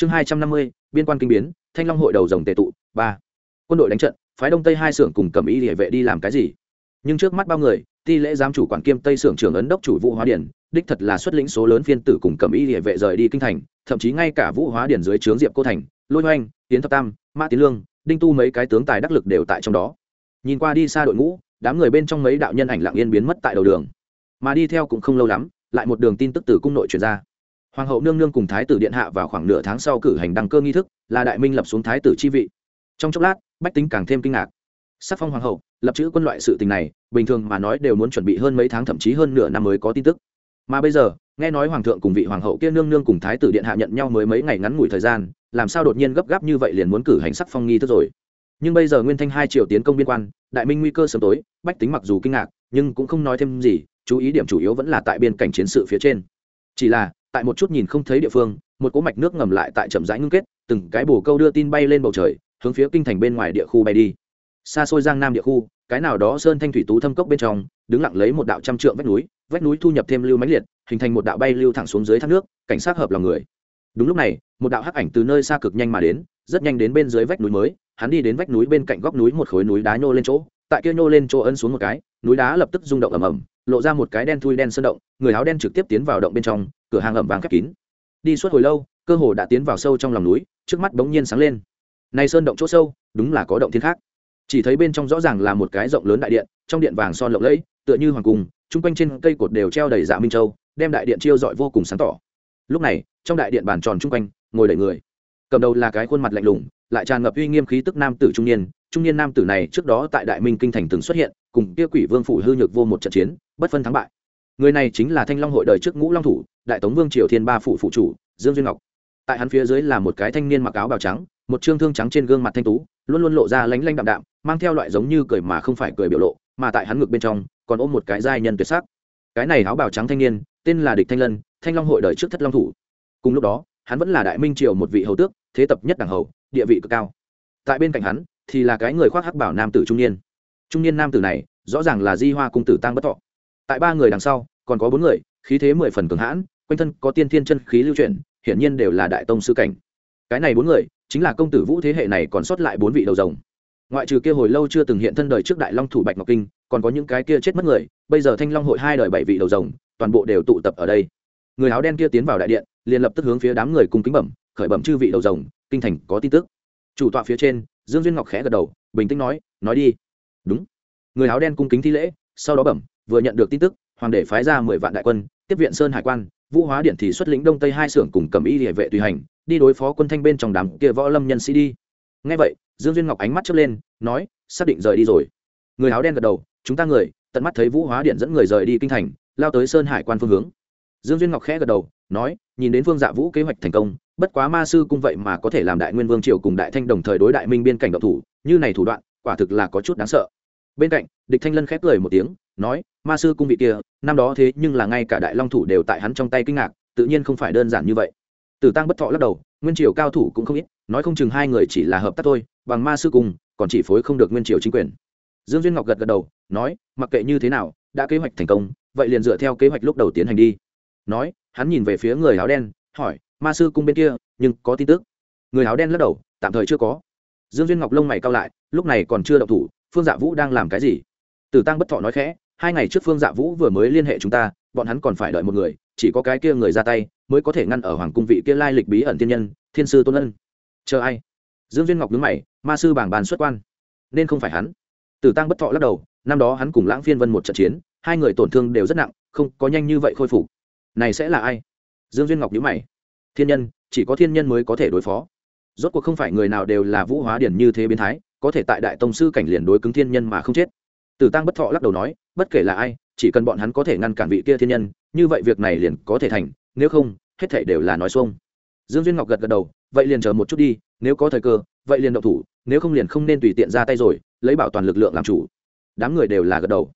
chương hai trăm năm mươi, biên quan kinh biến, thanh long hội đầu rồng tệ tụ, ba. Quân đội đánh trận, phái đông tây hai xưởng cùng cầm y địa vệ đi làm cái gì? Nhưng trước mắt bao người, ti lễ giám chủ quản kiêm tây xưởng trưởng ấn đốc chủ vũ hóa điển, đích thật là xuất lĩnh số lớn phiên tử cùng cầm y địa vệ rời đi kinh thành, thậm chí ngay cả vũ hóa điển dưới trướng diệp cô thành, lôi hoanh tiến thập tam, mã tiến lương, đinh tu mấy cái tướng tài đắc lực đều tại trong đó. Nhìn qua đi xa đội ngũ, đám người bên trong mấy đạo nhân ảnh lặng yên biến mất tại đầu đường. Mà đi theo cũng không lâu lắm, lại một đường tin tức từ cung nội truyền ra hoàng hậu nương nương cùng thái tử điện hạ vào khoảng nửa tháng sau cử hành đăng cơ nghi thức, là đại minh lập xuống thái tử chi vị. Trong chốc lát, bách tính càng thêm kinh ngạc. Sắc phong hoàng hậu, lập chữ quân loại sự tình này, bình thường mà nói đều muốn chuẩn bị hơn mấy tháng thậm chí hơn nửa năm mới có tin tức. Mà bây giờ, nghe nói hoàng thượng cùng vị hoàng hậu kia nương nương cùng thái tử điện hạ nhận nhau mới mấy ngày ngắn ngủi thời gian, làm sao đột nhiên gấp gáp như vậy liền muốn cử hành sắc phong nghi thức rồi? Nhưng bây giờ nguyên thanh hai triều tiến công biên quan, đại minh nguy cơ sớm tối, bách tính mặc dù kinh ngạc, nhưng cũng không nói thêm gì, chú ý điểm chủ yếu vẫn là tại biên cảnh chiến sự phía trên. Chỉ là tại một chút nhìn không thấy địa phương, một cỗ mạch nước ngầm lại tại chậm rãi ngưng kết, từng cái bồ câu đưa tin bay lên bầu trời, hướng phía kinh thành bên ngoài địa khu bay đi. Xa xôi giang nam địa khu, cái nào đó sơn thanh thủy tú thâm cốc bên trong, đứng lặng lấy một đạo trăm trượng vách núi vách núi thu nhập thêm lưu mãnh liệt, hình thành một đạo bay lưu thẳng xuống dưới thác nước, cảnh sát hợp lòng người. Đúng lúc này, một đạo hắc ảnh từ nơi xa cực nhanh mà đến, rất nhanh đến bên dưới vách núi mới, hắn đi đến vách núi bên cạnh góc núi một khối núi đá nhô lên chỗ, tại kia nhô lên chỗ ấn xuống một cái, núi đá lập tức rung động ầm ầm, lộ ra một cái đen thui đen sơn động, người áo đen trực tiếp tiến vào động bên trong cửa hàng ẩm vàng khép kín. Đi suốt hồi lâu, cơ hồ đã tiến vào sâu trong lòng núi, trước mắt bỗng nhiên sáng lên. Nay sơn động chỗ sâu, đúng là có động thiên khác. Chỉ thấy bên trong rõ ràng là một cái rộng lớn đại điện, trong điện vàng son lộng lẫy, tựa như hoàng cung, chung quanh trên cây cột đều treo đầy dạ minh châu, đem đại điện chiêu dọi vô cùng sáng tỏ. Lúc này, trong đại điện bàn tròn chung quanh, ngồi đầy người. Cầm đầu là cái khuôn mặt lạnh lùng, lại tràn ngập uy nghiêm khí tức nam tử trung niên. Trung niên nam tử này trước đó tại đại minh kinh thành từng xuất hiện, cùng kia quỷ vương phủ hư nhược vô một trận chiến, bất phân thắng bại người này chính là thanh long hội đời trước ngũ long thủ, đại tống vương triều thiên ba phủ phụ chủ, dương duyên ngọc. Tại hắn phía dưới là một cái thanh niên mặc áo bào trắng, một trương thương trắng trên gương mặt thanh tú, luôn luôn lộ ra lánh lanh đạm đạm, mang theo loại giống như cười mà không phải cười biểu lộ, mà tại hắn ngực bên trong, còn ôm một cái giai nhân tuyệt sắc. Cái này áo bào trắng thanh niên, tên là địch thanh lân, thanh long hội đời trước thất long thủ. Cùng lúc đó, hắn vẫn là đại minh triều một vị hầu tước, thế tập nhất đẳng hầu, địa vị cực cao. Tại bên cạnh hắn, thì là cái người khoác hắc bảo nam tử trung niên. Trung niên nam tử này, rõ ràng là di hoa cung tử tăng bất thọ. Tại ba người đằng sau còn có bốn người, khí thế mười phần cường hãn, quanh thân có tiên thiên chân khí lưu chuyển, hiển nhiên đều là đại tông sư cảnh. Cái này bốn người, chính là công tử vũ thế hệ này còn sót lại bốn vị đầu rồng. Ngoại trừ kia hồi lâu chưa từng hiện thân đời trước đại long thủ bạch ngọc kinh, còn có những cái kia chết mất người, bây giờ thanh long hội hai đời bảy vị đầu rồng, toàn bộ đều tụ tập ở đây. Người áo đen kia tiến vào đại điện, liền lập tức hướng phía đám người cùng kính bẩm, khởi bẩm chư vị đầu rồng, kinh thành có tin tức. Chủ tọa phía trên, dương duyên ngọc khẽ gật đầu, bình tĩnh nói nói đi. Đúng. Người áo đen cung kính thi lễ, sau đó bẩm, vừa nhận được tin tức hoàng đệ phái ra mười vạn đại quân, tiếp viện sơn hải quan, vũ hóa điện thì xuất lĩnh đông tây hai xưởng cùng cầm y địa vệ tùy hành, đi đối phó quân thanh bên trong đám kia võ lâm nhân sĩ đi. Ngay vậy, dương duyên ngọc ánh mắt chớp lên, nói, xác định rời đi rồi. Người áo đen gật đầu, chúng ta người. Tận mắt thấy vũ hóa điện dẫn người rời đi kinh thành, lao tới sơn hải quan phương hướng. Dương duyên ngọc khẽ gật đầu, nói, nhìn đến vương dạ vũ kế hoạch thành công, bất quá ma sư cung vậy mà có thể làm đại nguyên vương triều cùng đại thanh đồng thời đối đại minh biên cảnh độc thủ, như này thủ đoạn, quả thực là có chút đáng sợ. Bên cạnh, địch thanh lân khép cười một tiếng nói, ma sư cung vị kia, năm đó thế nhưng là ngay cả đại long thủ đều tại hắn trong tay kinh ngạc, tự nhiên không phải đơn giản như vậy. Tử tăng bất thọ lắc đầu, nguyên triều cao thủ cũng không ít, nói không chừng hai người chỉ là hợp tác thôi, bằng ma sư cung, còn chỉ phối không được nguyên triều chính quyền. Dương duyên ngọc gật gật đầu, nói, mặc kệ như thế nào, đã kế hoạch thành công, vậy liền dựa theo kế hoạch lúc đầu tiến hành đi. Nói, hắn nhìn về phía người áo đen, hỏi, ma sư cung bên kia, nhưng có tin tức? Người áo đen lắc đầu, tạm thời chưa có. Dương duyên ngọc lông mày cao lại, lúc này còn chưa động thủ, phương dạ vũ đang làm cái gì? Tử tăng bất thọ nói khẽ hai ngày trước phương dạ vũ vừa mới liên hệ chúng ta, bọn hắn còn phải đợi một người, chỉ có cái kia người ra tay mới có thể ngăn ở hoàng cung vị kia lai lịch bí ẩn tiên nhân, thiên sư tôn ân. Chờ ai? Dương duyên ngọc đứng mày, ma sư bảng bàn xuất quan. Nên không phải hắn. Tử tăng bất thọ lắc đầu, năm đó hắn cùng lãng phiên vân một trận chiến, hai người tổn thương đều rất nặng, không có nhanh như vậy khôi phục. Này sẽ là ai? Dương duyên ngọc nhữ mày. Thiên nhân, chỉ có thiên nhân mới có thể đối phó. Rốt cuộc không phải người nào đều là vũ hóa điển như thế biến thái, có thể tại đại tông sư cảnh liền đối cứng thiên nhân mà không chết tử tăng bất thọ lắc đầu nói, bất kể là ai, chỉ cần bọn hắn có thể ngăn cản vị kia thiên nhân, như vậy việc này liền có thể thành, nếu không, hết thể đều là nói xuông. Dương duyên ngọc gật gật đầu, vậy liền chờ một chút đi, nếu có thời cơ, vậy liền động thủ, nếu không liền không nên tùy tiện ra tay rồi, lấy bảo toàn lực lượng làm chủ. Đám người đều là gật đầu.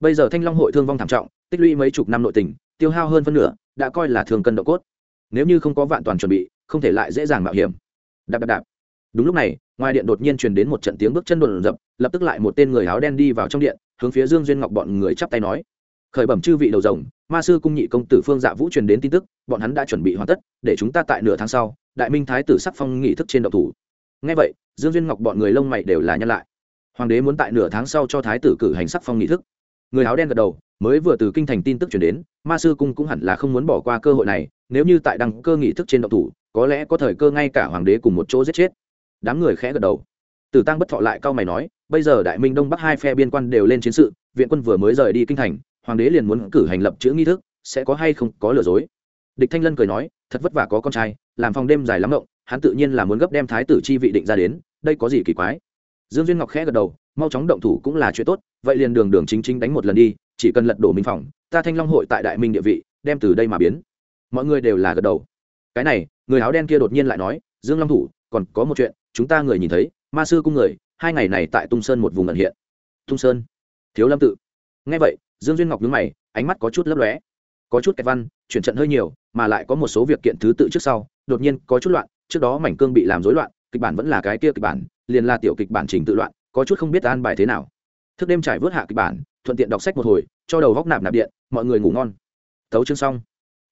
Bây giờ thanh long hội thương vong thảm trọng, tích lũy mấy chục năm nội tình, tiêu hao hơn phân nửa, đã coi là thường cân độ cốt. Nếu như không có vạn toàn chuẩn bị, không thể lại dễ dàng mạo hiểm. Đạp đạp đạp. Đúng lúc này, ngoài điện đột nhiên truyền đến một trận tiếng bước chân đột dập lập tức lại một tên người áo đen đi vào trong điện, hướng phía dương duyên ngọc bọn người chắp tay nói. Khởi bẩm chư vị đầu rồng, ma sư cung nhị công tử phương dạ vũ truyền đến tin tức, bọn hắn đã chuẩn bị hoàn tất, để chúng ta tại nửa tháng sau, đại minh thái tử sắc phong nghị thức trên độc thủ. Ngay vậy, dương duyên ngọc bọn người lông mày đều là nhăn lại. Hoàng đế muốn tại nửa tháng sau cho thái tử cử hành sắc phong nghị thức. Người áo đen gật đầu, mới vừa từ kinh thành tin tức chuyển đến, ma sư cung cũng hẳn là không muốn bỏ qua cơ hội này, nếu như tại đăng cơ nghị thức trên độc thủ, có lẽ có thời cơ ngay cả hoàng đế cùng một chỗ giết chết. Đám người khẽ gật đầu. Tử tăng bất thọ lại cao mày nói bây giờ đại minh đông bắc hai phe biên quan đều lên chiến sự, viện quân vừa mới rời đi kinh thành, hoàng đế liền muốn cử hành lập chữ nghi thức, sẽ có hay không có lừa dối. Địch thanh lân cười nói, thật vất vả có con trai, làm phòng đêm dài lắm động hắn tự nhiên là muốn gấp đem thái tử chi vị định ra đến, đây có gì kỳ quái. Dương duyên ngọc khẽ gật đầu, mau chóng động thủ cũng là chuyện tốt, vậy liền đường đường chính chính đánh một lần đi, chỉ cần lật đổ minh phòng, ta thanh long hội tại đại minh địa vị, đem từ đây mà biến. Mọi người đều là gật đầu. Cái này, người áo đen kia đột nhiên lại nói, dương long thủ, còn có một chuyện, chúng ta người nhìn thấy, ma sư cung người hai ngày này tại tung sơn một vùng ẩn hiện. Tung sơn? Thiếu lâm tự. Ngay vậy, dương duyên ngọc nhướng mày, ánh mắt có chút lấp lóe. Có chút kẹt văn, chuyển trận hơi nhiều, mà lại có một số việc kiện thứ tự trước sau, đột nhiên có chút loạn, trước đó mảnh cương bị làm rối loạn, kịch bản vẫn là cái kia kịch bản, liền là tiểu kịch bản trình tự loạn, có chút không biết an bài thế nào. Thức đêm trải vớt hạ kịch bản, thuận tiện đọc sách một hồi, cho đầu góc nạp nạp điện, mọi người ngủ ngon. Tấu chương xong.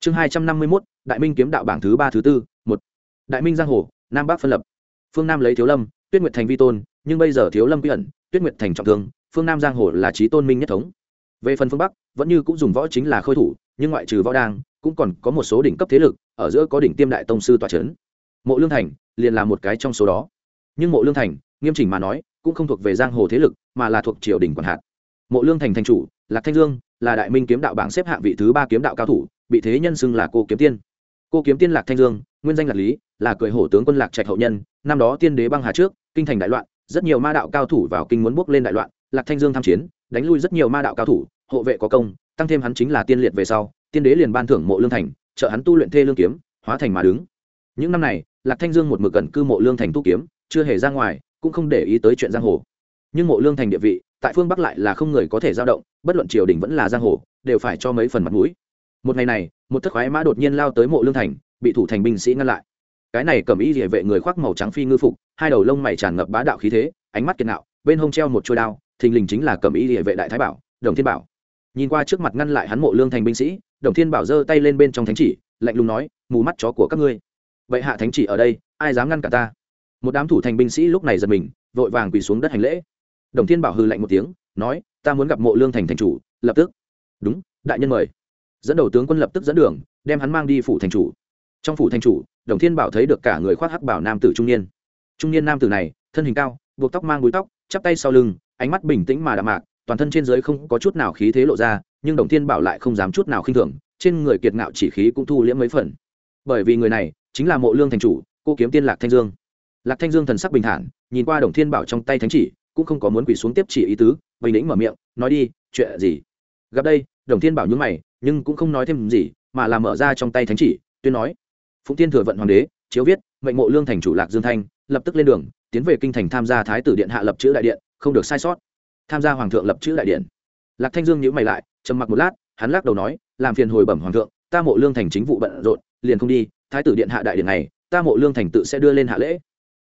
Chương hai trăm năm mươi mốt, đại minh kiếm đạo bảng thứ ba thứ tư, một. Đại minh giang hồ, nam bắc phân lập. Phương nam lấy thiếu lâm, tuyết nguyệt thành vi tôn nhưng bây giờ thiếu lâm quy ẩn, tuyết nguyệt thành trọng thương, phương nam giang hồ là trí tôn minh nhất thống. Về phần phương bắc, vẫn như cũng dùng võ chính là khôi thủ, nhưng ngoại trừ võ đang, cũng còn có một số đỉnh cấp thế lực, ở giữa có đỉnh tiêm đại tông sư tòa trấn. Mộ lương thành liền là một cái trong số đó. Nhưng mộ lương thành, nghiêm chỉnh mà nói, cũng không thuộc về giang hồ thế lực, mà là thuộc triều đình quản hạt. Mộ lương thành thành chủ, lạc thanh dương, là đại minh kiếm đạo bảng xếp hạng vị thứ ba kiếm đạo cao thủ, bị thế nhân xưng là cô kiếm tiên. Cô kiếm tiên lạc thanh dương, nguyên danh lạc lý, là cười hổ tướng quân lạc trạch hậu nhân, năm đó tiên đế băng hà trước, kinh thành đại loạn rất nhiều ma đạo cao thủ vào kinh muốn bước lên đại loạn, lạc thanh dương tham chiến, đánh lui rất nhiều ma đạo cao thủ, hộ vệ có công, tăng thêm hắn chính là tiên liệt về sau, tiên đế liền ban thưởng mộ lương thành, trợ hắn tu luyện thê lương kiếm, hóa thành mà đứng. Những năm này, lạc thanh dương một mực gần cư mộ lương thành tu kiếm, chưa hề ra ngoài, cũng không để ý tới chuyện giang hồ. Nhưng mộ lương thành địa vị, tại phương bắc lại là không người có thể giao động, bất luận triều đình vẫn là giang hồ, đều phải cho mấy phần mặt mũi. Một ngày này, một thất khoái mã đột nhiên lao tới mộ lương thành, bị thủ thành binh sĩ ngăn lại cái này cầm y địa vệ người khoác màu trắng phi ngư phục, hai đầu lông mày tràn ngập bá đạo khí thế, ánh mắt kiệt nạo, bên hông treo một chuôi đao, thình lình chính là cầm y địa vệ đại thái bảo, đồng thiên bảo. Nhìn qua trước mặt ngăn lại hắn mộ lương thành binh sĩ, đồng thiên bảo giơ tay lên bên trong thánh chỉ, lạnh lùng nói, mù mắt chó của các ngươi. Vậy hạ thánh chỉ ở đây, ai dám ngăn cả ta? Một đám thủ thành binh sĩ lúc này giật mình, vội vàng quỳ xuống đất hành lễ. Đồng thiên bảo hư lạnh một tiếng, nói, ta muốn gặp mộ lương thành thành chủ, lập tức. Đúng, đại nhân mời. Dẫn đầu tướng quân lập tức dẫn đường, đem hắn mang đi phủ thành chủ. Trong phủ thành chủ đồng thiên bảo thấy được cả người khoác hắc bảo nam tử trung niên. Trung niên nam tử này, thân hình cao, buộc tóc mang búi tóc, chắp tay sau lưng, ánh mắt bình tĩnh mà đạm mạc, toàn thân trên giới không có chút nào khí thế lộ ra, nhưng đồng thiên bảo lại không dám chút nào khinh thường, trên người kiệt ngạo chỉ khí cũng thu liễm mấy phần. Bởi vì người này chính là mộ lương thành chủ, cô kiếm tiên lạc thanh dương. Lạc thanh dương thần sắc bình thản, nhìn qua đồng thiên bảo trong tay thánh chỉ, cũng không có muốn quỳ xuống tiếp chỉ ý tứ, bình tĩnh mở miệng, nói đi, chuyện gì? Gặp đây, đồng thiên bảo nhún mày, nhưng cũng không nói thêm gì, mà là mở ra trong tay thánh chỉ, tuyên nói phụng tiên thừa vận hoàng đế, chiếu viết, mệnh mộ lương thành chủ lạc dương thanh, lập tức lên đường, tiến về kinh thành tham gia thái tử điện hạ lập chữ đại điện, không được sai sót. Tham gia hoàng thượng lập chữ đại điện. Lạc thanh dương nhữ mày lại, trầm mặc một lát, hắn lắc đầu nói, làm phiền hồi bẩm hoàng thượng, ta mộ lương thành chính vụ bận rộn, liền không đi, thái tử điện hạ đại điện này, ta mộ lương thành tự sẽ đưa lên hạ lễ.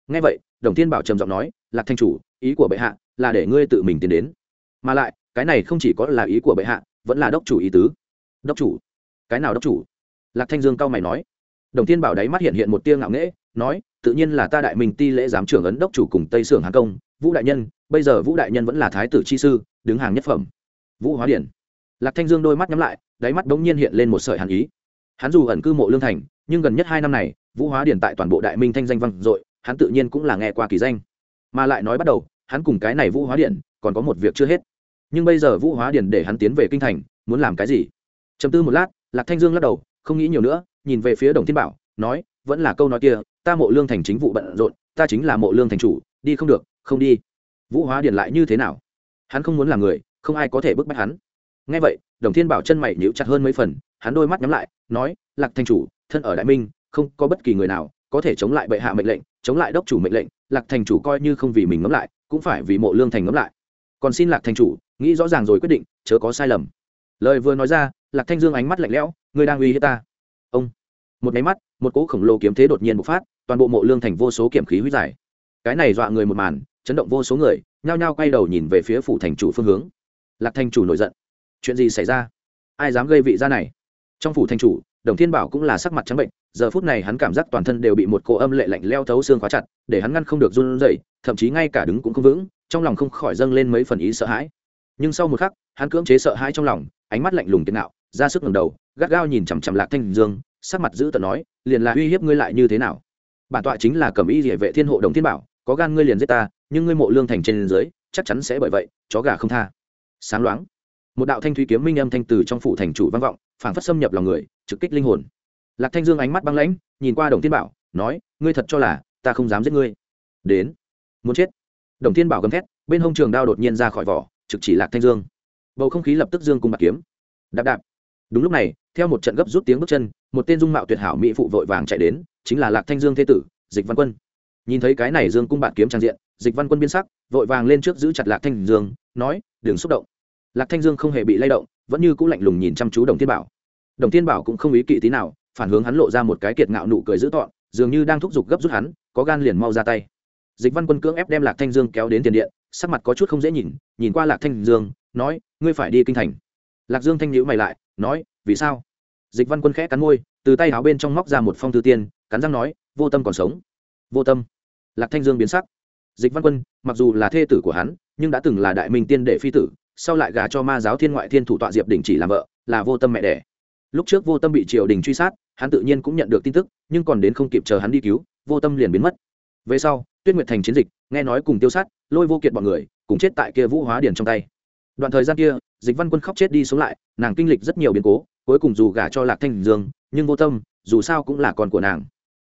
Ngay vậy, đồng thiên bảo trầm giọng nói, lạc thanh chủ, ý của bệ hạ là để ngươi tự mình tiến đến. Mà lại, cái này không chỉ có là ý của bệ hạ, vẫn là đốc chủ ý tứ. Đốc chủ? Cái nào đốc chủ? Lạc thanh dương cao mày nói đồng thiên bảo đáy mắt hiện hiện một tia ngạo nghễ, nói, tự nhiên là ta đại minh ti lễ giám trưởng ấn đốc chủ cùng tây sưởng hàng công, vũ đại nhân, bây giờ vũ đại nhân vẫn là thái tử chi sư, đứng hàng nhất phẩm. Vũ hóa điển. Lạc thanh dương đôi mắt nhắm lại, đáy mắt bỗng nhiên hiện lên một sợi hàn ý. Hắn dù ẩn cư mộ lương thành, nhưng gần nhất hai năm này, vũ hóa điển tại toàn bộ đại minh thanh danh vang dội, hắn tự nhiên cũng là nghe qua kỳ danh. Mà lại nói bắt đầu, hắn cùng cái này vũ hóa điện còn có một việc chưa hết. Nhưng bây giờ vũ hóa điển để hắn tiến về kinh thành, muốn làm cái gì? Chấm tư một lát, lạc thanh dương lắc đầu, không nghĩ nhiều nữa nhìn về phía đồng thiên bảo, nói, vẫn là câu nói kia, ta mộ lương thành chính vụ bận rộn, ta chính là mộ lương thành chủ, đi không được, không đi. Vũ hóa điền lại như thế nào? Hắn không muốn làm người, không ai có thể bức bách hắn. Ngay vậy, đồng thiên bảo chân mày nhíu chặt hơn mấy phần, hắn đôi mắt nhắm lại, nói, lạc thành chủ, thân ở đại minh, không có bất kỳ người nào có thể chống lại bệ hạ mệnh lệnh, chống lại đốc chủ mệnh lệnh, lạc thành chủ coi như không vì mình ngấm lại, cũng phải vì mộ lương thành ngấm lại. Còn xin lạc thành chủ, nghĩ rõ ràng rồi quyết định, chớ có sai lầm. Lời vừa nói ra, lạc thanh dương ánh mắt lạnh lẽo, ngươi đang uy hiếp ta một máy mắt, một cỗ khổng lồ kiếm thế đột nhiên bộc phát, toàn bộ mộ lương thành vô số kiểm khí huyết giải. Cái này dọa người một màn, chấn động vô số người, nhao nhao quay đầu nhìn về phía phủ thành chủ phương hướng. Lạc thành chủ nổi giận. Chuyện gì xảy ra? Ai dám gây vị ra này? Trong phủ thành chủ, đồng thiên bảo cũng là sắc mặt trắng bệnh, giờ phút này hắn cảm giác toàn thân đều bị một cỗ âm lệ lạnh leo thấu xương khóa chặt, để hắn ngăn không được run rẩy, thậm chí ngay cả đứng cũng không vững, trong lòng không khỏi dâng lên mấy phần ý sợ hãi. Nhưng sau một khắc, hắn cưỡng chế sợ hãi trong lòng, ánh mắt lạnh lùng tiền nạo, ra sức ngẩng đầu, gắt gao nhìn chằm chằm lạc thanh dương sắc mặt giữ tợn nói, liền là uy hiếp ngươi lại như thế nào? Bản tọa chính là cẩm y địa vệ thiên hộ đồng thiên bảo, có gan ngươi liền giết ta, nhưng ngươi mộ lương thành trên dưới, chắc chắn sẽ bởi vậy, chó gà không tha. Sáng loáng, một đạo thanh thúy kiếm minh âm thanh từ trong phủ thành chủ vang vọng, phảng phất xâm nhập lòng người, trực kích linh hồn. Lạc thanh dương ánh mắt băng lãnh, nhìn qua đồng thiên bảo, nói, ngươi thật cho là ta không dám giết ngươi? Đến, muốn chết. Đồng thiên bảo gầm thét, bên hông trường đao đột nhiên ra khỏi vỏ, trực chỉ lạc thanh dương. Bầu không khí lập tức dương cùng bạc kiếm. Đạp đạp đúng lúc này, theo một trận gấp rút tiếng bước chân, một tên dung mạo tuyệt hảo mỹ phụ vội vàng chạy đến, chính là lạc thanh dương thế tử, dịch văn quân. Nhìn thấy cái này dương cung bạn kiếm trang diện, dịch văn quân biên sắc, vội vàng lên trước giữ chặt lạc thanh dương, nói, đừng xúc động. Lạc thanh dương không hề bị lay động, vẫn như cũng lạnh lùng nhìn chăm chú đồng thiên bảo. Đồng thiên bảo cũng không ý kỵ tí nào, phản hướng hắn lộ ra một cái kiệt ngạo nụ cười dữ tọn dường như đang thúc giục gấp rút hắn, có gan liền mau ra tay. Dịch văn quân cưỡng ép đem lạc thanh dương kéo đến tiền điện, sắc mặt có chút không dễ nhìn nhìn qua lạc thanh dương, nói, ngươi phải đi kinh thành lạc dương thanh nhữ mày lại, nói, vì sao? Dịch văn quân khẽ cắn môi, từ tay áo bên trong móc ra một phong thư tiên, cắn răng nói, vô tâm còn sống. Vô tâm? Lạc thanh dương biến sắc. Dịch văn quân, mặc dù là thê tử của hắn, nhưng đã từng là đại minh tiên đệ phi tử, sau lại gả cho ma giáo thiên ngoại thiên thủ tọa diệp đình chỉ làm vợ, là vô tâm mẹ đẻ. Lúc trước vô tâm bị triều đình truy sát, hắn tự nhiên cũng nhận được tin tức, nhưng còn đến không kịp chờ hắn đi cứu, vô tâm liền biến mất. Về sau, tuyết nguyệt thành chiến dịch, nghe nói cùng tiêu sát, lôi vô kiệt bọn người, cùng chết tại kia vũ hóa điển trong tay đoạn thời gian kia, dịch văn quân khóc chết đi sống lại, nàng kinh lịch rất nhiều biến cố, cuối cùng dù gả cho lạc thanh dương, nhưng vô tâm, dù sao cũng là con của nàng.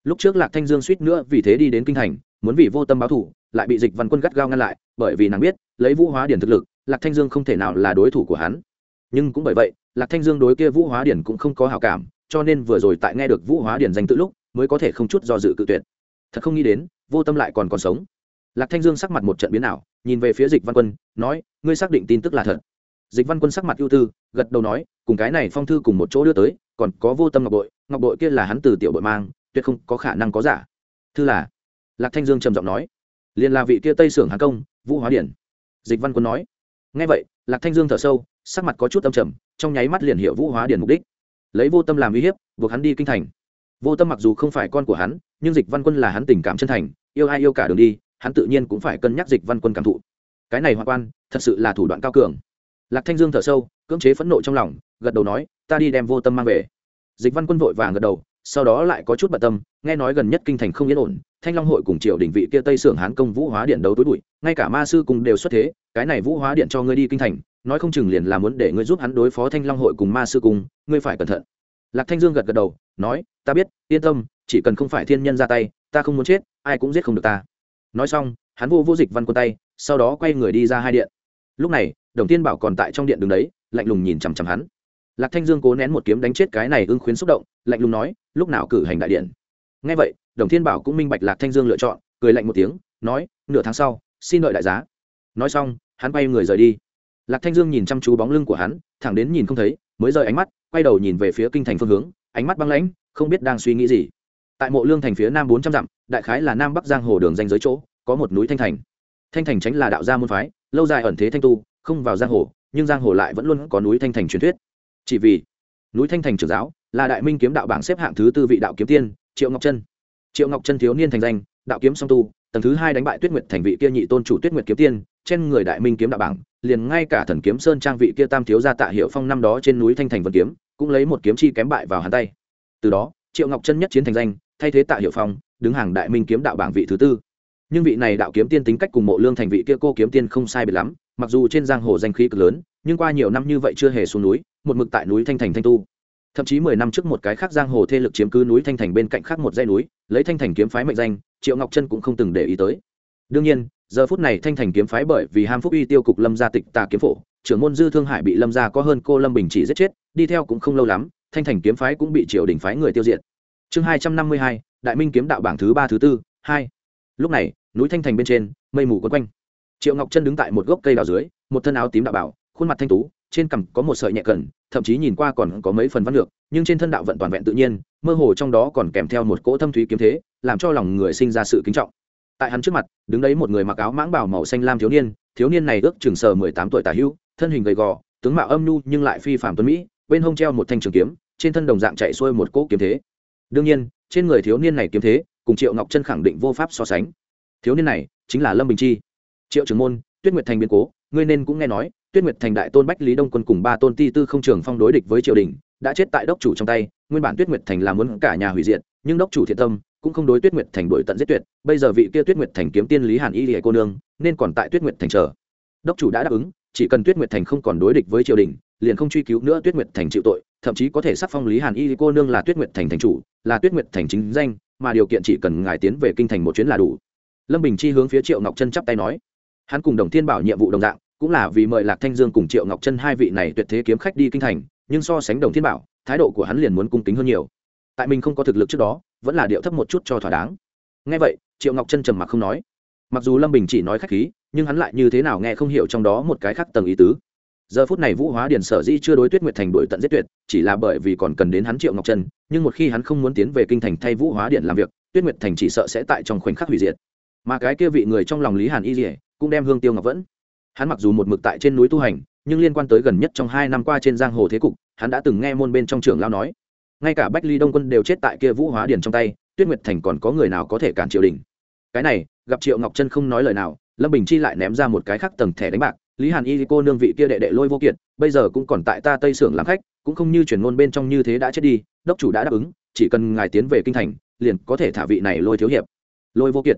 Lúc trước lạc thanh dương suýt nữa vì thế đi đến kinh thành, muốn vì vô tâm báo thủ lại bị dịch văn quân gắt gao ngăn lại, bởi vì nàng biết, lấy vũ hóa điển thực lực, lạc thanh dương không thể nào là đối thủ của hắn. Nhưng cũng bởi vậy, lạc thanh dương đối kia vũ hóa điển cũng không có hào cảm, cho nên vừa rồi tại nghe được vũ hóa điển danh tự lúc, mới có thể không chút do dự cự tuyệt. Thật không nghĩ đến, vô tâm lại còn còn sống lạc thanh dương sắc mặt một trận biến ảo, nhìn về phía dịch văn quân, nói, ngươi xác định tin tức là thật? Dịch văn quân sắc mặt ưu tư, gật đầu nói, cùng cái này phong thư cùng một chỗ đưa tới, còn có vô tâm ngọc bội ngọc bội kia là hắn từ tiểu bội mang, tuyệt không có khả năng có giả. Thư là? Lạc thanh dương trầm giọng nói. Liền là vị kia tây sưởng Hà công, vũ hóa điển. Dịch văn quân nói. Ngay vậy, lạc thanh dương thở sâu, sắc mặt có chút âm trầm, trong nháy mắt liền hiệu vũ hóa điển mục đích. Lấy vô tâm làm uy hiếp, buộc hắn đi kinh thành. Vô tâm mặc dù không phải con của hắn, nhưng dịch văn quân là hắn tình cảm chân thành, yêu ai yêu cả đường đi hắn tự nhiên cũng phải cân nhắc dịch văn quân cảm thụ. Cái này hoa quan, thật sự là thủ đoạn cao cường. Lạc thanh dương thở sâu, cưỡng chế phẫn nộ trong lòng, gật đầu nói, ta đi đem vô tâm mang về. Dịch văn quân vội vàng gật đầu, sau đó lại có chút bận tâm, nghe nói gần nhất kinh thành không yên ổn, thanh long hội cùng triều đình vị kia tây sưởng hán công vũ hóa điện đấu tối bụi, ngay cả ma sư cùng đều xuất thế, cái này vũ hóa điện cho ngươi đi kinh thành, nói không chừng liền là muốn để ngươi giúp hắn đối phó thanh long hội cùng ma sư cùng, ngươi phải cẩn thận. Lạc thanh dương gật gật đầu, nói, ta biết, yên tâm, chỉ cần không phải thiên nhân ra tay, ta không muốn chết, ai cũng giết không được ta nói xong, hắn vô vô dịch văn quân tay, sau đó quay người đi ra hai điện. Lúc này, đồng tiên bảo còn tại trong điện đường đấy, lạnh lùng nhìn chằm chằm hắn. Lạc thanh dương cố nén một kiếm đánh chết cái này ưng khuyến xúc động, lạnh lùng nói, lúc nào cử hành đại điện? Ngay vậy, đồng thiên bảo cũng minh bạch lạc thanh dương lựa chọn, cười lạnh một tiếng, nói, nửa tháng sau, xin đợi đại giá. Nói xong, hắn bay người rời đi. Lạc thanh dương nhìn chăm chú bóng lưng của hắn, thẳng đến nhìn không thấy, mới rời ánh mắt, quay đầu nhìn về phía kinh thành phương hướng, ánh mắt băng lãnh, không biết đang suy nghĩ gì tại mộ lương thành phía nam bốn trăm dặm, đại khái là nam bắc giang hồ đường danh giới chỗ, có một núi thanh thành. Thanh thành tránh là đạo gia môn phái, lâu dài ẩn thế thanh tu, không vào giang hồ, nhưng giang hồ lại vẫn luôn có núi thanh thành truyền thuyết. Chỉ vì núi thanh thành trưởng giáo là đại minh kiếm đạo bảng xếp hạng thứ tư vị đạo kiếm tiên, triệu ngọc trân triệu ngọc trân thiếu niên thành danh, đạo kiếm song tu, tầng thứ hai đánh bại tuyết nguyệt thành vị kia nhị tôn chủ tuyết nguyệt kiếm tiên, trên người đại minh kiếm đạo bảng, liền ngay cả thần kiếm sơn trang vị kia tam thiếu gia tạ hiệu phong năm đó trên núi thanh thành vân kiếm, cũng lấy một kiếm chi kém bại vào hắn tay. Từ đó, triệu ngọc trân nhất chiến thành danh thay thế tạ hiệu phong, đứng hàng đại minh kiếm đạo bảng vị thứ tư. Nhưng vị này đạo kiếm tiên tính cách cùng mộ lương thành vị kia cô kiếm tiên không sai biệt lắm, mặc dù trên giang hồ danh khí cực lớn, nhưng qua nhiều năm như vậy chưa hề xuống núi, một mực tại núi thanh thành thanh tu. Thậm chí mười năm trước một cái khác giang hồ thế lực chiếm cứ núi thanh thành bên cạnh khác một dãy núi, lấy thanh thành kiếm phái mệnh danh, triệu ngọc trân cũng không từng để ý tới. Đương nhiên, giờ phút này thanh thành kiếm phái bởi vì ham phúc uy tiêu cục lâm gia tịch tà kiếm phổ, trưởng môn dư thương hải bị lâm gia có hơn cô lâm bình chỉ giết chết, đi theo cũng không lâu lắm, thanh thành kiếm phái cũng bị triều đình phái người tiêu diệt chương hai trăm năm mươi hai, đại minh kiếm đạo bảng thứ ba thứ tư, hai. Lúc này, núi thanh thành bên trên, mây mù quấn quanh. Triệu ngọc chân đứng tại một gốc cây đào dưới, một thân áo tím đạo bảo, khuôn mặt thanh tú, trên cằm có một sợi nhẹ cần thậm chí nhìn qua còn có mấy phần văn lược, nhưng trên thân đạo vận toàn vẹn tự nhiên, mơ hồ trong đó còn kèm theo một cỗ thâm thúy kiếm thế, làm cho lòng người sinh ra sự kính trọng. Tại hắn trước mặt, đứng đấy một người mặc áo mãng bảo màu xanh lam thiếu niên thiếu niên này ước chừng sờ mười tám tuổi tả hữu, thân hình gầy gò, tướng mạo âm nhu nhưng lại phi phạm tuấn mỹ, bên hông treo một thanh trường kiếm, trên thân đồng dạng chạy xuôi một cỗ kiếm thế đương nhiên, trên người thiếu niên này kiếm thế, cùng triệu ngọc chân khẳng định vô pháp so sánh. Thiếu niên này chính là lâm bình chi. Triệu trưởng môn, tuyết nguyệt thành biến cố, ngươi nên cũng nghe nói, tuyết nguyệt thành đại tôn bách lý đông quân cùng ba tôn ti tư không trường phong đối địch với triều đình, đã chết tại đốc chủ trong tay, nguyên bản tuyết nguyệt thành là muốn cả nhà hủy diệt, nhưng đốc chủ thiện tâm, cũng không đối tuyết nguyệt thành đổi tận giết tuyệt, bây giờ vị kia tuyết nguyệt thành kiếm tiên lý hàn y hệ cô nương, nên còn tại tuyết nguyệt thành chờ. Đốc chủ đã đáp ứng, chỉ cần tuyết nguyệt thành không còn đối địch với triều đình liền không truy cứu nữa tuyết nguyệt thành chịu tội, thậm chí có thể sắc phong lý hàn y cô nương là tuyết nguyệt thành thành chủ, là tuyết nguyệt thành chính danh, mà điều kiện chỉ cần ngài tiến về kinh thành một chuyến là đủ. Lâm bình chi hướng phía triệu ngọc chân chắp tay nói. Hắn cùng đồng thiên bảo nhiệm vụ đồng dạng, cũng là vì mời lạc thanh dương cùng triệu ngọc chân hai vị này tuyệt thế kiếm khách đi kinh thành, nhưng so sánh đồng thiên bảo, thái độ của hắn liền muốn cung kính hơn nhiều. Tại mình không có thực lực trước đó, vẫn là điệu thấp một chút cho thỏa đáng. Ngay vậy, triệu ngọc chân trầm mặc không nói. Mặc dù lâm bình chỉ nói khách khí, nhưng hắn lại như thế nào nghe không hiểu trong đó một cái khác tầng ý tứ giờ phút này vũ hóa điền sở di chưa đối tuyết nguyệt thành đổi tận giết tuyệt, chỉ là bởi vì còn cần đến hắn triệu ngọc chân nhưng một khi hắn không muốn tiến về kinh thành thay vũ hóa điện làm việc, tuyết nguyệt thành chỉ sợ sẽ tại trong khoảnh khắc hủy diệt. Mà cái kia vị người trong lòng lý hàn y dỉa cũng đem hương tiêu ngọc vẫn. Hắn mặc dù một mực tại trên núi tu hành, nhưng liên quan tới gần nhất trong hai năm qua trên giang hồ thế cục, hắn đã từng nghe môn bên trong trường lao nói. Ngay cả bách ly đông quân đều chết tại kia vũ hóa điền trong tay, tuyết nguyệt thành còn có người nào có thể cản triều đình? Cái này, gặp triệu ngọc chân không nói lời nào, lâm bình chi lại ném ra một cái khác tầng thẻ đánh bạc lý hàn y cô nương vị kia đệ đệ lôi vô kiệt, bây giờ cũng còn tại ta tây sưởng làm khách, cũng không như chuyển ngôn bên trong như thế đã chết đi, đốc chủ đã đáp ứng, chỉ cần ngài tiến về kinh thành, liền có thể thả vị này lôi thiếu hiệp. Lôi vô kiệt.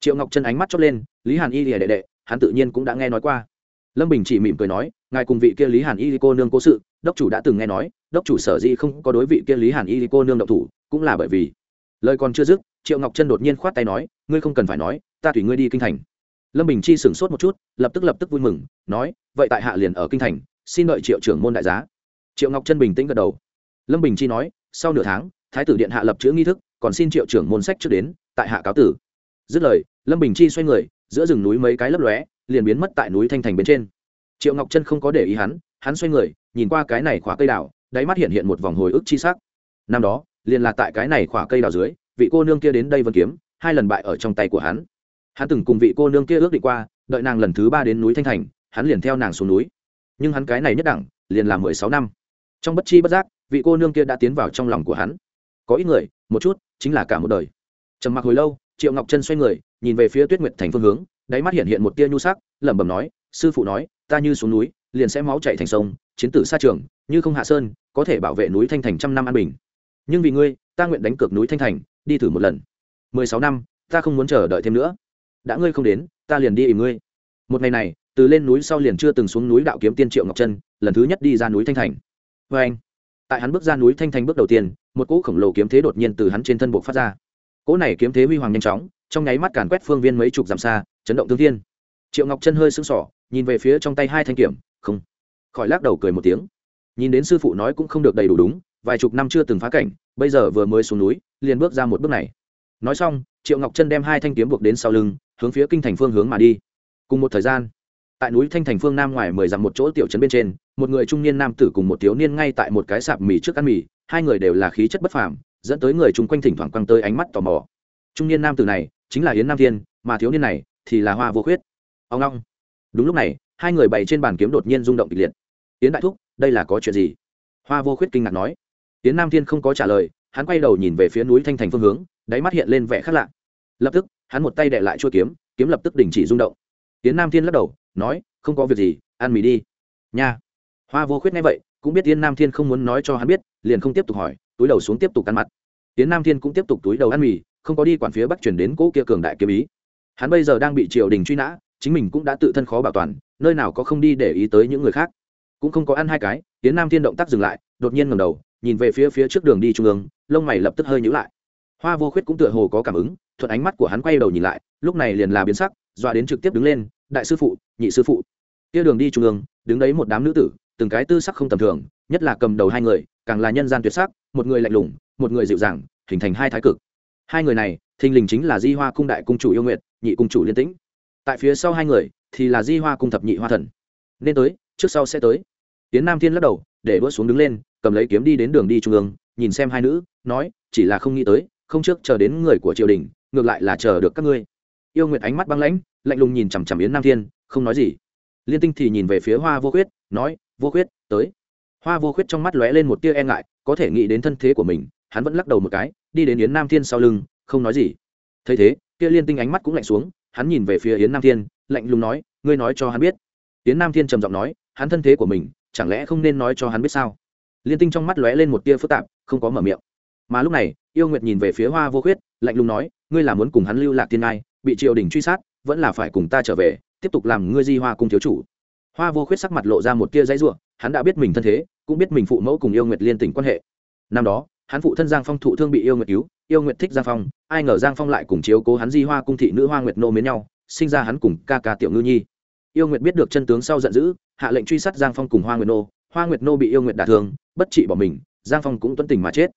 Triệu ngọc chân ánh mắt chót lên, lý hàn y lìa đệ đệ, hắn tự nhiên cũng đã nghe nói qua. Lâm bình chỉ mỉm cười nói, ngài cùng vị kia lý hàn y cô nương cố sự, đốc chủ đã từng nghe nói, đốc chủ sở dĩ không có đối vị kia lý hàn y cô nương độc thủ, cũng là bởi vì, lời còn chưa dứt, triệu ngọc chân đột nhiên khoát tay nói, ngươi không cần phải nói, ta tùy ngươi đi kinh thành lâm bình chi sửng sốt một chút, lập tức lập tức vui mừng, nói, vậy tại hạ liền ở kinh thành, xin đợi triệu trưởng môn đại giá. Triệu ngọc chân bình tĩnh gật đầu. Lâm bình chi nói, sau nửa tháng, thái tử điện hạ lập chữ nghi thức, còn xin triệu trưởng môn sách trước đến, tại hạ cáo tử. Dứt lời, lâm bình chi xoay người, giữa rừng núi mấy cái lấp lóe, liền biến mất tại núi thanh thành bên trên. Triệu ngọc chân không có để ý hắn hắn xoay người, nhìn qua cái này khỏa cây đào, đáy mắt hiện hiện một vòng hồi ức chi sắc. Năm đó, liền là tại cái này khỏa cây đào dưới, vị cô nương kia đến đây vân kiếm, hai lần bại ở trong tay của hắn hắn từng cùng vị cô nương kia ước định qua, đợi nàng lần thứ ba đến núi thanh thành, hắn liền theo nàng xuống núi. Nhưng hắn cái này nhất đẳng, liền là mười sáu năm. Trong bất chi bất giác, vị cô nương kia đã tiến vào trong lòng của hắn. Có ít người, một chút, chính là cả một đời. Trầm mặc hồi lâu, triệu ngọc chân xoay người, nhìn về phía tuyết nguyệt thành phương hướng, đáy mắt hiện hiện một tia nhu sắc, lẩm bẩm nói, sư phụ nói, ta như xuống núi, liền sẽ máu chạy thành sông, chiến tử xa trường, như không hạ sơn, có thể bảo vệ núi thanh thành trăm năm an bình. Nhưng vì ngươi, ta nguyện đánh cược núi thanh thành, đi thử một lần. Mười sáu năm, ta không muốn chờ đợi thêm nữa đã ngươi không đến, ta liền đi ỉ ngươi. Một ngày này, từ lên núi sau liền chưa từng xuống núi đạo kiếm tiên triệu ngọc chân lần thứ nhất đi ra núi thanh thành. Vê anh, tại hắn bước ra núi thanh thành bước đầu tiên, một cỗ khổng lồ kiếm thế đột nhiên từ hắn trên thân buộc phát ra. Cỗ này kiếm thế huy hoàng nhanh chóng, trong nháy mắt càn quét phương viên mấy chục dặm xa, chấn động thương thiên. Triệu ngọc chân hơi sưng sỏ nhìn về phía trong tay hai thanh kiểm không. Khỏi lắc đầu cười một tiếng. Nhìn đến sư phụ nói cũng không được đầy đủ đúng, vài chục năm chưa từng phá cảnh, bây giờ vừa mới xuống núi, liền bước ra một bước này. Nói xong, triệu ngọc chân đem hai thanh kiếm buộc đến sau lưng hướng phía kinh thành phương hướng mà đi. Cùng một thời gian, tại núi thanh thành phương nam ngoài mười dặm một chỗ tiểu trấn bên trên, một người trung niên nam tử cùng một thiếu niên ngay tại một cái sạp mì trước ăn mì, hai người đều là khí chất bất phàm, dẫn tới người chung quanh thỉnh thoảng quăng tới ánh mắt tò mò. Trung niên nam tử này chính là yến nam thiên, mà thiếu niên này thì là hoa vô khuyết. Ông long. Đúng lúc này, hai người bày trên bàn kiếm đột nhiên rung động kịch liệt. Yến đại thúc, đây là có chuyện gì? Hoa vô khuyết kinh ngạc nói. Yến nam thiên không có trả lời, hắn quay đầu nhìn về phía núi thanh thành phương hướng, đáy mắt hiện lên vẻ khác lạ. Lập tức hắn một tay đệ lại chuôi kiếm kiếm lập tức đình chỉ rung động. Tiến nam thiên lắc đầu, nói, không có việc gì, ăn mì đi. Nha. Hoa vô khuyết nghe vậy, cũng biết tiến nam thiên không muốn nói cho hắn biết, liền không tiếp tục hỏi, túi đầu xuống tiếp tục ăn mặt tiến nam thiên cũng tiếp tục túi đầu ăn mì, không có đi quản phía bắc chuyển đến cỗ kia cường đại kiếm ý. Hắn bây giờ đang bị triều đình truy nã, chính mình cũng đã tự thân khó bảo toàn, nơi nào có không đi để ý tới những người khác. Cũng không có ăn hai cái, tiến nam thiên động tác dừng lại, đột nhiên ngầm đầu, nhìn về phía phía trước đường đi trung ương, lông mày lập tức hơi nhữ lại hoa vô khuyết cũng tựa hồ có cảm ứng, thuận ánh mắt của hắn quay đầu nhìn lại, lúc này liền là biến sắc, dọa đến trực tiếp đứng lên, đại sư phụ, nhị sư phụ. Kia đường đi trung ương, đứng đấy một đám nữ tử, từng cái tư sắc không tầm thường, nhất là cầm đầu hai người, càng là nhân gian tuyệt sắc, một người lạnh lùng, một người dịu dàng, hình thành hai thái cực. Hai người này, thình lình chính là di hoa cung đại cung chủ yêu nguyệt, nhị cung chủ liên tĩnh. Tại phía sau hai người, thì là di hoa cung thập nhị hoa thần. Nên tới, trước sau sẽ tới. Tiến nam thiên lắc đầu, để đua xuống đứng lên, cầm lấy kiếm đi đến đường đi trung ương, nhìn xem hai nữ, nói, chỉ là không nghĩ tới không trước chờ đến người của triều đình, ngược lại là chờ được các ngươi. Yêu nguyệt ánh mắt băng lãnh, lạnh lùng nhìn chằm chằm yến nam thiên, không nói gì. Liên tinh thì nhìn về phía hoa vô khuyết, nói, vô khuyết, tới. Hoa vô khuyết trong mắt lóe lên một tia e ngại, có thể nghĩ đến thân thế của mình, hắn vẫn lắc đầu một cái, đi đến yến nam thiên sau lưng, không nói gì. Thấy thế, kia liên tinh ánh mắt cũng lạnh xuống, hắn nhìn về phía yến nam thiên, lạnh lùng nói, ngươi nói cho hắn biết. Yến nam thiên trầm giọng nói, hắn thân thế của mình, chẳng lẽ không nên nói cho hắn biết sao? Liên tinh trong mắt lóe lên một tia phức tạp, không có mở miệng mà lúc này, yêu nguyệt nhìn về phía hoa vô khuyết, lạnh lùng nói, ngươi là muốn cùng hắn lưu lạc thiên ai bị triều đình truy sát, vẫn là phải cùng ta trở về, tiếp tục làm ngươi di hoa cung thiếu chủ. Hoa vô khuyết sắc mặt lộ ra một tia dãy ruộng hắn đã biết mình thân thế, cũng biết mình phụ mẫu cùng yêu nguyệt liên tình quan hệ. Năm đó, hắn phụ thân giang phong thụ thương bị yêu nguyệt cứu, yêu nguyệt thích giang phong, ai ngờ giang phong lại cùng chiếu cố hắn di hoa cung thị nữ hoa nguyệt nô mến nhau, sinh ra hắn cùng ca ca tiểu ngư nhi. Yêu nguyệt biết được chân tướng sau giận dữ, hạ lệnh truy sát giang phong cùng hoa nguyệt nô, hoa nguyệt nô bị yêu nguyệt đả thương, bất trị bỏ mình, giang phong cũng tuân tình mà chết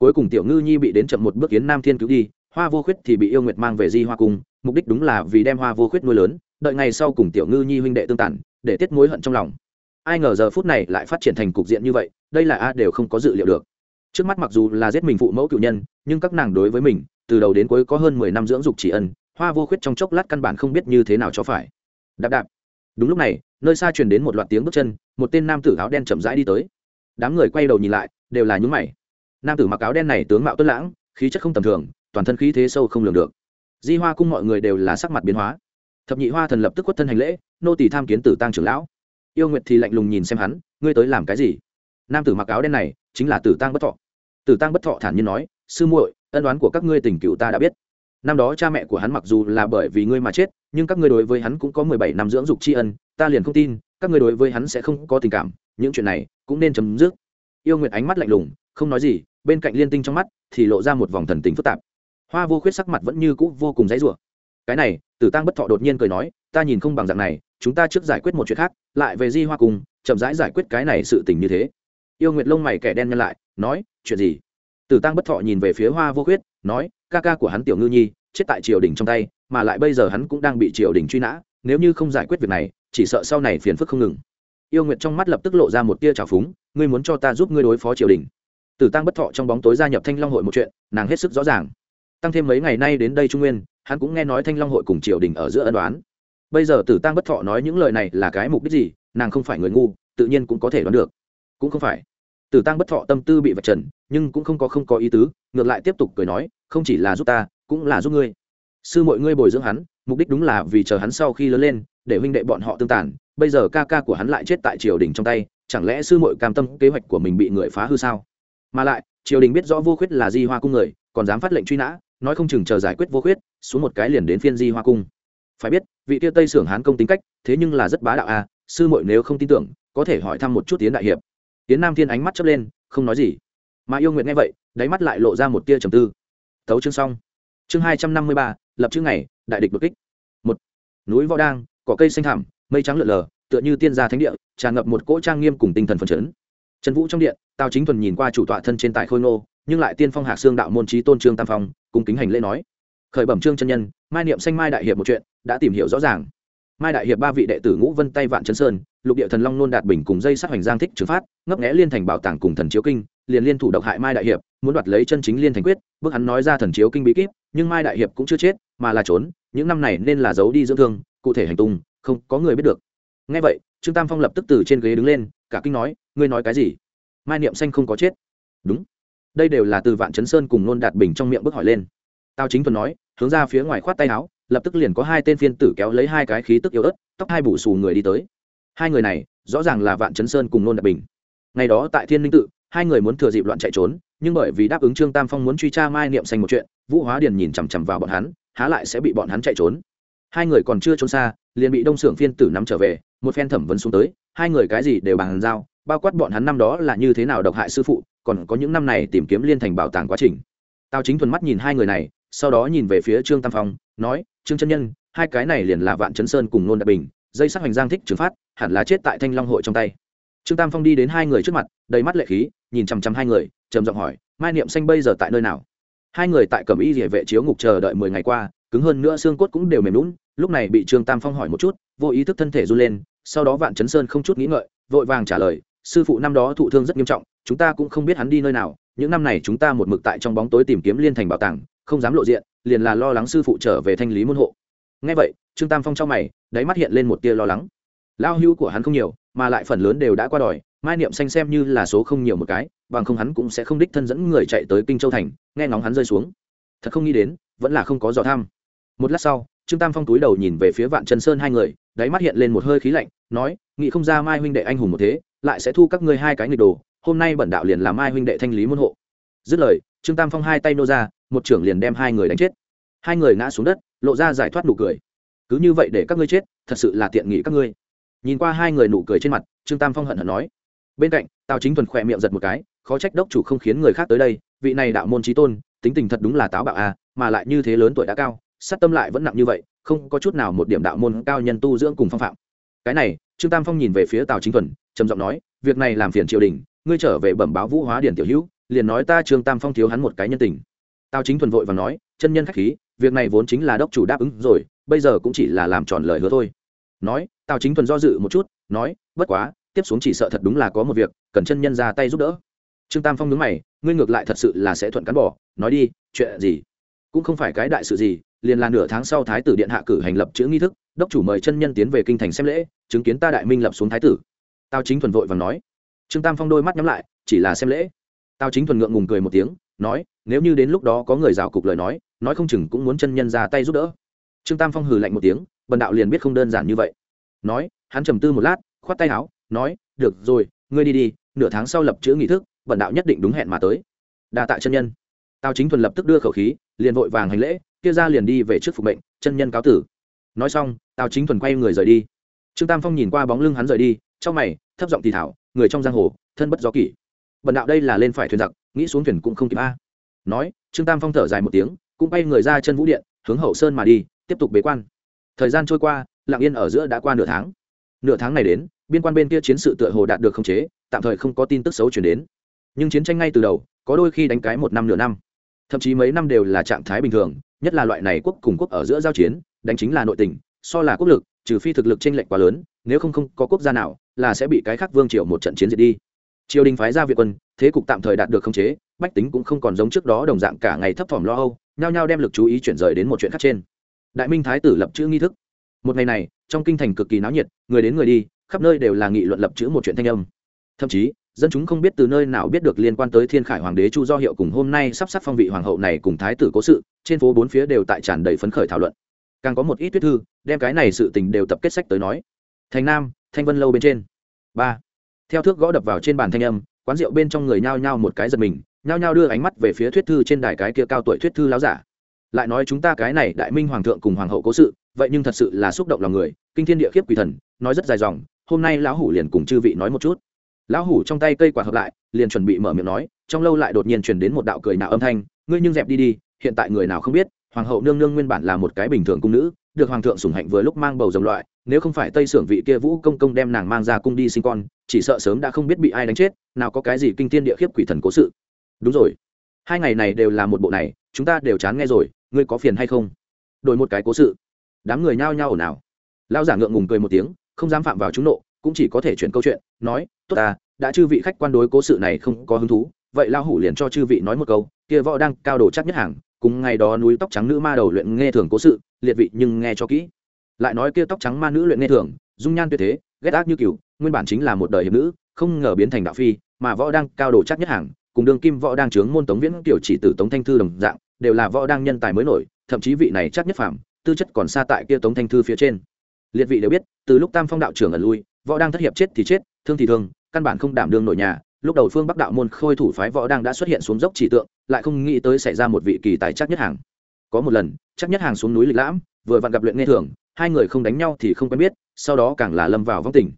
cuối cùng tiểu ngư nhi bị đến chậm một bước kiến nam thiên cứu đi, hoa vô khuyết thì bị yêu nguyệt mang về di hoa cung, mục đích đúng là vì đem hoa vô khuyết nuôi lớn, đợi ngày sau cùng tiểu ngư nhi huynh đệ tương tản, để tiết mối hận trong lòng. Ai ngờ giờ phút này lại phát triển thành cục diện như vậy, đây là a đều không có dự liệu được. Trước mắt mặc dù là giết mình phụ mẫu cựu nhân, nhưng các nàng đối với mình, từ đầu đến cuối có hơn mười năm dưỡng dục chỉ ân, hoa vô khuyết trong chốc lát căn bản không biết như thế nào cho phải. Đạp đạp. Đúng lúc này, nơi xa truyền đến một loạt tiếng bước chân, một tên nam tử áo đen chậm rãi đi tới. Đám người quay đầu nhìn lại, đều là những mày nam tử mặc áo đen này tướng mạo tuấn lãng, khí chất không tầm thường, toàn thân khí thế sâu không lường được. Di hoa cung mọi người đều là sắc mặt biến hóa. Thập nhị hoa thần lập tức quất thân hành lễ, nô tỳ tham kiến tử tăng trưởng lão. Yêu nguyệt thì lạnh lùng nhìn xem hắn, ngươi tới làm cái gì? Nam tử mặc áo đen này chính là tử tăng bất thọ. Tử tăng bất thọ thản nhiên nói, sư muội, ân đoán của các ngươi tình cựu ta đã biết. Năm đó cha mẹ của hắn mặc dù là bởi vì ngươi mà chết, nhưng các ngươi đối với hắn cũng có mười bảy năm dưỡng dục tri ân, ta liền không tin, các ngươi đối với hắn sẽ không có tình cảm, những chuyện này cũng nên chấm dứt. Yêu nguyệt ánh mắt lạnh lùng, không nói gì bên cạnh liên tinh trong mắt thì lộ ra một vòng thần tình phức tạp. Hoa vô khuyết sắc mặt vẫn như cũ vô cùng dãy rủa. Cái này, tử tăng bất thọ đột nhiên cười nói, ta nhìn không bằng dạng này, chúng ta trước giải quyết một chuyện khác, lại về di hoa cùng, chậm rãi giải quyết cái này sự tình như thế. Yêu nguyệt lông mày kẻ đen nhân lại, nói, chuyện gì? Tử tăng bất thọ nhìn về phía hoa vô khuyết, nói, ca ca của hắn tiểu ngư nhi, chết tại triều đình trong tay, mà lại bây giờ hắn cũng đang bị triều đình truy nã, nếu như không giải quyết việc này, chỉ sợ sau này phiền phức không ngừng. Yêu nguyệt trong mắt lập tức lộ ra một tia trào phúng, ngươi muốn cho ta giúp ngươi đối phó triều đình? Tử tăng bất thọ trong bóng tối gia nhập thanh long hội một chuyện, nàng hết sức rõ ràng. Tăng thêm mấy ngày nay đến đây trung nguyên, hắn cũng nghe nói thanh long hội cùng triều đình ở giữa ân đoán bây giờ tử tăng bất thọ nói những lời này là cái mục đích gì, nàng không phải người ngu, tự nhiên cũng có thể đoán được. Cũng không phải. Tử tăng bất thọ tâm tư bị vạch trần, nhưng cũng không có không có ý tứ, ngược lại tiếp tục cười nói, không chỉ là giúp ta, cũng là giúp ngươi. Sư mọi ngươi bồi dưỡng hắn, mục đích đúng là vì chờ hắn sau khi lớn lên, để huynh đệ bọn họ tương tàn, bây giờ ca ca của hắn lại chết tại triều đình trong tay, chẳng lẽ sư muội cam tâm kế hoạch của mình bị người phá hư sao? Mà lại, triều đình biết rõ vô khuyết là di hoa cung người, còn dám phát lệnh truy nã, nói không chừng chờ giải quyết vô khuyết, xuống một cái liền đến phiên di hoa cung. Phải biết, vị tiêu tây sưởng hán công tính cách, thế nhưng là rất bá đạo a sư muội nếu không tin tưởng, có thể hỏi thăm một chút tiến đại hiệp. Tiến nam thiên ánh mắt chớp lên, không nói gì. Mà yêu nguyện nghe vậy, đáy mắt lại lộ ra một tia trầm tư. Tấu chương xong. Chương hai trăm năm mươi ba, lập chữ ngày, đại địch bực kích. Một, núi võ đang, cỏ cây xanh thảm mây trắng lượn lờ, tựa như tiên gia thánh địa, tràn ngập một cỗ trang nghiêm cùng tinh thần phấn chấn trần vũ trong điện, tào chính thuần nhìn qua chủ tọa thân trên tại khôi ngô, nhưng lại tiên phong hạ xương đạo môn trí tôn trương tam phong cùng kính hành lễ nói. Khởi bẩm trương chân nhân, mai niệm xanh mai đại hiệp một chuyện, đã tìm hiểu rõ ràng. Mai đại hiệp ba vị đệ tử ngũ vân tay vạn chân sơn, lục địa thần long nôn đạt bình cùng dây sát hoành giang thích trừng phát ngấp nghẽ liên thành bảo tàng cùng thần chiếu kinh, liền liên thủ độc hại mai đại hiệp, muốn đoạt lấy chân chính liên thành quyết, bước hắn nói ra thần chiếu kinh bí kíp, nhưng mai đại hiệp cũng chưa chết, mà là trốn, những năm này nên là giấu đi dưỡng thương, cụ thể hành tung, không có người biết được. Ngay vậy, trương tam phong lập tức từ trên ghế đứng lên cả kinh nói, ngươi nói cái gì? Mai niệm xanh không có chết. Đúng. Đây đều là từ vạn chấn sơn cùng nôn đạt bình trong miệng bước hỏi lên. Tao chính thuần nói, hướng ra phía ngoài khoát tay áo, lập tức liền có hai tên phiên tử kéo lấy hai cái khí tức yếu ớt, tóc hai bù xù người đi tới. Hai người này, rõ ràng là vạn chấn sơn cùng nôn đạt bình. Ngày đó tại thiên linh tự, hai người muốn thừa dịp loạn chạy trốn, nhưng bởi vì đáp ứng trương tam phong muốn truy tra mai niệm xanh một chuyện, vũ hóa điền nhìn chằm chằm vào bọn hắn, há lại sẽ bị bọn hắn chạy trốn. Hai người còn chưa trốn xa, liền bị đông xưởng phiên tử nắm trở về, một phen thẩm vấn xuống tới hai người cái gì đều bàn giao, bao quát bọn hắn năm đó là như thế nào độc hại sư phụ, còn có những năm này tìm kiếm liên thành bảo tàng quá trình. Tao chính thuần mắt nhìn hai người này, sau đó nhìn về phía trương tam phong, nói, trương chân nhân, hai cái này liền là vạn chấn sơn cùng nôn đại bình, dây sắc hoành giang thích trừng phát hẳn là chết tại thanh long hội trong tay. Trương tam phong đi đến hai người trước mặt, đầy mắt lệ khí, nhìn chằm chằm hai người, trầm giọng hỏi, mai niệm xanh bây giờ tại nơi nào? Hai người tại cẩm y địa vệ chiếu ngục chờ đợi mười ngày qua, cứng hơn nữa xương cốt cũng đều mềm lún lúc này bị trương tam phong hỏi một chút, vô ý thức thân thể run lên sau đó vạn chấn sơn không chút nghĩ ngợi, vội vàng trả lời, sư phụ năm đó thụ thương rất nghiêm trọng, chúng ta cũng không biết hắn đi nơi nào, những năm này chúng ta một mực tại trong bóng tối tìm kiếm liên thành bảo tàng, không dám lộ diện, liền là lo lắng sư phụ trở về thanh lý môn hộ. Ngay vậy, trương tam phong trong mày, đáy mắt hiện lên một tia lo lắng. Lao hưu của hắn không nhiều, mà lại phần lớn đều đã qua đòi mai niệm xanh xem như là số không nhiều một cái, bằng không hắn cũng sẽ không đích thân dẫn người chạy tới kinh châu thành, nghe ngóng hắn rơi xuống. Thật không nghĩ đến, vẫn là không có dò tham một lát sau, trương tam phong túi đầu nhìn về phía vạn trần sơn hai người đáy mắt hiện lên một hơi khí lạnh, nói nghĩ không ra mai huynh đệ anh hùng một thế, lại sẽ thu các ngươi hai cái nghịch đồ, hôm nay bẩn đạo liền làm mai huynh đệ thanh lý môn hộ. Dứt lời, trương tam phong hai tay nô ra, một trưởng liền đem hai người đánh chết. Hai người ngã xuống đất, lộ ra giải thoát nụ cười. Cứ như vậy để các ngươi chết, thật sự là tiện nghị các ngươi. Nhìn qua hai người nụ cười trên mặt, trương tam phong hận hận nói. Bên cạnh, tào chính thuần khỏe miệng giật một cái, khó trách đốc chủ không khiến người khác tới đây, vị này đạo môn trí tôn, tính tình thật đúng là táo bạo à mà lại như thế lớn tuổi đã cao sát tâm lại vẫn nặng như vậy, không có chút nào một điểm đạo môn cao nhân tu dưỡng cùng phong phạm. Cái này, trương tam phong nhìn về phía tào chính thuần, trầm giọng nói, việc này làm phiền triều đình, ngươi trở về bẩm báo vũ hóa điển tiểu hữu, liền nói ta trương tam phong thiếu hắn một cái nhân tình. Tào chính thuần vội và nói, chân nhân khách khí, việc này vốn chính là đốc chủ đáp ứng rồi, bây giờ cũng chỉ là làm tròn lời hứa thôi. Nói, tào chính thuần do dự một chút, nói, bất quá, tiếp xuống chỉ sợ thật đúng là có một việc, cần chân nhân ra tay giúp đỡ. Trương tam phong nhớ mày, ngươi ngược lại thật sự là sẽ thuận cán bỏ, nói đi, chuyện gì? Cũng không phải cái đại sự gì liền là nửa tháng sau thái tử điện hạ cử hành lập chữ nghi thức, đốc chủ mời chân nhân tiến về kinh thành xem lễ, chứng kiến ta đại minh lập xuống thái tử. Tào chính thuần vội và nói. Trương tam phong đôi mắt nhắm lại, chỉ là xem lễ. Tào chính thuần ngượng ngùng cười một tiếng, nói, nếu như đến lúc đó có người rào cục lời nói nói không chừng cũng muốn chân nhân ra tay giúp đỡ. Trương tam phong hừ lạnh một tiếng, bần đạo liền biết không đơn giản như vậy. Nói, hắn trầm tư một lát, khoát tay áo, nói, được rồi, ngươi đi đi, nửa tháng sau lập chữ nghị thức, bần đạo nhất định đúng hẹn mà tới. Đa tạ chân nhân. Tào chính thuần lập tức đưa khẩu khí, liền vội vàng hành lễ kia ra liền đi về trước phục mệnh, chân nhân cáo tử. Nói xong, tào chính thuần quay người rời đi. Trương tam phong nhìn qua bóng lưng hắn rời đi, trong mày, thấp giọng thì thảo, người trong giang hồ, thân bất gió kỷ. Bần đạo đây là lên phải thuyền giặc, nghĩ xuống thuyền cũng không kịp a. Nói, trương tam phong thở dài một tiếng, cũng bay người ra chân vũ điện, hướng hậu sơn mà đi, tiếp tục bế quan. Thời gian trôi qua lạng yên ở giữa đã qua nửa tháng. Nửa tháng này đến, biên quan bên kia chiến sự tựa hồ đạt được khống chế, tạm thời không có tin tức xấu chuyển đến. Nhưng chiến tranh ngay từ đầu, có đôi khi đánh cái một năm nửa năm. Thậm chí mấy năm đều là trạng thái bình thường nhất là loại này quốc cùng quốc ở giữa giao chiến, đánh chính là nội tình, so là quốc lực, trừ phi thực lực t r ê n lệch quá lớn, nếu không không có quốc gia nào là sẽ bị cái khác vương triều một trận chiến diệt đi. Triều đình phái ra việt quân, thế cục tạm thời đạt được khống chế, bách tính cũng không còn giống trước đó đồng dạng cả ngày thấp thỏm lo âu, nhao nhao đem lực chú ý chuyển rời đến một chuyện khác trên. Đại minh thái tử lập chữ nghi thức. Một ngày này, trong kinh thành cực kỳ náo nhiệt, người đến người đi, khắp nơi đều là nghị luận lập chữ một chuyện thanh âm. Thậm chí dân chúng không biết từ nơi nào biết được liên quan tới thiên khải hoàng đế chu do hiệu cùng hôm nay sắp sắp phong vị hoàng hậu này cùng thái tử cố sự, trên phố bốn phía đều tại tràn đầy phấn khởi thảo luận. Càng có một ít tuyết thư, đem cái này sự tình đều tập kết sách tới nói. Thành nam, thanh vân lâu bên trên. Ba. Theo thước gõ đập vào trên bàn thanh âm, quán rượu bên trong người nhao nhao một cái giật mình, nhao nhao đưa ánh mắt về phía thuyết thư trên đài cái kia cao tuổi thuyết thư láo giả. Lại nói chúng ta cái này đại minh hoàng thượng cùng hoàng hậu cố sự, vậy nhưng thật sự là xúc động lòng người, kinh thiên địa khiếp quỷ thần, nói rất dài dòng, hôm nay lão hủ liền cùng chư vị nói một chút lão hủ trong tay cây quạt hợp lại, liền chuẩn bị mở miệng nói, trong lâu lại đột nhiên truyền đến một đạo cười nạo âm thanh, ngươi nhưng dẹp đi đi, hiện tại người nào không biết, hoàng hậu nương nương nguyên bản là một cái bình thường cung nữ, được hoàng thượng sủng hạnh vừa lúc mang bầu rồng loại, nếu không phải tây sưởng vị kia vũ công công đem nàng mang ra cung đi sinh con, chỉ sợ sớm đã không biết bị ai đánh chết, nào có cái gì kinh thiên địa khiếp quỷ thần cố sự. Đúng rồi. Hai ngày này đều là một bộ này, chúng ta đều chán nghe rồi, ngươi có phiền hay không? Đổi một cái cố sự. Đám người nhao nhao ồn ào. Lão giả ngượng ngùng cười một tiếng, không dám phạm vào chúng nộ cũng chỉ có thể chuyển câu chuyện, nói, tốt ta, đã chư vị khách quan đối cố sự này không có hứng thú, vậy lao hủ liền cho chư vị nói một câu, kia võ đang cao đồ chắc nhất hàng, cùng ngày đó núi tóc trắng nữ ma đầu luyện nghe thường cố sự, liệt vị nhưng nghe cho kỹ. Lại nói kia tóc trắng ma nữ luyện nghe thường dung nhan tuyệt thế, ghét ác như cừu, nguyên bản chính là một đời hiệp nữ, không ngờ biến thành đạo phi, mà võ đang cao đồ chắc nhất hàng, cùng đường kim võ đang chướng môn tống viễn tiểu chỉ tử tống thanh thư đồng dạng, đều là võ đang nhân tài mới nổi, thậm chí vị này chắc nhất phạm tư chất còn xa tại kia tống thanh thư phía trên. Liệt vị đều biết, từ lúc tam phong đạo trưởng ẩn lui võ đang thất hiệp chết thì chết, thương thì thương, căn bản không đảm đương nổi nhà. Lúc đầu phương bắc đạo môn khôi thủ phái võ đang đã xuất hiện xuống dốc chỉ tượng, lại không nghĩ tới xảy ra một vị kỳ tài chắc nhất hàng. Có một lần, chắc nhất hàng xuống núi lịch lãm, vừa vặn gặp luyện nghe thường hai người không đánh nhau thì không quen biết, sau đó càng là lâm vào vong tình.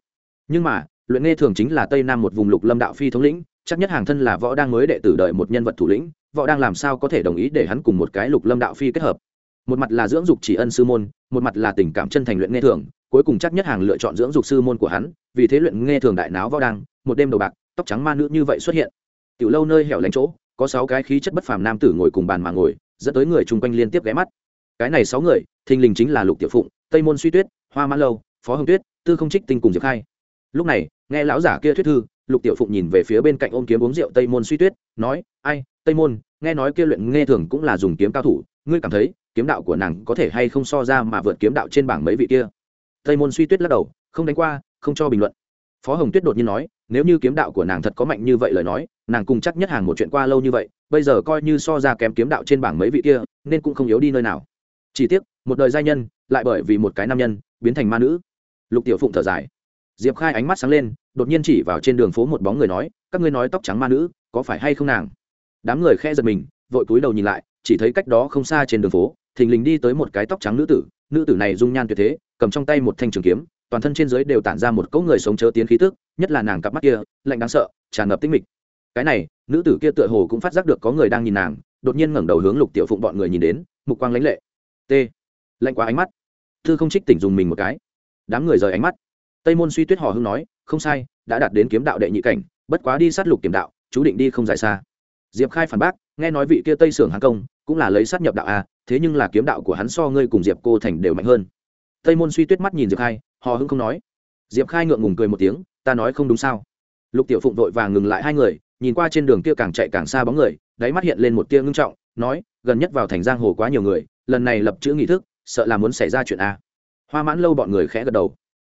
Nhưng mà, luyện nghe thường chính là tây nam một vùng lục lâm đạo phi thống lĩnh, chắc nhất hàng thân là võ đang mới đệ tử đợi một nhân vật thủ lĩnh, võ đang làm sao có thể đồng ý để hắn cùng một cái lục lâm đạo phi kết hợp? Một mặt là dưỡng dục chỉ ân sư môn, một mặt là tình cảm chân thành luyện nghe thường cuối cùng chắc nhất hàng lựa chọn dưỡng dục sư môn của hắn, vì thế luyện nghe thường đại náo võ đang một đêm đầu bạc, tóc trắng ma nữ như vậy xuất hiện. Tiểu lâu nơi hẻo lánh chỗ, có sáu cái khí chất bất phàm nam tử ngồi cùng bàn mà ngồi, dẫn tới người chung quanh liên tiếp ghé mắt. Cái này sáu người, thình lình chính là lục tiểu phụng, tây môn suy tuyết, hoa mã lâu, phó hồng tuyết, tư không trích tinh cùng diệp khai. Lúc này, nghe lão giả kia thuyết thư, lục tiểu phụng nhìn về phía bên cạnh ôm kiếm uống rượu tây môn suy tuyết, nói, ai, tây môn, nghe nói kia luyện nghe thường cũng là dùng kiếm cao thủ, ngươi cảm thấy kiếm đạo của nàng có thể hay không so ra mà vượt kiếm đạo trên bảng mấy vị kia? Tây môn suy tuyết lắc đầu, không đánh qua, không cho bình luận. Phó hồng tuyết đột nhiên nói, nếu như kiếm đạo của nàng thật có mạnh như vậy lời nói, nàng cùng chắc nhất hàng một chuyện qua lâu như vậy, bây giờ coi như so ra kém kiếm đạo trên bảng mấy vị kia, nên cũng không yếu đi nơi nào. Chỉ tiếc, một đời giai nhân, lại bởi vì một cái nam nhân, biến thành ma nữ. Lục tiểu phụng thở dài. Diệp khai ánh mắt sáng lên, đột nhiên chỉ vào trên đường phố một bóng người nói, các ngươi nói tóc trắng ma nữ, có phải hay không nàng? Đám người khe giật mình, vội cúi đầu nhìn lại, chỉ thấy cách đó không xa trên đường phố, thình lình đi tới một cái tóc trắng nữ tử. Nữ tử này dung nhan tuyệt thế cầm trong tay một thanh trường kiếm, toàn thân trên dưới đều tản ra một cỗ người sống chớ tiến khí tức, nhất là nàng cặp mắt kia, lạnh đáng sợ, tràn ngập tinh mịch. Cái này, nữ tử kia tựa hồ cũng phát giác được có người đang nhìn nàng, đột nhiên ngẩng đầu hướng lục tiểu phụng bọn người nhìn đến, mục quang lãnh lệ. T. Lạnh quá ánh mắt. Thư không trích tỉnh dùng mình một cái. Đám người rời ánh mắt. Tây môn suy tuyết hò hưng nói, không sai, đã đạt đến kiếm đạo đệ nhị cảnh, bất quá đi sát lục kiếm đạo, chú định đi không dài xa. Diệp khai phản bác, nghe nói vị kia tây sưởng hàng công, cũng là lấy sát nhập đạo a, thế nhưng là kiếm đạo của hắn so ngươi cùng diệp cô thành đều mạnh hơn tây môn suy tuyết mắt nhìn diệp khai, hò hưng không nói. Diệp khai ngượng ngùng cười một tiếng, ta nói không đúng sao? Lục tiểu phụng vội vàng ngừng lại hai người, nhìn qua trên đường kia càng chạy càng xa bóng người, đáy mắt hiện lên một tia ngưng trọng, nói, gần nhất vào thành giang hồ quá nhiều người, lần này lập chữ nghị thức, sợ là muốn xảy ra chuyện a. Hoa mãn lâu bọn người khẽ gật đầu.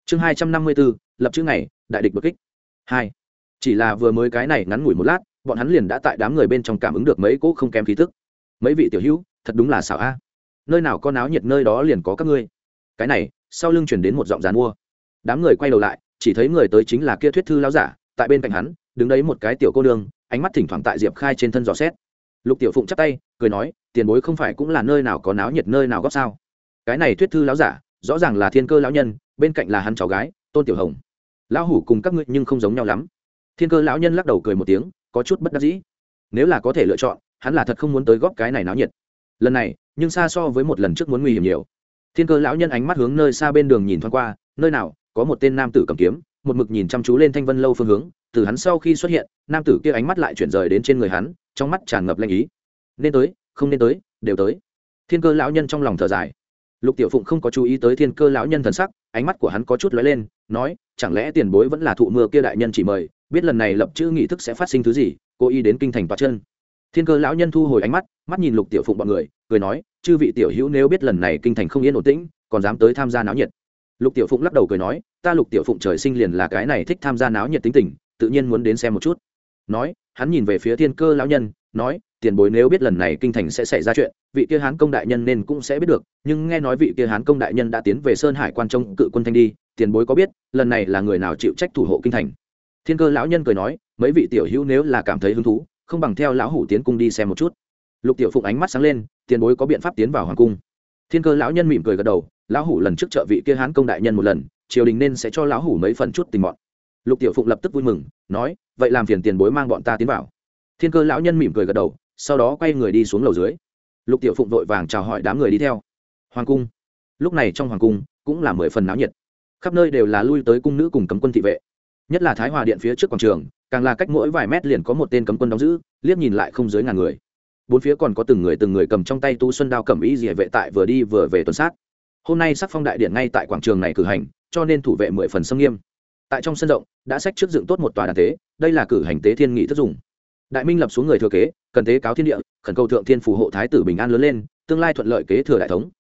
Chương hai trăm năm mươi bốn, lập chữ ngày, đại địch bất kích. Hai. Chỉ là vừa mới cái này ngắn ngủi một lát, bọn hắn liền đã tại đám người bên trong cảm ứng được mấy cỗ không kém khí thức mấy vị tiểu hữu, thật đúng là xảo a. Nơi nào có náo nhiệt nơi đó liền có các ngươi cái này, sau lưng chuyển đến một giọng dàn mua. Đám người quay đầu lại, chỉ thấy người tới chính là kia thuyết thư lão giả, tại bên cạnh hắn, đứng đấy một cái tiểu cô nương, ánh mắt thỉnh thoảng tại diệp khai trên thân dò xét. Lục tiểu phụng chắp tay, cười nói, tiền bối không phải cũng là nơi nào có náo nhiệt, nơi nào góp sao? Cái này thuyết thư lão giả, rõ ràng là thiên cơ lão nhân, bên cạnh là hắn cháu gái, tôn tiểu hồng. Lão hủ cùng các ngươi nhưng không giống nhau lắm. Thiên cơ lão nhân lắc đầu cười một tiếng, có chút bất đắc dĩ. Nếu là có thể lựa chọn, hắn là thật không muốn tới góp cái này náo nhiệt. Lần này, nhưng xa so với một lần trước muốn nguy hiểm nhiều thiên cơ lão nhân ánh mắt hướng nơi xa bên đường nhìn thoáng qua, nơi nào có một tên nam tử cầm kiếm, một mực nhìn chăm chú lên thanh vân lâu phương hướng, từ hắn sau khi xuất hiện, nam tử kia ánh mắt lại chuyển rời đến trên người hắn, trong mắt tràn ngập lanh ý. Nên tới, không nên tới, đều tới. Thiên cơ lão nhân trong lòng thở dài. Lục tiểu phụng không có chú ý tới thiên cơ lão nhân thần sắc, ánh mắt của hắn có chút lóe lên, nói, chẳng lẽ tiền bối vẫn là thụ mưa kia đại nhân chỉ mời, biết lần này lập chữ nghị thức sẽ phát sinh thứ gì cô y đến kinh thành toạt chân. Thiên cơ lão nhân thu hồi ánh mắt mắt nhìn lục tiểu phụng bọn người cười nói, chư vị tiểu hữu nếu biết lần này kinh thành không yên ổn tĩnh, còn dám tới tham gia náo nhiệt. Lục tiểu phụng lắc đầu cười nói, ta lục tiểu phụng trời sinh liền là cái này thích tham gia náo nhiệt tính tình, tự nhiên muốn đến xem một chút. Nói, hắn nhìn về phía thiên cơ lão nhân, nói, tiền bối nếu biết lần này kinh thành sẽ xảy ra chuyện, vị kia hán công đại nhân nên cũng sẽ biết được, nhưng nghe nói vị kia hán công đại nhân đã tiến về sơn hải quan trông cự quân thanh đi, tiền bối có biết, lần này là người nào chịu trách thủ hộ kinh thành? Thiên cơ lão nhân cười nói, mấy vị tiểu hữu nếu là cảm thấy hứng thú, không bằng theo lão hủ tiến cung đi xem một chút lục tiểu phụng ánh mắt sáng lên, tiền bối có biện pháp tiến vào hoàng cung. Thiên cơ lão nhân mỉm cười gật đầu, lão hủ lần trước trợ vị kia hán công đại nhân một lần, triều đình nên sẽ cho lão hủ mấy phần chút tình bọn lục tiểu phụng lập tức vui mừng, nói, vậy làm phiền tiền bối mang bọn ta tiến vào. Thiên cơ lão nhân mỉm cười gật đầu, sau đó quay người đi xuống lầu dưới. Lục tiểu phụng vội vàng chào hỏi đám người đi theo. Hoàng cung. Lúc này trong hoàng cung cũng là mười phần náo nhiệt. Khắp nơi đều là lui tới cung nữ cùng cấm quân thị vệ. Nhất là thái hòa điện phía trước quảng trường, càng là cách mỗi vài mét liền có một tên cấm quân đóng giữ, liếc nhìn lại không dưới ngàn người bốn phía còn có từng người từng người cầm trong tay tu xuân đao cầm ý gì vệ tại vừa đi vừa về tuần sát. Hôm nay sắc phong đại điện ngay tại quảng trường này cử hành, cho nên thủ vệ mười phần xâm nghiêm. Tại trong sân rộng, đã sách trước dựng tốt một tòa đàn tế, đây là cử hành tế thiên nghị thất dùng. Đại minh lập xuống người thừa kế, cần tế cáo thiên địa, khẩn cầu thượng thiên phù hộ thái tử bình an lớn lên, tương lai thuận lợi kế thừa đại thống.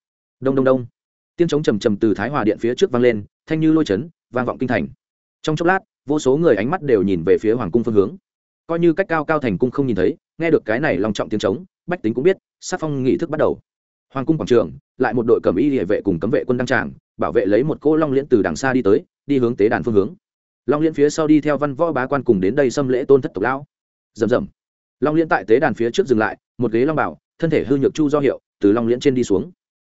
Đông đông đông. Tiếng trống trầm trầm từ thái hòa điện phía trước vang lên, thanh như lôi chấn, vang vọng kinh thành. Trong chốc lát, vô số người ánh mắt đều nhìn về phía hoàng cung phương hướng. Coi như cách cao cao thành cung không nhìn thấy nghe được cái này lòng trọng tiếng trống, bách tính cũng biết, sát phong nghị thức bắt đầu. Hoàng cung quảng trường, lại một đội cầm y địa vệ cùng cấm vệ quân đăng tràng, bảo vệ lấy một cô long liễn từ đằng xa đi tới, đi hướng tế đàn phương hướng. Long liễn phía sau đi theo văn võ bá quan cùng đến đây xâm lễ tôn thất tộc lão. Rầm rầm. Long liễn tại tế đàn phía trước dừng lại, một ghế long bảo, thân thể hư nhược chu do hiệu, từ long liễn trên đi xuống.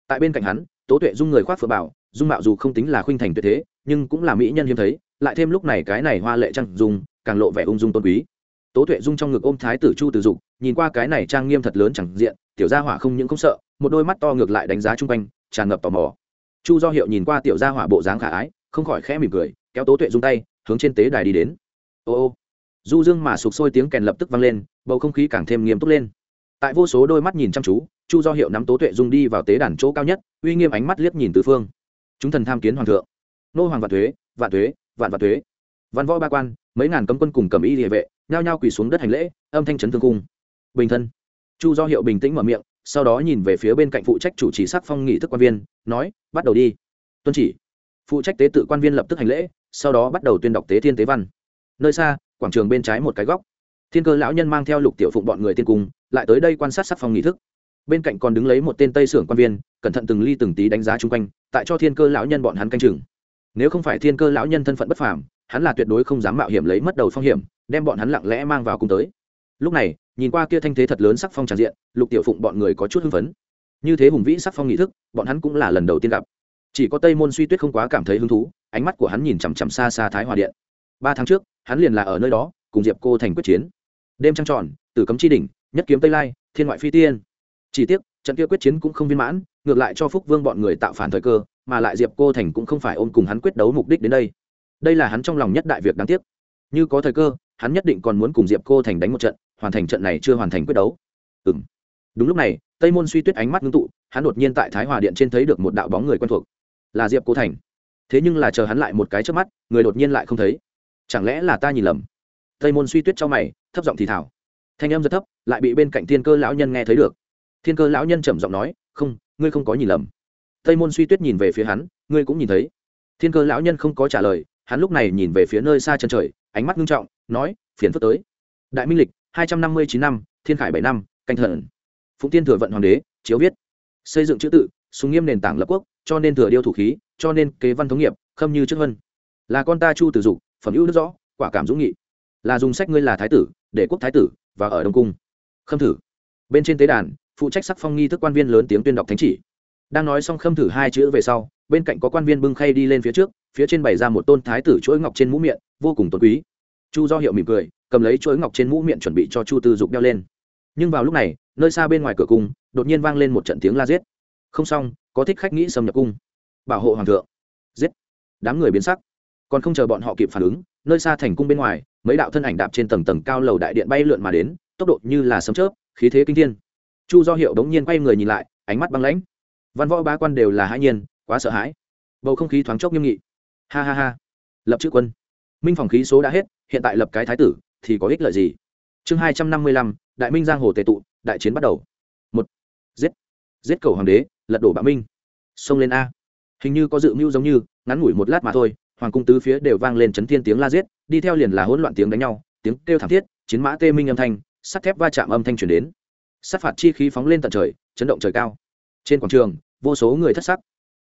Tại bên cạnh hắn, tố tuệ dung người khoác phượng bảo, dung mạo dù không tính là khuynh thành tuyệt thế, nhưng cũng là mỹ nhân hiếm thấy, lại thêm lúc này cái này hoa lệ trăng dung càng lộ vẻ ung dung tôn quý tố tuệ dung trong ngực ôm thái tử chu từ dục, nhìn qua cái này trang nghiêm thật lớn chẳng diện, tiểu gia hỏa không những không sợ, một đôi mắt to ngược lại đánh giá chung quanh, tràn ngập tò mò. Chu do hiệu nhìn qua tiểu gia hỏa bộ dáng khả ái, không khỏi khẽ mỉm cười, kéo tố tuệ dung tay, hướng trên tế đài đi đến. Ô ô. Du dương mà sụp sôi tiếng kèn lập tức vang lên, bầu không khí càng thêm nghiêm túc lên. Tại vô số đôi mắt nhìn chăm chú, chu do hiệu nắm tố tuệ dung đi vào tế đàn chỗ cao nhất, uy nghiêm ánh mắt liếc nhìn tứ phương. Chúng thần tham kiến hoàng thượng. Nô hoàng vạn thuế vạn thuế, vạn vạn thuế văn võ ba quan, mấy ngàn cấm quân cùng cầm y địa vệ, nhao nhao quỳ xuống đất hành lễ, âm thanh trấn thương cung. Bình thân. Chu do hiệu bình tĩnh mở miệng, sau đó nhìn về phía bên cạnh phụ trách chủ trì sắc phong nghị thức quan viên, nói, bắt đầu đi. Tuân chỉ. Phụ trách tế tự quan viên lập tức hành lễ, sau đó bắt đầu tuyên đọc tế thiên tế văn. Nơi xa, quảng trường bên trái một cái góc. Thiên cơ lão nhân mang theo lục tiểu phụng bọn người tiên cung, lại tới đây quan sát sắc phong nghị thức. Bên cạnh còn đứng lấy một tên tây sưởng quan viên, cẩn thận từng ly từng tí đánh giá chung quanh, tại cho thiên cơ lão nhân bọn hắn canh chừng. Nếu không phải thiên cơ lão nhân thân phận bất phàm hắn là tuyệt đối không dám mạo hiểm lấy mất đầu phong hiểm, đem bọn hắn lặng lẽ mang vào cùng tới. Lúc này, nhìn qua kia thanh thế thật lớn sắc phong tràn diện, lục tiểu phụng bọn người có chút hưng phấn. Như thế hùng vĩ sắc phong nghị thức, bọn hắn cũng là lần đầu tiên gặp. Chỉ có tây môn suy tuyết không quá cảm thấy hứng thú, ánh mắt của hắn nhìn chằm chằm xa xa thái hòa điện. Ba tháng trước, hắn liền là ở nơi đó, cùng diệp cô thành quyết chiến. Đêm trăng tròn, tử cấm chi đỉnh, nhất kiếm tây lai, thiên ngoại phi tiên. Chỉ tiếc, trận kia quyết chiến cũng không viên mãn, ngược lại cho phúc vương bọn người tạo phản thời cơ, mà lại diệp cô thành cũng không phải ôm cùng hắn quyết đấu mục đích đến đây đây là hắn trong lòng nhất đại việc đáng tiếc. Như có thời cơ, hắn nhất định còn muốn cùng diệp cô thành đánh một trận, hoàn thành trận này chưa hoàn thành quyết đấu. Ừ m đúng lúc này, tây môn suy tuyết ánh mắt ngưng tụ, hắn đột nhiên tại thái hòa điện trên thấy được một đạo bóng người quen thuộc. Là diệp cô thành. Thế nhưng là chờ hắn lại một cái trước mắt, người đột nhiên lại không thấy. Chẳng lẽ là ta nhìn lầm? Tây môn suy tuyết cho mày, thấp giọng thì thảo. Thanh âm rất thấp, lại bị bên cạnh thiên cơ lão nhân nghe thấy được. Thiên cơ lão nhân trầm giọng nói, không, ngươi không có nhìn lầm. Tây môn suy tuyết nhìn về phía hắn, ngươi cũng nhìn thấy. Thiên cơ lão nhân không có trả lời hắn lúc này nhìn về phía nơi xa chân trời, ánh mắt ngưng trọng, nói, phiền phức tới. Đại minh lịch, hai trăm năm mươi chín năm, thiên khải bảy năm, canh thần. Phụng tiên thừa vận hoàng đế, chiếu viết. Xây dựng chữ tự, súng nghiêm nền tảng lập quốc, cho nên thừa điêu thủ khí, cho nên kế văn thống nghiệp, khâm như trước vân. Là con ta chu tử dục, phẩm hữu đức rõ, quả cảm dũng nghị. Là dùng sách ngươi là thái tử, để quốc thái tử, và ở đông cung. Khâm thử. Bên trên tế đàn, phụ trách sắc phong nghi thức quan viên lớn tiếng tuyên đọc thánh chỉ. Đang nói xong khâm thử hai chữ về sau, bên cạnh có quan viên bưng khay đi lên phía trước phía trên bày ra một tôn thái tử chuỗi ngọc trên mũ miệng, vô cùng tôn quý. Chu do hiệu mỉm cười, cầm lấy chuỗi ngọc trên mũ miệng chuẩn bị cho chu tư dục đeo lên. Nhưng vào lúc này, nơi xa bên ngoài cửa cung, đột nhiên vang lên một trận tiếng la giết. Không xong, có thích khách nghĩ xâm nhập cung. Bảo hộ hoàng thượng. Giết. Đám người biến sắc. Còn không chờ bọn họ kịp phản ứng, nơi xa thành cung bên ngoài, mấy đạo thân ảnh đạp trên tầng tầng cao lầu đại điện bay lượn mà đến, tốc độ như là sấm chớp, khí thế kinh thiên. Chu do hiệu đống nhiên quay người nhìn lại, ánh mắt băng lãnh. Văn võ ba quan đều là hãi nhiên, quá sợ hãi. Bầu không khí thoáng chốc nghiêm nghị ha ha ha. Lập chữ quân. Minh phòng khí số đã hết, hiện tại lập cái thái tử, thì có ích lợi gì? Chương hai trăm năm mươi lăm, đại minh giang hồ tề tụ, đại chiến bắt đầu. Một. Giết. Giết cầu hoàng đế, lật đổ bạo minh. Xông lên a. Hình như có dự mưu giống như, ngắn ngủi một lát mà thôi, hoàng cung tứ phía đều vang lên chấn thiên tiếng la giết, đi theo liền là hỗn loạn tiếng đánh nhau, tiếng kêu thảm thiết, chiến mã tê minh âm thanh, sắt thép va chạm âm thanh truyền đến. Sát phạt chi khí phóng lên tận trời, chấn động trời cao. Trên quảng trường, vô số người thất sắc.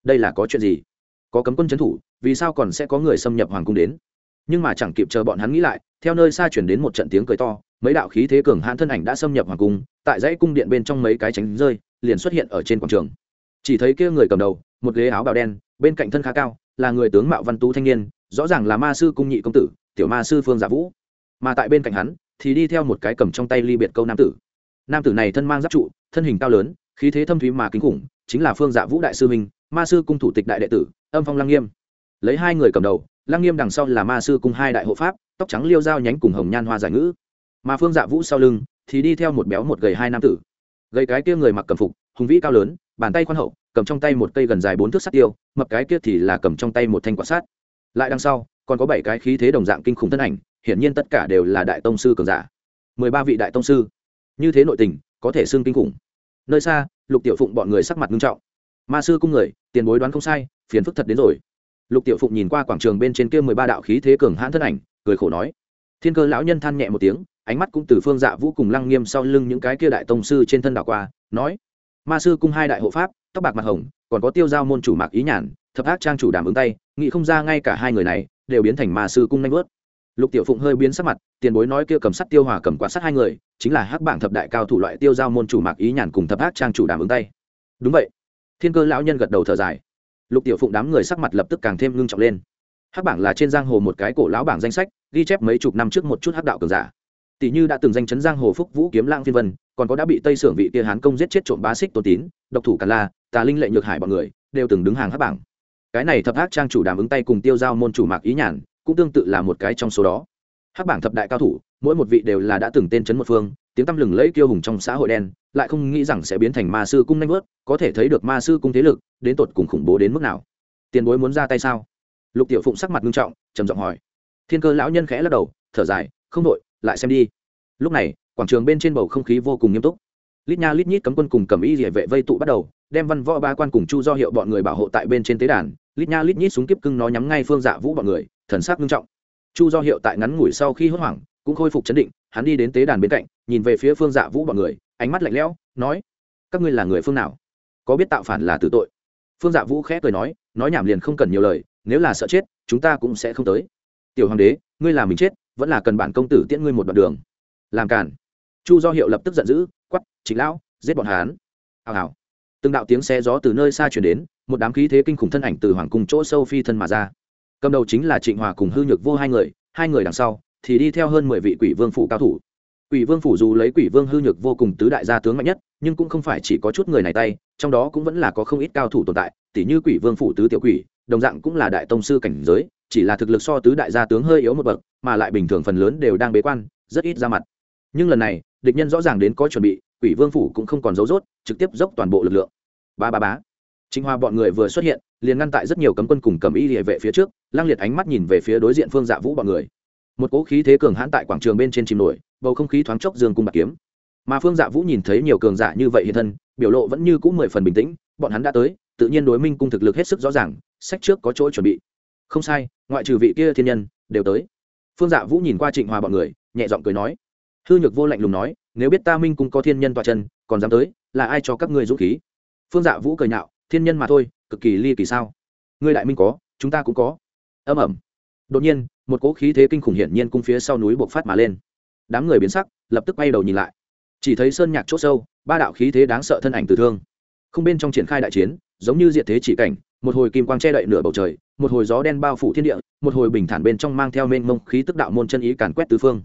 Đây là có chuyện gì? Có cấm quân trấn thủ vì sao còn sẽ có người xâm nhập hoàng cung đến? Nhưng mà chẳng kịp chờ bọn hắn nghĩ lại, theo nơi xa chuyển đến một trận tiếng cười to, mấy đạo khí thế cường hãn thân ảnh đã xâm nhập hoàng cung, tại dãy cung điện bên trong mấy cái tránh rơi, liền xuất hiện ở trên quảng trường. Chỉ thấy kia người cầm đầu, một ghế áo bào đen, bên cạnh thân khá cao, là người tướng mạo văn tú thanh niên, rõ ràng là ma sư cung nhị công tử, tiểu ma sư phương giả vũ. Mà tại bên cạnh hắn, thì đi theo một cái cầm trong tay ly biệt câu nam tử. Nam tử này thân mang giáp trụ, thân hình cao lớn, khí thế thâm thúy mà kinh khủng, chính là phương dạ vũ đại sư minh ma sư cung thủ tịch đại đệ tử, âm phong lăng nghiêm lấy hai người cầm đầu, lăng nghiêm đằng sau là ma sư cung hai đại hộ pháp, tóc trắng liêu dao nhánh cùng hồng nhan hoa giải ngữ. Mà phương dạ vũ sau lưng thì đi theo một béo một gầy hai nam tử. Gầy cái kia người mặc cầm phục, hùng vĩ cao lớn, bàn tay khoan hậu, cầm trong tay một cây gần dài bốn thước sắt tiêu, mập cái kia thì là cầm trong tay một thanh quả sát lại đằng sau, còn có bảy cái khí thế đồng dạng kinh khủng thân ảnh, hiển nhiên tất cả đều là đại tông sư cường giả. Mười ba vị đại tông sư. Như thế nội tình, có thể xưng kinh khủng. Nơi xa, lục tiểu phụng bọn người sắc mặt nghiêm trọng. Ma sư cung người, tiền bối đoán không sai, phiền phức thật đến rồi lục tiểu phụng nhìn qua quảng trường bên trên kia mười ba đạo khí thế cường hãn thân ảnh, cười khổ nói. Thiên cơ lão nhân than nhẹ một tiếng, ánh mắt cũng từ phương dạ vũ cùng lăng nghiêm sau lưng những cái kia đại tông sư trên thân đảo qua, nói ma sư cung hai đại hộ pháp, tóc bạc mặt hồng, còn có tiêu giao môn chủ mạc ý nhàn, thập ác trang chủ đàm ứng tay, nghĩ không ra ngay cả hai người này đều biến thành ma sư cung nanh vớt. Lục tiểu phụng hơi biến sắc mặt, tiền bối nói kia cầm sắt tiêu hòa cầm quạt sắt hai người, chính là hắc bảng thập đại cao thủ loại tiêu giao môn chủ mạc ý nhàn cùng thập ác trang chủ đàm ứng tay. Đúng vậy. Thiên cơ lão nhân gật đầu thở dài lục tiểu phụng đám người sắc mặt lập tức càng thêm ngưng trọng lên. Hắc bảng là trên giang hồ một cái cổ lão bảng danh sách, ghi chép mấy chục năm trước một chút hắc đạo cường giả. Tỷ như đã từng danh chấn giang hồ phúc vũ kiếm lang phiên vân, còn có đã bị tây sưởng vị tia hán công giết chết trộm bá xích tôn tín, độc thủ càn la, tà linh lệ nhược hải bọn người, đều từng đứng hàng hắc bảng. Cái này thập hắc trang chủ đàm ứng tay cùng tiêu giao môn chủ mạc ý nhàn, cũng tương tự là một cái trong số đó. Hắc bảng thập đại cao thủ mỗi một vị đều là đã từng tên chấn một phương, tiếng tăm lừng lẫy kiêu hùng trong xã hội đen, lại không nghĩ rằng sẽ biến thành ma sư cung nanh vớt, có thể thấy được ma sư cung thế lực, đến tột cùng khủng bố đến mức nào. Tiền bối muốn ra tay sao? Lục tiểu phụng sắc mặt nghiêm trọng, trầm giọng hỏi. Thiên cơ lão nhân khẽ lắc đầu, thở dài, không đội lại xem đi. Lúc này, quảng trường bên trên bầu không khí vô cùng nghiêm túc. Lít nha lít nhít cấm quân cùng cầm y địa vệ vây tụ bắt đầu, đem văn võ ba quan cùng chu do hiệu bọn người bảo hộ tại bên trên tế đàn, lít nha lít nhít súng kiếp cưng nó nhắm ngay phương dạ vũ bọn người, thần sắc nghiêm trọng. Chu do hiệu tại ngắn ngủi sau khi hốt hoảng cũng khôi phục chấn định, hắn đi đến tế đàn bên cạnh, nhìn về phía phương dạ vũ bọn người, ánh mắt lạnh lẽo, nói, các ngươi là người phương nào? Có biết tạo phản là tử tội? Phương dạ vũ khẽ cười nói nói nhảm liền không cần nhiều lời, nếu là sợ chết, chúng ta cũng sẽ không tới. Tiểu hoàng đế, ngươi làm mình chết, vẫn là cần bản công tử tiễn ngươi một đoạn đường. Làm cản chu do hiệu lập tức giận dữ quắp chính lão, giết bọn hán hào hào. Từng đạo tiếng xe gió từ nơi xa chuyển đến, một đám khí thế kinh khủng thân ảnh từ hoàng cung chỗ sâu phi thân mà ra. Cầm đầu chính là trịnh hòa cùng hư nhược vô hai người hai người đằng sau thì đi theo hơn mười vị quỷ vương phủ cao thủ. Quỷ vương phủ dù lấy quỷ vương hư nhược vô cùng tứ đại gia tướng mạnh nhất nhưng cũng không phải chỉ có chút người này tay trong đó cũng vẫn là có không ít cao thủ tồn tại tỉ như quỷ vương phủ tứ tiểu quỷ đồng dạng cũng là đại tông sư cảnh giới chỉ là thực lực so tứ đại gia tướng hơi yếu một bậc mà lại bình thường phần lớn đều đang bế quan rất ít ra mặt. Nhưng lần này địch nhân rõ ràng đến có chuẩn bị quỷ vương phủ cũng không còn giấu rốt, trực tiếp dốc toàn bộ lực lượng. Ba ba bá chính Hoa bọn người vừa xuất hiện, liền ngăn tại rất nhiều cấm quân cùng cầm y liề vệ phía trước, lang liệt ánh mắt nhìn về phía đối diện Phương Dạ Vũ bọn người. Một cỗ khí thế cường hãn tại quảng trường bên trên chìm nổi, bầu không khí thoáng chốc dương cung bạc kiếm. Mà Phương Dạ Vũ nhìn thấy nhiều cường giả như vậy hiện thân, biểu lộ vẫn như cũ mười phần bình tĩnh, bọn hắn đã tới, tự nhiên đối minh cung thực lực hết sức rõ ràng, sách trước có chỗ chuẩn bị. Không sai, ngoại trừ vị kia thiên nhân, đều tới. Phương Dạ Vũ nhìn qua Trịnh hòa bọn người, nhẹ giọng cười nói: "Hư Nhược Vô lạnh lùng nói, nếu biết ta minh cung có thiên nhân tọa chân, còn dám tới, là ai cho các ngươi dũng khí?" Phương Dạ Vũ cười nhạo, thiên nhân mà thôi cực kỳ ly kỳ sao ngươi đại minh có chúng ta cũng có âm ẩm đột nhiên một cỗ khí thế kinh khủng hiển nhiên cung phía sau núi buộc phát mà lên. Đám người biến sắc, lập tức bay đầu nhìn lại. Chỉ thấy sơn nhạc c h ỗ sâu, ba đạo khí thế đáng sợ thân ảnh từ thương. Không bên trong triển khai đại chiến, giống như diệt thế chỉ cảnh, một hồi kim quang che đậy nửa bầu trời, một hồi gió đen bao phủ thiên địa, một hồi bình thản bên trong mang theo mênh mông khí tức đạo môn chân ý càn quét tứ phương.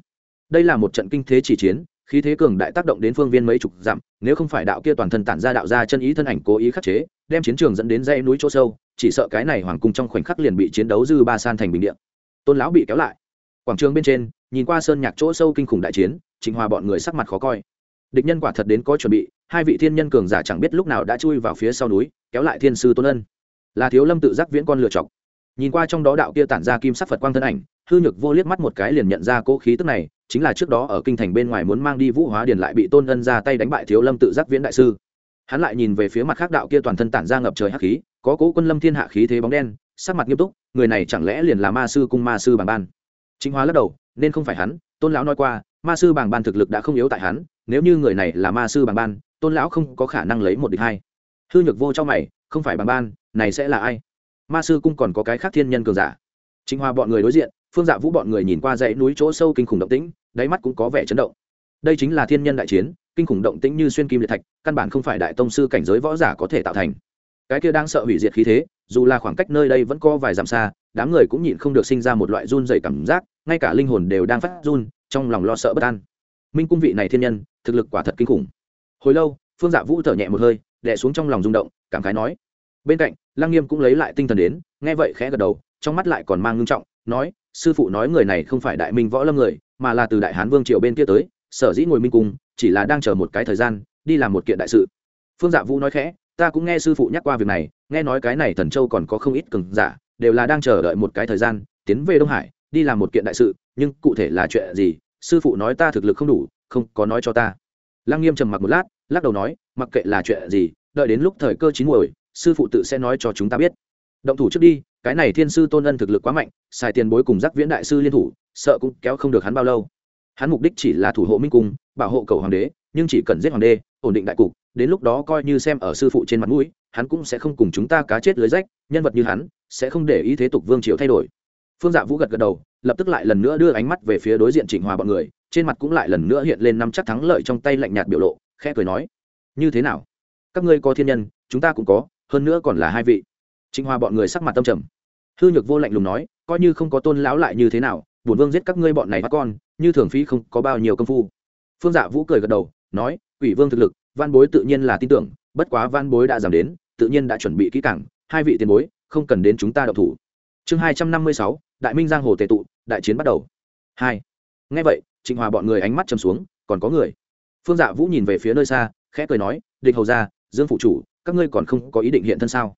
Đây là một trận kinh thế chỉ chiến, khí thế cường đại tác động đến phương viên mấy chục dặm, nếu không phải đạo kia toàn thân tản ra đạo ra chân ý thân ảnh cố ý khắc chế, đem chiến trường dẫn đến dây núi chỗ sâu, chỉ sợ cái này hoàng cung trong khoảnh khắc liền bị chiến đấu dư ba san thành bình điện tôn lão bị kéo lại quảng trường bên trên nhìn qua sơn nhạc chỗ sâu kinh khủng đại chiến trịnh hòa bọn người sắc mặt khó coi địch nhân quả thật đến có chuẩn bị hai vị thiên nhân cường giả chẳng biết lúc nào đã chui vào phía sau núi kéo lại thiên sư tôn ân là thiếu lâm tự giác viễn con lựa chọc nhìn qua trong đó đạo kia tản ra kim sắc phật quang thân ảnh hư nhược vô liếc mắt một cái liền nhận ra cỗ khí tức này chính là trước đó ở kinh thành bên ngoài muốn mang đi vũ hóa điền lại bị tôn ân ra tay đánh bại thiếu lâm tự giác viễn đại sư hắn lại nhìn về phía mặt khác đạo kia toàn thân tản ra ngập trời hắc khí có cố quân lâm thiên hạ khí thế bóng đen sắc mặt nghiêm túc, người này chẳng lẽ liền là ma sư cung ma sư bàng ban? Chính hóa lắc đầu, nên không phải hắn, tôn lão nói qua, ma sư bàng ban thực lực đã không yếu tại hắn, nếu như người này là ma sư bàng ban, tôn lão không có khả năng lấy một địch hai. Hư nhược vô cho mày, không phải bàng ban, này sẽ là ai? Ma sư cung còn có cái khác thiên nhân cường giả. Chính hoa bọn người đối diện, phương dạ vũ bọn người nhìn qua dãy núi chỗ sâu kinh khủng động tĩnh, đáy mắt cũng có vẻ chấn động. Đây chính là thiên nhân đại chiến, kinh khủng động tĩnh như xuyên kim liệt thạch, căn bản không phải đại tông sư cảnh giới võ giả có thể tạo thành cái kia đang sợ hủy diệt khí thế, dù là khoảng cách nơi đây vẫn có vài dặm xa, đám người cũng nhịn không được sinh ra một loại run dày cảm giác, ngay cả linh hồn đều đang phát run, trong lòng lo sợ bất an. Minh cung vị này thiên nhân, thực lực quả thật kinh khủng. Hồi lâu, phương dạ vũ thở nhẹ một hơi đẻ xuống trong lòng rung động, cảm khái nói. Bên cạnh, lăng nghiêm cũng lấy lại tinh thần đến, nghe vậy khẽ gật đầu, trong mắt lại còn mang ngưng trọng, nói, sư phụ nói người này không phải đại minh võ lâm người, mà là từ đại hán vương triều bên kia tới, sở dĩ ngồi minh cung, chỉ là đang chờ một cái thời gian, đi làm một kiện đại sự. Phương dạ vũ nói khẽ ta cũng nghe sư phụ nhắc qua việc này, nghe nói cái này thần châu còn có không ít cường giả, đều là đang chờ đợi một cái thời gian, tiến về đông hải, đi làm một kiện đại sự, nhưng cụ thể là chuyện gì, sư phụ nói ta thực lực không đủ, không có nói cho ta. Lăng nghiêm trầm mặc một lát, lắc đầu nói, mặc kệ là chuyện gì, đợi đến lúc thời cơ chín muồi, sư phụ tự sẽ nói cho chúng ta biết. Động thủ trước đi, cái này thiên sư tôn ân thực lực quá mạnh, xài tiền bối cùng giác viễn đại sư liên thủ, sợ cũng kéo không được hắn bao lâu. Hắn mục đích chỉ là thủ hộ minh cung, bảo hộ cầu hoàng đế nhưng chỉ cần giết hoàng đế ổn định đại cục, đến lúc đó coi như xem ở sư phụ trên mặt mũi, hắn cũng sẽ không cùng chúng ta cá chết lưới rách, nhân vật như hắn, sẽ không để ý thế tục vương triều thay đổi. Phương dạ vũ gật gật đầu, lập tức lại lần nữa đưa ánh mắt về phía đối diện trịnh hòa bọn người, trên mặt cũng lại lần nữa hiện lên năm chắc thắng lợi trong tay lạnh nhạt biểu lộ, khẽ cười nói, như thế nào? Các ngươi có thiên nhân, chúng ta cũng có, hơn nữa còn là hai vị. Trịnh hòa bọn người sắc mặt tâm trầm. Hư nhược vô lạnh lùng nói, coi như không có tôn lão lại như thế nào, bổn vương giết các ngươi bọn này bắt con, như thường phí không có bao nhiêu công phu. Phương dạ vũ cười gật đầu nói, quỷ vương thực lực, văn bối tự nhiên là tin tưởng, bất quá văn bối đã giảm đến, tự nhiên đã chuẩn bị kỹ cảng hai vị tiền bối, không cần đến chúng ta đậu thủ. Chương hai trăm năm mươi sáu, đại minh giang hồ tề tụ, đại chiến bắt đầu. Hai. Ngay vậy, trịnh hòa bọn người ánh mắt chầm xuống, còn có người. Phương dạ vũ nhìn về phía nơi xa, khẽ cười nói, địch hầu ra dương phụ chủ, các ngươi còn không có ý định hiện thân sao?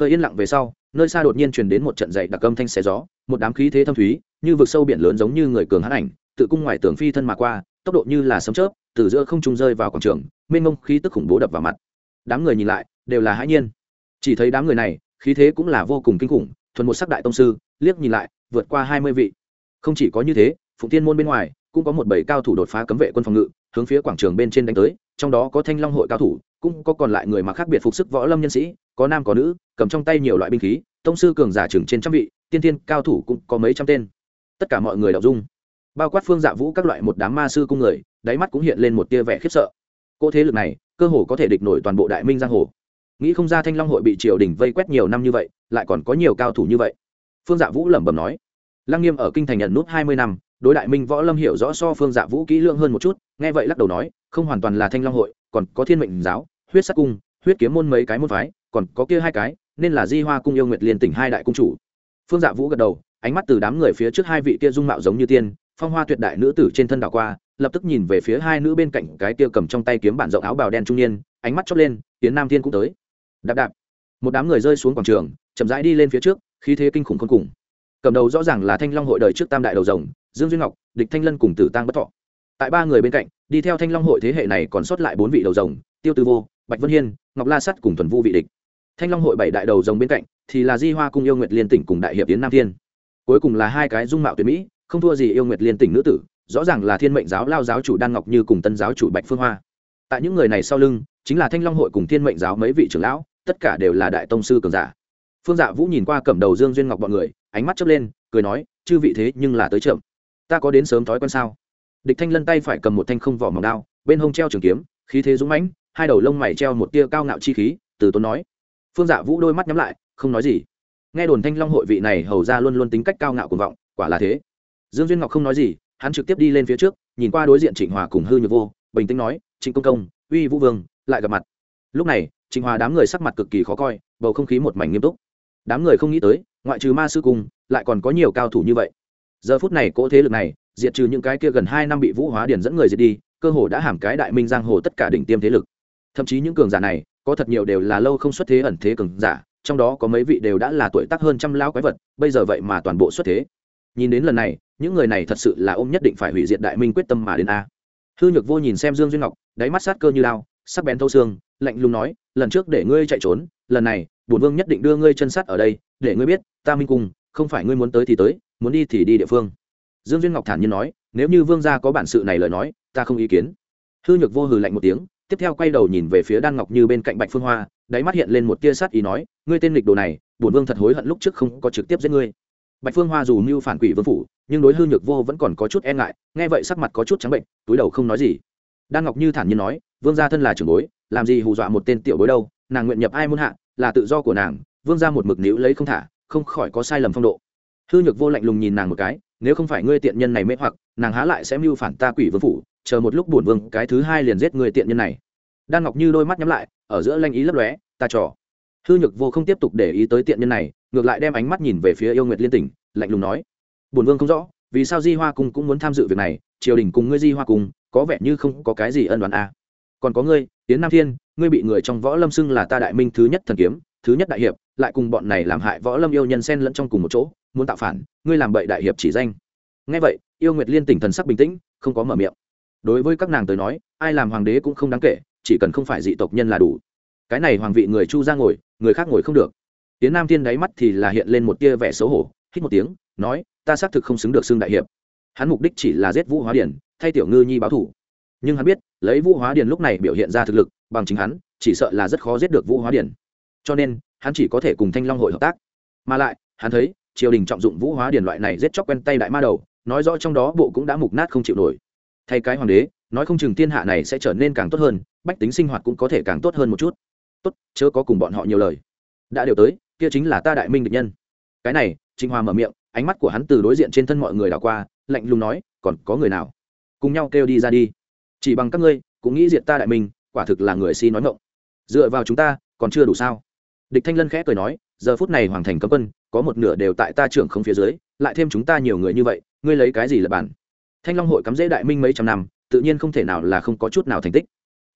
Hơi yên lặng về sau, nơi xa đột nhiên truyền đến một trận dậy đặc âm thanh xé gió, một đám khí thế thâm thúy, như vực sâu biển lớn giống như người cường hãn ảnh, tự cung ngoài tường phi thân mà qua tốc độ như là sấm chớp, từ giữa không trung rơi vào quảng trường, mênh mông khí tức khủng bố đập vào mặt. Đám người nhìn lại, đều là hãi nhiên. Chỉ thấy đám người này, khí thế cũng là vô cùng kinh khủng, thuần một sắc đại tông sư, liếc nhìn lại, vượt qua hai mươi vị. Không chỉ có như thế, phụng tiên môn bên ngoài, cũng có một bảy cao thủ đột phá cấm vệ quân phòng ngự, hướng phía quảng trường bên trên đánh tới, trong đó có thanh long hội cao thủ, cũng có còn lại người mặc khác biệt phục sức võ lâm nhân sĩ, có nam có nữ, cầm trong tay nhiều loại binh khí, tông sư cường giả chừng trên trăm vị, tiên tiên cao thủ cũng có mấy trăm tên. Tất cả mọi người đọc dung bao quát phương dạ vũ các loại một đám ma sư cung người, đáy mắt cũng hiện lên một tia vẻ khiếp sợ. Cỗ thế lực này, cơ hồ có thể địch nổi toàn bộ đại minh giang hồ. Nghĩ không ra thanh long hội bị triều đình vây quét nhiều năm như vậy, lại còn có nhiều cao thủ như vậy. Phương dạ vũ lẩm bẩm nói, lăng nghiêm ở kinh thành nhận nút hai mươi năm, đối đại minh võ lâm hiểu rõ so phương dạ vũ kỹ lưỡng hơn một chút, nghe vậy lắc đầu nói, không hoàn toàn là thanh long hội, còn có thiên mệnh giáo, huyết sắc cung, huyết kiếm môn mấy cái môn phái, còn có kia hai cái, nên là di hoa cung yêu nguyệt liên tỉnh hai đại cung chủ. Phương dạ vũ gật đầu, ánh mắt từ đám người phía trước hai vị kia dung mạo giống như tiên phong hoa tuyệt đại nữ tử trên thân đảo qua, lập tức nhìn về phía hai nữ bên cạnh, cái kia cầm trong tay kiếm bản rộng áo bào đen trung niên, ánh mắt chót lên, tiến nam thiên cũng tới. Đạp đạp. Một đám người rơi xuống quảng trường, chậm rãi đi lên phía trước, khí thế kinh khủng khôn cùng. Cầm đầu rõ ràng là thanh long hội đời trước tam đại đầu rồng, dương duy ngọc, địch thanh lân cùng tử tăng bất thọ. Tại ba người bên cạnh, đi theo thanh long hội thế hệ này còn sót lại bốn vị đầu rồng, tiêu tư vô, bạch vân hiên, ngọc la sắt cùng thuần vu vị địch. Thanh long hội bảy đại đầu rồng bên cạnh thì là di hoa cung yêu nguyệt liên tỉnh cùng đại hiệp tiến nam thiên. Cuối cùng là hai cái dung mạo tuyệt mỹ không thua gì yêu nguyệt liên tỉnh nữ tử, rõ ràng là thiên mệnh giáo lao giáo chủ đan ngọc như cùng tân giáo chủ bạch phương hoa. Tại những người này sau lưng, chính là thanh long hội cùng thiên mệnh giáo mấy vị trưởng lão, tất cả đều là đại tông sư cường giả. Phương dạ vũ nhìn qua cẩm đầu dương duyên ngọc bọn người, ánh mắt chớp lên, cười nói, chư vị thế nhưng là tới chậm. Ta có đến sớm thói quen sao? Địch thanh lân tay phải cầm một thanh không vỏ mỏng đao, bên hông treo trường kiếm, khí thế dũng mãnh, hai đầu lông mày treo một tia cao ngạo chi khí, từ tốn nói. Phương dạ vũ đôi mắt nhắm lại, không nói gì. Nghe đồn thanh long hội vị này hầu ra luôn luôn tính cách cao ngạo cuồng vọng, quả là thế dương duyên ngọc không nói gì, hắn trực tiếp đi lên phía trước, nhìn qua đối diện trịnh hòa cùng hư nhược vô, bình tĩnh nói, trịnh công công, uy vũ vương, lại gặp mặt. Lúc này, trịnh hòa đám người sắc mặt cực kỳ khó coi, bầu không khí một mảnh nghiêm túc. Đám người không nghĩ tới, ngoại trừ ma sư cung lại còn có nhiều cao thủ như vậy. Giờ phút này cỗ thế lực này, diệt trừ những cái kia gần hai năm bị vũ hóa điển dẫn người diệt đi, cơ hồ đã hàm cái đại minh giang hồ tất cả đỉnh tiêm thế lực. Thậm chí những cường giả này, có thật nhiều đều là lâu không xuất thế ẩn thế cường giả, trong đó có mấy vị đều đã là tuổi tác hơn trăm lao quái vật, bây giờ vậy mà toàn bộ xuất thế. Nhìn đến lần này những người này thật sự là ôm nhất định phải hủy diệt đại minh quyết tâm mà đến a. Hư nhược vô nhìn xem dương duyên ngọc, đáy mắt sát cơ như lao sắc bén thâu xương, lạnh lùng nói, lần trước để ngươi chạy trốn, lần này, bổn vương nhất định đưa ngươi chân sát ở đây, để ngươi biết, ta minh cung, không phải ngươi muốn tới thì tới, muốn đi thì đi địa phương. Dương duyên ngọc thản nhiên nói, nếu như vương gia có bản sự này lời nói, ta không ý kiến. Hư nhược vô hừ lạnh một tiếng, tiếp theo quay đầu nhìn về phía đan ngọc như bên cạnh bạch phương hoa, đáy mắt hiện lên một tia sát ý nói, ngươi tên lịch đồ này, bổn vương thật hối hận lúc trước không có trực tiếp giết ngươi. Bạch phương hoa dù mưu phản quỷ vương phủ nhưng đối hư nhược vô vẫn còn có chút e ngại, nghe vậy sắc mặt có chút trắng bệnh, túi đầu không nói gì. Đan ngọc như thản nhiên nói, vương gia thân là trưởng bối, làm gì hù dọa một tên tiểu bối đâu, nàng nguyện nhập ai muôn hạ, là tự do của nàng, vương gia một mực níu lấy không thả, không khỏi có sai lầm phong độ. Hư nhược vô lạnh lùng nhìn nàng một cái, nếu không phải ngươi tiện nhân này mê hoặc, nàng há lại sẽ mưu phản ta quỷ vương phủ, chờ một lúc bổn vương cái thứ hai liền giết người tiện nhân này. Đan ngọc như đôi mắt nhắm lại, ở giữa lanh ý lấp lóe, ta trò. Hư nhược vô không tiếp tục để ý tới tiện nhân này, ngược lại đem ánh mắt nhìn về phía yêu nguyệt liên tỉnh, lạnh lùng nói bổn vương không rõ, vì sao di hoa cung cũng muốn tham dự việc này, triều đình cùng ngươi di hoa cung, có vẻ như không có cái gì ân đoán a. À. còn có ngươi tiến nam thiên, ngươi bị người trong võ lâm xưng là ta đại minh thứ nhất thần kiếm, thứ nhất đại hiệp, lại cùng bọn này làm hại võ lâm yêu nhân xen lẫn trong cùng một chỗ, muốn tạo phản, ngươi làm bậy đại hiệp chỉ danh. Ngay vậy, yêu nguyệt liên tỉnh thần sắc bình tĩnh, không có mở miệng. Đối với các nàng tới nói, ai làm hoàng đế cũng không đáng kể, chỉ cần không phải dị tộc nhân là đủ. Cái này hoàng vị người chu ra ngồi, người khác ngồi không được. Tiến nam thiên đáy mắt thì là hiện lên một tia vẻ xấu hổ, hít một tiếng nói, ta xác thực không xứng được xưng đại hiệp. Hắn mục đích chỉ là giết vũ hóa điển thay tiểu ngư nhi báo thủ. Nhưng hắn biết, lấy vũ hóa điển lúc này biểu hiện ra thực lực, bằng chính hắn, chỉ sợ là rất khó giết được vũ hóa điển cho nên, hắn chỉ có thể cùng thanh long hội hợp tác. Mà lại, hắn thấy, triều đình trọng dụng vũ hóa điển loại này giết chóc quen tay đại ma đầu, nói rõ trong đó bộ cũng đã mục nát không chịu nổi. Thay cái hoàng đế, nói không chừng thiên hạ này sẽ trở nên càng tốt hơn, bách tính sinh hoạt cũng có thể càng tốt hơn một chút. Tốt, chớ có cùng bọn họ nhiều lời. Đã đều tới, kia chính là ta đại minh địch nhân. Cái này trinh hoa mở miệng ánh mắt của hắn từ đối diện trên thân mọi người đảo qua, lạnh lùng nói, còn có người nào? Cùng nhau kêu đi ra đi. Chỉ bằng các ngươi, cũng nghĩ diện ta đại minh, quả thực là người si nói ngộng dựa vào chúng ta, còn chưa đủ sao? Địch thanh lân khẽ cười nói, giờ phút này hoàng thành cấm quân, có một nửa đều tại ta trưởng không phía dưới, lại thêm chúng ta nhiều người như vậy, ngươi lấy cái gì là bản? Thanh long hội cắm dễ đại minh mấy trăm năm, tự nhiên không thể nào là không có chút nào thành tích.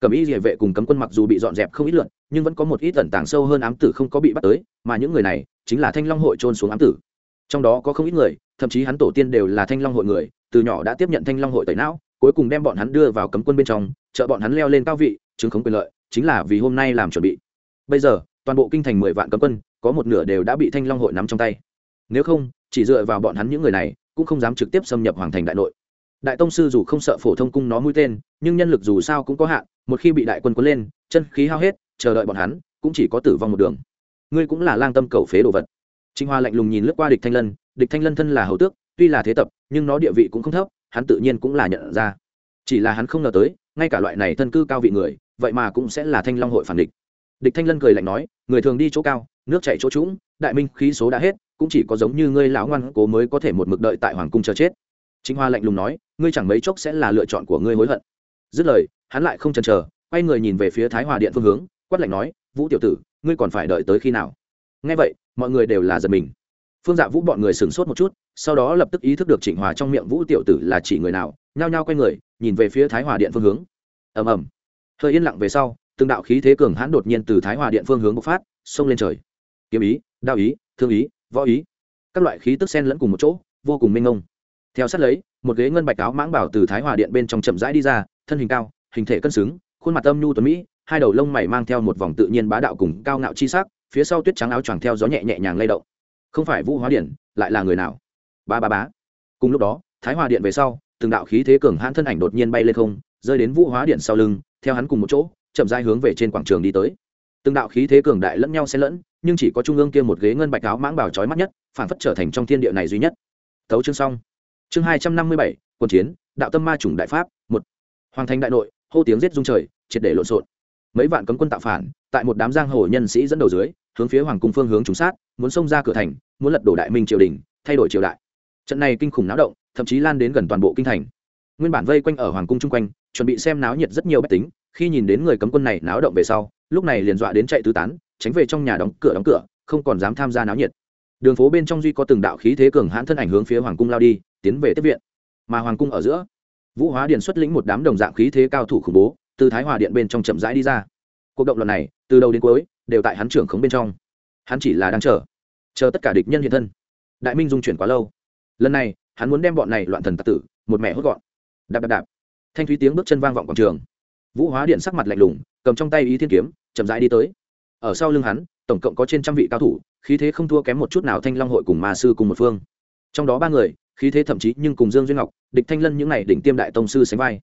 Cẩm Y địa vệ cùng cấm quân mặc dù bị dọn dẹp không ít lượn, nhưng vẫn có một ít tẩn tàng sâu hơn ám tử không có bị bắt tới, mà những người này chính là thanh long hội trôn xuống ám tử trong đó có không ít người, thậm chí hắn tổ tiên đều là thanh long hội người, từ nhỏ đã tiếp nhận thanh long hội tẩy não, cuối cùng đem bọn hắn đưa vào cấm quân bên trong, trợ bọn hắn leo lên cao vị, chứng khống quyền lợi, chính là vì hôm nay làm chuẩn bị. Bây giờ, toàn bộ kinh thành mười vạn cấm quân, có một nửa đều đã bị thanh long hội nắm trong tay. Nếu không, chỉ dựa vào bọn hắn những người này, cũng không dám trực tiếp xâm nhập hoàng thành đại nội. Đại tông sư dù không sợ phổ thông cung nó mũi tên, nhưng nhân lực dù sao cũng có hạn, một khi bị đại quân cuốn lên, chân khí hao hết, chờ đợi bọn hắn, cũng chỉ có tử vong một đường. Ngươi cũng là lang tâm cầu phế đồ vật trịnh hoa lạnh lùng nhìn lướt qua địch thanh lân, địch thanh lân thân là hầu tước, tuy là thế tập, nhưng nó địa vị cũng không thấp, hắn tự nhiên cũng là nhận ra. Chỉ là hắn không ngờ tới, ngay cả loại này thân cư cao vị người, vậy mà cũng sẽ là thanh long hội phản địch. Địch thanh lân cười lạnh nói, người thường đi chỗ cao, nước chạy chỗ trũng, đại minh khí số đã hết, cũng chỉ có giống như ngươi lão ngoan cố mới có thể một mực đợi tại hoàng cung chờ chết. Chính hoa lạnh lùng nói, ngươi chẳng mấy chốc sẽ là lựa chọn của ngươi hối hận. Dứt lời, hắn lại không chần chờ, quay người nhìn về phía thái hòa điện phương hướng, quát lạnh nói, vũ tiểu tử, ngươi còn phải đợi tới khi nào? Nghe vậy mọi người đều là giật mình. Phương dạ vũ bọn người sửng sốt một chút, sau đó lập tức ý thức được trịnh hòa trong miệng vũ tiểu tử là chỉ người nào, nhao nhao quay người, nhìn về phía thái hòa điện phương hướng. Ầm ầm. Hơi yên lặng về sau, từng đạo khí thế cường hãn đột nhiên từ thái hòa điện phương hướng bộc phát, xông lên trời. Kiếm ý, đao ý, thương ý, võ ý. Các loại khí tức sen lẫn cùng một chỗ, vô cùng minh ngông theo sát lấy, một ghế ngân bạch áo mãng bảo từ thái hòa điện bên trong chậm rãi đi ra, thân hình cao, hình thể cân xứng, khuôn mặt âm nhu tuấn mỹ, hai đầu lông mày mang theo một vòng tự nhiên bá đạo cùng cao ngạo chi sắc phía sau tuyết trắng áo choàng theo gió nhẹ nhẹ nhàng lay động. Không phải vũ hóa điện lại là người nào? Ba ba bá cùng lúc đó, thái hòa điện về sau, từng đạo khí thế cường hãn thân ảnh đột nhiên bay lên không, rơi đến vũ hóa điện sau lưng, theo hắn cùng một chỗ, chậm rãi hướng về trên quảng trường đi tới. Từng đạo khí thế cường đại lẫn nhau xen lẫn, nhưng chỉ có trung ương kia một ghế ngân bạch áo mãng bảo chói mắt nhất, phản phất trở thành trong thiên địa này duy nhất. Thấu chương xong. Chương hai trăm năm mươi bảy, quân chiến, đạo tâm ma chủng đại pháp, một. Hoàng thành đại nội, hô tiếng giết dung trời, triệt để lộn xộn. Mấy vạn cấm quân tạo phản tại một đám giang hồ nhân sĩ dẫn đầu dưới, hướng phía hoàng cung phương hướng trúng sát, muốn xông ra cửa thành, muốn lật đổ đại minh triều đình, thay đổi triều đại. Trận này kinh khủng náo động, thậm chí lan đến gần toàn bộ kinh thành. Nguyên bản vây quanh ở hoàng cung chung quanh, chuẩn bị xem náo nhiệt rất nhiều bách tính, khi nhìn đến người cấm quân này náo động về sau, lúc này liền dọa đến chạy tứ tán, tránh về trong nhà đóng cửa đóng cửa, không còn dám tham gia náo nhiệt. Đường phố bên trong duy có từng đạo khí thế cường hãn thân ảnh hướng phía hoàng cung lao đi, tiến về tiếp viện. Mà hoàng cung ở giữa, vũ hóa điện xuất lĩnh một đám đồng dạng khí thế cao thủ khủng bố, từ thái hòa điện bên trong chậm rãi đi ra cuộc động lần này từ đầu đến cuối đều tại hắn trưởng khống bên trong. Hắn chỉ là đang chờ chờ tất cả địch nhân hiện thân. Đại minh dung chuyển quá lâu. Lần này, hắn muốn đem bọn này loạn thần tạc tử một mẹ hốt gọn. Đạp đạp đạp. Thanh thúy tiếng bước chân vang vọng quảng trường. Vũ hóa điện sắc mặt lạnh lùng, cầm trong tay ý thiên kiếm, chậm rãi đi tới. Ở sau lưng hắn, tổng cộng có trên trăm vị cao thủ, khí thế không thua kém một chút nào thanh long hội cùng ma sư cùng một phương. Trong đó ba người, khí thế thậm chí nhưng cùng dương duyên ngọc, địch thanh lân những n à y đỉnh tiêm đại tông sư sánh vai.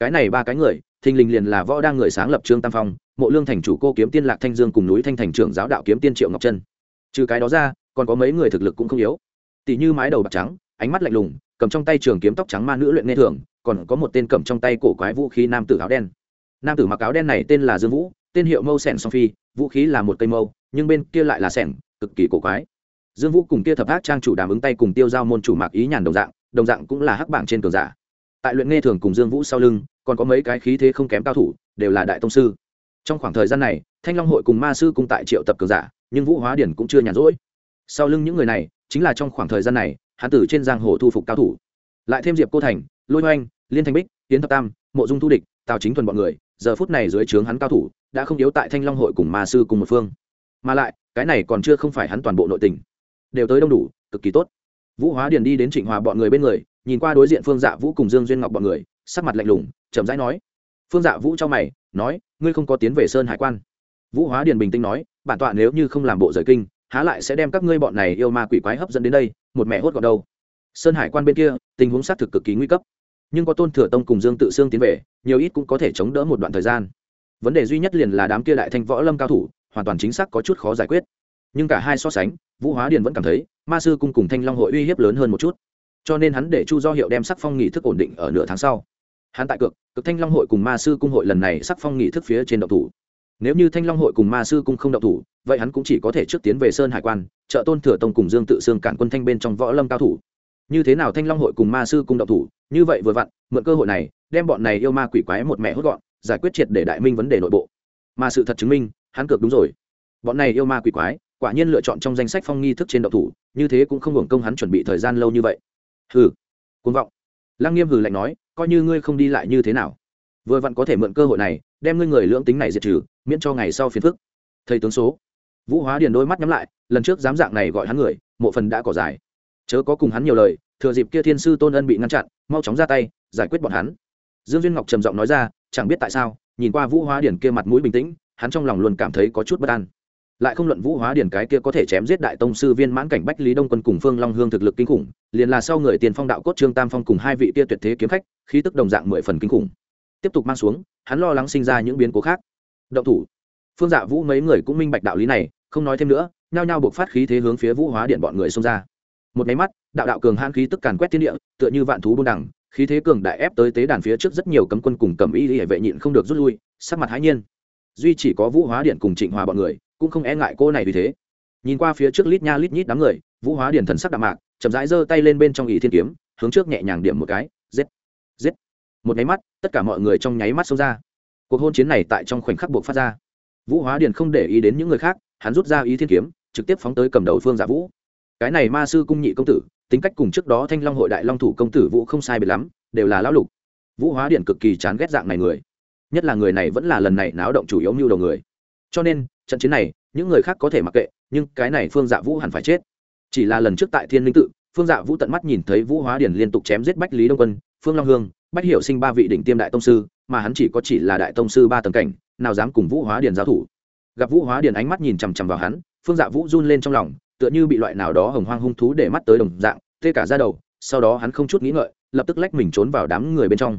Cái này ba cái người, thình lình liền là võ đang người sáng lập trương tam phong mộ lương thành chủ cô kiếm tiên lạc thanh dương cùng núi thanh thành trưởng giáo đạo kiếm tiên triệu ngọc trân. Trừ cái đó ra, còn có mấy người thực lực cũng không yếu. Tỷ như mái đầu bạc trắng, ánh mắt lạnh lùng, cầm trong tay trường kiếm tóc trắng ma nữ luyện nghe thường, còn có một tên cầm trong tay cổ quái vũ khí nam tử áo đen. Nam tử mặc áo đen này tên là dương vũ, tên hiệu mâu sẻng song phi, vũ khí là một cây mâu, nhưng bên kia lại là sẻng, cực kỳ cổ quái. Dương vũ cùng kia thập ác trang chủ đàm ứng tay cùng tiêu giao môn chủ mạc ý nhàn đồng dạng đồng dạng cũng là hắc bảng trên cường giả. Tại luyện nghe thường cùng dương vũ sau lưng, còn có mấy cái khí thế không kém cao thủ, đều là đại tông sư trong khoảng thời gian này, thanh long hội cùng ma sư cùng tại triệu tập cường giả, nhưng vũ hóa điển cũng chưa nhàn rỗi. Sau lưng những người này, chính là trong khoảng thời gian này hán tử trên giang hồ thu phục cao thủ. Lại thêm diệp cô thành, lôi oanh liên thanh bích tiến thập tam, mộ dung thu địch, tào chính thuần b ọ n người, giờ phút này dưới trướng hắn cao thủ, đã không yếu tại thanh long hội cùng ma sư cùng một phương. Mà lại, cái này còn chưa không phải hắn toàn bộ nội tình. Đều tới đông đủ, cực kỳ tốt. Vũ hóa điền đi đến trịnh hòa bọn người bên người, nhìn qua đối diện phương dạ vũ cùng dương duyên ngọc bọn người, sắc mặt lạnh lùng, chậm rãi nói. Phương dạ vũ cho mày nói, ngươi không có tiến về sơn hải quan. Vũ hóa điền bình tĩnh nói, bản tọa nếu như không làm bộ rời kinh, há lại sẽ đem các ngươi bọn này yêu ma quỷ quái hấp dẫn đến đây, một mẹ hốt gọn đâu sơn hải quan bên kia, tình huống xác thực cực kỳ nguy cấp. Nhưng có tôn thừa tông cùng dương tự xương tiến về, nhiều ít cũng có thể chống đỡ một đoạn thời gian. Vấn đề duy nhất liền là đám kia đại thanh võ lâm cao thủ, hoàn toàn chính xác có chút khó giải quyết. Nhưng cả hai so sánh, vũ hóa điền vẫn cảm thấy, ma sư cung cùng thanh long hội uy hiếp lớn hơn một chút. Cho nên hắn để chu do hiệu đem sắc phong nghị thức ổn định ở nửa tháng sau hắn tại cực cực thanh long hội cùng ma sư cung hội lần này sắc phong nghị thức phía trên động thủ. Nếu như thanh long hội cùng ma sư cung không động thủ, vậy hắn cũng chỉ có thể trước tiến về sơn hải quan, trợ tôn thừa tông cùng dương tự xương cản quân thanh bên trong võ lâm cao thủ. Như thế nào thanh long hội cùng ma sư cung động thủ? Như vậy vừa vặn, mượn cơ hội này, đem bọn này yêu ma quỷ quái một mẹ hốt gọn, giải quyết triệt để đại minh vấn đề nội bộ. Mà sự thật chứng minh, hắn cược đúng rồi. Bọn này yêu ma quỷ quái, quả nhiên lựa chọn trong danh sách phong nghi thức trên động thủ, như thế cũng không hưởng công hắn chuẩn bị thời gian lâu như vậy. Hừ côn vọng. Lăng nghiêm hừ lạnh nói coi như ngươi không đi lại như thế nào. Vừa vặn có thể mượn cơ hội này, đem ngươi người lưỡng tính này diệt trừ, miễn cho ngày sau phiền phức. Thầy tướng số. Vũ hóa điền đôi mắt nhắm lại, lần trước dám dạng này gọi hắn người, mộ phần đã cỏ dài chớ có cùng hắn nhiều lời, thừa dịp kia thiên sư tôn ân bị ngăn chặn, mau chóng ra tay, giải quyết bọn hắn. Dương duyên ngọc trầm giọng nói ra, chẳng biết tại sao, nhìn qua vũ hóa điển kia mặt mũi bình tĩnh, hắn trong lòng luôn cảm thấy có chút bất an lại không luận vũ hóa điển cái kia có thể chém giết đại tông sư viên mãn cảnh bách lý đông quân cùng phương long hương thực lực kinh khủng, liền là sau người tiền phong đạo cốt trương tam phong cùng hai vị tia tuyệt thế kiếm khách, khí tức đồng dạng mười phần kinh khủng. Tiếp tục mang xuống, hắn lo lắng sinh ra những biến cố khác. Động thủ. Phương dạ vũ mấy người cũng minh bạch đạo lý này, không nói thêm nữa, nhao nhao buộc phát khí thế hướng phía vũ hóa điện bọn người xông ra. Một máy mắt, đạo đạo cường hãn khí tức càn quét thiên địa, tựa như vạn thú buôn đẳng khí thế cường đại ép tới tế đàn phía trước rất nhiều cấm quân cùng cầm y hệ vệ nhịn không được rút lui, sắc mặt hãi nhiên. Duy chỉ có vũ hóa điện cùng trịnh hòa bọn người cũng không e ngại cô này vì thế. Nhìn qua phía trước lít nha lít nhít đám người, vũ hóa điền thần sắc đạm mạc, chậm rãi giơ tay lên bên trong ỷ thiên kiếm, hướng trước nhẹ nhàng điểm một cái, giết giết. Một nháy mắt, tất cả mọi người trong nháy mắt xông ra. Cuộc hôn chiến này tại trong khoảnh khắc buộc phát ra. Vũ hóa điền không để ý đến những người khác, hắn rút ra ý thiên kiếm, trực tiếp phóng tới cầm đầu phương giả vũ. Cái này ma sư cung nhị công tử, tính cách cùng trước đó thanh long hội đại long thủ công tử vũ không sai biệt lắm, đều là lão lục. Vũ hóa điện cực kỳ chán ghét dạng này người. Nhất là người này vẫn là lần này náo động chủ yếu mưu đầu người cho nên, trận chiến này, những người khác có thể mặc kệ, nhưng cái này phương dạ vũ hẳn phải chết. Chỉ là lần trước tại thiên linh tự, phương dạ vũ tận mắt nhìn thấy vũ hóa điển liên tục chém giết bách lý đông quân, phương long hương, bách hiểu sinh ba vị đỉnh tiêm đại tông sư, mà hắn chỉ có chỉ là đại tông sư ba tầng cảnh, nào dám cùng vũ hóa điển giao thủ. Gặp vũ hóa điển ánh mắt nhìn chằm chằm vào hắn, phương dạ vũ run lên trong lòng, tựa như bị loại nào đó hồng hoang hung thú để mắt tới đồng dạng, tê cả ra đầu, sau đó hắn không chút nghĩ ngợi, lập tức lách mình trốn vào đám người bên trong.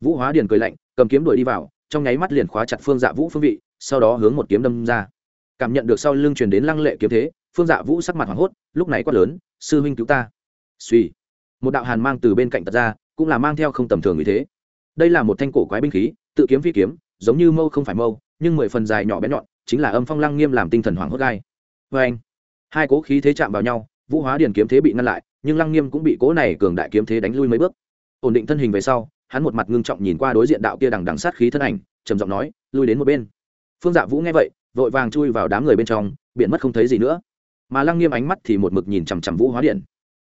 Vũ hóa điển cười lạnh, cầm kiếm đuổi đi vào, trong nháy mắt liền khóa chặt phương dạ vũ phương vị sau đó hướng một kiếm đâm ra. Cảm nhận được sau lưng truyền đến lăng lệ kiếm thế, phương dạ vũ sắc mặt hoảng hốt, lúc này quát lớn, sư huynh cứu ta. Suy một đạo hàn mang từ bên cạnh tật ra, cũng là mang theo không tầm thường như thế. Đây là một thanh cổ quái binh khí, tự kiếm phi kiếm, giống như mâu không phải mâu, nhưng mười phần dài nhỏ bé nhọn, chính là âm phong lăng nghiêm làm tinh thần hoảng hốt gai. Vê anh, hai cố khí thế chạm vào nhau, vũ hóa điền kiếm thế bị ngăn lại, nhưng lăng nghiêm cũng bị cố này cường đại kiếm thế đánh lui mấy bước. Ổn định thân hình về sau, hắn một mặt ngưng trọng nhìn qua đối diện đạo kia đằng đằng sát khí thân ảnh, trầm giọng nói, lui đến một bên phương dạ vũ nghe vậy, vội vàng chui vào đám người bên trong biện mất không thấy gì nữa. Mà lăng nghiêm ánh mắt thì một mực nhìn chằm chằm vũ hóa điện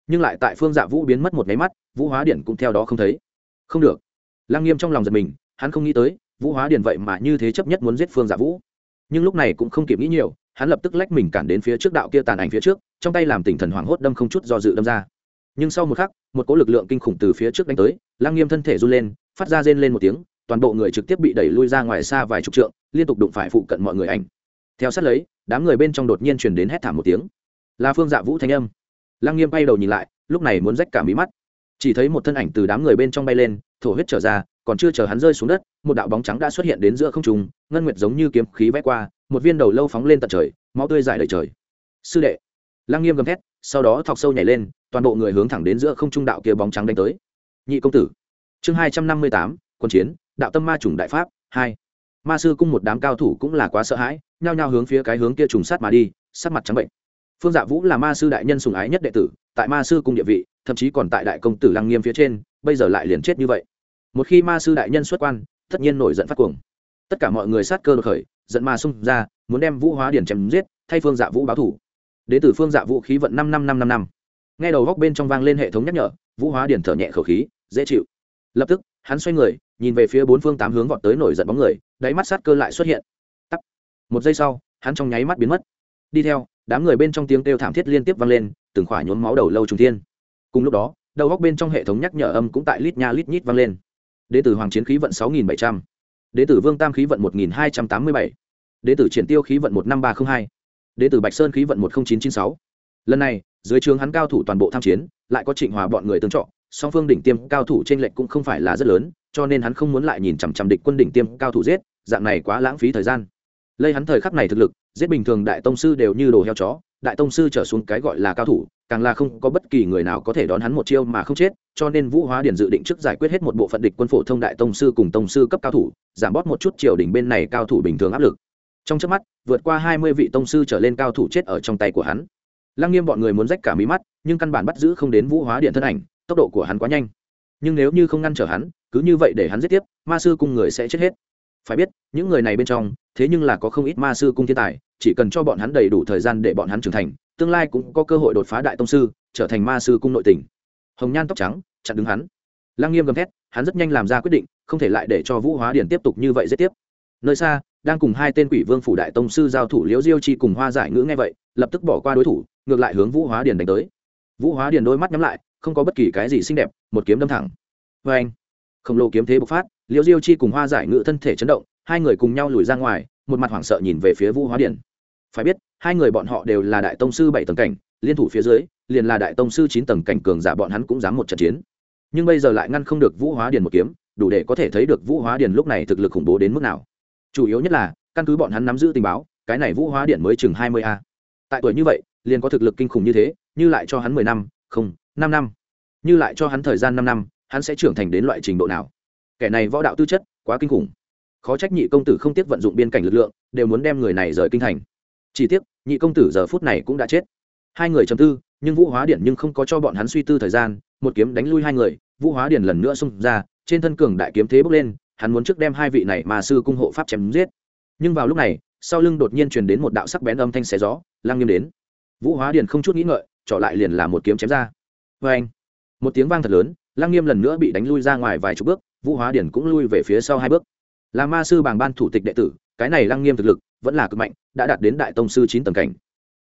nhưng lại tại phương dạ vũ biến mất một máy mắt, vũ hóa điện cũng theo đó không thấy. Không được. Lăng nghiêm trong lòng giật mình, hắn không nghĩ tới, vũ hóa điện vậy mà như thế chấp nhất muốn giết phương dạ vũ. Nhưng lúc này cũng không kịp nghĩ nhiều, hắn lập tức lách mình cản đến phía trước đạo kia tàn ảnh phía trước, trong tay làm tỉnh thần hoảng hốt đâm không chút do dự đâm ra. Nhưng sau một khắc, một cỗ lực lượng kinh khủng từ phía trước đánh tới, lăng nghiêm thân thể run lên, phát ra rên lên một tiếng toàn bộ người trực tiếp bị đẩy lui ra ngoài xa vài chục trượng, liên tục đụng phải phụ cận mọi người ảnh. Theo sát lấy, đám người bên trong đột nhiên truyền đến hét thảm một tiếng. Là phương dạ vũ thanh âm. Lăng nghiêm bay đầu nhìn lại, lúc này muốn rách cả mí mắt. Chỉ thấy một thân ảnh từ đám người bên trong bay lên, thổ huyết trở ra, còn chưa chờ hắn rơi xuống đất, một đạo bóng trắng đã xuất hiện đến giữa không trung, ngân nguyệt giống như kiếm khí vẽ qua, một viên đầu lâu phóng lên tận trời, máu tươi dài đầy trời. Sư đệ. Lăng nghiêm gầm thét, sau đó thọc sâu nhảy lên, toàn bộ người hướng thẳng đến giữa không trung đạo kia bóng trắng đánh tới. Nhị công tử. Chương hai trăm năm mươi tám, quân chiến đạo tâm ma chủng đại pháp, hai. Ma sư cung một đám cao thủ cũng là quá sợ hãi, nhao nhao hướng phía cái hướng kia trùng sát mà đi, sắc mặt trắng bệnh. Phương dạ vũ là ma sư đại nhân sùng ái nhất đệ tử, tại ma sư cung địa vị, thậm chí còn tại đại công tử lăng nghiêm phía trên, bây giờ lại liền chết như vậy. Một khi ma sư đại nhân xuất quan, tất nhiên nổi giận phát cuồng. Tất cả mọi người sát cơ đột khởi, giận ma xung ra, muốn đem vũ hóa điển chém giết, thay phương dạ vũ báo thủ. Đến tử phương dạ vũ khí vận năm năm năm năm năm. Nghe đầu góc bên trong vang lên hệ thống nhắc nhở, vũ hóa điển thở nhẹ khẩu khí, dễ chịu. Lập tức hắn xoay người, nhìn về phía bốn phương tám hướng vọt tới nổi giận bóng người, đáy mắt sát cơ lại xuất hiện. Tắt một giây sau, hắn trong nháy mắt biến mất. Đi theo, đám người bên trong tiếng kêu thảm thiết liên tiếp vang lên, từng khỏa nhốn máu đầu lâu trung thiên. Cùng lúc đó, đầu góc bên trong hệ thống nhắc nhở âm cũng tại lít nha lít nhít vang lên. Đế tử hoàng chiến khí vận sáu nghìn bảy trăm. Đế tử vương tam khí vận một nghìn hai trăm tám mươi bảy. Đế tử triển tiêu khí vận một năm ba t r ă n h hai. Đế tử bạch sơn khí vận một nghìn chín trăm chín sáu. Lần này, dưới trường hắn cao thủ toàn bộ tham chiến, lại có trịnh hòa bọn người tương trọ song phương đỉnh tiêm cao thủ trên lệnh cũng không phải là rất lớn, cho nên hắn không muốn lại nhìn chằm chằm địch quân đỉnh tiêm cao thủ giết, dạng này quá lãng phí thời gian. Lây hắn thời khắc này thực lực, giết bình thường đại tông sư đều như đồ heo chó, đại tông sư trở xuống cái gọi là cao thủ, càng là không có bất kỳ người nào có thể đón hắn một chiêu mà không chết, cho nên vũ hóa điển dự định trước giải quyết hết một bộ phận địch quân phổ thông đại tông sư cùng tông sư cấp cao thủ, giảm bớt một chút triều đỉnh bên này cao thủ bình thường áp lực. Trong trước mắt, vượt qua hai mươi vị tông sư trở lên cao thủ chết ở trong tay của hắn. Lăng nghiêm bọn người muốn rách cả mí mắt, nhưng căn bản bắt giữ không đến vũ hóa điện thân ảnh tốc độ của hắn quá nhanh. Nhưng nếu như không ngăn trở hắn, cứ như vậy để hắn giết tiếp, ma sư cung người sẽ chết hết. Phải biết, những người này bên trong, thế nhưng là có không ít ma sư cung thiên tài, chỉ cần cho bọn hắn đầy đủ thời gian để bọn hắn trưởng thành, tương lai cũng có cơ hội đột phá đại tông sư, trở thành ma sư cung nội tình. Hồng nhan tóc trắng, chặn đứng hắn. Lăng nghiêm gầm thét, hắn rất nhanh làm ra quyết định, không thể lại để cho vũ hóa điển tiếp tục như vậy giết tiếp. Nơi xa, đang cùng hai tên quỷ vương phủ đại tông sư giao thủ liễu diêu chi cùng hoa giải ngữ nghe vậy, lập tức bỏ qua đối thủ, ngược lại hướng vũ hóa điển đánh tới. Vũ hóa điển đôi mắt nhắm lại không có bất kỳ cái gì xinh đẹp, một kiếm đâm thẳng. Vê anh, khổng lồ kiếm thế bộc phát, liễu diêu chi cùng hoa giải ngự thân thể chấn động, hai người cùng nhau lùi ra ngoài, một mặt hoảng sợ nhìn về phía vũ hóa điển. Phải biết, hai người bọn họ đều là đại tông sư bảy tầng cảnh, liên thủ phía dưới, liền là đại tông sư chín tầng cảnh cường giả bọn hắn cũng dám một trận chiến. Nhưng bây giờ lại ngăn không được vũ hóa điền một kiếm, đủ để có thể thấy được vũ hóa điền lúc này thực lực khủng bố đến mức nào. Chủ yếu nhất là, căn cứ bọn hắn nắm giữ tình báo, cái này vũ hóa Điền mới chừng hai mươi a. Tại tuổi như vậy, liền có thực lực kinh khủng như thế, như lại cho hắn mười năm, không năm năm. Như lại cho hắn thời gian năm năm, hắn sẽ trưởng thành đến loại trình độ nào? Kẻ này võ đạo tư chất, quá kinh khủng. Khó trách nhị công tử không tiếc vận dụng biên cảnh lực lượng, đều muốn đem người này rời kinh thành. Chỉ tiếc, nhị công tử giờ phút này cũng đã chết. Hai người chầm tư, nhưng vũ hóa điện nhưng không có cho bọn hắn suy tư thời gian, một kiếm đánh lui hai người, vũ hóa điện lần nữa xung ra, trên thân cường đại kiếm thế bốc lên, hắn muốn trước đem hai vị này mà sư cung hộ pháp chém giết. Nhưng vào lúc này, sau lưng đột nhiên truyền đến một đạo sắc bén âm thanh xé gió lang nghiêm đến. Vũ hóa điển không chút nghĩ ngợi, trỏ lại liền là một kiếm chém ra vê anh, một tiếng vang thật lớn lang nghiêm lần nữa bị đánh lui ra ngoài vài chục bước, vũ hóa điền cũng lui về phía sau hai bước. Là ma sư bàng ban thủ tịch đệ tử, cái này lang nghiêm thực lực vẫn là cực mạnh, đã đạt đến đại tông sư chín tầng cảnh.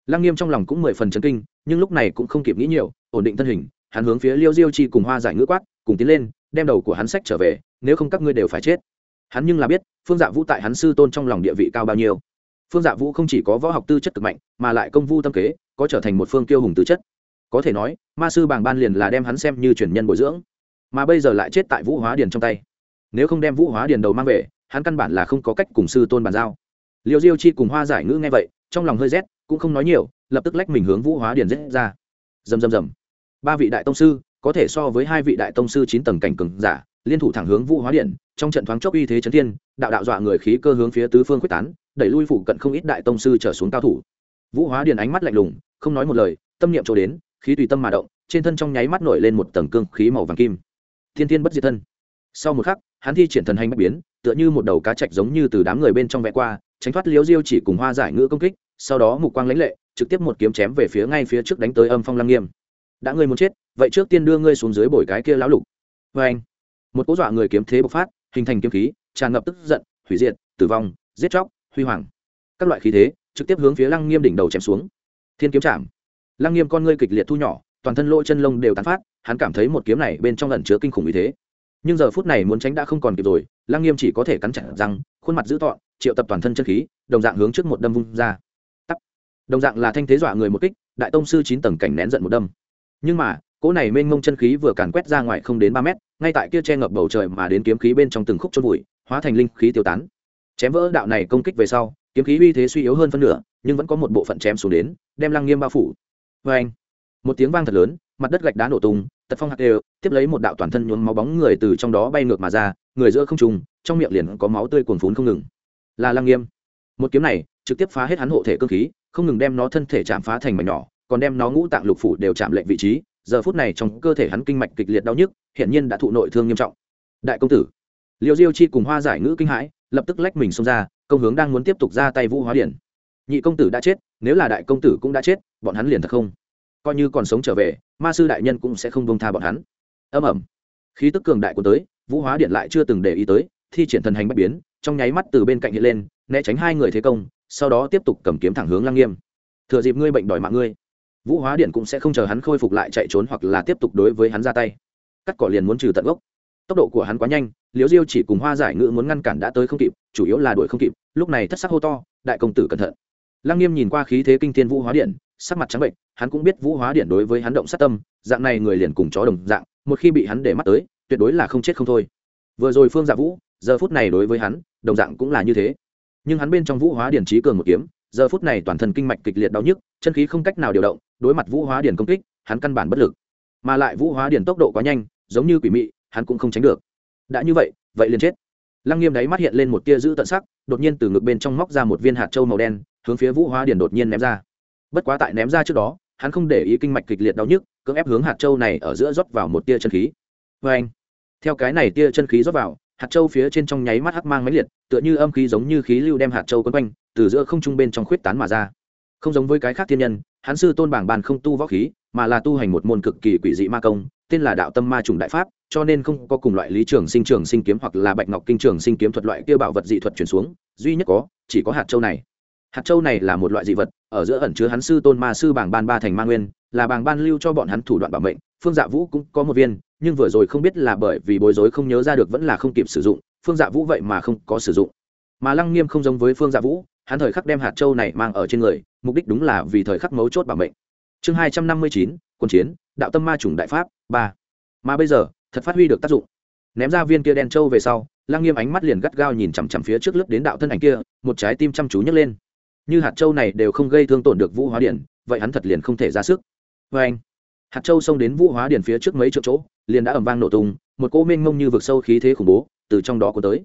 Lang nghiêm trong lòng cũng mười phần chấn kinh, nhưng lúc này cũng không kịp nghĩ nhiều, ổn định thân hình, hắn hướng phía liêu diêu chi cùng hoa giải ngữ quát, cùng tiến lên, đem đầu của hắn sách trở về, nếu không các ngươi đều phải chết. Hắn nhưng là biết, phương dạ vũ tại hắn sư tôn trong lòng địa vị cao bao nhiêu. Phương dạ vũ không chỉ có võ học tư chất cực mạnh, mà lại công vu tâm kế, có trở thành một phương kiêu hùng tư chất có thể nói, ma sư bàng ban liền là đem hắn xem như truyền nhân bồi dưỡng, mà bây giờ lại chết tại vũ hóa điền trong tay. Nếu không đem vũ hóa điền đầu mang về, hắn căn bản là không có cách cùng sư tôn bàn giao. Liệu diêu chi cùng hoa giải ngữ nghe vậy, trong lòng hơi rét, cũng không nói nhiều, lập tức lách mình hướng vũ hóa điền rết ra. Dầm dầm dầm ba vị đại tông sư, có thể so với hai vị đại tông sư chín tầng cảnh cường giả, liên thủ thẳng hướng vũ hóa điện trong trận thoáng chốc uy thế chấn thiên, đạo đạo dọa người khí cơ hướng phía tứ phương quyết tán, đẩy lui phụ cận không ít đại tông sư trở xuống cao thủ. Vũ hóa điện ánh mắt lạnh lùng, không nói một lời, tâm niệm chỗ đến khí tùy tâm mà động, trên thân trong nháy mắt nổi lên một tầng cương khí màu vàng kim. Thiên thiên bất diệt thân. Sau một khắc, hắn thi triển thần hành bất biến, tựa như một đầu cá chạch giống như từ đám người bên trong vẽ qua, tránh thoát liếu diêu chỉ cùng hoa giải ngữ công kích, sau đó mục quang lãnh lệ, trực tiếp một kiếm chém về phía ngay phía trước đánh tới âm phong lăng nghiêm. Đã ngươi muốn chết, vậy trước tiên đưa ngươi xuống dưới bồi cái kia lão lục. Vê anh, một cú dọa người kiếm thế bộc phát, hình thành kiếm khí, tràn ngập tức giận, hủy diệt, tử vong, giết chóc, huy hoàng. Các loại khí thế, trực tiếp hướng phía lăng nghiêm đỉnh đầu chém xuống. Thiên kiếm chạm lăng nghiêm con ngươi kịch liệt thu nhỏ, toàn thân lỗ chân lông đều tán phát, hắn cảm thấy một kiếm này bên trong lần chứa kinh khủng uy thế. Nhưng giờ phút này muốn tránh đã không còn kịp rồi, lăng nghiêm chỉ có thể cắn chặt răng, khuôn mặt dữ tọn triệu tập toàn thân chân khí, đồng dạng hướng trước một đâm vung ra. Tắc. đồng dạng là thanh thế dọa người một kích, đại tông sư chín tầng cảnh nén giận một đâm. Nhưng mà, cỗ này mênh mông chân khí vừa càn quét ra ngoài không đến ba mét, ngay tại kia che ngập bầu trời mà đến kiếm khí bên trong từng khúc chôn vùi, hóa thành linh khí tiêu tán. Chém vỡ đạo này công kích về sau, kiếm khí uy thế suy yếu hơn phân nửa, nhưng vẫn có một bộ phận chém xuống đến, đem lăng nghiêm bao phủ vê anh. Một tiếng vang thật lớn, mặt đất gạch đá nổ tung, tật phong hạt đều, tiếp lấy một đạo toàn thân nhuốm máu bóng người từ trong đó bay ngược mà ra, người giữa không trùng trong miệng liền có máu tươi cuồn phún không ngừng. Là lăng nghiêm. Một kiếm này, trực tiếp phá hết hắn hộ thể cơ khí, không ngừng đem nó thân thể chạm phá thành mảnh nhỏ, còn đem nó ngũ tạng lục phủ đều chạm lệnh vị trí. Giờ phút này trong cơ thể hắn kinh mạch kịch liệt đau nhức hiện nhiên đã thụ nội thương nghiêm trọng. Đại công tử. Liêu diêu chi cùng hoa giải ngữ kinh hãi, lập tức lách mình xông ra, công hướng đang muốn tiếp tục ra tay vũ hóa điển nhị công tử đã chết, nếu là đại công tử cũng đã chết, bọn hắn liền thật không? Coi như còn sống trở về, ma sư đại nhân cũng sẽ không bông tha bọn hắn. Âm ẩm khí tức cường đại của tới, vũ hóa điện lại chưa từng để ý tới, thi triển thần hành bất biến, trong nháy mắt từ bên cạnh hiện lên, né tránh hai người thế công, sau đó tiếp tục cầm kiếm thẳng hướng lang nghiêm. Thừa dịp ngươi bệnh đòi mạng ngươi, vũ hóa điện cũng sẽ không chờ hắn khôi phục lại chạy trốn hoặc là tiếp tục đối với hắn ra tay. Cắt cỏ liền muốn trừ tận gốc. Tốc độ của hắn quá nhanh, liễu diêu chỉ cùng hoa giải ngữ muốn ngăn cản đã tới không kịp, chủ yếu là đuổi không kịp, lúc này thất sắc hô to, đại công tử cẩn thận lăng nghiêm nhìn qua khí thế kinh thiên vũ hóa điện, sắc mặt trắng bệnh hắn cũng biết vũ hóa điện đối với hắn động sát tâm, dạng này người liền cùng chó đồng dạng, một khi bị hắn để mắt tới, tuyệt đối là không chết không thôi. Vừa rồi phương dạ vũ, giờ phút này đối với hắn, đồng dạng cũng là như thế. Nhưng hắn bên trong vũ hóa điện trí cường một kiếm, giờ phút này toàn thân kinh mạch kịch liệt đau nhức, chân khí không cách nào điều động, đối mặt vũ hóa Điện công kích, hắn căn bản bất lực. Mà lại vũ hóa Điện tốc độ quá nhanh, giống như quỷ mị, hắn cũng không tránh được. Đã như vậy vậy liền chết. Lăng nghiêm đáy mắt hiện lên một tia giữ tận sắc, đột nhiên từ ngực bên trong móc ra một viên hạt trâu màu đen hướng phía vũ hóa điển đột nhiên ném ra. Bất quá tại ném ra trước đó, hắn không để ý kinh mạch kịch liệt đau nhức, cưỡng ép hướng hạt châu này ở giữa rót vào một tia chân khí. Vê anh theo cái này tia chân khí rót vào, hạt châu phía trên trong nháy mắt hắc mang máy liệt, tựa như âm khí giống như khí lưu đem hạt châu quấn quanh, từ giữa không trung bên trong khuyết tán mà ra. Không giống với cái khác thiên nhân, hắn sư tôn bảng bàn không tu võ khí, mà là tu hành một môn cực kỳ quỷ dị ma công, tên là đạo tâm ma trùng đại pháp, cho nên không có cùng loại lý trường sinh trường sinh kiếm hoặc là bạch ngọc kinh trường sinh kiếm thuật loại kia bảo vật dị thuật chuyển xuống, duy nhất có, chỉ có hạt châu này hạt châu này là một loại dị vật, ở giữa ẩn chứa hắn sư tôn ma sư bảng ban ba thành ma nguyên, là bảng ban lưu cho bọn hắn thủ đoạn bảo mệnh, phương dạ vũ cũng có một viên, nhưng vừa rồi không biết là bởi vì bối rối không nhớ ra được vẫn là không kịp sử dụng, phương dạ vũ vậy mà không có sử dụng. Mà lăng nghiêm không giống với phương dạ vũ, hắn thời khắc đem hạt châu này mang ở trên người, mục đích đúng là vì thời khắc mấu chốt bảo mệnh. Chương hai trăm năm mươi chín, quân chiến, đạo tâm ma chủng đại pháp, ba. Mà bây giờ, thật phát huy được tác dụng. Ném ra viên kia đen trâu về sau, lăng nghiêm ánh mắt liền gắt gao nhìn chằm chằm phía trước lớp đến đạo thân ảnh kia, một trái tim chăm chú nhấc lên như hạt châu này đều không gây thương tổn được vũ hóa điện vậy hắn thật liền không thể ra sức. Vê anh, hạt châu xông đến vũ hóa điện phía trước mấy triệu chỗ, liền đã ẩm vang nổ tung, một cỗ mênh mông như vực sâu khí thế khủng bố từ trong đó có tới.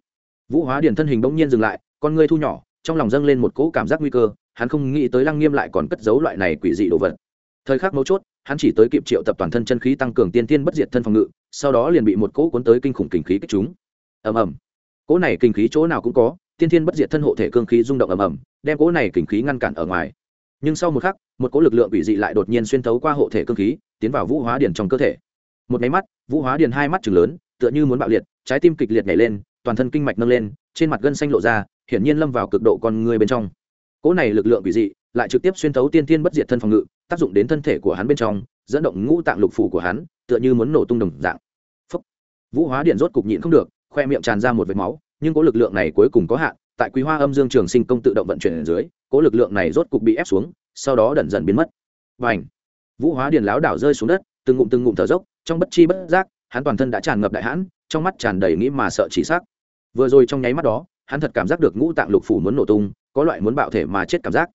Vũ hóa điện thân hình bỗng nhiên dừng lại, con ngươi thu nhỏ, trong lòng dâng lên một cỗ cảm giác nguy cơ, hắn không nghĩ tới lăng nghiêm lại còn cất giấu loại này quỷ dị đồ vật. Thời khắc mấu chốt, hắn chỉ tới kịp triệu tập toàn thân chân khí tăng cường tiên tiên bất diệt thân phòng ngự, sau đó liền bị một cỗ cuốn tới kinh khủng kinh khí kích chúng ầm ầm. Cỗ này kinh khí chỗ nào cũng có tiên Thiên bất diệt thân hộ thể cương khí rung động ầm ầm, đem cỗ này kình khí ngăn cản ở ngoài. Nhưng sau một khắc, một cỗ lực lượng quỷ dị lại đột nhiên xuyên thấu qua hộ thể cương khí, tiến vào vũ hóa điển trong cơ thể. Một máy mắt, vũ hóa điển hai mắt chừng lớn, tựa như muốn bạo liệt, trái tim kịch liệt nhảy lên, toàn thân kinh mạch nâng lên, trên mặt gân xanh lộ ra, hiển nhiên lâm vào cực độ con người bên trong. Cỗ này lực lượng quỷ dị lại trực tiếp xuyên thấu tiên Thiên bất diệt thân phòng ngự, tác dụng đến thân thể của hắn bên trong, dẫn động ngũ tạng lục phủ của hắn, tựa như muốn nổ tung đồng dạng. Phúc. vũ hóa điện rốt cục nhịn không được, khoe miệng tràn ra một vệt máu nhưng cỗ lực lượng này cuối cùng có hạn, tại quý hoa âm dương trường sinh công tự động vận chuyển ở dưới, cố lực lượng này rốt cục bị ép xuống, sau đó dần dần biến mất. Và ảnh vũ hóa điền láo đảo rơi xuống đất, từng ngụm từng ngụm thở dốc, trong bất chi bất giác, hắn toàn thân đã tràn ngập đại hãn, trong mắt tràn đầy nghĩ mà sợ chỉ xác vừa rồi trong nháy mắt đó, hắn thật cảm giác được ngũ tạng lục phủ muốn nổ tung, có loại muốn bạo thể mà chết cảm giác.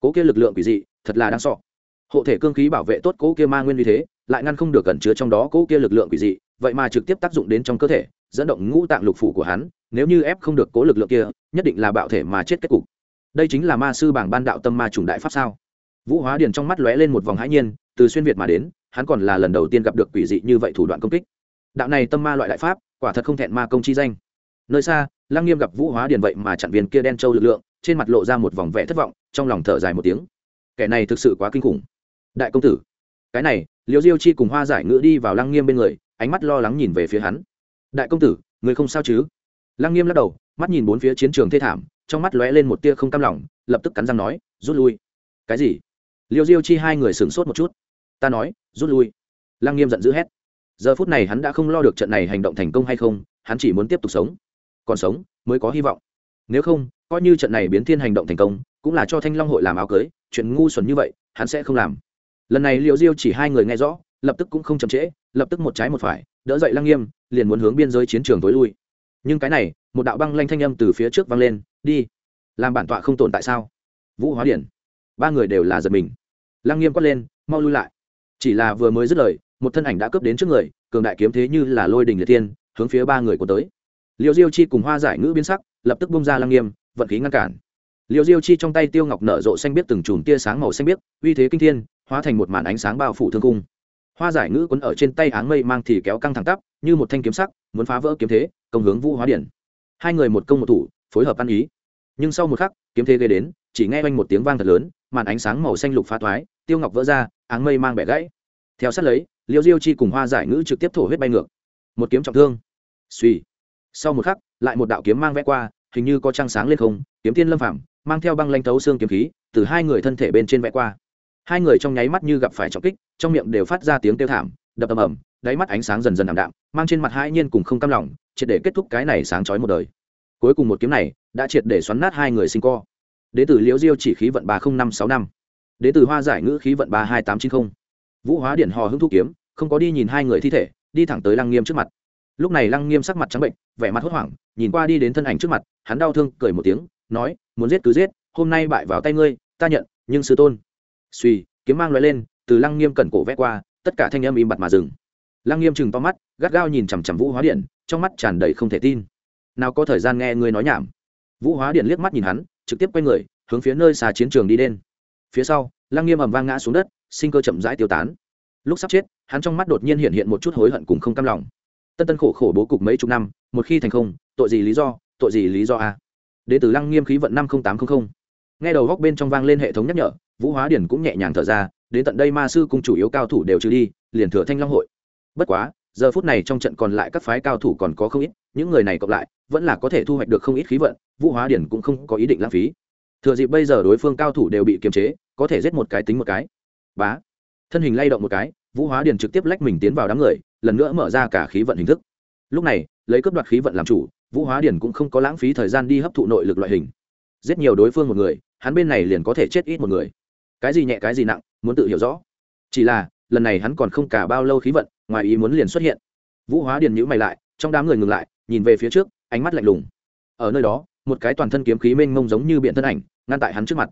Cố kia lực lượng quỷ dị, thật là đáng sợ. Hộ thể cương khí bảo vệ tốt cố kia ma nguyên như thế, lại ngăn không được cẩn chứa trong đó cố kia lực lượng quỷ dị, vậy mà trực tiếp tác dụng đến trong cơ thể dẫn động ngũ tạng lục phủ của hắn, nếu như ép không được cố lực lượng kia, nhất định là bạo thể mà chết kết cục. Đây chính là ma sư bảng ban đạo tâm ma chủng đại pháp sao? Vũ hóa điền trong mắt lóe lên một vòng hãi nhiên, từ xuyên việt mà đến, hắn còn là lần đầu tiên gặp được quỷ dị như vậy thủ đoạn công kích. Đạo này tâm ma loại đại pháp, quả thật không thẹn ma công chi danh. Nơi xa, lăng nghiêm gặp vũ hóa điền vậy mà chặn viên kia đen trâu lực lượng, trên mặt lộ ra một vòng vẻ thất vọng, trong lòng thở dài một tiếng. Kẻ này thực sự quá kinh khủng. Đại công tử, cái này, liễu diêu chi cùng hoa giải ngữ đi vào lăng nghiêm bên người, ánh mắt lo lắng nhìn về phía hắn đại công tử, người không sao chứ? Lăng nghiêm lắc đầu, mắt nhìn bốn phía chiến trường thê thảm, trong mắt lóe lên một tia không cam lòng, lập tức cắn răng nói, rút lui. Cái gì? Liêu diêu chi hai người sửng sốt một chút. Ta nói, rút lui. Lăng nghiêm giận dữ hét. Giờ phút này hắn đã không lo được trận này hành động thành công hay không, hắn chỉ muốn tiếp tục sống. Còn sống, mới có hy vọng. Nếu không, coi như trận này biến thiên hành động thành công, cũng là cho thanh long hội làm áo cưới, chuyện ngu xuẩn như vậy, hắn sẽ không làm. Lần này liệu diêu chỉ hai người nghe rõ, lập tức cũng không chậm trễ lập tức một trái một phải, đỡ dậy lăng nghiêm, liền muốn hướng biên giới chiến trường tối lui. Nhưng cái này, một đạo băng lanh thanh âm từ phía trước vang lên, đi, làm bản tọa không tồn tại sao? Vũ hóa điển. Ba người đều là giật mình. Lăng nghiêm quát lên, mau lui lại. Chỉ là vừa mới dứt lời, một thân ảnh đã cướp đến trước người, cường đại kiếm thế như là lôi đình liệt tiên hướng phía ba người của tới. Liêu diêu chi cùng hoa giải ngữ biến sắc, lập tức bung ra lăng nghiêm, vận khí ngăn cản. Liêu diêu chi trong tay tiêu ngọc nở rộ xanh biết từng chùm tia sáng màu xanh biếc, uy thế kinh thiên, hóa thành một màn ánh sáng bao phủ thương cung hoa giải ngữ quấn ở trên tay áng mây mang thì kéo căng thẳng tắp, như một thanh kiếm sắc, muốn phá vỡ kiếm thế, công hướng vũ hóa điển. Hai người một công một thủ, phối hợp ăn ý. Nhưng sau một khắc, kiếm thế gây đến, chỉ nghe oanh một tiếng vang thật lớn, màn ánh sáng màu xanh lục phá thoái, tiêu ngọc vỡ ra, áng mây mang bẻ gãy. Theo sát lấy, liêu diêu chi cùng hoa giải ngữ trực tiếp thổ huyết bay ngược. Một kiếm trọng thương. Suy sau một khắc, lại một đạo kiếm mang vẽ qua, hình như có trăng sáng lên không, kiếm tiên lâm phảm mang theo băng lanh thấu xương kiếm khí, từ hai người thân thể bên trên vẽ qua hai người trong nháy mắt như gặp phải trọng kích trong miệng đều phát ra tiếng kêu thảm đập ầm ầm đáy mắt ánh sáng dần dần ảm đạm mang trên mặt hai nhiên cùng không cam lòng triệt để kết thúc cái này sáng chói một đời. Cuối cùng một kiếm này đã triệt để xoắn nát hai người sinh co. Đế tử liễu diêu chỉ khí vận ba nghìn năm sáu năm. Đế tử hoa giải ngữ khí vận ba hai tám chín không, vũ hóa điện hò hưng thu kiếm không có đi nhìn hai người thi thể đi thẳng tới lăng nghiêm trước mặt. Lúc này lăng nghiêm sắc mặt trắng bệnh vẻ mặt hốt hoảng nhìn qua đi đến thân ảnh trước mặt hắn đau thương cười một tiếng nói muốn giết cứ giết hôm nay bại vào tay ngươi ta nhận nhưng sư tôn suy, kiếm mang loại lên, từ lăng nghiêm cẩn cổ vét qua, tất cả thanh âm im bặt mà dừng. Lăng nghiêm chừng to mắt, gắt gao nhìn chằm chằm vũ hóa điện, trong mắt tràn đầy không thể tin. Nào có thời gian nghe ngươi nói nhảm. Vũ hóa điện liếc mắt nhìn hắn, trực tiếp quay người, hướng phía nơi xa chiến trường đi đen phía sau, lăng nghiêm ầm vang ngã xuống đất, sinh cơ chậm rãi tiêu tán. Lúc sắp chết, hắn trong mắt đột nhiên hiện hiện một chút hối hận cùng không cam lòng. Tân tân khổ khổ bố cục mấy chục năm, một khi thành không, tội gì lý do, tội gì lý do a? Đệ tử lăng nghiêm khí vận năm nghìn tám trăm linh nghe đầu góc bên trong vang lên hệ thống nhắc nhở vũ hóa điển cũng nhẹ nhàng thở ra, đến tận đây ma sư cung chủ yếu cao thủ đều trừ đi, liền thừa thanh long hội. Bất quá, giờ phút này trong trận còn lại các phái cao thủ còn có không ít, những người này cộng lại, vẫn là có thể thu hoạch được không ít khí vận, vũ hóa điển cũng không có ý định lãng phí. Thừa dịp bây giờ đối phương cao thủ đều bị kiềm chế, có thể giết một cái tính một cái. Bá. Thân hình lay động một cái, vũ hóa điển trực tiếp lách mình tiến vào đám người, lần nữa mở ra cả khí vận hình thức. Lúc này, lấy cấp đoạt khí vận làm chủ, vũ hóa điển cũng không có lãng phí thời gian đi hấp thụ nội lực loại hình. Giết nhiều đối phương một người, hắn bên này liền có thể chết ít một người cái gì nhẹ cái gì nặng, muốn tự hiểu rõ. Chỉ là, lần này hắn còn không cả bao lâu khí vận, ngoài ý muốn liền xuất hiện. Vũ hóa điền nhữ mày lại, trong đám người ngừng lại, nhìn về phía trước, ánh mắt lạnh lùng. Ở nơi đó, một cái toàn thân kiếm khí mênh mông giống như biện thân ảnh, ngăn tại hắn trước mặt.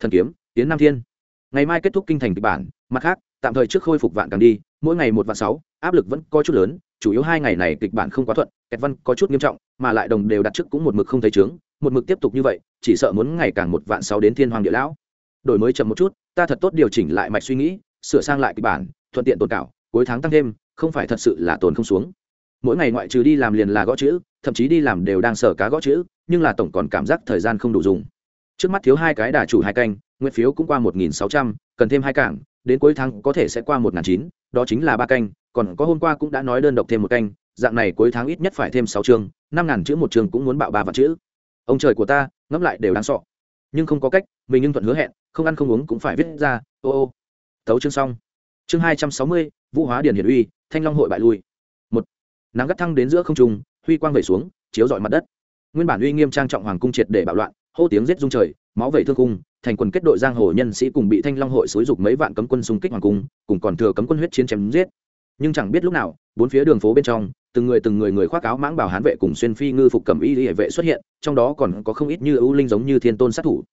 Thần kiếm tiến nam thiên. Ngày mai kết thúc kinh thành kịch bản, mặt khác, tạm thời trước khôi phục vạn càng đi, mỗi ngày một vạn sáu, áp lực vẫn có chút lớn, chủ yếu hai ngày này kịch bản không quá thuận, kẹt văn có chút nghiêm trọng, mà lại đồng đều đặt trước cũng một mực không thấy trướng một mực tiếp tục như vậy, chỉ sợ muốn ngày càng một vạn sáu đến thiên hoàng địa lão đổi mới chậm một chút, ta thật tốt điều chỉnh lại mạch suy nghĩ, sửa sang lại kịch bản, thuận tiện tồn cảo, cuối tháng tăng thêm, không phải thật sự là tồn không xuống. Mỗi ngày ngoại trừ đi làm liền là gõ chữ, thậm chí đi làm đều đang sở cá gõ chữ, nhưng là tổng còn cảm giác thời gian không đủ dùng. Trước mắt thiếu hai cái đà chủ hai canh, nguyên phiếu cũng qua một nghìn sáu trăm, cần thêm hai cảng, đến cuối tháng có thể sẽ qua một n chín đó chính là ba canh, còn có hôm qua cũng đã nói đơn độc thêm một canh, dạng này cuối tháng ít nhất phải thêm sáu chương, năm ngàn chữ một chương cũng muốn bạo ba vạn chữ. Ông trời của ta, ngẫm lại đều đáng sọ nhưng không có cách, mình nhưng thuận hứa hẹn, không ăn không uống cũng phải viết ra, ô ô. Tấu chương xong. Chương hai trăm sáu mươi, vũ hóa điển hiển uy, thanh long hội bại lui. Một. Nắng gắt thăng đến giữa không trung, huy quang vẩy xuống, chiếu dọi mặt đất. Nguyên bản uy nghiêm trang trọng hoàng cung triệt để bạo loạn, hô tiếng giết rung trời, máu vẩy thương cung, thành quần kết đội giang hồ nhân sĩ cùng bị thanh long hội xúi dục mấy vạn cấm quân xung kích hoàng cung, cùng còn thừa cấm quân huyết chiến chém giết. Nhưng chẳng biết lúc nào, bốn phía đường phố bên trong từng người từng người người khoác áo mãng bảo hán vệ cùng xuyên phi ngư phục cẩm y hệ vệ xuất hiện, trong đó còn có không ít như ưu linh giống như thiên tôn sát thủ.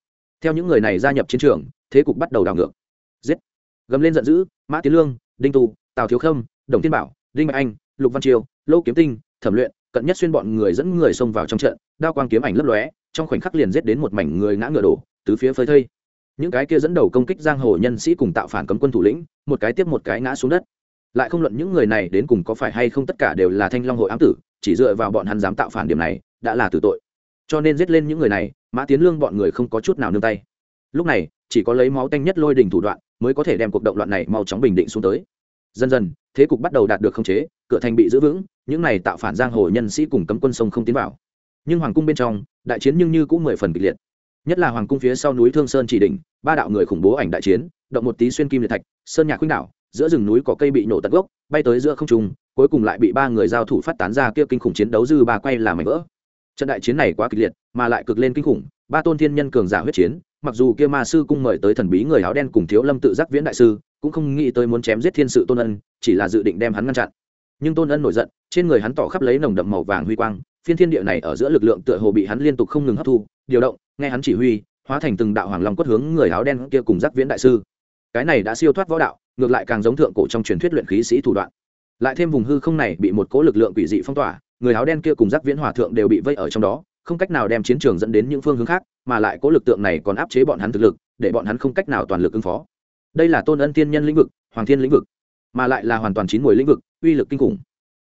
Theo những người này gia nhập chiến trường, thế cục bắt đầu đảo ngược. Giết. Gầm lên giận dữ, mã tiến lương, đinh tu tào thiếu khâm, đồng thiên bảo, đinh mạnh anh, lục văn triều, lô kiếm tinh, thẩm luyện, cận nhất xuyên bọn người dẫn người xông vào trong trận, đao quang kiếm ảnh lấp lóe, trong khoảnh khắc liền giết đến một mảnh người ngã ngựa đổ, tứ phía phơi thây. Những cái kia dẫn đầu công kích giang hồ nhân sĩ cùng tạo phản cấm quân thủ lĩnh, một cái tiếp một cái ngã xuống đất lại không luận những người này đến cùng có phải hay không tất cả đều là thanh long hội ám tử, chỉ dựa vào bọn hắn dám tạo phản điểm này, đã là tử tội. Cho nên giết lên những người này, mã tiến lương bọn người không có chút nào nương tay. Lúc này, chỉ có lấy máu tanh nhất lôi đình thủ đoạn, mới có thể đem cuộc động loạn này mau chóng bình định xuống tới. Dần dần, thế cục bắt đầu đạt được khống chế, cửa thành bị giữ vững, những này tạo phản giang hồ nhân sĩ cùng cấm quân sông không tiến vào. Nhưng hoàng cung bên trong, đại chiến nhưng như cũng mười phần kịch liệt. Nhất là hoàng cung phía sau núi thương sơn chỉ đỉnh, ba đạo người khủng bố ảnh đại chiến, động một tí xuyên kim liệt thạch, sơn nhạc khuynh đảo giữa rừng núi có cây bị nổ tận gốc, bay tới giữa không trung, cuối cùng lại bị ba người giao thủ phát tán ra kia kinh khủng chiến đấu dư ba quay làm mảnh vỡ. Trận đại chiến này quá kịch liệt, mà lại cực lên kinh khủng, ba tôn thiên nhân cường giả huyết chiến, mặc dù kia ma sư cung mời tới thần bí người áo đen cùng thiếu lâm tự giác viễn đại sư, cũng không nghĩ tới muốn chém giết thiên sự tôn ân, chỉ là dự định đem hắn ngăn chặn. Nhưng tôn ân nổi giận, trên người hắn tỏ khắp lấy nồng đậm màu vàng huy quang, phiên thiên địa này ở giữa lực lượng tựa hồ bị hắn liên tục không ngừng hấp thu, điều động, nghe hắn chỉ huy, hóa thành từng đạo hoàng long quất hướng người áo đen kia cùng giác viễn đại sư. Cái này đã siêu thoát võ đạo ngược lại càng giống thượng cổ trong truyền thuyết luyện khí sĩ thủ đoạn. Lại thêm vùng hư không này bị một cỗ lực lượng quỷ dị phong tỏa, người áo đen kia cùng giác viễn hòa thượng đều bị vây ở trong đó, không cách nào đem chiến trường dẫn đến những phương hướng khác, mà lại cỗ lực tượng này còn áp chế bọn hắn thực lực, để bọn hắn không cách nào toàn lực ứng phó. Đây là tôn ân tiên nhân lĩnh vực, hoàng thiên lĩnh vực, mà lại là hoàn toàn chín mùi lĩnh vực, uy lực kinh khủng.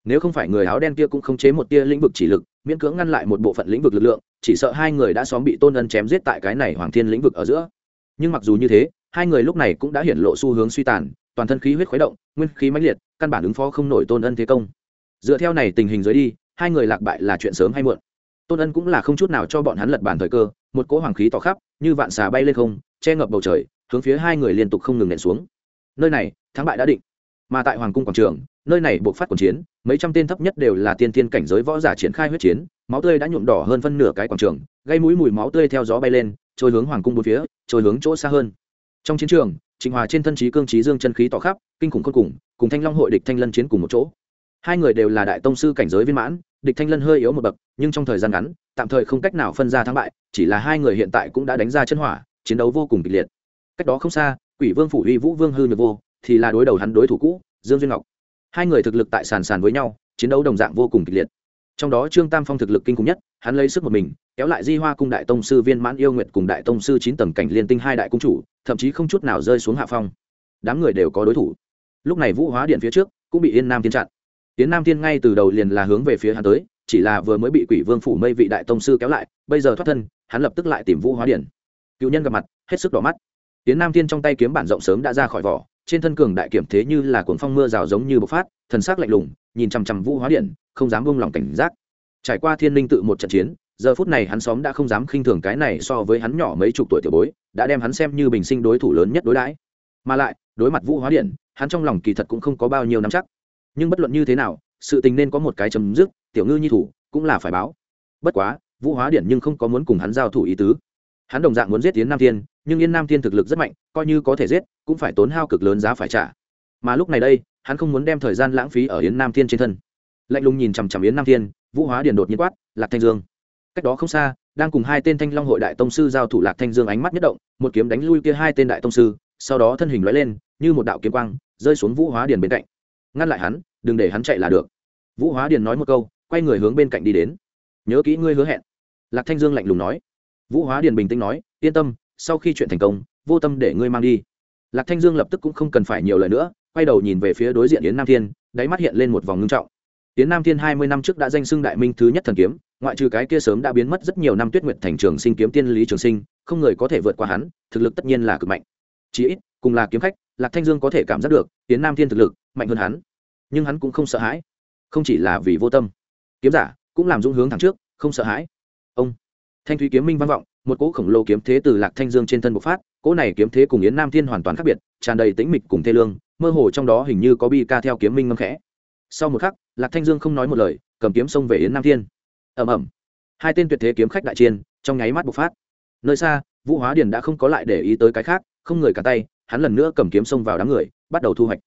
Nếu không phải người áo đen kia cũng không chế một tia lĩnh vực chỉ lực, miễn cưỡng ngăn lại một bộ phận lĩnh vực lực lượng, chỉ sợ hai người đã xóm bị tôn ân chém giết tại cái này hoàng thiên lĩnh vực ở giữa. Nhưng mặc dù như thế, hai người lúc này cũng đã hiển lộ xu hướng suy tàn toàn thân khí huyết khuấy động, nguyên khí mãnh liệt, căn bản ứng phó không nổi tôn ân thế công. Dựa theo này tình hình dưới đi, hai người lạc bại là chuyện sớm hay muộn. Tôn ân cũng là không chút nào cho bọn hắn lật bàn thời cơ, một cỗ hoàng khí tỏ khắp, như vạn xà bay lên không, che ngập bầu trời, hướng phía hai người liên tục không ngừng nện xuống. Nơi này, thắng bại đã định. Mà tại hoàng cung quảng trường, nơi này buộc phát quần chiến, mấy trăm tên thấp nhất đều là tiên tiên cảnh giới võ giả triển khai huyết chiến, máu tươi đã nhuộm đỏ hơn phân nửa cái quảng trường, gây mũi mùi máu tươi theo gió bay lên, trôi hướng hoàng cung bốn phía, trôi hướng chỗ xa hơn. Trong chiến trường trịnh hòa trên thân trí cương trí dương chân khí tỏ khắp, kinh khủng khôn cùng cùng thanh long hội địch thanh lân chiến cùng một chỗ. Hai người đều là đại tông sư cảnh giới viên mãn, địch thanh lân hơi yếu một bậc, nhưng trong thời gian ngắn, tạm thời không cách nào phân ra thắng bại, chỉ là hai người hiện tại cũng đã đánh ra chân hỏa, chiến đấu vô cùng kịch liệt. Cách đó không xa, quỷ vương phủ uy vũ vương hư nhược vô, thì là đối đầu hắn đối thủ cũ, dương duyên ngọc. Hai người thực lực tại sàn sàn với nhau, chiến đấu đồng dạng vô cùng kịch liệt. Trong đó trương tam phong thực lực kinh khủng nhất hắn lấy sức một mình, kéo lại di hoa cung đại tông sư viên mãn yêu nguyệt cùng đại tông sư chín tầng cảnh liên tinh hai đại cung chủ, thậm chí không chút nào rơi xuống hạ phong. Đám người đều có đối thủ. Lúc này vũ hóa điện phía trước cũng bị yên nam tiên chặn. Tiến nam tiên ngay từ đầu liền là hướng về phía hắn tới, chỉ là vừa mới bị quỷ vương phủ mây vị đại tông sư kéo lại, bây giờ thoát thân, hắn lập tức lại tìm vũ hóa điện. Cựu nhân gặp mặt, hết sức đỏ mắt. Tiến nam tiên trong tay kiếm bản rộng sớm đã ra khỏi vỏ, trên thân cường đại kiểm thế như là cuồng phong mưa rào giống như bộc phát, thần sắc lạnh lùng, nhìn chằm chằm vũ hóa điện, không dám buông lòng cảnh giác trải qua thiên linh tự một trận chiến, giờ phút này hắn xóm đã không dám khinh thường cái này so với hắn nhỏ mấy chục tuổi tiểu bối, đã đem hắn xem như bình sinh đối thủ lớn nhất đối đãi. Mà lại, đối mặt vũ hóa điện, hắn trong lòng kỳ thật cũng không có bao nhiêu nắm chắc. Nhưng bất luận như thế nào, sự tình nên có một cái chấm dứt, tiểu ngư nhi thủ cũng là phải báo. Bất quá, vũ hóa điện nhưng không có muốn cùng hắn giao thủ ý tứ. Hắn đồng dạng muốn giết yến nam thiên, nhưng yên nam thiên thực lực rất mạnh, coi như có thể giết, cũng phải tốn hao cực lớn giá phải trả. Mà lúc này đây, hắn không muốn đem thời gian lãng phí ở yến nam thiên trên thân. Lạnh lùng nhìn chằm chằm yến nam thiên vũ hóa điền đột nhiên quát, lạc thanh dương. Cách đó không xa, đang cùng hai tên thanh long hội đại tông sư giao thủ, lạc thanh dương ánh mắt nhất động, một kiếm đánh lui kia hai tên đại tông sư, sau đó thân hình lóe lên, như một đạo kiếm quang, rơi xuống vũ hóa điền bên cạnh. Ngăn lại hắn, đừng để hắn chạy là được. Vũ hóa điền nói một câu, quay người hướng bên cạnh đi đến. Nhớ kỹ ngươi hứa hẹn. Lạc thanh dương lạnh lùng nói. Vũ hóa điền bình tĩnh nói, yên tâm, sau khi chuyện thành công, vô tâm để ngươi mang đi. Lạc thanh dương lập tức cũng không cần phải nhiều lời nữa, quay đầu nhìn về phía đối diện yến nam thiên, đáy mắt hiện lên một vòng ngưng trọng. Tiến nam thiên hai mươi năm trước đã danh xưng đại minh thứ nhất thần kiếm, ngoại trừ cái kia sớm đã biến mất rất nhiều năm tuyết Nguyệt thành trường sinh kiếm tiên lý trường sinh, không người có thể vượt qua hắn, thực lực tất nhiên là cực mạnh. Chí ít, cùng là kiếm khách, lạc thanh dương có thể cảm giác được Tiễn nam thiên thực lực, mạnh hơn hắn. Nhưng hắn cũng không sợ hãi. Không chỉ là vì vô tâm. Kiếm giả, cũng làm dũng hướng thẳng trước, không sợ hãi. Ông. Thanh thúy kiếm minh vang vọng, một cỗ khổng lồ kiếm thế từ lạc thanh dương trên thân bộc phát, cỗ này kiếm thế cùng yến nam thiên hoàn toàn khác biệt, tràn đầy tĩnh mịch cùng thê lương, mơ hồ trong đó hình như có bi ca theo kiếm minh ngâm khẽ. Sau một khắc lạc thanh dương không nói một lời, cầm kiếm xông về yến nam thiên. Ẩm ẩm hai tên tuyệt thế kiếm khách đại chiên trong nháy mắt bộc phát. Nơi xa, vũ hóa điền đã không có lại để ý tới cái khác, không người cả tay, hắn lần nữa cầm kiếm xông vào đám người, bắt đầu thu hoạch.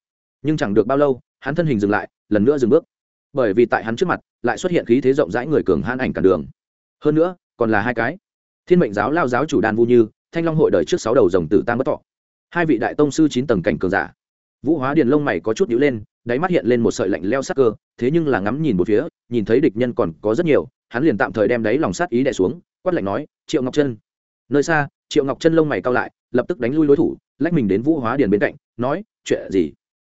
Nhưng chẳng được bao lâu, hắn thân hình dừng lại, lần nữa dừng bước. Bởi vì tại hắn trước mặt, lại xuất hiện khí thế rộng rãi người cường hãn ảnh cản đường. Hơn nữa, còn là hai cái. Thiên mệnh giáo lao giáo chủ đan vu như, thanh long hội đời trước sáu đầu rồng tử tam bất thọ. Hai vị đại tông sư chín tầng cảnh cường giả. Vũ hóa điền lông mày có chút nhíu lên đáy mắt hiện lên một sợi lạnh leo sắc cơ, thế nhưng là ngắm nhìn một phía, nhìn thấy địch nhân còn có rất nhiều, hắn liền tạm thời đem đáy lòng sát ý đè xuống, quát lạnh nói, triệu ngọc chân nơi xa, triệu ngọc chân lông mày cao lại, lập tức đánh lui đối thủ, lách mình đến vũ hóa điền bên cạnh, nói, chuyện gì?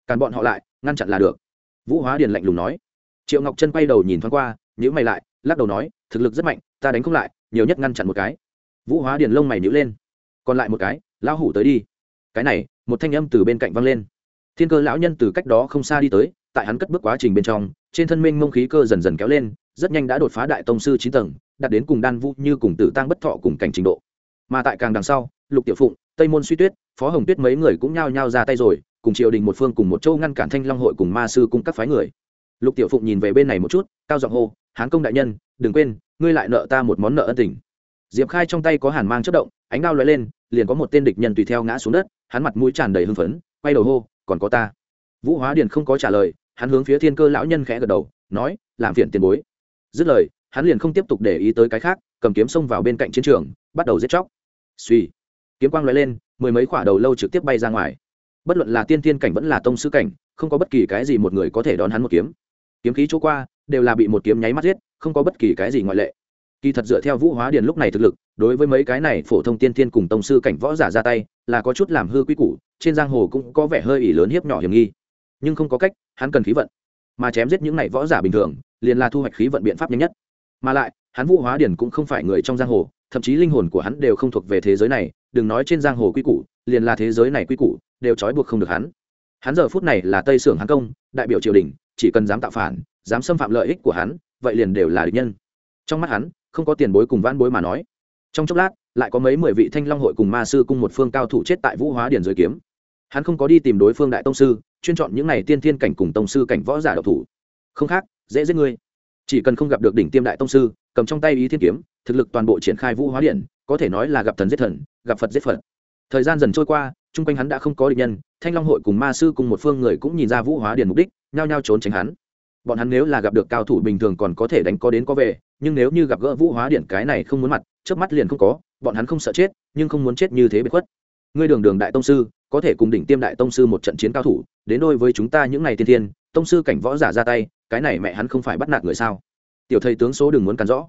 Càn bọn họ lại, ngăn chặn là được. Vũ hóa điền lạnh lùng nói. Triệu ngọc chân quay đầu nhìn thoáng qua nhữ mày lại, lắc đầu nói, thực lực rất mạnh, ta đánh không lại, nhiều nhất ngăn chặn một cái. Vũ hóa điền lông mày nhữ lên. Còn lại một cái, lão hủ tới đi. Cái này, một thanh âm từ bên cạnh văng lên thiên cơ lão nhân từ cách đó không xa đi tới, tại hắn cất bước quá trình bên trong, trên thân minh mông khí cơ dần dần kéo lên, rất nhanh đã đột phá đại tông sư chín tầng đặt đến cùng đan vũ như cùng tử tăng bất thọ cùng cảnh trình độ. Mà tại càng đằng sau, lục tiểu phụng, tây môn suy tuyết, phó hồng tuyết mấy người cũng nhao nhao ra tay rồi, cùng triều đình một phương cùng một châu ngăn cản thanh long hội cùng ma sư cùng các phái người. Lục tiểu phụng nhìn về bên này một chút, cao giọng hô, hán công đại nhân, đừng quên, ngươi lại nợ ta một món nợ ân tình. Diệp khai trong tay có hàn mang chất động, ánh đao lóe lên, liền có một tên địch nhân tùy theo ngã xuống đất, hắn mặt mũi tràn đầy hưng phấn, quay đầu hô còn có ta. Vũ hóa điền không có trả lời, hắn hướng phía thiên cơ lão nhân khẽ gật đầu, nói, làm phiền tiền bối. Dứt lời, hắn liền không tiếp tục để ý tới cái khác, cầm kiếm xông vào bên cạnh chiến trường, bắt đầu giết chóc. Suy kiếm quang lóe lên, mười mấy quả đầu lâu trực tiếp bay ra ngoài. Bất luận là tiên tiên cảnh vẫn là tông sư cảnh, không có bất kỳ cái gì một người có thể đón hắn một kiếm. Kiếm khí chỗ qua, đều là bị một kiếm nháy mắt giết, không có bất kỳ cái gì ngoại lệ. Kỳ thật dựa theo vũ hóa điền lúc này thực lực, đối với mấy cái này phổ thông tiên tiên cùng tông sư cảnh võ giả ra tay là có chút làm hư quy củ, trên giang hồ cũng có vẻ hơi ỷ lớn hiếp nhỏ hiểm nghi. Nhưng không có cách, hắn cần khí vận. Mà chém giết những này võ giả bình thường, liền là thu hoạch khí vận biện pháp nhanh nhất. Mà lại, hắn vũ hóa điển cũng không phải người trong giang hồ, thậm chí linh hồn của hắn đều không thuộc về thế giới này, đừng nói trên giang hồ quy củ, liền là thế giới này quy củ, đều trói buộc không được hắn. Hắn giờ phút này là tây sưởng hắn công, đại biểu triều đình, chỉ cần dám tạo phản, dám xâm phạm lợi ích của hắn, vậy liền đều là địch nhân. Trong mắt hắn, không có tiền bối cùng vãn bối mà nói. Trong chốc lát lại có mấy mười vị thanh long hội cùng ma sư cùng một phương cao thủ chết tại vũ hóa điển dưới kiếm. Hắn không có đi tìm đối phương đại tông sư, chuyên chọn những này tiên thiên cảnh cùng tông sư cảnh võ giả độc thủ. Không khác, dễ giết ngươi. Chỉ cần không gặp được đỉnh tiêm đại tông sư, cầm trong tay ý thiên kiếm, thực lực toàn bộ triển khai vũ hóa điện có thể nói là gặp thần giết thần, gặp phật giết phật. Thời gian dần trôi qua, chung quanh hắn đã không có địch nhân, thanh long hội cùng ma sư cùng một phương người cũng nhìn ra vũ hóa điện mục đích, nhao nhao trốn tránh hắn. Bọn hắn nếu là gặp được cao thủ bình thường còn có thể đánh có đến có về, nhưng nếu như gặp gỡ vũ hóa điện cái này không muốn mặt trước mắt liền không có bọn hắn không sợ chết, nhưng không muốn chết như thế bị khuất. Ngươi đường đường đại tông sư, có thể cùng đỉnh tiêm đại tông sư một trận chiến cao thủ, đến đôi với chúng ta những ngày tiên thiên, tông sư cảnh võ giả ra tay, cái này mẹ hắn không phải bắt nạt người sao? Tiểu thầy tướng số đừng muốn cắn rõ.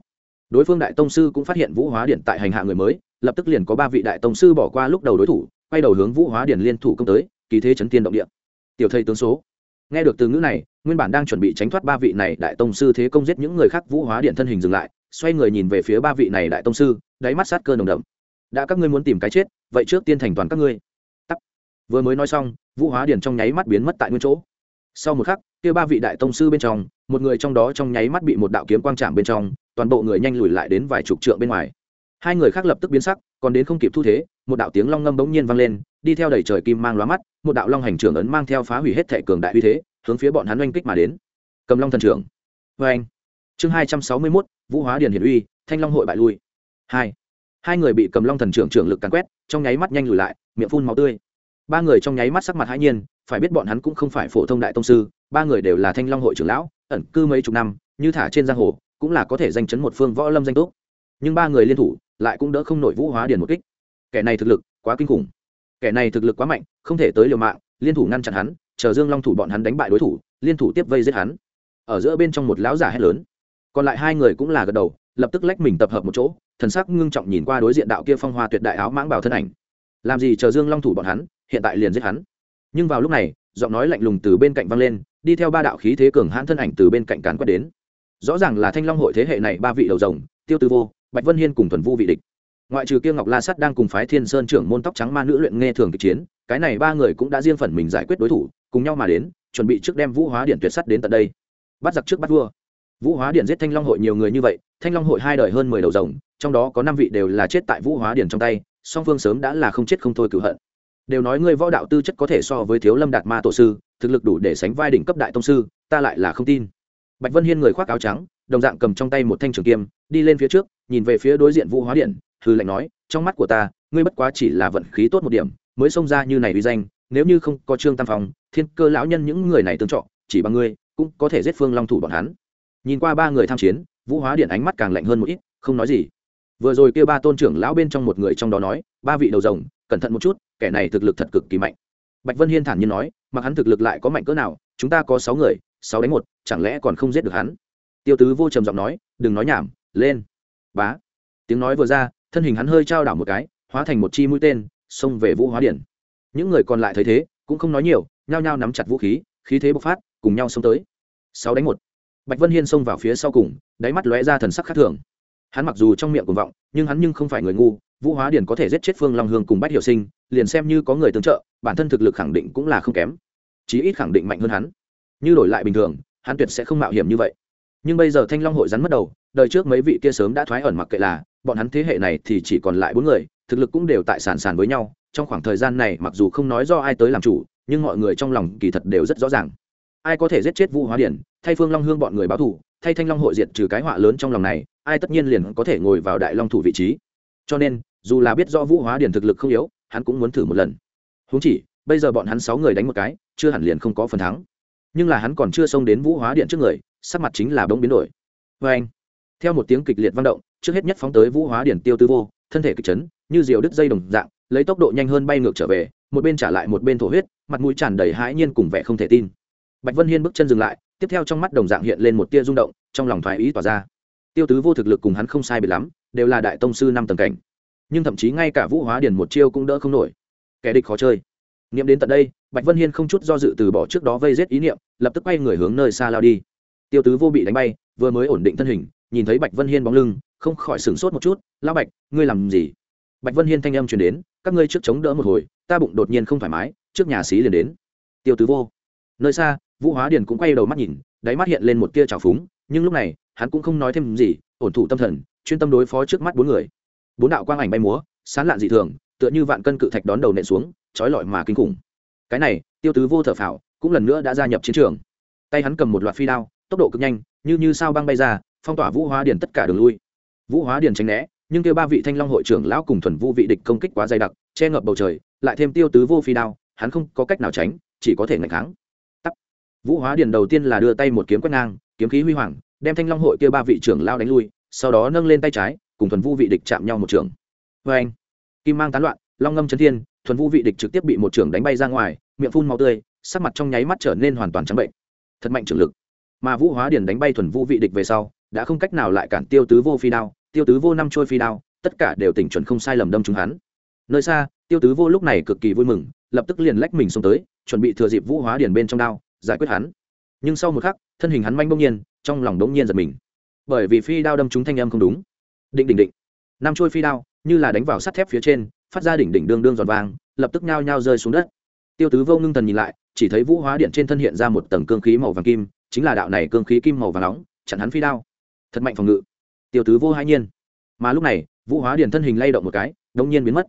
Đối phương đại tông sư cũng phát hiện vũ hóa điện tại hành hạ người mới, lập tức liền có ba vị đại tông sư bỏ qua lúc đầu đối thủ, quay đầu hướng vũ hóa điện liên thủ công tới, kỳ thế chấn tiên động địa. Tiểu thầy tướng số. Nghe được từ ngữ này, nguyên bản đang chuẩn bị tránh thoát ba vị này đại tông sư thế công giết những người khác, vũ hóa điện thân hình dừng lại, xoay người nhìn về phía ba vị này đại tông sư đáy mắt sát cơ nồng đậm. Đã các ngươi muốn tìm cái chết, vậy trước tiên thành toàn các ngươi. Tắt vừa mới nói xong, vũ hóa điền trong nháy mắt biến mất tại nguyên chỗ. Sau một khắc, kia ba vị đại tông sư bên trong, một người trong đó trong nháy mắt bị một đạo kiếm quang chạm bên trong, toàn bộ người nhanh lùi lại đến vài chục trượng bên ngoài. Hai người khác lập tức biến sắc, còn đến không kịp thu thế, một đạo tiếng long ngâm bỗng nhiên vang lên, đi theo đầy trời kim mang lóa mắt, một đạo long hành trưởng ấn mang theo phá hủy hết thể cường đại uy thế, hướng phía bọn hắn oanh kích mà đến. Cầm long thần trưởng. Vê anh chương hai trăm sáu mươi mốt, vũ hóa điền hiển uy, thanh long hội bại lui hai. Hai người bị cầm long thần trưởng trưởng lực càn quét, trong nháy mắt nhanh lùi lại, miệng phun máu tươi. Ba người trong nháy mắt sắc mặt hãi nhiên, phải biết bọn hắn cũng không phải phổ thông đại tông sư, ba người đều là thanh long hội trưởng lão, ẩn cư mấy chục năm, như thả trên giang hồ, cũng là có thể danh chấn một phương võ lâm danh tốt nhưng ba người liên thủ, lại cũng đỡ không nổi vũ hóa điền một kích. Kẻ này thực lực quá kinh khủng. Kẻ này thực lực quá mạnh, không thể tới liều mạng, liên thủ ngăn chặn hắn, chờ dương long thủ bọn hắn đánh bại đối thủ, liên thủ tiếp vây giết hắn. Ở giữa bên trong một lão giả hét lớn. Còn lại hai người cũng là gật đầu lập tức lách mình tập hợp một chỗ, thần sắc ngưng trọng nhìn qua đối diện đạo kia phong hoa tuyệt đại áo mãng bảo thân ảnh. Làm gì chờ dương long thủ bọn hắn, hiện tại liền giết hắn. Nhưng vào lúc này, giọng nói lạnh lùng từ bên cạnh vang lên, đi theo ba đạo khí thế cường hãn thân ảnh từ bên cạnh cán quét đến. Rõ ràng là thanh long hội thế hệ này ba vị đầu rồng, tiêu tư vô, bạch vân hiên cùng thuần vu vị địch. Ngoại trừ kia ngọc la sắt đang cùng phái thiên sơn trưởng môn tóc trắng ma nữ luyện nghe thường kịch chiến, cái này ba người cũng đã riêng phần mình giải quyết đối thủ, cùng nhau mà đến, chuẩn bị trước đem vũ hóa điện tuyệt sắt đến tận đây. Bắt giặc trước bắt vua vũ hóa điện giết thanh long hội nhiều người như vậy, thanh long hội hai đời hơn mười đầu rồng, trong đó có năm vị đều là chết tại vũ hóa điện trong tay, song phương sớm đã là không chết không thôi cựu hận. Đều nói ngươi võ đạo tư chất có thể so với thiếu lâm đạt ma tổ sư, thực lực đủ để sánh vai đỉnh cấp đại tông sư, ta lại là không tin. Bạch vân hiên người khoác áo trắng, đồng dạng cầm trong tay một thanh trường kiêm đi lên phía trước, nhìn về phía đối diện vũ hóa điện hư lệnh nói, trong mắt của ta, ngươi bất quá chỉ là vận khí tốt một điểm, mới xông ra như này uy danh, nếu như không có trương tam phong, thiên cơ lão nhân những người này tương trọ chỉ bằng ngươi, cũng có thể giết phương long thủ bọn hắn nhìn qua ba người tham chiến, vũ hóa điện ánh mắt càng lạnh hơn một ít, không nói gì. Vừa rồi kêu ba tôn trưởng lão bên trong một người trong đó nói, ba vị đầu rồng, cẩn thận một chút, kẻ này thực lực thật cực kỳ mạnh. Bạch vân hiên thản nhiên nói, mặc hắn thực lực lại có mạnh cỡ nào, chúng ta có sáu người, sáu đánh một, chẳng lẽ còn không giết được hắn? Tiêu tứ vô trầm giọng nói, đừng nói nhảm, lên. Bá. Tiếng nói vừa ra, thân hình hắn hơi trao đảo một cái, hóa thành một chi mũi tên, xông về vũ hóa điển những người còn lại thấy thế, cũng không nói nhiều, nhao nhao nắm chặt vũ khí khí thế bộc phát, cùng nhau xông tới. Sáu đánh một bạch vân hiên xông vào phía sau cùng, đáy mắt lóe ra thần sắc khác thường. Hắn mặc dù trong miệng cuồng vọng, nhưng hắn nhưng không phải người ngu, vũ hóa điển có thể giết chết phương long hương cùng bách hiệu sinh, liền xem như có người tương trợ, bản thân thực lực khẳng định cũng là không kém. Chí ít khẳng định mạnh hơn hắn. Như đổi lại bình thường, hắn tuyệt sẽ không mạo hiểm như vậy. Nhưng bây giờ thanh long hội rắn mất đầu, đời trước mấy vị kia sớm đã thoái ẩn mặc kệ là, bọn hắn thế hệ này thì chỉ còn lại bốn người, thực lực cũng đều tại sàn sàn với nhau. Trong khoảng thời gian này mặc dù không nói do ai tới làm chủ, nhưng mọi người trong lòng kỳ thật đều rất rõ ràng ai có thể giết chết vũ hóa điển, thay phương long hương bọn người báo thủ thay thanh long hội diệt trừ cái họa lớn trong lòng này, ai tất nhiên liền có thể ngồi vào đại long thủ vị trí. Cho nên, dù là biết do vũ hóa điển thực lực không yếu, hắn cũng muốn thử một lần. Húng chỉ, bây giờ bọn hắn sáu người đánh một cái, chưa hẳn liền không có phần thắng. Nhưng là hắn còn chưa xông đến vũ hóa điện trước người, sắc mặt chính là bỗng biến đổi. Vê anh, theo một tiếng kịch liệt vang động, trước hết nhất phóng tới vũ hóa điện tiêu tư vô, thân thể kịch chấn, như diều đứt dây đồng dạng, lấy tốc độ nhanh hơn bay ngược trở về, một bên trả lại một bên thổ huyết, mặt mũi tràn đầy hãi nhiên cùng vẻ không thể tin bạch vân hiên bước chân dừng lại, tiếp theo trong mắt đồng dạng hiện lên một tia rung động, trong lòng thoái ý tỏa ra. Tiêu tứ vô thực lực cùng hắn không sai biệt lắm, đều là đại tông sư năm tầng cảnh. Nhưng thậm chí ngay cả vũ hóa điền một chiêu cũng đỡ không nổi. Kẻ địch khó chơi. Niệm đến tận đây, bạch vân hiên không chút do dự từ bỏ trước đó vây giết ý niệm, lập tức quay người hướng nơi xa lao đi. Tiêu tứ vô bị đánh bay, vừa mới ổn định thân hình, nhìn thấy bạch vân hiên bóng lưng, không khỏi sửng sốt một chút lao bạch, ngươi làm gì? Bạch vân hiên thanh âm truyền đến, các ngươi trước chống đỡ một hồi, ta bụng đột nhiên không thoải mái, trước nhà xí liền đến. Tiêu tứ vô. Nơi xa vũ hóa điền cũng quay đầu mắt nhìn, đáy mắt hiện lên một tia trào phúng, nhưng lúc này, hắn cũng không nói thêm gì, ổn thủ tâm thần, chuyên tâm đối phó trước mắt bốn người. Bốn đạo quang ảnh bay múa, sán lạn dị thường, tựa như vạn cân cự thạch đón đầu nện xuống, trói lọi mà kinh khủng. Cái này, tiêu tứ vô thở phào, cũng lần nữa đã gia nhập chiến trường. Tay hắn cầm một loạt phi đao, tốc độ cực nhanh, như như sao băng bay ra, phong tỏa vũ hóa điền tất cả đường lui. Vũ hóa điền tránh né, nhưng kêu ba vị thanh long hội trưởng lão cùng thuần vũ vị địch công kích quá dày đặc, che ngập bầu trời, lại thêm tiêu tứ vô phi đao, hắn không có cách nào tránh, chỉ có thể ngạch kháng vũ hóa điền đầu tiên là đưa tay một kiếm quét ngang, kiếm khí huy hoàng, đem thanh long hội kêu ba vị trưởng lao đánh lui, sau đó nâng lên tay trái, cùng thuần vu vị địch chạm nhau một trường. Vê anh kim mang tán loạn, long ngâm chấn thiên, thuần vu vị địch trực tiếp bị một trưởng đánh bay ra ngoài, miệng phun màu tươi, sắc mặt trong nháy mắt trở nên hoàn toàn trắng bệnh. Thật mạnh trưởng lực. Mà vũ hóa điền đánh bay thuần vu vị địch về sau, đã không cách nào lại cản tiêu tứ vô phi đao, tiêu tứ vô năm trôi phi đao, tất cả đều tỉnh chuẩn không sai lầm đâm trúng hắn. Nơi xa, tiêu tứ vô lúc này cực kỳ vui mừng, lập tức liền lách mình xuống tới, chuẩn bị thừa dịp vũ hóa điền bên trong đao giải quyết hắn. Nhưng sau một khắc, thân hình hắn manh bỗng nhiên, trong lòng đống nhiên giật mình. Bởi vì phi đao đâm trúng thanh âm không đúng. Định định định. Nam trôi phi đao, như là đánh vào sắt thép phía trên, phát ra đỉnh đỉnh đương đương giòn vàng lập tức nhao nhao rơi xuống đất. Tiêu tứ vô ngưng thần nhìn lại, chỉ thấy vũ hóa điện trên thân hiện ra một tầng cương khí màu vàng kim, chính là đạo này cương khí kim màu vàng nóng, chặn hắn phi đao. Thật mạnh phòng ngự. Tiêu tứ vô hai nhiên. Mà lúc này, vũ hóa điện thân hình lay động một cái, đống nhiên biến mất.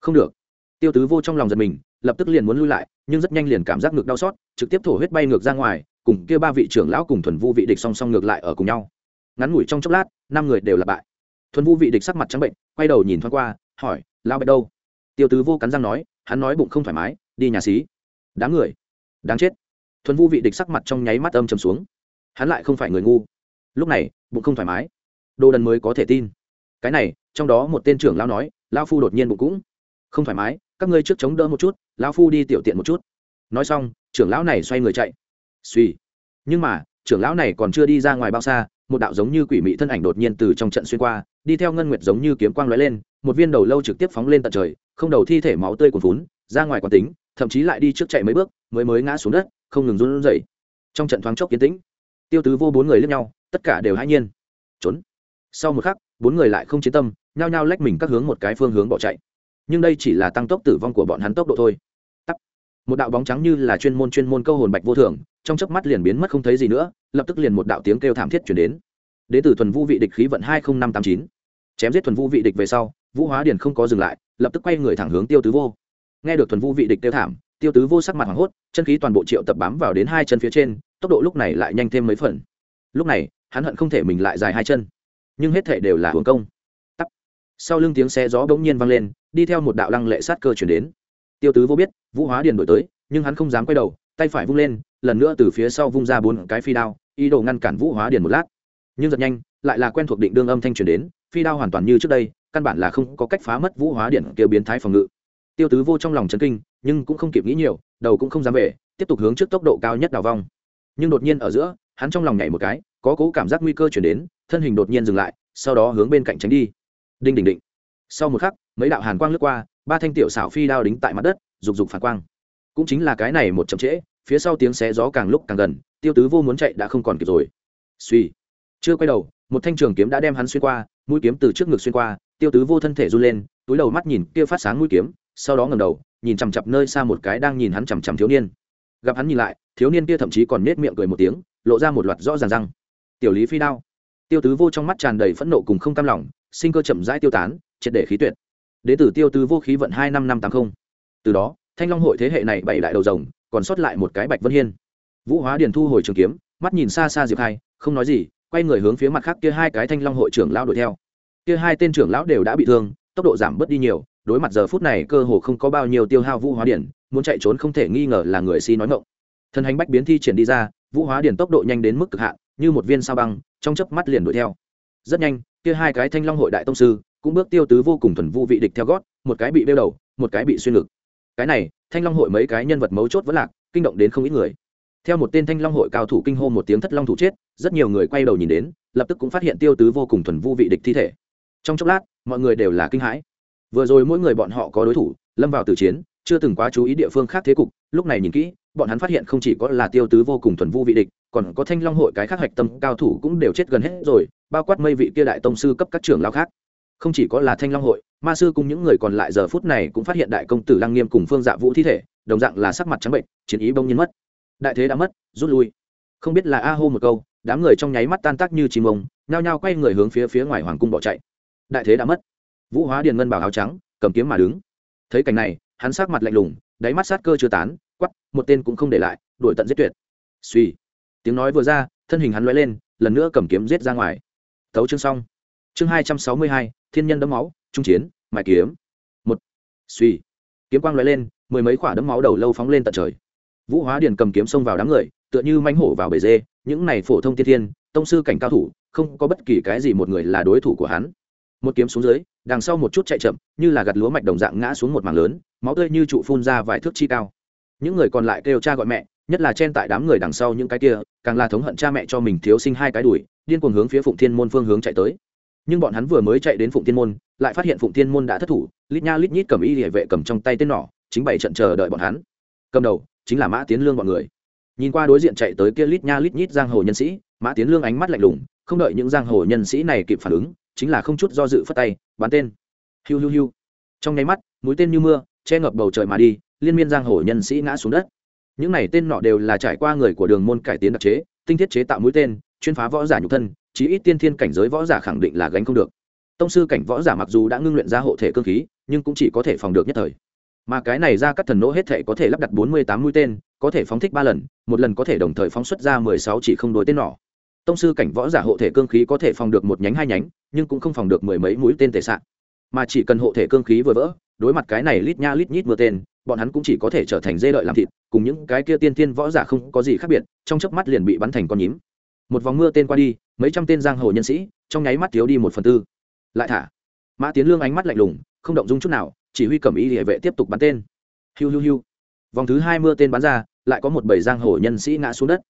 Không được. Tiêu tứ vô trong lòng giật mình lập tức liền muốn lui lại, nhưng rất nhanh liền cảm giác ngực đau xót, trực tiếp thổ huyết bay ngược ra ngoài, cùng kia ba vị trưởng lão cùng thuần vu vị địch song song ngược lại ở cùng nhau. Ngắn ngủi trong chốc lát, năm người đều là bại. Thuần vu vị địch sắc mặt trắng bệnh, quay đầu nhìn thoáng qua, hỏi lao bạch đâu? Tiêu tứ vô cắn răng nói, hắn nói bụng không thoải mái, đi nhà xí. Đáng người, đáng chết. Thuần vu vị địch sắc mặt trong nháy mắt âm trầm xuống. Hắn lại không phải người ngu. Lúc này, bụng không thoải mái. Đồ đần mới có thể tin. Cái này, trong đó một tên trưởng lão nói lao phu đột nhiên bụng cũng không thoải mái các ngươi trước chống đỡ một chút lão phu đi tiểu tiện một chút. Nói xong trưởng lão này xoay người chạy. Suy nhưng mà trưởng lão này còn chưa đi ra ngoài bao xa một đạo giống như quỷ mị thân ảnh đột nhiên từ trong trận xuyên qua đi theo ngân nguyệt giống như kiếm quang lóe lên một viên đầu lâu trực tiếp phóng lên tận trời không đầu thi thể máu tươi cuồn vốn, ra ngoài quán tính thậm chí lại đi trước chạy mấy bước mới mới ngã xuống đất không ngừng run rẩy. Trong trận thoáng chốc kiến tĩnh tiêu tứ vô bốn người lướt nhau tất cả đều hãi nhiên. Trốn. Sau một khắc bốn người lại không chiến tâm nhao nhao lách mình các hướng một cái phương hướng bỏ chạy nhưng đây chỉ là tăng tốc tử vong của bọn hắn tốc độ thôi. Tắp. một đạo bóng trắng như là chuyên môn chuyên môn câu hồn bạch vô thường, trong chớp mắt liền biến mất không thấy gì nữa, lập tức liền một đạo tiếng kêu thảm thiết chuyển đến. Đ ế từ thuần vũ vị địch khí vận hai mươi năm t á m chín. Chém giết thuần vũ vị địch về sau, vũ hóa điền không có dừng lại, lập tức quay người thẳng hướng tiêu tứ vô. Nghe được thuần vũ vị địch kêu thảm, tiêu tứ vô sắc mặt hoảng hốt, chân khí toàn bộ triệu tập bám vào đến hai chân phía trên, tốc độ lúc này lại nhanh thêm mấy phần. Lúc này, hắn hận không thể mình lại dài hai chân, nhưng hết thể đều là hưởng công sau lưng tiếng xe gió bỗng nhiên vang lên, đi theo một đạo lăng lệ sát cơ chuyển đến. Tiêu tứ vô biết, vũ hóa điền đổi tới, nhưng hắn không dám quay đầu, tay phải vung lên, lần nữa từ phía sau vung ra bốn cái phi đao, ý đồ ngăn cản vũ hóa điền một lát. Nhưng rất nhanh, lại là quen thuộc định đương âm thanh truyền đến, phi đao hoàn toàn như trước đây, căn bản là không có cách phá mất vũ hóa điền kêu biến thái phòng ngự. Tiêu tứ vô trong lòng chấn kinh, nhưng cũng không kịp nghĩ nhiều, đầu cũng không dám về, tiếp tục hướng trước tốc độ cao nhất đào vong. Nhưng đột nhiên ở giữa, hắn trong lòng nhảy một cái, có cố cảm giác nguy cơ chuyển đến, thân hình đột nhiên dừng lại, sau đó hướng bên cạnh tránh đi đinh đỉnh định sau một khắc, mấy đạo hàn quang lướt qua, ba thanh tiểu xảo phi đao đính tại mặt đất rục rục phản quang. Cũng chính là cái này một chậm trễ, phía sau tiếng xé gió càng lúc càng gần, tiêu tứ vô muốn chạy đã không còn kịp rồi. Suy chưa quay đầu, một thanh trường kiếm đã đem hắn xuyên qua, mũi kiếm từ trước ngực xuyên qua, tiêu tứ vô thân thể run lên, túi đầu mắt nhìn kia phát sáng mũi kiếm, sau đó ngầm đầu, nhìn chằm chặp nơi xa một cái đang nhìn hắn chằm chằm thiếu niên. Gặp hắn nhìn lại, thiếu niên kia thậm chí còn nết miệng cười một tiếng, lộ ra một loạt rõ ràng răng. Tiểu lý phi đao. Tiêu tứ vô trong mắt tràn đầy phẫn nộ cùng không cam lòng sinh cơ chậm rãi tiêu tán, triệt để khí tuyệt. Đế tử tiêu tư vô khí vận hai năm năm tám mươi từ đó, thanh long hội thế hệ này bảy đại đầu rồng, còn sót lại một cái bạch vân hiên. Vũ hóa điền thu hồi trường kiếm, mắt nhìn xa xa diệp hai, không nói gì, quay người hướng phía mặt khác kia hai cái thanh long hội trưởng lão đuổi theo. Kia hai tên trưởng lão đều đã bị thương, tốc độ giảm bớt đi nhiều, đối mặt giờ phút này cơ hồ không có bao nhiêu tiêu hao vũ hóa điển muốn chạy trốn không thể nghi ngờ là người si nói ngộng thần hành bách biến thi triển đi ra, vũ hóa điển tốc độ nhanh đến mức cực hạn, như một viên sao băng, trong chớp mắt liền đuổi theo rất nhanh, kia hai cái thanh long hội đại tông sư cũng bước tiêu tứ vô cùng thuần vu vị địch theo gót, một cái bị đeo đầu, một cái bị xuyên ngực. Cái này, thanh long hội mấy cái nhân vật mấu chốt vẫn lạc, kinh động đến không ít người. Theo một tên thanh long hội cao thủ kinh hô một tiếng thất long thủ chết, rất nhiều người quay đầu nhìn đến, lập tức cũng phát hiện tiêu tứ vô cùng thuần vu vị địch thi thể. Trong chốc lát, mọi người đều là kinh hãi. Vừa rồi mỗi người bọn họ có đối thủ, lâm vào tử chiến, chưa từng quá chú ý địa phương khác thế cục, lúc này nhìn kỹ bọn hắn phát hiện không chỉ có là tiêu tứ vô cùng thuần vu vị địch, còn có thanh long hội cái khác hạch tâm cao thủ cũng đều chết gần hết rồi, bao quát mây vị kia đại tông sư cấp các trưởng lao khác. Không chỉ có là thanh long hội, ma sư cùng những người còn lại giờ phút này cũng phát hiện đại công tử lăng nghiêm cùng phương dạ vũ thi thể, đồng dạng là sắc mặt trắng bệnh, chiến ý bông nhiên mất. Đại thế đã mất, rút lui. Không biết là a hô một câu, đám người trong nháy mắt tan tác như chim ông, nhao nhao quay người hướng phía phía ngoài hoàng cung bỏ chạy. Đại thế đã mất. Vũ hóa điền ngân bảo áo trắng, cầm kiếm mà đứng. Thấy cảnh này, hắn sát mặt lạnh lùng, đáy mắt sát cơ chưa tán quắp một tên cũng không để lại, đuổi tận giết tuyệt. Suy. Tiếng nói vừa ra, thân hình hắn lóe lên, lần nữa cầm kiếm giết ra ngoài. Thấu chương xong. Chương hai trăm sáu mươi hai, thiên nhân đấm máu, trung chiến mại kiếm. Một. Suy. Kiếm quang lóe lên, mười mấy quả đấm máu đầu lâu phóng lên tận trời. Vũ hóa điền cầm kiếm xông vào đám người, tựa như mánh hổ vào bể dê, những này phổ thông tiên thiên, tông sư cảnh cao thủ, không có bất kỳ cái gì một người là đối thủ của hắn. Một kiếm xuống dưới, đằng sau một chút chạy chậm, như là gặt lúa mạch đồng dạng ngã xuống một mảng lớn, máu tươi như trụ phun ra vài thước chi cao những người còn lại kêu cha gọi mẹ, nhất là chen tại đám người đằng sau những cái kia, càng là thống hận cha mẹ cho mình thiếu sinh hai cái đùi, điên cuồng hướng phía phụng thiên môn phương hướng chạy tới. Nhưng bọn hắn vừa mới chạy đến phụng thiên môn, lại phát hiện phụng thiên môn đã thất thủ, lít nha lít nhít cầm y địa vệ cầm trong tay tên nỏ, chính bảy trận chờ đợi bọn hắn. Cầm đầu, chính là mã tiến lương bọn người. Nhìn qua đối diện chạy tới kia lít nha lít nhít giang hồ nhân sĩ, mã tiến lương ánh mắt lạnh lùng, không đợi những giang hồ nhân sĩ này kịp phản ứng, chính là không chút do dự phất tay, bắn tên. Hiu hiu hiu. Trong nháy mắt mũi tên như mưa, che ngập bầu trời mà đi liên miên giang hồ nhân sĩ ngã xuống đất. Những này tên nọ đều là trải qua người của đường môn cải tiến đặc chế, tinh thiết chế tạo mũi tên, chuyên phá võ giả nhục thân, chí ít tiên thiên cảnh giới võ giả khẳng định là gánh không được. Tông sư cảnh võ giả mặc dù đã ngưng luyện ra hộ thể cơ khí, nhưng cũng chỉ có thể phòng được nhất thời. Mà cái này ra các thần nỗ hết thể có thể lắp đặt bốn mươi tám mũi tên, có thể phóng thích ba lần, một lần có thể đồng thời phóng xuất ra mười sáu chỉ không đối tên nỏ tông sư cảnh võ giả hộ thể cương khí có thể phòng được một nhánh, hai nhánh, nhưng cũng không phòng được mười mấy mũi tên tệ sạn mà chỉ cần hộ thể cương khí vừa vỡ, đối mặt cái này lít nha lít nhít mưa tên bọn hắn cũng chỉ có thể trở thành dê đợi làm thịt, cùng những cái kia tiên tiên võ giả không có gì khác biệt, trong chớp mắt liền bị bắn thành con nhím. Một vòng mưa tên qua đi, mấy trăm tên giang hồ nhân sĩ, trong nháy mắt thiếu đi một phần tư. Lại thả. Mã tiến lương ánh mắt lạnh lùng, không động dung chút nào, chỉ huy cẩm y địa vệ tiếp tục bắn tên. Hiu hiu hiu. Vòng thứ hai mưa tên bắn ra, lại có một bầy giang hồ nhân sĩ ngã xuống đất.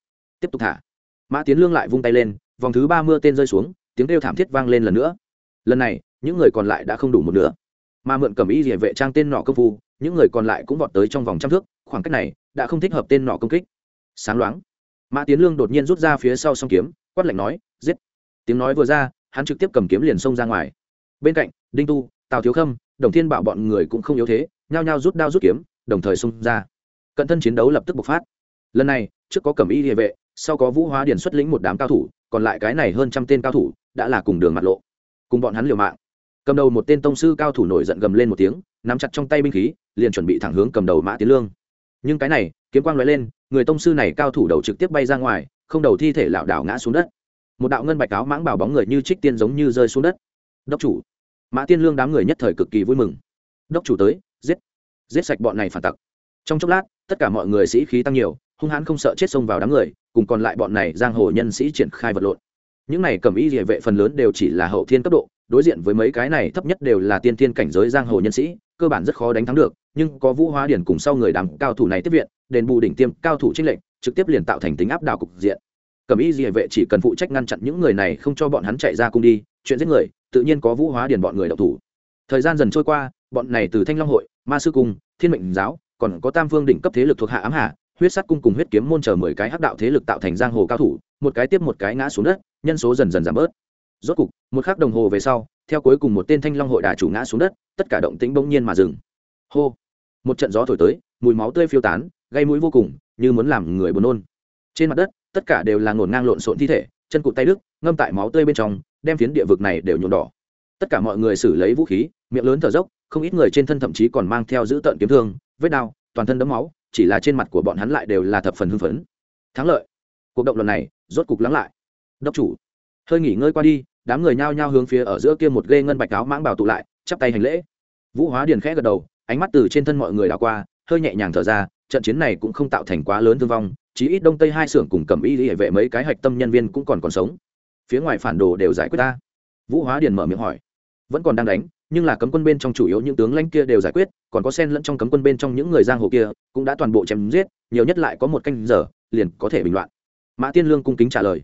Tiếp tục thả. Mã tiến lương lại vung tay lên, vòng thứ ba mưa tên rơi xuống, tiếng kêu thảm thiết vang lên lần nữa. Lần này, những người còn lại đã không đủ một nửa mà mượn cầm Y địa vệ trang tên nọ công phu, những người còn lại cũng vọt tới trong vòng trăm thước, khoảng cách này đã không thích hợp tên nọ công kích. Sáng loáng, mã tiến lương đột nhiên rút ra phía sau song kiếm, quát lạnh nói, giết! Tiếng nói vừa ra, hắn trực tiếp cầm kiếm liền xông ra ngoài. Bên cạnh, đinh tu, tào thiếu khâm, đồng thiên bảo bọn người cũng không yếu thế, nhao nhao rút đao rút kiếm, đồng thời xông ra. Cận thân chiến đấu lập tức bộc phát. Lần này, trước có cẩm y địa vệ, sau có vũ hóa điển xuất lĩnh một đám cao thủ, còn lại cái này hơn trăm tên cao thủ đã là cùng đường mặt lộ. Cùng bọn hắn liều mạng cầm đầu một tên tông sư cao thủ nổi giận gầm lên một tiếng, nắm chặt trong tay binh khí, liền chuẩn bị thẳng hướng cầm đầu mã tiến lương. Nhưng cái này, kiếm quang nói lên, người tông sư này cao thủ đầu trực tiếp bay ra ngoài, không đầu thi thể lảo đảo ngã xuống đất. Một đạo ngân bạch áo mãng bảo bóng người như trích tiên giống như rơi xuống đất. Đốc chủ. Mã tiên lương đám người nhất thời cực kỳ vui mừng. Đốc chủ tới, giết. Giết sạch bọn này phản tặc. Trong chốc lát, tất cả mọi người sĩ khí tăng nhiều, hung hãn không sợ chết xông vào đám người, cùng còn lại bọn này giang hồ nhân sĩ triển khai vật lộn. Những này cầm y địa vệ phần lớn đều chỉ là hậu thiên cấp độ đối diện với mấy cái này thấp nhất đều là tiên tiên cảnh giới giang hồ nhân sĩ, cơ bản rất khó đánh thắng được, nhưng có vũ hóa điển cùng sau người đám cao thủ này tiếp viện, đền bù đỉnh tiêm cao thủ trinh lệnh trực tiếp liền tạo thành tính áp đảo cục diện. Cầm y địa vệ chỉ cần phụ trách ngăn chặn những người này không cho bọn hắn chạy ra cung đi, chuyện giết người, tự nhiên có vũ hóa điển bọn người đậu thủ. Thời gian dần trôi qua, bọn này từ thanh long hội, ma sư cung, thiên mệnh giáo, còn có tam phương đỉnh cấp thế lực thuộc hạ ám hạ huyết sắt cung cùng huyết kiếm môn chờ mười cái hắc đạo thế lực tạo thành giang hồ cao thủ, một cái tiếp một cái ngã xuống đất, nhân số dần dần giảm bớt. Rốt cục một khắc đồng hồ về sau, theo cuối cùng một tên thanh long hội đà chủ ngã xuống đất, tất cả động tĩnh bỗng nhiên mà dừng. Hô! Một trận gió thổi tới, mùi máu tươi phiêu tán, gây mũi vô cùng, như muốn làm người buồn nôn. Trên mặt đất, tất cả đều là ngổn ngang lộn xộn thi thể, chân cụt tay đức ngâm tại máu tươi bên trong, đem phiến địa vực này đều nhuộm đỏ. Tất cả mọi người xử lấy vũ khí, miệng lớn thở dốc, không ít người trên thân thậm chí còn mang theo giữ tợn kiếm thương, vết đau toàn thân đấm máu, chỉ là trên mặt của bọn hắn lại đều là thập phần hưng phấn. Thắng lợi! Cuộc động lần này rốt cục lắng lại. Đốc chủ, hơi nghỉ ngơi qua đi đám người nhao nhao hướng phía ở giữa kia một ghê ngân bạch áo mãng bảo tụ lại, chắp tay hành lễ. Vũ hóa điền khẽ gật đầu, ánh mắt từ trên thân mọi người đảo qua, hơi nhẹ nhàng thở ra, trận chiến này cũng không tạo thành quá lớn thương vong, chí ít đông tây hai xưởng cùng cầm y hệ vệ mấy cái hạch tâm nhân viên cũng còn còn sống. Phía ngoài phản đồ đều giải quyết ta. Vũ hóa điền mở miệng hỏi. Vẫn còn đang đánh, nhưng là cấm quân bên trong chủ yếu những tướng lãnh kia đều giải quyết, còn có sen lẫn trong cấm quân bên trong những người giang hồ kia, cũng đã toàn bộ chém giết, nhiều nhất lại có một canh giờ, liền có thể bình loạn. Mã tiên lương cung kính trả lời.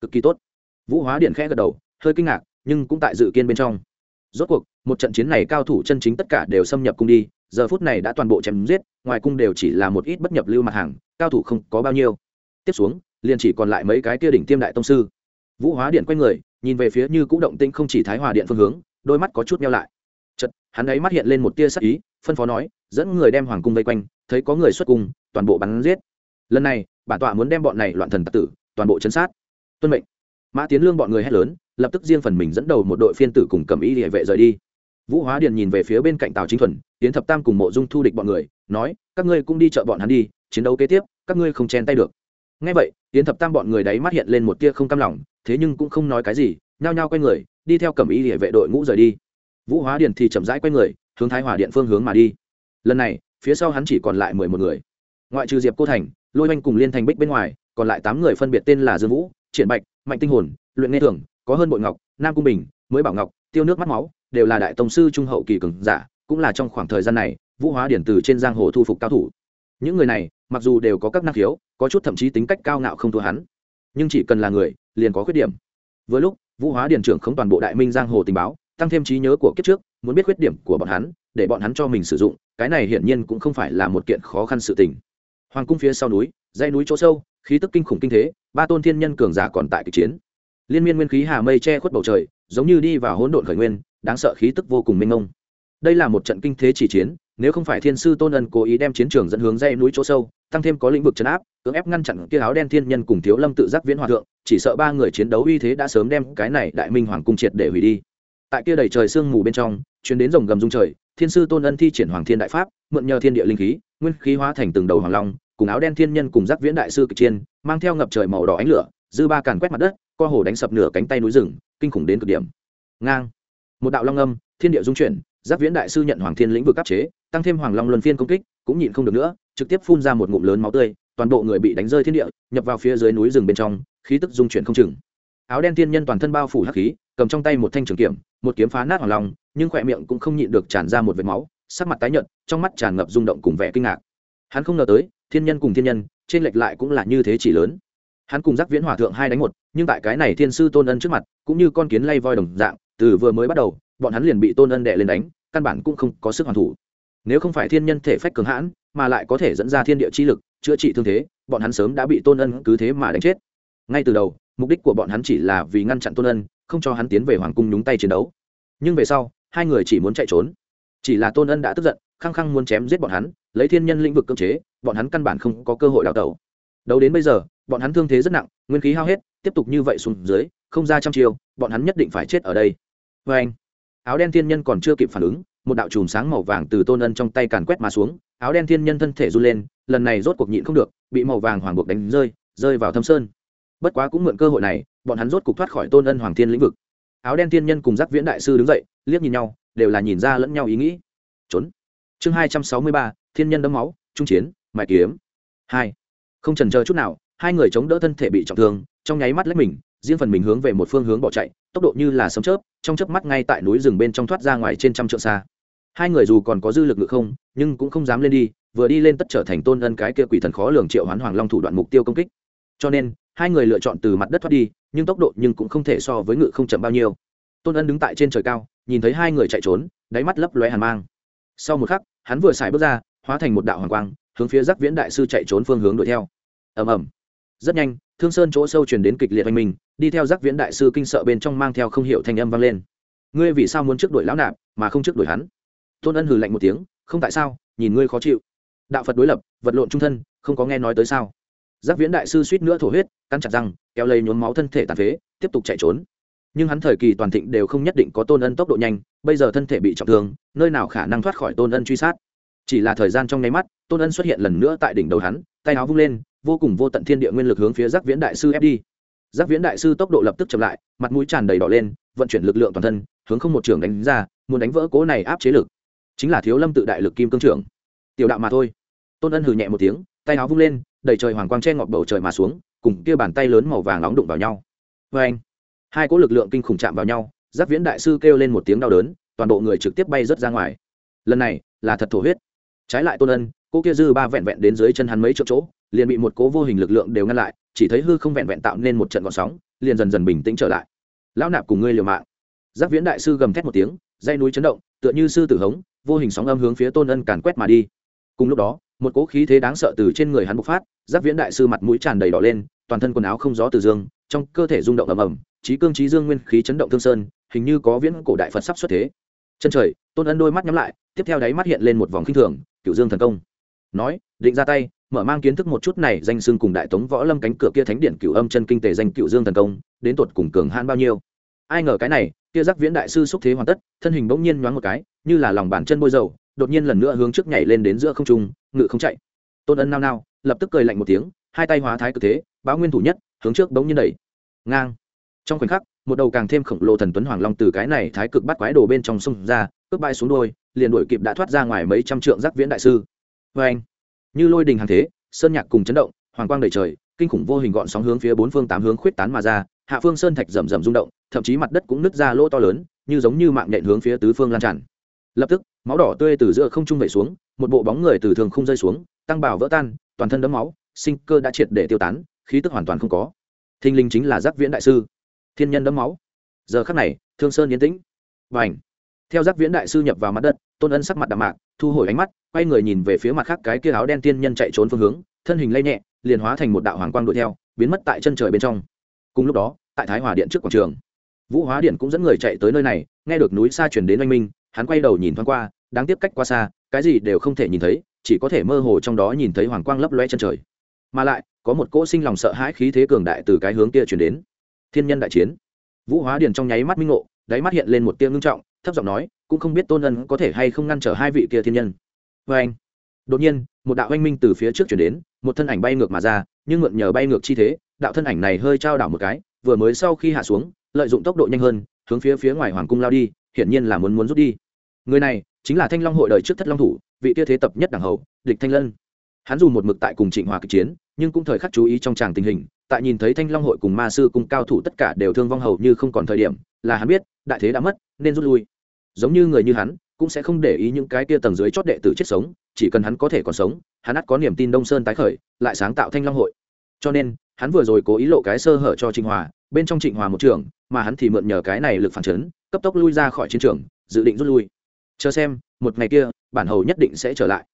Cực kỳ tốt. Vũ hóa điện khẽ gật đầu hơi kinh ngạc, nhưng cũng tại dự kiên bên trong. Rốt cuộc, một trận chiến này cao thủ chân chính tất cả đều xâm nhập cung đi, giờ phút này đã toàn bộ chém giết, ngoài cung đều chỉ là một ít bất nhập lưu mặt hàng, cao thủ không có bao nhiêu. Tiếp xuống, liền chỉ còn lại mấy cái kia đỉnh tiêm đại tông sư. Vũ hóa điện quay người, nhìn về phía như cũ động tinh không chỉ thái hòa điện phương hướng, đôi mắt có chút nhau lại. Chật hắn ấy mắt hiện lên một tia sắc ý, phân phó nói, dẫn người đem hoàng cung vây quanh, thấy có người xuất cung, toàn bộ bắn giết. Lần này, bản tọa muốn đem bọn này loạn thần tặc tử, toàn bộ chấn sát. Tuân mệnh. Mã tiến lương bọn người hét lớn lập tức riêng phần mình dẫn đầu một đội phiên tử cùng cầm y địa vệ rời đi. Vũ hóa điền nhìn về phía bên cạnh tào chính thuần tiến thập tam cùng mộ dung thu địch bọn người, nói, các ngươi cũng đi chợ bọn hắn đi, chiến đấu kế tiếp, các ngươi không chen tay được. Ngay vậy tiến thập tam bọn người đấy mắt hiện lên một tia không cam lòng, thế nhưng cũng không nói cái gì, nhao nhao quay người, đi theo cầm y địa vệ đội ngũ rời đi. Vũ hóa điền thì chậm rãi quay người, hướng thái hòa điện phương hướng mà đi. Lần này, phía sau hắn chỉ còn lại mười một người. Ngoại trừ diệp cô thành, lôi oanh cùng liên thành bích bên ngoài, còn lại tám người phân biệt tên là dương vũ, triển bạch, mạnh tinh hồn, luyện nghe thường có hơn bội ngọc, nam cung bình, mới bảo ngọc, tiêu nước mắt máu, đều là đại tổng sư trung hậu kỳ cường giả, cũng là trong khoảng thời gian này, vũ hóa điển từ trên giang hồ thu phục cao thủ. Những người này, mặc dù đều có các năng khiếu, có chút thậm chí tính cách cao ngạo không thua hắn, nhưng chỉ cần là người, liền có khuyết điểm. Với lúc, vũ hóa điển trưởng không toàn bộ đại minh giang hồ tình báo, tăng thêm trí nhớ của kiếp trước, muốn biết khuyết điểm của bọn hắn, để bọn hắn cho mình sử dụng, cái này hiển nhiên cũng không phải là một kiện khó khăn sự tình. Hoàng cung phía sau núi dây núi chỗ sâu, khí tức kinh khủng kinh thế, ba tôn thiên nhân cường giả còn tại kịch chiến liên miên nguyên khí hà mây che khuất bầu trời, giống như đi vào hỗn độn khởi nguyên, đáng sợ khí tức vô cùng mênh mông. Đây là một trận kinh thế chỉ chiến, nếu không phải thiên sư tôn ân cố ý đem chiến trường dẫn hướng dây núi chỗ sâu, tăng thêm có lĩnh vực chấn áp, cưỡng ép ngăn chặn kia áo đen thiên nhân cùng thiếu lâm tự giác viễn hòa thượng, chỉ sợ ba người chiến đấu uy thế đã sớm đem cái này đại minh hoàng cung triệt để hủy đi. Tại kia đầy trời sương mù bên trong, chuyến đến rồng gầm dung trời, thiên sư tôn ân thi triển hoàng thiên đại pháp, mượn nhờ thiên địa linh khí, nguyên khí hóa thành từng đầu hoàng long, cùng áo đen thiên nhân cùng giác viễn đại sư kịch chiên mang theo ngập trời màu đỏ ánh lửa, dư ba càn quét mặt đất co hồ đánh sập nửa cánh tay núi rừng, kinh khủng đến cực điểm. Ngang. Một đạo long âm, thiên địa dung chuyển, giáp viễn đại sư nhận hoàng thiên lĩnh vực áp chế, tăng thêm hoàng long luân phiên công kích, cũng nhịn không được nữa, trực tiếp phun ra một ngụm lớn máu tươi, toàn bộ người bị đánh rơi thiên địa, nhập vào phía dưới núi rừng bên trong, khí tức dung chuyển không chừng. Áo đen thiên nhân toàn thân bao phủ hắc khí, cầm trong tay một thanh trường kiểm một kiếm phá nát hoàng long, nhưng khỏe miệng cũng không nhịn được tràn ra một vệt máu, sắc mặt tái nhợt, trong mắt tràn ngập rung động cùng vẻ kinh ngạc. Hắn không ngờ tới, thiên nhân cùng thiên nhân, trên lệch lại cũng là như thế chỉ lớn hắn cùng giác viễn hòa thượng hai đánh một, nhưng tại cái này thiên sư tôn ân trước mặt, cũng như con kiến lay voi đồng dạng, từ vừa mới bắt đầu, bọn hắn liền bị tôn ân đệ lên đánh, căn bản cũng không có sức hoàn thủ. Nếu không phải thiên nhân thể phách cường hãn, mà lại có thể dẫn ra thiên địa chi lực, chữa trị thương thế, bọn hắn sớm đã bị tôn ân cứ thế mà đánh chết. Ngay từ đầu, mục đích của bọn hắn chỉ là vì ngăn chặn tôn ân, không cho hắn tiến về hoàng cung nhúng tay chiến đấu. Nhưng về sau, hai người chỉ muốn chạy trốn. Chỉ là tôn ân đã tức giận, khăng khăng muốn chém giết bọn hắn, lấy thiên nhân lĩnh vực cơ chế, bọn hắn căn bản không có cơ hội đào tẩu. Đấu đến bây giờ bọn hắn thương thế rất nặng nguyên khí hao hết tiếp tục như vậy xuống dưới không ra trăm chiều, bọn hắn nhất định phải chết ở đây. Vê anh áo đen thiên nhân còn chưa kịp phản ứng một đạo chùm sáng màu vàng từ tôn ân trong tay càn quét mà xuống áo đen thiên nhân thân thể run lên lần này rốt cuộc nhịn không được bị màu vàng hoàng buộc đánh rơi rơi vào thâm sơn. Bất quá cũng mượn cơ hội này bọn hắn rốt cuộc thoát khỏi tôn ân hoàng thiên lĩnh vực. Áo đen thiên nhân cùng giác viễn đại sư đứng dậy liếc nhìn nhau đều là nhìn ra lẫn nhau ý nghĩ. Trốn. Chương hai trăm sáu mươi ba thiên nhân đấm máu trung chiến mại kiếm. Hai. Không trần chờ chút nào hai người chống đỡ thân thể bị trọng thương, trong nháy mắt lấy mình, riêng phần mình hướng về một phương hướng bỏ chạy, tốc độ như là sấm chớp, trong chớp mắt ngay tại núi rừng bên trong thoát ra ngoài trên trăm trượng xa. Hai người dù còn có dư lực ngự không, nhưng cũng không dám lên đi, vừa đi lên tất trở thành tôn ân cái kia quỷ thần khó lường triệu hoán hoàng long thủ đoạn mục tiêu công kích. Cho nên, hai người lựa chọn từ mặt đất thoát đi, nhưng tốc độ nhưng cũng không thể so với ngự không chậm bao nhiêu. Tôn ân đứng tại trên trời cao, nhìn thấy hai người chạy trốn, đáy mắt lấp lóe hàn mang. Sau một khắc, hắn vừa xài bước ra, hóa thành một đạo hoàng quang, hướng phía giác viễn đại sư chạy trốn phương hướng đuổi theo. Ầm ầm rất nhanh, thương sơn chỗ sâu truyền đến kịch liệt anh mình đi theo giác viễn đại sư kinh sợ bên trong mang theo không hiểu thanh âm vang lên. Ngươi vì sao muốn trước đuổi lão nạp, mà không trước đuổi hắn? Tôn ân hừ lạnh một tiếng, không tại sao, nhìn ngươi khó chịu. Đạo phật đối lập, vật lộn trung thân, không có nghe nói tới sao? Giác viễn đại sư suýt nữa thổ huyết, cắn chặt răng, kéo lấy nhốn máu thân thể tàn phế, tiếp tục chạy trốn. Nhưng hắn thời kỳ toàn thịnh đều không nhất định có tôn ân tốc độ nhanh, bây giờ thân thể bị trọng thương, nơi nào khả năng thoát khỏi tôn ân truy sát? Chỉ là thời gian trong nháy mắt, tôn ân xuất hiện lần nữa tại đỉnh đầu hắn tay áo vung lên, vô cùng vô tận thiên địa nguyên lực hướng phía giác viễn đại sư ép đi. Giác viễn đại sư tốc độ lập tức chậm lại, mặt mũi tràn đầy đỏ lên, vận chuyển lực lượng toàn thân, hướng không một trường đánh ra, muốn đánh vỡ cố này áp chế lực. Chính là thiếu lâm tự đại lực kim cương trưởng. Tiểu đạo mà thôi. Tôn ân hừ nhẹ một tiếng, tay áo vung lên, đầy trời hoàng quang che ngọt bầu trời mà xuống, cùng kia bàn tay lớn màu vàng nóng đụng vào nhau. Vê anh hai cỗ lực lượng kinh khủng chạm vào nhau, giác viễn đại sư kêu lên một tiếng đau đớn, toàn bộ người trực tiếp bay rớt ra ngoài. Lần này là thật thổ huyết. Trái lại tôn ân cô kia dư ba vẹn vẹn đến dưới chân hắn mấy chỗ chỗ, liền bị một cố vô hình lực lượng đều ngăn lại, chỉ thấy hư không vẹn vẹn tạo nên một trận gọn sóng, liền dần dần bình tĩnh trở lại. Lão nạp cùng ngươi liều mạng. Giác viễn đại sư gầm thét một tiếng, dây núi chấn động, tựa như sư tử hống, vô hình sóng âm hướng phía tôn ân càn quét mà đi. Cùng lúc đó, một cỗ khí thế đáng sợ từ trên người hắn bộc phát giác viễn đại sư mặt mũi tràn đầy đỏ lên, toàn thân quần áo không gió từ dương, trong cơ thể rung động ầm ầm trí cương trí dương nguyên khí chấn động thương sơn, hình như có viễn cổ đại phật sắp xuất thế. Chân trời, tôn ân đôi mắt nhắm lại, tiếp theo đáy mắt hiện lên một vòng khinh thường cựu dương thần công nói, định ra tay, mở mang kiến thức một chút này danh xưng cùng đại tống võ lâm cánh cửa kia thánh điện cửu âm chân kinh tề danh cửu dương thần công, đến tột cùng cường hãn bao nhiêu. Ai ngờ cái này, kia giác viễn đại sư xúc thế hoàn tất, thân hình bỗng nhiên nhoáng một cái, như là lòng bàn chân bôi dầu, đột nhiên lần nữa hướng trước nhảy lên đến giữa không trung, ngự không chạy. Tôn ân nao nao, lập tức cười lạnh một tiếng, hai tay hóa thái cực thế báo nguyên thủ nhất, hướng trước bỗng nhiên đẩy. Ngang. Trong khoảnh khắc, một đầu càng thêm khổng lồ thần tuấn hoàng long từ cái này thái cực bắt quái đồ bên trong sông ra, cướp bay xuống đôi, liền đuổi kịp đã thoát ra ngoài mấy trăm trượng giác viễn đại sư vê anh, như lôi đình hàng thế, sơn nhạc cùng chấn động, hoàng quang đầy trời, kinh khủng vô hình gọn sóng hướng phía bốn phương tám hướng khuyết tán mà ra, hạ phương sơn thạch rầm rầm rung động, thậm chí mặt đất cũng nứt ra lỗ to lớn, như giống như mạng nhện hướng phía tứ phương lan tràn. Lập tức, máu đỏ tươi từ giữa không trung vẩy xuống, một bộ bóng người từ thường không rơi xuống, tăng bảo vỡ tan, toàn thân đấm máu, sinh cơ đã triệt để tiêu tán, khí tức hoàn toàn không có. Thinh linh chính là giác viễn đại sư. Thiên nhân đấm máu. Giờ khắc này, thương sơn yên tĩnh. Và ảnh theo giác viễn đại sư nhập vào mặt đất, tôn ân sắc mặt đạm mạc, thu hồi ánh mắt, quay người nhìn về phía mặt khác cái kia áo đen tiên nhân chạy trốn phương hướng, thân hình lây nhẹ, liền hóa thành một đạo hoàng quang đuổi theo, biến mất tại chân trời bên trong. Cùng lúc đó, tại thái hòa điện trước quảng trường, vũ hóa điện cũng dẫn người chạy tới nơi này, nghe được núi xa chuyển đến oanh minh, hắn quay đầu nhìn thoáng qua, đáng tiếc cách qua xa, cái gì đều không thể nhìn thấy, chỉ có thể mơ hồ trong đó nhìn thấy hoàng quang lấp loe chân trời. Mà lại, có một cỗ sinh lòng sợ hãi khí thế cường đại từ cái hướng kia chuyển đến. Thiên nhân đại chiến. Vũ hóa điền trong nháy mắt minh ngộ, đáy mắt hiện lên một tia ngưng trọng thấp giọng nói, cũng không biết tôn ân có thể hay không ngăn trở hai vị kia thiên nhân. Vê anh, đột nhiên, một đạo oanh minh từ phía trước chuyển đến, một thân ảnh bay ngược mà ra, nhưng mượn nhờ bay ngược chi thế, đạo thân ảnh này hơi trao đảo một cái, vừa mới sau khi hạ xuống, lợi dụng tốc độ nhanh hơn, hướng phía phía ngoài hoàng cung lao đi, hiển nhiên là muốn muốn rút đi. Người này chính là thanh long hội đời trước thất long thủ, vị tia thế tập nhất đảng hầu, địch thanh lân hắn dù một mực tại cùng trịnh hòa kịch chiến, nhưng cũng thời khắc chú ý trong tràng tình hình, tại nhìn thấy thanh long hội cùng ma sư cùng cao thủ tất cả đều thương vong hầu như không còn thời điểm, là hắn biết, đại thế đã mất, nên rút lui. Giống như người như hắn, cũng sẽ không để ý những cái tia tầng dưới chót đệ tử chết sống, chỉ cần hắn có thể còn sống, hắn ắt có niềm tin đông sơn tái khởi, lại sáng tạo thanh long hội. Cho nên, hắn vừa rồi cố ý lộ cái sơ hở cho trịnh hòa, bên trong trịnh hòa một trường, mà hắn thì mượn nhờ cái này lực phản chấn, cấp tốc lui ra khỏi chiến trường, dự định rút lui. Chờ xem, một ngày kia, bản hầu nhất định sẽ trở lại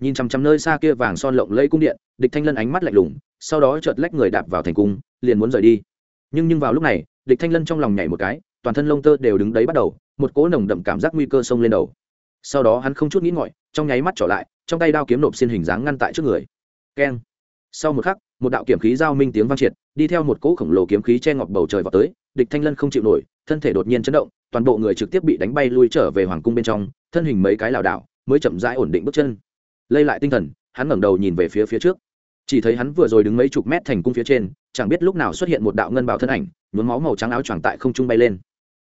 nhìn chằm chằm nơi xa kia vàng son lộng lẫy cung điện, địch thanh lân ánh mắt lạnh lùng, sau đó chợt lách người đạp vào thành cung, liền muốn rời đi. Nhưng nhưng vào lúc này, địch thanh lân trong lòng nhảy một cái, toàn thân lông tơ đều đứng đấy bắt đầu, một cỗ nồng đậm cảm giác nguy cơ xông lên đầu. Sau đó hắn không chút nghĩ ngợi, trong nháy mắt trở lại, trong tay đao kiếm nộp xin hình dáng ngăn tại trước người. Keng. Sau một khắc, một đạo kiếm khí giao minh tiếng vang triệt, đi theo một cỗ khổng lồ kiếm khí che ngọc bầu trời vào tới, địch thanh lân không chịu nổi, thân thể đột nhiên chấn động, toàn bộ người trực tiếp bị đánh bay lui trở về hoàng cung bên trong, thân hình mấy cái lảo đảo, mới chậm rãi ổn định bước chân lây lại tinh thần, hắn ngẩng đầu nhìn về phía phía trước. Chỉ thấy hắn vừa rồi đứng mấy chục mét thành cung phía trên, chẳng biết lúc nào xuất hiện một đạo ngân bào thân ảnh, nhuốm máu màu trắng áo choàng tại không trung bay lên.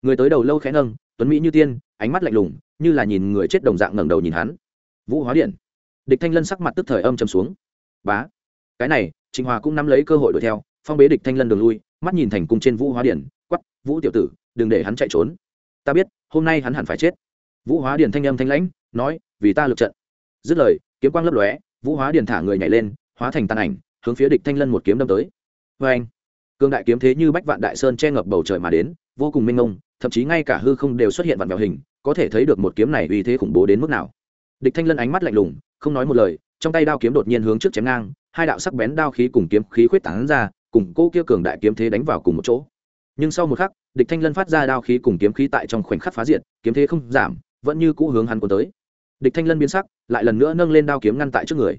Người tới đầu lâu khẽ nâng, tuấn mỹ như tiên, ánh mắt lạnh lùng, như là nhìn người chết đồng dạng ngẩng đầu nhìn hắn. Vũ hóa điện. Địch thanh lân sắc mặt tức thời âm chầm xuống. Bá. Cái này trịnh hòa cũng nắm lấy cơ hội đuổi theo, phong bế địch thanh lân đường lui, mắt nhìn thành cung trên vũ hóa điện quắp vũ tiểu tử, đừng để hắn chạy trốn. Ta biết, hôm nay hắn hẳn phải chết. Vũ hóa điện thanh âm thanh lãnh, nói, vì ta lượt trận. Dứt lời kiếm quang lấp lóe, vũ hóa điền thả người nhảy lên, hóa thành tàn ảnh, hướng phía địch thanh lân một kiếm đâm tới. Vê anh, cương đại kiếm thế như bách vạn đại sơn che ngập bầu trời mà đến, vô cùng minh ngông thậm chí ngay cả hư không đều xuất hiện vạn mèo hình, có thể thấy được một kiếm này uy thế khủng bố đến mức nào. Địch thanh lân ánh mắt lạnh lùng, không nói một lời, trong tay đao kiếm đột nhiên hướng trước chém ngang, hai đạo sắc bén đao khí cùng kiếm khí khuyết tán ra, cùng cô kia cường đại kiếm thế đánh vào cùng một chỗ. Nhưng sau một khắc, địch thanh lân phát ra đao khí cùng kiếm khí tại trong khoảnh khắc phá diện kiếm thế không giảm, vẫn như cũ hướng hắn cuốn tới địch thanh lân biến sắc, lại lần nữa nâng lên đao kiếm ngăn tại trước người.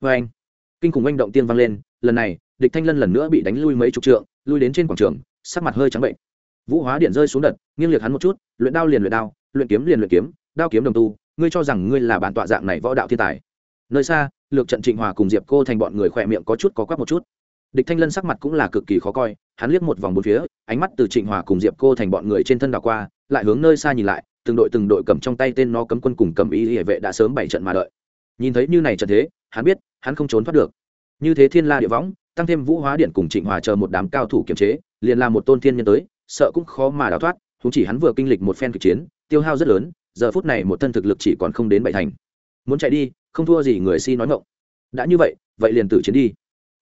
Vê anh, kinh khủng oanh động tiên vang lên, lần này, địch thanh lân lần nữa bị đánh lui mấy chục trượng, lui đến trên quảng trường, sắc mặt hơi trắng bệnh. Vũ hóa điện rơi xuống đất, nghiêng liệt hắn một chút, luyện đao liền luyện đao, luyện kiếm liền luyện kiếm, đao kiếm đồng tu, ngươi cho rằng ngươi là bản tọa dạng này võ đạo thiên tài. Nơi xa, lược trận trịnh hòa cùng diệp cô thành bọn người khỏe miệng có chút có quắc một chút. Địch thanh lân sắc mặt cũng là cực kỳ khó coi, hắn liếc một vòng bốn phía, ánh mắt từ trịnh hòa cùng diệp cô thành bọn người trên thân đảo qua, lại hướng nơi xa nhìn lại từng đội từng đội cầm trong tay tên nó cấm quân cùng cầm y hệ vệ đã sớm bảy trận mà đợi. Nhìn thấy như này trận thế, hắn biết, hắn không trốn thoát được. Như thế thiên la địa võng, tăng thêm vũ hóa điện cùng trịnh hòa chờ một đám cao thủ kiềm chế, liền làm một tôn thiên nhân tới, sợ cũng khó mà đào thoát chúng chỉ hắn vừa kinh lịch một phen kịch chiến, tiêu hao rất lớn, giờ phút này một thân thực lực chỉ còn không đến bảy thành. Muốn chạy đi, không thua gì người si nói ngộng đã như vậy vậy liền tử chiến đi.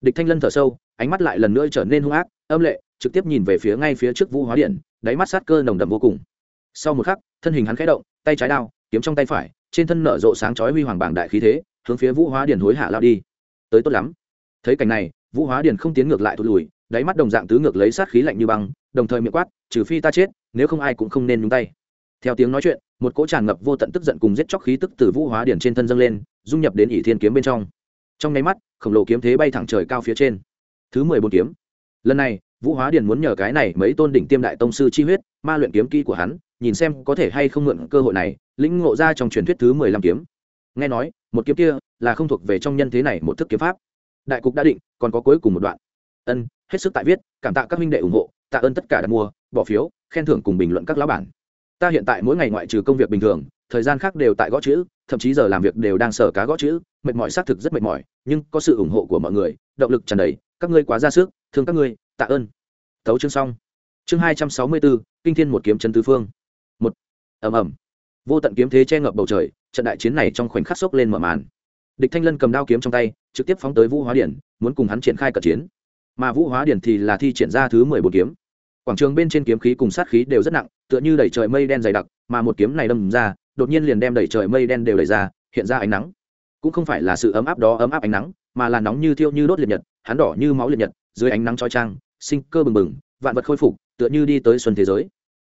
Địch thanh lân thở sâu, ánh mắt lại lần nữa trở nên hung ác, âm lệ, trực tiếp nhìn về phía ngay phía trước vũ hóa điện, đáy mắt sát cơ nồng đậm vô cùng sau một khắc, thân hình hắn khẽ động, tay trái đao, kiếm trong tay phải, trên thân nở rộ sáng chói huy hoàng bảng đại khí thế, hướng phía vũ hóa điền hối hạ lao đi. Tới tốt lắm. Thấy cảnh này, vũ hóa điền không tiến ngược lại thụt lùi, đáy mắt đồng dạng tứ ngược lấy sát khí lạnh như băng, đồng thời miệng quát, trừ phi ta chết, nếu không ai cũng không nên nhúng tay. Theo tiếng nói chuyện, một cỗ tràn ngập vô tận tức giận cùng giết chóc khí tức từ vũ hóa điển trên thân dâng lên, dung nhập đến ỷ thiên kiếm bên trong. Trong nháy mắt, khổng lồ kiếm thế bay thẳng trời cao phía trên. Thứ mười bốn kiếm. Lần này, vũ hóa điển muốn nhờ cái này mấy tôn đỉnh tiêm đại tông sư chi huyết, ma luyện kiếm kỹ của hắn nhìn xem có thể hay không mượn cơ hội này, lĩnh ngộ ra trong truyền thuyết thứ mười lăm kiếm. Nghe nói, một kiếm kia là không thuộc về trong nhân thế này một thức kiếm pháp. Đại cục đã định, còn có cuối cùng một đoạn. Ân, hết sức tại viết, cảm tạ các minh đệ ủng hộ, tạ ơn tất cả đặt mua, bỏ phiếu, khen thưởng cùng bình luận các lão bản. Ta hiện tại mỗi ngày ngoại trừ công việc bình thường, thời gian khác đều tại gõ chữ, thậm chí giờ làm việc đều đang sở cá gõ chữ, mệt mỏi xác thực rất mệt mỏi, nhưng có sự ủng hộ của mọi người, động lực tràn đầy, các ngươi quá ra sức, thương các ngươi, tạ ơn. Tấu chương xong. Chương hai trăm sáu mươi bốn kinh thiên một kiếm chân tứ phương ầm ầm. Vô tận kiếm thế che ngập bầu trời, trận đại chiến này trong khoảnh khắc sốc lên mở màn. Địch thanh lân cầm đao kiếm trong tay, trực tiếp phóng tới vũ hóa điển, muốn cùng hắn triển khai cận chiến. Mà vũ hóa điển thì là thi triển ra thứ mười bốn kiếm. Quảng trường bên trên kiếm khí cùng sát khí đều rất nặng, tựa như đẩy trời mây đen dày đặc, mà một kiếm này đâm ra, đột nhiên liền đem đẩy trời mây đen đều đẩy ra, hiện ra ánh nắng. Cũng không phải là sự ấm áp đó ấm áp ánh nắng, mà là nóng như thiêu như đốt liệt nhật, hắn đỏ như máu liệt nhật, dưới ánh nắng trói trang sinh cơ bừng bừng, vạn vật khôi phục, tựa như đi tới xuân thế giới.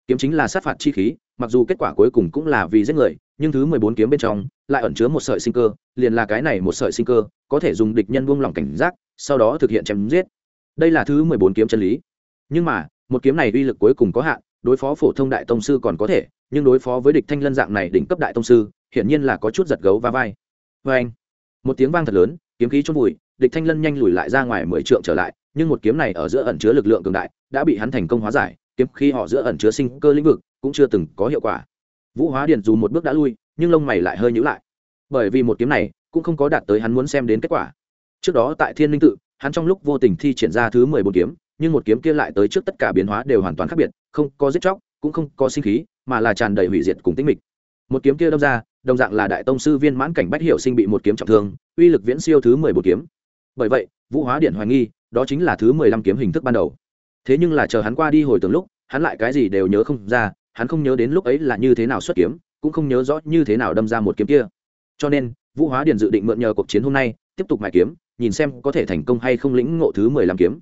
Kiếm chính là sát phạt chi khí mặc dù kết quả cuối cùng cũng là vì giết người, nhưng thứ mười bốn kiếm bên trong lại ẩn chứa một sợi sinh cơ, liền là cái này một sợi sinh cơ có thể dùng địch nhân buông lỏng cảnh giác, sau đó thực hiện chém giết. Đây là thứ mười bốn kiếm chân lý. Nhưng mà, một kiếm này uy lực cuối cùng có hạn, đối phó phổ thông đại tông sư còn có thể, nhưng đối phó với địch thanh lân dạng này đỉnh cấp đại tông sư, hiển nhiên là có chút giật gấu và vai. Vê anh, một tiếng vang thật lớn, kiếm khí chôn vùi, địch thanh lân nhanh lùi lại ra ngoài mười trượng trở lại, nhưng một kiếm này ở giữa ẩn chứa lực lượng cường đại, đã bị hắn thành công hóa giải, kiếm khí họ giữa ẩn chứa sinh cơ lĩnh vực cũng chưa từng có hiệu quả. Vũ hóa điền dù một bước đã lui, nhưng lông mày lại hơi nhữ lại. Bởi vì một kiếm này cũng không có đạt tới hắn muốn xem đến kết quả. Trước đó tại thiên linh tự, hắn trong lúc vô tình thi triển ra thứ mười bốn kiếm, nhưng một kiếm kia lại tới trước tất cả biến hóa đều hoàn toàn khác biệt, không có giết chóc, cũng không có sinh khí, mà là tràn đầy hủy diệt cùng tĩnh mịch. Một kiếm kia đâm ra, đồng dạng là đại tông sư viên mãn cảnh bách hiệu sinh bị một kiếm trọng thương, uy lực viễn siêu thứ mười bốn kiếm. Bởi vậy, vũ hóa điện hoài nghi, đó chính là thứ mười lăm kiếm hình thức ban đầu. Thế nhưng là chờ hắn qua đi hồi tưởng lúc, hắn lại cái gì đều nhớ không ra hắn không nhớ đến lúc ấy là như thế nào xuất kiếm, cũng không nhớ rõ như thế nào đâm ra một kiếm kia. Cho nên, vũ hóa điện dự định mượn nhờ cuộc chiến hôm nay, tiếp tục mài kiếm, nhìn xem có thể thành công hay không lĩnh ngộ thứ mười lăm kiếm.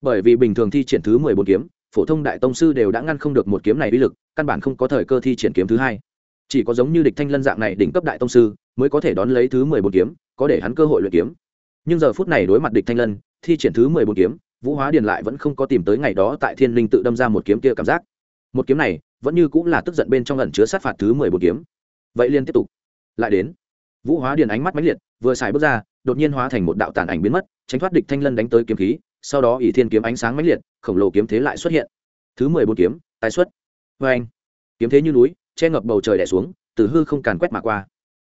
Bởi vì bình thường thi triển thứ mười bốn kiếm, phổ thông đại tông sư đều đã ngăn không được một kiếm này uy lực, căn bản không có thời cơ thi triển kiếm thứ hai. Chỉ có giống như địch thanh lân dạng này đỉnh cấp đại tông sư, mới có thể đón lấy thứ mười bốn kiếm, có để hắn cơ hội luyện kiếm. Nhưng giờ phút này đối mặt địch thanh lân, thi triển thứ mười bốn kiếm, vũ hóa điền lại vẫn không có tìm tới ngày đó tại thiên linh tự đâm ra một kiếm kia cảm giác. Một kiếm này vẫn như cũng là tức giận bên trong lần chứa sát phạt thứ mười bốn kiếm. Vậy liên tiếp tục. Lại đến. Vũ hóa điền ánh mắt mãnh liệt, vừa xài bước ra, đột nhiên hóa thành một đạo tàn ảnh biến mất, tránh thoát địch thanh lân đánh tới kiếm khí, sau đó ỷ thiên kiếm ánh sáng mãnh liệt, khổng lồ kiếm thế lại xuất hiện. Thứ mười bốn kiếm, tái xuất. Vê anh. Kiếm thế như núi, che ngập bầu trời đẻ xuống, từ hư không càn quét mà qua.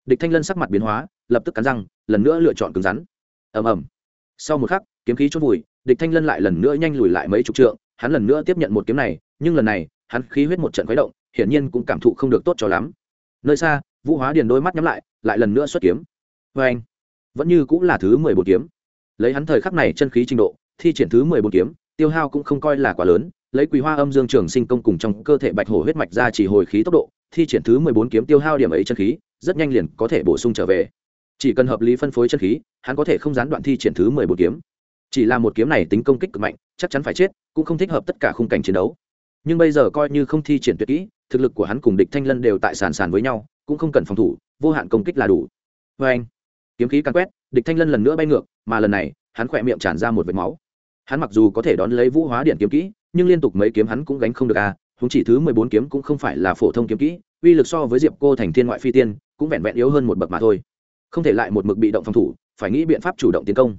Địch thanh lân sắc mặt biến hóa, lập tức cắn răng, lần nữa lựa chọn cứng rắn. Ầm ầm. Sau một khắc, kiếm khí chốt vùi, địch thanh lân lại lần nữa nhanh lùi lại mấy chục trượng, hắn lần nữa tiếp nhận một kiếm này nhưng lần này, hắn khí huyết một trận khuấy động, hiển nhiên cũng cảm thụ không được tốt cho lắm. Nơi xa, vũ hóa điền đôi mắt nhắm lại lại lần nữa xuất kiếm. Vê anh, vẫn như cũng là thứ mười bốn kiếm. Lấy hắn thời khắc này chân khí trình độ, thi triển thứ mười bốn kiếm, tiêu hao cũng không coi là quá lớn, lấy quý hoa âm dương trường sinh công cùng trong cơ thể bạch hổ huyết mạch ra chỉ hồi khí tốc độ, thi triển thứ mười bốn kiếm tiêu hao điểm ấy chân khí, rất nhanh liền có thể bổ sung trở về. Chỉ cần hợp lý phân phối chân khí, hắn có thể không gián đoạn thi triển thứ mười bốn kiếm. Chỉ là một kiếm này tính công kích cực mạnh, chắc chắn phải chết, cũng không thích hợp tất cả khung cảnh chiến đấu nhưng bây giờ coi như không thi triển tuyệt kỹ, thực lực của hắn cùng địch thanh lân đều tại sàn sàn với nhau, cũng không cần phòng thủ, vô hạn công kích là đủ. Vê anh, kiếm khí càn quét, địch thanh lân lần nữa bay ngược, mà lần này, hắn khỏe miệng tràn ra một vệt máu. Hắn mặc dù có thể đón lấy vũ hóa điện kiếm kỹ, nhưng liên tục mấy kiếm hắn cũng gánh không được à húng chỉ thứ mười bốn kiếm cũng không phải là phổ thông kiếm kỹ, uy lực so với diệp cô thành thiên ngoại phi tiên, cũng vẹn vẹn yếu hơn một bậc mà thôi. Không thể lại một mực bị động phòng thủ, phải nghĩ biện pháp chủ động tiến công.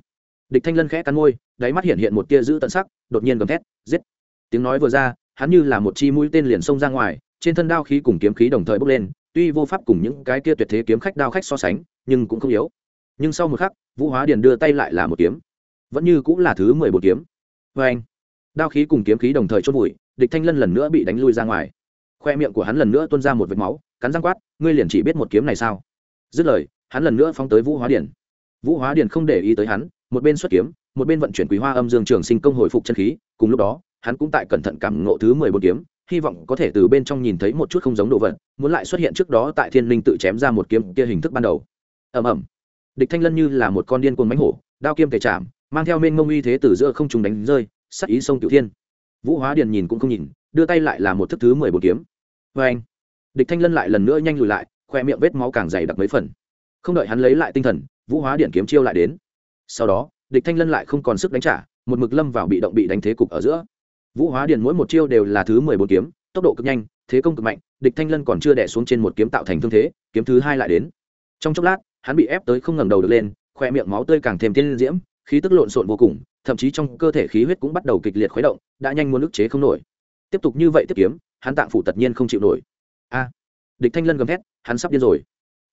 Địch thanh lân khẽ cắn môi, đáy mắt hiện hiện một tia giữ tận sắc, đột nhiên gầm thét, giết. Tiếng nói vừa ra hắn như là một chi mũi tên liền xông ra ngoài, trên thân đao khí cùng kiếm khí đồng thời bốc lên, tuy vô pháp cùng những cái kia tuyệt thế kiếm khách đao khách so sánh, nhưng cũng không yếu. Nhưng sau một khắc, vũ hóa điền đưa tay lại là một kiếm. Vẫn như cũng là thứ mười một kiếm. Vê anh, đao khí cùng kiếm khí đồng thời chốt bụi địch thanh lân lần nữa bị đánh lui ra ngoài. Khoe miệng của hắn lần nữa tuôn ra một vệt máu, cắn răng quát, ngươi liền chỉ biết một kiếm này sao? Dứt lời, hắn lần nữa phóng tới vũ hóa điền. Vũ hóa điền không để ý tới hắn, một bên xuất kiếm, một bên vận chuyển quý hoa âm dương trường sinh công hồi phục chân khí, cùng lúc đó hắn cũng tại cẩn thận cảm ngộ thứ mười bốn kiếm, hy vọng có thể từ bên trong nhìn thấy một chút không giống đồ vật, muốn lại xuất hiện trước đó tại thiên linh tự chém ra một kiếm kia hình thức ban đầu. Ầm ầm. Địch thanh lân như là một con điên cuồng mánh hổ, đao kiếm thể chạm, mang theo mênh mông uy thế từ giữa không trùng đánh rơi sắc ý sông cửu thiên. Vũ hóa điền nhìn cũng không nhìn, đưa tay lại là một thức thứ mười bốn kiếm. Vê anh, địch thanh lân lại lần nữa nhanh lùi lại, khoe miệng vết máu càng dày đặc mấy phần. Không đợi hắn lấy lại tinh thần, vũ hóa điện kiếm chiêu lại đến. Sau đó, địch thanh lân lại không còn sức đánh trả, một mực lâm vào bị động bị đánh thế cục ở giữa vũ hóa điện mỗi một chiêu đều là thứ mười bốn kiếm, tốc độ cực nhanh, thế công cực mạnh, địch thanh lân còn chưa đẻ xuống trên một kiếm tạo thành thương thế, kiếm thứ hai lại đến. Trong chốc lát, hắn bị ép tới không ngẩng đầu được lên khoe miệng máu tươi càng thêm tiên diễm, khí tức lộn xộn vô cùng, thậm chí trong cơ thể khí huyết cũng bắt đầu kịch liệt khuấy động, đã nhanh muốn ức chế không nổi. Tiếp tục như vậy tiếp kiếm, hắn tạng phủ tất nhiên không chịu nổi. A! Địch thanh lân gầm thét, hắn sắp điên rồi.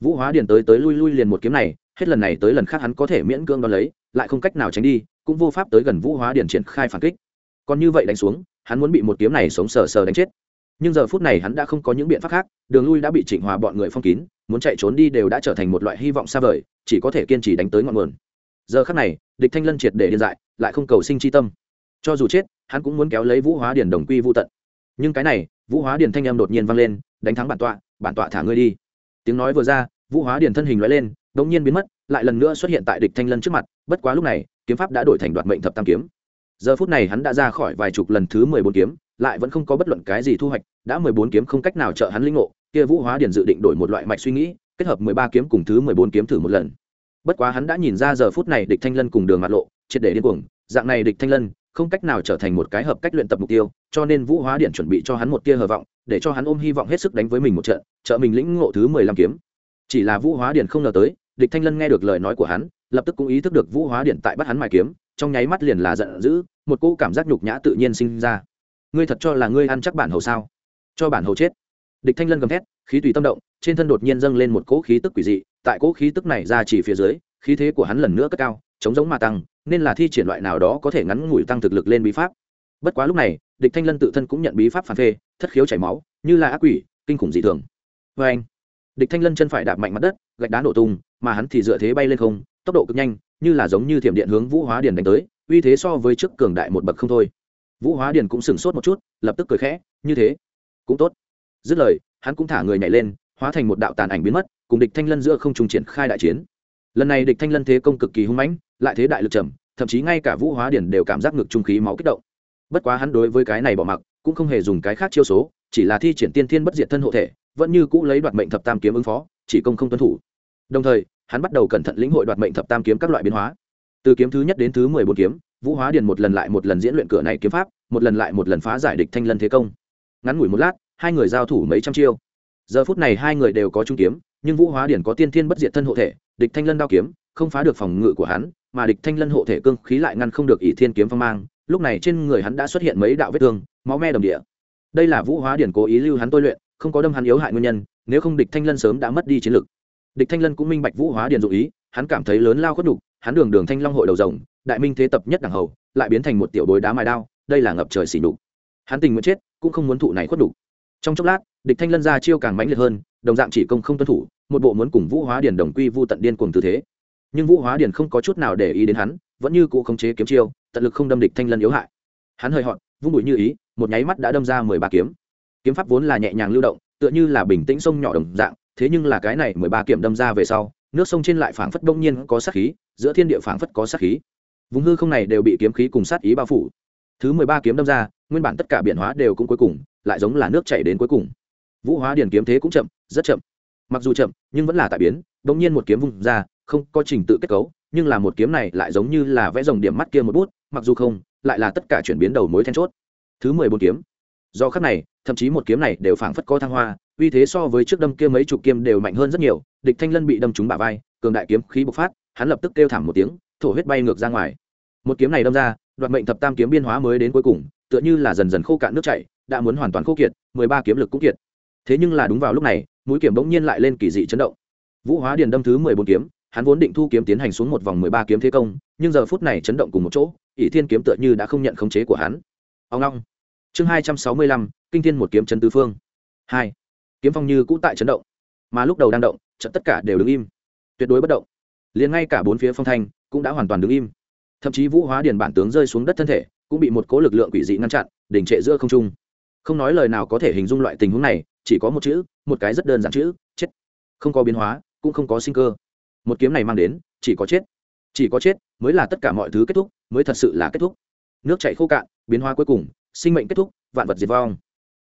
Vũ hóa điền tới tới lui lui liền một kiếm này, hết lần này tới lần khác hắn có thể miễn cưỡng đón lấy, lại không cách nào tránh đi, cũng vô pháp tới gần vũ hóa điền triển khai phản kích còn như vậy đánh xuống, hắn muốn bị một kiếm này sống sờ sờ đánh chết. Nhưng giờ phút này hắn đã không có những biện pháp khác, đường lui đã bị trịnh hòa bọn người phong kín, muốn chạy trốn đi đều đã trở thành một loại hy vọng xa vời, chỉ có thể kiên trì đánh tới ngọn nguồn. Giờ khắc này, địch thanh lân triệt để điên dại, lại không cầu sinh chi tâm. Cho dù chết, hắn cũng muốn kéo lấy vũ hóa điền đồng quy vô tận. Nhưng cái này, vũ hóa điền thanh em đột nhiên vang lên, đánh thắng bản tọa bản tọa thả ngươi đi. Tiếng nói vừa ra, vũ hóa điền thân hình loại lên đống nhiên biến mất, lại lần nữa xuất hiện tại địch thanh lân trước mặt, bất quá lúc này, kiếm pháp đã đổi thành đoạt mệnh thập tam kiếm giờ phút này hắn đã ra khỏi vài chục lần thứ mười bốn kiếm, lại vẫn không có bất luận cái gì thu hoạch, đã mười bốn kiếm không cách nào trợ hắn linh ngộ, kia vũ hóa điền dự định đổi một loại mạch suy nghĩ, kết hợp mười ba kiếm cùng thứ mười bốn kiếm thử một lần. Bất quá hắn đã nhìn ra giờ phút này địch thanh lân cùng đường mặt lộ, triệt để điên cuồng, dạng này địch thanh lân không cách nào trở thành một cái hợp cách luyện tập mục tiêu, cho nên vũ hóa điện chuẩn bị cho hắn một tia hờ vọng, để cho hắn ôm hy vọng hết sức đánh với mình một trận, trợ mình lĩnh ngộ thứ mười lăm kiếm. Chỉ là vũ hóa điện không ngờ tới địch thanh lân nghe được lời nói của hắn, lập tức cũng ý thức được vũ hóa điện tại bắt hắn mài kiếm, trong nháy mắt liền là giận dữ, một cỗ cảm giác nhục nhã tự nhiên sinh ra. Ngươi thật cho là ngươi ăn chắc bản hầu sao? Cho bản hầu chết. Địch thanh lân gầm thét, khí tùy tâm động, trên thân đột nhiên dâng lên một cỗ khí tức quỷ dị, tại cỗ khí tức này ra chỉ phía dưới, khí thế của hắn lần nữa cất cao, chống giống mà tăng, nên là thi triển loại nào đó có thể ngắn ngủi tăng thực lực lên bí pháp. Bất quá lúc này, địch thanh lân tự thân cũng nhận bí pháp phản phê, thất khiếu chảy máu, như là ác quỷ, kinh khủng dị thường. Vê anh, địch thanh lân chân phải đạp mạnh mặt đất, gạch đá nổ tung mà hắn thì dựa thế bay lên không, tốc độ cực nhanh, như là giống như thiểm điện hướng vũ hóa điền đánh tới, uy thế so với trước cường đại một bậc không thôi. Vũ hóa điền cũng sửng sốt một chút, lập tức cười khẽ, như thế, cũng tốt. Dứt lời, hắn cũng thả người nhảy lên, hóa thành một đạo tàn ảnh biến mất, cùng địch thanh lân giữa không trùng triển khai đại chiến. Lần này địch thanh lân thế công cực kỳ hung mãnh, lại thế đại lực trầm, thậm chí ngay cả vũ hóa điển đều cảm giác ngực trung khí máu kích động. Bất quá hắn đối với cái này bỏ mặc, cũng không hề dùng cái khác chiêu số, chỉ là thi triển tiên thiên bất diệt thân hộ thể, vẫn như cũ lấy đoạt mệnh thập tam kiếm ứng phó, chỉ công không tuân thủ đồng thời, hắn bắt đầu cẩn thận lĩnh hội đoạt mệnh thập tam kiếm các loại biến hóa. Từ kiếm thứ nhất đến thứ mười bốn kiếm, vũ hóa điền một lần lại một lần diễn luyện cửa này kiếm pháp, một lần lại một lần phá giải địch thanh lân thế công. Ngắn ngủi một lát, hai người giao thủ mấy trăm chiêu. Giờ phút này hai người đều có trung kiếm, nhưng vũ hóa điển có tiên thiên bất diệt thân hộ thể, địch thanh lân đao kiếm, không phá được phòng ngự của hắn, mà địch thanh lân hộ thể cương khí lại ngăn không được ỷ thiên kiếm phong mang. Lúc này trên người hắn đã xuất hiện mấy đạo vết thương, máu me đồng địa. Đây là vũ hóa điển cố ý lưu hắn tôi luyện, không có đâm hắn yếu hại nguyên nhân, nếu không địch thanh lân sớm đã mất đi chiến lực địch thanh lân cũng minh bạch vũ hóa điền dụ ý, hắn cảm thấy lớn lao khuất đục hắn đường đường thanh long hội đầu rồng, đại minh thế tập nhất đẳng hầu, lại biến thành một tiểu bối đá mài đao, đây là ngập trời xỉ đục hắn tình nguyện chết, cũng không muốn thụ này khuất đục trong chốc lát, địch thanh lân ra chiêu càng mãnh liệt hơn, đồng dạng chỉ công không tuân thủ, một bộ muốn cùng vũ hóa điền đồng quy vu tận điên cuồng tư thế. Nhưng vũ hóa điền không có chút nào để ý đến hắn, vẫn như cũ khống chế kiếm chiêu, tận lực không đâm địch thanh lân yếu hại. Hắn hơi họn vung bụi như ý, một nháy mắt đã đâm ra mười ba kiếm. Kiếm pháp vốn là nhẹ nhàng lưu động, tựa như là bình tĩnh sông nhỏ đồng dạng thế nhưng là cái này mười ba kiếm đâm ra về sau, nước sông trên lại phảng phất đông nhiên có sát khí, giữa thiên địa phảng phất có sát khí. Vùng hư không này đều bị kiếm khí cùng sát ý bao phủ. Thứ mười ba kiếm đâm ra, nguyên bản tất cả biển hóa đều cũng cuối cùng, lại giống là nước chảy đến cuối cùng. Vũ hóa điển kiếm thế cũng chậm, rất chậm. Mặc dù chậm, nhưng vẫn là tại biến đông nhiên một kiếm vùng ra, không có trình tự kết cấu, nhưng là một kiếm này lại giống như là vẽ dòng điểm mắt kia một bút, mặc dù không, lại là tất cả chuyển biến đầu mối then chốt. Thứ mười bốn kiếm. Do khắc này, thậm chí một kiếm này đều phảng phất có thăng hoa uy thế so với trước đâm kia mấy chục kiếm đều mạnh hơn rất nhiều, địch thanh lân bị đâm trúng bả vai, cường đại kiếm khí bộc phát, hắn lập tức kêu thảm một tiếng, thổ huyết bay ngược ra ngoài. Một kiếm này đâm ra, đoạt mệnh thập tam kiếm biên hóa mới đến cuối cùng, tựa như là dần dần khô cạn nước chảy, đã muốn hoàn toàn khô kiệt, mười ba kiếm lực cũng kiệt. Thế nhưng là đúng vào lúc này, mũi kiếm bỗng nhiên lại lên kỳ dị chấn động. Vũ hóa điền đâm thứ mười bốn kiếm, hắn vốn định thu kiếm tiến hành xuống một vòng mười ba kiếm thế công, nhưng giờ phút này chấn động cùng một chỗ, ỷ thiên kiếm tựa như đã không nhận khống chế của hắn. Ông long. Chương hai trăm sáu mươi lăm, kinh thiên một kiếm chân tư phương. Hai kiếm phong như cũ tại chấn động, mà lúc đầu đang động, trận tất cả đều đứng im, tuyệt đối bất động. Liền ngay cả bốn phía phong thanh cũng đã hoàn toàn đứng im. Thậm chí vũ hóa điền bản tướng rơi xuống đất thân thể, cũng bị một cố lực lượng quỷ dị ngăn chặn, đình trệ giữa không trung. Không nói lời nào có thể hình dung loại tình huống này, chỉ có một chữ, một cái rất đơn giản chữ, chết. Không có biến hóa, cũng không có sinh cơ. Một kiếm này mang đến, chỉ có chết. Chỉ có chết mới là tất cả mọi thứ kết thúc, mới thật sự là kết thúc. Nước chảy khô cạn, biến hóa cuối cùng, sinh mệnh kết thúc, vạn vật diệt vong.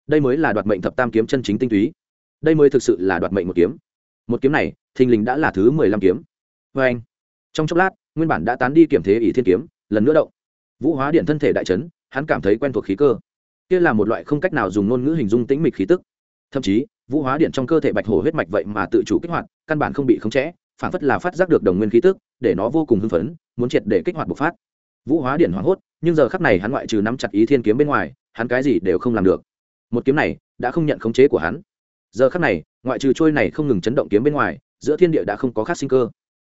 Đây mới là đoạt mệnh thập tam kiếm chân chính tinh túy đây mới thực sự là đoạt mệnh một kiếm. Một kiếm này, thình lình đã là thứ mười lăm kiếm. Vê anh, trong chốc lát, nguyên bản đã tán đi kiểm thế ỷ thiên kiếm, lần nữa động. Vũ hóa điện thân thể đại trấn hắn cảm thấy quen thuộc khí cơ. Kia là một loại không cách nào dùng ngôn ngữ hình dung tĩnh mịch khí tức. Thậm chí, vũ hóa điện trong cơ thể bạch hổ huyết mạch vậy mà tự chủ kích hoạt, căn bản không bị khống chế, phản phất là phát giác được đồng nguyên khí tức, để nó vô cùng hưng phấn, muốn triệt để kích hoạt bộc phát. Vũ hóa điện hoảng hốt, nhưng giờ khắc này hắn ngoại trừ nắm chặt ý thiên kiếm bên ngoài, hắn cái gì đều không làm được. Một kiếm này, đã không nhận khống chế của hắn giờ khắc này, ngoại trừ trôi này không ngừng chấn động kiếm bên ngoài, giữa thiên địa đã không có khác sinh cơ.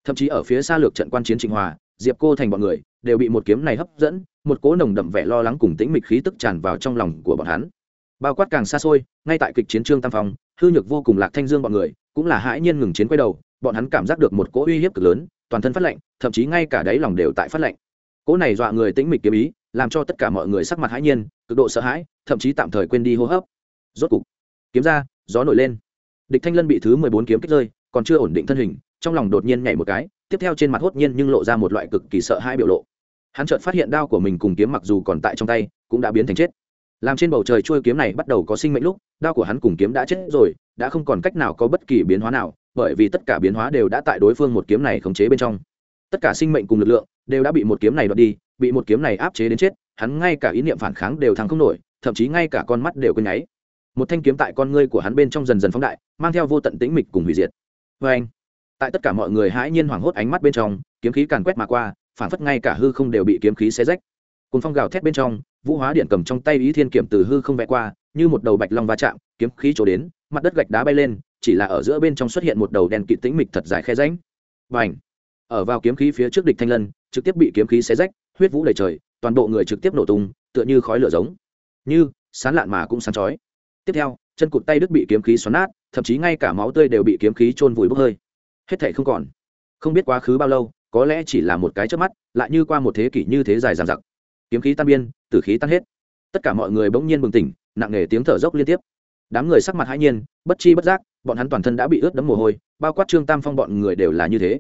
Thậm chí ở phía xa lược trận quan chiến trịnh hòa, diệp cô thành bọn người, đều bị một kiếm này hấp dẫn, một cỗ nồng đậm vẻ lo lắng cùng tĩnh mịch khí tức tràn vào trong lòng của bọn hắn. Bao quát càng xa xôi, ngay tại kịch chiến trương tam phong, hư nhược vô cùng lạc thanh dương bọn người, cũng là hãi nhiên ngừng chiến quay đầu, bọn hắn cảm giác được một cỗ uy hiếp cực lớn, toàn thân phát lạnh, thậm chí ngay cả đáy lòng đều tại phát lạnh. Cỗ này dọa người tĩnh mịch kiếm ý, làm cho tất cả mọi người sắc mặt hãi nhiên, cực độ sợ hãi, thậm chí tạm thời quên đi hô hấp. Rốt cục, kiếm ra gió nổi lên. Địch thanh lân bị thứ mười bốn kiếm kích rơi, còn chưa ổn định thân hình, trong lòng đột nhiên nhảy một cái, tiếp theo trên mặt hốt nhiên nhưng lộ ra một loại cực kỳ sợ hãi biểu lộ. Hắn chợt phát hiện đao của mình cùng kiếm mặc dù còn tại trong tay, cũng đã biến thành chết. Làm trên bầu trời trôi kiếm này bắt đầu có sinh mệnh lúc, đao của hắn cùng kiếm đã chết rồi, đã không còn cách nào có bất kỳ biến hóa nào, bởi vì tất cả biến hóa đều đã tại đối phương một kiếm này khống chế bên trong. Tất cả sinh mệnh cùng lực lượng đều đã bị một kiếm này đoạt đi, bị một kiếm này áp chế đến chết, hắn ngay cả ý niệm phản kháng đều thắng không nổi, thậm chí ngay cả con mắt đều cứ nháy một thanh kiếm tại con ngươi của hắn bên trong dần dần phóng đại, mang theo vô tận tĩnh mịch cùng hủy diệt. Vê anh, tại tất cả mọi người hãi nhiên hoảng hốt ánh mắt bên trong, kiếm khí càn quét mà qua phản phất ngay cả hư không đều bị kiếm khí xé rách. Cùng phong gào thét bên trong, vũ hóa điện cầm trong tay ý thiên kiểm từ hư không vẽ qua, như một đầu bạch long va chạm, kiếm khí trổ đến, mặt đất gạch đá bay lên, chỉ là ở giữa bên trong xuất hiện một đầu đèn kịt tĩnh mịch thật dài khe ránh và ảnh ở vào kiếm khí phía trước địch thanh lân, trực tiếp bị kiếm khí xé rách, huyết vũ đầy trời, toàn bộ người trực tiếp nổ tung, tựa như khói lửa giống. Như, sán lạn mà cũng sáng chói tiếp theo, chân cụt tay đứt bị kiếm khí xoắn nát, thậm chí ngay cả máu tươi đều bị kiếm khí trôn vùi bốc hơi. Hết thể không còn. Không biết quá khứ bao lâu, có lẽ chỉ là một cái trước mắt, lại như qua một thế kỷ như thế dài dằng dặc. Kiếm khí tan biên, tử khí tan hết. Tất cả mọi người bỗng nhiên bừng tỉnh, nặng nề tiếng thở dốc liên tiếp. Đám người sắc mặt hãi nhiên, bất chi bất giác, bọn hắn toàn thân đã bị ướt đẫm mồ hôi, bao quát trương tam phong bọn người đều là như thế.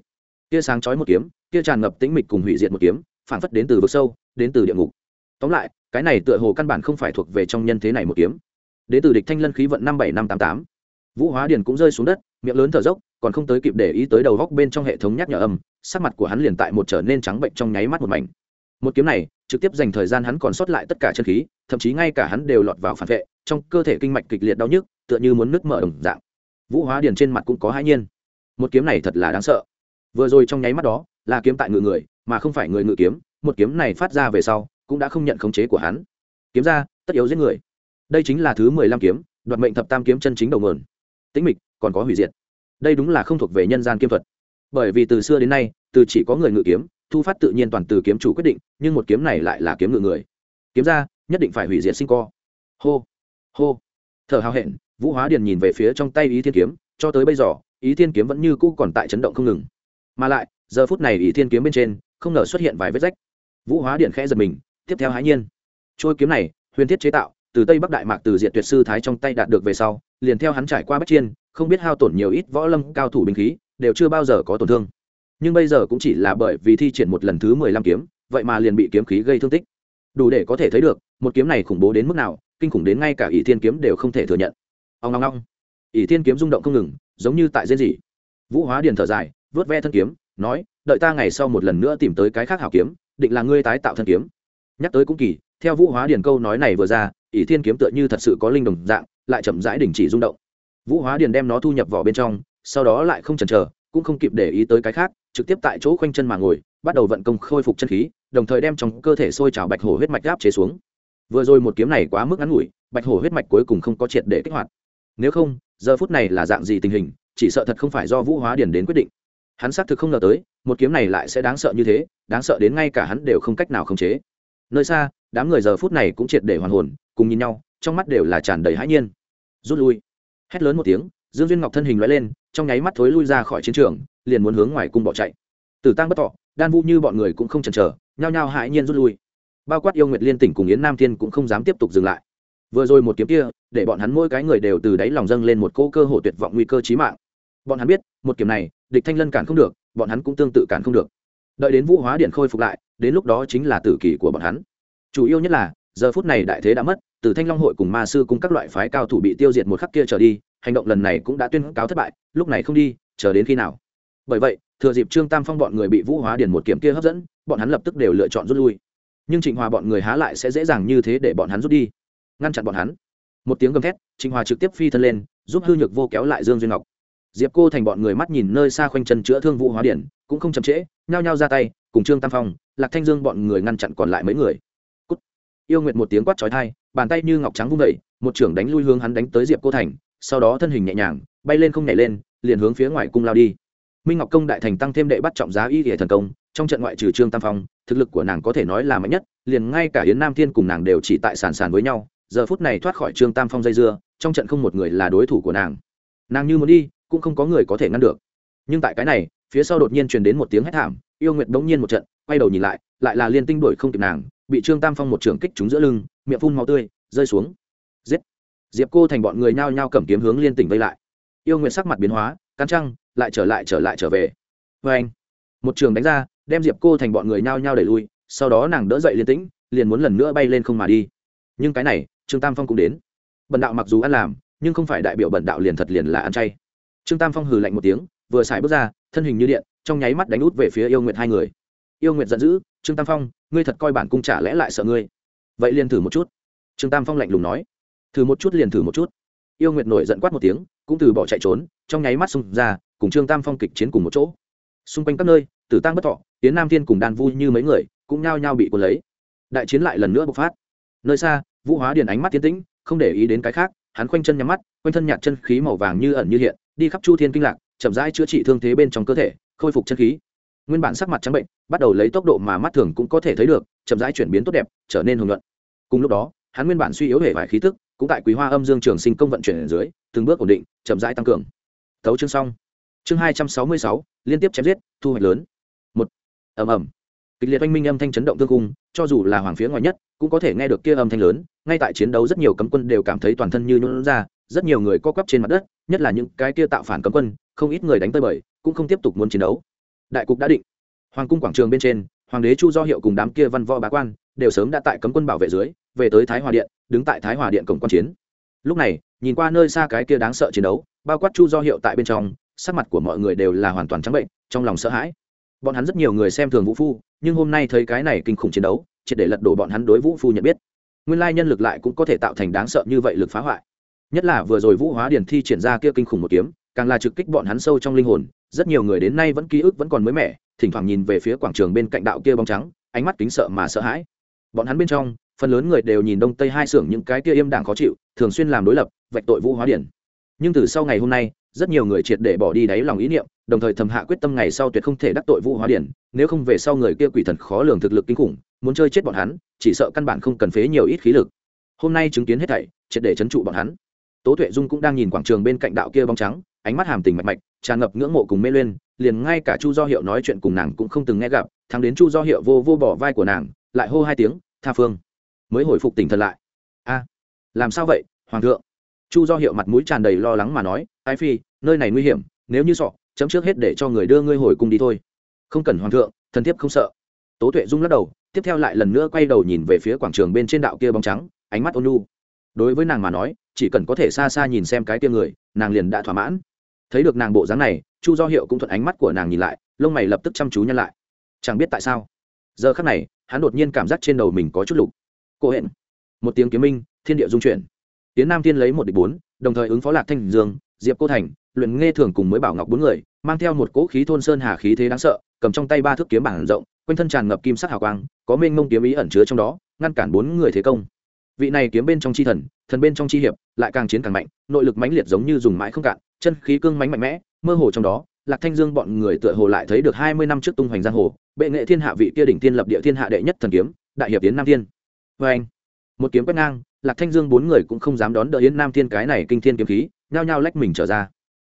Kia sáng chói một kiếm kia tràn ngập tĩnh mịch cùng hủy diệt một kiếm, phản phất đến từ vực sâu, đến từ địa ngục. Tóm lại, cái này tựa hồ căn bản không phải thuộc về trong nhân thế này một kiếm đến từ địch thanh lân khí vận năm bảy năm tám tám. Vũ hóa điền cũng rơi xuống đất, miệng lớn thở dốc, còn không tới kịp để ý tới đầu góc bên trong hệ thống nhắc nhở âm, sắc mặt của hắn liền tại một trở nên trắng bệnh trong nháy mắt một mảnh. Một kiếm này, trực tiếp dành thời gian hắn còn sót lại tất cả chân khí, thậm chí ngay cả hắn đều lọt vào phản vệ, trong cơ thể kinh mạch kịch liệt đau nhức, tựa như muốn nứt mở đồng dạng. Vũ hóa điền trên mặt cũng có hãi nhiên. Một kiếm này thật là đáng sợ. Vừa rồi trong nháy mắt đó, là kiếm tại ngự người, mà không phải người ngự kiếm, một kiếm này phát ra về sau, cũng đã không nhận khống chế của hắn. Kiếm ra, tất yếu giết người đây chính là thứ mười lăm kiếm, đoạt mệnh thập tam kiếm chân chính đầu nguồn. Tĩnh mịch, còn có hủy diệt. Đây đúng là không thuộc về nhân gian kiếm thuật. Bởi vì từ xưa đến nay, từ chỉ có người ngự kiếm, thu phát tự nhiên toàn từ kiếm chủ quyết định, nhưng một kiếm này lại là kiếm ngự người. Kiếm ra, nhất định phải hủy diệt sinh co. Hô hô. Thở hào hẹn, vũ hóa điền nhìn về phía trong tay ý thiên kiếm, cho tới bây giờ, ý thiên kiếm vẫn như cũ còn tại chấn động không ngừng. Mà lại, giờ phút này ý thiên kiếm bên trên, không ngờ xuất hiện vài vết rách. Vũ hóa điện khẽ giật mình, tiếp theo hãi nhiên. Trôi kiếm này, huyền thiết chế tạo từ tây bắc đại mạc từ diện tuyệt sư thái trong tay đạt được về sau, liền theo hắn trải qua bách chiên, không biết hao tổn nhiều ít võ lâm cao thủ binh khí, đều chưa bao giờ có tổn thương. Nhưng bây giờ cũng chỉ là bởi vì thi triển một lần thứ mười lăm kiếm, vậy mà liền bị kiếm khí gây thương tích. Đủ để có thể thấy được, một kiếm này khủng bố đến mức nào, kinh khủng đến ngay cả ỷ thiên kiếm đều không thể thừa nhận. Ông ngong ngong ỷ thiên kiếm rung động không ngừng, giống như tại dễ dị vũ hóa điền thở dài, vớt ve thân kiếm, nói, đợi ta ngày sau một lần nữa tìm tới cái khác hảo kiếm, định là ngươi tái tạo thân kiếm. Nhắc tới cũng kỳ, theo vũ hóa điền câu nói này vừa ra ỷ thiên kiếm tựa như thật sự có linh đồng dạng, lại chậm rãi đình chỉ rung động. Vũ hóa điền đem nó thu nhập vào bên trong, sau đó lại không chần chờ, cũng không kịp để ý tới cái khác, trực tiếp tại chỗ khoanh chân mà ngồi, bắt đầu vận công khôi phục chân khí, đồng thời đem trong cơ thể sôi trào bạch hổ huyết mạch gáp chế xuống. Vừa rồi một kiếm này quá mức ngắn ngủi, bạch hổ huyết mạch cuối cùng không có triệt để kích hoạt. Nếu không, giờ phút này là dạng gì tình hình, chỉ sợ thật không phải do vũ hóa điền đến quyết định. Hắn xác thực không ngờ tới, một kiếm này lại sẽ đáng sợ như thế, đáng sợ đến ngay cả hắn đều không cách nào khống chế nơi xa, đám người giờ phút này cũng triệt để hoàn hồn, cùng nhìn nhau, trong mắt đều là tràn đầy hãi nhiên. Rút lui. Hét lớn một tiếng, dương duyên ngọc thân hình loại lên, trong nháy mắt thối lui ra khỏi chiến trường, liền muốn hướng ngoài cung bỏ chạy. Tử tăng bất tọ, đan vũ như bọn người cũng không chần chờ, nhao nhao hãi nhiên rút lui. Bao quát yêu nguyệt liên tỉnh cùng yến nam thiên cũng không dám tiếp tục dừng lại. Vừa rồi một kiếm kia, để bọn hắn mỗi cái người đều từ đáy lòng dâng lên một cỗ cơ hồ tuyệt vọng nguy cơ chí mạng. Bọn hắn biết, một kiếm này, địch thanh lân cản không được, bọn hắn cũng tương tự cản không được đợi đến vũ hóa điện khôi phục lại, đến lúc đó chính là tử kỳ của bọn hắn. Chủ yếu nhất là, giờ phút này đại thế đã mất, từ thanh long hội cùng ma sư cùng các loại phái cao thủ bị tiêu diệt một khắc kia trở đi, hành động lần này cũng đã tuyên cáo thất bại, lúc này không đi, chờ đến khi nào? Bởi vậy, thừa dịp trương tam phong bọn người bị vũ hóa điền một kiếm kia hấp dẫn, bọn hắn lập tức đều lựa chọn rút lui. Nhưng trịnh hòa bọn người há lại sẽ dễ dàng như thế để bọn hắn rút đi? Ngăn chặn bọn hắn. Một tiếng gầm thét, trịnh hòa trực tiếp phi thân lên, giúp hư nhược vô kéo lại dương duyên ngọc diệp cô thành bọn người mắt nhìn nơi xa khoanh chân chữa thương vũ hóa điển, cũng không chậm trễ, nhao nhao ra tay, cùng trương tam phong, lạc thanh dương bọn người ngăn chặn còn lại mấy người、Cút. Yêu nguyệt một tiếng quát trói thai bàn tay như ngọc trắng vung vẩy một trưởng đánh lui hướng hắn đánh tới diệp cô thành, sau đó thân hình nhẹ nhàng, bay lên không nhảy lên, liền hướng phía ngoài cung lao đi. Minh ngọc công đại thành tăng thêm đệ bắt trọng giá y thể thần công, trong trận ngoại trừ trương tam phong, thực lực của nàng có thể nói là mạnh nhất, liền ngay cả Hiến nam thiên cùng nàng đều chỉ tại sàn sàn với nhau, giờ phút này thoát khỏi trương tam phong dây dưa, trong trận không một người là đối thủ của nàng. Nàng như muốn đi cũng không có người có thể ngăn được. Nhưng tại cái này, phía sau đột nhiên truyền đến một tiếng hét thảm, yêu nguyệt bỗng nhiên một trận, quay đầu nhìn lại lại là liên tinh đuổi không kịp nàng, bị trương tam phong một trường kích trúng giữa lưng, miệng phun máu tươi, rơi xuống. Giết! Diệp cô thành bọn người nhao nhao cầm kiếm hướng liên tỉnh vây lại. Yêu nguyệt sắc mặt biến hóa, cắn trăng, lại trở lại trở lại, trở về. Vê anh, một trường đánh ra, đem diệp cô thành bọn người nhao nhao đẩy lui, sau đó nàng đỡ dậy liên tĩnh, liền muốn lần nữa bay lên không mà đi. Nhưng cái này, trương tam phong cũng đến. Bần đạo mặc dù ăn làm, nhưng không phải đại biểu bần đạo liền thật liền là ăn chay trương tam phong hừ lạnh một tiếng, vừa xài bước ra, thân hình như điện, trong nháy mắt đánh út về phía yêu nguyệt hai người. Yêu nguyệt giận dữ, trương tam phong, ngươi thật coi bản cung trả lẽ lại sợ ngươi? Vậy liền thử một chút. Trương tam phong lạnh lùng nói. Thử một chút liền thử một chút. Yêu nguyệt nổi giận quát một tiếng, cũng từ bỏ chạy trốn, trong nháy mắt xung ra, cùng trương tam phong kịch chiến cùng một chỗ. Xung quanh các nơi, tử tăng bất thọ tiến nam thiên cùng đàn vui như mấy người, cũng nhao nhao bị cuốn lấy. Đại chiến lại lần nữa bộc phát. Nơi xa, vũ hóa điền ánh mắt tiến tĩnh, không để ý đến cái khác, hắn khoanh chân nhắm mắt, quanh thân nhạt chân khí màu vàng như ẩn như hiện đi khắp chu thiên kinh lạc, chậm rãi chữa trị thương thế bên trong cơ thể, khôi phục chân khí. Nguyên bản sắc mặt trắng bệnh, bắt đầu lấy tốc độ mà mắt thường cũng có thể thấy được, chậm rãi chuyển biến tốt đẹp, trở nên hùng luận cùng lúc đó, hắn nguyên bản suy yếu hệ vài khí tức, cũng tại quý hoa âm dương trường sinh công vận chuyển ở dưới, từng bước ổn định, chậm rãi tăng cường. Tấu chương xong. Chương hai trăm sáu mươi sáu, liên tiếp chém giết, thu hoạch lớn. Một. Ầm ầm. Kịch liệt oanh minh âm thanh chấn động tương cung cho dù là hoàng phía ngoài nhất, cũng có thể nghe được kia âm thanh lớn, ngay tại chiến đấu rất nhiều cấm quân đều cảm thấy toàn thân như nhún ra rất nhiều người co quắp trên mặt đất, nhất là những cái kia tạo phản cấm quân, không ít người đánh tơi bời, cũng không tiếp tục muốn chiến đấu. Đại cục đã định. Hoàng cung quảng trường bên trên, hoàng đế chu do hiệu cùng đám kia văn võ bá quan đều sớm đã tại cấm quân bảo vệ dưới, về tới thái hòa điện, đứng tại thái hòa điện cổng quan chiến. Lúc này, nhìn qua nơi xa cái kia đáng sợ chiến đấu, bao quát chu do hiệu tại bên trong, sắc mặt của mọi người đều là hoàn toàn trắng bệnh, trong lòng sợ hãi. Bọn hắn rất nhiều người xem thường vũ phu, nhưng hôm nay thấy cái này kinh khủng chiến đấu chỉ để lật đổ bọn hắn đối vũ phu nhận biết. Nguyên lai nhân lực lại cũng có thể tạo thành đáng sợ như vậy lực phá hoại nhất là vừa rồi vũ hóa điển thi triển ra kia kinh khủng một kiếm, càng là trực kích bọn hắn sâu trong linh hồn, rất nhiều người đến nay vẫn ký ức vẫn còn mới mẻ, thỉnh thoảng nhìn về phía quảng trường bên cạnh đạo kia bóng trắng, ánh mắt kính sợ mà sợ hãi. Bọn hắn bên trong, phần lớn người đều nhìn đông tây hai xưởng những cái kia im đảng khó chịu, thường xuyên làm đối lập, vạch tội vũ hóa điển nhưng từ sau ngày hôm nay, rất nhiều người triệt để bỏ đi đáy lòng ý niệm, đồng thời thầm hạ quyết tâm ngày sau tuyệt không thể đắc tội vũ hóa điển nếu không về sau người kia quỷ thần khó lường thực lực kinh khủng, muốn chơi chết bọn hắn, chỉ sợ căn bản không cần phế nhiều ít khí lực. Hôm nay chứng kiến hết thảy, triệt để chấn trụ bọn hắn tố tuệ dung cũng đang nhìn quảng trường bên cạnh đạo kia bóng trắng, ánh mắt hàm tình mạch mạch, tràn ngập ngưỡng mộ cùng mê lên liền ngay cả chu do hiệu nói chuyện cùng nàng cũng không từng nghe gặp thắng đến chu do hiệu vô vô bỏ vai của nàng, lại hô hai tiếng, tha phương. Mới hồi phục tỉnh thần lại. A, làm sao vậy, hoàng thượng? Chu do hiệu mặt mũi tràn đầy lo lắng mà nói, ái phi, nơi này nguy hiểm, nếu như sọ, chấm trước hết để cho người đưa ngươi hồi cung đi thôi. Không cần, hoàng thượng thần thiếp không sợ. Tố tuệ dung lắc đầu, tiếp theo lại lần nữa quay đầu nhìn về phía quảng trường bên trên đạo kia bóng trắng, ánh mắt ôn lu đối với nàng mà nói chỉ cần có thể xa xa nhìn xem cái kia người, nàng liền đã thỏa mãn. Thấy được nàng bộ dáng này, chu do hiệu cũng thuận ánh mắt của nàng nhìn lại, lông mày lập tức chăm chú nhăn lại. Chẳng biết tại sao, giờ khắc này, hắn đột nhiên cảm giác trên đầu mình có chút lục. Cô hẹn một tiếng kiếm minh, thiên địa dung chuyển. Tiến nam thiên lấy một địch bốn, đồng thời ứng phó lạc thanh dương, diệp cô thành, luyện nghe thường cùng mới bảo ngọc bốn người, mang theo một cỗ khí thôn sơn hà khí thế đáng sợ, cầm trong tay ba thước kiếm bản rộng, quanh thân tràn ngập kim sắc hào quang, có mênh mông kiếm ý ẩn chứa trong đó, ngăn cản bốn người thế công. Vị này kiếm bên trong chi thần thần bên trong chi hiệp, lại càng chiến càng mạnh, nội lực mãnh liệt giống như dùng mãi không cạn, chân khí cương mãnh mạnh mẽ, mơ hồ trong đó, lạc thanh dương bọn người tựa hồ lại thấy được hai mươi năm trước tung hoành giang hồ, bệ nghệ thiên hạ vị kia đỉnh tiên lập địa thiên hạ đệ nhất thần kiếm, đại hiệp yến nam thiên. Vê anh, một kiếm quét ngang, lạc thanh dương bốn người cũng không dám đón đỡ yến nam thiên cái này kinh thiên kiếm khí, nhao nhao lách mình trở ra.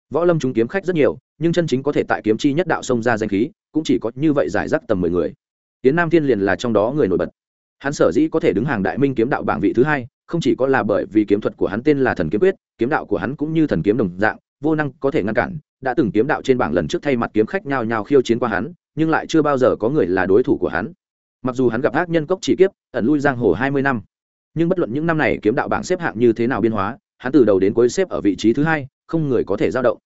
Võ lâm chúng kiếm khách rất nhiều, nhưng chân chính có thể tại kiếm chi nhất đạo sông ra danh khí, cũng chỉ có như vậy giải rác tầm mười người. Yến nam thiên liền là trong đó người nổi bật. Hắn sở dĩ có thể đứng hàng đại minh kiếm đạo bảng vị thứ hai không chỉ có là bởi vì kiếm thuật của hắn tên là thần kiếm quyết, kiếm đạo của hắn cũng như thần kiếm đồng dạng, vô năng có thể ngăn cản, đã từng kiếm đạo trên bảng lần trước thay mặt kiếm khách nhào nhào khiêu chiến qua hắn, nhưng lại chưa bao giờ có người là đối thủ của hắn. Mặc dù hắn gặp ác nhân cốc chỉ kiếp, ẩn lui giang hồ hai mươi năm, nhưng bất luận những năm này kiếm đạo bảng xếp hạng như thế nào biên hóa, hắn từ đầu đến cuối xếp ở vị trí thứ hai, không người có thể giao động.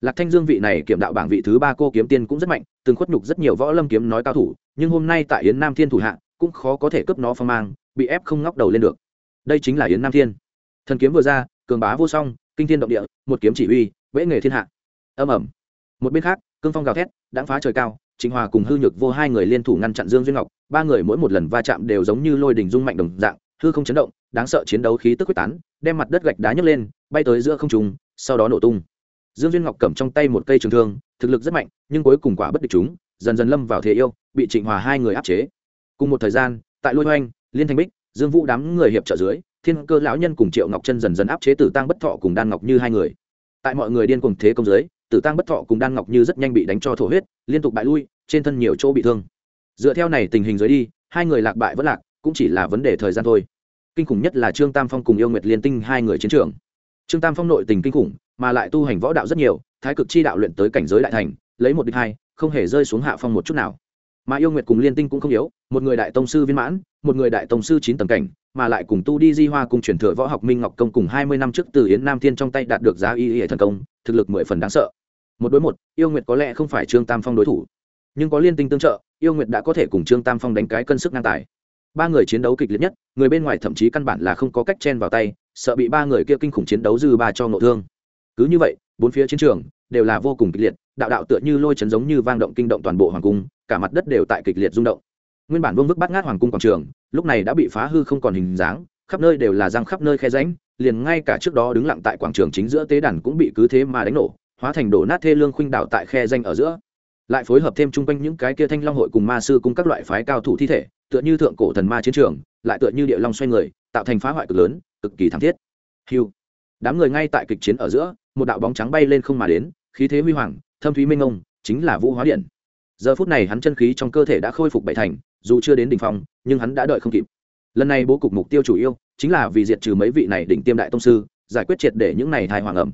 Lạc thanh dương vị này kiểm đạo bảng vị thứ ba cô kiếm tiên cũng rất mạnh, từng khuất nhục rất nhiều võ lâm kiếm nói cao thủ, nhưng hôm nay tại yến nam thiên thủ hạ, cũng khó có thể cướp nó phong mang, bị ép không ngóc đầu lên được đây chính là yến nam thiên thần kiếm vừa ra cường bá vô song kinh thiên động địa một kiếm chỉ uy vẽ nghề thiên hạ âm ẩm một bên khác cương phong gào thét đã phá trời cao chính hòa cùng hư nhược vô hai người liên thủ ngăn chặn dương duyên ngọc ba người mỗi một lần va chạm đều giống như lôi đình rung mạnh đồng dạng hư không chấn động đáng sợ chiến đấu khí tức quyết tán đem mặt đất gạch đá nhấc lên bay tới giữa không trùng sau đó nổ tung dương duyên ngọc cầm trong tay một cây trường thương thực lực rất mạnh nhưng cuối cùng quả bất địch chúng dần dần lâm vào thế yêu bị trịnh hòa hai người áp chế cùng một thời gian tại lôi hoanh liên thanh bích dương vũ đám người hiệp trợ dưới, thiên cơ lão nhân cùng triệu ngọc chân dần dần áp chế tử tăng bất thọ cùng đan ngọc như hai người. Tại mọi người điên cùng thế công dưới, tử tăng bất thọ cùng đan ngọc như rất nhanh bị đánh cho thổ huyết, liên tục bại lui, trên thân nhiều chỗ bị thương. Dựa theo này tình hình dưới đi, hai người lạc bại vẫn lạc, cũng chỉ là vấn đề thời gian thôi. Kinh khủng nhất là trương tam phong cùng yêu nguyệt liên tinh hai người chiến trường. Trương tam phong nội tình kinh khủng, mà lại tu hành võ đạo rất nhiều, thái cực chi đạo luyện tới cảnh giới đại thành, lấy một địch hai, không hề rơi xuống hạ phong một chút nào. Mà yêu nguyệt cùng liên tinh cũng không yếu, một người đại tông sư viên mãn một người đại tông sư chín tầng cảnh, mà lại cùng tu đi di hoa cùng truyền thừa võ học minh ngọc công cùng hai mươi năm trước từ yến nam thiên trong tay đạt được giá y hệ thần công, thực lực mười phần đáng sợ. Một đối một, yêu nguyệt có lẽ không phải trương tam phong đối thủ, nhưng có liên tinh tương trợ, yêu nguyệt đã có thể cùng trương tam phong đánh cái cân sức ngang tài. Ba người chiến đấu kịch liệt nhất, người bên ngoài thậm chí căn bản là không có cách chen vào tay, sợ bị ba người kia kinh khủng chiến đấu dư ba cho nội thương. Cứ như vậy, bốn phía chiến trường đều là vô cùng kịch liệt, đạo đạo tựa như lôi chấn giống như vang động kinh động toàn bộ hoàng cung, cả mặt đất đều tại kịch liệt rung động nguyên bản vương vức bắt ngát hoàng cung quảng trường, lúc này đã bị phá hư không còn hình dáng, khắp nơi đều là răng khắp nơi khe ránh liền ngay cả trước đó đứng lặng tại quảng trường chính giữa tế đàn cũng bị cứ thế mà đánh nổ, hóa thành đổ nát thê lương khuynh đảo tại khe danh ở giữa. Lại phối hợp thêm chung quanh những cái kia thanh long hội cùng ma sư cùng các loại phái cao thủ thi thể, tựa như thượng cổ thần ma chiến trường, lại tựa như địa long xoay người, tạo thành phá hoại cực lớn, cực kỳ thảm thiết. Hiu. Đám người ngay tại kịch chiến ở giữa, một đạo bóng trắng bay lên không mà đến, khí thế huy hoàng, thâm thúy minh ông chính là vũ hóa điện giờ phút này hắn chân khí trong cơ thể đã khôi phục bảy thành, dù chưa đến đỉnh phong, nhưng hắn đã đợi không kịp. Lần này bố cục mục tiêu chủ yếu chính là vì diệt trừ mấy vị này đỉnh tiêm đại tông sư, giải quyết triệt để những này thai hoàng ẩm.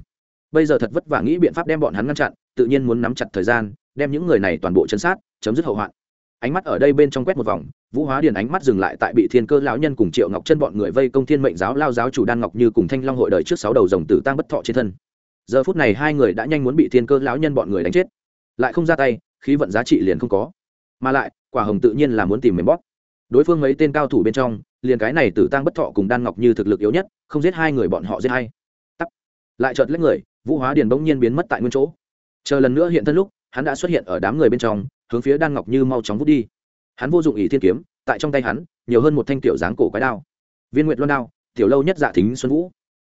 Bây giờ thật vất vả nghĩ biện pháp đem bọn hắn ngăn chặn, tự nhiên muốn nắm chặt thời gian, đem những người này toàn bộ chân sát, chấm dứt hậu hoạn. Ánh mắt ở đây bên trong quét một vòng, vũ hóa điền ánh mắt dừng lại tại bị thiên cơ lão nhân cùng triệu ngọc chân bọn người vây công thiên mệnh giáo lao giáo chủ đan ngọc như cùng thanh long hội đời trước sáu đầu rồng tử tăng bất thọ trên thân. Giờ phút này hai người đã nhanh muốn bị thiên cơ lão nhân bọn người đánh chết. Lại không ra tay khí vận giá trị liền không có. Mà lại, quả hồng tự nhiên là muốn tìm mềm bóp. Đối phương mấy tên cao thủ bên trong, liền cái này tử tăng bất thọ cùng đan ngọc như thực lực yếu nhất, không giết hai người bọn họ giết hay tắt lại chợt lấy người, vũ hóa điền bỗng nhiên biến mất tại nguyên chỗ. Chờ lần nữa hiện thân lúc, hắn đã xuất hiện ở đám người bên trong, hướng phía đan ngọc như mau chóng vút đi. Hắn vô dụng ý thiên kiếm, tại trong tay hắn, nhiều hơn một thanh tiểu dáng cổ quái đao. Viên nguyệt loan đao, tiểu lâu nhất dạ thính xuân vũ.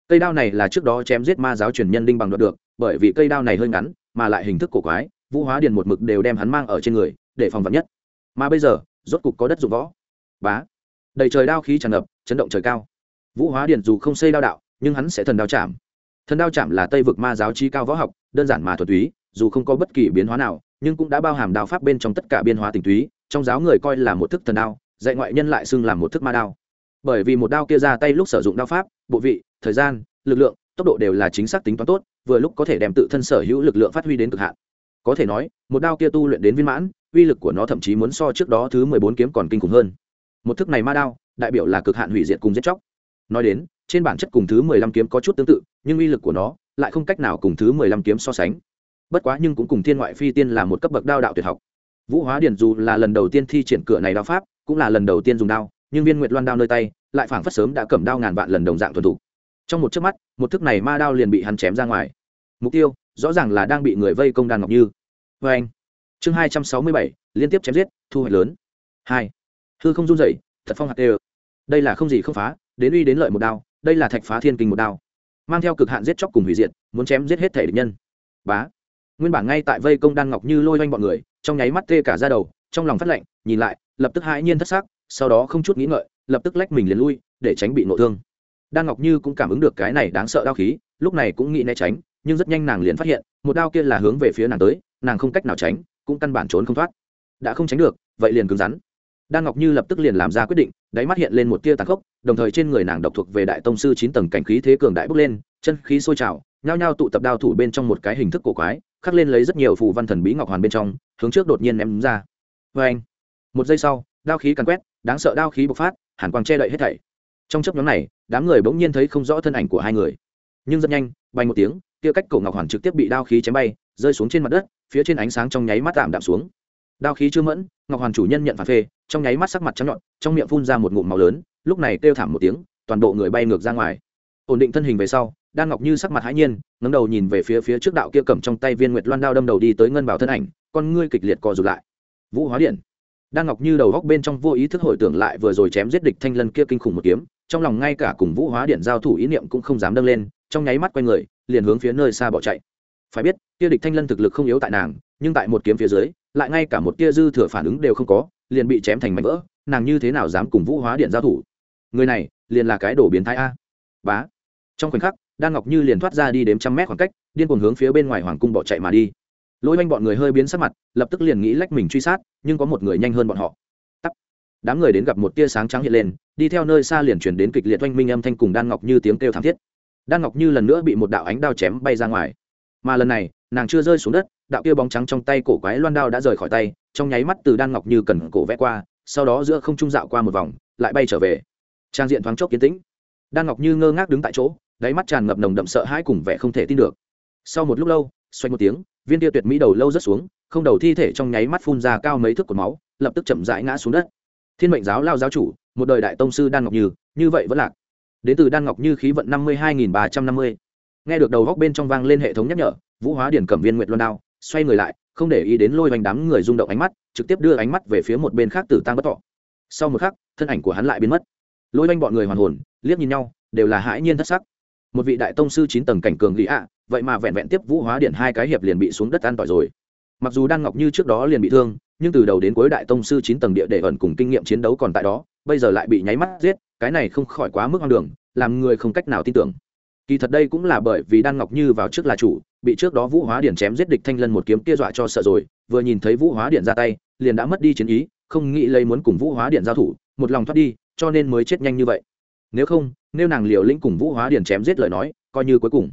Cây đao này là trước đó chém giết ma giáo truyền nhân đinh bằng đoạt được, bởi vì cây đao này hơi ngắn, mà lại hình thức cổ quái vũ hóa điền một mực đều đem hắn mang ở trên người, để phòng vật nhất. Mà bây giờ, rốt cục có đất dụng võ. Bá. Đầy trời đao khí tràn ngập, chấn động trời cao. Vũ hóa điền dù không xây đao đạo, nhưng hắn sẽ thần đao chạm. Thần đao chạm là tây vực ma giáo chi cao võ học, đơn giản mà thuật túy, dù không có bất kỳ biến hóa nào, nhưng cũng đã bao hàm đao pháp bên trong tất cả biên hóa tình túy, trong giáo người coi là một thức thần đao, dạy ngoại nhân lại xưng là một thức ma đao. Bởi vì một đao kia ra tay lúc sử dụng đao pháp, bộ vị, thời gian, lực lượng, tốc độ đều là chính xác tính toán tốt, vừa lúc có thể đem tự thân sở hữu lực lượng phát huy đến cực hạn có thể nói, một đao kia tu luyện đến viên mãn, uy lực của nó thậm chí muốn so trước đó thứ mười bốn kiếm còn kinh khủng hơn. Một thức này ma đao, đại biểu là cực hạn hủy diệt cùng giết chóc. Nói đến, trên bản chất cùng thứ mười lăm kiếm có chút tương tự, nhưng uy lực của nó lại không cách nào cùng thứ mười lăm kiếm so sánh. Bất quá nhưng cũng cùng thiên ngoại phi tiên là một cấp bậc đao đạo tuyệt học. Vũ hóa điển dù là lần đầu tiên thi triển cửa này đao pháp, cũng là lần đầu tiên dùng đao, nhưng viên nguyệt loan đao nơi tay, lại phảng phất sớm đã cầm đao ngàn vạn lần đồng dạng thuần thủ trong một chớp mắt, một thức này ma đao liền bị hắn chém ra ngoài. Mục tiêu rõ ràng là đang bị người vây công đàn ngọc như. Vê anh, chương hai trăm sáu mươi bảy, liên tiếp chém giết, thu hoạch lớn. Hai, hư không run rẩy, thật phong hạt đê đây là không gì không phá, đến uy đến lợi một đao, đây là thạch phá thiên kinh một đao. Mang theo cực hạn giết chóc cùng hủy diệt, muốn chém giết hết thể địch nhân. Bá, nguyên bản ngay tại vây công đan ngọc như lôi oanh bọn người, trong nháy mắt tê cả ra đầu, trong lòng phát lạnh nhìn lại, lập tức hãi nhiên thất xác sau đó không chút nghĩ ngợi, lập tức lách mình liền lui, để tránh bị nội thương. Đan ngọc như cũng cảm ứng được cái này đáng sợ đao khí, lúc này cũng nghĩ né tránh nhưng rất nhanh nàng liền phát hiện, một đao kia là hướng về phía nàng tới, nàng không cách nào tránh, cũng căn bản trốn không thoát. Đã không tránh được, vậy liền cứng rắn. Đan ngọc như lập tức liền làm ra quyết định, đáy mắt hiện lên một tia tàn khốc, đồng thời trên người nàng độc thuộc về đại tông sư chín tầng cảnh khí thế cường đại bốc lên, chân khí sôi trào, nhao nhao tụ tập đao thủ bên trong một cái hình thức cổ quái, khắc lên lấy rất nhiều phù văn thần bí ngọc hoàn bên trong, hướng trước đột nhiên ném ra. Vê anh một giây sau, đao khí càn quét, đáng sợ đao khí bộc phát, hàn quang che đậy hết thảy. Trong chấp nhóm này, đám người bỗng nhiên thấy không rõ thân ảnh của hai người. Nhưng rất nhanh, bay một tiếng kia cách cổ ngọc hoàn trực tiếp bị đao khí chém bay, rơi xuống trên mặt đất, phía trên ánh sáng trong nháy mắt tạm đạm xuống. Đao khí chưa mẫn, ngọc hoàn chủ nhân nhận phản phê, trong nháy mắt sắc mặt trắng nhọn, trong miệng phun ra một ngụm màu lớn, lúc này kêu thảm một tiếng, toàn bộ người bay ngược ra ngoài. Ổn định thân hình về sau, đan ngọc như sắc mặt hãi nhiên, ngẩng đầu nhìn về phía phía trước đạo kia cầm trong tay viên nguyệt loan đao đâm đầu đi tới ngân bảo thân ảnh, con ngươi kịch liệt co rụt lại. Vũ hóa điện. Đan ngọc như đầu góc bên trong vô ý thức hồi tưởng lại vừa rồi chém giết địch thanh lân kia kinh khủng một kiếm, trong lòng ngay cả cùng vũ hóa điện giao thủ ý niệm cũng không dám dâng lên trong nháy mắt quay người, liền hướng phía nơi xa bỏ chạy. Phải biết, kia địch thanh lân thực lực không yếu tại nàng, nhưng tại một kiếm phía dưới, lại ngay cả một tia dư thừa phản ứng đều không có, liền bị chém thành mảnh vỡ, nàng như thế nào dám cùng vũ hóa điện giao thủ? Người này, liền là cái đổ biến thái a. Bá. Trong khoảnh khắc, đan ngọc như liền thoát ra đi đếm trăm mét khoảng cách, điên cuồng hướng phía bên ngoài hoàng cung bỏ chạy mà đi. Lôi oanh bọn người hơi biến sắc mặt, lập tức liền nghĩ lách mình truy sát, nhưng có một người nhanh hơn bọn họ. Tắt đám người đến gặp một tia sáng trắng hiện lên, đi theo nơi xa liền chuyển đến kịch liệt oanh minh âm thanh cùng đan ngọc như tiếng kêu thảm thiết đan ngọc như lần nữa bị một đạo ánh đao chém bay ra ngoài. Mà lần này, nàng chưa rơi xuống đất, đạo kia bóng trắng trong tay cổ quái loan đao đã rời khỏi tay, trong nháy mắt từ đan ngọc như cần cổ vẽ qua, sau đó giữa không trung dạo qua một vòng, lại bay trở về. Trang diện thoáng chốc kiến tĩnh. Đan ngọc như ngơ ngác đứng tại chỗ, đáy mắt tràn ngập nồng đậm sợ hãi cùng vẻ không thể tin được. Sau một lúc lâu, xoay một tiếng, viên tia tuyệt mỹ đầu lâu rớt xuống, không đầu thi thể trong nháy mắt phun ra cao mấy thước cột máu, lập tức chậm rãi ngã xuống đất. Thiên mệnh giáo lao giáo chủ, một đời đại tông sư đan ngọc như như vậy vẫn lạc đến từ đan ngọc như khí vận năm mươi hai nghìn ba trăm năm mươi. Nghe được đầu góc bên trong vang lên hệ thống nhắc nhở, vũ hóa điển cầm viên nguyệt loan đao, xoay người lại, không để ý đến lôi vành đám người rung động ánh mắt, trực tiếp đưa ánh mắt về phía một bên khác tử tăng bất thọ. Sau một khắc, thân ảnh của hắn lại biến mất. Lôi hoành bọn người hoàn hồn, liếc nhìn nhau, đều là hãi nhiên thất sắc. Một vị đại tông sư chín tầng cảnh cường lý ạ, vậy mà vẹn vẹn tiếp vũ hóa điện hai cái hiệp liền bị xuống đất an tỏi rồi. Mặc dù đan ngọc như trước đó liền bị thương, nhưng từ đầu đến cuối đại tông sư chín tầng địa để ẩn cùng kinh nghiệm chiến đấu còn tại đó bây giờ lại bị nháy mắt giết, cái này không khỏi quá mức hoang đường, làm người không cách nào tin tưởng. Kỳ thật đây cũng là bởi vì đan ngọc như vào trước là chủ, bị trước đó vũ hóa điện chém giết địch thanh lân một kiếm kia dọa cho sợ rồi, vừa nhìn thấy vũ hóa điện ra tay, liền đã mất đi chiến ý, không nghĩ lấy muốn cùng vũ hóa điện giao thủ, một lòng thoát đi, cho nên mới chết nhanh như vậy. Nếu không, nếu nàng liều lĩnh cùng vũ hóa điện chém giết lời nói, coi như cuối cùng.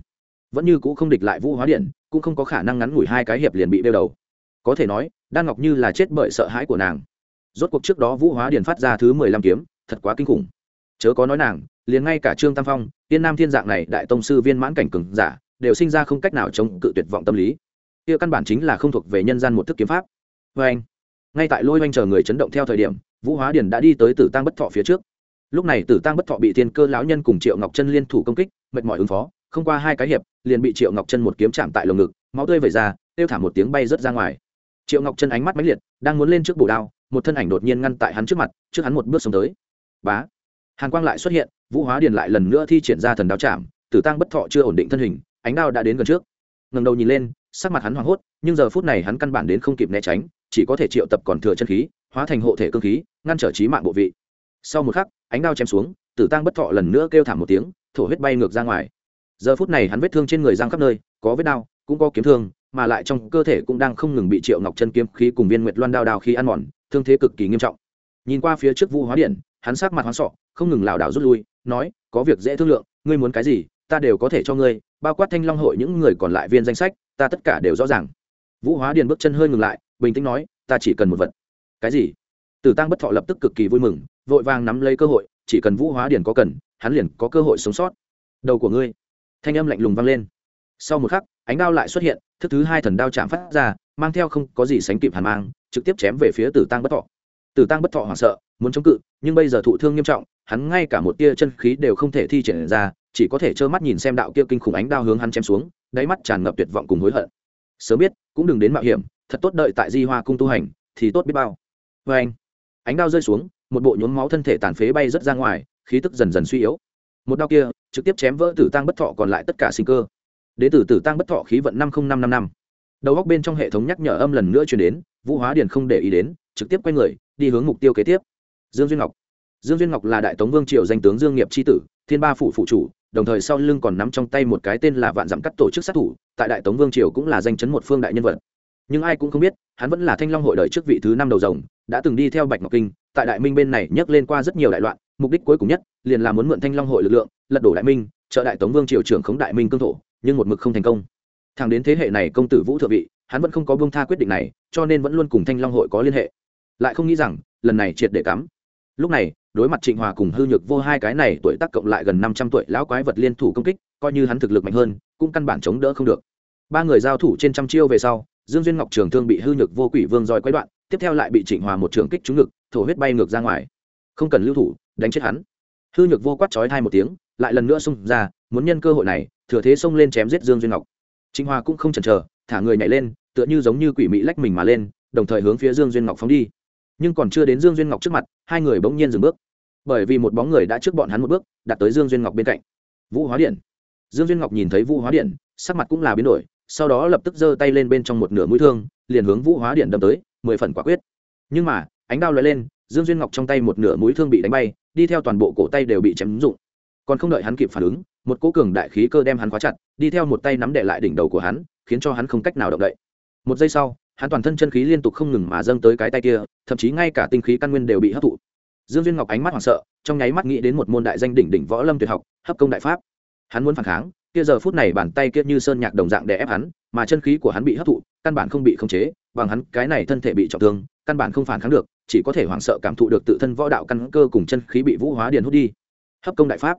Vẫn như cũ không địch lại vũ hóa điện cũng không có khả năng ngắn ngủi hai cái hiệp liền bị đeo đầu. Có thể nói, đan ngọc như là chết bởi sợ hãi của nàng rốt cuộc trước đó vũ hóa điền phát ra thứ mười lăm kiếm, thật quá kinh khủng. Chớ có nói nàng, liền ngay cả trương tam phong, tiên nam thiên dạng này đại tông sư viên mãn cảnh cường giả, đều sinh ra không cách nào chống cự tuyệt vọng tâm lý. Kia căn bản chính là không thuộc về nhân gian một thức kiếm pháp. Vê anh, ngay tại lôi oanh chờ người chấn động theo thời điểm, vũ hóa điền đã đi tới tử tăng bất thọ phía trước. Lúc này tử tăng bất thọ bị thiên cơ lão nhân cùng triệu ngọc chân liên thủ công kích, mệt mỏi ứng phó, không qua hai cái hiệp, liền bị triệu ngọc chân một kiếm chạm tại lồng ngực, máu tươi vẩy ra tiêu thả một tiếng bay rớt ra ngoài. Triệu ngọc chân ánh mắt mãnh liệt, đang muốn lên trước bổ đao một thân ảnh đột nhiên ngăn tại hắn trước mặt, trước hắn một bước xông tới. Bá! Hàn quang lại xuất hiện, vũ hóa điền lại lần nữa thi triển ra thần đao chạm, tử tăng bất thọ chưa ổn định thân hình, ánh đao đã đến gần trước. Ngầm đầu nhìn lên, sắc mặt hắn hoảng hốt, nhưng giờ phút này hắn căn bản đến không kịp né tránh, chỉ có thể triệu tập còn thừa chân khí, hóa thành hộ thể cơ khí, ngăn trở trí mạng bộ vị. Sau một khắc, ánh đao chém xuống, tử tăng bất thọ lần nữa kêu thảm một tiếng, thổ huyết bay ngược ra ngoài. Giờ phút này hắn vết thương trên người giang khắp nơi, có vết đao cũng có kiếm thương mà lại trong cơ thể cũng đang không ngừng bị triệu ngọc chân kiếm khí cùng viên nguyệt loan đao đao khí ăn mòn, thương thế cực kỳ nghiêm trọng. Nhìn qua phía trước vu hóa điện hắn sắc mặt hoảng sọ, không ngừng lảo đảo rút lui, nói, có việc dễ thương lượng, ngươi muốn cái gì, ta đều có thể cho ngươi, bao quát thanh long hội những người còn lại viên danh sách, ta tất cả đều rõ ràng. Vũ hóa điền bước chân hơi ngừng lại, bình tĩnh nói, ta chỉ cần một vật. Cái gì? Tử tăng bất thọ lập tức cực kỳ vui mừng, vội vàng nắm lấy cơ hội, chỉ cần vũ hóa điền có cần, hắn liền có cơ hội sống sót. Đầu của ngươi. Thanh âm lạnh lùng vang lên. Sau một khắc ánh đao lại xuất hiện, thức thứ hai thần đao chạm phát ra, mang theo không có gì sánh kịp hàn mang, trực tiếp chém về phía tử tăng bất thọ. Tử tăng bất thọ hoảng sợ, muốn chống cự, nhưng bây giờ thụ thương nghiêm trọng, hắn ngay cả một tia chân khí đều không thể thi triển ra, chỉ có thể trơ mắt nhìn xem đạo kia kinh khủng ánh đao hướng hắn chém xuống, đáy mắt tràn ngập tuyệt vọng cùng hối hận. Sớm biết, cũng đừng đến mạo hiểm, thật tốt đợi tại di hoa cung tu hành, thì tốt biết bao. Vê anh, ánh đao rơi xuống, một bộ nhốn máu thân thể tàn phế bay rất ra ngoài, khí tức dần dần suy yếu. Một đao kia, trực tiếp chém vỡ tử tăng bất thọ còn lại tất cả sinh cơ đến từ tử tăng bất thọ khí vận năm nghìn năm năm năm. Đầu góc bên trong hệ thống nhắc nhở âm lần nữa chuyển đến, vũ hóa điền không để ý đến, trực tiếp quay người, đi hướng mục tiêu kế tiếp. Dương duyên ngọc. Dương duyên ngọc là đại tống vương triều danh tướng dương nghiệp tri tử, thiên ba phủ phụ chủ, đồng thời sau lưng còn nắm trong tay một cái tên là vạn dặm cắt tổ chức sát thủ, tại đại tống vương triều cũng là danh chấn một phương đại nhân vật. Nhưng ai cũng không biết, hắn vẫn là thanh long hội đời trước vị thứ năm đầu rồng, đã từng đi theo bạch ngọc kinh, tại đại minh bên này nhấc lên qua rất nhiều đại loạn, mục đích cuối cùng nhất, liền là muốn mượn thanh long hội lực lượng, lật đổ đại minh, trợ đại tống vương triều trưởng khống đại minh cương thổ nhưng một mực không thành công. Thẳng đến thế hệ này công tử vũ thượng vị, hắn vẫn không có bông tha quyết định này, cho nên vẫn luôn cùng thanh long hội có liên hệ. Lại không nghĩ rằng, lần này triệt để cắm. Lúc này, đối mặt trịnh hòa cùng hư nhược vô hai cái này tuổi tác cộng lại gần năm trăm tuổi lão quái vật liên thủ công kích, coi như hắn thực lực mạnh hơn, cũng căn bản chống đỡ không được. Ba người giao thủ trên trăm chiêu về sau, dương duyên ngọc trường thương bị hư nhược vô quỷ vương roi quấy đoạn, tiếp theo lại bị trịnh hòa một trường kích trúng ngực, thổ huyết bay ngược ra ngoài. Không cần lưu thủ, đánh chết hắn. Hư nhược vô quát chói hai một tiếng, lại lần nữa xung ra muốn nhân cơ hội này, thừa thế xông lên chém giết dương duyên ngọc. Trịnh Hoa cũng không chần chờ, thả người nhảy lên, tựa như giống như quỷ mị lách mình mà lên, đồng thời hướng phía dương duyên ngọc phóng đi. Nhưng còn chưa đến dương duyên ngọc trước mặt, hai người bỗng nhiên dừng bước. Bởi vì một bóng người đã trước bọn hắn một bước, đặt tới dương duyên ngọc bên cạnh. Vũ hóa điện. Dương duyên ngọc nhìn thấy vũ hóa điện, sắc mặt cũng là biến đổi, sau đó lập tức giơ tay lên bên trong một nửa mũi thương, liền hướng vũ hóa điện đâm tới, mười phần quả quyết. Nhưng mà, ánh đao lóe lên, dương duyên ngọc trong tay một nửa mũi thương bị đánh bay, đi theo toàn bộ cổ tay đều bị chém rụng còn không đợi hắn kịp phản ứng, một cỗ cường đại khí cơ đem hắn khóa chặt, đi theo một tay nắm đệ lại đỉnh đầu của hắn, khiến cho hắn không cách nào động đậy. Một giây sau, hắn toàn thân chân khí liên tục không ngừng mà dâng tới cái tay kia, thậm chí ngay cả tinh khí căn nguyên đều bị hấp thụ. Dương duyên ngọc ánh mắt hoảng sợ, trong nháy mắt nghĩ đến một môn đại danh đỉnh đỉnh võ lâm tuyệt học, hấp công đại pháp. Hắn muốn phản kháng, kia giờ phút này bàn tay kia như sơn nhạc đồng dạng để ép hắn, mà chân khí của hắn bị hấp thụ, căn bản không bị khống chế, bằng hắn cái này thân thể bị trọng thương, căn bản không phản kháng được, chỉ có thể hoảng sợ cảm thụ được tự thân võ đạo căn cơ cùng chân khí bị vũ hóa điền hút đi. Hấp công đại pháp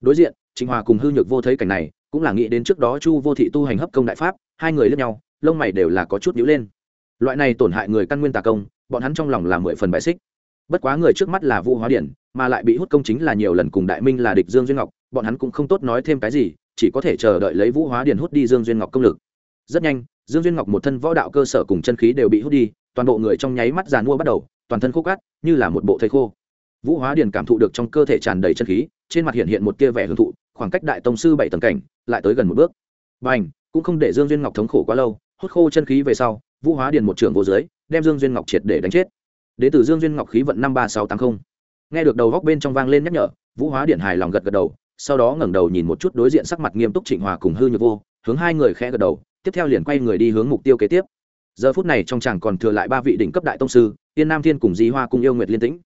đối diện, trịnh hòa cùng hư nhược vô thấy cảnh này, cũng là nghĩ đến trước đó chu vô thị tu hành hấp công đại pháp, hai người lướt nhau, lông mày đều là có chút nhíu lên. Loại này tổn hại người căn nguyên tà công, bọn hắn trong lòng là mười phần bài xích. Bất quá người trước mắt là vũ hóa điển, mà lại bị hút công chính là nhiều lần cùng đại minh là địch dương duyên ngọc, bọn hắn cũng không tốt nói thêm cái gì, chỉ có thể chờ đợi lấy vũ hóa điển hút đi dương duyên ngọc công lực. Rất nhanh, dương duyên ngọc một thân võ đạo cơ sở cùng chân khí đều bị hút đi, toàn bộ người trong nháy mắt giàn mua bắt đầu, toàn thân khô cát, như là một bộ thầy khô vũ hóa Điền cảm thụ được trong cơ thể tràn đầy chân khí, trên mặt hiện hiện một tia vẻ hưởng thụ, khoảng cách đại tông sư bảy tầng cảnh lại tới gần một bước. B à n h cũng không để dương duyên ngọc thống khổ quá lâu, hút khô chân khí về sau, vũ hóa điền một trưởng vô dưới, đem dương duyên ngọc triệt để đánh chết. Đến từ dương duyên ngọc khí vận năm ba sáu tám mươi nghe được đầu góc bên trong vang lên nhắc nhở, vũ hóa điện hài lòng gật gật đầu, sau đó ngẩng đầu nhìn một chút đối diện sắc mặt nghiêm túc trịnh hòa cùng hư nhược vô, hướng hai người khẽ gật đầu, tiếp theo liền quay người đi hướng mục tiêu kế tiếp. Giờ phút này trong chàng còn thừa lại ba vị đỉnh cấp đại tông sư, yên nam thiên cùng di hoa cùng yêu nguyệt liên tĩnh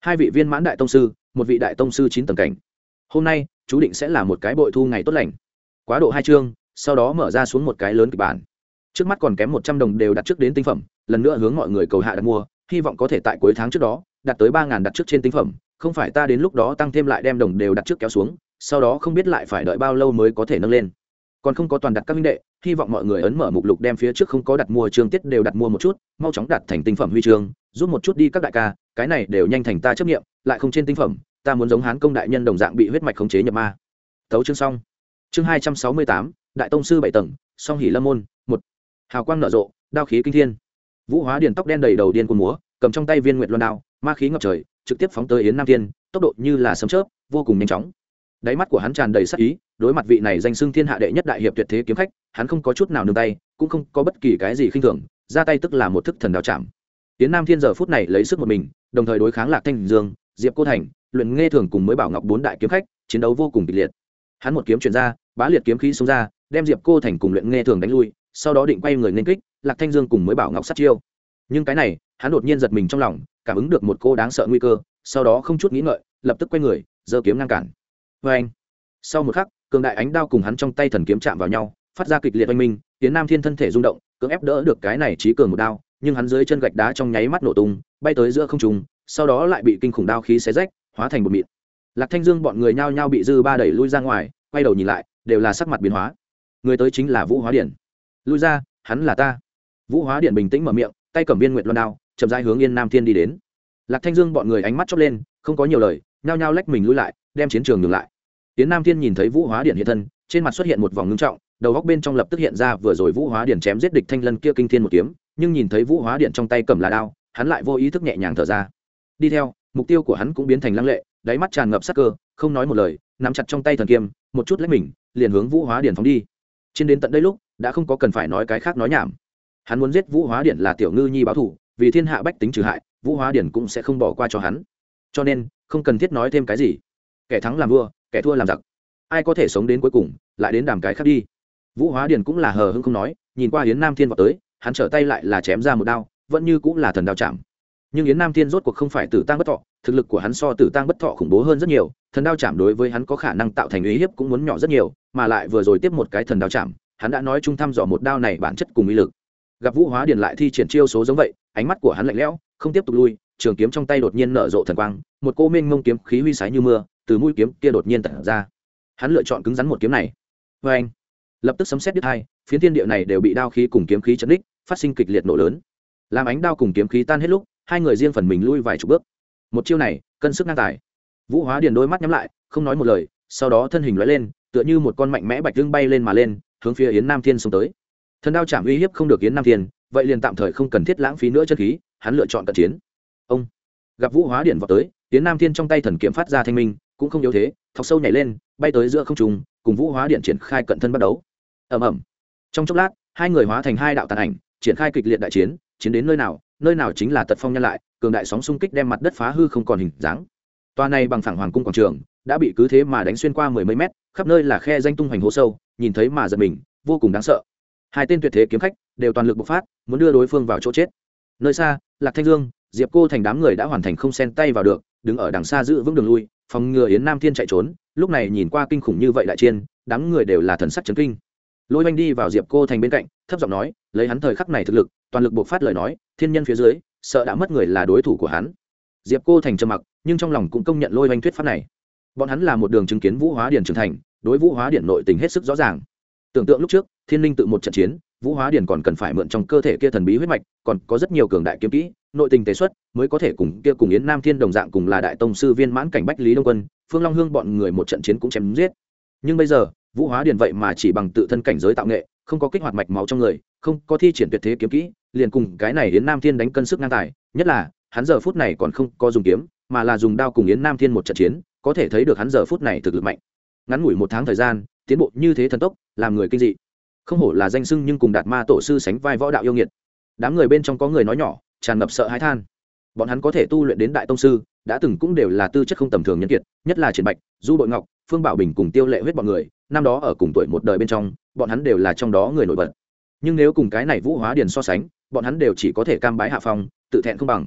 hai vị viên mãn đại tông sư, một vị đại tông sư chín tầng cảnh. Hôm nay, chú định sẽ là một cái bội thu ngày tốt lành. Quá độ hai chương, sau đó mở ra xuống một cái lớn kịch bản. Trước mắt còn kém một trăm đồng đều đặt trước đến tinh phẩm, lần nữa hướng mọi người cầu hạ đặt mua, hy vọng có thể tại cuối tháng trước đó đặt tới ba ngàn đặt trước trên tinh phẩm, không phải ta đến lúc đó tăng thêm lại đem đồng đều đặt trước kéo xuống, sau đó không biết lại phải đợi bao lâu mới có thể nâng lên. Còn không có toàn đặt các minh đệ, hy vọng mọi người ấn mở mục lục đem phía trước không có đặt mua chương tiết đều đặt mua một chút, mau chóng đặt thành tinh phẩm huy chương, giúp một chút đi các đại ca cái này đều nhanh thành ta chấp nghiệm, lại không trên tinh phẩm, ta muốn giống hán công đại nhân đồng dạng bị huyết mạch khống chế nhập ma. Tấu chương xong. Chương hai trăm sáu mươi tám, đại tông sư bảy tầng, song hỉ lâm môn, một. Hào quang nở rộ, đao khí kinh thiên. Vũ hóa điền tóc đen đầy đầu điên cuồng múa, cầm trong tay viên nguyệt loan đao, ma khí ngập trời, trực tiếp phóng tới yến nam thiên, tốc độ như là sấm chớp, vô cùng nhanh chóng. Đáy mắt của hắn tràn đầy sắc ý, đối mặt vị này danh xưng thiên hạ đệ nhất đại hiệp tuyệt thế kiếm khách, hắn không có chút nào nương tay, cũng không có bất kỳ cái gì khinh thường, ra tay tức là một thức thần đao chạm. Yến nam thiên giờ phút này lấy sức một mình đồng thời đối kháng lạc thanh dương, diệp cô thành, luyện nghe thường cùng mới bảo ngọc bốn đại kiếm khách, chiến đấu vô cùng kịch liệt. Hắn một kiếm chuyển ra, bá liệt kiếm khí xông ra, đem diệp cô thành cùng luyện nghe thường đánh lui, sau đó định quay người nên kích, lạc thanh dương cùng mới bảo ngọc sát chiêu. Nhưng cái này, hắn đột nhiên giật mình trong lòng, cảm ứng được một cô đáng sợ nguy cơ, sau đó không chút nghĩ ngợi, lập tức quay người, giơ kiếm ngăn cản. Vê anh, sau một khắc, cường đại ánh đao cùng hắn trong tay thần kiếm chạm vào nhau, phát ra kịch liệt oanh minh tiến nam thiên thân thể rung động, cưỡng ép đỡ được cái này trí cường một đao nhưng hắn dưới chân gạch đá trong nháy mắt nổ tung, bay tới giữa không trùng sau đó lại bị kinh khủng đao khí xé rách, hóa thành một mịn. Lạc thanh dương bọn người nhao nhao bị dư ba đẩy lui ra ngoài, quay đầu nhìn lại, đều là sắc mặt biến hóa. Người tới chính là vũ hóa Điện. lui ra, hắn là ta. Vũ hóa điện bình tĩnh mở miệng, tay cầm viên nguyệt loan đao, chậm rãi hướng yên nam thiên đi đến. Lạc thanh dương bọn người ánh mắt chớp lên, không có nhiều lời, nhao nhao lách mình lui lại, đem chiến trường ngừng lại. Tiến nam thiên nhìn thấy vũ hóa điện hiện thân, trên mặt xuất hiện một vòng ngưng trọng, đầu góc bên trong lập tức hiện ra vừa rồi vũ hóa điện chém giết địch thanh lân kia kinh thiên một kiếm nhưng nhìn thấy vũ hóa điện trong tay cầm là đao, hắn lại vô ý thức nhẹ nhàng thở ra. Đi theo, mục tiêu của hắn cũng biến thành lăng lệ, đáy mắt tràn ngập sắc cơ, không nói một lời, nắm chặt trong tay thần kiêm một chút lách mình, liền hướng vũ hóa điện phóng đi. Trên đến tận đây lúc, đã không có cần phải nói cái khác nói nhảm. Hắn muốn giết vũ hóa điện là tiểu ngư nhi báo thủ vì thiên hạ bách tính trừ hại, vũ hóa điện cũng sẽ không bỏ qua cho hắn. Cho nên, không cần thiết nói thêm cái gì. Kẻ thắng làm vua, kẻ thua làm giặc. Ai có thể sống đến cuối cùng, lại đến đàm cái khác đi. Vũ hóa điện cũng là hờ hưng không nói, nhìn qua hiến nam thiên vào tới hắn trở tay lại là chém ra một đao, vẫn như cũng là thần đao chạm. Nhưng yến nam thiên rốt cuộc không phải tử tăng bất thọ, thực lực của hắn so tử tăng bất thọ khủng bố hơn rất nhiều, thần đao chạm đối với hắn có khả năng tạo thành uy hiếp cũng muốn nhỏ rất nhiều, mà lại vừa rồi tiếp một cái thần đao chạm, hắn đã nói chung thăm dò một đao này bản chất cùng uy lực. Gặp vũ hóa điền lại thi triển chiêu số giống vậy, ánh mắt của hắn lạnh lẽo, không tiếp tục lui, trường kiếm trong tay đột nhiên nở rộ thần quang, một cô minh mông kiếm khí huy sái như mưa, từ mũi kiếm kia đột nhiên tản ra. Hắn lựa chọn cứng rắn một kiếm này. Vê anh lập tức sấm xét đứt hai, phiến thiên địa này đều bị đao khí cùng kiếm khí chấn đích phát sinh kịch liệt nổ lớn. Làm ánh đao cùng kiếm khí tan hết lúc, hai người riêng phần mình lui vài chục bước. Một chiêu này, cân sức ngang tài. Vũ hóa điền đôi mắt nhắm lại, không nói một lời, sau đó thân hình lóe lên, tựa như một con mạnh mẽ bạch lưng bay lên mà lên, hướng phía yến nam thiên xông tới. Thần đao chạm uy hiếp không được yến nam thiên, vậy liền tạm thời không cần thiết lãng phí nữa chân khí, hắn lựa chọn cận chiến. Ông, gặp vũ hóa điển vào tới, yến nam thiên trong tay thần kiếm phát ra thanh minh, cũng không yếu thế, thọc sâu nhảy lên, bay tới giữa không trùng cùng vũ hóa điện triển khai cận thân bắt đấu ầm ầm. Trong chốc lát, hai người hóa thành hai đạo tàn ảnh, triển khai kịch liệt đại chiến chiến đến nơi nào nơi nào chính là tật phong nhân lại, cường đại sóng xung kích đem mặt đất phá hư không còn hình dáng. Toa này bằng phẳng hoàng cung quảng trường, đã bị cứ thế mà đánh xuyên qua mười mấy mét, khắp nơi là khe danh tung hoành hố sâu, nhìn thấy mà giật mình, vô cùng đáng sợ. Hai tên tuyệt thế kiếm khách, đều toàn lực bộc phát, muốn đưa đối phương vào chỗ chết. Nơi xa, lạc thanh dương, diệp cô thành đám người đã hoàn thành không xen tay vào được, đứng ở đằng xa giữ vững đường lui, phòng ngừa yến nam thiên chạy trốn, lúc này nhìn qua kinh khủng như vậy đại chiên đám người đều là thần sắc chấn kinh lôi oanh đi vào diệp cô thành bên cạnh, thấp giọng nói, lấy hắn thời khắc này thực lực, toàn lực buộc phát lời nói, thiên nhân phía dưới, sợ đã mất người là đối thủ của hắn. Diệp cô thành trầm mặc, nhưng trong lòng cũng công nhận lôi oanh thuyết pháp này. Bọn hắn là một đường chứng kiến vũ hóa điển trưởng thành, đối vũ hóa điển nội tình hết sức rõ ràng. Tưởng tượng lúc trước, thiên linh tự một trận chiến, vũ hóa điển còn cần phải mượn trong cơ thể kia thần bí huyết mạch, còn có rất nhiều cường đại kiếm kỹ, nội tình tế xuất, mới có thể cùng kia cùng yến nam thiên đồng dạng cùng là đại tông sư viên mãn cảnh bách lý đông quân, phương long hương bọn người một trận chiến cũng chém giết. Nhưng bây giờ vũ hóa điển vậy mà chỉ bằng tự thân cảnh giới tạo nghệ, không có kích hoạt mạch máu trong người, không có thi triển tuyệt thế kiếm kỹ, liền cùng cái này yến nam thiên đánh cân sức ngang tài, nhất là, hắn giờ phút này còn không có dùng kiếm, mà là dùng đao cùng yến nam thiên một trận chiến, có thể thấy được hắn giờ phút này thực lực mạnh. Ngắn ngủi một tháng thời gian, tiến bộ như thế thần tốc, làm người kinh dị. Không hổ là danh sưng nhưng cùng đạt ma tổ sư sánh vai võ đạo yêu nghiệt. Đám người bên trong có người nói nhỏ, tràn ngập sợ hãi than. Bọn hắn có thể tu luyện đến đại tông sư, đã từng cũng đều là tư chất không tầm thường nhân kiệt, nhất là triển bạch, du bội ngọc, phương bảo bình cùng tiêu lệ huyết bọn người năm đó ở cùng tuổi một đời bên trong, bọn hắn đều là trong đó người nổi bật. Nhưng nếu cùng cái này vũ hóa điền so sánh, bọn hắn đều chỉ có thể cam bái hạ phong, tự thẹn không bằng.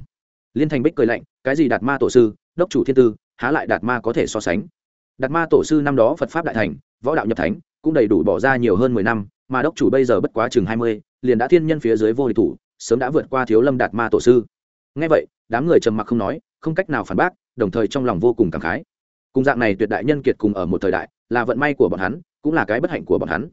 Liên thành bích cười lạnh, cái gì đạt ma tổ sư, đốc chủ thiên tư, há lại đạt ma có thể so sánh? Đạt ma tổ sư năm đó phật pháp đại thành, võ đạo nhập thánh, cũng đầy đủ bỏ ra nhiều hơn mười năm, mà đốc chủ bây giờ bất quá chừng hai mươi, liền đã thiên nhân phía dưới vô địch thủ, sớm đã vượt qua thiếu lâm đạt ma tổ sư. Ngay vậy, đám người trầm mặc không nói, không cách nào phản bác, đồng thời trong lòng vô cùng cảm khái. Cùng dạng này tuyệt đại nhân kiệt cùng ở một thời đại là vận may của bọn hắn, cũng là cái bất hạnh của bọn hắn.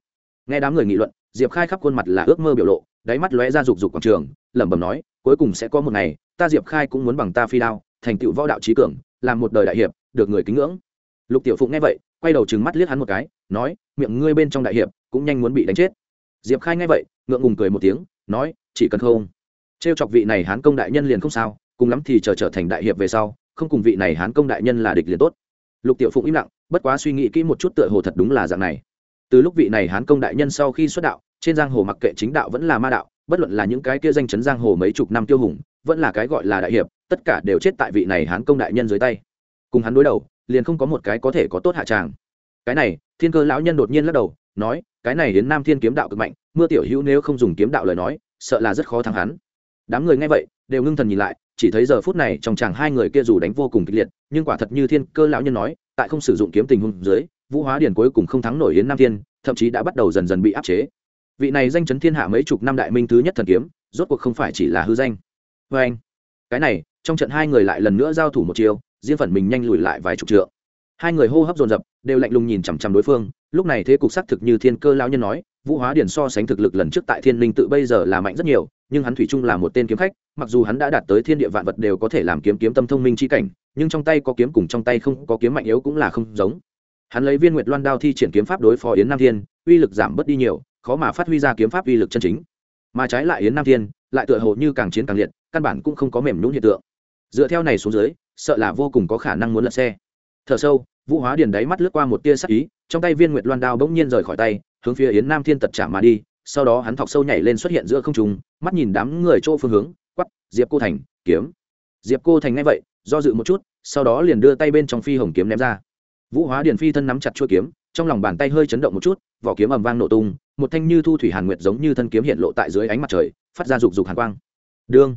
Nghe đám người nghị luận, diệp khai khắp khuôn mặt là ước mơ biểu lộ, đáy mắt lóe ra rục rục quảng trường, lẩm bẩm nói, cuối cùng sẽ có một ngày, ta diệp khai cũng muốn bằng ta phi đao, thành tựu võ đạo trí cường, làm một đời đại hiệp, được người kính ngưỡng. Lục tiểu phụng nghe vậy, quay đầu trừng mắt liếc hắn một cái, nói, miệng ngươi bên trong đại hiệp, cũng nhanh muốn bị đánh chết. Diệp khai nghe vậy, ngượng ngùng cười một tiếng, nói, chỉ cần không trêu chọc vị này hán công đại nhân liền không sao, cùng lắm thì chờ trở thành đại hiệp về sau, không cùng vị này hán công đại nhân là địch liền tốt. Lục tiểu phụng im lặng bất quá suy nghĩ kỹ một chút tựa hồ thật đúng là dạng này. Từ lúc vị này hán công đại nhân sau khi xuất đạo, trên giang hồ mặc kệ chính đạo vẫn là ma đạo, bất luận là những cái kia danh chấn giang hồ mấy chục năm tiêu hùng, vẫn là cái gọi là đại hiệp, tất cả đều chết tại vị này hán công đại nhân dưới tay. Cùng hắn đối đầu, liền không có một cái có thể có tốt hạ tràng. Cái này, thiên cơ lão nhân đột nhiên lắc đầu, nói, cái này đến nam thiên kiếm đạo cực mạnh, mưa tiểu hữu nếu không dùng kiếm đạo lời nói, sợ là rất khó thắng hắn. Đám người nghe vậy, đều ngưng thần nhìn lại, chỉ thấy giờ phút này trong chàng hai người kia dù đánh vô cùng kịch liệt, nhưng quả thật như thiên cơ lão nhân nói tại không sử dụng kiếm tình huống dưới, vũ hóa điền cuối cùng không thắng nổi yến nam thiên, thậm chí đã bắt đầu dần dần bị áp chế. Vị này danh chấn thiên hạ mấy chục năm đại minh thứ nhất thần kiếm, rốt cuộc không phải chỉ là hư danh. Vê anh, cái này, trong trận hai người lại lần nữa giao thủ một chiều riêng phần mình nhanh lùi lại vài chục trượng. Hai người hô hấp dồn dập, đều lạnh lùng nhìn chằm chằm đối phương, lúc này thế cục xác thực như thiên cơ lão nhân nói, vũ hóa điển so sánh thực lực lần trước tại thiên linh tự bây giờ là mạnh rất nhiều, nhưng hắn thủy chung là một tên kiếm khách, mặc dù hắn đã đạt tới thiên địa vạn vật đều có thể làm kiếm kiếm tâm thông minh chi cảnh nhưng trong tay có kiếm cùng trong tay không có kiếm mạnh yếu cũng là không giống. Hắn lấy viên nguyệt loan đao thi triển kiếm pháp đối phó yến nam thiên, uy lực giảm bớt đi nhiều, khó mà phát huy ra kiếm pháp uy lực chân chính. Mà trái lại yến nam thiên, lại tựa hồ như càng chiến càng liệt, căn bản cũng không có mềm nhũng hiện tượng. Dựa theo này xuống dưới, sợ là vô cùng có khả năng muốn lật xe. Thở sâu, vũ hóa điền đáy mắt lướt qua một tia sắc ý, trong tay viên nguyệt loan đao bỗng nhiên rời khỏi tay, hướng phía yến nam thiên tật trả mà đi, sau đó hắn thọc sâu nhảy lên xuất hiện giữa không trung, mắt nhìn đám người chỗ phương hướng quắp diệp cô thành, kiếm. Diệp cô thành ngay vậy do dự một chút, sau đó liền đưa tay bên trong phi hồng kiếm ném ra. Vũ hóa điền phi thân nắm chặt chuôi kiếm, trong lòng bàn tay hơi chấn động một chút, vỏ kiếm ầm vang nổ tung, một thanh như thu thủy hàn nguyệt giống như thân kiếm hiện lộ tại dưới ánh mặt trời, phát ra rục rục hàn quang. Đương,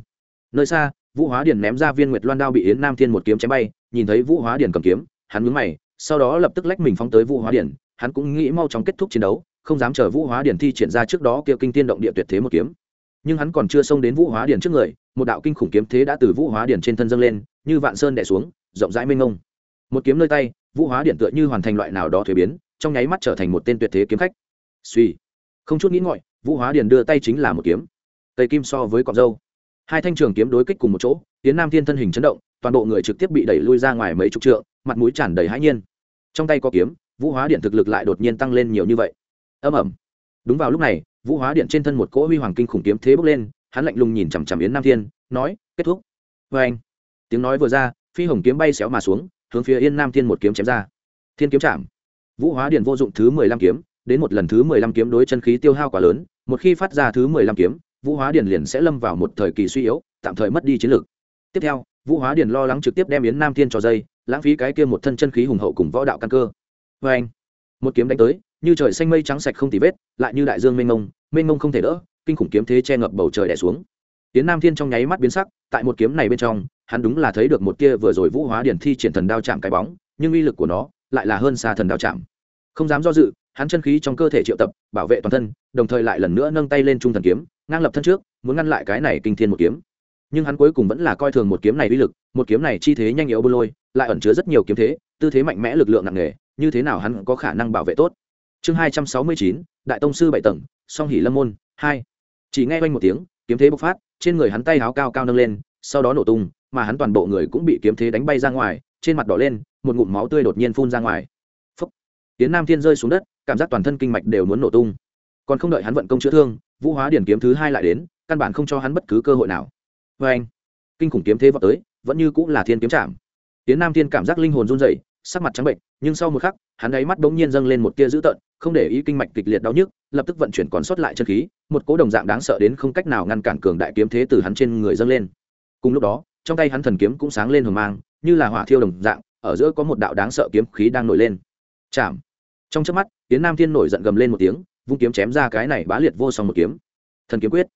nơi xa, vũ hóa điền ném ra viên nguyệt loan đao bị yến nam thiên một kiếm chém bay, nhìn thấy vũ hóa điền cầm kiếm, hắn nhướng mày, sau đó lập tức lách mình phóng tới vũ hóa điền, hắn cũng nghĩ mau chóng kết thúc chiến đấu, không dám chờ vũ hóa điền thi triển ra trước đó kia kinh tiên động địa tuyệt thế một kiếm. Nhưng hắn còn chưa xông đến vũ hóa điền trước người, một đạo kinh khủng kiếm thế đã từ vũ hóa điền trên thân dâng lên như vạn sơn đẻ xuống, rộng rãi mênh ngông một kiếm nơi tay, vũ hóa điện tựa như hoàn thành loại nào đó thuế biến, trong nháy mắt trở thành một tên tuyệt thế kiếm khách. Suy không chút nghĩ ngọi vũ hóa điện đưa tay chính là một kiếm. Tây kim so với cọc dâu. Hai thanh trường kiếm đối kích cùng một chỗ tiến nam thiên thân hình chấn động, toàn bộ người trực tiếp bị đẩy lui ra ngoài mấy chục trượng, mặt mũi tràn đầy hãi nhiên. Trong tay có kiếm, vũ hóa điện thực lực lại đột nhiên tăng lên nhiều như vậy. Âm ẩm đúng vào lúc này, vũ hóa điện trên thân một cỗ huy hoàng kinh khủng kiếm thế bốc lên, hắn lạnh lùng nhìn chằm chằm yến nam thiên, nói, kết thúc. Vê anh tiếng nói vừa ra, phi hồng kiếm bay xéo mà xuống, hướng phía yên nam thiên một kiếm chém ra. Thiên kiếm chạm. Vũ hóa điện vô dụng thứ mười lăm kiếm, đến một lần thứ mười lăm kiếm đối chân khí tiêu hao quá lớn, một khi phát ra thứ mười lăm kiếm, vũ hóa điện liền sẽ lâm vào một thời kỳ suy yếu, tạm thời mất đi chiến lược tiếp theo, vũ hóa điện lo lắng trực tiếp đem yến nam thiên cho dây, lãng phí cái kia một thân chân khí hùng hậu cùng võ đạo căn cơ. Vê anh, một kiếm đánh tới, như trời xanh mây trắng sạch không tì vết, lại như đại dương mênh mông mênh mông không thể đỡ, kinh khủng kiếm thế che ngập bầu trời đẻ xuống. Tiến nam thiên trong nháy mắt biến sắc, tại một kiếm này bên trong hắn đúng là thấy được một kia vừa rồi vũ hóa điển thi triển thần đao chạm cái bóng, nhưng uy lực của nó lại là hơn xa thần đao chạm. Không dám do dự, hắn chân khí trong cơ thể triệu tập, bảo vệ toàn thân, đồng thời lại lần nữa nâng tay lên trung thần kiếm, ngang lập thân trước, muốn ngăn lại cái này kinh thiên một kiếm. Nhưng hắn cuối cùng vẫn là coi thường một kiếm này uy lực, một kiếm này chi thế nhanh yếu bô lôi, lại ẩn chứa rất nhiều kiếm thế, tư thế mạnh mẽ, lực lượng nặng nề, như thế nào hắn có khả năng bảo vệ tốt? Chương hai trăm sáu mươi chín, đại tông sư bảy tầng, song hỷ lâm môn, hai. Chỉ nghe quanh một tiếng, kiếm thế bộc phát, trên người hắn tay háo cao cao nâng lên, sau đó nổ tung mà hắn toàn bộ người cũng bị kiếm thế đánh bay ra ngoài, trên mặt đỏ lên, một ngụm máu tươi đột nhiên phun ra ngoài. Phúc. Tiến nam thiên rơi xuống đất, cảm giác toàn thân kinh mạch đều muốn nổ tung. Còn không đợi hắn vận công chữa thương, vũ hóa điển kiếm thứ hai lại đến, căn bản không cho hắn bất cứ cơ hội nào. Vê anh, kinh khủng kiếm thế vào tới, vẫn như cũng là thiên kiếm chạm. tiến nam thiên cảm giác linh hồn run rẩy, sắc mặt trắng bệnh, nhưng sau một khắc, hắn ấy mắt bỗng nhiên dâng lên một tia dữ tợn, không để ý kinh mạch kịch liệt đau nhức, lập tức vận chuyển còn sót lại chân khí, một cỗ đồng dạng đáng sợ đến không cách nào ngăn cản cường đại kiếm thế từ hắn trên người dâng lên. Cùng lúc đó trong tay hắn thần kiếm cũng sáng lên hờ mang, như là hỏa thiêu đồng dạng, ở giữa có một đạo đáng sợ kiếm khí đang nổi lên. Chạm. Trong chớp mắt tiến nam thiên nổi giận gầm lên một tiếng, vung kiếm chém ra cái này bá liệt vô song một kiếm. Thần kiếm quyết.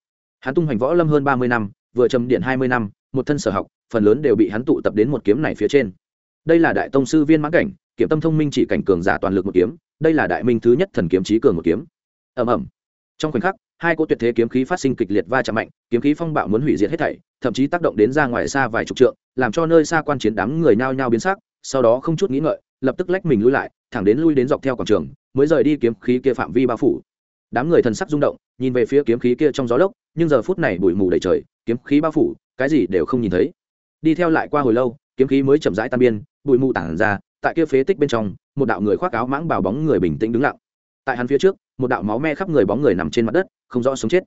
Hắn tung hoành võ lâm hơn ba mươi năm, vừa trầm điện hai mươi năm, một thân sở học, phần lớn đều bị hắn tụ tập đến một kiếm này phía trên. Đây là đại tông sư viên mãn cảnh, kiểm tâm thông minh chỉ cảnh cường giả toàn lực một kiếm, đây là đại minh thứ nhất thần kiếm trí cường một kiếm. Ầm ầm. Trong khoảnh khắc hai cỗ tuyệt thế kiếm khí phát sinh kịch liệt va chạm mạnh, kiếm khí phong bạo muốn hủy diệt hết thảy, thậm chí tác động đến ra ngoài xa vài chục trượng, làm cho nơi xa quan chiến đám người nhao nhao biến sắc, sau đó không chút nghĩ ngợi, lập tức lách mình lui lại, thẳng đến lui đến dọc theo quảng trường, mới rời đi kiếm khí kia phạm vi bao phủ. Đám người thần sắc rung động, nhìn về phía kiếm khí kia trong gió lốc, nhưng giờ phút này bụi mù đầy trời, kiếm khí bao phủ, cái gì đều không nhìn thấy. Đi theo lại qua hồi lâu, kiếm khí mới chậm rãi tan biên, bụi mù tản ra, tại kia phế tích bên trong, một đạo người khoác áo mãng bào bóng người bình tĩnh đứng lặng. Tại hắn phía trước, một đạo máu me khắp người bóng người nằm trên mặt đất không rõ sống chết.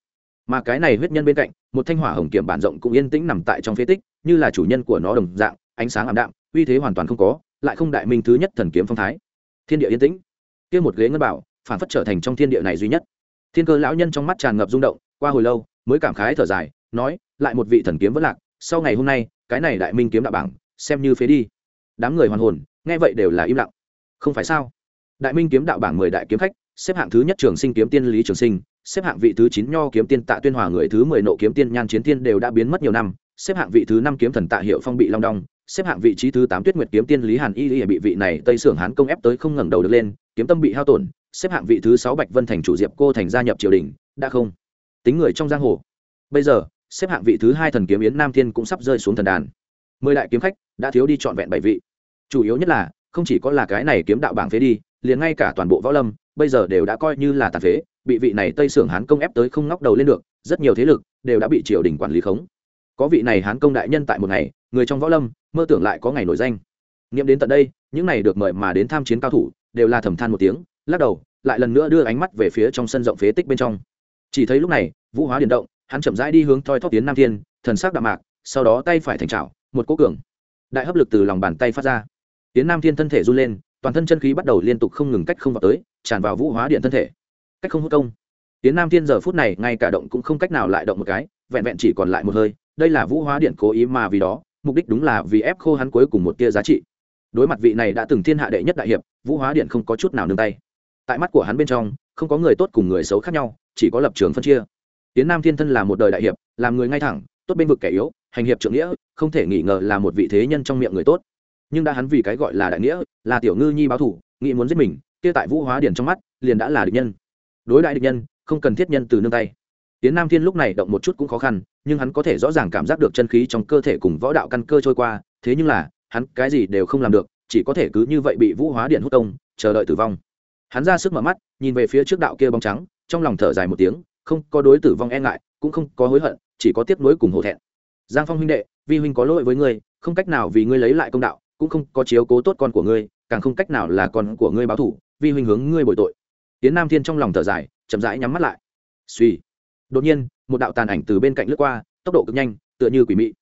Mà cái này huyết nhân bên cạnh, một thanh hỏa hồng kiểm bản rộng cũng yên tĩnh nằm tại trong phế tích, như là chủ nhân của nó đồng dạng, ánh sáng ảm đạm, uy thế hoàn toàn không có, lại không đại minh thứ nhất thần kiếm phong thái. Thiên địa yên tĩnh. Kia một ghế ngân bảo, phản phất trở thành trong thiên địa này duy nhất. Thiên cơ lão nhân trong mắt tràn ngập rung động, qua hồi lâu, mới cảm khái thở dài, nói, lại một vị thần kiếm vẫn lạc, sau ngày hôm nay, cái này đại minh kiếm đạo bảng, xem như phế đi. Đám người hoàn hồn, nghe vậy đều là im lặng. Không phải sao? Đại minh kiếm đạo bảng mười đại kiếm khách, xếp hạng thứ nhất trường sinh kiếm tiên lý trường sinh xếp hạng vị thứ chín nho kiếm tiên tạ tuyên hòa, người thứ mười nộ kiếm tiên nhan chiến tiên đều đã biến mất nhiều năm. Xếp hạng vị thứ năm kiếm thần tạ hiệu phong bị long đong. Xếp hạng vị trí thứ tám tuyết nguyệt kiếm tiên lý hàn y y bị vị này tây sưởng hán công ép tới không ngẩng đầu được lên, kiếm tâm bị hao tổn. Xếp hạng vị thứ sáu bạch vân thành chủ diệp cô thành gia nhập triều đình, đã không tính người trong giang hồ. Bây giờ, xếp hạng vị thứ hai thần kiếm yến nam thiên cũng sắp rơi xuống thần đàn. Mười đại kiếm khách đã thiếu đi trọn vẹn bảy vị. Chủ yếu nhất là, không chỉ có là cái này kiếm đạo bảng phế đi, liền ngay cả toàn bộ võ lâm, bây giờ đều đã coi như là tàn phế bị vị này tây sưởng hán công ép tới không ngóc đầu lên được, rất nhiều thế lực đều đã bị triều đình quản lý khống. Có vị này hán công đại nhân tại một ngày, người trong võ lâm, mơ tưởng lại có ngày nổi danh. Nghiệm đến tận đây, những này được mời mà đến tham chiến cao thủ, đều là thầm than một tiếng, lắc đầu, lại lần nữa đưa ánh mắt về phía trong sân rộng phế tích bên trong. Chỉ thấy lúc này, vũ hóa điện động, hắn chậm rãi đi hướng thoi thóp tiến nam thiên, thần sắc đạm mạc, sau đó tay phải thành trào một cố cường đại hấp lực từ lòng bàn tay phát ra. Tiến nam thiên thân thể run lên, toàn thân chân khí bắt đầu liên tục không ngừng cách không vào tới, tràn vào vũ hóa điện thân thể cách không hút công. Tiến nam thiên giờ phút này ngay cả động cũng không cách nào lại động một cái, vẹn vẹn chỉ còn lại một hơi, đây là vũ hóa điện cố ý mà vì đó, mục đích đúng là vì ép khô hắn cuối cùng một tia giá trị. Đối mặt vị này đã từng thiên hạ đệ nhất đại hiệp, vũ hóa điện không có chút nào nương tay. Tại mắt của hắn bên trong, không có người tốt cùng người xấu khác nhau, chỉ có lập trường phân chia. Tiến nam thiên thân là một đời đại hiệp, làm người ngay thẳng, tốt bên vực kẻ yếu, hành hiệp trưởng nghĩa, không thể nghi ngờ là một vị thế nhân trong miệng người tốt. Nhưng đã hắn vì cái gọi là đại nghĩa, là tiểu ngư nhi báo thủ, nghĩ muốn giết mình, kia tại vũ hóa điển trong mắt, liền đã là địch nhân đối đại địch nhân, không cần thiết nhân từ nương tay. Tiến nam thiên lúc này động một chút cũng khó khăn, nhưng hắn có thể rõ ràng cảm giác được chân khí trong cơ thể cùng võ đạo căn cơ trôi qua, thế nhưng là, hắn cái gì đều không làm được, chỉ có thể cứ như vậy bị vũ hóa điện hút công chờ đợi tử vong. Hắn ra sức mở mắt, nhìn về phía trước đạo kia bóng trắng, trong lòng thở dài một tiếng, không có đối tử vong e ngại, cũng không có hối hận, chỉ có tiếc nuối cùng hổ thẹn. Giang phong huynh đệ, vi huynh có lỗi với ngươi, không cách nào vì ngươi lấy lại công đạo, cũng không có chiếu cố tốt con của ngươi, càng không cách nào là con của ngươi báo thủ vi huynh hướng ngươi bồi tội tiến nam thiên trong lòng thở dài, chậm rãi nhắm mắt lại. Suy đột nhiên, một đạo tàn ảnh từ bên cạnh lướt qua, tốc độ cực nhanh, tựa như quỷ mị.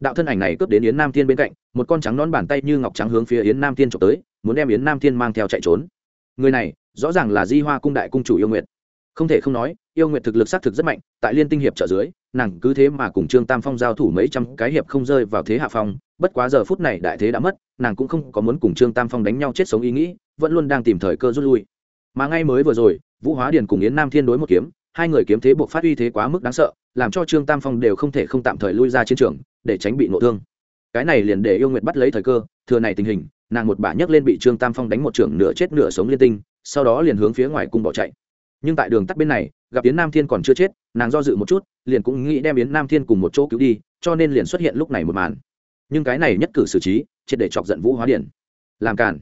Đạo thân ảnh này cướp đến yến nam thiên bên cạnh, một con trắng nón bàn tay như ngọc trắng hướng phía yến nam thiên trộm tới, muốn đem yến nam thiên mang theo chạy trốn. Người này, rõ ràng là di hoa cung đại cung chủ yêu nguyệt. Không thể không nói, yêu nguyệt thực lực xác thực rất mạnh, tại liên tinh hiệp trợ dưới, nàng cứ thế mà cùng trương tam phong giao thủ mấy trăm cái hiệp không rơi vào thế hạ phong, bất quá giờ phút này đại thế đã mất, nàng cũng không có muốn cùng trương tam phong đánh nhau chết sống ý nghĩ, vẫn luôn đang tìm thời cơ rút lui mà ngay mới vừa rồi vũ hóa điền cùng yến nam thiên đối một kiếm hai người kiếm thế buộc phát uy thế quá mức đáng sợ làm cho trương tam phong đều không thể không tạm thời lui ra chiến trường để tránh bị nộ thương. Cái này liền để yêu nguyệt bắt lấy thời cơ thừa này tình hình nàng một bả nhấc lên bị trương tam phong đánh một trường nửa chết nửa sống liên tinh sau đó liền hướng phía ngoài cung bỏ chạy. Nhưng tại đường tắt bên này gặp yến nam thiên còn chưa chết nàng do dự một chút liền cũng nghĩ đem yến nam thiên cùng một chỗ cứu đi cho nên liền xuất hiện lúc này một màn. Nhưng cái này nhất cử xử trí triệt để chọc giận vũ hóa điển, làm cản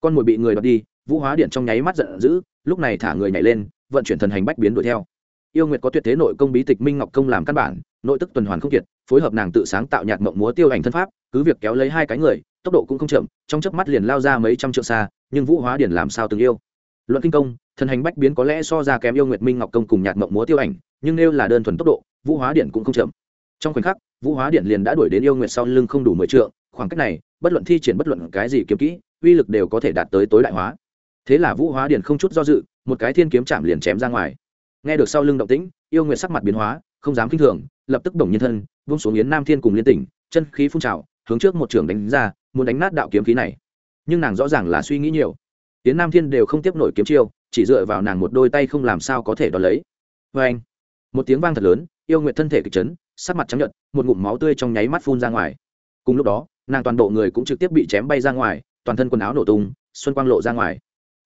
con mồi bị người đoạt đi vũ hóa điện trong nháy mắt giận dữ, lúc này thả người nhảy lên, vận chuyển thần hành bách biến đuổi theo. Yêu nguyệt có tuyệt thế nội công bí tịch minh ngọc công làm căn bản, nội tức tuần hoàn không kiệt, phối hợp nàng tự sáng tạo nhạc mộng múa tiêu ảnh thân pháp, cứ việc kéo lấy hai cái người, tốc độ cũng không chậm, trong chớp mắt liền lao ra mấy trăm trượng xa, nhưng vũ hóa điển làm sao từng yêu? Luận kinh công, thần hành bách biến có lẽ so ra kém yêu nguyệt minh ngọc công cùng nhạc mộng múa tiêu ảnh, nhưng nếu là đơn thuần tốc độ, vũ hóa điển cũng không chậm. Trong khoảnh khắc, vũ hóa điện liền đã đuổi đến yêu nguyệt sau lưng không đủ mười trượng, khoảng cách này, bất luận thi triển bất luận cái gì kiếm kỹ, uy lực đều có thể đạt tới tối đại hóa thế là vũ hóa điền không chút do dự, một cái thiên kiếm chạm liền chém ra ngoài. Nghe được sau lưng động tĩnh, yêu nguyệt sắc mặt biến hóa, không dám kinh thường, lập tức đồng nhân thân, vung xuống yến nam thiên cùng liên tỉnh, chân khí phun trào, hướng trước một trường đánh ra, muốn đánh nát đạo kiếm khí này. Nhưng nàng rõ ràng là suy nghĩ nhiều. Yến nam thiên đều không tiếp nổi kiếm chiêu, chỉ dựa vào nàng một đôi tay không làm sao có thể đo lấy. Vê anh, một tiếng vang thật lớn, yêu nguyệt thân thể kịch chấn, sắc mặt trắng nhợt, một ngụm máu tươi trong nháy mắt phun ra ngoài. Cùng lúc đó, nàng toàn bộ người cũng trực tiếp bị chém bay ra ngoài, toàn thân quần áo nổ tung, xuân quang lộ ra ngoài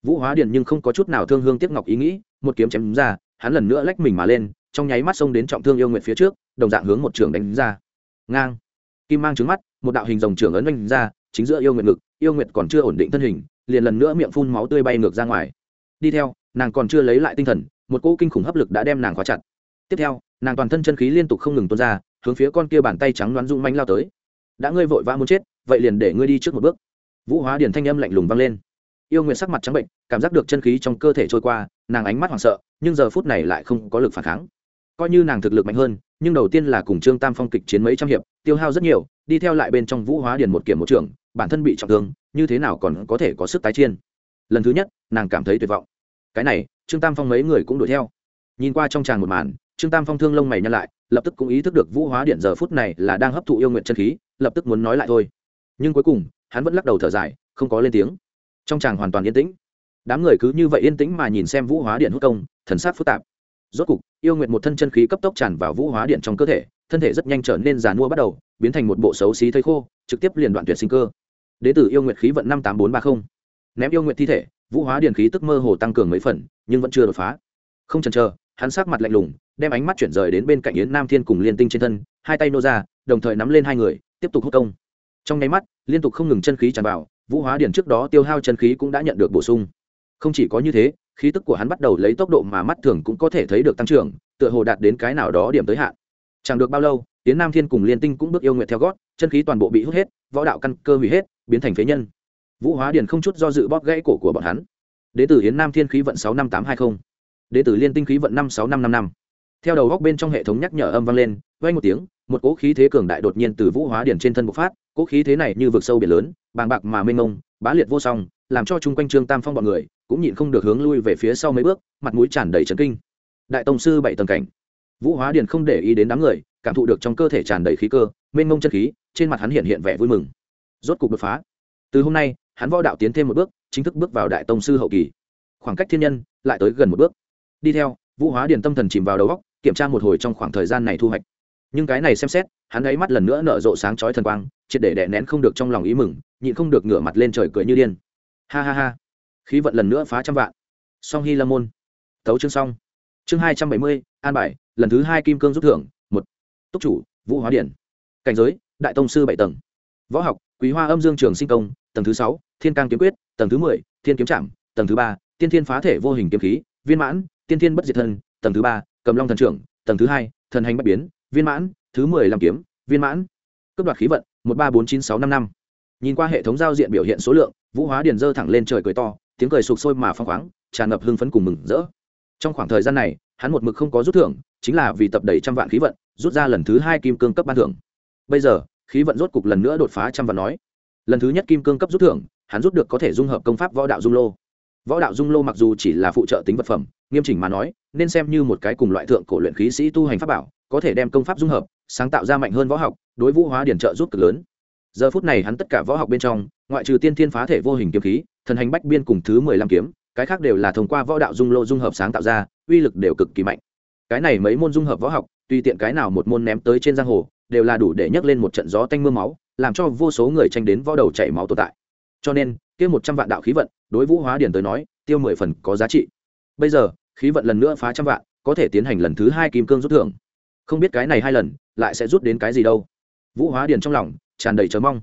vũ hóa điền nhưng không có chút nào thương hương tiếc ngọc ý nghĩ, một kiếm chém ra, hắn lần nữa lách mình mà lên, trong nháy mắt xông đến trọng thương yêu nguyệt phía trước, đồng dạng hướng một trường đánh ra. Ngang. Kim mang trứng mắt, một đạo hình dòng trường ấn đánh ra, chính giữa yêu nguyệt ngực, yêu nguyệt còn chưa ổn định thân hình, liền lần nữa miệng phun máu tươi bay ngược ra ngoài. Đi theo, nàng còn chưa lấy lại tinh thần, một cỗ kinh khủng hấp lực đã đem nàng khóa chặt. Tiếp theo, nàng toàn thân chân khí liên tục không ngừng tuôn ra, hướng phía con kia bàn tay trắng đoán rung manh lao tới. Đã ngươi vội vã muốn chết, vậy liền để ngươi đi trước một bước. Vũ hóa điển thanh âm lạnh lùng vang lên. Yêu nguyện sắc mặt trắng bệnh cảm giác được chân khí trong cơ thể trôi qua, nàng ánh mắt hoảng sợ, nhưng giờ phút này lại không có lực phản kháng. Coi như nàng thực lực mạnh hơn, nhưng đầu tiên là cùng trương tam phong kịch chiến mấy trăm hiệp, tiêu hao rất nhiều, đi theo lại bên trong vũ hóa điền một kiểm một trưởng, bản thân bị trọng thương, như thế nào còn có thể có sức tái chiên. Lần thứ nhất, nàng cảm thấy tuyệt vọng. Cái này, trương tam phong mấy người cũng đuổi theo. Nhìn qua trong tràng một màn, trương tam phong thương lông mày nhăn lại, lập tức cũng ý thức được vũ hóa điện giờ phút này là đang hấp thụ yêu nguyện chân khí, lập tức muốn nói lại thôi. Nhưng cuối cùng, hắn vẫn lắc đầu thở dài, không có lên tiếng. Trong tràng hoàn toàn yên tĩnh đám người cứ như vậy yên tĩnh mà nhìn xem vũ hóa điện hút công, thần sát phức tạp. Rốt cục, yêu nguyện một thân chân khí cấp tốc tràn vào vũ hóa điện trong cơ thể, thân thể rất nhanh trở nên giàn mua bắt đầu, biến thành một bộ xấu xí thây khô, trực tiếp liền đoạn tuyệt sinh cơ. Đế tử yêu nguyện khí vận năm tám bốn ba mươi ném yêu nguyện thi thể, vũ hóa điện khí tức mơ hồ tăng cường mấy phần, nhưng vẫn chưa đột phá. Không chần chờ, hắn sát mặt lạnh lùng, đem ánh mắt chuyển rời đến bên cạnh yến nam thiên cùng liên tinh trên thân, hai tay nô ra, đồng thời nắm lên hai người, tiếp tục hút công. Trong nháy mắt, liên tục không ngừng chân khí tràn vào, vũ hóa điển trước đó tiêu hao chân khí cũng đã nhận được bổ sung không chỉ có như thế, khí tức của hắn bắt đầu lấy tốc độ mà mắt thường cũng có thể thấy được tăng trưởng, tựa hồ đạt đến cái nào đó điểm tới hạn. Chẳng được bao lâu tiến nam thiên cùng liên tinh cũng bước yêu nguyện theo gót, chân khí toàn bộ bị hút hết, võ đạo căn cơ hủy hết, biến thành phế nhân. Vũ hóa Điền không chút do dự bóp gãy cổ của bọn hắn. Đế tử hiến nam thiên khí vận sáu năm tám hai mươi đế tử liên tinh khí vận năm sáu năm năm năm. Theo đầu góc bên trong hệ thống nhắc nhở âm vang lên vay một tiếng, một cỗ khí thế cường đại đột nhiên từ vũ hóa điển trên thân bộc phát, cỗ khí thế này như vực sâu biển lớn, bàng bạc mà mênh mông, bá liệt vô song làm cho chung quanh trương tam phong bọn người cũng nhịn không được hướng lui về phía sau mấy bước, mặt mũi tràn đầy trấn kinh. Đại tông sư bảy tầng cảnh. Vũ hóa điền không để ý đến đám người, cảm thụ được trong cơ thể tràn đầy khí cơ, mênh mông chân khí, trên mặt hắn hiện hiện vẻ vui mừng. Rốt cục đột phá. Từ hôm nay, hắn võ đạo tiến thêm một bước, chính thức bước vào đại tông sư hậu kỳ. Khoảng cách thiên nhân lại tới gần một bước. Đi theo, vũ hóa điền tâm thần chìm vào đầu góc kiểm tra một hồi trong khoảng thời gian này thu hoạch. Nhưng cái này xem xét, hắn ấy mắt lần nữa nở rộ sáng chói thần quang, triệt để đè nén không được trong lòng ý mừng, nhịn không được ngửa mặt lên trời cười như điên ha ha ha. Khí vận lần nữa phá trăm vạn. Song hy lâm môn. Tấu chương xong. Chương hai trăm bảy mươi, an bài, lần thứ hai kim cương rút thưởng, một. Túc chủ, vũ hóa điển. Cảnh giới, đại tông sư bảy tầng. Võ học, quý hoa âm dương trường sinh công, tầng thứ sáu, thiên cang kiếm quyết, tầng thứ mười, thiên kiếm trạm tầng thứ ba, tiên thiên phá thể vô hình kiếm khí, viên mãn, tiên thiên bất diệt thân tầng thứ ba, cầm long thần trưởng, tầng thứ hai, thần hành bất biến, viên mãn, thứ mười làm kiếm, viên mãn. Cấp đoạt khí vận, một ba bốn chín sáu năm năm nhìn qua hệ thống giao diện biểu hiện số lượng, vũ hóa điền dơ thẳng lên trời cười to, tiếng cười sụp sôi mà phong khoáng, tràn ngập hưng phấn cùng mừng rỡ. Trong khoảng thời gian này, hắn một mực không có rút thưởng, chính là vì tập đầy trăm vạn khí vận, rút ra lần thứ hai kim cương cấp ban thưởng. Bây giờ, khí vận rốt cục lần nữa đột phá trăm vạn nói. Lần thứ nhất kim cương cấp rút thưởng, hắn rút được có thể dung hợp công pháp võ đạo dung lô. Võ đạo dung lô mặc dù chỉ là phụ trợ tính vật phẩm, nghiêm chỉnh mà nói, nên xem như một cái cùng loại thượng cổ luyện khí sĩ tu hành pháp bảo, có thể đem công pháp dung hợp, sáng tạo ra mạnh hơn võ học, đối vũ hóa điển trợ giúp cực lớn giờ phút này hắn tất cả võ học bên trong, ngoại trừ tiên thiên phá thể vô hình kiếm khí, thần hành bách biên cùng thứ mười lăm kiếm, cái khác đều là thông qua võ đạo dung lô dung hợp sáng tạo ra, uy lực đều cực kỳ mạnh. Cái này mấy môn dung hợp võ học, tùy tiện cái nào một môn ném tới trên giang hồ, đều là đủ để nhấc lên một trận gió tanh mưa máu, làm cho vô số người tranh đến võ đầu chảy máu tồn tại. Cho nên, kia một trăm vạn đạo khí vận, đối vũ hóa điển tới nói, tiêu mười phần có giá trị. Bây giờ, khí vận lần nữa phá trăm vạn, có thể tiến hành lần thứ hai kim cương rút thưởng. Không biết cái này hai lần, lại sẽ rút đến cái gì đâu. Vũ hóa điển trong lòng tràn đầy chờ mong.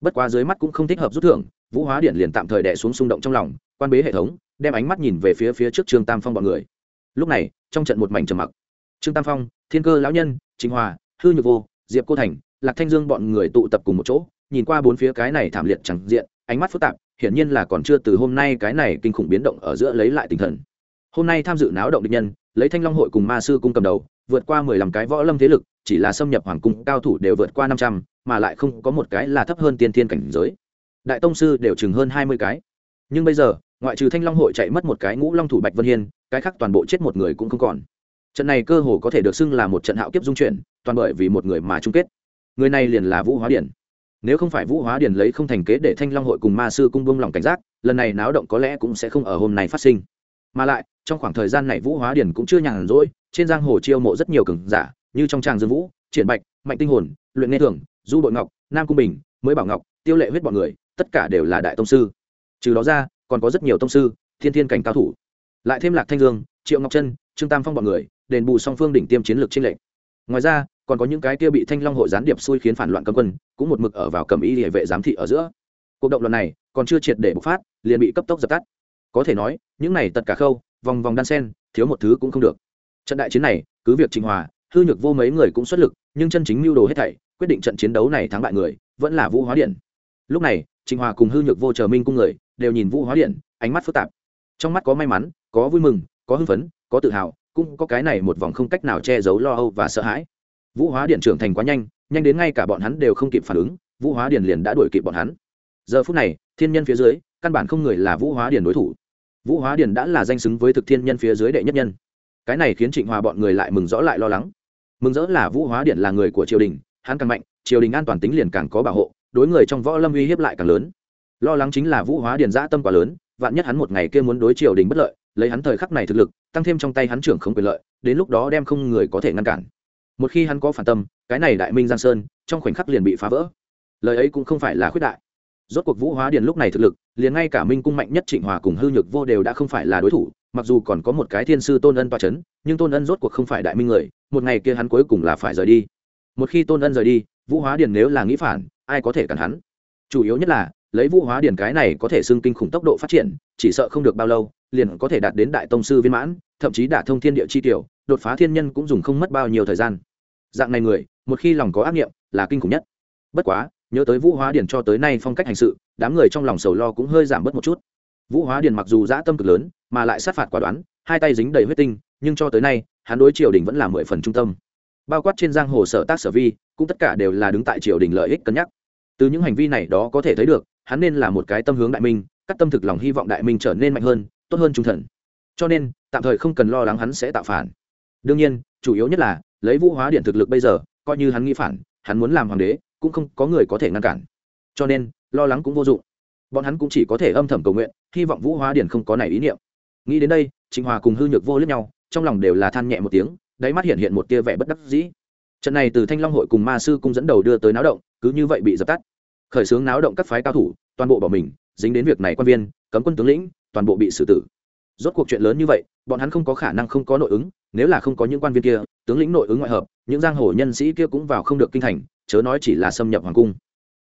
Bất quá dưới mắt cũng không thích hợp rút thưởng, vũ hóa điện liền tạm thời đẻ xuống xung động trong lòng, quan bế hệ thống, đem ánh mắt nhìn về phía phía trước trương tam phong b ọ n người. Lúc này, trong trận một mảnh trầm mặc. Trương tam phong, thiên cơ lão nhân chính hòa, hư nhược vô, diệp cô thành, lạc thanh dương bọn người tụ tập cùng một chỗ, nhìn qua bốn phía cái này thảm liệt chẳng diện, ánh mắt phức tạp, hiển nhiên là còn chưa từ hôm nay cái này kinh khủng biến động ở giữa lấy lại tinh thần. Hôm nay tham dự náo động địch nhân, lấy thanh long hội cùng ma sư cung cầm đầu vượt qua mười lăm cái võ lâm thế lực, chỉ là xâm nhập hoàng cung cao thủ đều vượt qua năm trăm, mà lại không có một cái là thấp hơn tiên thiên cảnh giới. Đại tông sư đều chừng hơn hai mươi cái. Nhưng bây giờ, ngoại trừ thanh long hội chạy mất một cái ngũ long thủ bạch vân hiên, cái khác toàn bộ chết một người cũng không còn. Trận này cơ hồ có thể được xưng là một trận hạo kiếp dung chuyển, toàn bởi vì một người mà chung kết. Người này liền là vũ hóa điển. Nếu không phải vũ hóa điển lấy không thành kế để thanh long hội cùng ma sư cung bông lòng cảnh giác, lần này náo động có lẽ cũng sẽ không ở hôm nay phát sinh. Mà lại, trong khoảng thời gian này vũ hóa điển cũng chưa nhàn rỗi trên giang hồ chiêu mộ rất nhiều cường giả, như trong tràng dương vũ, triển bạch, mạnh tinh hồn, luyện nghe thường, du bội ngọc, nam cung bình, mới bảo ngọc, tiêu lệ huyết bọn người, tất cả đều là đại tông sư. Trừ đó ra, còn có rất nhiều tông sư, thiên thiên cảnh cao thủ. Lại thêm lạc thanh dương, triệu ngọc trân, trương tam phong bọn người, đền bù song phương đỉnh tiêm chiến lược trên lệnh ngoài ra, còn có những cái kia bị thanh long hội gián điệp xui khiến phản loạn cấm quân, cũng một mực ở vào cầm y địa vệ giám thị ở giữa. Cuộc động loạn này còn chưa triệt để bộc phát, liền bị cấp tốc dập tắt. Có thể nói, những này tất cả khâu, vòng vòng đan sen, thiếu một thứ cũng không được trận đại chiến này, cứ việc trình hòa, hư nhược vô mấy người cũng xuất lực, nhưng chân chính mưu đồ hết thảy, quyết định trận chiến đấu này thắng bại người, vẫn là vũ hóa điện. Lúc này, trình hòa cùng hư nhược vô chờ minh cung người, đều nhìn vũ hóa điện, ánh mắt phức tạp. Trong mắt có may mắn, có vui mừng, có hưng phấn, có tự hào, cũng có cái này một vòng không cách nào che giấu lo âu và sợ hãi. Vũ hóa điện trưởng thành quá nhanh nhanh đến ngay cả bọn hắn đều không kịp phản ứng, vũ hóa điện liền đã đuổi kịp bọn hắn. Giờ phút này, thiên nhân phía dưới, căn bản không người là vũ hóa điện đối thủ. Vũ hóa điện đã là danh xứng với thực thiên nhân phía dưới đệ nhất nhân cái này khiến trịnh hòa bọn người lại mừng rõ lại lo lắng. Mừng rỡ là vũ hóa điện là người của triều đình, hắn càng mạnh, triều đình an toàn tính liền càng có bảo hộ, đối người trong võ lâm uy hiếp lại càng lớn. Lo lắng chính là vũ hóa điện giã tâm quá lớn, vạn nhất hắn một ngày kia muốn đối triều đình bất lợi, lấy hắn thời khắc này thực lực, tăng thêm trong tay hắn trưởng không quyền lợi, đến lúc đó đem không người có thể ngăn cản. Một khi hắn có phản tâm, cái này đại minh giang sơn, trong khoảnh khắc liền bị phá vỡ. Lời ấy cũng không phải là khuyết đại. Rốt cuộc vũ hóa điền lúc này thực lực, liền ngay cả minh cung mạnh nhất trịnh hòa cùng hư nhược vô đều đã không phải là đối thủ mặc dù còn có một cái thiên sư tôn ân toa c h ấ n nhưng tôn ân rốt cuộc không phải đại minh người, một ngày kia hắn cuối cùng là phải rời đi. Một khi tôn ân rời đi, vũ hóa điền nếu là nghĩ phản, ai có thể cản hắn? Chủ yếu nhất là, lấy vũ hóa điền cái này có thể xưng kinh khủng tốc độ phát triển, chỉ sợ không được bao lâu, liền có thể đạt đến đại tông sư viên mãn, thậm chí đả thông thiên địa chi tiểu, đột phá thiên nhân cũng dùng không mất bao nhiêu thời gian. Dạng này người, một khi lòng có ác nghiệm, là kinh khủng nhất. Bất quá, nhớ tới vũ hóa điển cho tới nay phong cách hành sự, đám người trong lòng sầu lo cũng hơi giảm bớt một chút vũ hóa điền mặc dù dã tâm cực lớn, mà lại sát phạt quả đoán, hai tay dính đầy huyết tinh, nhưng cho tới nay, hắn đối triều đình vẫn là mười phần trung tâm. Bao quát trên giang hồ sở tác sở vi, cũng tất cả đều là đứng tại triều đình lợi ích cân nhắc. Từ những hành vi này đó có thể thấy được, hắn nên là một cái tâm hướng đại minh, cắt tâm thực lòng hy vọng đại minh trở nên mạnh hơn, tốt hơn trung thần. Cho nên, tạm thời không cần lo lắng hắn sẽ tạo phản. Đương nhiên, chủ yếu nhất là, lấy vũ hóa điện thực lực bây giờ, coi như hắn nghĩ phản, hắn muốn làm hoàng đế, cũng không có người có thể ngăn cản. Cho nên, lo lắng cũng vô dụng bọn hắn cũng chỉ có thể âm thầm cầu nguyện, hy vọng vũ hóa điển không có này ý niệm. Nghĩ đến đây, trịnh hòa cùng hư nhược vô lướt nhau, trong lòng đều là than nhẹ một tiếng, đáy mắt hiện hiện một tia vẻ bất đắc dĩ. Trận này từ thanh long hội cùng ma sư cung dẫn đầu đưa tới náo động, cứ như vậy bị dập tắt. Khởi xướng náo động các phái cao thủ, toàn bộ bỏ mình, dính đến việc này quan viên, cấm quân tướng lĩnh, toàn bộ bị xử tử. Rốt cuộc chuyện lớn như vậy, bọn hắn không có khả năng không có nội ứng, nếu là không có những quan viên kia, tướng lĩnh nội ứng ngoại hợp, những giang hồ nhân sĩ kia cũng vào không được kinh thành, chớ nói chỉ là xâm nhập hoàng cung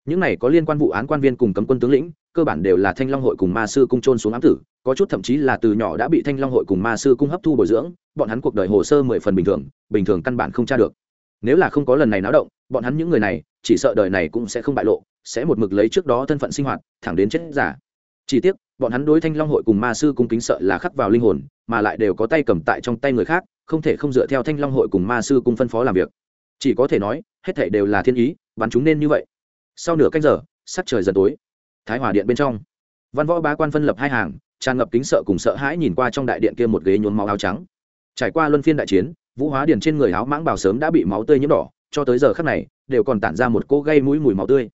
những này có liên quan vụ án quan viên cùng cấm quân tướng lĩnh, cơ bản đều là thanh long hội cùng ma sư cung trôn xuống ám tử, có chút thậm chí là từ nhỏ đã bị thanh long hội cùng ma sư cung hấp thu bồi dưỡng, bọn hắn cuộc đời hồ sơ mười phần bình thường bình thường căn bản không tra được. Nếu là không có lần này náo động, bọn hắn những người này, chỉ sợ đời này cũng sẽ không bại lộ, sẽ một mực lấy trước đó thân phận sinh hoạt, thẳng đến chết giả. Chỉ tiếc, bọn hắn đối thanh long hội cùng ma sư cung kính sợ là khắc vào linh hồn, mà lại đều có tay cầm tại trong tay người khác, không thể không dựa theo thanh long hội cùng ma sư cung phân phó làm việc. Chỉ có thể nói, hết thể đều là thiên ý, bắn chúng nên như vậy sau nửa canh giờ, sắc trời dần tối. Thái hòa điện bên trong. Văn võ bá quan phân lập hai hàng, tràn ngập kính sợ cùng sợ hãi nhìn qua trong đại điện kia một ghế nhốn máu áo trắng. Trải qua luân phiên đại chiến, vũ hóa điền trên người áo mãng bào sớm đã bị máu tươi nhiễm đỏ, cho tới giờ khắc này, đều còn tản ra một cỗ gây mũi mùi máu tươi.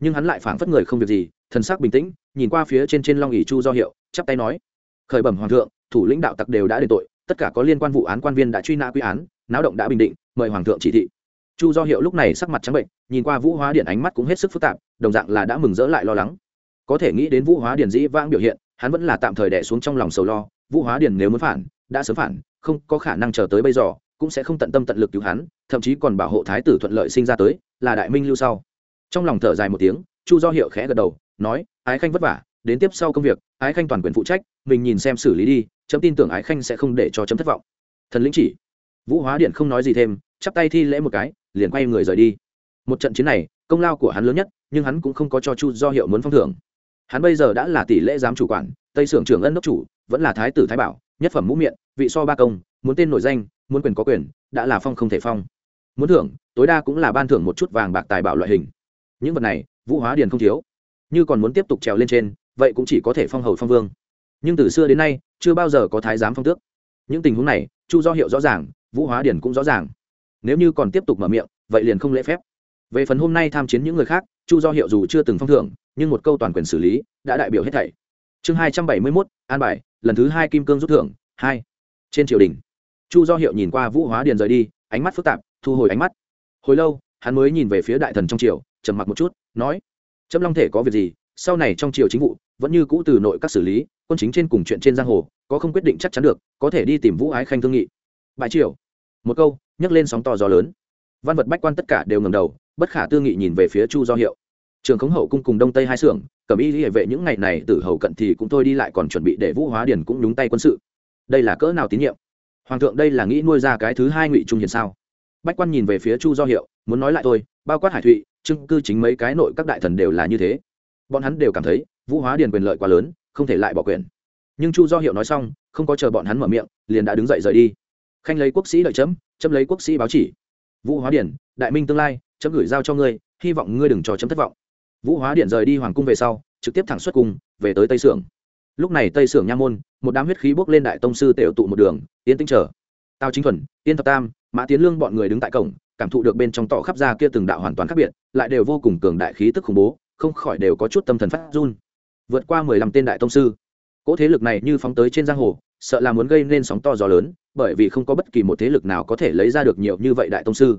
Nhưng hắn lại phảng phất người không việc gì, thần sắc bình tĩnh, nhìn qua phía trên trên long ỉ chu do hiệu, chắp tay nói, khởi bẩm hoàng thượng, thủ lĩnh đạo tặc đều đã đền tội, tất cả có liên quan vụ án quan viên đã truy nã quy án, náo động đã bình định, mời hoàng thượng chỉ thị chu do hiệu lúc này sắc mặt trắng bệnh, nhìn qua vũ hóa điện ánh mắt cũng hết sức phức tạp, đồng dạng là đã mừng rỡ lại lo lắng. Có thể nghĩ đến vũ hóa điện dĩ vãng biểu hiện, hắn vẫn là tạm thời đẻ xuống trong lòng sầu lo, vũ hóa điện nếu muốn phản, đã sớm phản, không có khả năng chờ tới bây giờ, cũng sẽ không tận tâm tận lực cứu hắn, thậm chí còn bảo hộ thái tử thuận lợi sinh ra tới, là đại minh lưu sau. Trong lòng thở dài một tiếng, chu do hiệu khẽ gật đầu, nói, ái khanh vất vả, đến tiếp sau công việc, ái khanh toàn quyền phụ trách, mình nhìn xem xử lý đi, chấm tin tưởng ái khanh sẽ không để cho chấm thất vọng. Thần lĩnh chỉ, vũ hóa điện không nói gì thêm, chắp tay thi lễ một cái liền quay người rời đi. Một trận chiến này, công lao của hắn lớn nhất, nhưng hắn cũng không có cho chu do hiệu muốn phong thưởng. Hắn bây giờ đã là tỷ lễ giám chủ quản, tây sưởng trưởng ân đốc chủ, vẫn là thái tử thái bảo, nhất phẩm mũ miệng, vị so ba công, muốn tên nổi danh, muốn quyền có quyền, đã là phong không thể phong. Muốn thưởng, tối đa cũng là ban thưởng một chút vàng bạc tài bảo loại hình. Những vật này, vũ hóa điền không thiếu. Như còn muốn tiếp tục trèo lên trên, vậy cũng chỉ có thể phong hầu phong vương. Nhưng từ xưa đến nay, chưa bao giờ có thái giám phong tước. Những tình huống này, chu do hiệu rõ ràng, vũ hóa Điền cũng rõ ràng nếu như còn tiếp tục mở miệng, vậy liền không lễ phép. Về phần hôm nay tham chiến những người khác, chu do hiệu dù chưa từng phong thưởng, nhưng một câu toàn quyền xử lý đã đại biểu hết thảy. Chương hai trăm bảy mươi mốt, an bài, lần thứ hai kim cương rút thưởng, hai. Trên triều đình, chu do hiệu nhìn qua vũ hóa điền rời đi, ánh mắt phức tạp, thu hồi ánh mắt. Hồi lâu, hắn mới nhìn về phía đại thần trong triều, trầm mặc một chút, nói, trâm long thể có việc gì? Sau này trong triều chính vụ, vẫn như cũ từ nội các xử lý, quân chính trên cùng chuyện trên giang hồ, có không quyết định chắc chắn được, có thể đi tìm vũ ái khanh thương nghị. Bãi triều, một câu nhấc lên sóng to gió lớn. Văn vật bách quan tất cả đều ngầm đầu, bất khả tư nghị nhìn về phía chu do hiệu. Trường khống hậu cung cùng đông tây hai xưởng cầm y hệ vệ những ngày này từ hầu cận thì cũng thôi đi lại còn chuẩn bị để vũ hóa điền cũng đúng tay quân sự. Đây là cỡ nào tín nhiệm? Hoàng thượng đây là nghĩ nuôi ra cái thứ hai ngụy trung hiền sao? Bách quan nhìn về phía chu do hiệu, muốn nói lại thôi, bao quát hải thụy, trưng cư chính mấy cái nội các đại thần đều là như thế. Bọn hắn đều cảm thấy, vũ hóa điền quyền lợi quá lớn, không thể lại bỏ quyền. Nhưng chu do hiệu nói xong, không có chờ bọn hắn mở miệng, liền đã đứng dậy rời đi khanh lấy quốc sĩ đợi chấm chấm lấy quốc sĩ báo chỉ. Vũ hóa điển, đại minh tương lai, chấm gửi giao cho ngươi, hy vọng ngươi đừng cho chấm thất vọng. Vũ hóa điển rời đi hoàng cung về sau, trực tiếp thẳng xuất cung, về tới tây sưởng. Lúc này tây sưởng nha môn, một đám huyết khí bốc lên đại tông sư tể tụ một đường, yên tĩnh chờ. Tào chính thuần, yên thập tam, mã tiến lương bọn người đứng tại cổng, cảm thụ được bên trong tỏ khắp ra kia từng đạo hoàn toàn khác biệt, lại đều vô cùng cường đại khí tức khủng bố, không khỏi đều có chút tâm thần phát run. Vượt qua mười lăm tên đại tông sư. Cỗ thế lực này như phóng tới trên giang hồ sợ là muốn gây nên sóng to gió lớn, bởi vì không có bất kỳ một thế lực nào có thể lấy ra được nhiều như vậy đại tông sư.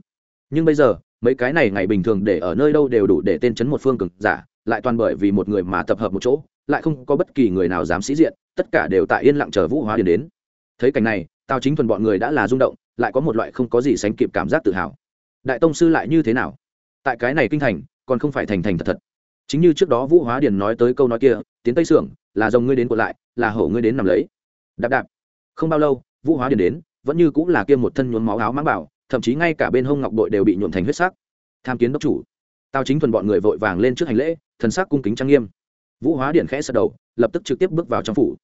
Nhưng bây giờ, mấy cái này ngày bình thường để ở nơi đâu đều đủ để tên chấn một phương cực giả, lại toàn bởi vì một người mà tập hợp một chỗ, lại không có bất kỳ người nào dám sĩ diện, tất cả đều tại yên lặng chờ vũ hóa điền đến. Thấy cảnh này tao chính thuần bọn người đã là rung động, lại có một loại không có gì sánh kịp cảm giác tự hào. Đại tông sư lại như thế nào? Tại cái này kinh thành, còn không phải thành thành thật thật. Chính như trước đó vũ hóa điền nói tới câu nói kia, tiến tây sưởng, là dòng ngươi đến của lại, là hổ ngươi đến nằm lấy đạp đạp. Không bao lâu, vũ hóa điền đến, vẫn như cũng là kia một thân nhuốm máu áo mang bảo, thậm chí ngay cả bên hông ngọc bội đều bị nhuộm thành huyết sắc. Tham kiến đốc chủ. Tao chính thuần bọn người vội vàng lên trước hành lễ, thần sắc cung kính trang nghiêm. Vũ hóa điện khẽ sật đầu, lập tức trực tiếp bước vào trong phủ.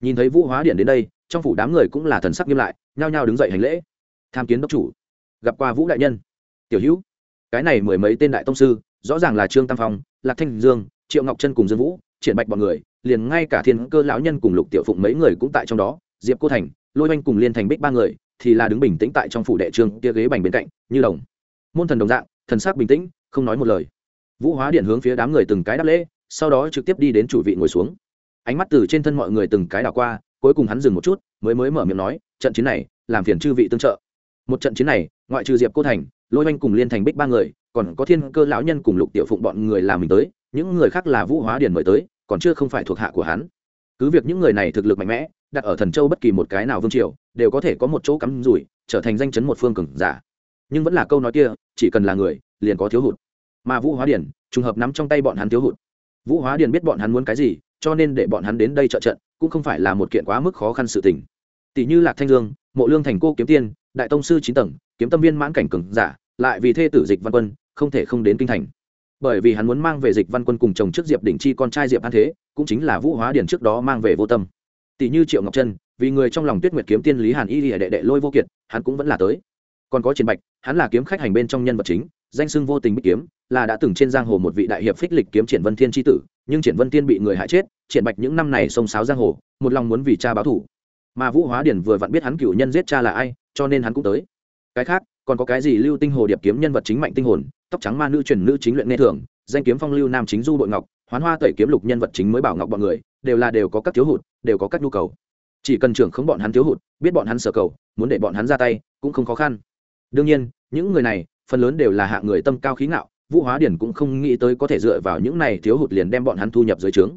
Nhìn thấy vũ hóa điện đến đây, trong phủ đám người cũng là thần sắc nghiêm lại, nhao nhao đứng dậy hành lễ. Tham kiến đốc chủ. Gặp qua vũ đại nhân. Tiểu hữu. Cái này mười mấy tên đại tông sư, rõ ràng là trương tam phong, lạc thanh dương, triệu ngọc trân cùng dương vũ, triển bạch bọn người liền ngay cả thiên cơ lão nhân cùng lục tiểu phụng mấy người cũng tại trong đó, diệp cô thành, lôi oanh cùng liên thành bích ba người thì là đứng bình tĩnh tại trong phủ đệ trương kia ghế bành bên cạnh, như đồng. Môn thần đồng dạng, thần sắc bình tĩnh, không nói một lời. Vũ hóa điện hướng phía đám người từng cái đáp lễ, sau đó trực tiếp đi đến chủ vị ngồi xuống. Ánh mắt từ trên thân mọi người từng cái đảo qua, cuối cùng hắn dừng một chút, mới mới mở miệng nói, trận chiến này, làm phiền chư vị tương trợ. Một trận chiến này, ngoại trừ diệp cô thành, lôi oanh cùng liên thành bích ba người, còn có thiên cơ lão nhân cùng lục tiểu phụng bọn người làm mình tới, những người khác là vũ hóa điền mời tới còn chưa không phải thuộc hạ của hắn. Cứ việc những người này thực lực mạnh mẽ, đặt ở thần châu bất kỳ một cái nào vương triều, đều có thể có một chỗ cắm rủi, trở thành danh chấn một phương cường giả. Nhưng vẫn là câu nói kia, chỉ cần là người, liền có thiếu hụt. Mà vũ hóa điển, trùng hợp nắm trong tay bọn hắn thiếu hụt. Vũ hóa điển biết bọn hắn muốn cái gì, cho nên để bọn hắn đến đây trợ trận, cũng không phải là một kiện quá mức khó khăn sự tình. Tỷ như lạc thanh dương, mộ lương thành cô kiếm tiên, đại tông sư chín tầng, kiếm tâm viên mãn cảnh cường giả, lại vì thê tử dịch văn quân, không thể không đến kinh thành bởi vì hắn muốn mang về dịch văn quân cùng chồng trước diệp đỉnh chi con trai diệp an thế, cũng chính là vũ hóa điển trước đó mang về vô tâm. Tỷ như triệu ngọc trân, vì người trong lòng tuyết nguyệt kiếm tiên lý hàn y lìa đệ đệ lôi vô kiệt, hắn cũng vẫn là tới. Còn có triển bạch, hắn là kiếm khách hành bên trong nhân vật chính, danh xưng vô tình bích kiếm, là đã từng trên giang hồ một vị đại hiệp phích lịch kiếm triển vân thiên tri tử, nhưng triển vân thiên bị người hại chết, triển bạch những năm này xông sáo giang hồ, một lòng muốn vì cha báo thủ mà vũ hóa điển vừa vặn biết hắn cựu nhân giết cha là ai, cho nên hắn cũng tới. Cái khác, còn có cái gì lưu tinh hồ điệp kiếm nhân vật chính mạnh tinh hồn tóc trắng ma nữ truyền nữ chính luyện nghe thường, danh kiếm phong lưu nam chính du bội ngọc, hoán hoa tẩy kiếm lục nhân vật chính mới bảo ngọc bọn người, đều là đều có các thiếu hụt, đều có các nhu cầu. Chỉ cần trưởng không bọn hắn thiếu hụt, biết bọn hắn sở cầu, muốn để bọn hắn ra tay, cũng không khó khăn. Đương nhiên, những người này, phần lớn đều là hạng người tâm cao khí ngạo, vũ hóa điển cũng không nghĩ tới có thể dựa vào những này thiếu hụt liền đem bọn hắn thu nhập dưới trướng.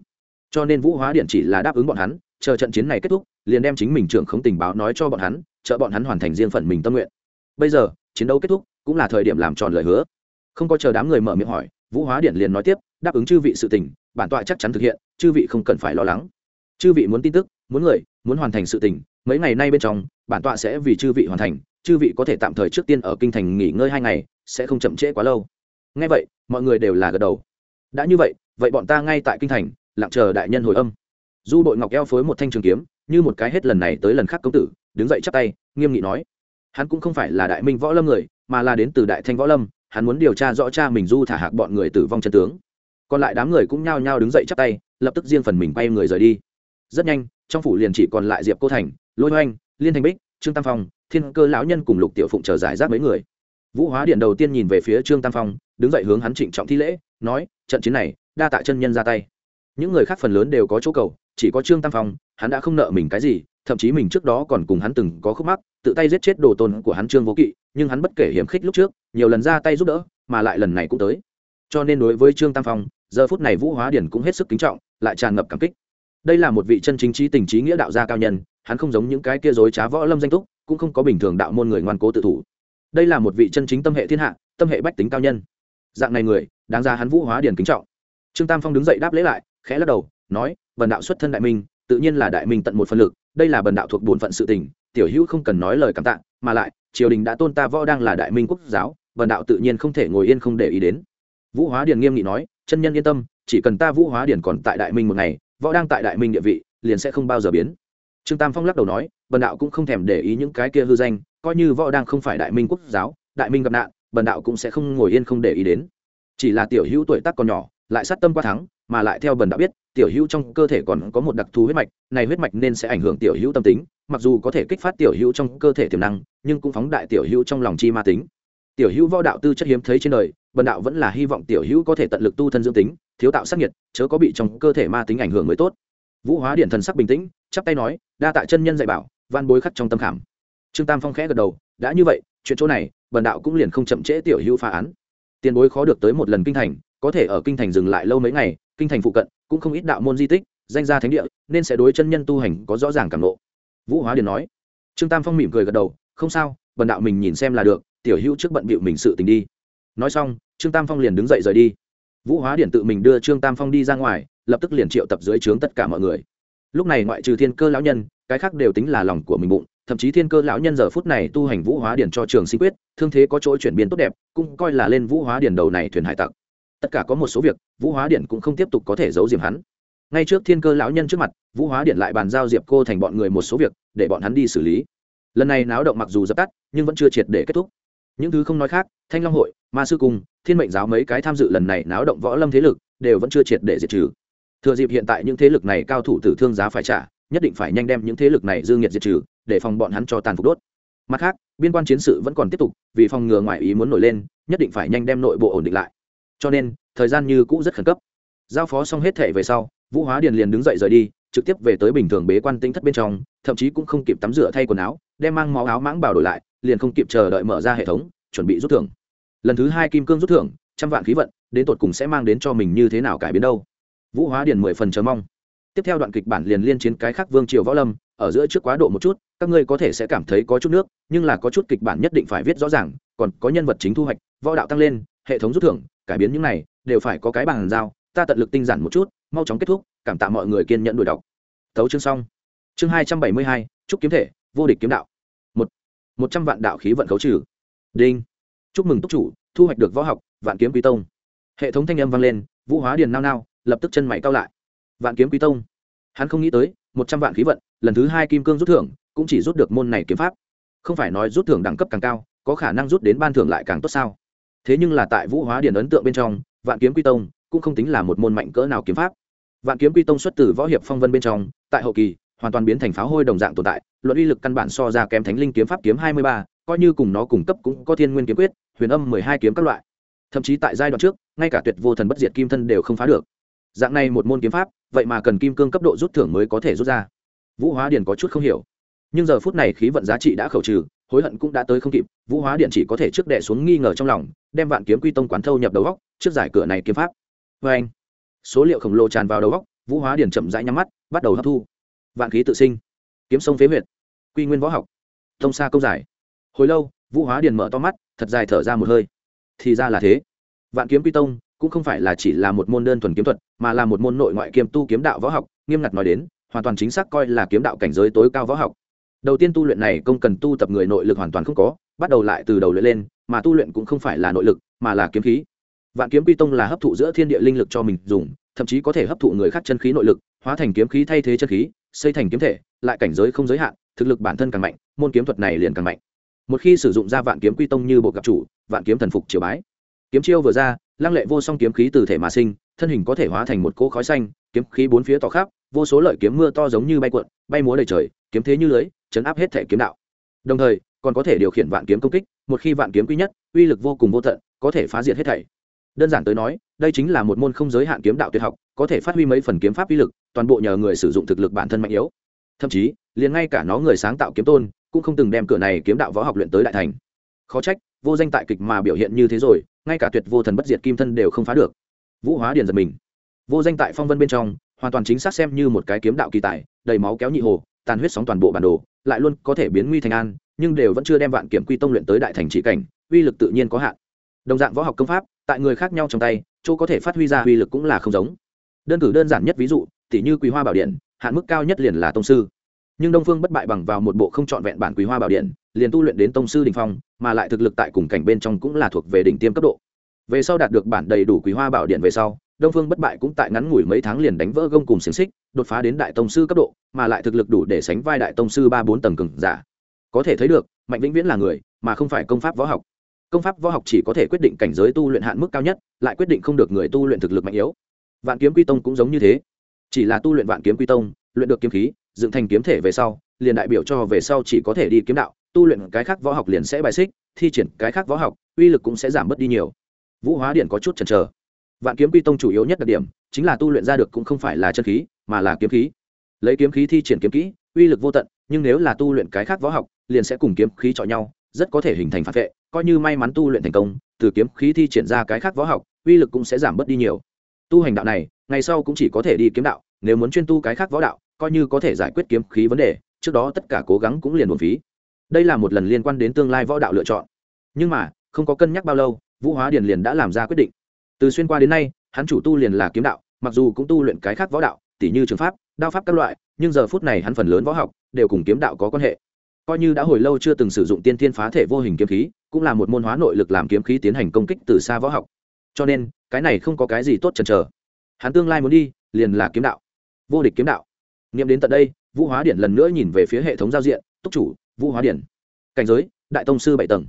Cho nên vũ hóa điển chỉ là đáp ứng bọn hắn, chờ trận chiến này kết thúc, liền đem chính mình trưởng không tình báo nói cho bọn hắn, trợ bọn hắn hoàn thành riêng phần mình tâm nguyện. Bây giờ, chiến đấu kết thúc, cũng là thời điểm làm tròn lời hứa không có chờ đám người mở miệng hỏi, vũ hóa Điện liền nói tiếp, đáp ứng chư vị sự tình, bản tọa chắc chắn thực hiện, chư vị không cần phải lo lắng. Chư vị muốn tin tức, muốn người, muốn hoàn thành sự tình, mấy ngày nay bên trong, bản tọa sẽ vì chư vị hoàn thành, chư vị có thể tạm thời trước tiên ở kinh thành nghỉ ngơi hai ngày, sẽ không chậm trễ quá lâu. Ngay vậy, mọi người đều là gật đầu. Đã như vậy vậy bọn ta ngay tại kinh thành, lặng chờ đại nhân hồi âm. Du đội ngọc eo phối một thanh trường kiếm, như một cái hết lần này tới lần khác công tử, đứng dậy chắp tay, nghiêm nghị nói. Hắn cũng không phải là đại minh võ lâm người, mà là đến từ đại thanh võ lâm hắn muốn điều tra rõ cha mình du thả hạc bọn người tử vong chân tướng. Còn lại đám người cũng nhao nhao đứng dậy chắp tay, lập tức riêng phần mình bay người rời đi. Rất nhanh, trong phủ liền chỉ còn lại diệp cô thành, lôi hoanh, liên thành bích, trương tam phong, thiên cơ lão nhân cùng lục tiểu phụng chờ giải rác mấy người. Vũ hóa điện đầu tiên nhìn về phía trương tam phong, đứng dậy hướng hắn trịnh trọng thi lễ, nói, trận chiến này, đa tạ chân nhân ra tay. Những người khác phần lớn đều có chỗ cầu, chỉ có trương tam phong, hắn đã không nợ mình cái gì, thậm chí mình trước đó còn cùng hắn từng có khúc mắc, tự tay giết chết đồ tôn của hắn trương vô kỵ, nhưng hắn bất kể hiểm khích lúc trước nhiều lần ra tay giúp đỡ, mà lại lần này cũng tới. Cho nên đối với trương tam phong, giờ phút này vũ hóa điển cũng hết sức kính trọng, lại tràn ngập cảm kích. Đây là một vị chân chính trí tình trí nghĩa đạo gia cao nhân, hắn không giống những cái kia dối trá võ lâm danh túc, cũng không có bình thường đạo môn người ngoan cố tự thủ. Đây là một vị chân chính tâm hệ thiên hạ, tâm hệ bách tính cao nhân. Dạng này người, đáng ra hắn vũ hóa điển kính trọng. Trương tam phong đứng dậy đáp lễ lại, khẽ lắc đầu, nói vần đạo xuất thân đại minh, tự nhiên là đại minh tận một phần lực, đây là bần đạo thuộc bổn phận sự tình, tiểu hữu không cần nói lời cảm tạ, mà lại, triều đình đã tôn ta võ đang là đại minh quốc giáo vần đạo tự nhiên không thể ngồi yên không để ý đến. Vũ hóa điền nghiêm nghị nói, chân nhân yên tâm, chỉ cần ta vũ hóa điền còn tại đại minh một ngày, võ đang tại đại minh địa vị, liền sẽ không bao giờ biến. Trương tam phong lắc đầu nói, bần đạo cũng không thèm để ý những cái kia hư danh, coi như võ đang không phải đại minh quốc giáo, đại minh gặp nạn, bần đạo cũng sẽ không ngồi yên không để ý đến. Chỉ là tiểu hữu tuổi tác còn nhỏ, lại sát tâm qua thắng, mà lại theo bần đạo biết, tiểu hữu trong cơ thể còn có một đặc thù huyết mạch, này huyết mạch nên sẽ ảnh hưởng tiểu hữu tâm tính, mặc dù có thể kích phát tiểu hữu trong cơ thể tiềm năng, nhưng cũng phóng đại tiểu hữu trong lòng chi ma tính tiểu hữu võ đạo tư chất hiếm thấy trên đời, bần đạo vẫn là hy vọng tiểu hữu có thể tận lực tu thân dưỡng tính, thiếu tạo sắc nhiệt, chớ có bị trong cơ thể ma tính ảnh hưởng mới tốt. Vũ hóa điện thần sắc bình tĩnh, chắp tay nói, đa tạ chân nhân dạy bảo van bối khắc trong tâm khảm. Trương tam phong khẽ gật đầu, đã như vậy, chuyện chỗ này, bần đạo cũng liền không chậm trễ tiểu hữu phá án. Tiền bối khó được tới một lần kinh thành, có thể ở kinh thành dừng lại lâu mấy ngày, kinh thành phụ cận, cũng không ít đạo môn di tích, danh gia thánh địa, nên sẽ đối chân nhân tu hành có rõ ràng cảm lộ vũ hóa điền nói. Trương tam phong mỉm cười gật đầu, không sao, bần đạo mình nhìn xem là được tiểu hữu trước bận bịu mình sự tình đi. Nói xong, trương tam phong liền đứng dậy rời đi. Vũ hóa điển tự mình đưa trương tam phong đi ra ngoài, lập tức liền triệu tập dưới trướng tất cả mọi người. Lúc này ngoại trừ thiên cơ lão nhân, cái khác đều tính là lòng của mình bụng, thậm chí thiên cơ lão nhân giờ phút này tu hành vũ hóa điển cho trường sinh quyết, thương thế có chỗ chuyển biến tốt đẹp, cũng coi là lên vũ hóa điển đầu này thuyền hải tặc. Tất cả có một số việc, vũ hóa điển cũng không tiếp tục có thể giấu diềm hắn. Ngay trước thiên cơ lão nhân trước mặt, vũ hóa điện lại bàn giao diệp cô thành bọn người một số việc, để bọn hắn đi xử lý. Lần này náo động mặc dù dập tắt, nhưng vẫn chưa triệt để kết thúc những thứ không nói khác, thanh long hội, ma sư cung thiên mệnh giáo mấy cái tham dự lần này náo động võ lâm thế lực, đều vẫn chưa triệt để diệt trừ. Thừa dịp hiện tại những thế lực này cao thủ tử thương giá phải trả, nhất định phải nhanh đem những thế lực này dương nhiệt diệt trừ, để phòng bọn hắn cho tàn phục đốt. Mặt khác, biên quan chiến sự vẫn còn tiếp tục, vì phòng ngừa ngoại ý muốn nổi lên, nhất định phải nhanh đem nội bộ ổn định lại. Cho nên, thời gian như cũ rất khẩn cấp. Giao phó xong hết thể về sau, vũ hóa điền liền đứng dậy rời đi, trực tiếp về tới bình thường bế quan tính thất bên trong, thậm chí cũng không kịp tắm rửa thay quần áo, đem mang máu áo mãng bảo đổi lại liền không kịp chờ đợi mở ra hệ thống, chuẩn bị rút thưởng. Lần thứ hai kim cương rút thưởng, trăm vạn khí vận, đến tột cùng sẽ mang đến cho mình như thế nào cải biến đâu? Vũ hóa điền mười phần chờ mong. Tiếp theo đoạn kịch bản liền liên chiến cái khác vương triều võ lâm, ở giữa trước quá độ một chút, các ngươi có thể sẽ cảm thấy có chút nước, nhưng là có chút kịch bản nhất định phải viết rõ ràng, còn có nhân vật chính thu hoạch, võ đạo tăng lên, hệ thống rút thưởng, cải biến những này, đều phải có cái bàn giao, ta tận lực tinh giản một chút, mau chóng kết thúc, cảm tạ mọi người kiên nhẫn đuổi đọc. Thấu chương xong. Chương hai trăm bảy mươi hai chúc kiếm thể, vô địch kiếm đạo một trăm vạn đạo khí vận khấu trừ. Đinh. Chúc mừng túc chủ, thu hoạch được võ học, vạn kiếm quý tông. Hệ thống thanh âm vang lên, vũ hóa điền nao nao, lập tức chân mày cao lại. Vạn kiếm quý tông. Hắn không nghĩ tới, một trăm vạn khí vận, lần thứ hai kim cương rút thưởng, cũng chỉ rút được môn này kiếm pháp. Không phải nói rút thưởng đẳng cấp càng cao, có khả năng rút đến ban thưởng lại càng tốt sao? Thế nhưng là tại vũ hóa điền ấn tượng bên trong, vạn kiếm quy tông cũng không tính là một môn mạnh cỡ nào kiếm pháp. Vạn kiếm quy tông xuất từ võ hiệp phong vân bên trong, tại hậu kỳ hoàn toàn biến thành pháo hôi đồng dạng tồn tại, luận uy lực căn bản so ra kém thánh linh kiếm pháp kiếm hai mươi ba, coi như cùng nó cùng cấp cũng có thiên nguyên kiếm quyết, huyền âm mười hai kiếm các loại. Thậm chí tại giai đoạn trước, ngay cả tuyệt vô thần bất diệt kim thân đều không phá được. Dạng này một môn kiếm pháp, vậy mà cần kim cương cấp độ rút thưởng mới có thể rút ra. Vũ hóa điền có chút không hiểu. Nhưng giờ phút này khí vận giá trị đã khẩu trừ, hối hận cũng đã tới không kịp, vũ hóa điện chỉ có thể trước đệ xuống nghi ngờ trong lòng, đem vạn kiếm quy tông quán thâu nhập đầu góc, trước giải cửa này kiếm pháp. Vê anh số liệu khổng lồ tràn vào đầu góc, vũ hóa điện chậm rãi nhắm mắt, bắt đầu hấp thu vạn khí tự sinh, kiếm sông phế huyệt, quy nguyên võ học, thông xa câu giải. Hồi lâu, vũ hóa điền mở to mắt, thật dài thở ra một hơi. Thì ra là thế. Vạn kiếm quy tông cũng không phải là chỉ là một môn đơn thuần kiếm thuật, mà là một môn nội ngoại kiêm tu kiếm đạo võ học, nghiêm ngặt nói đến, hoàn toàn chính xác coi là kiếm đạo cảnh giới tối cao võ học. Đầu tiên tu luyện này công cần tu tập người nội lực hoàn toàn không có, bắt đầu lại từ đầu luyện lên, mà tu luyện cũng không phải là nội lực, mà là kiếm khí. Vạn kiếm quy tông là hấp thụ giữa thiên địa linh lực cho mình dùng, thậm chí có thể hấp thụ người khác chân khí nội lực, hóa thành kiếm khí thay thế chân khí xây thành kiếm thể, lại cảnh giới không giới hạn, thực lực bản thân càng mạnh, môn kiếm thuật này liền càng mạnh. Một khi sử dụng ra vạn kiếm quy tông như bộ gặp chủ, vạn kiếm thần phục triều bái. Kiếm chiêu vừa ra, lăng lệ vô song kiếm khí từ thể mà sinh, thân hình có thể hóa thành một cỗ khói xanh, kiếm khí bốn phía tỏ khắp, vô số lợi kiếm mưa to giống như bay cuộn, bay múa đầy trời, kiếm thế như lưới, chấn áp hết thể kiếm đạo. Đồng thời, còn có thể điều khiển vạn kiếm công kích, một khi vạn kiếm quý nhất, uy lực vô cùng vô tận, có thể phá diệt hết thảy. Đơn giản tới nói, đây chính là một môn không giới hạn kiếm đạo tuyệt học, có thể phát huy mấy phần kiếm pháp uy lực toàn bộ nhờ người sử dụng thực lực bản thân mạnh yếu. Thậm chí, liền ngay cả nó người sáng tạo kiếm tôn, cũng không từng đem cửa này kiếm đạo võ học luyện tới đại thành. Khó trách, vô danh tại kịch mà biểu hiện như thế rồi, ngay cả tuyệt vô thần bất diệt kim thân đều không phá được. Vũ hóa điền giật mình. Vô danh tại phong vân bên trong, hoàn toàn chính xác xem như một cái kiếm đạo kỳ tài, đầy máu kéo nhị hồ, tàn huyết sóng toàn bộ bản đồ, lại luôn có thể biến nguy thành an, nhưng đều vẫn chưa đem vạn kiểm quy tông luyện tới đại thành trị cảnh, uy lực tự nhiên có hạn. Đồng dạng võ học công pháp, tại người khác nhau trong tay, chỗ có thể phát huy ra uy lực cũng là không giống. Đơn cử đơn giản nhất ví dụ tỷ như quý hoa bảo điện, hạn mức cao nhất liền là tông sư. Nhưng đông phương bất bại bằng vào một bộ không trọn vẹn bản quý hoa bảo điện, liền tu luyện đến tông sư đình phong, mà lại thực lực tại cùng cảnh bên trong cũng là thuộc về đỉnh tiêm cấp độ. Về sau đạt được bản đầy đủ quý hoa bảo điện về sau, đông phương bất bại cũng tại ngắn ngủi mấy tháng liền đánh vỡ gông cùng xiềng xích, đột phá đến đại tông sư cấp độ, mà lại thực lực đủ để sánh vai đại tông sư ba bốn tầng cường giả. Có thể thấy được, mạnh vĩnh viễn là người mà không phải công pháp võ học. Công pháp võ học chỉ có thể quyết định cảnh giới tu luyện hạn mức cao nhất, lại quyết định không được người tu luyện thực lực mạnh yếu. Vạn kiếm quy tông cũng giống như thế chỉ là tu luyện vạn kiếm quy tông, luyện được kiếm khí, dựng thành kiếm thể về sau, liền đại biểu cho về sau chỉ có thể đi kiếm đạo, tu luyện cái khác võ học liền sẽ bài xích, thi triển cái khác võ học, uy lực cũng sẽ giảm bớt đi nhiều. Vũ hóa điện có chút chần chờ. Vạn kiếm quy tông chủ yếu nhất đặc điểm, chính là tu luyện ra được cũng không phải là chân khí, mà là kiếm khí. Lấy kiếm khí thi triển kiếm kỹ, uy lực vô tận, nhưng nếu là tu luyện cái khác võ học, liền sẽ cùng kiếm khí chọi nhau, rất có thể hình thành phản vệ, coi như may mắn tu luyện thành công, từ kiếm khí thi triển ra cái khác võ học, uy lực cũng sẽ giảm bớt đi nhiều tu hành đạo này, ngày sau cũng chỉ có thể đi kiếm đạo, nếu muốn chuyên tu cái khác võ đạo, coi như có thể giải quyết kiếm khí vấn đề, trước đó tất cả cố gắng cũng liền buồn phí. Đây là một lần liên quan đến tương lai võ đạo lựa chọn. Nhưng mà, không có cân nhắc bao lâu, vũ hóa điền liền đã làm ra quyết định. Từ xuyên qua đến nay, hắn chủ tu liền là kiếm đạo, mặc dù cũng tu luyện cái khác võ đạo, tỉ như trường pháp, đao pháp các loại, nhưng giờ phút này hắn phần lớn võ học đều cùng kiếm đạo có quan hệ. Coi như đã hồi lâu chưa từng sử dụng tiên thiên phá thể vô hình kiếm khí, cũng là một môn hóa nội lực làm kiếm khí tiến hành công kích từ xa võ học cho nên, cái này không có cái gì tốt chần chờ. Hắn tương lai muốn đi, liền là kiếm đạo. Vô địch kiếm đạo. Nghiệm đến tận đây, vũ hóa điển lần nữa nhìn về phía hệ thống giao diện, túc chủ, vũ hóa điển. Cảnh giới, đại tông sư bảy tầng.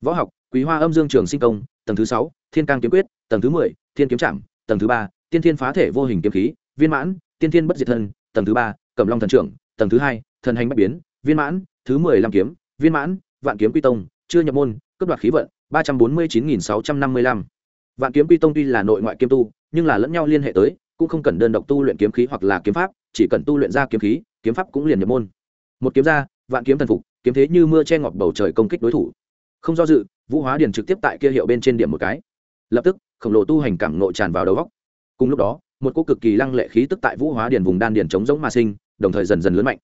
Võ học, quý hoa âm dương trường sinh công, tầng thứ sáu, thiên cang kiếm quyết, tầng thứ mười, thiên kiếm trạm tầng thứ ba, tiên thiên phá thể vô hình kiếm khí, viên mãn, tiên thiên bất diệt thân, tầng thứ ba, cẩm long thần trưởng, tầng thứ hai, thần hành bạch biến, viên mãn, thứ mười lăm kiếm, viên mãn, vạn kiếm quy tông, chưa nhập môn, cấp đoạt khí vận, ba trăm bốn mươi chín nghìn sáu trăm năm mươi lăm vạn kiếm quy tông tuy là nội ngoại kiếm tu, nhưng là lẫn nhau liên hệ tới, cũng không cần đơn độc tu luyện kiếm khí hoặc là kiếm pháp, chỉ cần tu luyện ra kiếm khí, kiếm pháp cũng liền nhập môn. Một kiếm ra, vạn kiếm thần phục, kiếm thế như mưa che ngọt bầu trời công kích đối thủ. Không do dự, vũ hóa điền trực tiếp tại kia hiệu bên trên điểm một cái. Lập tức, khổng lồ tu hành cảm nộ tràn vào đầu góc cùng lúc đó, một cô cực kỳ lăng lệ khí tức tại vũ hóa điền vùng đan điền chống giống mà sinh, đồng thời dần dần lớn mạnh.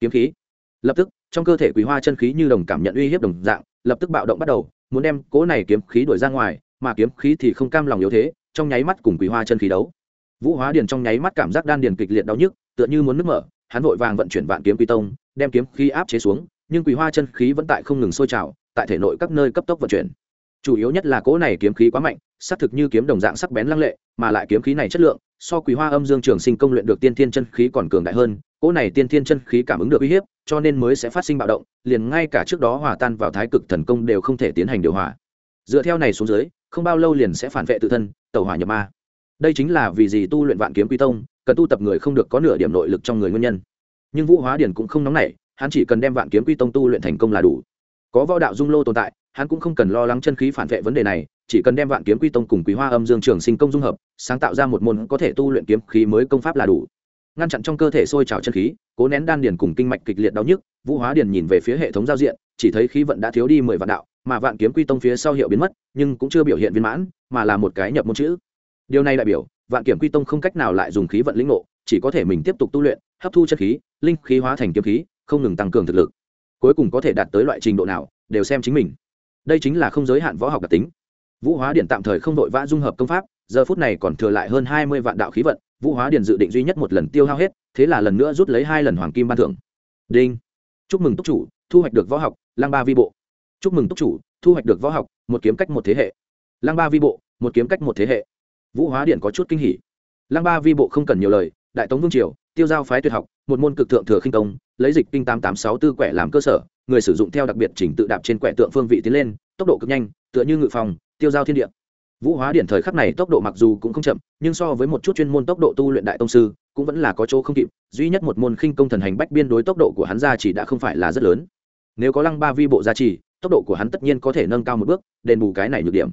Kiếm khí. Lập tức, trong cơ thể quý hoa chân khí như đồng cảm nhận uy hiếp đồng dạng, lập tức bạo động bắt đầu, muốn đem cỗ này kiếm khí đuổi ra ngoài mà kiếm khí thì không cam lòng yếu thế, trong nháy mắt cùng quý hoa chân khí đấu. Vũ hóa điền trong nháy mắt cảm giác đan điền kịch liệt đau nhức, tựa như muốn nứt mở, hắn vội vàng vận chuyển vạn kiếm quy tông, đem kiếm khí áp chế xuống, nhưng quý hoa chân khí vẫn tại không ngừng sôi trào, tại thể nội các nơi cấp tốc vận chuyển. Chủ yếu nhất là cỗ này kiếm khí quá mạnh, xác thực như kiếm đồng dạng sắc bén lăng lệ, mà lại kiếm khí này chất lượng, so quý hoa âm dương trường sinh công luyện được tiên thiên chân khí còn cường đại hơn, cỗ này tiên thiên chân khí cảm ứng được uy hiếp, cho nên mới sẽ phát sinh bạo động, liền ngay cả trước đó hòa tan vào thái cực thần công đều không thể tiến hành điều hòa. Dựa theo này xuống dưới không bao lâu liền sẽ phản vệ tự thân, tàu hỏa nhập ma. Đây chính là vì gì tu luyện vạn kiếm quy tông, cần tu tập người không được có nửa điểm nội lực trong người nguyên nhân. Nhưng vũ hóa điển cũng không nóng nảy, hắn chỉ cần đem vạn kiếm quy tông tu luyện thành công là đủ. Có võ đạo dung lô tồn tại, hắn cũng không cần lo lắng chân khí phản vệ vấn đề này, chỉ cần đem vạn kiếm quy tông cùng quý hoa âm dương trường sinh công dung hợp, sáng tạo ra một môn có thể tu luyện kiếm khí mới công pháp là đủ. Ngăn chặn trong cơ thể sôi trào chân khí, cố nén đan điền cùng kinh mạch kịch liệt đau nhức, vũ hóa điền nhìn về phía hệ thống giao diện, chỉ thấy khí vận đã thiếu đi mười vạn đạo mà vạn kiếm quy tông phía sau hiệu biến mất, nhưng cũng chưa biểu hiện viên mãn, mà là một cái nhập môn chữ. Điều này đại biểu, vạn kiếm quy tông không cách nào lại dùng khí vận lĩnh ngộ, chỉ có thể mình tiếp tục tu luyện, hấp thu chất khí, linh khí hóa thành kiếm khí, không ngừng tăng cường thực lực. Cuối cùng có thể đạt tới loại trình độ nào, đều xem chính mình. Đây chính là không giới hạn võ học đặc tính. Vũ hóa điện tạm thời không đội vã dung hợp công pháp, giờ phút này còn thừa lại hơn hai mươi vạn đạo khí vận, vũ hóa điện dự định duy nhất một lần tiêu hao hết, thế là lần nữa rút lấy hai lần hoàng kim ban thưởng. Đinh. Chúc mừng túc chủ, thu hoạch được võ học lang ba vi bộ chúc mừng túc chủ, thu hoạch được võ học, một kiếm cách một thế hệ. Lang ba vi bộ, một kiếm cách một thế hệ. Vũ hóa điện có chút kinh hỉ. Lang ba vi bộ không cần nhiều lời, đại tống vương triều, tiêu giao phái tuyệt học, một môn cực thượng thừa khinh công, lấy dịch kinh tám tám sáu tư quẻ làm cơ sở, người sử dụng theo đặc biệt chỉnh tự đạp trên quẻ tượng phương vị tiến lên, tốc độ cực nhanh, tựa như ngự phòng, tiêu giao thiên địa. Vũ hóa điển thời khắc này tốc độ mặc dù cũng không chậm, nhưng so với một chút chuyên môn tốc độ tu luyện đại tông sư, cũng vẫn là có chỗ không kịp, duy nhất một môn khinh công thần hành bách biên đối tốc độ của hắn ra chỉ đã không phải là rất lớn. Nếu có lăng ba vi bộ gia trì tốc độ của hắn tất nhiên có thể nâng cao một bước, đền bù cái này nhược điểm.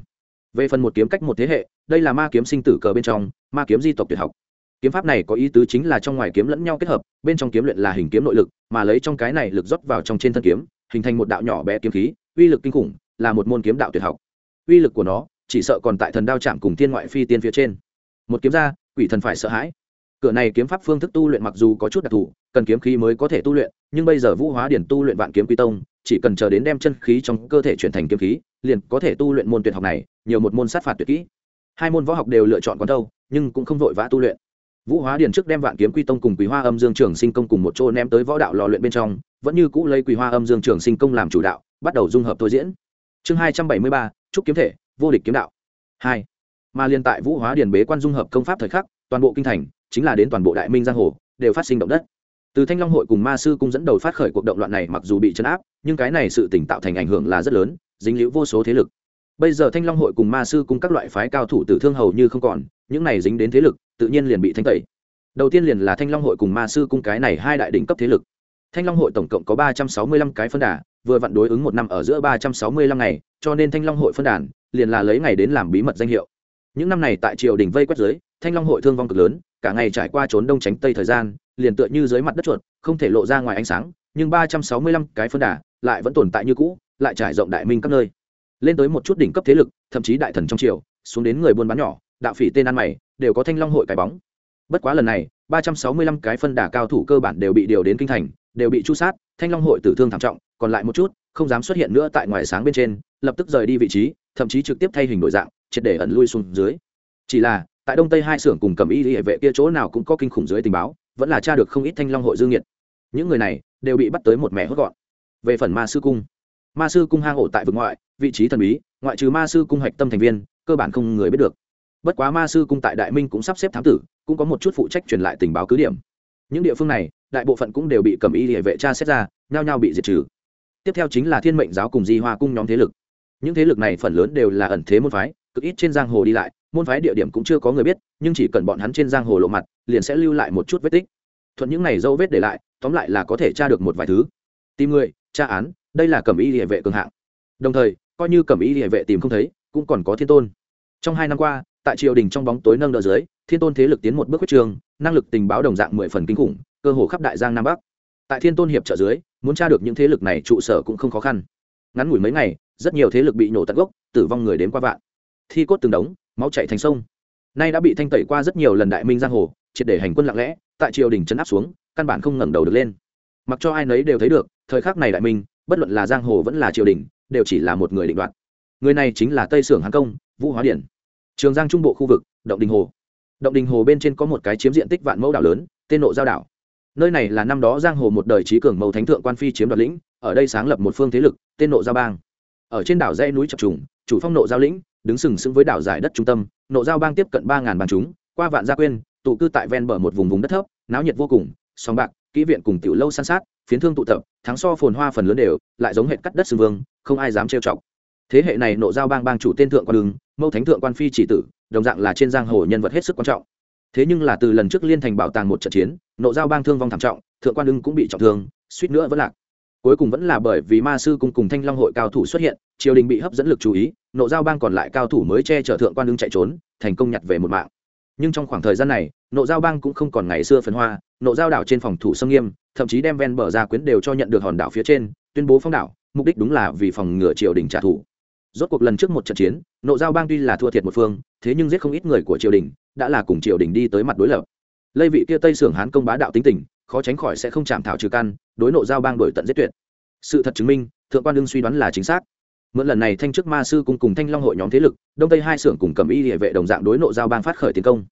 Về phần một kiếm cách một thế hệ, đây là ma kiếm sinh tử cờ bên trong, ma kiếm di tộc tuyệt học. Kiếm pháp này có ý tứ chính là trong ngoài kiếm lẫn nhau kết hợp, bên trong kiếm luyện là hình kiếm nội lực, mà lấy trong cái này lực rót vào trong trên thân kiếm, hình thành một đạo nhỏ bé kiếm khí, uy lực kinh khủng, là một môn kiếm đạo tuyệt học. Uy lực của nó, chỉ sợ còn tại thần đao chạm cùng Thiên ngoại phi tiên phía trên. Một kiếm ra, quỷ thần phải sợ hãi. Cửa này kiếm pháp phương thức tu luyện mặc dù có chút đặc thù, cần kiếm khí mới có thể tu luyện, nhưng bây giờ vũ hóa điển tu luyện vạn kiếm quy tông chỉ cần chờ đến đem chân khí trong cơ thể chuyển thành kiếm khí, liền có thể tu luyện môn tuyệt học này, nhiều một môn sát phạt tuyệt kỹ. Hai môn võ học đều lựa chọn quán đâu nhưng cũng không vội vã tu luyện. Vũ hóa Điền trước đem vạn kiếm quy tông cùng quý hoa âm dương trường sinh công cùng một chỗ ném tới võ đạo lò luyện bên trong, vẫn như cũ lấy quý hoa âm dương trường sinh công làm chủ đạo, bắt đầu dung hợp thôi diễn. Chương hai trăm bảy mươi ba, trúc kiếm thể, vô địch kiếm đạo. Hai. Mà liên tại vũ hóa Điền bế quan dung hợp công pháp thời khắc, toàn bộ kinh thành, chính là đến toàn bộ đại minh giang hồ, đều phát sinh động đất từ thanh long hội cùng ma sư cung dẫn đầu phát khởi cuộc động loạn này mặc dù bị chấn áp, nhưng cái này sự tỉnh tạo thành ảnh hưởng là rất lớn, dính liễu vô số thế lực. Bây giờ thanh long hội cùng ma sư cung các loại phái cao thủ tử thương hầu như không còn, những này dính đến thế lực, tự nhiên liền bị thanh tẩy. Đầu tiên liền là thanh long hội cùng ma sư cung cái này hai đại đỉnh cấp thế lực. Thanh long hội tổng cộng có ba trăm sáu mươi lăm cái phân đà, vừa vặn đối ứng một năm ở giữa ba trăm sáu mươi lăm ngày, cho nên thanh long hội phân đàn, liền là lấy ngày đến làm bí mật danh hiệu. Những năm này tại triều đình vây quét dưới thanh long hội thương vong cực lớn, cả ngày trải qua trốn đông tránh tây thời gian liền tựa như dưới mặt đất chuột, không thể lộ ra ngoài ánh sáng, nhưng ba trăm sáu mươi lăm cái phân đà lại vẫn tồn tại như cũ, lại trải rộng đại minh các nơi. Lên tới một chút đỉnh cấp thế lực, thậm chí đại thần trong triều, xuống đến người buôn bán nhỏ, đạo phỉ tên ăn mày, đều có thanh long hội cái bóng. Bất quá lần này, ba trăm sáu mươi lăm cái phân đà cao thủ cơ bản đều bị điều đến kinh thành, đều bị chu sát, thanh long hội tử thương thảm trọng, còn lại một chút, không dám xuất hiện nữa tại ngoài sáng bên trên, lập tức rời đi vị trí, thậm chí trực tiếp thay hình đổi dạng, triệt để ẩn lui xuống dưới. Chỉ là, tại đông tây hai xưởng cùng cầm y hệ vệ kia chỗ nào cũng có kinh khủng dưới tình báo vẫn là cha được không ít thanh long hội dương nhiệt những người này đều bị bắt tới một mẻ hốt gọn. Về phần ma sư cung, ma sư cung hang ổ tại vực ngoại, vị trí thần bí, ngoại trừ ma sư cung hạch tâm thành viên, cơ bản không người biết được. Bất quá ma sư cung tại đại minh cũng sắp xếp thám tử, cũng có một chút phụ trách truyền lại tình báo cứ điểm. Những địa phương này, đại bộ phận cũng đều bị cầm y địa vệ tra xét ra, nhao nhao bị diệt trừ. Tiếp theo chính là thiên mệnh giáo cùng di hoa cung nhóm thế lực. Những thế lực này phần lớn đều là ẩn thế môn phái cực ít trên giang hồ đi lại, môn phái địa điểm cũng chưa có người biết, nhưng chỉ cần bọn hắn trên giang hồ lộ mặt, liền sẽ lưu lại một chút vết tích. Thuận những này dấu vết để lại, tóm lại là có thể tra được một vài thứ. Tìm người, tra án, đây là cẩm y địa vệ cường hạng. Đồng thời, coi như cẩm y địa vệ tìm không thấy, cũng còn có thiên tôn. Trong hai năm qua, tại triều đình trong bóng tối nâng đỡ dưới, thiên tôn thế lực tiến một bước quyết trường, năng lực tình báo đồng dạng mười phần kinh khủng, cơ hồ khắp đại giang nam bắc. Tại thiên tôn hiệp trợ dưới, muốn tra được những thế lực này trụ sở cũng không khó khăn. Ngắn ngủi mấy ngày, rất nhiều thế lực bị nổ tận gốc, tử vong người đến qua vạn thi cốt từng đống, máu chảy thành sông. Nay đã bị thanh tẩy qua rất nhiều lần đại minh giang hồ, triệt để hành quân lặng lẽ, tại triều đình chấn áp xuống, căn bản không ngẩng đầu được lên. Mặc cho ai nấy đều thấy được, thời khắc này đại minh, bất luận là giang hồ vẫn là triều đình, đều chỉ là một người định đoạt. Người này chính là tây sưởng hán công, vũ hóa điển. Trường giang trung bộ khu vực, động đình hồ. Động đình hồ bên trên có một cái chiếm diện tích vạn mẫu đảo lớn, tên nộ giao đảo. Nơi này là năm đó giang hồ một đời trí cường mẫu thánh thượng quan phi chiếm đoạt lĩnh, ở đây sáng lập một phương thế lực, tên nộ giao bang. Ở trên đảo dãy núi chập trùng, chủ phong nộ giao lĩnh đứng sừng sững với đảo giải đất trung tâm, nộ giao bang tiếp cận ba ngàn bàn chúng, qua vạn gia quyên, tụ cư tại ven bờ một vùng vùng đất thấp, náo nhiệt vô cùng, song bạc, kỹ viện cùng tiểu lâu san sát, phiến thương tụ tập, thắng so phồn hoa phần lớn đều, lại giống hệ cắt đất xương vương, không ai dám trêu chọc. Thế hệ này nộ giao bang bang chủ tên thượng quan đường mâu thánh thượng quan phi chỉ tử, đồng dạng là trên giang hồ nhân vật hết sức quan trọng. Thế nhưng là từ lần trước liên thành bảo tàng một trận chiến, nộ giao bang thương vong thảm trọng, thượng quan ưng cũng bị trọng thương, suýt nữa vẫn lạc cuối cùng vẫn là bởi vì ma sư cung cùng thanh long hội cao thủ xuất hiện, triều đình bị hấp dẫn lực chú ý, nộ giao bang còn lại cao thủ mới che chở thượng quan ưng chạy trốn, thành công nhặt về một mạng. Nhưng trong khoảng thời gian này, nộ giao bang cũng không còn ngày xưa phấn hoa, nộ giao đảo trên phòng thủ sông nghiêm, thậm chí đem ven bờ ra quyến đều cho nhận được hòn đảo phía trên, tuyên bố phong đảo, mục đích đúng là vì phòng ngừa triều đình trả thù. Rốt cuộc lần trước một trận chiến, nộ giao bang tuy là thua thiệt một phương, thế nhưng giết không ít người của triều đình, đã là cùng triều đình đi tới mặt đối lập. Lây vị kia tây sưởng hán công bá đạo tính tình, khó tránh khỏi sẽ không chạm thảo trừ căn đối nộ giao bang đổi tận giết tuyệt. Sự thật chứng minh, thượng quan đương suy đoán là chính xác. Mượn lần này thanh chức ma sư cùng cùng thanh long hội nhóm thế lực, đông tây hai xưởng cùng cầm y địa vệ đồng dạng đối nộ giao bang phát khởi tiến công.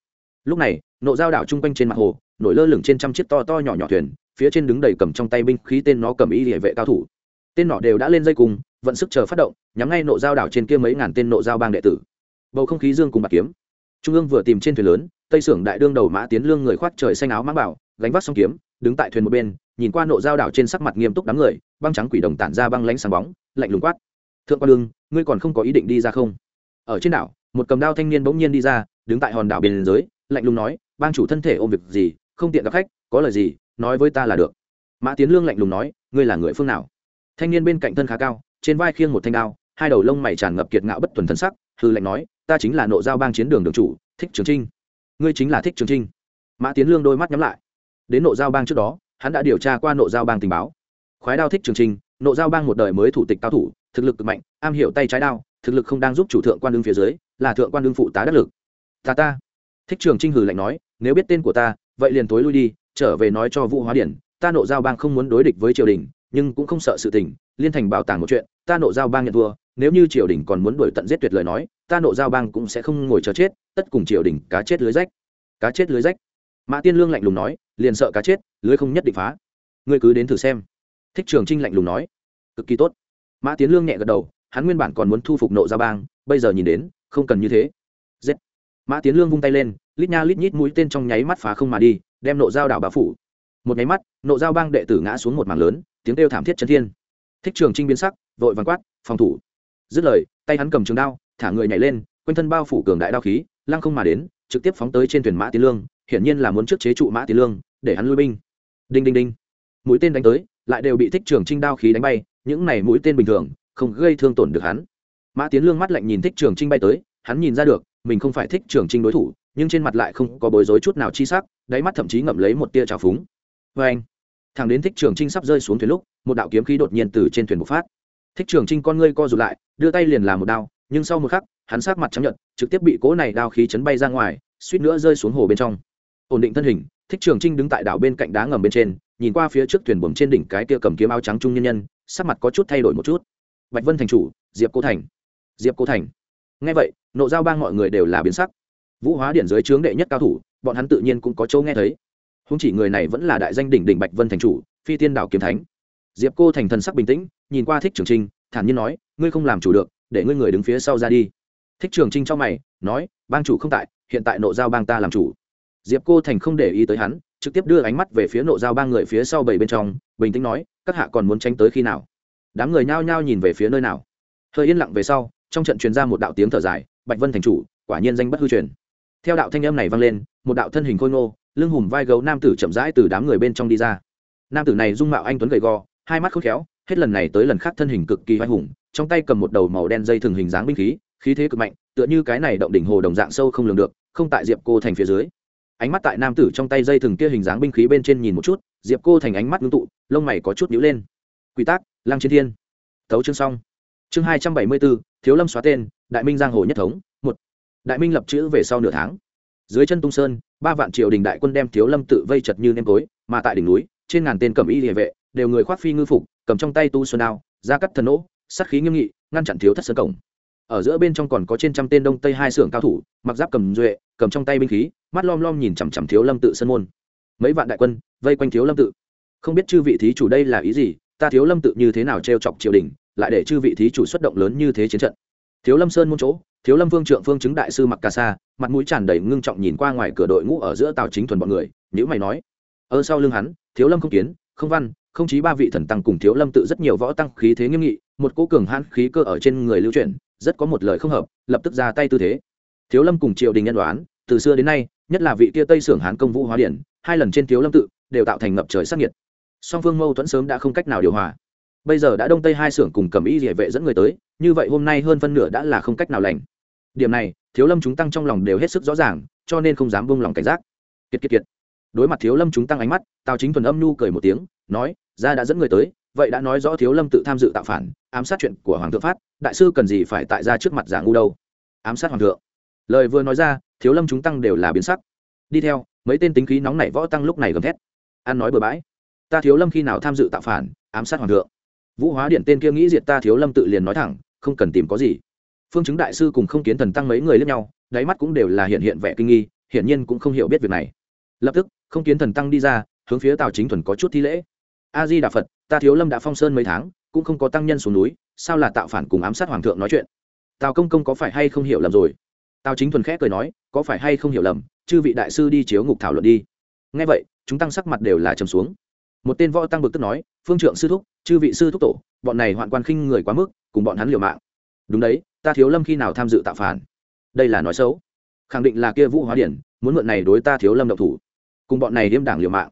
Lúc này, nộ giao đảo chung quanh trên mặt hồ, nổi lơ lửng trên trăm chiếc to to nhỏ nhỏ thuyền, phía trên đứng đầy cầm trong tay binh khí tên nó cầm y địa vệ cao thủ. Tên nọ đều đã lên dây cùng, vận sức chờ phát động, nhắm ngay nộ giao đảo trên kia mấy ngàn tên nộ giao bang đệ tử. Bầu không khí dương cùng bạc kiếm. Trung ương vừa tìm trên thuyền lớn, tây xưởng đại đương đầu mã tiến lương người khoác trời xanh áo mang bảo, gánh vác song kiếm, đứng tại thuyền một bên nhìn qua nộ dao đảo trên sắc mặt nghiêm túc đám người, băng trắng quỷ đồng tản ra băng lánh sáng bóng, lạnh lùng quát. Thượng quan lương, ngươi còn không có ý định đi ra không? Ở trên đảo, một cầm đao thanh niên bỗng nhiên đi ra, đứng tại hòn đảo biên giới lạnh lùng nói, bang chủ thân thể ôm việc gì, không tiện gặp khách, có lời gì, nói với ta là được. Mã tiến lương lạnh lùng nói, ngươi là người phương nào? Thanh niên bên cạnh thân khá cao, trên vai khiêng một thanh đao, hai đầu lông mày tràn ngập kiệt ngạo bất tuần thân sắc hư lạnh nói, ta chính là nộ giao bang chiến đường đường chủ, thích trường trinh. Ngươi chính là thích trường trinh. Mã tiến lương đôi mắt nhắm lại. Đến nộ giao bang trước đó hắn đã điều tra qua nộ giao bang tình báo. Khoái đao thích trường trinh nộ giao bang một đời mới thủ tịch cao thủ, thực lực cực mạnh, am hiểu tay trái đao, thực lực không đang giúp chủ thượng quan đương phía dưới, là thượng quan đương phụ tá đắc lực. Ta ta. Thích trường trinh hừ lạnh nói, nếu biết tên của ta, vậy liền tối lui đi, trở về nói cho vũ hóa điển, ta nộ giao bang không muốn đối địch với triều đình, nhưng cũng không sợ sự tình, liên thành bảo tàng một chuyện, ta nộ giao bang nhận thua, nếu như triều đình còn muốn đuổi tận giết tuyệt lời nói, ta nộ giao bang cũng sẽ không ngồi chờ chết, tất cùng triều đình cá chết lưới rách. Cá chết lưới rách mã tiên lương lạnh lùng nói, liền sợ cá chết, lưới không nhất định phá. Ngươi cứ đến thử xem. Thích trường trinh lạnh lùng nói, cực kỳ tốt. Mã tiến lương nhẹ gật đầu, hắn nguyên bản còn muốn thu phục nộ ra bang, bây giờ nhìn đến, không cần như thế. Giết. Mã tiến lương vung tay lên, lít nha lít nhít mũi tên trong nháy mắt phá không mà đi, đem nộ giao đảo bà phủ. Một nháy mắt, nộ giao bang đệ tử ngã xuống một mảng lớn, tiếng kêu thảm thiết chân thiên. Thích trường trinh biến sắc, vội vàng quát, phòng thủ. Dứt lời, tay hắn cầm trường đao, thả người nhảy lên, quanh thân bao phủ cường đại đao khí, lăng không mà đến, trực tiếp phóng tới trên thuyền mã tiến lương hiển nhiên là muốn trước chế trụ mã tiến lương, để hắn lui binh. Đinh đinh đinh. Mũi tên đánh tới, lại đều bị thích trường trinh đao khí đánh bay, những này mũi tên bình thường, không gây thương tổn được hắn. Mã tiến lương mắt lạnh nhìn thích trường trinh bay tới, hắn nhìn ra được, mình không phải thích trường trinh đối thủ, nhưng trên mặt lại không có bối rối chút nào chi sắc, đáy mắt thậm chí ngậm lấy một tia trào phúng. Vê anh thằng đến thích trường trinh sắp rơi xuống thuyền lúc, một đạo kiếm khí đột nhiên từ trên thuyền bộc phát. Thích trường trinh con ngươi co rụt lại, đưa tay liền làm một đao, nhưng sau một khắc, hắn sát mặt chấp nhận trực tiếp bị cỗ này đao khí chấn bay ra ngoài, suýt nữa rơi xuống hồ bên trong ổn định thân hình, thích trường trinh đứng tại đảo bên cạnh đá ngầm bên trên, nhìn qua phía trước thuyền buồm trên đỉnh cái kia cầm kiếm áo trắng trung nhân nhân, sắc mặt có chút thay đổi một chút. Bạch vân thành chủ, diệp cô thành. Diệp cô thành. Ngay vậy, nộ giao bang mọi người đều là biến sắc. Vũ hóa điện giới chướng đệ nhất cao thủ, bọn hắn tự nhiên cũng có chỗ nghe thấy. Không chỉ người này vẫn là đại danh đỉnh đỉnh bạch vân thành chủ, phi tiên đảo kiếm thánh. Diệp cô thành thần sắc bình tĩnh, nhìn qua thích trường trinh, thản nhiên nói, ngươi không làm chủ được, để ngươi người đứng phía sau ra đi. Thích trường trinh cho mày, nói, bang chủ không tại, hiện tại nộ giao bang ta làm chủ diệp cô thành không để ý tới hắn, trực tiếp đưa ánh mắt về phía nộ giao ba người phía sau bảy bên trong, bình tĩnh nói, các hạ còn muốn tránh tới khi nào? Đám người nhao nhao nhìn về phía nơi nào? Hơi yên lặng về sau, trong trận truyền ra một đạo tiếng thở dài, bạch vân thành chủ, quả nhiên danh bất hư truyền. Theo đạo thanh âm này vang lên, một đạo thân hình khôi ngô, lưng hùm vai gấu nam tử chậm rãi từ đám người bên trong đi ra. Nam tử này dung mạo anh tuấn gầy gò, hai mắt khôn khéo, hết lần này tới lần khác thân hình cực kỳ vai hùng, trong tay cầm một đầu màu đen dây thường hình dáng binh khí khí thế cực mạnh, tựa như cái này động đỉnh hồ đồng dạng sâu không lường được, không tại diệp cô thành phía dưới ánh mắt tại nam tử trong tay dây thừng kia hình dáng binh khí bên trên nhìn một chút, diệp cô thành ánh mắt ngưng tụ, lông mày có chút nhíu lên. Quy tắc lăng chiến thiên. Tấu chương xong. Chương hai trăm bảy mươi bốn, thiếu lâm xóa tên, đại minh giang hồ nhất thống, một. Đại minh lập chữ về sau nửa tháng. Dưới chân tung sơn, ba vạn triều đình đại quân đem thiếu lâm tự vây chật như nêm tối, mà tại đỉnh núi, trên ngàn tên cầm y địa vệ, đều người khoác phi ngư phục, cầm trong tay tu xuân đao, ra cắt thần nỗ sắt khí nghiêm nghị, ngăn chặn thiếu thất sơn cổng. Ở giữa bên trong còn có trên trăm tên đông tây hai xưởng cao thủ, mặc giáp cầm duệ cầm trong tay binh khí, mắt lom lom nhìn chằm chằm thiếu lâm tự sân môn. Mấy vạn đại quân vây quanh thiếu lâm tự. Không biết chư vị thí chủ đây là ý gì, ta thiếu lâm tự như thế nào t chọc triều đình, lại để chư vị thí chủ xuất động lớn như thế chiến trận. Thiếu lâm sơn môn chỗ, thiếu lâm vương trượng phương chứng đại sư mặc ca sa, mặt mũi tràn đầy ngưng trọng nhìn qua ngoài cửa đội ngũ ở giữa tàu chính thuần bọn người nhữ mày nói. Ở sau lưng hắn, thiếu lâm không kiến, không văn, không chí ba vị thần tăng cùng thiếu lâm tự rất nhiều võ tăng khí thế nghiêm nghị, một cố cường hãn khí cơ ở trên người lưu chuyển, rất có một lời không hợp, lập tức ra tay tư thế. Thiếu lâm cùng triều đình nhân đoán từ xưa đến nay, nhất là vị kia tây sưởng hán công vũ hóa điển, hai lần trên thiếu lâm tự, đều tạo thành ngập trời sắc nhiệt song phương mâu thuẫn sớm đã không cách nào điều hòa. Bây giờ đã đông tây hai sưởng cùng cầm y địa vệ dẫn người tới, như vậy hôm nay hơn phân nửa đã là không cách nào lành. Điểm này, thiếu lâm chúng tăng trong lòng đều hết sức rõ ràng, cho nên không dám buông lòng cảnh giác. Kiệt kiệt kiệt. Đối mặt thiếu lâm chúng tăng ánh mắt, tào chính thuần âm nhu cười một tiếng, nói, ra đã dẫn người tới, vậy đã nói rõ thiếu lâm tự tham dự tạo phản, ám sát chuyện của hoàng thượng phát, đại sư cần gì phải tại ra trước mặt giả ngu đâu? Ám sát hoàng thượng. Lời vừa nói ra thiếu lâm chúng tăng đều là biến sắc. Đi theo, mấy tên tính khí nóng nảy võ tăng lúc này gầm thét. Ăn nói bừa bãi. Ta thiếu lâm khi nào tham dự tạo phản, ám sát hoàng thượng? Vũ hóa điện tên kia nghĩ diệt ta thiếu lâm tự liền nói thẳng, không cần tìm có gì. Phương chứng đại sư cùng không kiến thần tăng mấy người lẫn nhau, đáy mắt cũng đều là hiện hiện vẻ kinh nghi, hiển nhiên cũng không hiểu biết việc này. Lập tức, không kiến thần tăng đi ra, hướng phía tào chính thuần có chút thi lễ. A di đà phật, ta thiếu lâm đã phong sơn mấy tháng, cũng không có tăng nhân xuống núi, sao là tạo phản cùng ám sát hoàng thượng nói chuyện? Tào công công có phải hay không hiểu lầm rồi? Tào chính thuần khẽ cười nói, có phải hay không hiểu lầm, chư vị đại sư đi chiếu ngục thảo luận đi. Ngay vậy, chúng tăng sắc mặt đều là trầm xuống. Một tên võ tăng bực tức nói, phương trượng sư thúc, chư vị sư thúc tổ, bọn này hoạn quan khinh người quá mức, cùng bọn hắn liều mạng. Đúng đấy, ta thiếu lâm khi nào tham dự tạo phản? Đây là nói xấu. Khẳng định là kia vũ hóa điển, muốn mượn này đối ta thiếu lâm độc thủ. Cùng bọn này điếm đảng liều mạng.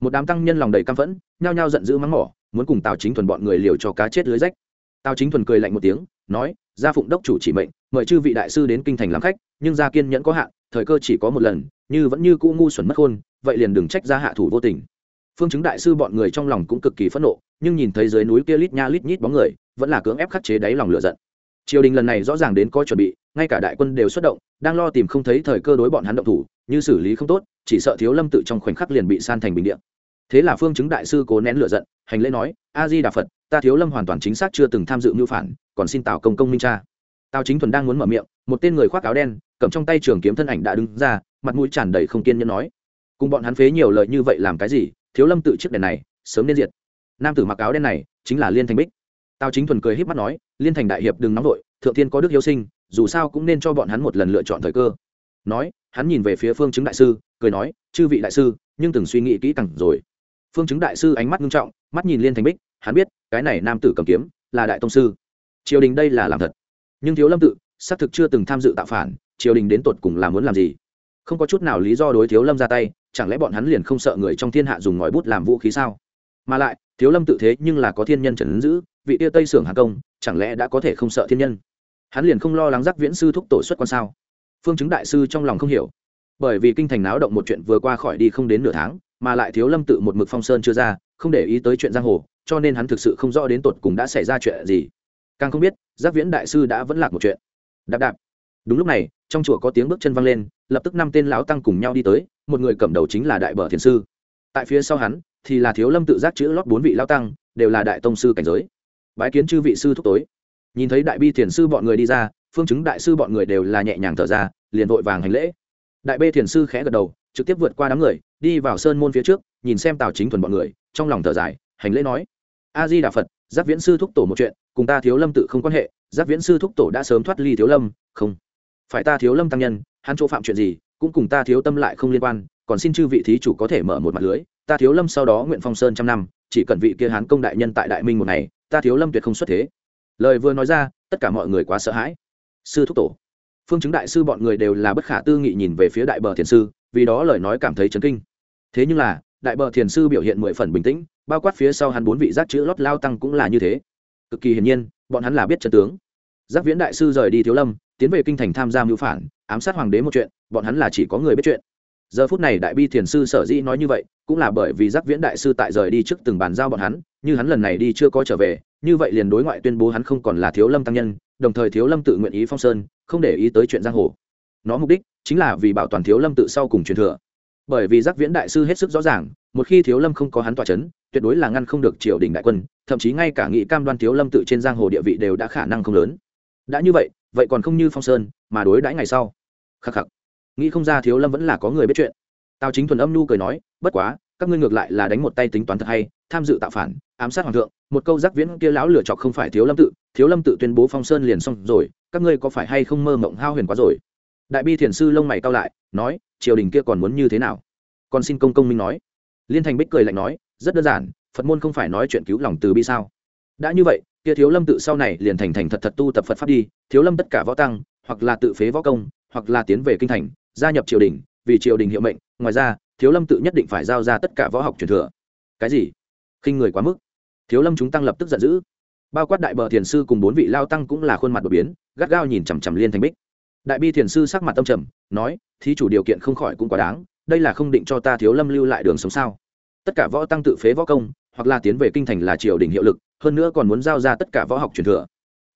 Một đám tăng nhân lòng đầy căm phẫn, nhao nhao giận dữ mắng mỏ, muốn cùng tào chính thuần bọn người liều cho cá chết lưới rách. Tào chính thuần cười lạnh một tiếng, nói gia phụng đốc chủ chỉ mệnh, mời chư vị đại sư đến kinh thành làm khách, nhưng gia kiên nhẫn có hạn, thời cơ chỉ có một lần, như vẫn như cũ ngu xuẩn mất khôn, vậy liền đừng trách gia hạ thủ vô tình. Phương chứng đại sư bọn người trong lòng cũng cực kỳ phẫn nộ, nhưng nhìn thấy dưới núi kia lít nha lít nhít bóng người, vẫn là cưỡng ép khắc chế đáy lòng lửa giận. Triều đình lần này rõ ràng đến có chuẩn bị, ngay cả đại quân đều xuất động, đang lo tìm không thấy thời cơ đối bọn hắn động thủ, như xử lý không tốt, chỉ sợ thiếu lâm tự trong khoảnh khắc liền bị san thành bình điện thế là phương chứng đại sư cố nén lửa giận, hành lễ nói, a di đà phật, ta thiếu lâm hoàn toàn chính xác chưa từng tham dự mưu phản còn xin tào công công minh cha. Tào chính thuần đang muốn mở miệng, một tên người khoác áo đen, cầm trong tay trường kiếm thân ảnh đã đứng ra, mặt mũi tràn đầy không kiên nhẫn nói, cùng bọn hắn phế nhiều lời như vậy làm cái gì? Thiếu lâm tự chiếc đèn này, sớm nên diệt. Nam tử mặc áo đen này chính là liên thành bích. Tào chính thuần cười h í p mắt nói, liên thành đại hiệp đừng nóng vội, thượng thiên có đức hiếu sinh, dù sao cũng nên cho bọn hắn một lần lựa chọn thời cơ. Nói, hắn nhìn về phía phương chứng đại sư, cười nói, chư vị đại sư, nhưng từng suy nghĩ kỹ càng rồi. Phương chứng đại sư ánh mắt nghiêm trọng, mắt nhìn liên thành bích, hắn biết, cái này nam tử cầm kiếm là đại tông sư triều đình đây là làm thật. Nhưng thiếu lâm tự, xác thực chưa từng tham dự tạo phản, triều đình đến tột cùng là muốn làm gì? Không có chút nào lý do đối thiếu lâm ra tay, chẳng lẽ bọn hắn liền không sợ người trong thiên hạ dùng ngòi bút làm vũ khí sao? Mà lại, thiếu lâm tự thế nhưng là có thiên nhân trần ứng giữ, vị tia tây sưởng hà công, chẳng lẽ đã có thể không sợ thiên nhân? Hắn liền không lo lắng giác viễn sư thúc tổ xuất quan sao? Phương chứng đại sư trong lòng không hiểu. Bởi vì kinh thành náo động một chuyện vừa qua khỏi đi không đến nửa tháng, mà lại thiếu lâm tự một mực phong sơn chưa ra, không để ý tới chuyện giang hồ, cho nên hắn thực sự không rõ đến tột cùng đã xảy ra chuyện gì càng không biết, giác viễn đại sư đã vẫn lạc một chuyện. Đạp đạp. Đúng lúc này, trong chùa có tiếng bước chân văng lên, lập tức năm tên lão tăng cùng nhau đi tới, một người cầm đầu chính là đại bờ thiền sư. Tại phía sau hắn, thì là thiếu lâm tự giác chữ lót bốn vị lão tăng, đều là đại tông sư cảnh giới. Bái kiến chư vị sư thúc tối. Nhìn thấy đại bi thiền sư bọn người đi ra, phương chứng đại sư bọn người đều là nhẹ nhàng thở ra, liền vội vàng hành lễ. Đại bê thiền sư khẽ gật đầu, trực tiếp vượt qua đám người, đi vào sơn môn phía trước, nhìn xem tào chính thuần bọn người, trong lòng thở dài, hành lễ nói a di đà phật, giác viễn sư thúc tổ một chuyện cùng ta thiếu lâm tự không quan hệ, giáp viễn sư thúc tổ đã sớm thoát ly thiếu lâm, không. Phải ta thiếu lâm tăng nhân, hắn chỗ phạm chuyện gì, cũng cùng ta thiếu tâm lại không liên quan, còn xin chư vị thí chủ có thể mở một mặt lưới, ta thiếu lâm sau đó nguyện phong sơn trăm năm, chỉ cần vị kia hán công đại nhân tại đại minh một ngày, ta thiếu lâm tuyệt không xuất thế. Lời vừa nói ra, tất cả mọi người quá sợ hãi. Sư thúc tổ. Phương chứng đại sư bọn người đều là bất khả tư nghị nhìn về phía đại bờ thiền sư, vì đó lời nói cảm thấy chấn kinh. Thế nhưng là, đại bờ thiền sư biểu hiện mười phần bình tĩnh, bao quát phía sau hắn bốn vị giác chữ lót lao tăng cũng là như thế cực kỳ hiển nhiên, bọn hắn là biết chân tướng. Giác viễn đại sư rời đi thiếu lâm, tiến về kinh thành tham gia mưu phản, ám sát hoàng đế một chuyện, bọn hắn là chỉ có người biết chuyện. Giờ phút này đại bi thiền sư sở dĩ nói như vậy, cũng là bởi vì giác viễn đại sư tại rời đi trước từng bàn giao bọn hắn, như hắn lần này đi chưa có trở về, như vậy liền đối ngoại tuyên bố hắn không còn là thiếu lâm tăng nhân, đồng thời thiếu lâm tự nguyện ý phong sơn, không để ý tới chuyện giang hồ. Nó mục đích chính là vì bảo toàn thiếu lâm tự sau cùng truyền thừa. Bởi vì giác viễn đại sư hết sức rõ ràng một khi thiếu lâm không có hắn tỏa c h ấ n tuyệt đối là ngăn không được triều đình đại quân, thậm chí ngay cả nghị cam đoan thiếu lâm tự trên giang hồ địa vị đều đã khả năng không lớn. Đã như vậy vậy còn không như phong sơn, mà đối đãi ngày sau. Khắc khắc. Nghĩ không ra thiếu lâm vẫn là có người biết chuyện. Tào chính thuần âm nu cười nói, bất quá, các ngươi ngược lại là đánh một tay tính toán thật hay, tham dự tạo phản, ám sát hoàng thượng, một câu giác viễn kia lão lửa chọc không phải thiếu lâm tự, thiếu lâm tự tuyên bố phong sơn liền xong rồi, các ngươi có phải hay không mơ mộng hao huyền quá rồi? Đại bi thiền sư lông mày cao lại, nói, triều đình kia còn muốn như thế nào? Còn xin công công minh nói liên thành bích cười lạnh nói, rất đơn giản, phật môn không phải nói chuyện cứu lòng từ bi sao? Đã như vậy, kia thiếu lâm tự sau này liền thành thành thật thật tu tập phật pháp đi, thiếu lâm tất cả võ tăng, hoặc là tự phế võ công, hoặc là tiến về kinh thành, gia nhập triều đình, vì triều đình hiệu mệnh, ngoài ra, thiếu lâm tự nhất định phải giao ra tất cả võ học truyền thừa. Cái gì? Khinh người quá mức. Thiếu lâm chúng tăng lập tức giận dữ. Bao quát đại bờ thiền sư cùng bốn vị lao tăng cũng là khuôn mặt đột biến, gắt gao nhìn chằm chằm liên thành bích. Đại bi thiền sư sắc mặt tâm trầm, nói, thí chủ điều kiện không khỏi cũng quá đáng, đây là không định cho ta thiếu lâm lưu lại đường sống sao? Tất cả võ tăng tự phế võ công, hoặc là tiến về kinh thành là triều đình hiệu lực, hơn nữa còn muốn giao ra tất cả võ học truyền thừa.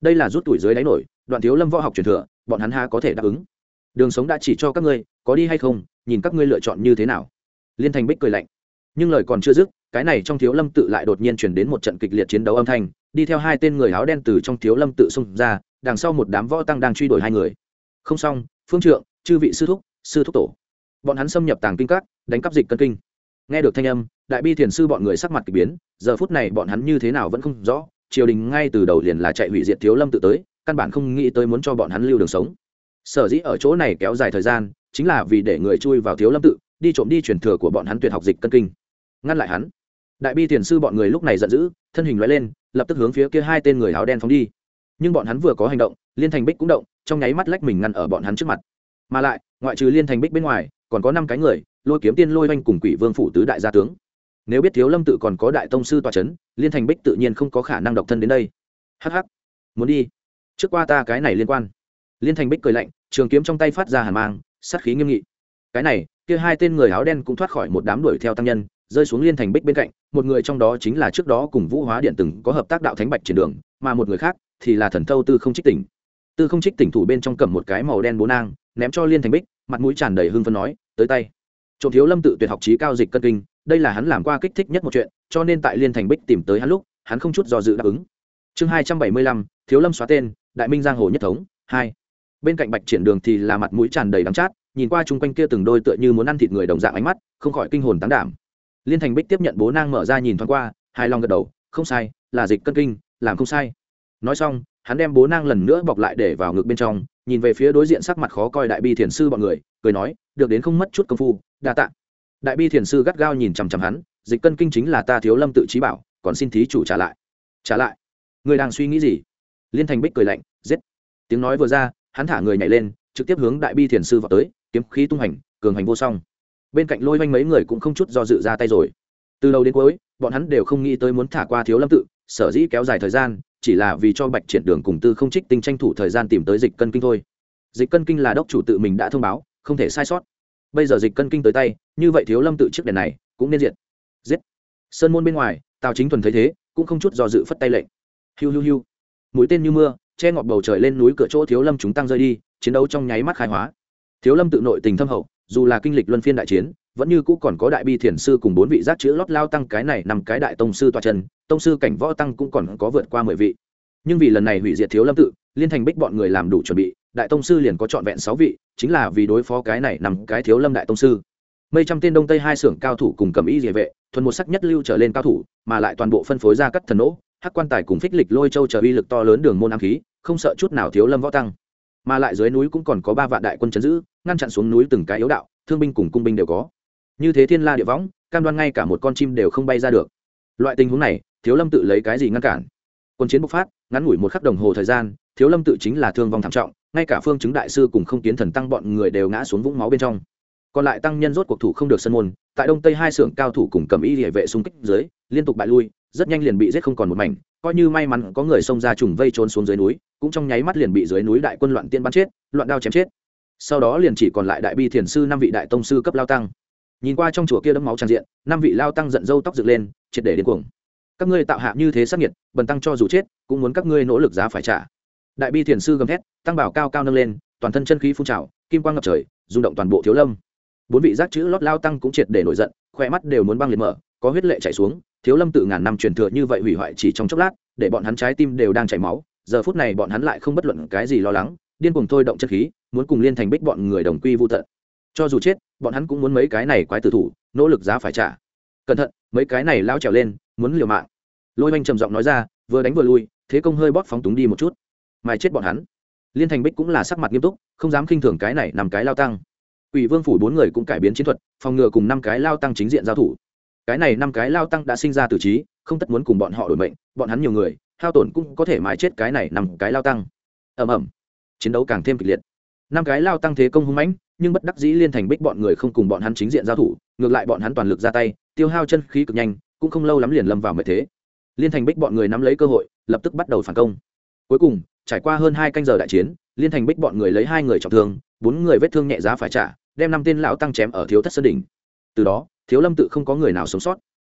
Đây là rút tuổi dưới đáy nổi, đoạn thiếu lâm võ học truyền thừa, bọn hắn ha có thể đáp ứng? Đường sống đã chỉ cho các ngươi, có đi hay không, nhìn các ngươi lựa chọn như thế nào. Liên thành bích cười lạnh. Nhưng lời còn chưa dứt, cái này trong thiếu lâm tự lại đột nhiên chuyển đến một trận kịch liệt chiến đấu âm thanh, đi theo hai tên người áo đen từ trong thiếu lâm tự xông ra, đằng sau một đám võ tăng đang truy đuổi hai người. Không xong, phương trượng, chư vị sư thúc sư thúc tổ. Bọn hắn xâm nhập tàng kinh các, đánh cắp dịch cân kinh nghe được thanh âm, đại bi thiền sư bọn người sắc mặt k ỳ biến, giờ phút này bọn hắn như thế nào vẫn không rõ, triều đình ngay từ đầu liền là chạy hủy diệt thiếu lâm tự tới, căn bản không nghĩ tới muốn cho bọn hắn lưu đường sống. Sở dĩ ở chỗ này kéo dài thời gian, chính là vì để người chui vào thiếu lâm tự, đi trộm đi truyền thừa của bọn hắn tuyệt học dịch cân kinh. Ngăn lại hắn, đại bi thiền sư bọn người lúc này giận dữ, thân hình loại lên, lập tức hướng phía kia hai tên người áo đen phóng đi. Nhưng bọn hắn vừa có hành động, liên thành bích cũng động, trong nháy mắt lách mình ngăn ở bọn hắn trước mặt. Mà lại, ngoại trừ liên thành bích bên ngoài, còn có năm cái người lôi kiếm tiên lôi oanh cùng quỷ vương phủ tứ đại gia tướng. Nếu biết thiếu lâm tự còn có đại tông sư tòa c h ấ n liên thành bích tự nhiên không có khả năng độc thân đến đây. Hh muốn đi. Trước qua ta cái này liên quan. Liên thành bích cười lạnh, trường kiếm trong tay phát ra hàn mang, sát khí nghiêm nghị. Cái này, kia hai tên người áo đen cũng thoát khỏi một đám đuổi theo tăng nhân, rơi xuống liên thành bích bên cạnh, một người trong đó chính là trước đó cùng vũ hóa điện từng có hợp tác đạo thánh bạch trên đường, mà một người khác thì là thần thâu tư không trích tỉnh. Tư không trích tỉnh thủ bên trong cầm một cái màu đen bố nang, ném cho liên thành bích, mặt mũi tràn đầy hưng phân nói, tới tay trộm thiếu lâm tự tuyệt học trí cao dịch cân kinh, đây là hắn làm qua kích thích nhất một chuyện, cho nên tại liên thành bích tìm tới hắn lúc, hắn không chút do dự đáp ứng. Chương hai trăm bảy mươi lăm, thiếu lâm xóa tên, đại minh giang hồ nhất thống, hai. Bên cạnh bạch triển đường thì là mặt mũi tràn đầy đắng chát, nhìn qua chung quanh kia từng đôi tựa như muốn ăn thịt người đồng dạng ánh mắt, không khỏi kinh hồn tán đảm. Liên thành bích tiếp nhận bố nang mở ra nhìn thoáng qua hai lòng gật đầu, không sai, là dịch cân kinh, làm không sai. Nói xong, hắn đem bố nang lần nữa bọc lại để vào ngực bên trong nhìn về phía đối diện sắc mặt khó coi đại bi thiền sư bọn người, cười nói, được đến không mất chút công phu, đa tạ. Đại bi thiền sư gắt gao nhìn chằm chằm hắn, dịch cân kinh chính là ta thiếu lâm tự trí bảo, còn xin thí chủ trả lại. Trả lại? Người đang suy nghĩ gì? Liên thành bích cười lạnh, giết. Tiếng nói vừa ra, hắn thả người nhảy lên, trực tiếp hướng đại bi thiền sư vào tới, kiếm khí tung hành, cường hành vô song. Bên cạnh lôi oanh mấy người cũng không chút do dự ra tay rồi. Từ đầu đến cuối, bọn hắn đều không nghĩ tới muốn thả qua thiếu lâm tự, sở dĩ kéo dài thời gian chỉ là vì cho bạch triển đường cùng tư không trích tinh tranh thủ thời gian tìm tới dịch cân kinh thôi. Dịch cân kinh là đốc chủ tự mình đã thông báo, không thể sai sót. Bây giờ dịch cân kinh tới tay, như vậy thiếu lâm tự chiếc đèn này cũng nên diện giết. Sơn môn bên ngoài, tào chính thuần thấy thế, cũng không chút do dự phất tay lệnh. Hiu hiu hiu. Mũi tên như mưa, che ngọt bầu trời lên núi cửa chỗ thiếu lâm chúng tăng rơi đi, chiến đấu trong nháy mắt khai hóa. Thiếu lâm tự nội tình thâm hậu dù là kinh lịch luân phiên đại chiến, vẫn như cũ còn có đại bi thiền sư cùng bốn vị giác chữ lót lao tăng cái này nằm cái đại tông sư toa chân tông sư cảnh võ tăng cũng còn có vượt qua mười vị. Nhưng vì lần này hủy diệt thiếu lâm tự, liên thành bích bọn người làm đủ chuẩn bị, đại tông sư liền có trọn vẹn sáu vị, chính là vì đối phó cái này nằm cái thiếu lâm đại tông sư. Mây trăm tên đông tây hai xưởng cao thủ cùng cầm y địa vệ, thuần một sắc nhất lưu trở lên cao thủ, mà lại toàn bộ phân phối ra cắt thần nỗ, hắc quan tài cùng phích lịch lôi châu trở uy lực to lớn đường môn ám khí, không sợ chút nào thiếu lâm võ tăng mà lại dưới núi cũng còn có ba vạn đại quân chấn giữ, ngăn chặn xuống núi từng cái yếu đạo, thương binh cùng cung binh đều có. Như thế thiên la địa võng, cam đoan ngay cả một con chim đều không bay ra được. Loại tình huống này, thiếu lâm tự lấy cái gì ngăn cản? Quân chiến bộc phát, ngắn ngủi một khắc đồng hồ thời gian, thiếu lâm tự chính là thương vong thảm trọng, ngay cả phương chứng đại sư cùng không kiến thần tăng bọn người đều ngã xuống vũng máu bên trong. Còn lại tăng nhân rốt cuộc thủ không được sân môn, tại đông tây hai xưởng cao thủ cùng cầm y địa vệ xung kích dưới, liên tục bại lui rất nhanh liền bị giết không còn một mảnh, coi như may mắn có người xông ra trùng vây trốn xuống dưới núi, cũng trong nháy mắt liền bị dưới núi đại quân loạn tiên bắn chết, loạn đao chém chết. Sau đó liền chỉ còn lại đại bi thiền sư năm vị đại tông sư cấp lao tăng. Nhìn qua trong chùa kia đấm máu tràn diện, năm vị lao tăng giận dâu tóc dựng lên, triệt để đến cuồng. Các ngươi tạo hạ như thế sắc nhiệt bần tăng cho dù chết, cũng muốn các ngươi nỗ lực giá phải trả. Đại bi thiền sư gầm thét, tăng bảo cao cao nâng lên, toàn thân chân khí phun trào, kim quang ngập trời, rung động toàn bộ thiếu lâm. Bốn vị giác chữ lót lao tăng cũng triệt để nổi giận khoe mắt đều muốn băng liệt mở có huyết lệ chảy xuống, thiếu lâm tự ngàn năm truyền thừa như vậy hủy hoại chỉ trong chốc lát, để bọn hắn trái tim đều đang chảy máu. Giờ phút này bọn hắn lại không bất luận cái gì lo lắng, điên cuồng thôi động chất khí, muốn cùng liên thành bích bọn người đồng quy vô tận. Cho dù chết, bọn hắn cũng muốn mấy cái này quái tử thủ, nỗ lực giá phải trả. Cẩn thận, mấy cái này lao trèo lên, muốn liều mạng. Lôi oanh trầm giọng nói ra, vừa đánh vừa lui, thế công hơi bóp phóng túng đi một chút. Mai chết bọn hắn. Liên thành bích cũng là sắc mặt nghiêm túc, không dám khinh thường cái này nằm cái lao tăng. Quỷ vương phủ bốn người cũng cải biến chiến thuật, phòng ngừa cùng năm cái lao tăng chính diện giao thủ cái này năm cái lao tăng đã sinh ra từ trí, không tất muốn cùng bọn họ đổi mệnh, bọn hắn nhiều người, hao tổn cũng có thể mãi chết cái này năm cái lao tăng. Ầm ầm. Chiến đấu càng thêm kịch liệt. Năm cái lao tăng thế công hung mãnh, nhưng bất đắc dĩ liên thành bích bọn người không cùng bọn hắn chính diện giao thủ, ngược lại bọn hắn toàn lực ra tay, tiêu hao chân khí cực nhanh, cũng không lâu lắm liền lâm vào mệt thế. Liên thành bích bọn người nắm lấy cơ hội, lập tức bắt đầu phản công. Cuối cùng, trải qua hơn hai canh giờ đại chiến, liên thành bích bọn người lấy hai người trọng thương, bốn người vết thương nhẹ giá phải trả, đem năm tên lão tăng chém ở thiếu thất sơn đỉnh. Từ đó thiếu lâm tự không có người nào sống sót.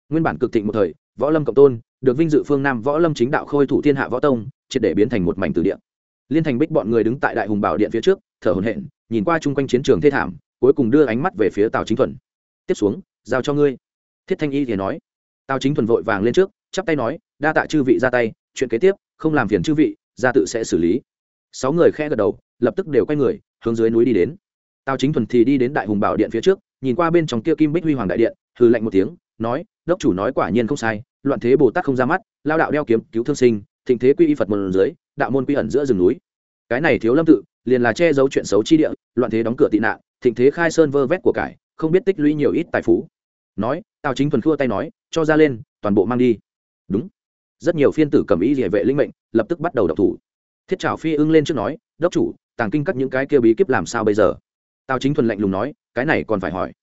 Nguyên bản cực thịnh một thời, võ lâm cộng tôn, được vinh dự phương nam võ lâm chính đạo khôi thủ thiên hạ võ tông, triệt để biến thành một mảnh từ điện liên thành bích bọn người đứng tại đại hùng bảo điện phía trước, thở hồn hện nhìn qua chung quanh chiến trường thê thảm, cuối cùng đưa ánh mắt về phía tào chính thuần. Tiếp xuống, giao cho ngươi. Thiết thanh y thì nói. Tào chính thuần vội vàng lên trước, chắp tay nói, đa tạ chư vị ra tay, chuyện kế tiếp, không làm phiền chư vị ra tự sẽ xử lý. Sáu người khe gật đầu, lập tức đều quay người, hướng dưới núi đi đến. Tào chính thuần thì đi đến đại hùng bảo điện phía trước nhìn qua bên trong kia kim bích huy hoàng đại điện hư lạnh một tiếng, nói, đốc chủ nói quả nhiên không sai, loạn thế bồ tát không ra mắt, lao đạo đeo kiếm, cứu thương sinh, thịnh thế quy y phật môn dưới, đạo môn quy ẩn giữa rừng núi. Cái này thiếu lâm tự, liền là che giấu chuyện xấu chi địa, loạn thế đóng cửa tị nạn, thịnh thế khai sơn vơ vét của cải, không biết tích lũy nhiều ít tài phú. Nói, tào chính thuần khua tay nói, cho ra lên, toàn bộ mang đi. Đúng. Rất nhiều phiên tử cầm ý địa vệ linh mệnh, lập tức bắt đầu đọc thủ. Thiết trào phi ưng lên trước nói, đốc chủ, tàng kinh cắt những cái kia bí kíp làm sao bây giờ? Tào chính thuần lạnh lùng nói, cái này còn phải hỏi.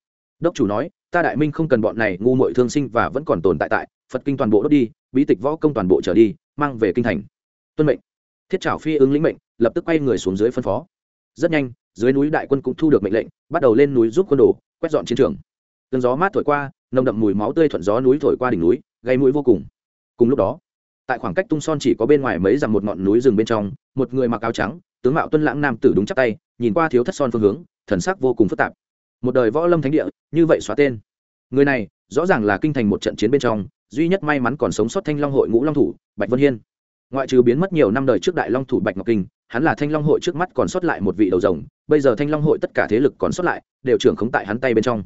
Đốc chủ nói, ta đại minh không cần bọn này ngu mội thương sinh và vẫn còn tồn tại tại, phật kinh toàn bộ đốt đi, bí tịch võ công toàn bộ trở đi, mang về kinh thành. Tuân mệnh. Thiết trảo phi ứng lĩnh mệnh, lập tức quay người xuống dưới phân phó. Rất nhanh, dưới núi đại quân cũng thu được mệnh lệnh, bắt đầu lên núi giúp quân đồ, quét dọn chiến trường. Cơn gió mát thổi qua, nồng đậm mùi máu tươi thuận gió núi thổi qua đỉnh núi, gây mũi vô cùng. Cùng lúc đó, tại khoảng cách tung son chỉ có bên ngoài mấy dặm một ngọn núi rừng bên trong, một người mặc áo trắng, tướng mạo tuân lãng nam tử đúng chắc tay, nhìn qua thiếu thất son phương hướng thần sắc vô cùng phức tạp. Một đời võ lâm thánh địa, như vậy xóa tên. Người này, rõ ràng là kinh thành một trận chiến bên trong, duy nhất may mắn còn sống sót thanh long hội ngũ long thủ, bạch vân hiên. Ngoại trừ biến mất nhiều năm đời trước đại long thủ bạch ngọc kinh, hắn là thanh long hội trước mắt còn sót lại một vị đầu rồng, bây giờ thanh long hội tất cả thế lực còn sót lại, đều trưởng khống tại hắn tay bên trong.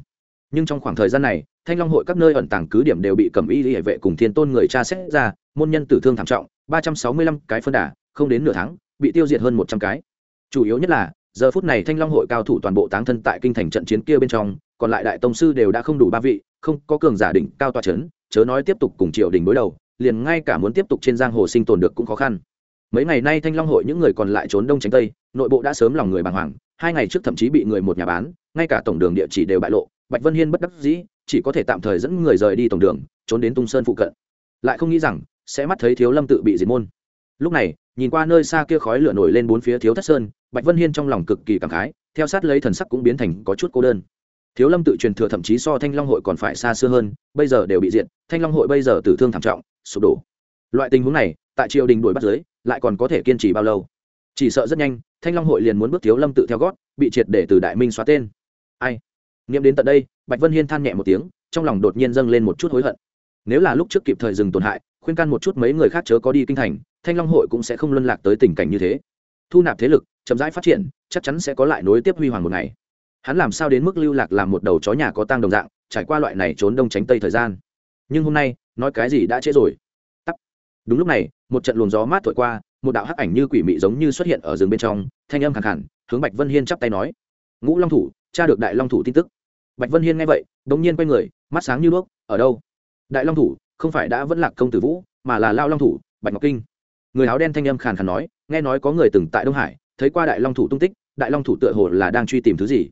Nhưng trong khoảng thời gian này, thanh long hội các nơi ẩn tàng cứ điểm đều bị cầm y hệ vệ cùng thiên tôn người cha xét ra, môn nhân tử thương thảm trọng, ba trăm sáu mươi lăm cái phân đà, không đến nửa tháng, bị tiêu diệt hơn một trăm cái. Chủ yếu nhất là giờ phút này thanh long hội cao thủ toàn bộ táng thân tại kinh thành trận chiến kia bên trong, còn lại đại tông sư đều đã không đủ ba vị, không có cường giả đỉnh cao tòa c h ấ n chớ nói tiếp tục cùng triều đình đối đầu, liền ngay cả muốn tiếp tục trên giang hồ sinh tồn được cũng khó khăn. Mấy ngày nay thanh long hội những người còn lại trốn đông tránh tây, nội bộ đã sớm lòng người bàng hoàng, hai ngày trước thậm chí bị người một nhà bán, ngay cả tổng đường địa chỉ đều bại lộ, bạch vân hiên bất đắc dĩ, chỉ có thể tạm thời dẫn người rời đi tổng đường, trốn đến tung sơn phụ cận. Lại không nghĩ rằng, sẽ mắt thấy thiếu lâm tự bị diệt môn. Lúc này nhìn qua nơi xa kia khói lửa nổi lên bốn phía thiếu thất sơn, bạch vân hiên trong lòng cực kỳ cảm khái, theo sát lấy thần sắc cũng biến thành có chút cô đơn. Thiếu lâm tự truyền thừa thậm chí so thanh long hội còn phải xa xưa hơn, bây giờ đều bị diện thanh long hội bây giờ tử thương thảm trọng, sụp đổ. Loại tình huống này, tại triều đình đuổi bắt giới lại còn có thể kiên trì bao lâu? Chỉ sợ rất nhanh, thanh long hội liền muốn bước thiếu lâm tự theo gót, bị triệt để từ đại minh xóa tên. Ai? Nghiệm đến tận đây, bạch vân hiên than nhẹ một tiếng, trong lòng đột nhiên dâng lên một chút hối hận. Nếu là lúc trước kịp thời dừng tổn hại, khuyên can một chút mấy người khác chớ có đi kinh thành thanh long hội cũng sẽ không luân lạc tới tình cảnh như thế. Thu nạp thế lực, chậm rãi phát triển, chắc chắn sẽ có lại nối tiếp huy hoàng một ngày. Hắn làm sao đến mức lưu lạc làm một đầu chó nhà có tang đồng dạng, trải qua loại này trốn đông tránh tây thời gian? Nhưng hôm nay, nói cái gì đã trễ rồi. Tắt đúng lúc này, một trận luồng gió mát thổi qua, một đạo hắc ảnh như quỷ mị giống như xuất hiện ở rừng bên trong, thanh âm khẳng hẳn hướng bạch vân hiên chắp tay nói. Ngũ long thủ cha được đại long thủ tin tức. Bạch vân hiên nghe vậy đ ỗ n g nhiên quay người, mắt sáng như đuốc, ở đâu? Đại long thủ, không phải đã vẫn lạc công tử vũ, mà là lao long thủ, bạch ngọc kinh người áo đen thanh âm khàn khàn nói, nghe nói có người từng tại đông hải, thấy qua đại long thủ tung tích, đại long thủ tựa hồ là đang truy tìm thứ gì?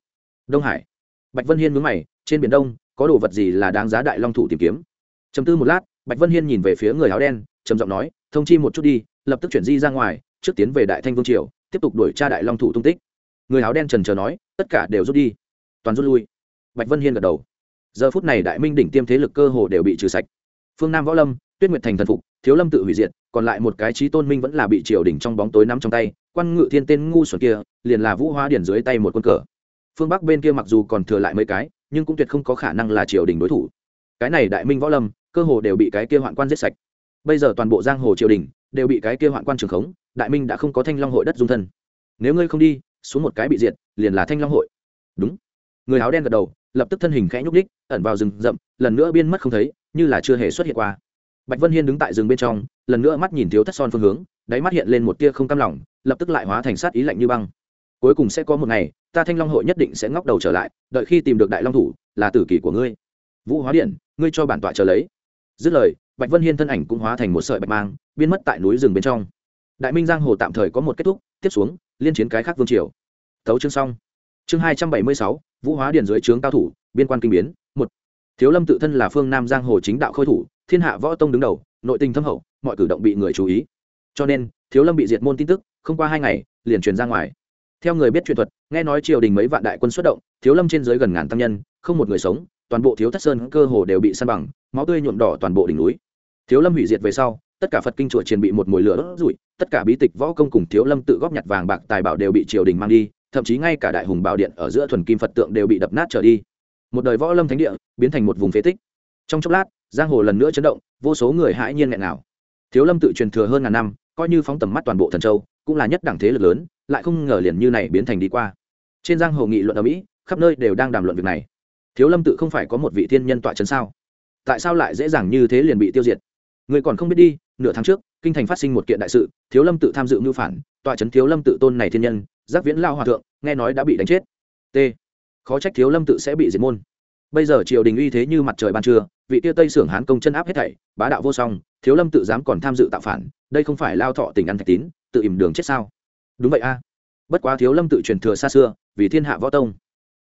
Đông hải. Bạch vân hiên mướn mày, trên biển đông, có đồ vật gì là đáng giá đại long thủ tìm kiếm? Chấm tư một lát, bạch vân hiên nhìn về phía người áo đen, trầm giọng nói, thông chi một chút đi, lập tức chuyển di ra ngoài, trước tiến về đại thanh vương triều, tiếp tục đuổi tra đại long thủ tung tích. Người áo đen trần chờ nói, tất cả đều rút đi. Toàn rút lui. Bạch vân hiên gật đầu. Giờ phút này đại minh đỉnh tiêm thế lực cơ hồ đều bị trừ sạch. Phương nam võ lâm, tuyết nguyệt thành thần phục thiếu lâm tự hủy diệt, còn lại một cái trí tôn minh vẫn là bị triều đỉnh trong bóng tối nắm trong tay, quan ngự thiên tên ngu xuẩn kia, liền là vũ hóa điển dưới tay một quân cờ. Phương bắc bên kia mặc dù còn thừa lại mấy cái, nhưng cũng tuyệt không có khả năng là triều đình đối thủ. Cái này đại minh võ lâm, cơ hồ đều bị cái kia hoạn quan giết sạch. Bây giờ toàn bộ giang hồ triều đình đều bị cái kia hoạn quan trường khống, đại minh đã không có thanh long hội đất dung thân. Nếu ngươi không đi, xuống một cái bị diệt, liền là thanh long hội. Đúng. Người áo đen gật đầu, lập tức thân hình khẽ nhúc đích ẩn vào rừng rậm, lần nữa biên mất không thấy, như là chưa hề xuất hiện qua bạch vân hiên đứng tại rừng bên trong, lần nữa mắt nhìn thiếu thất son phương hướng, đáy mắt hiện lên một tia không cam lòng, lập tức lại hóa thành sát ý lạnh như băng. Cuối cùng sẽ có một ngày, ta thanh long hội nhất định sẽ ngóc đầu trở lại, đợi khi tìm được đại long thủ, là tử kỳ của ngươi. Vũ hóa điện, ngươi cho bản tọa trở lấy. Dứt lời, bạch vân hiên thân ảnh cũng hóa thành một sợi bạch mang, biến mất tại núi rừng bên trong. Đại minh giang hồ tạm thời có một kết thúc, tiếp xuống, liên chiến cái khác vương triều. Tấu chương xong. Chương hai trăm bảy mươi sáu, vũ hóa điện dưới trướng cao thủ, biên quan kinh biến, một. Thiếu lâm tự thân là phương nam giang hồ chính đạo khôi thủ thiên hạ võ tông đứng đầu, nội tình thâm hậu, mọi cử động bị người chú ý. Cho nên, thiếu lâm bị diệt môn tin tức, không qua hai ngày, liền truyền ra ngoài. Theo người biết truyền thuật, nghe nói triều đình mấy vạn đại quân xuất động, thiếu lâm trên dưới gần ngàn tăng nhân, không một người sống, toàn bộ thiếu thất sơn cơ hồ đều bị săn bằng, máu tươi nhuộm đỏ toàn bộ đỉnh núi. Thiếu lâm hủy diệt về sau, tất cả phật kinh chùa triền bị một mùi lửa đốt rụi, tất cả bí tịch võ công cùng thiếu lâm tự góp nhặt vàng bạc tài bảo đều bị triều đình mang đi, thậm chí ngay cả đại hùng bảo điện ở giữa thuần kim phật tượng đều bị đập nát trở đi. Một đời võ lâm thánh địa, biến thành một vùng phế tích. Trong chốc lát giang hồ lần nữa chấn động, vô số người hãi nhiên nghẹn nào thiếu lâm tự truyền thừa hơn ngàn năm, coi như phóng tầm mắt toàn bộ thần châu, cũng là nhất đẳng thế lực lớn, lại không ngờ liền như này biến thành đi qua. Trên giang hồ nghị luận ở mỹ, khắp nơi đều đang đàm luận việc này. Thiếu lâm tự không phải có một vị thiên nhân tọa chấn sao? Tại sao lại dễ dàng như thế liền bị tiêu diệt? Người còn không biết đi, nửa tháng trước, kinh thành phát sinh một kiện đại sự, thiếu lâm tự tham dự mưu phản, tọa chấn thiếu lâm tự tôn này thiên nhân, giác viễn lao hòa thượng, nghe nói đã bị đánh chết. T. Khó trách thiếu lâm tự sẽ bị diệt môn. Bây giờ triều đình uy thế như mặt trời ban trưa vị tia tây sưởng hán công chân áp hết thảy, bá đạo vô song, thiếu lâm tự dám còn tham dự tạo phản, đây không phải lao thọ tình ăn thạch tín, tự ìm đường chết sao? Đúng vậy a. Bất quá thiếu lâm tự truyền thừa xa xưa, vì thiên hạ võ tông.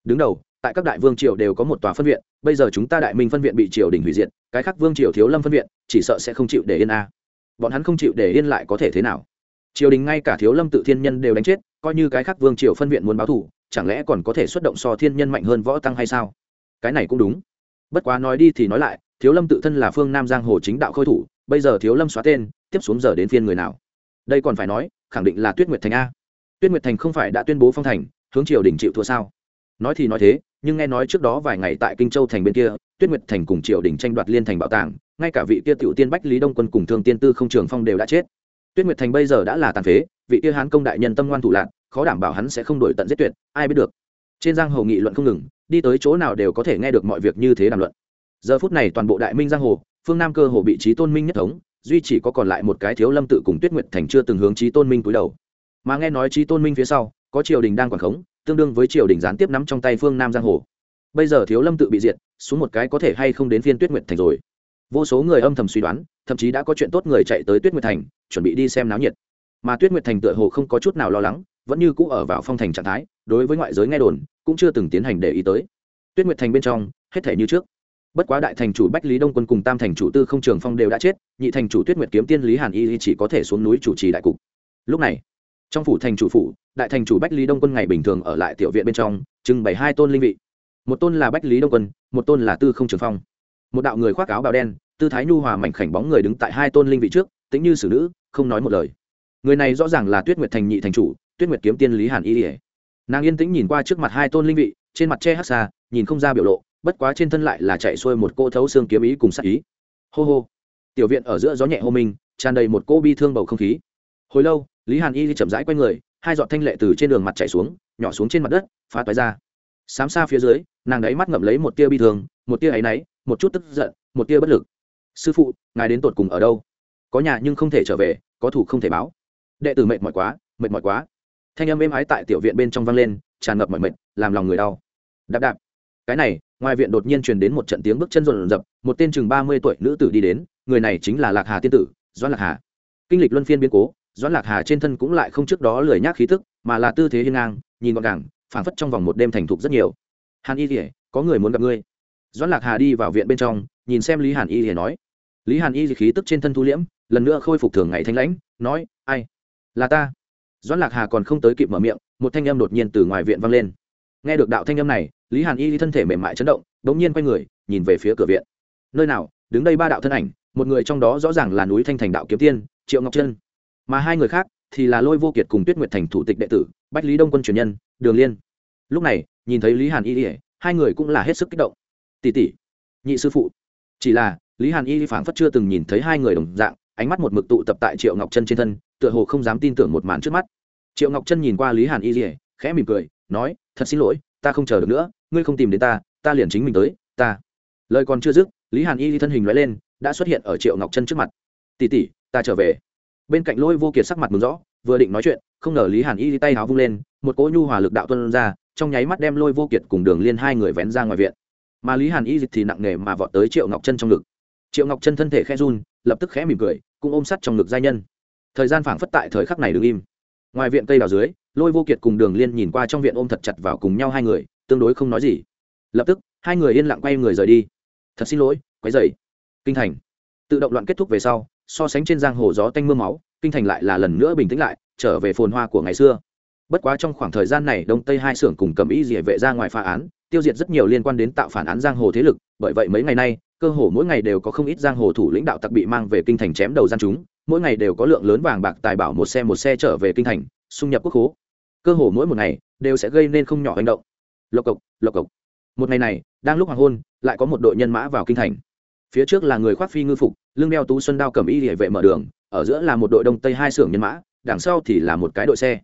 Đứng đầu, tại các đại vương triều đều có một tòa phân viện, bây giờ chúng ta đại minh phân viện bị triều đình hủy diệt, cái khác vương triều thiếu lâm phân viện, chỉ sợ sẽ không chịu để yên a. Bọn hắn không chịu để yên lại có thể thế nào? Triều đình ngay cả thiếu lâm tự thiên nhân đều đánh chết, coi như cái khác vương triều phân viện muốn báo thù, chẳng lẽ còn có thể xuất động so thiên nhân mạnh hơn võ tăng hay sao? Cái này cũng đúng bất quá nói đi thì nói lại, thiếu lâm tự thân là phương nam giang hồ chính đạo khôi thủ, bây giờ thiếu lâm xóa tên, tiếp xuống giờ đến phiên người nào? Đây còn phải nói, khẳng định là tuyết nguyệt thành a. Tuyết nguyệt thành không phải đã tuyên bố phong thành, hướng triều đình chịu thua sao? Nói thì nói thế, nhưng nghe nói trước đó vài ngày tại kinh châu thành bên kia, tuyết nguyệt thành cùng triều đình tranh đoạt liên thành bảo tàng, ngay cả vị kia tiểu tiên bách lý đông quân cùng thương tiên tư không trường phong đều đã chết. Tuyết nguyệt thành bây giờ đã là tàn phế, vị kia hán công đại nhân tâm ngoan thủ lạc khó đảm bảo hắn sẽ không đổi tận giết tuyệt, ai biết được trên giang hồ nghị luận không ngừng, đi tới chỗ nào đều có thể nghe được mọi việc như thế đàm luận. Giờ phút này toàn bộ đại minh giang hồ, phương nam cơ hồ bị trí tôn minh nhất thống, duy chỉ có còn lại một cái thiếu lâm tự cùng tuyết nguyệt thành chưa từng hướng trí tôn minh túi đầu. Mà nghe nói trí tôn minh phía sau, có triều đình đang quản khống, tương đương với triều đình gián tiếp nắm trong tay phương nam giang hồ. Bây giờ thiếu lâm tự bị diệt, xuống một cái có thể hay không đến phiên tuyết nguyệt thành rồi. Vô số người âm thầm suy đoán, thậm chí đã có chuyện tốt người chạy tới tuyết nguyệt thành, chuẩn bị đi xem náo nhiệt. Mà tuyết nguyệt thành tựa hồ không có chút nào lo lắng vẫn như cũ ở vào phong thành trạng thái, đối với ngoại giới nghe đồn, cũng chưa từng tiến hành để ý tới. Tuyết nguyệt thành bên trong, hết thể như trước. Bất quá đại thành chủ bách lý đông quân cùng tam thành chủ tư không trường phong đều đã chết, nhị thành chủ tuyết nguyệt kiếm tiên lý hàn y chỉ có thể xuống núi chủ trì đại cục. Lúc này, trong phủ thành chủ phủ, đại thành chủ bách lý đông quân ngày bình thường ở lại tiểu viện bên trong, trưng bày hai tôn linh vị. Một tôn là bách lý đông quân, một tôn là tư không trường phong. Một đạo người khoác áo bào đen, tư thái nhu hòa mảnh khảnh bóng người đứng tại hai tôn linh vị trước tính như xử nữ, không nói một lời. Người này rõ ràng là tuyết nguyệt thành nhị thành chủ tuyết nguyệt kiếm tiên lý hàn y ỉa nàng yên tĩnh nhìn qua trước mặt hai tôn linh vị, trên mặt che hắc xa, nhìn không ra biểu lộ, bất quá trên thân lại là chạy xuôi một cô thấu xương kiếm ý cùng sắc ý. Hô hô. Tiểu viện ở giữa gió nhẹ hô minh tràn đầy một cô bi thương bầu không khí. Hồi lâu, lý hàn y chậm rãi q u a y người, hai giọt thanh lệ từ trên đường mặt chạy xuống, nhỏ xuống trên mặt đất, phá toái ra. Xám xa phía dưới, nàng đáy mắt ngậm lấy một tia bi thương, một tia áy náy, một chút tức giận, một tia bất lực. Sư phụ, ngài đến tột cùng ở đâu? Có nhà nhưng không thể trở về, có thủ không thể báo. Đệ tử mệt mỏi quá, mệt mỏi quá thanh âm êm ái tại tiểu viện bên trong vang lên, tràn ngập mọi mệt, làm lòng người đau. Đạp đạp. Cái này, ngoài viện đột nhiên truyền đến một trận tiếng bước chân rộn rập, một tên chừng ba mươi tuổi nữ tử đi đến, người này chính là lạc hà tiên tử, doãn lạc hà. Kinh lịch luân phiên biến cố, doãn lạc hà trên thân cũng lại không trước đó lười nhác khí thức mà là tư thế hiên ngang, nhìn gọn gàng, phảng phất trong vòng một đêm thành thục rất nhiều. Hàn y thể có người muốn gặp ngươi. Doãn lạc hà đi vào viện bên trong, nhìn xem lý hàn y thể nói. Lý hàn y khí tức trên thân thu liễm, lần nữa khôi phục thường ngày thanh lãnh, nói, ai? Là ta doãn lạc hà còn không tới kịp mở miệng, một thanh âm đột nhiên từ ngoài viện vang lên. Nghe được đạo thanh âm này, lý hàn y thân thể mềm mại chấn động đ ỗ n g nhiên quay người, nhìn về phía cửa viện. Nơi nào? Đứng đây ba đạo thân ảnh, một người trong đó rõ ràng là núi thanh thành đạo kiếm tiên, triệu ngọc trân. Mà hai người khác thì là lôi vô kiệt cùng tuyết nguyệt thành thủ tịch đệ tử, bách lý đông quân truyền nhân, đường liên. Lúc này, nhìn thấy lý hàn y hai người cũng là hết sức kích động. Tỷ tỷ, nhị sư phụ. Chỉ là, lý hàn y phảng phất chưa từng nhìn thấy hai người đồng dạng, ánh mắt một mực tụ tập tại triệu ngọc trân trên thân tựa hồ không dám tin tưởng một màn trước mắt. Triệu ngọc chân nhìn qua lý hàn y khẽ mỉm cười, nói, thật xin lỗi, ta không chờ được nữa, ngươi không tìm đến ta ta liền chính mình tới, ta. Lời còn chưa dứt, lý hàn y thân hình loại lên, đã xuất hiện ở triệu ngọc chân trước mặt. Tỉ tỉ ta trở về. Bên cạnh lôi vô kiệt sắc mặt mừng rõ, vừa định nói chuyện, không ngờ lý hàn y tay áo vung lên, một cỗ nhu hòa lực đạo tuân ra, trong nháy mắt đem lôi vô kiệt cùng đường liên hai người vén ra ngoài viện. Mà lý hàn y thì nặng nề mà vọt tới triệu ngọc chân trong ngực. Triệu ngọc chân thân thể khẽ run, lập tức khẽ mỉm cười, cũng ôm sắt trong ngực giai nhân thời gian phảng phất tại thời khắc này đứng im. Ngoài viện cây đào dưới, lôi vô kiệt cùng đường liên nhìn qua trong viện ôm thật chặt vào cùng nhau hai người, tương đối không nói gì. Lập tức, hai người yên lặng quay người rời đi. Thật xin lỗi, quấy dày kinh thành. Tự động loạn kết thúc về sau, so sánh trên giang hồ gió tanh m ư a máu, kinh thành lại là lần nữa bình tĩnh lại, trở về phồn hoa của ngày xưa. Bất quá trong khoảng thời gian này, đông tây hai xưởng cùng cầm ý địa vệ ra ngoài phá án, tiêu diệt rất nhiều liên quan đến tạo phản án giang hồ thế lực, bởi vậy mấy ngày nay, cơ hồ mỗi ngày đều có không ít giang hồ thủ lãnh đạo tặc bị mang về kinh thành chém đầu gian chúng mỗi ngày đều có lượng lớn vàng bạc tài bảo một xe một xe trở về kinh thành, xung nhập quốc hố cơ hồ mỗi một ngày đều sẽ gây nên không nhỏ hành động. Lộc cộc lộc cộc. Một ngày này, đang lúc hoàng hôn, lại có một đội nhân mã vào kinh thành. Phía trước là người khoác phi ngư phục, lưng đeo tú xuân đao cầm y địa vệ mở đường, ở giữa là một đội đông tây hai xưởng nhân mã, đằng sau thì là một cái đội xe.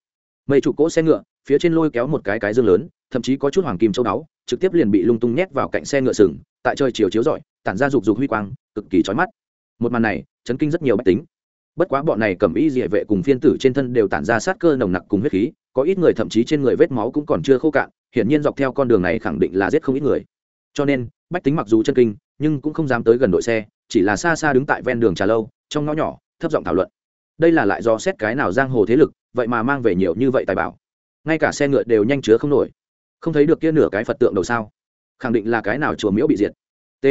Mây trụ cỗ xe ngựa, phía trên lôi kéo một cái cái dương lớn, thậm chí có chút hoàng kim châu đáo, trực tiếp liền bị lung tung nhét vào cạnh xe ngựa sừng, tại trời chiều chiếu rọi, tản ra rục rục huy quang, cực kỳ chói mắt. Một màn này, chấn kinh rất nhiều bách tính bất quá bọn này cầm y địa vệ cùng phiên tử trên thân đều tản ra sát cơ nồng nặc cùng huyết khí, có ít người thậm chí trên người vết máu cũng còn chưa khô cạn, hiển nhiên dọc theo con đường này khẳng định là giết không ít người. Cho nên, bách tính mặc dù chân kinh, nhưng cũng không dám tới gần đội xe, chỉ là xa xa đứng tại ven đường trà lâu, trong ngõ nhỏ, thấp giọng thảo luận. Đây là lại do xét cái nào giang hồ thế lực, vậy mà mang về nhiều như vậy tài bảo. Ngay cả xe ngựa đều nhanh chứa không nổi. Không thấy được kia nửa cái phật tượng đầu sao? Khẳng định là cái nào chùa miễu bị diệt. T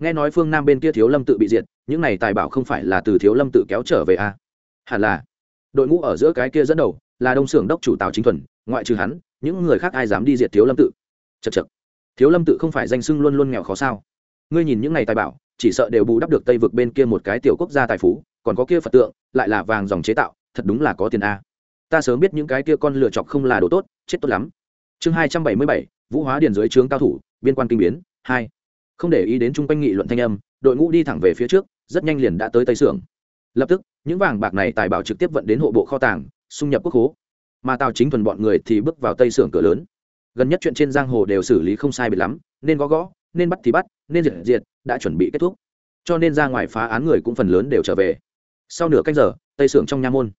nghe nói phương nam bên kia thiếu lâm tự bị diệt, những này tài bảo không phải là từ thiếu lâm tự kéo trở về à? hẳn là. Đội ngũ ở giữa cái kia dẫn đầu, là đông xưởng đốc chủ tào chính thuần, ngoại trừ hắn, những người khác ai dám đi diệt thiếu lâm tự? Chật chật thiếu lâm tự không phải danh sưng luôn luôn nghèo khó sao? Ngươi nhìn những này tài bảo, chỉ sợ đều bù đắp được tây vực bên kia một cái tiểu quốc gia tài phú, còn có kia phật tượng, lại là vàng dòng chế tạo, thật đúng là có tiền a. Ta sớm biết những cái kia con lựa chọc không là đồ tốt, chết tốt lắm. Chương hai trăm bảy mươi bảy, vũ hóa điền dưới trướng cao thủ, biên quan kinh biến, hai không để ý đến chung quanh nghị luận thanh âm, đội ngũ đi thẳng về phía trước, rất nhanh liền đã tới tây sưởng. Lập tức, những vàng bạc này tài bảo trực tiếp vận đến hộ bộ kho tàng, xung nhập quốc hố. Mà tào chính thuần bọn người thì bước vào tây sưởng cửa lớn. Gần nhất chuyện trên giang hồ đều xử lý không sai bị lắm, nên gõ gõ, nên bắt thì bắt, nên diệt diệt, đã chuẩn bị kết thúc. Cho nên ra ngoài phá án người cũng phần lớn đều trở về. Sau nửa canh giờ, tây sưởng trong nha môn.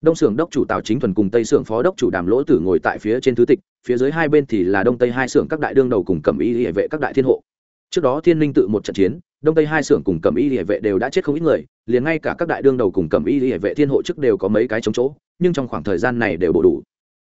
Đông sưởng đốc chủ tào chính thuần cùng tây sưởng phó đốc chủ đàm lỗ tử ngồi tại phía trên thứ tịch, phía dưới hai bên thì là đông tây hai sưởng các đại đương đầu cùng cầm y hệ vệ các đại thiên hộ trước đó thiên linh tự một trận chiến, đông tây hai sưởng cùng cầm y địa vệ đều đã chết không ít người, liền ngay cả các đại đương đầu cùng cầm y địa vệ thiên hộ chức đều có mấy cái chống chỗ, nhưng trong khoảng thời gian này đều bổ đủ.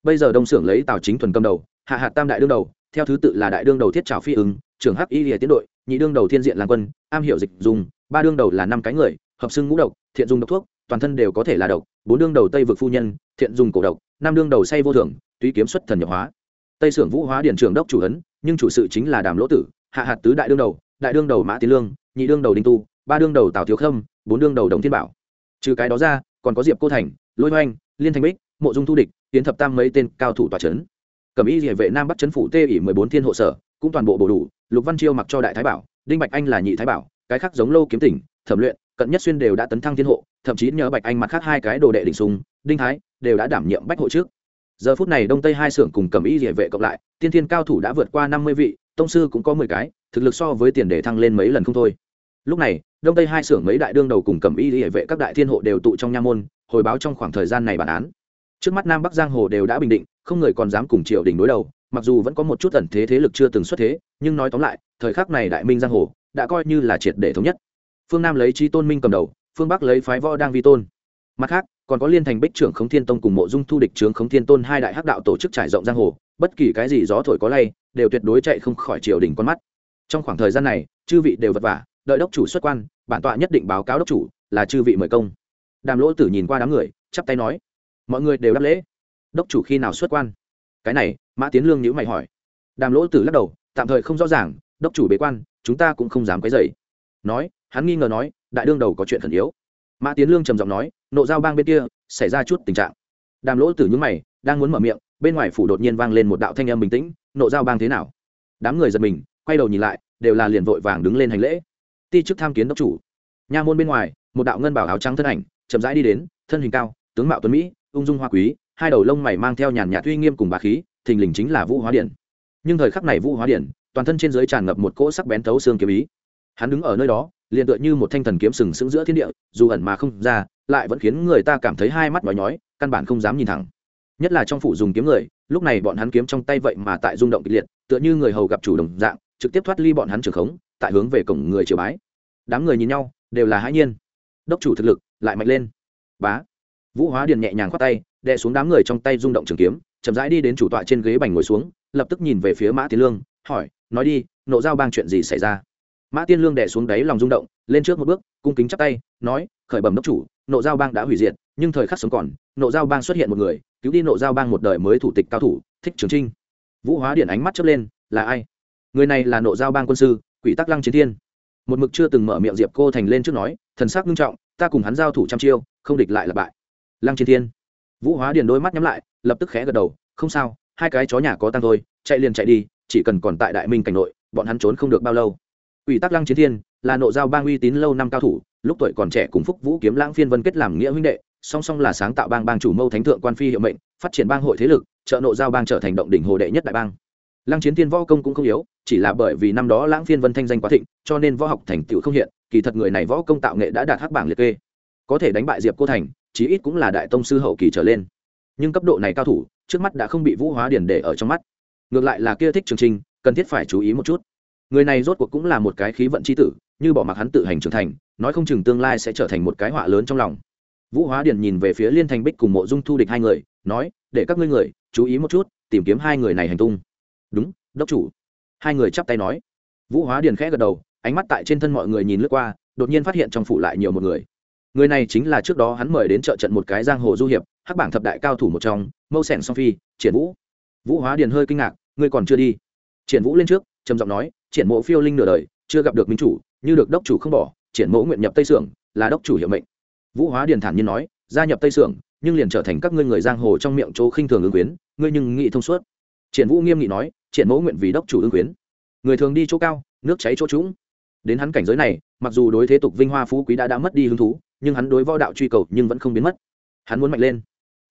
Bây giờ đông sưởng lấy tào chính thuần cầm đầu, hạ hạt tam đại đương đầu, theo thứ tự là đại đương đầu thiết trào phi ứng, trưởng hắc y lìa tiến đội, nhị đương đầu thiên diện làm quân, am hiểu dịch dùng ba đương đầu là năm cái người, hợp xưng ngũ độc, thiện dùng độc thuốc, toàn thân đều có thể là độc, bốn đương đầu tây vực phu nhân, thiện dùng cổ độc, năm đương đầu say vô thường tùy kiếm xuất thần nhập hóa. Tây sưởng vũ hóa điển trưởng đốc chủ ấn, nhưng chủ sự chính là đàm lỗ tử hạ hạt tứ đại đương đầu, đại đương đầu mã tiến lương, nhị đương đầu đinh tu, ba đương đầu tào thiếu khâm, bốn đương đầu đồng thiên bảo. Trừ cái đó ra, còn có diệp cô thành, lôi hoanh liên thanh bích, mộ dung thu địch tiến thập tam mấy tên cao thủ tòa trấn. Cẩm y địa vệ nam bắc trấn phủ tê ỉ mười bốn thiên hộ sở, cũng toàn bộ bổ đủ, lục văn chiêu mặc cho đại thái bảo, đinh bạch anh là nhị thái bảo, cái khác giống lâu kiếm tỉnh, thẩm luyện, cận nhất xuyên đều đã tấn thăng thiên hộ, thậm chí nhờ bạch anh mặt khác hai cái đồ đệ đỉnh sùng đinh thái đều đã đảm nhiệm bách hộ trước. Giờ phút này đông tây hai xưởng cùng cầm y địa vệ cộng lại, tiên thiên cao thủ đã vượt qua năm mươi vị tông sư cũng có mười cái, thực lực so với tiền để thăng lên mấy lần không thôi. Lúc này, đông tây hai xưởng mấy đại đương đầu cùng cầm y hệ vệ các đại thiên hộ đều tụ trong nha môn, hồi báo trong khoảng thời gian này bản án. Trước mắt nam bắc giang hồ đều đã bình định, không người còn dám cùng triều đình đối đầu, mặc dù vẫn có một chút tẩn thế thế lực chưa từng xuất thế, nhưng nói tóm lại, thời khắc này đại minh giang hồ đã coi như là triệt để thống nhất. Phương nam lấy trí tôn minh cầm đầu, phương bắc lấy phái võ đang vi tôn. Mặt khác còn có liên thành bích trưởng khống thiên tông cùng mộ dung thu địch trưởng khống thiên tôn hai đại hắc đạo tổ chức trải rộng giang hồ, bất kỳ cái gì gió thổi có lay, đều tuyệt đối chạy không khỏi triều đình con mắt. Trong khoảng thời gian này, chư vị đều vất vả, đợi đốc chủ xuất quan, bản tọa nhất định báo cáo đốc chủ, là chư vị mời công. Đàm lỗ tử nhìn qua đám người, chắp tay nói, mọi người đều đáp lễ. Đốc chủ khi nào xuất quan? Cái này, mã tiến lương nhữ mày hỏi. Đàm lỗ tử lắc đầu, tạm thời không rõ ràng, đốc chủ bế quan, chúng ta cũng không dám quấy dậy nói, hắn nghi ngờ nói, đại đương đầu có chuyện khẩn yếu mã tiến lương trầm giọng nói, nộ giao bang bên kia, xảy ra chút tình trạng. Đàm lỗ tử nhúng mày, đang muốn mở miệng, bên ngoài phủ đột nhiên vang lên một đạo thanh âm bình tĩnh, nộ giao bang thế nào? Đám người giật mình, quay đầu nhìn lại, đều là liền vội vàng đứng lên hành lễ. Ti chức tham kiến đốc chủ. Nha môn bên ngoài, một đạo ngân bảo áo trắng thân ảnh, chậm rãi đi đến, thân hình cao, tướng mạo tuấn mỹ, ung dung hoa quý, hai đầu lông mày mang theo nhàn nhạt uy nghiêm cùng bà khí, thình lình chính là vũ hóa điện nhưng thời khắc này vũ hóa điện toàn thân trên dưới tràn ngập một cỗ sắc bén thấu xương kiếm ý. Hắn đứng ở nơi đó liền tựa như một thanh thần kiếm sừng sững giữa thiên địa, dù ẩn mà không ra, lại vẫn khiến người ta cảm thấy hai mắt nhói nhói, căn bản không dám nhìn thẳng. Nhất là trong phủ dùng kiếm người, lúc này bọn hắn kiếm trong tay vậy mà tại rung động kịch liệt, tựa như người hầu gặp chủ đồng dạng, trực tiếp thoát ly bọn hắn trường khống, tại hướng về cổng người triều bái. Đám người nhìn nhau, đều là hãi nhiên. Đốc chủ thực lực lại mạnh lên. Bá. Vũ hóa điền nhẹ nhàng khoát tay, đè xuống đám người trong tay rung động trường kiếm, chậm rãi đi đến chủ tọa trên ghế bành ngồi xuống, lập tức nhìn về phía mã tiến lương, hỏi, nói đi, nộ giao bang chuyện gì xảy ra? Mã tiên lương đè xuống đáy lòng rung động, lên trước một bước, cung kính chắp tay, nói, khởi bẩm đốc chủ, nộ giao bang đã hủy diệt, nhưng thời khắc sống còn, nộ giao bang xuất hiện một người, cứu đi nộ giao bang một đời mới thủ tịch cao thủ, thích trường trinh. Vũ hóa điện ánh mắt chớp lên, là ai? Người này là nộ giao bang quân sư, quỷ tắc lăng chiến thiên. Một mực chưa từng mở miệng diệp cô thành lên trước nói, thần sắc nghiêm trọng, ta cùng hắn giao thủ trăm chiêu, không địch lại là bại. Lăng chiến thiên. Vũ hóa điền đôi mắt nhắm lại, lập tức khẽ gật đầu, không sao, hai cái chó nhà có tăng thôi, chạy liền chạy đi, chỉ cần còn tại đại minh cảnh nội, bọn hắn trốn không được bao lâu. Quỷ tắc lăng chiến thiên, là nộ giao bang uy tín lâu năm cao thủ, lúc tuổi còn trẻ cùng phúc vũ kiếm lãng phiên vân kết làm nghĩa huynh đệ, song song là sáng tạo bang bang chủ mâu thánh thượng quan phi hiệu mệnh, phát triển bang hội thế lực, trợ nộ giao bang trở thành động đỉnh hồ đệ nhất đại bang. Lăng chiến thiên võ công cũng không yếu, chỉ là bởi vì năm đó lãng phiên vân thanh danh quá thịnh, cho nên võ học thành tựu không hiện, kỳ thật người này võ công tạo nghệ đã đạt hắc bảng liệt kê. Có thể đánh bại diệp cô thành, chí ít cũng là đại tông sư hậu kỳ trở lên. Nhưng cấp độ này cao thủ, trước mắt đã không bị vũ hóa điển để ở trong mắt. Ngược lại là kia thích trường trinh cần thiết phải chú ý một chút người này rốt cuộc cũng là một cái khí vận c h i tử, như bỏ mặc hắn tự hành trưởng thành, nói không chừng tương lai sẽ trở thành một cái họa lớn trong lòng. Vũ hóa điền nhìn về phía liên thành bích cùng mộ dung thu địch hai người, nói, để các ngươi người, chú ý một chút, tìm kiếm hai người này hành tung. Đúng, đốc chủ. Hai người chắp tay nói. Vũ hóa điền khẽ gật đầu, ánh mắt tại trên thân mọi người nhìn lướt qua, đột nhiên phát hiện trong phủ lại nhiều một người. Người này chính là trước đó hắn mời đến trợ trận một cái giang hồ du hiệp, hắc bảng thập đại cao thủ một trong, mâu sẻn song phi, triển vũ. Vũ hóa điền hơi kinh ngạc, ngươi còn chưa đi? Triển vũ lên trước, trầm giọng nói triển mộ phiêu linh nửa đời, chưa gặp được minh chủ, như được đốc chủ không bỏ, triển mộ nguyện nhập tây sưởng, là đốc chủ hiệu mệnh. Vũ hóa điền thản nhiên nói, gia nhập tây sưởng, nhưng liền trở thành các ngươi người giang hồ trong miệng chỗ khinh thường ứng quyến, ngươi nhưng nghị thông suốt. Triển vũ nghiêm nghị nói, triển mẫu nguyện vì đốc chủ ứng quyến. Người thường đi chỗ cao, nước cháy chỗ trũng. Đến hắn cảnh giới này, mặc dù đối thế tục vinh hoa phú quý đã đã mất đi hứng thú, nhưng hắn đối võ đạo truy cầu nhưng vẫn không biến mất. Hắn muốn mạnh lên.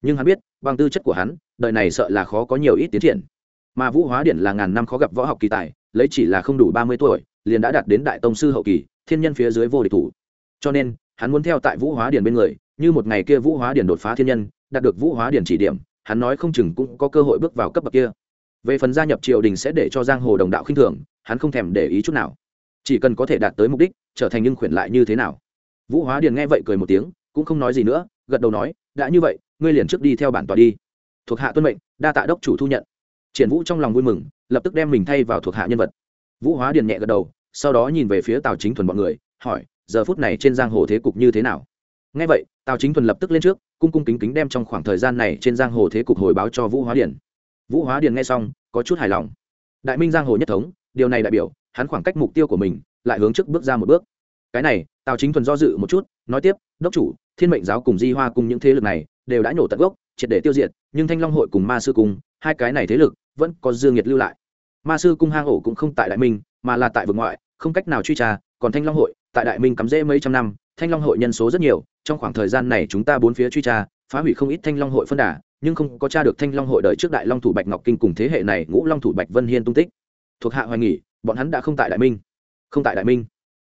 Nhưng hắn biết, bằng tư chất của hắn, đời này sợ là khó có nhiều ít tiến triển. Mà vũ hóa điển là ngàn năm khó gặp võ học kỳ tài lấy chỉ là không đủ ba mươi tuổi, liền đã đạt đến đại tông sư hậu kỳ, thiên nhân phía dưới vô địch thủ. Cho nên, hắn muốn theo tại vũ hóa điền bên người, như một ngày kia vũ hóa điền đột phá thiên nhân, đạt được vũ hóa điền chỉ điểm, hắn nói không chừng cũng có cơ hội bước vào cấp bậc kia. Về phần gia nhập triều đình sẽ để cho giang hồ đồng đạo khinh thường, hắn không thèm để ý chút nào. Chỉ cần có thể đạt tới mục đích, trở thành nhưng khuyển lại như thế nào? Vũ hóa điền nghe vậy cười một tiếng, cũng không nói gì nữa, gật đầu nói, đã như vậy, ngươi liền trước đi theo bản tòa đi. Thuộc hạ tuân mệnh, đa tạ đốc chủ thu nhận triển vũ trong lòng vui mừng, lập tức đem mình thay vào thuộc hạ nhân vật. Vũ hóa điền nhẹ gật đầu, sau đó nhìn về phía tào chính thuần b ọ n người, hỏi, giờ phút này trên giang hồ thế cục như thế nào? Ngay vậy, tào chính thuần lập tức lên trước, cung cung kính kính đem trong khoảng thời gian này trên giang hồ thế cục hồi báo cho vũ hóa điền. Vũ hóa điền nghe xong, có chút hài lòng. Đại minh giang hồ nhất thống, điều này đại biểu, hắn khoảng cách mục tiêu của mình, lại hướng trước bước ra một bước. Cái này, tào chính thuần do dự một chút, nói tiếp, đốc chủ, thiên mệnh giáo cùng di hoa cùng những thế lực này, đều đã nhổ tận gốc, triệt để tiêu diệt, nhưng thanh long hội cùng ma sư cung hai cái này thế lực vẫn có dương nhiệt lưu lại. Ma sư cung hang ổ cũng không tại đại minh, mà là tại vực ngoại, không cách nào truy tra, còn thanh long hội, tại đại minh cắm rễ mấy trăm năm, thanh long hội nhân số rất nhiều, trong khoảng thời gian này chúng ta bốn phía truy tra, phá hủy không ít thanh long hội phân đà, nhưng không có tra được thanh long hội đời trước đại long thủ bạch ngọc kinh cùng thế hệ này ngũ long thủ bạch vân hiên tung tích. Thuộc hạ hoài nghỉ, bọn hắn đã không tại đại minh. Không tại đại minh.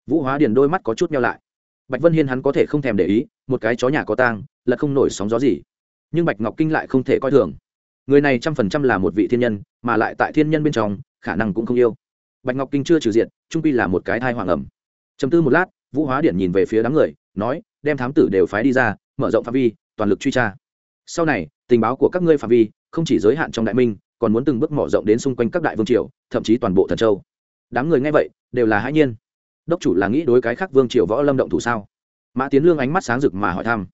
Vũ hóa điền đôi mắt có chút nhau lại. Bạch vân hiên hắn có thể không thèm để ý, một cái chó nhà có tang là không nổi sóng gió gì. Nhưng bạch ngọc kinh lại không thể coi thường người này trăm phần trăm là một vị thiên nhân, mà lại tại thiên nhân bên trong, khả năng cũng không yêu. Bạch ngọc kinh chưa trừ diện trung pi là một cái thai hoàng ẩm. Chấm tư một lát, vũ hóa điện nhìn về phía đám người, nói, đem thám tử đều phái đi ra, mở rộng phạm vi, toàn lực truy tra. Sau này, tình báo của các ngươi phạm vi không chỉ giới hạn trong đại minh, còn muốn từng bước mở rộng đến xung quanh các đại vương triều, thậm chí toàn bộ thần châu. Đám người nghe vậy, đều là hãi nhiên. Đốc chủ là nghĩ đối cái khác vương triều võ lâm động thủ sao? Mã tiến lương ánh mắt sáng rực mà hỏi thăm.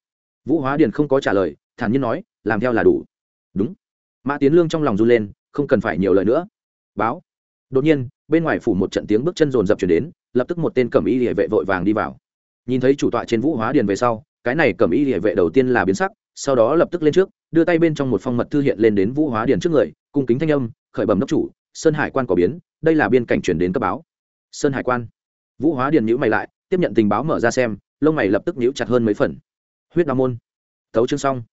Vũ hóa điền không có trả lời, thản nhiên nói, làm theo là đủ. Đúng mã tiến lương trong lòng run lên, không cần phải nhiều lời nữa. Báo. Đột nhiên, bên ngoài phủ một trận tiếng bước chân rồn rập chuyển đến, lập tức một tên cẩm y địa vệ vội vàng đi vào. Nhìn thấy chủ tọa trên vũ hóa điền về sau, cái này cẩm y địa vệ đầu tiên là biến sắc, sau đó lập tức lên trước, đưa tay bên trong một phong mật thư hiện lên đến vũ hóa điền trước người, cung kính thanh âm, khởi bẩm đốc chủ, sơn hải quan có biến, đây là biên cảnh chuyển đến cấp báo. Sơn hải quan? Vũ hóa điền nhữ mày lại, tiếp nhận tình báo mở ra xem, lông mày lập tức nhữ chặt hơn mấy phần. Huyết đao môn. Thấu chương xong.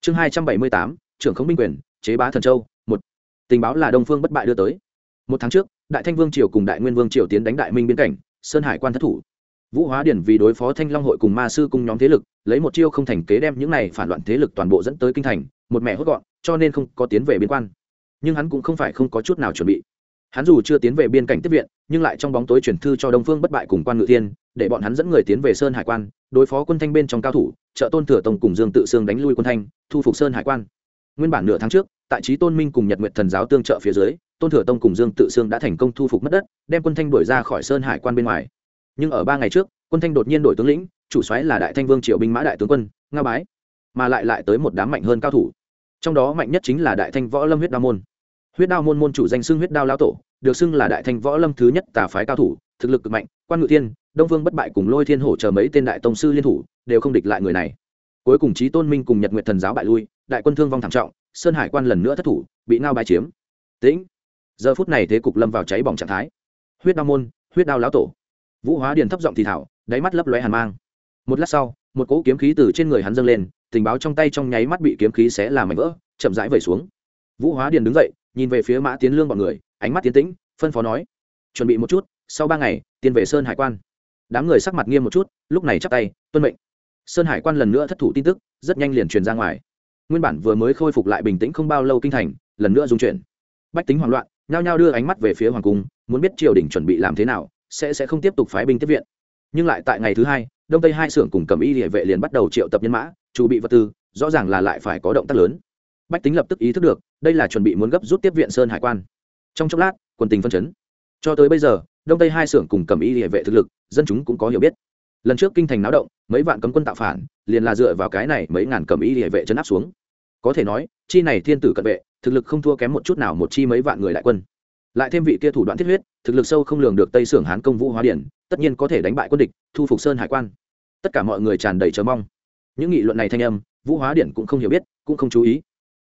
Chương hai trăm bảy mươi tám, trưởng không binh quyền chế bá thần châu, một, tình báo là đông phương bất bại đưa tới. Một tháng trước, đại thanh vương triều cùng đại nguyên vương triều tiến đánh đại minh biên cảnh, sơn hải quan thất thủ. Vũ hóa điển vì đối phó thanh long hội cùng ma sư cùng nhóm thế lực, lấy một chiêu không thành kế đem những này phản loạn thế lực toàn bộ dẫn tới kinh thành, một mẹ hốt gọn, cho nên không có tiến về biên quan. Nhưng hắn cũng không phải không có chút nào chuẩn bị. Hắn dù chưa tiến về biên cảnh tiếp viện, nhưng lại trong bóng tối chuyển thư cho đông phương bất bại cùng quan ngự thiên, để bọn hắn dẫn người tiến về sơn hải quan, đối phó quân thanh bên trong cao thủ, trợ tôn thừa tông cùng dương tự sương đánh lui quân thanh, thu phục sơn hải quan nguyên bản nửa tháng trước, tại trí tôn minh cùng nhật nguyện thần giáo tương trợ phía dưới, tôn thừa tông cùng dương tự sương đã thành công thu phục mất đất, đem quân thanh đuổi ra khỏi sơn hải quan bên ngoài. Nhưng ở ba ngày trước, quân thanh đột nhiên đổi tướng lĩnh, chủ xoáy là đại thanh vương triệu binh mã đại tướng quân nga bái, mà lại lại tới một đám mạnh hơn cao thủ. Trong đó mạnh nhất chính là đại thanh võ lâm huyết đao môn. Huyết đao môn môn chủ danh xưng huyết đao lão tổ, được xưng là đại thanh võ lâm thứ nhất tà phái cao thủ, thực lực cực mạnh, quan ngự thiên, đông vương bất bại cùng lôi thiên hổ chờ mấy tên đại tông sư liên thủ, đều không địch lại người này. Cuối cùng trí tôn minh cùng nhật nguyện thần giáo bại lui đại quân thương vong thảm trọng, sơn hải quan lần nữa thất thủ, bị ngao bài chiếm. Tĩnh. Giờ phút này thế cục lâm vào cháy bỏng trạng thái. Huyết đao môn, huyết đao lão tổ. Vũ hóa điền thấp giọng thì thảo, đáy mắt lấp lóe hàn mang. Một lát sau, một cỗ kiếm khí từ trên người hắn dâng lên, tình báo trong tay trong nháy mắt bị kiếm khí xé làm mảnh vỡ, chậm rãi vẩy xuống. Vũ hóa điền đứng dậy, nhìn về phía mã tiến lương bọn người, ánh mắt tiến tĩnh, phân phó nói, chuẩn bị một chút, sau ba ngày tiên về sơn hải quan. Đám người sắc mặt nghiêm một chút, lúc này chắp tay, tuân mệnh. Sơn hải quan lần nữa thất thủ tin tức, rất nhanh liền truyền ra ngoài nguyên bản vừa mới khôi phục lại bình tĩnh không bao lâu kinh thành, lần nữa dung chuyển. Bách tính hoảng loạn, nhao nhao đưa ánh mắt về phía hoàng cung, muốn biết triều đình chuẩn bị làm thế nào, sẽ sẽ không tiếp tục phái binh tiếp viện. Nhưng lại tại ngày thứ hai, đông tây hai xưởng cùng cầm y địa vệ liền bắt đầu triệu tập nhân mã chuẩn bị vật tư, rõ ràng là lại phải có động tác lớn. Bách tính lập tức ý thức được, đây là chuẩn bị muốn gấp rút tiếp viện sơn hải quan. Trong chốc lát, quân tình phân chấn. Cho tới bây giờ, đông tây hai xưởng cùng cầm y địa vệ thực lực, dân chúng cũng có hiểu biết. Lần trước kinh thành náo động, mấy vạn cấm quân tạo phản, liền là dựa vào cái này mấy ngàn cầm y địa vệ chấn áp xuống có thể nói, chi này thiên tử cận vệ, thực lực không thua kém một chút nào một chi mấy vạn người đại quân. Lại thêm vị kia thủ đoạn thiết huyết, thực lực sâu không lường được tây sưởng hán công vũ hóa điển, tất nhiên có thể đánh bại quân địch, thu phục sơn hải quan. Tất cả mọi người tràn đầy chờ mong. Những nghị luận này thanh âm, vũ hóa điển cũng không hiểu biết, cũng không chú ý.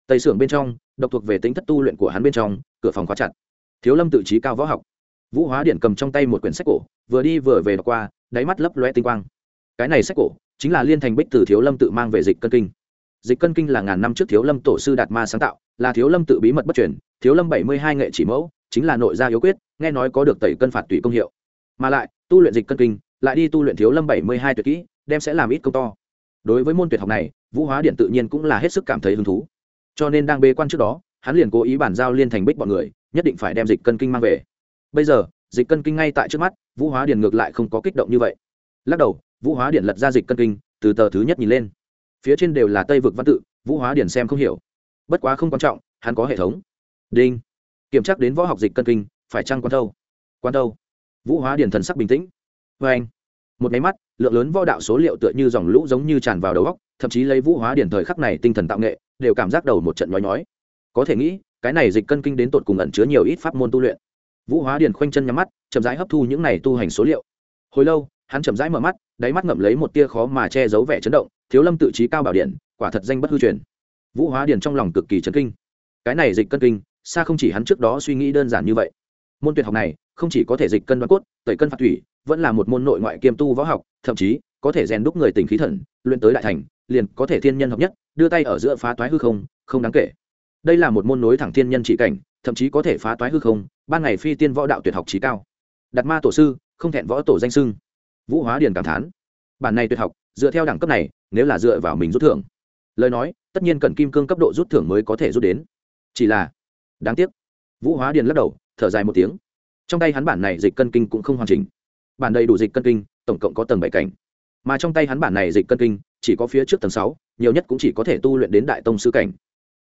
Tây sưởng bên trong, độc thuộc về tính thất tu luyện của hắn bên trong, cửa phòng khóa chặt. Thiếu lâm tự trí cao võ học. Vũ hóa điển cầm trong tay một quyển sách cổ, vừa đi vừa về đọc qua, đáy mắt lấp loe tinh quang. Cái này sách cổ, chính là liên thành bích từ thiếu lâm tự mang về dịch cân kinh dịch cân kinh là ngàn năm trước thiếu lâm tổ sư đạt ma sáng tạo, là thiếu lâm tự bí mật bất truyền, thiếu lâm bảy mươi hai nghệ chỉ mẫu, chính là nội gia yếu quyết, nghe nói có được tẩy cân phạt tùy công hiệu. Mà lại, tu luyện dịch cân kinh, lại đi tu luyện thiếu lâm bảy mươi hai tuyệt kỹ, đem sẽ làm ít công to. Đối với môn tuyệt học này, vũ hóa điện tự nhiên cũng là hết sức cảm thấy hứng thú. Cho nên đang bê quan trước đó, hắn liền cố ý bàn giao liên thành bích bọn người, nhất định phải đem dịch cân kinh mang về. Bây giờ, dịch cân kinh ngay tại trước mắt, vũ hóa điện ngược lại không có kích động như vậy. Lắc đầu, vũ hóa điện lật ra dịch cân kinh, từ tờ thứ nhất nhìn lên phía trên đều là tây vực văn tự, vũ hóa điển xem không hiểu. Bất quá không quan trọng, hắn có hệ thống. Đinh. Kiểm tra đến võ học dịch cân kinh, phải chăng quan thâu? Quan thâu. Vũ hóa điển thần sắc bình tĩnh. Vê anh, một máy mắt, lượng lớn võ đạo số liệu tựa như dòng lũ giống như tràn vào đầu góc thậm chí lấy vũ hóa điển thời khắc này tinh thần tạo nghệ, đều cảm giác đầu một trận nhói nhói. Có thể nghĩ, cái này dịch cân kinh đến tột cùng ẩn chứa nhiều ít pháp môn tu luyện. Vũ hóa điển khoanh chân nhắm mắt, chậm rãi hấp thu những này tu hành số liệu. Hồi lâu, hắn chậm rãi mở mắt, đáy mắt ngậm lấy một tia khó mà che giấu vẻ chấn động thiếu lâm tự trí cao bảo điện, quả thật danh bất hư truyền. Vũ hóa Điền trong lòng cực kỳ chấn kinh. Cái này dịch cân kinh, xa không chỉ hắn trước đó suy nghĩ đơn giản như vậy. Môn tuyệt học này, không chỉ có thể dịch cân đoán cốt, tẩy cân phạt thủy, vẫn là một môn nội ngoại kiêm tu võ học, thậm chí, có thể rèn đúc người tình khí thần, luyện tới đại thành, liền có thể thiên nhân hợp nhất, đưa tay ở giữa phá toái hư không không đáng kể. Đây là một môn nối thẳng thiên nhân trị cảnh, thậm chí có thể phá toái hư không, ban ngày phi tiên võ đạo tuyệt học trí cao. Đặt ma tổ sư, không thẹn võ tổ danh sưng. Vũ hóa điền cảm thán. Bản này tuyệt học, dựa theo đẳng cấp này nếu là dựa vào mình rút thưởng. Lời nói, tất nhiên cần kim cương cấp độ rút thưởng mới có thể rút đến. Chỉ là, đáng tiếc. Vũ hóa điền lắc đầu, thở dài một tiếng. Trong tay hắn bản này dịch cân kinh cũng không hoàn chỉnh. Bản đầy đủ dịch cân kinh, tổng cộng có tầng bảy cảnh. Mà trong tay hắn bản này dịch cân kinh, chỉ có phía trước tầng sáu, nhiều nhất cũng chỉ có thể tu luyện đến đại tông sư cảnh.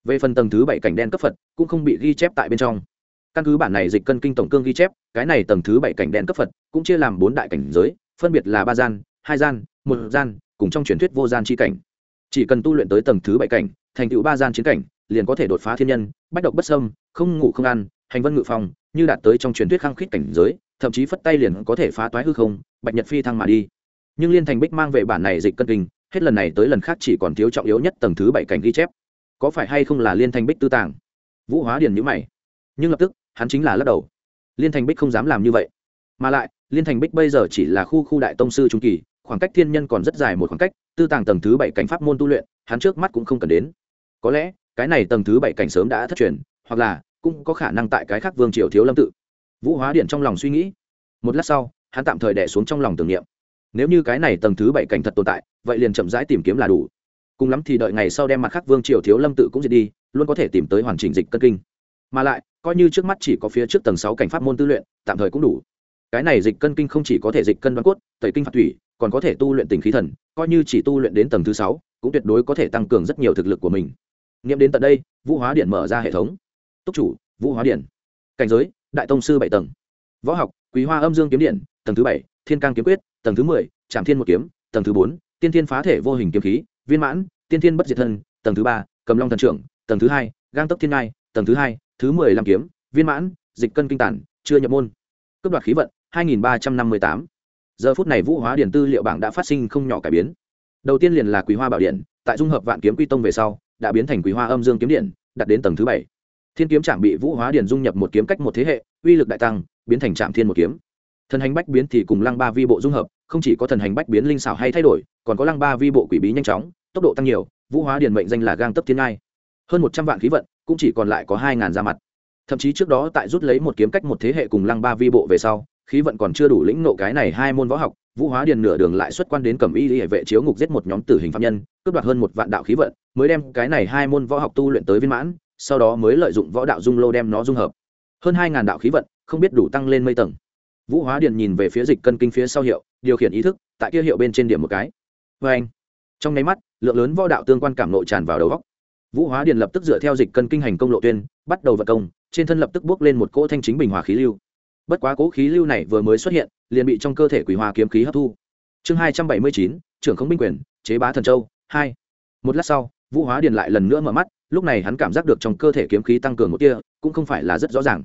Về phần tầng thứ bảy cảnh đen cấp phật, cũng không bị ghi chép tại bên trong. Căn cứ bản này dịch cân kinh tổng cương ghi chép, cái này tầng thứ bảy cảnh đen cấp phật, cũng chia làm bốn đại cảnh giới, phân biệt là ba gian, hai gian, một gian cùng trong truyền thuyết vô gian chi cảnh. Chỉ cần tu luyện tới tầng thứ bảy cảnh, thành tựu ba gian chiến cảnh, liền có thể đột phá thiên nhân, bách độc bất sâm không ngủ không ăn, hành vân ngự phòng như đạt tới trong truyền thuyết khăng khít cảnh giới, thậm chí phất tay liền có thể phá toái hư không, bạch nhật phi thăng mà đi. Nhưng liên thành bích mang về bản này dịch cân kinh, hết lần này tới lần khác chỉ còn thiếu trọng yếu nhất tầng thứ bảy cảnh ghi chép. Có phải hay không là liên thành bích tư tàng? Vũ hóa điền nhữ mày. Nhưng lập tức, hắn chính là lắc đầu. Liên thành bích không dám làm như vậy. Mà lại, liên thành bích bây giờ chỉ là khu khu đại tông sư trung kỳ khoảng cách thiên nhân còn rất dài một khoảng cách, tư tàng tầng thứ bảy cảnh pháp môn tu luyện, hắn trước mắt cũng không cần đến. Có lẽ, cái này tầng thứ bảy cảnh sớm đã thất truyền, hoặc là, cũng có khả năng tại cái khác vương triều thiếu lâm tự. Vũ hóa điện trong lòng suy nghĩ. Một lát sau, hắn tạm thời đẻ xuống trong lòng tưởng niệm. Nếu như cái này tầng thứ bảy cảnh thật tồn tại, vậy liền chậm rãi tìm kiếm là đủ. Cùng lắm thì đợi ngày sau đem mặt khác vương triều thiếu lâm tự cũng diệt đi, luôn có thể tìm tới hoàn chỉnh dịch cân kinh. Mà lại, coi như trước mắt chỉ có phía trước tầng sáu cảnh pháp môn tư luyện, tạm thời cũng đủ cái này dịch cân kinh không chỉ có thể dịch cân đoán cốt, tẩy kinh phạt thủy, còn có thể tu luyện tình khí thần, coi như chỉ tu luyện đến tầng thứ sáu, cũng tuyệt đối có thể tăng cường rất nhiều thực lực của mình. Nghiệm đến tận đây, vũ hóa điện mở ra hệ thống. Túc chủ, vũ hóa điện. Cảnh giới, đại tông sư bảy tầng. Võ học, quý hoa âm dương kiếm điện, tầng thứ bảy, thiên cang kiếm quyết, tầng thứ mười trạm thiên một kiếm, tầng thứ bốn, tiên thiên phá thể vô hình kiếm khí, viên mãn, tiên thiên bất diệt thân, tầng thứ ba, cầm long thần trưởng, tầng thứ hai, gang tốc thiên ngai, tầng thứ hai, thứ mười làm kiếm, viên mãn, dịch cân kinh tản, chưa nhập môn. Cấp đoạt khí vận hai nghìn ba trăm năm mươi tám. Giờ phút này vũ hóa điển tư liệu bảng đã phát sinh không nhỏ cải biến. Đầu tiên liền là quý hoa bảo điện, tại dung hợp vạn kiếm quy tông về sau, đã biến thành quý hoa âm dương kiếm điện, đặt đến tầng thứ bảy. Thiên kiếm trạm bị vũ hóa điển dung nhập một kiếm cách một thế hệ, uy lực đại tăng, biến thành trạm thiên một kiếm. Thần hành bách biến thì cùng lăng ba vi bộ dung hợp, không chỉ có thần hành bách biến linh xảo hay thay đổi, còn có lăng ba vi bộ quỷ bí nhanh chóng, tốc độ tăng nhiều, vũ hóa điển mệnh danh là gang tấp thiên ngai. Hơn một trăm vạn khí vận, cũng chỉ còn lại có hai ngàn ra mặt. Thậm chí trước đó tại rút lấy một kiếm cách một thế hệ cùng lăng ba vi bộ về sau khí vận còn chưa đủ lĩnh nộ cái này hai môn võ học, vũ hóa điền nửa đường lại xuất quan đến cầm y hệ vệ chiếu ngục giết một nhóm tử hình phạm nhân, cướp đoạt hơn một vạn đạo khí vận, mới đem cái này hai môn võ học tu luyện tới viên mãn, sau đó mới lợi dụng võ đạo dung lô đem nó dung hợp. Hơn hai ngàn đạo khí vận, không biết đủ tăng lên mây tầng. Vũ hóa Điền nhìn về phía dịch cân kinh phía sau hiệu, điều khiển ý thức, tại kia hiệu bên trên điểm một cái. Vê anh, trong nháy mắt, lượng lớn võ đạo tương quan cảm nội tràn vào đầu góc vũ hóa Điền lập tức dựa theo dịch cân kinh hành công lộ tuyên, bắt đầu vận công, trên thân lập tức bước lên một cỗ thanh chính bình hòa khí lưu bất quá cỗ khí lưu này vừa mới xuất hiện, liền bị trong cơ thể quỷ hòa kiếm khí hấp thu. Chương hai trăm bảy mươi chín, trưởng không binh quyền, chế bá thần châu, hai. Một lát sau, vũ hóa điền lại lần nữa mở mắt, lúc này hắn cảm giác được trong cơ thể kiếm khí tăng cường một tia, cũng không phải là rất rõ ràng.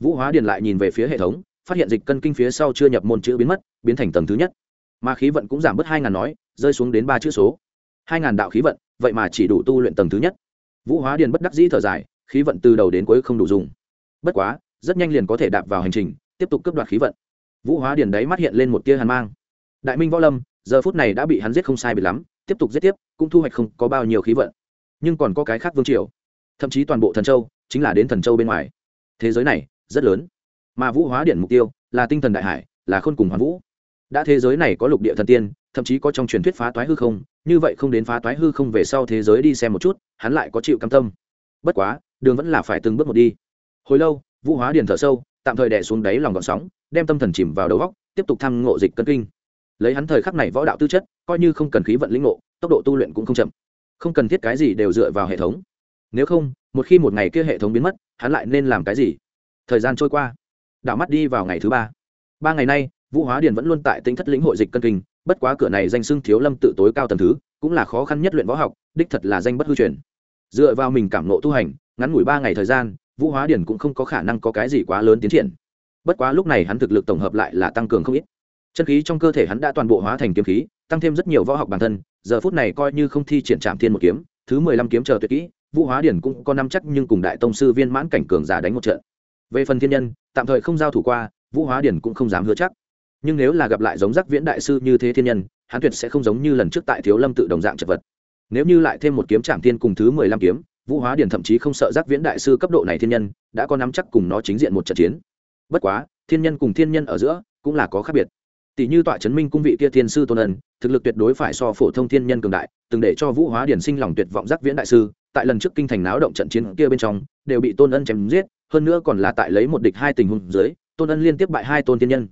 Vũ hóa điền lại nhìn về phía hệ thống, phát hiện dịch cân kinh phía sau chưa nhập môn chữ biến mất, biến thành tầng thứ nhất. Mà khí vận cũng giảm bớt hai ngàn nói, rơi xuống đến ba chữ số. Hai ngàn đạo khí vận, vậy mà chỉ đủ tu luyện tầng thứ nhất. Vũ hóa điền bất đắc dĩ thở dài, khí vận từ đầu đến cuối không đủ dùng. Bất quá rất nhanh liền có thể đạp vào hành trình, tiếp tục cướp đoạt khí vận. Vũ hóa điền đấy mắt hiện lên một tia hàn mang. Đại minh võ lâm, giờ phút này đã bị hắn giết không sai bị lắm, tiếp tục giết tiếp, cũng thu hoạch không có bao nhiêu khí vận. Nhưng còn có cái khác vương triều, thậm chí toàn bộ thần châu, chính là đến thần châu bên ngoài. Thế giới này, rất lớn. Mà vũ hóa điện mục tiêu, là tinh thần đại hải, là khôn cùng hoàn vũ. Đã thế giới này có lục địa thần tiên, thậm chí có trong truyền thuyết phá toái hư không, như vậy không đến phá toái hư không về sau thế giới đi xem một chút, hắn lại có chịu cam tâm. Bất quá, đường vẫn là phải từng bước một đi. Hồi lâu vũ hóa điền thở sâu, tạm thời đè xuống đáy lòng gọn sóng, đem tâm thần chìm vào đầu góc, tiếp tục thăm ngộ dịch cân kinh. Lấy hắn thời khắc này võ đạo tư chất, coi như không cần khí vận lĩnh ngộ, tốc độ tu luyện cũng không chậm. Không cần thiết cái gì đều dựa vào hệ thống. Nếu không, một khi một ngày kia hệ thống biến mất, hắn lại nên làm cái gì? Thời gian trôi qua, đảo mắt đi vào ngày thứ ba. Ba ngày nay, vũ hóa điền vẫn luôn tại tính thất lĩnh hội dịch cân kinh, bất quá cửa này danh xưng thiếu lâm tự tối cao tầm thứ, cũng là khó khăn nhất luyện võ học, đích thật là danh bất hư truyền. Dựa vào mình cảm nộ tu hành, ngắn ngủi ba ngày thời gian vũ hóa điền cũng không có khả năng có cái gì quá lớn tiến triển. Bất quá lúc này hắn thực lực tổng hợp lại là tăng cường không ít. Chân khí trong cơ thể hắn đã toàn bộ hóa thành kiếm khí, tăng thêm rất nhiều võ học bản thân, giờ phút này coi như không thi triển trạm thiên một kiếm, thứ mười lăm kiếm chờ tuyệt kỹ, vũ hóa điển cũng có năm chắc nhưng cùng đại tông sư viên mãn cảnh cường giả đánh một trận. Về phần thiên nhân, tạm thời không giao thủ qua, vũ hóa điển cũng không dám hứa chắc. Nhưng nếu là gặp lại giống giác viễn đại sư như thế thiên nhân, hắn tuyệt sẽ không giống như lần trước tại thiếu lâm tự đồng dạng chật vật. Nếu như lại thêm một kiếm trạm thiên cùng thứ mười lăm kiếm vũ hóa điển thậm chí không sợ giác viễn đại sư cấp độ này thiên nhân, đã có nắm chắc cùng nó chính diện một trận chiến. Bất quá, thiên nhân cùng thiên nhân ở giữa cũng là có khác biệt. Tỷ như tọa chấn minh cung vị kia thiên sư tôn ân, thực lực tuyệt đối phải so phổ thông thiên nhân cường đại, từng để cho vũ hóa điển sinh lòng tuyệt vọng giác viễn đại sư, tại lần trước kinh thành náo động trận chiến kia bên trong, đều bị tôn ân chém giết, hơn nữa còn là tại lấy một địch hai tình huống dưới, tôn ân liên tiếp bại hai tôn thiên nhân.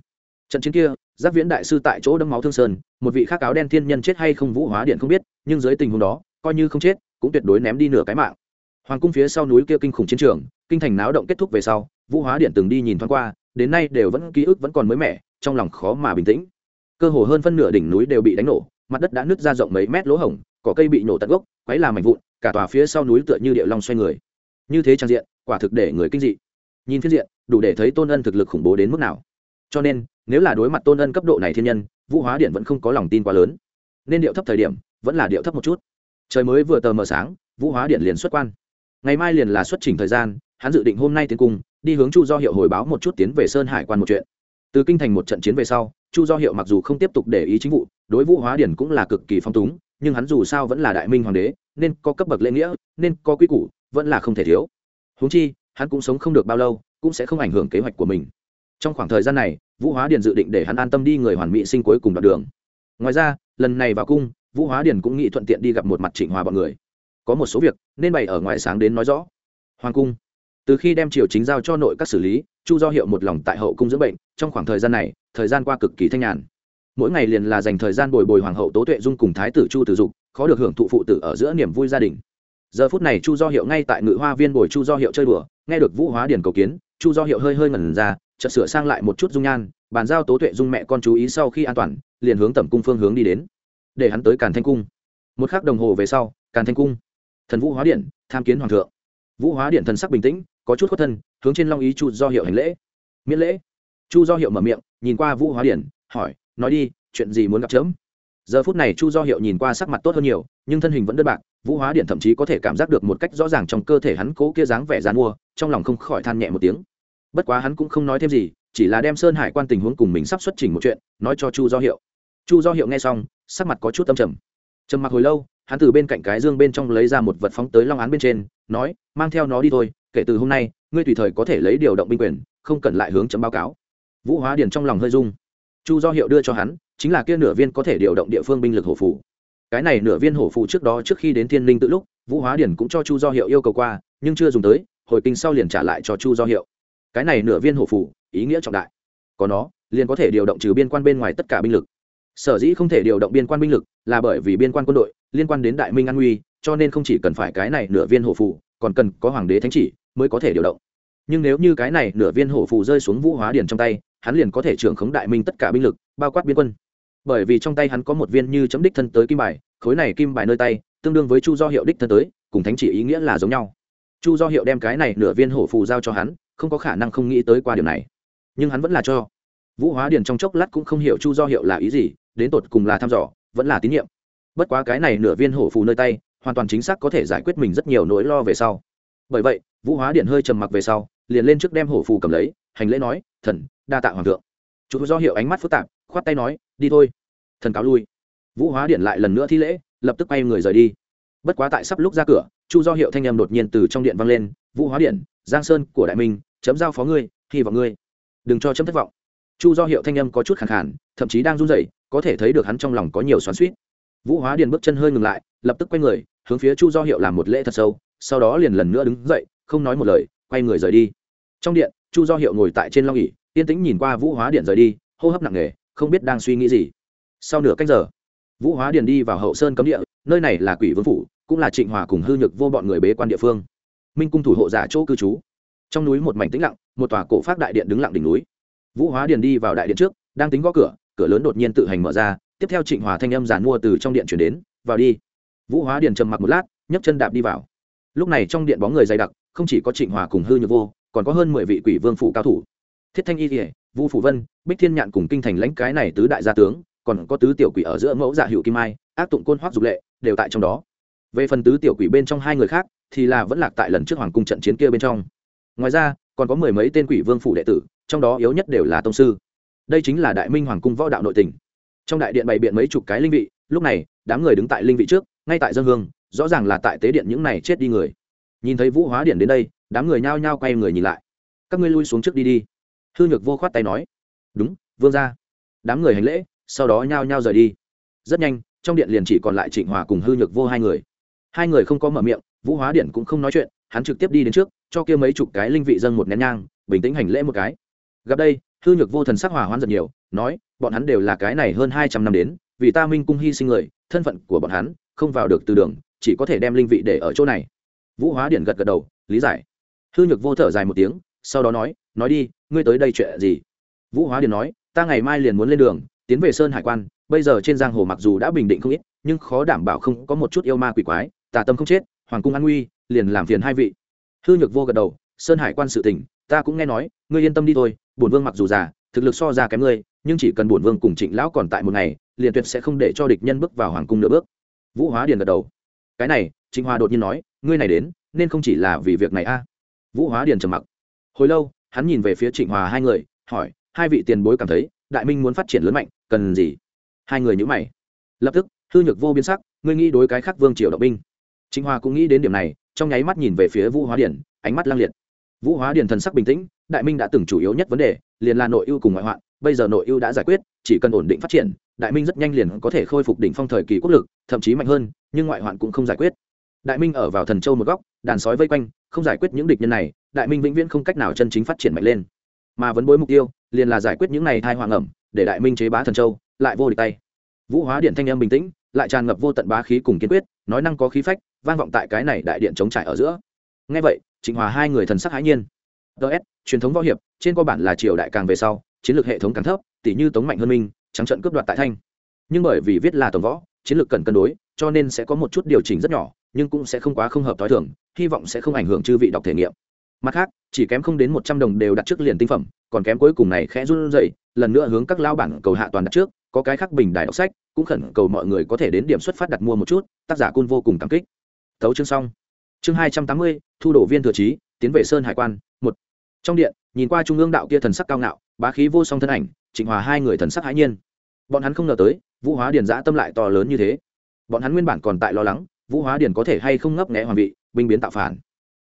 Trận chiến kia, giác viễn đại sư tại chỗ đâm máu thương sơn, một vị khác áo đen thiên nhân chết hay không vũ hóa điện không biết, nhưng dưới tình huống đó, coi như không chết, cũng tuyệt đối ném đi nửa cái mạng hoàng cung phía sau núi kia kinh khủng chiến trường, kinh thành náo động kết thúc về sau, vũ hóa điện từng đi nhìn thoáng qua, đến nay đều vẫn ký ức vẫn còn mới mẻ, trong lòng khó mà bình tĩnh. Cơ hồ hơn phân nửa đỉnh núi đều bị đánh nổ, mặt đất đã nứt ra rộng mấy mét lỗ hổng, cỏ cây bị nổ tận gốc, quấy làm mảnh vụn, cả tòa phía sau núi tựa như địa long xoay người. Như thế trang diện, quả thực để người kinh dị. Nhìn phiên diện, đủ để thấy tôn ân thực lực khủng bố đến mức nào. Cho nên, nếu là đối mặt tôn ân cấp độ này thiên nhân, vũ hóa điện vẫn không có lòng tin quá lớn. Nên điệu thấp thời điểm, vẫn là điệu thấp một chút. Trời mới vừa tờ mờ sáng, vũ hóa điện liền xuất quan ngày mai liền là xuất trình thời gian, hắn dự định hôm nay tiến cung, đi hướng chu do hiệu hồi báo một chút tiến về sơn hải quan một chuyện. Từ kinh thành một trận chiến về sau, chu do hiệu mặc dù không tiếp tục để ý chính vụ, đối vũ hóa điển cũng là cực kỳ phong túng, nhưng hắn dù sao vẫn là đại minh hoàng đế, nên có cấp bậc lễ nghĩa, nên có quy củ, vẫn là không thể thiếu. Húng chi, hắn cũng sống không được bao lâu, cũng sẽ không ảnh hưởng kế hoạch của mình. Trong khoảng thời gian này, vũ hóa điền dự định để hắn an tâm đi người hoàn mỹ sinh cuối cùng đoạn đường. Ngoài ra, lần này vào cung, vũ hóa điền cũng nghĩ thuận tiện đi gặp một mặt trịnh hòa bọn người có một số việc nên bày ở ngoài sáng đến nói rõ. Hoàng cung, từ khi đem triều chính giao cho nội các xử lý, chu do hiệu một lòng tại hậu cung dưỡng bệnh, trong khoảng thời gian này, thời gian qua cực kỳ thanh nhàn. Mỗi ngày liền là dành thời gian bồi bồi hoàng hậu tố tuệ dung cùng thái tử chu tử dục, khó được hưởng thụ phụ tử ở giữa niềm vui gia đình. Giờ phút này chu do hiệu ngay tại ngự hoa viên bồi chu do hiệu chơi đùa, nghe được vũ hóa điển cầu kiến, chu do hiệu hơi hơi ngẩn ra, chợt sửa sang lại một chút dung nhan, bàn giao tố tuệ dung mẹ con chú ý sau khi an toàn, liền hướng tẩm cung phương hướng đi đến. Để hắn tới càn thanh cung. Một khắc đồng hồ về sau, càn thanh cung thần vũ hóa điện, tham kiến hoàng thượng. Vũ hóa điện thần sắc bình tĩnh, có chút khuất thân, hướng trên long ý chu do hiệu hành lễ. Miễn lễ. Chu do hiệu mở miệng, nhìn qua vũ hóa điện, hỏi, nói đi, chuyện gì muốn gặp chớm? Giờ phút này chu do hiệu nhìn qua sắc mặt tốt hơn nhiều, nhưng thân hình vẫn đơn bạc, vũ hóa điện thậm chí có thể cảm giác được một cách rõ ràng trong cơ thể hắn cố kia dáng vẻ dán mua, trong lòng không khỏi than nhẹ một tiếng. Bất quá hắn cũng không nói thêm gì, chỉ là đem sơn hải quan tình huống cùng mình sắp xuất trình một chuyện, nói cho chu do hiệu. Chu do hiệu nghe xong, sắc mặt có chút tâm trầm. Trầm mặc hồi lâu hắn từ bên cạnh cái dương bên trong lấy ra một vật phóng tới long án bên trên, nói, mang theo nó đi thôi, kể từ hôm nay, ngươi tùy thời có thể lấy điều động binh quyền, không cần lại hướng chấm báo cáo. Vũ hóa điền trong lòng hơi dung chu do hiệu đưa cho hắn, chính là kia nửa viên có thể điều động địa phương binh lực hổ phủ cái này nửa viên hổ phủ trước đó trước khi đến thiên linh tự lúc, vũ hóa Điền cũng cho chu do hiệu yêu cầu qua, nhưng chưa dùng tới, hồi kinh sau liền trả lại cho chu do hiệu. Cái này nửa viên hổ phủ ý nghĩa trọng đại. Có nó, liền có thể điều động trừ biên quan bên ngoài tất cả binh lực. Sở dĩ không thể điều động biên quan binh lực là bởi vì biên quan quân đội liên quan đến đại minh an nguy, cho nên không chỉ cần phải cái này nửa viên hổ phù, còn cần có hoàng đế thánh chỉ mới có thể điều động. Nhưng nếu như cái này nửa viên hổ phù rơi xuống vũ hóa điền trong tay, hắn liền có thể trưởng khống đại minh tất cả binh lực, bao quát biên quân. Bởi vì trong tay hắn có một viên như chấm đích thân tới kim bài, khối này kim bài nơi tay, tương đương với chu do hiệu đích thân tới, cùng thánh chỉ ý nghĩa là giống nhau. Chu do hiệu đem cái này nửa viên hổ phù giao cho hắn, không có khả năng không nghĩ tới qua điều này. Nhưng hắn vẫn là cho. Vũ hóa điền trong chốc lát cũng không hiểu chu do hiệu là ý gì, đến tột cùng là thăm dò, vẫn là tín nhiệm bất quá cái này nửa viên hổ phù nơi tay, hoàn toàn chính xác có thể giải quyết mình rất nhiều nỗi lo về sau. Bởi vậy, vũ hóa điện hơi trầm mặc về sau, liền lên trước đem hổ phù cầm lấy, hành lễ nói, thần, đa tạ hoàng thượng. Chú do hiệu ánh mắt phức tạp, khoát tay nói, đi thôi. Thần cáo lui. Vũ hóa điện lại lần nữa thi lễ, lập tức quay người rời đi. Bất quá tại sắp lúc ra cửa, chu do hiệu thanh em đột nhiên từ trong điện vang lên, vũ hóa điện, giang sơn, của đại minh, chấm giao phó ngươi, hy vọng ngươi đừng cho chấm thất vọng. Chu do hiệu thanh âm có chút khẳng khản thậm chí đang run rẩy, có thể thấy được hắn trong lòng có nhiều xoắn suýt vũ hóa điền bước chân hơi ngừng lại, lập tức quay người, hướng phía chu do hiệu làm một lễ thật sâu, sau đó liền lần nữa đứng dậy, không nói một lời, quay người rời đi. Trong điện, chu do hiệu ngồi tại trên long ỉ yên tĩnh nhìn qua vũ hóa điện rời đi, hô hấp nặng nề, không biết đang suy nghĩ gì. Sau nửa cách giờ, vũ hóa Điện đi vào hậu sơn cấm địa, nơi này là quỷ vương phủ, cũng là trịnh hòa cùng hư nhược vô bọn người bế quan địa phương. Minh cung thủ hộ giả chỗ cư trú. Trong núi một mảnh tĩnh lặng, một tòa cổ phát đại điện đứng lặng đỉnh núi. Vũ hóa Điện đi vào đại điện trước, đang tính gõ cửa cửa lớn đột nhiên tự hành mở ra tiếp theo trịnh hòa thanh âm giàn mua từ trong điện chuyển đến, vào đi. Vũ hóa điền trầm mặc một lát, nhấc chân đạp đi vào. Lúc này trong điện bóng người dày đặc, không chỉ có trịnh hòa cùng hư nhược vô, còn có hơn mười vị quỷ vương phủ cao thủ. Thiết thanh y thể vu phủ vân, bích thiên nhạn cùng kinh thành lãnh cái này tứ đại gia tướng, còn có tứ tiểu quỷ ở giữa mẫu dạ hiệu kim mai, ác tụng côn hoác dục lệ, đều tại trong đó. Về phần tứ tiểu quỷ bên trong hai người khác, thì là vẫn lạc tại lần trước hoàng cung trận chiến kia bên trong. Ngoài ra, còn có mười mấy tên quỷ vương phủ đệ tử, trong đó yếu nhất đều là tông sư. Đây chính là đại minh hoàng cung võ đạo nội tình trong đại điện bày biện mấy chục cái linh vị, lúc này, đám người đứng tại linh vị trước, ngay tại dân hương, rõ ràng là tại tế điện những này chết đi người. Nhìn thấy vũ hóa điện đến đây, đám người nhao nhao quay người nhìn lại. Các ngươi lui xuống trước đi đi. Hư nhược vô khoát tay nói. Đúng, vương ra đám người hành lễ, sau đó nhao nhao rời đi. Rất nhanh, trong điện liền chỉ còn lại trịnh hòa cùng hư nhược vô hai người. Hai người không có mở miệng, vũ hóa điện cũng không nói chuyện, hắn trực tiếp đi đến trước, cho kia mấy chục cái linh vị dân một nén nhang, bình tĩnh hành lễ một cái. Gặp đây, hư nhược vô thần sắc hòa hoan rất nhiều, nói bọn hắn đều là cái này hơn hai trăm năm đến, vì ta minh cung hy sinh người, thân phận của bọn hắn không vào được từ đường, chỉ có thể đem linh vị để ở chỗ này. Vũ hóa điện gật gật đầu, lý giải. Hư nhược vô thở dài một tiếng, sau đó nói nói đi, ngươi tới đây chuyện gì? Vũ hóa điện nói, ta ngày mai liền muốn lên đường, tiến về sơn hải quan, bây giờ trên giang hồ mặc dù đã bình định không ít, nhưng khó đảm bảo không có một chút yêu ma quỷ quái, tà tâm không chết, hoàng cung an nguy, liền làm phiền hai vị. Hư nhược vô gật đầu, sơn hải quan sự tình, ta cũng nghe nói, ngươi yên tâm đi thôi, bổn vương mặc dù già, thực lực so ra kém ngươi nhưng chỉ cần bổn vương cùng trịnh lão còn tại một ngày, liền tuyệt sẽ không để cho địch nhân bước vào hoàng cung nửa bước. Vũ hóa điền gật đầu. Cái này, trịnh hoa đột nhiên nói, ngươi này đến, nên không chỉ là vì việc này a. Vũ hóa điền trầm mặc. Hồi lâu, hắn nhìn về phía trịnh hòa hai người, hỏi, hai vị tiền bối cảm thấy, đại minh muốn phát triển lớn mạnh, cần gì? Hai người nhữ mày. Lập tức, hư nhược vô biến sắc, ngươi nghĩ đối cái khác vương triều động binh. Trịnh hòa cũng nghĩ đến điểm này, trong nháy mắt nhìn về phía vũ hóa điển ánh mắt lang liệt. Vũ hóa điển thần sắc bình tĩnh, đại minh đã từng chủ yếu nhất vấn đề, liền là nội ưu cùng ngoại hoạn bây giờ nội ưu đã giải quyết, chỉ cần ổn định phát triển, đại minh rất nhanh liền có thể khôi phục đỉnh phong thời kỳ quốc lực, thậm chí mạnh hơn, nhưng ngoại hoạn cũng không giải quyết. Đại minh ở vào thần châu một góc, đàn sói vây quanh, không giải quyết những địch nhân này, đại minh vĩnh viễn không cách nào chân chính phát triển mạnh lên. Mà vấn bối mục tiêu, liền là giải quyết những này thai hoàng ẩm, để đại minh chế bá thần châu, lại vô địch tay. Vũ hóa điện thanh em bình tĩnh, lại tràn ngập vô tận bá khí cùng kiên quyết, nói năng có khí phách, vang vọng tại cái này đại điện chống trải ở giữa. Ngay vậy, trịnh hòa hai người thần sắc hãi nhiên. Ts truyền thống võ hiệp, trên cơ bản là triều đại càng về sau chiến lược hệ thống càng thấp tỷ như tống mạnh hơn minh, trắng trận cướp đoạt tại thanh. Nhưng bởi vì viết là tổng võ, chiến lược cần cân đối, cho nên sẽ có một chút điều chỉnh rất nhỏ, nhưng cũng sẽ không quá không hợp t h o i thường, hy vọng sẽ không ảnh hưởng chư vị đọc thể nghiệm. Mặt khác, chỉ kém không đến một trăm đồng đều đặt trước liền tinh phẩm, còn kém cuối cùng này khẽ run dậy lần nữa hướng các lao bản cầu hạ toàn đặt trước, có cái khác bình đài đọc sách, cũng khẩn cầu mọi người có thể đến điểm xuất phát đặt mua một chút, tác giả cun vô cùng cảm kích. Tấu chương xong. Chương hai trăm tám mươi, thu đổ viên thừa trí, tiến về sơn hải quan, một. Trong điện, nhìn qua trung ương đạo kia thần sắc cao ngạo bá khí vô song thân ảnh, trịnh hòa hai người thần sắc hãi nhiên. Bọn hắn không ngờ tới, vũ hóa điền giã tâm lại to lớn như thế. Bọn hắn nguyên bản còn tại lo lắng, vũ hóa điền có thể hay không ngấp nghẽ hoàng vị, binh biến tạo phản.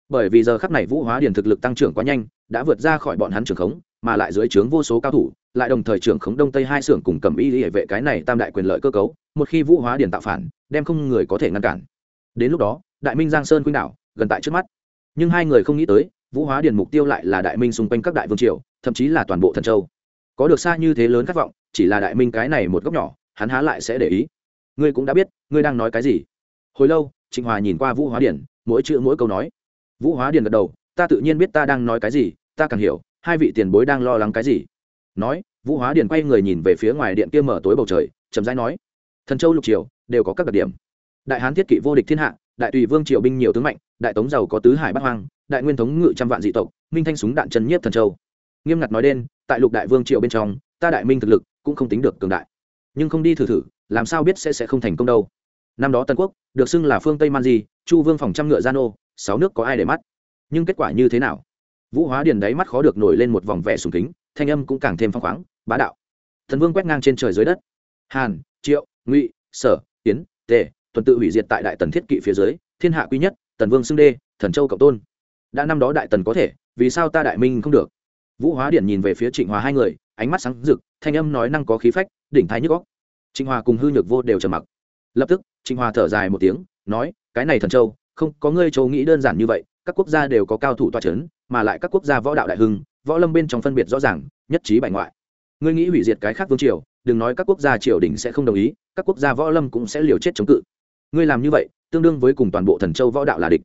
Bởi vì giờ khắp này vũ hóa điền thực lực tăng trưởng quá nhanh, đã vượt ra khỏi bọn hắn trưởng khống, mà lại dưới trướng vô số cao thủ, lại đồng thời trưởng khống đông tây hai xưởng cùng cầm y hệ vệ cái này tam đại quyền lợi cơ cấu, một khi vũ hóa điền tạo phản, đem không người có thể ngăn cản. Đến lúc đó, đại minh giang sơn quynh đảo gần tại trước mắt. Nhưng hai người không nghĩ tới vũ hóa điền mục tiêu lại là đại minh xung quanh các đại vương triều, thậm chí là toàn bộ thần châu. Có được xa như thế lớn khát vọng, chỉ là đại minh cái này một góc nhỏ, hắn há lại sẽ để ý. Ngươi cũng đã biết, ngươi đang nói cái gì? Hồi lâu, trịnh hòa nhìn qua vũ hóa điền, mỗi chữ mỗi câu nói. Vũ hóa điền gật đầu, ta tự nhiên biết ta đang nói cái gì, ta càng hiểu, hai vị tiền bối đang lo lắng cái gì. Nói, vũ hóa điền quay người nhìn về phía ngoài điện kia mở tối bầu trời, chậm rãi nói, thần châu lục triều, đều có các đặc điểm. Đại hán thiết kỵ vô địch thiên hạ, đại tùy vương triều binh nhiều tướng mạnh, đại tống giàu có tứ hải bắc hoang đại nguyên thống ngự trăm vạn dị tộc, minh thanh súng đạn chân nhiếp thần châu. Nghiêm ngặt nói đen, tại lục đại vương triều bên trong, ta đại minh thực lực cũng không tính được cường đại. Nhưng không đi thử thử, làm sao biết sẽ sẽ không thành công đâu. Năm đó tân quốc, được xưng là phương tây man di, chu vương phòng trăm ngựa gia nô, sáu nước có ai để mắt? Nhưng kết quả như thế nào? Vũ hóa điền đáy mắt khó được nổi lên một vòng vẻ sùng kính, thanh âm cũng càng thêm phong khoáng, bá đạo. Thần vương quét ngang trên trời dưới đất. Hàn, triệu, ngụy, sở tiến tề, tuần tự hủy diệt tại đại tần thiết kỵ phía dưới, thiên hạ quý nhất, tần vương xưng đê, thần châu cộng tôn đã năm đó đại tần có thể, vì sao ta đại minh không được? Vũ hóa điện nhìn về phía trịnh hòa hai người, ánh mắt sáng rực, thanh âm nói năng có khí phách, đỉnh thái nhức góc trịnh hòa cùng hư nhược vô đều trầm mặc. Lập tức, trịnh hòa thở dài một tiếng, nói, cái này thần châu, không có ngươi châu nghĩ đơn giản như vậy, các quốc gia đều có cao thủ toa c h ấ n mà lại các quốc gia võ đạo đại hưng, võ lâm bên trong phân biệt rõ ràng, nhất trí bại ngoại. Ngươi nghĩ hủy diệt cái khác vương triều, đừng nói các quốc gia triều đình sẽ không đồng ý, các quốc gia võ lâm cũng sẽ liều chết chống cự. Ngươi làm như vậy, tương đương với cùng toàn bộ thần châu võ đạo là địch.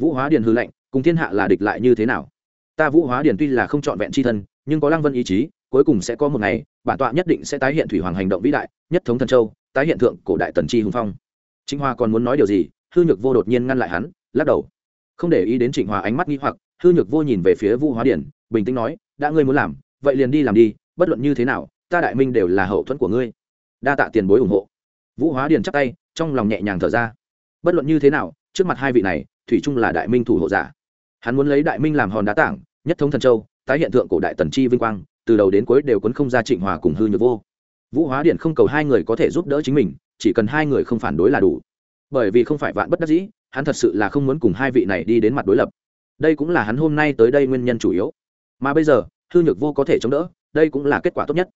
Vũ hóa điền hư lệnh cùng thiên hạ là địch lại như thế nào? Ta vũ hóa điền tuy là không trọn vẹn c h i thân, nhưng có lăng vân ý chí, cuối cùng sẽ có một ngày, bản tọa nhất định sẽ tái hiện thủy hoàng hành động vĩ đại, nhất thống thần châu, tái hiện thượng cổ đại tần chi hùng phong. Trịnh hoa còn muốn nói điều gì? Hư nhược vô đột nhiên ngăn lại hắn, lắc đầu. Không để ý đến trịnh hòa ánh mắt nghi hoặc, hư nhược vô nhìn về phía vũ hóa điển bình tĩnh nói, đã ngươi muốn làm, vậy liền đi làm đi, bất luận như thế nào, ta đại minh đều là hậu thuẫn của ngươi. Đa tạ tiền bối ủng hộ. Vũ hóa điển chắp tay, trong lòng nhẹ nhàng thở ra. Bất luận như thế nào, trước mặt hai vị này, thủy trung là đại minh thủ hộ giả hắn muốn lấy đại minh làm hòn đá tảng, nhất thống thần châu, tái hiện tượng cổ đại tần chi vinh quang, từ đầu đến cuối đều quấn không ra trịnh hòa cùng hư nhược vô. Vũ hóa điện không cầu hai người có thể giúp đỡ chính mình, chỉ cần hai người không phản đối là đủ. Bởi vì không phải vạn bất đắc dĩ, hắn thật sự là không muốn cùng hai vị này đi đến mặt đối lập. Đây cũng là hắn hôm nay tới đây nguyên nhân chủ yếu. Mà bây giờ, hư nhược vô có thể chống đỡ, đây cũng là kết quả tốt nhất.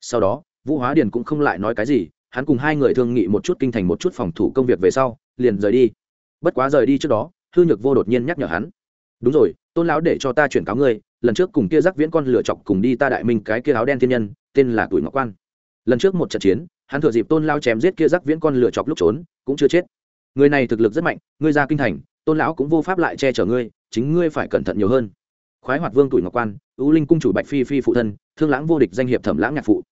Sau đó, vũ hóa điền cũng không lại nói cái gì, hắn cùng hai người thương nghị một chút kinh thành một chút phòng thủ công việc về sau, liền rời đi. Bất quá rời đi trước đó, hư nhược vô đột nhiên nhắc nhở hắn đúng rồi, tôn lão để cho ta chuyển cáo ngươi, lần trước cùng kia giác viễn con lựa chọc cùng đi ta đại minh cái kia áo đen thiên nhân, tên là tuổi ngọc quan. Lần trước một trận chiến, hắn thừa dịp tôn lao chém giết kia giác viễn con lựa chọc lúc trốn, cũng chưa chết. Người này thực lực rất mạnh, ngươi ra kinh thành, tôn lão cũng vô pháp lại che chở ngươi, chính ngươi phải cẩn thận nhiều hơn. Khoái hoạt vương tuổi ngọc quan ưu linh cung chủ bạch phi phi phụ thân, thương lãng vô địch danh hiệp thẩm lãng nhạc phụ.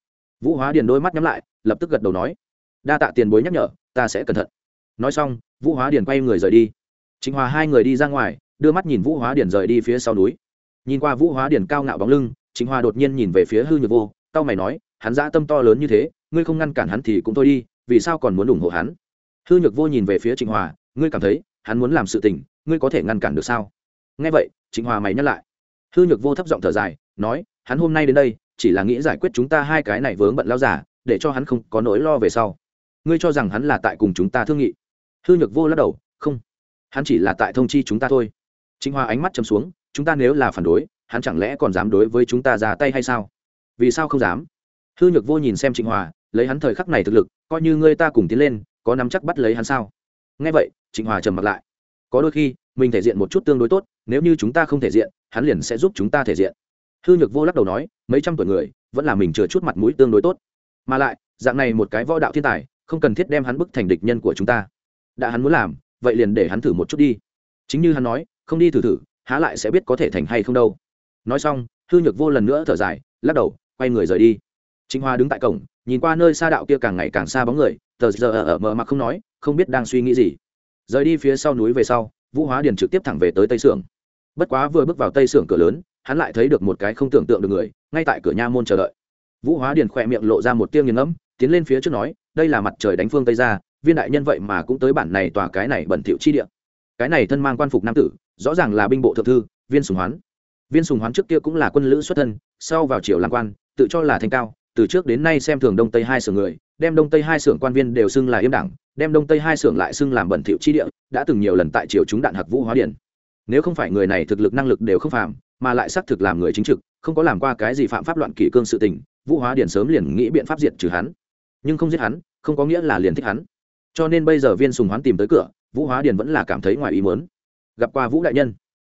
Vũ hóa điền đôi mắt nhắm lại, lập tức gật đầu nói, đa tạ tiền bối nhắc nhở, ta sẽ cẩn thận. Nói xong, vũ hóa điền quay người rời đi. Chính hòa hai người đi ra ngoài đưa mắt nhìn vũ hóa điển rời đi phía sau núi. Nhìn qua vũ hóa điển cao ngạo bóng lưng chính hoa đột nhiên nhìn về phía hư nhược vô tao mày nói, hắn dã tâm to lớn như thế, ngươi không ngăn cản hắn thì cũng thôi đi, vì sao còn muốn ủng hộ hắn? Hư nhược vô nhìn về phía trịnh hòa ngươi cảm thấy, hắn muốn làm sự tình, ngươi có thể ngăn cản được sao? Nghe vậy, trịnh hòa mày nhắc lại. Hư nhược vô thấp giọng thở dài, nói, hắn hôm nay đến đây, chỉ là nghĩ giải quyết chúng ta hai cái này vướng bận lao giả, để cho hắn không có nỗi lo về sau. Ngươi cho rằng hắn là tại cùng chúng ta thương nghị? Hư nhược vô lắc đầu, không. Hắn chỉ là tại thông chi chúng ta thôi trịnh Hoa ánh mắt trầm xuống, chúng ta nếu là phản đối, hắn chẳng lẽ còn dám đối với chúng ta ra tay hay sao? Vì sao không dám? Hư nhược vô nhìn xem trịnh hòa lấy hắn thời khắc này thực lực, coi như ngươi ta cùng tiến lên, có nắm chắc bắt lấy hắn sao? Nghe vậy, trịnh hòa trầm mặt lại. Có đôi khi, mình thể diện một chút tương đối tốt, nếu như chúng ta không thể diện, hắn liền sẽ giúp chúng ta thể diện. Hư nhược vô lắc đầu nói, mấy trăm tuổi người, vẫn là mình chừa chút mặt mũi tương đối tốt. Mà lại, dạng này một cái võ đạo thiên tài, không cần thiết đem hắn bức thành địch nhân của chúng ta. Đã hắn muốn làm, vậy liền để hắn thử một chút đi. Chính như hắn nói không đi thử thử, há lại sẽ biết có thể thành hay không đâu. Nói xong, hư nhược vô lần nữa thở dài, lắc đầu, quay người rời đi. Trịnh hoa đứng tại cổng, nhìn qua nơi xa đạo kia càng ngày càng xa bóng người, tờ giờ ở mờ mặc không nói, không biết đang suy nghĩ gì. Rời đi phía sau núi về sau, vũ hóa điền trực tiếp thẳng về tới tây sưởng. Bất quá vừa bước vào tây sưởng cửa lớn, hắn lại thấy được một cái không tưởng tượng được người, ngay tại cửa nha môn chờ đợi. Vũ hóa điền khỏe miệng lộ ra một tiếng nghiền ngẫm, tiến lên phía trước nói, đây là mặt trời đánh phương tây ra, viên đại nhân vậy mà cũng tới bản này tòa cái này bẩn thỉu chi địa. Cái này thân mang quan phục nam tử rõ ràng là binh bộ thượng thư, viên sùng hoán. Viên sùng hoán trước kia cũng là quân lữ xuất thân, sau vào triều làm quan, tự cho là thanh cao, từ trước đến nay xem thường đông tây hai sở người, đem đông tây hai xưởng quan viên đều xưng là yêm đảng, đem đông tây hai xưởng lại xưng làm bẩn thiệu chi địa, đã từng nhiều lần tại triều chúng đạn hạc vũ hóa điển. Nếu không phải người này thực lực năng lực đều không phạm mà lại xác thực làm người chính trực, không có làm qua cái gì phạm pháp loạn kỷ cương sự tình, vũ hóa điển sớm liền nghĩ biện pháp diệt trừ hắn. Nhưng không giết hắn, không có nghĩa là liền thích hắn. Cho nên bây giờ viên sùng hoán tìm tới cửa, vũ hóa điển vẫn là cảm thấy ngoài ý muốn gặp qua vũ đại nhân.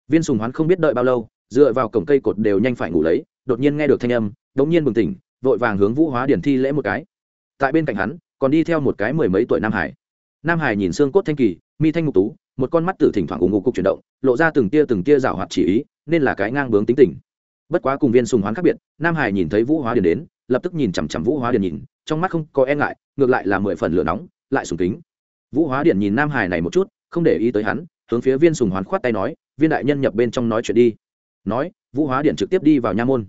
Viên sùng hoán không biết đợi bao lâu, dựa vào cổng cây cột đều nhanh phải ngủ lấy, đột nhiên nghe được thanh âm, đống nhiên bừng tỉnh, vội vàng hướng vũ hóa điển thi lễ một cái. Tại bên cạnh hắn, còn đi theo một cái mười mấy tuổi nam hải. Nam hải nhìn xương cốt thanh kỳ, mi thanh ngục tú, một con mắt tử thỉnh thoảng ủng ngục cục chuyển động, lộ ra từng tia từng tia rào hoạt chỉ ý, nên là cái ngang bướng tính tình. Bất quá cùng viên sùng hoán khác biệt, nam hải nhìn thấy vũ hóa điển đến, lập tức nhìn chằm chằm vũ hóa điển nhìn, trong mắt không có e ngại, ngược lại là mười phần lửa nóng, lại sùng kính. Vũ hóa điển nhìn nam hải này một chút, không để ý tới hắn hướng phía viên sùng hoán khoát tay nói, viên đại nhân nhập bên trong nói chuyện đi. Nói, vũ hóa điện trực tiếp đi vào nha môn.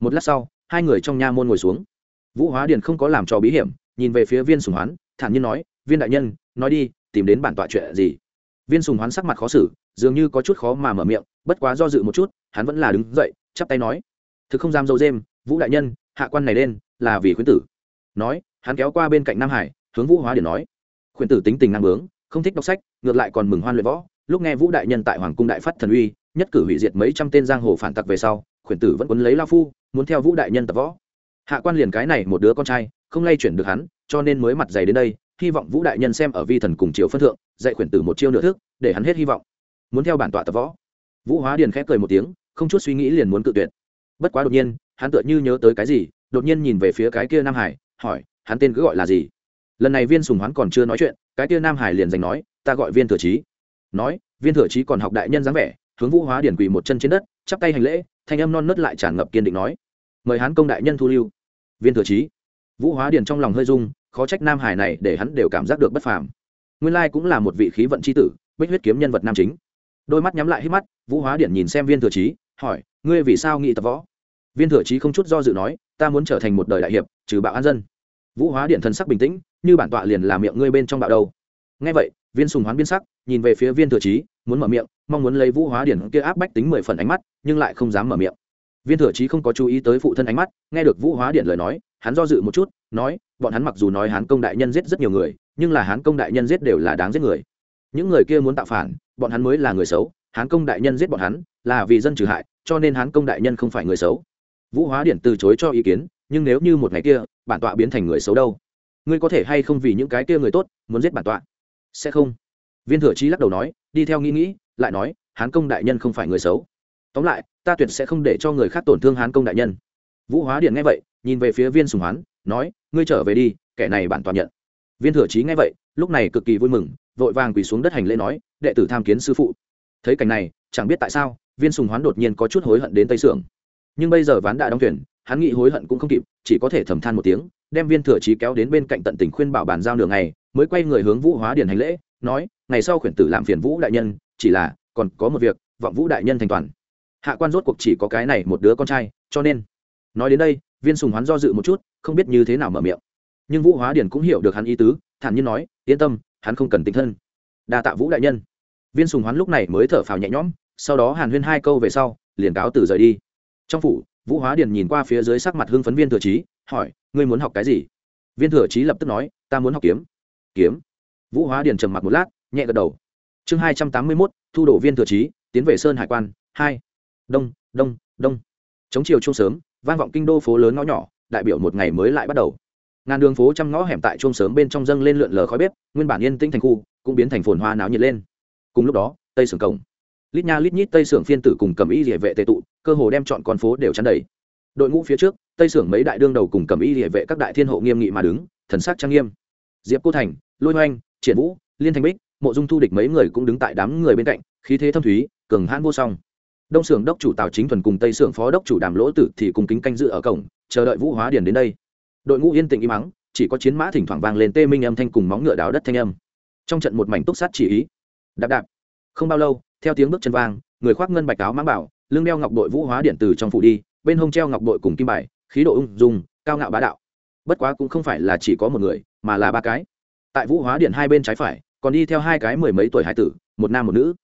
Một lát sau, hai người trong nha môn ngồi xuống. Vũ hóa điện không có làm cho bí hiểm, nhìn về phía viên sùng hoán, thản nhiên nói, viên đại nhân, nói đi, tìm đến bản tọa chuyện gì? Viên sùng hoán sắc mặt khó xử, dường như có chút khó mà mở miệng, bất quá do dự một chút, hắn vẫn là đứng dậy, chắp tay nói, thực không dám dâu dêm, vũ đại nhân, hạ quan này lên, là vì khuyến tử. Nói, hắn kéo qua bên cạnh nam hải, hướng vũ hóa điện nói, khuyến tử tính tình năng bướng, không thích đọc sách, ngược lại còn mừng hoan luyện võ lúc nghe vũ đại nhân tại hoàng cung đại phát thần uy, nhất cử hủy diệt mấy trăm tên giang hồ phản tặc về sau, khuyển tử vẫn quấn lấy lao phu, muốn theo vũ đại nhân tập võ. Hạ quan liền cái này một đứa con trai, không lay chuyển được hắn, cho nên mới mặt dày đến đây, hy vọng vũ đại nhân xem ở vi thần cùng chiều phân thượng, dạy khuyển tử một chiêu nửa thức, để hắn hết hy vọng. Muốn theo bản tọa tập võ. Vũ hóa điền khẽ cười một tiếng, không chút suy nghĩ liền muốn cự tuyệt. Bất quá đột nhiên, hắn tựa như nhớ tới cái gì, đột nhiên nhìn về phía cái kia nam hải, hỏi, hắn tên cứ gọi là gì? Lần này viên sùng hoán còn chưa nói chuyện, cái kia nam hải liền giành nói, ta gọi viên thừa trí nói, viên thừa trí còn học đại nhân dáng vẻ, hướng vũ hóa điển quỳ một chân trên đất, chắp tay hành lễ, thanh âm non nớt lại tràn ngập kiên định nói, mời hán công đại nhân thu lưu. Viên thừa trí, vũ hóa điển trong lòng hơi dung khó trách nam hải này để hắn đều cảm giác được bất phàm. Nguyên lai cũng là một vị khí vận c h i tử, bích huyết kiếm nhân vật nam chính. Đôi mắt nhắm lại hít mắt, vũ hóa điển nhìn xem viên thừa trí, hỏi, ngươi vì sao nghị tập võ? Viên thừa trí không chút do dự nói, ta muốn trở thành một đời đại hiệp, trừ bạo an dân. Vũ hóa điện thần sắc bình tĩnh, như bản tọa liền làm miệng ngươi bên trong bạo đâu. Ngay vậy viên sùng hoán biên sắc, nhìn về phía viên thừa trí, muốn mở miệng, mong muốn lấy vũ hóa điển kia áp bách tính mười phần ánh mắt, nhưng lại không dám mở miệng. Viên thừa trí không có chú ý tới phụ thân ánh mắt, nghe được vũ hóa điện lời nói, hắn do dự một chút, nói, bọn hắn mặc dù nói hán công đại nhân giết rất nhiều người, nhưng là hán công đại nhân giết đều là đáng giết người. Những người kia muốn tạo phản, bọn hắn mới là người xấu, hán công đại nhân giết bọn hắn, là vì dân trừ hại, cho nên hán công đại nhân không phải người xấu. Vũ hóa điện từ chối cho ý kiến, nhưng nếu như một ngày kia, bản tọa biến thành người xấu đâu? Ngươi có thể hay không vì những cái kia người tốt, muốn giết bản tọa? Sẽ không. Viên thừa trí lắc đầu nói, đi theo nghĩ nghĩ, lại nói, hán công đại nhân không phải người xấu. Tóm lại, ta tuyệt sẽ không để cho người khác tổn thương hán công đại nhân. Vũ hóa điện nghe vậy, nhìn về phía viên sùng hoán, nói, ngươi trở về đi, kẻ này bản toàn nhận. Viên thừa trí nghe vậy, lúc này cực kỳ vui mừng, vội vàng quỳ xuống đất hành lễ nói, đệ tử tham kiến sư phụ. Thấy cảnh này, chẳng biết tại sao, viên sùng hoán đột nhiên có chút hối hận đến tây sưởng. Nhưng bây giờ ván đã đóng tuyển hắn nghĩ hối hận cũng không kịp, chỉ có thể thầm than một tiếng, đem viên thừa trí kéo đến bên cạnh tận tình khuyên bảo bàn giao đường này mới quay người hướng vũ hóa điền hành lễ, nói, ngày sau khuyển tử làm phiền vũ đại nhân, chỉ là, còn có một việc, vọng vũ đại nhân thành toàn. Hạ quan rốt cuộc chỉ có cái này một đứa con trai, cho nên, nói đến đây, viên sùng hoán do dự một chút, không biết như thế nào mở miệng. Nhưng vũ hóa điển cũng hiểu được hắn ý tứ, thản nhiên nói, yên tâm, hắn không cần tính thân. Đa tạ vũ đại nhân. Viên sùng hoán lúc này mới thở phào nhẹ nhõm, sau đó hàn huyên hai câu về sau, liền cáo từ rời đi. Trong phủ, vũ hóa điển nhìn qua phía dưới sắc mặt hưng phấn viên thừa trí, hỏi, ngươi muốn học cái gì? Viên thừa trí lập tức nói, ta muốn học kiếm kiếm. Vũ hóa điền trầm mặc một lát, nhẹ gật đầu. Chương hai trăm tám mươi mốt, thu đổ viên thừa trí, tiến về sơn hải quan, hai. Đông đông đông. Chống chiều chung sớm, vang vọng kinh đô phố lớn ngõ nhỏ, đại biểu một ngày mới lại bắt đầu. Ngàn đường phố trăm ngõ hẻm tại chung sớm bên trong dâng lên lượn lờ khói bếp, nguyên bản yên tĩnh thành khu, cũng biến thành phồn hoa náo nhiệt lên. Cùng lúc đó, tây sưởng cổng. Lít nha lít nhít tây sưởng phiên tử cùng cầm y địa vệ tệ tụ, cơ hồ đem chọn con phố đều chắn đầy. Đội ngũ phía trước, tây sưởng mấy đại đương đầu cùng cầm y địa vệ các đại thiên hộ nghiêm nghị mà đứng, thần sắc trang nghiêm diệp cô thành, lôi hoanh, triển vũ, liên Thanh bích, mộ dung thu địch mấy người cũng đứng tại đám người bên cạnh, khí thế thâm thúy, cường hãn vô song. Đông xưởng đốc chủ tào chính thuần cùng tây xưởng phó đốc chủ đàm lỗ tử thì cùng kính canh dự ở cổng, chờ đợi vũ hóa điền đến đây. Đội ngũ yên tĩnh im mắng chỉ có chiến mã thỉnh thoảng vang lên tê minh âm thanh cùng móng ngựa đào đất thanh âm. Trong trận một mảnh túc sát chỉ ý. Đạp đạp. Không bao lâu, theo tiếng bước chân vang, người khoác ngân bạch áo mãng bảo, lưng đeo ngọc đội vũ hóa điện từ trong phủ đi, bên hông treo ngọc đội cùng kim bài, khí độ ung dung, cao ngạo bá đạo bất quá cũng không phải là chỉ có một người, mà là ba cái. Tại vũ hóa điện hai bên trái phải, còn đi theo hai cái mười mấy tuổi hải tử, một nam một nữ.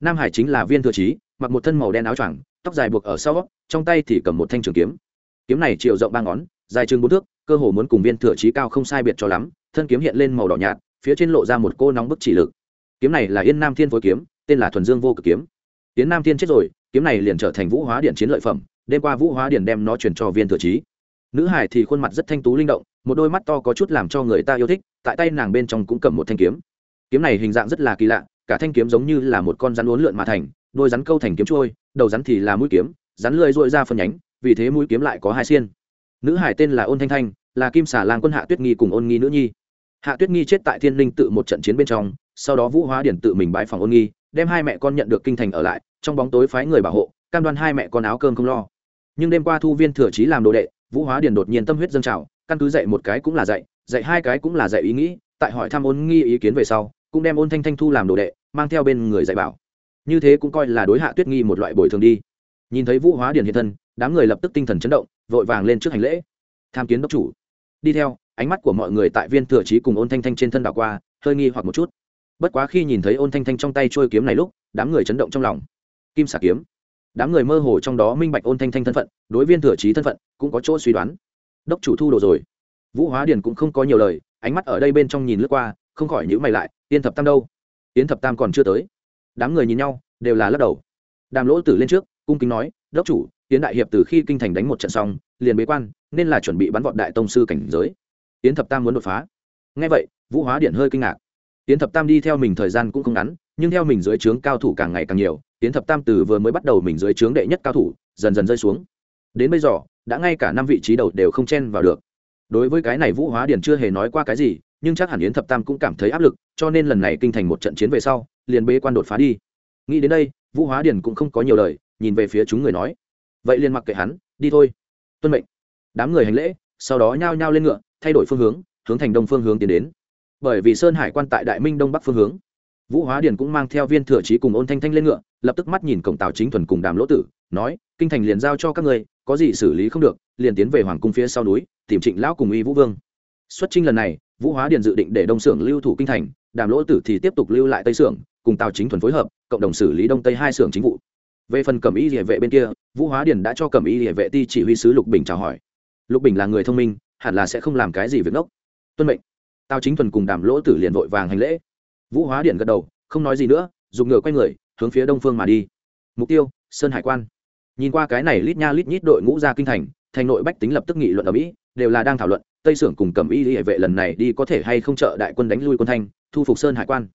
Nam hải chính là viên thừa trí, mặc một thân màu đen áo choàng, tóc dài buộc ở sau, trong tay thì cầm một thanh trường kiếm. Kiếm này chiều rộng ba ngón, dài chừng bốn thước, cơ hồ muốn cùng viên thừa trí cao không sai biệt cho lắm, thân kiếm hiện lên màu đỏ nhạt, phía trên lộ ra một cô nóng bức chỉ lực. Kiếm này là yên nam thiên phối kiếm, tên là thuần dương vô cực kiếm. Yên nam thiên chết rồi, kiếm này liền trở thành vũ hóa điện chiến lợi phẩm, đêm qua vũ hóa điện đem nó chuyển cho viên thừa trí nữ hải thì khuôn mặt rất thanh tú linh động, một đôi mắt to có chút làm cho người ta yêu thích, tại tay nàng bên trong cũng cầm một thanh kiếm. Kiếm này hình dạng rất là kỳ lạ, cả thanh kiếm giống như là một con rắn uốn lượn mà thành, đôi rắn câu thành kiếm trôi, đầu rắn thì là mũi kiếm, rắn lưỡi dội ra phân nhánh, vì thế mũi kiếm lại có hai xiên. Nữ hải tên là ôn thanh thanh, là kim xà lan quân hạ tuyết nghi cùng ôn nghi nữ nhi. Hạ tuyết nghi chết tại thiên linh tự một trận chiến bên trong, sau đó vũ hóa điển tự mình bái phòng ôn nghi, đem hai mẹ con nhận được kinh thành ở lại, trong bóng tối phái người bảo hộ, cam đoan hai mẹ con áo cơm không lo. Nhưng đêm qua thu viên thừa trí làm đồ đệ vũ hóa Điền đột nhiên tâm huyết dâng trào, căn cứ dạy một cái cũng là dạy dạy hai cái cũng là dạy ý nghĩ, tại hỏi thăm ôn nghi ý kiến về sau, cũng đem ôn thanh thanh thu làm đồ đệ, mang theo bên người dạy bảo. Như thế cũng coi là đối hạ tuyết nghi một loại bồi thường đi. Nhìn thấy vũ hóa Điền hiện thân, đám người lập tức tinh thần chấn động, vội vàng lên trước hành lễ. Tham kiến đốc chủ. Đi theo, ánh mắt của mọi người tại viên thừa trí cùng ôn thanh thanh trên thân đảo qua, hơi nghi hoặc một chút. Bất quá khi nhìn thấy ôn thanh thanh trong tay trôi kiếm này lúc, đám người chấn động trong lòng. Kim xà kiếm đám người mơ hồ trong đó minh bạch ôn thanh thanh thân phận, đối viên thừa trí thân phận, cũng có chỗ suy đoán. Đốc chủ thu đồ rồi. Vũ hóa điền cũng không có nhiều lời, ánh mắt ở đây bên trong nhìn lướt qua, không khỏi nhữ mày lại, yên thập tam đâu? Yến thập tam còn chưa tới. Đám người nhìn nhau, đều là lắc đầu. Đàm lỗ tử lên trước, cung kính nói, đốc chủ, yến đại hiệp từ khi kinh thành đánh một trận xong, liền bế quan, nên là chuẩn bị bắn vọt đại tông sư cảnh giới. Yến thập tam muốn đột phá. Ngay vậy, vũ hóa điện hơi kinh ngạc. Yến thập tam đi theo mình thời gian cũng không ngắn, nhưng theo mình dưới trướng cao thủ càng ngày càng nhiều tiến thập tam từ vừa mới bắt đầu mình dưới trướng đệ nhất cao thủ, dần dần rơi xuống. Đến bây giờ, đã ngay cả năm vị trí đầu đều không chen vào được. Đối với cái này vũ hóa Điền chưa hề nói qua cái gì, nhưng chắc hẳn yến thập tam cũng cảm thấy áp lực, cho nên lần này kinh thành một trận chiến về sau, liền bế quan đột phá đi. Nghĩ đến đây, vũ hóa Điền cũng không có nhiều lời, nhìn về phía chúng người nói. Vậy liền mặc kệ hắn, đi thôi. Tuân mệnh. Đám người hành lễ, sau đó nhao nhao lên ngựa, thay đổi phương hướng hướng thành đông phương hướng tiến đến. Bởi vì sơn hải quan tại đại minh đông bắc phương hướng vũ hóa điền cũng mang theo viên thừa trí cùng ôn thanh thanh lên ngựa, lập tức mắt nhìn cổng Tào chính thuần cùng đàm lỗ tử, nói, kinh thành liền giao cho các ngươi, có gì xử lý không được, liền tiến về hoàng cung phía sau núi, tìm trịnh lão cùng y vũ vương. Xuất trinh lần này, vũ hóa điền dự định để đông xưởng lưu thủ kinh thành, đàm lỗ tử thì tiếp tục lưu lại tây xưởng cùng Tào chính thuần phối hợp, cộng đồng xử lý đông tây hai xưởng chính vụ. Về phần cẩm y địa vệ bên kia, vũ hóa điền đã cho cẩm y địa vệ ti chỉ huy sứ lục bình chào hỏi. Lục bình là người thông minh, hẳn là sẽ không làm cái gì việc ngốc. Tuân mệnh. Tào chính thuần cùng đàm lỗ tử liền vội vàng hành lễ vũ hóa điện gật đầu, không nói gì nữa, dùng ngựa quay người, hướng phía đông phương mà đi. Mục tiêu, sơn hải quan. Nhìn qua cái này lít nha lít nhít đội ngũ ra kinh thành thành nội bách tính lập tức nghị luận ở mỹ, đều là đang thảo luận, tây sưởng cùng cầm y hệ vệ lần này đi có thể hay không trợ đại quân đánh lui quân thanh, thu phục sơn hải quan.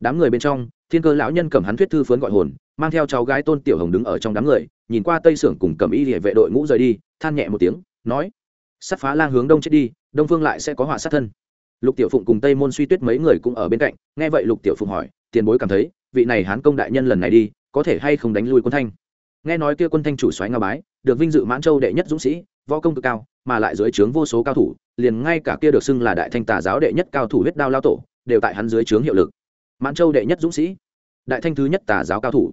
Đám người bên trong, thiên cơ lão nhân cầm hắn thuyết thư phướn gọi hồn, mang theo cháu gái tôn tiểu hồng đứng ở trong đám người, nhìn qua tây sưởng cùng cầm y hệ vệ đội ngũ rời đi, than nhẹ một tiếng, nói, sắt phá lang hướng đông chết đi, đông phương lại sẽ có họa sát thân lục tiểu phụng cùng tây môn suy tuyết mấy người cũng ở bên cạnh, nghe vậy lục tiểu phụng hỏi, tiền bối cảm thấy, vị này hán công đại nhân lần này đi, có thể hay không đánh lui quân thanh? Nghe nói kia quân thanh chủ xoáy nga bái, được vinh dự mãn châu đệ nhất dũng sĩ, võ công cực cao, mà lại dưới trướng vô số cao thủ, liền ngay cả kia được xưng là đại thanh tà giáo đệ nhất cao thủ huyết đao lao tổ, đều tại hắn dưới trướng hiệu lực. Mãn châu đệ nhất dũng sĩ, đại thanh thứ nhất tà giáo cao thủ.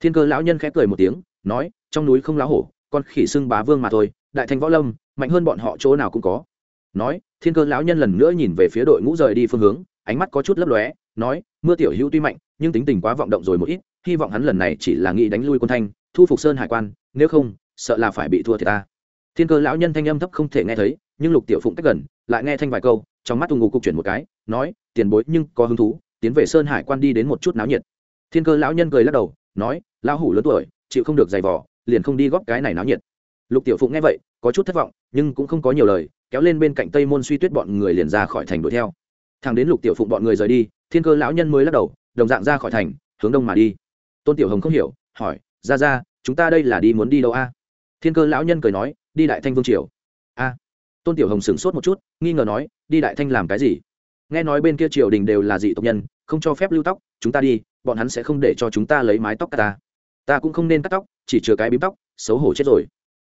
Thiên cơ lão nhân khẽ cười một tiếng, nói, trong núi không lá hổ, con khỉ xưng bá vương mà thôi, đại thanh võ lâm, mạnh hơn bọn họ chỗ nào cũng có. Nói thiên cơ lão nhân lần nữa nhìn về phía đội ngũ rời đi phương hướng, ánh mắt có chút lấp lóe, nói, mưa tiểu hữu tuy mạnh, nhưng tính tình quá vọng động rồi một ít, hy vọng hắn lần này chỉ là nghĩ đánh lui quân thanh, thu phục sơn hải quan, nếu không, sợ là phải bị thua thiệt ta. Thiên cơ lão nhân thanh âm thấp không thể nghe thấy, nhưng lục tiểu phụng cách gần, lại nghe thanh vài câu, trong mắt tung ngục cục chuyển một cái, nói, tiền bối nhưng có hứng thú, tiến về sơn hải quan đi đến một chút náo nhiệt. Thiên cơ lão nhân cười lắc đầu, nói, lão hủ lớn tuổi, chịu không được giày vỏ liền không đi góp cái này náo nhiệt. Lục tiểu phụng nghe vậy, có chút thất vọng, nhưng cũng không có nhiều lời kéo lên bên cạnh tây môn suy tuyết bọn người liền ra khỏi thành đuổi theo. Thằng đến lục tiểu phụng bọn người rời đi, thiên cơ lão nhân mới lắc đầu, đồng dạng ra khỏi thành, hướng đông mà đi. Tôn tiểu hồng không hiểu, hỏi, ra ra, chúng ta đây là đi muốn đi đâu a? Thiên cơ lão nhân cười nói, đi đại thanh vương triều. A. Tôn tiểu hồng sửng sốt một chút, nghi ngờ nói, đi đại thanh làm cái gì? Nghe nói bên kia triều đình đều là dị tộc nhân, không cho phép lưu tóc, chúng ta đi, bọn hắn sẽ không để cho chúng ta lấy mái tóc ta. Ta cũng không nên cắt tóc, chỉ chừa cái bím tóc, xấu hổ chết rồi.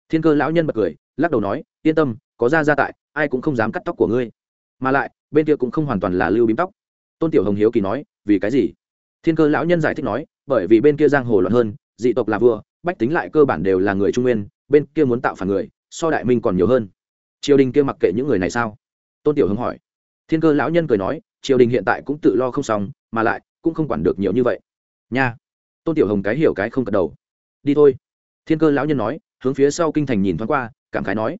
Thiên cơ lão nhân bật cười lắc đầu nói, yên tâm, có ra ra tại, ai cũng không dám cắt tóc của ngươi. Mà lại, bên kia cũng không hoàn toàn là lưu bím tóc. Tôn tiểu hồng hiếu kỳ nói, vì cái gì? Thiên cơ lão nhân giải thích nói, bởi vì bên kia giang hồ loạn hơn, dị tộc là vua, bách tính lại cơ bản đều là người trung nguyên, bên kia muốn tạo phản người, so đại minh còn nhiều hơn. Triều đình kia mặc kệ những người này sao? Tôn tiểu hồng hỏi. Thiên cơ lão nhân cười nói, triều đình hiện tại cũng tự lo không xong, mà lại cũng không quản được nhiều như vậy. Nha. Tôn tiểu hồng cái hiểu cái không cật đầu. Đi thôi. Thiên cơ lão nhân nói, hướng phía sau kinh thành nhìn thoáng qua cảm khái nói,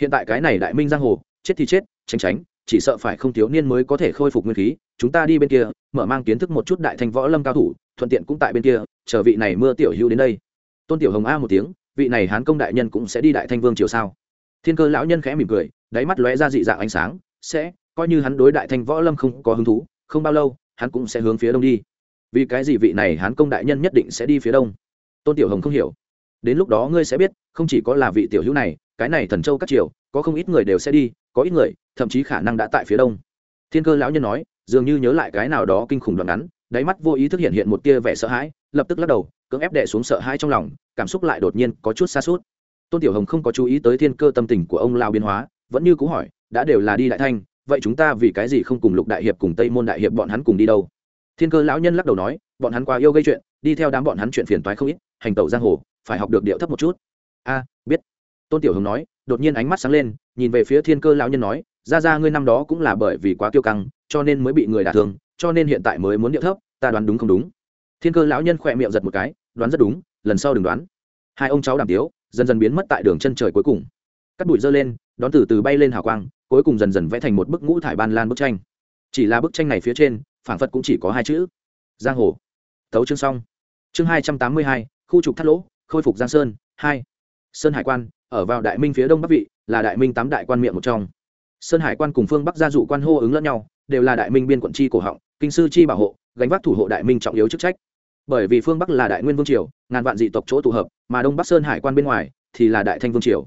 hiện tại cái này đại minh giang hồ, chết thì chết, tránh tránh, chỉ sợ phải không thiếu niên mới có thể khôi phục nguyên khí, chúng ta đi bên kia, mở mang kiến thức một chút đại thanh võ lâm cao thủ, thuận tiện cũng tại bên kia, chờ vị này mưa tiểu hữu đến đây. Tôn tiểu hồng a một tiếng, vị này hán công đại nhân cũng sẽ đi đại thanh vương triều sao? Thiên cơ lão nhân khẽ mỉm cười, đáy mắt lóe ra dị dạng ánh sáng, sẽ, coi như hắn đối đại thanh võ lâm không có hứng thú, không bao lâu, hắn cũng sẽ hướng phía đông đi. Vì cái gì vị này hán công đại nhân nhất định sẽ đi phía đông? Tôn tiểu hồng không hiểu. Đến lúc đó ngươi sẽ biết, không chỉ có là vị tiểu hữu này cái này thần châu các triều, có không ít người đều sẽ đi, có ít người, thậm chí khả năng đã tại phía đông. Thiên cơ lão nhân nói, dường như nhớ lại cái nào đó kinh khủng đoạn ngắn, đáy mắt vô ý thức hiện hiện một tia vẻ sợ hãi, lập tức lắc đầu, cưỡng ép đệ xuống sợ hãi trong lòng, cảm xúc lại đột nhiên có chút xa suốt tôn tiểu hồng không có chú ý tới thiên cơ tâm tình của ông lao biến hóa, vẫn như cũ hỏi, đã đều là đi đại thanh, vậy chúng ta vì cái gì không cùng lục đại hiệp cùng tây môn đại hiệp bọn hắn cùng đi đâu? Thiên cơ lão nhân lắc đầu nói, bọn hắn quá yêu gây chuyện, đi theo đám bọn hắn chuyện phiền toái không ít, hành tẩu giang hồ, phải học được điệu thấp một chút. A, biết tôn tiểu hồng nói, đột nhiên ánh mắt sáng lên, nhìn về phía thiên cơ lão nhân nói, ra ra ngươi năm đó cũng là bởi vì quá kiêu căng, cho nên mới bị người đả thương, cho nên hiện tại mới muốn điệu thấp, ta đoán đúng không đúng? Thiên cơ lão nhân khỏe miệng giật một cái, đoán rất đúng, lần sau đừng đoán. Hai ông cháu đảm tiếu, dần dần biến mất tại đường chân trời cuối cùng. Cắt bụi dơ lên, đón từ từ bay lên hào quang, cuối cùng dần dần vẽ thành một bức ngũ thải ban lan bức tranh. Chỉ là bức tranh này phía trên phản phật cũng chỉ có hai chữ, giang hồ. Thấu chương xong. Chương hai trăm tám mươi hai, khu trục thắt lỗ, khôi phục giang sơn, hai. Sơn hải quan ở vào đại minh phía đông bắc vị, là đại minh tám đại quan miệng một trong. Sơn hải quan cùng phương bắc gia dụ quan hô ứng lẫn nhau, đều là đại minh biên quận chi cổ họng, kinh sư chi bảo hộ, gánh vác thủ hộ đại minh trọng yếu chức trách. Bởi vì phương bắc là đại nguyên vương triều, ngàn vạn dị tộc chỗ tụ hợp, mà đông bắc sơn hải quan bên ngoài thì là đại thanh vương triều.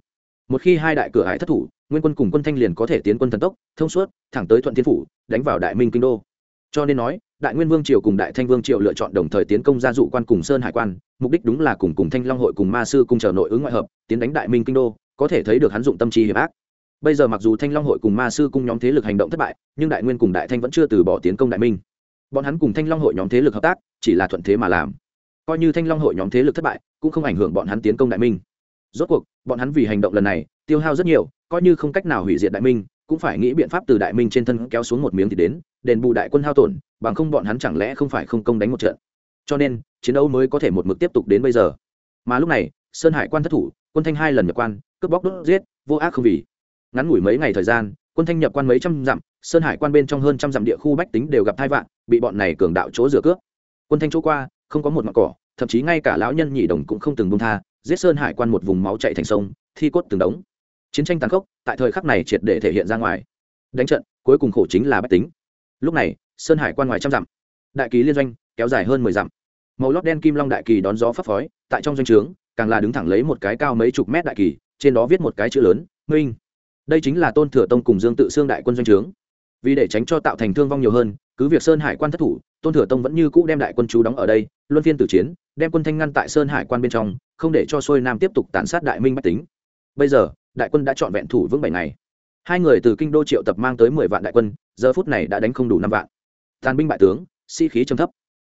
Một khi hai đại cửa hải thất thủ, nguyên quân cùng quân thanh liền có thể tiến quân thần tốc, thông suốt, thẳng tới thuận thiên phủ, đánh vào đại minh kinh đô cho nên nói, đại nguyên vương triều cùng đại thanh vương triều lựa chọn đồng thời tiến công gia dụ quan cùng sơn hải quan, mục đích đúng là cùng cùng thanh long hội cùng ma sư cùng chờ nội ứng ngoại hợp, tiến đánh đại minh kinh đô, có thể thấy được hắn dụng tâm trí hiểm ác. Bây giờ mặc dù thanh long hội cùng ma sư cung nhóm thế lực hành động thất bại, nhưng đại nguyên cùng đại thanh vẫn chưa từ bỏ tiến công đại minh. Bọn hắn cùng thanh long hội nhóm thế lực hợp tác, chỉ là thuận thế mà làm. Coi như thanh long hội nhóm thế lực thất bại, cũng không ảnh hưởng bọn hắn tiến công đại minh. Rốt cuộc, bọn hắn vì hành động lần này, tiêu hao rất nhiều, coi như không cách nào hủy diệt đại minh cũng phải nghĩ biện pháp từ đại minh trên thân kéo xuống một miếng thì đến, đền bù đại quân hao tổn, bằng không bọn hắn chẳng lẽ không phải không công đánh một trận. Cho nên, chiến đấu mới có thể một mực tiếp tục đến bây giờ. Mà lúc này, sơn hải quan thất thủ, quân thanh hai lần nhập quan, cướp bóc đốt giết, vô ác không vì. Ngắn ngủi mấy ngày thời gian, quân thanh nhập quan mấy trăm dặm, sơn hải quan bên trong hơn trăm dặm địa khu bách tính đều gặp thai vạn, bị bọn này cường đạo chỗ rửa cướp. Quân thanh chỗ qua, không có một mặt cỏ, thậm chí ngay cả lão nhân nhị đồng cũng không từng bông tha, giết sơn hải quan một vùng máu chạy thành sông, thi cốt từng đống chiến tranh tàn khốc tại thời khắc này triệt để thể hiện ra ngoài. Đánh trận, cuối cùng khổ chính là bách tính. Lúc này, sơn hải quan ngoài trăm dặm. Đại kỳ liên doanh kéo dài hơn mười dặm. Màu lót đen kim long đại kỳ đón gió phấp phói tại trong doanh trướng, càng là đứng thẳng lấy một cái cao mấy chục mét đại kỳ, trên đó viết một cái chữ lớn, minh. Đây chính là tôn thừa tông cùng dương tự xương đại quân doanh trướng. Vì để tránh cho tạo thành thương vong nhiều hơn, cứ việc sơn hải quan thất thủ, tôn thừa tông vẫn như cũ đem đại quân chú đóng ở đây, luân phiên tử chiến, đem quân thanh ngăn tại sơn hải quan bên trong, không để cho xuôi nam tiếp tục tàn sát đại minh bách tính. Bây giờ đại quân đã chọn vẹn thủ vững bảy ngày. Hai người từ kinh đô triệu tập mang tới mười vạn đại quân, giờ phút này đã đánh không đủ năm vạn. Tàn binh bại tướng, sĩ、si、khí trầm thấp.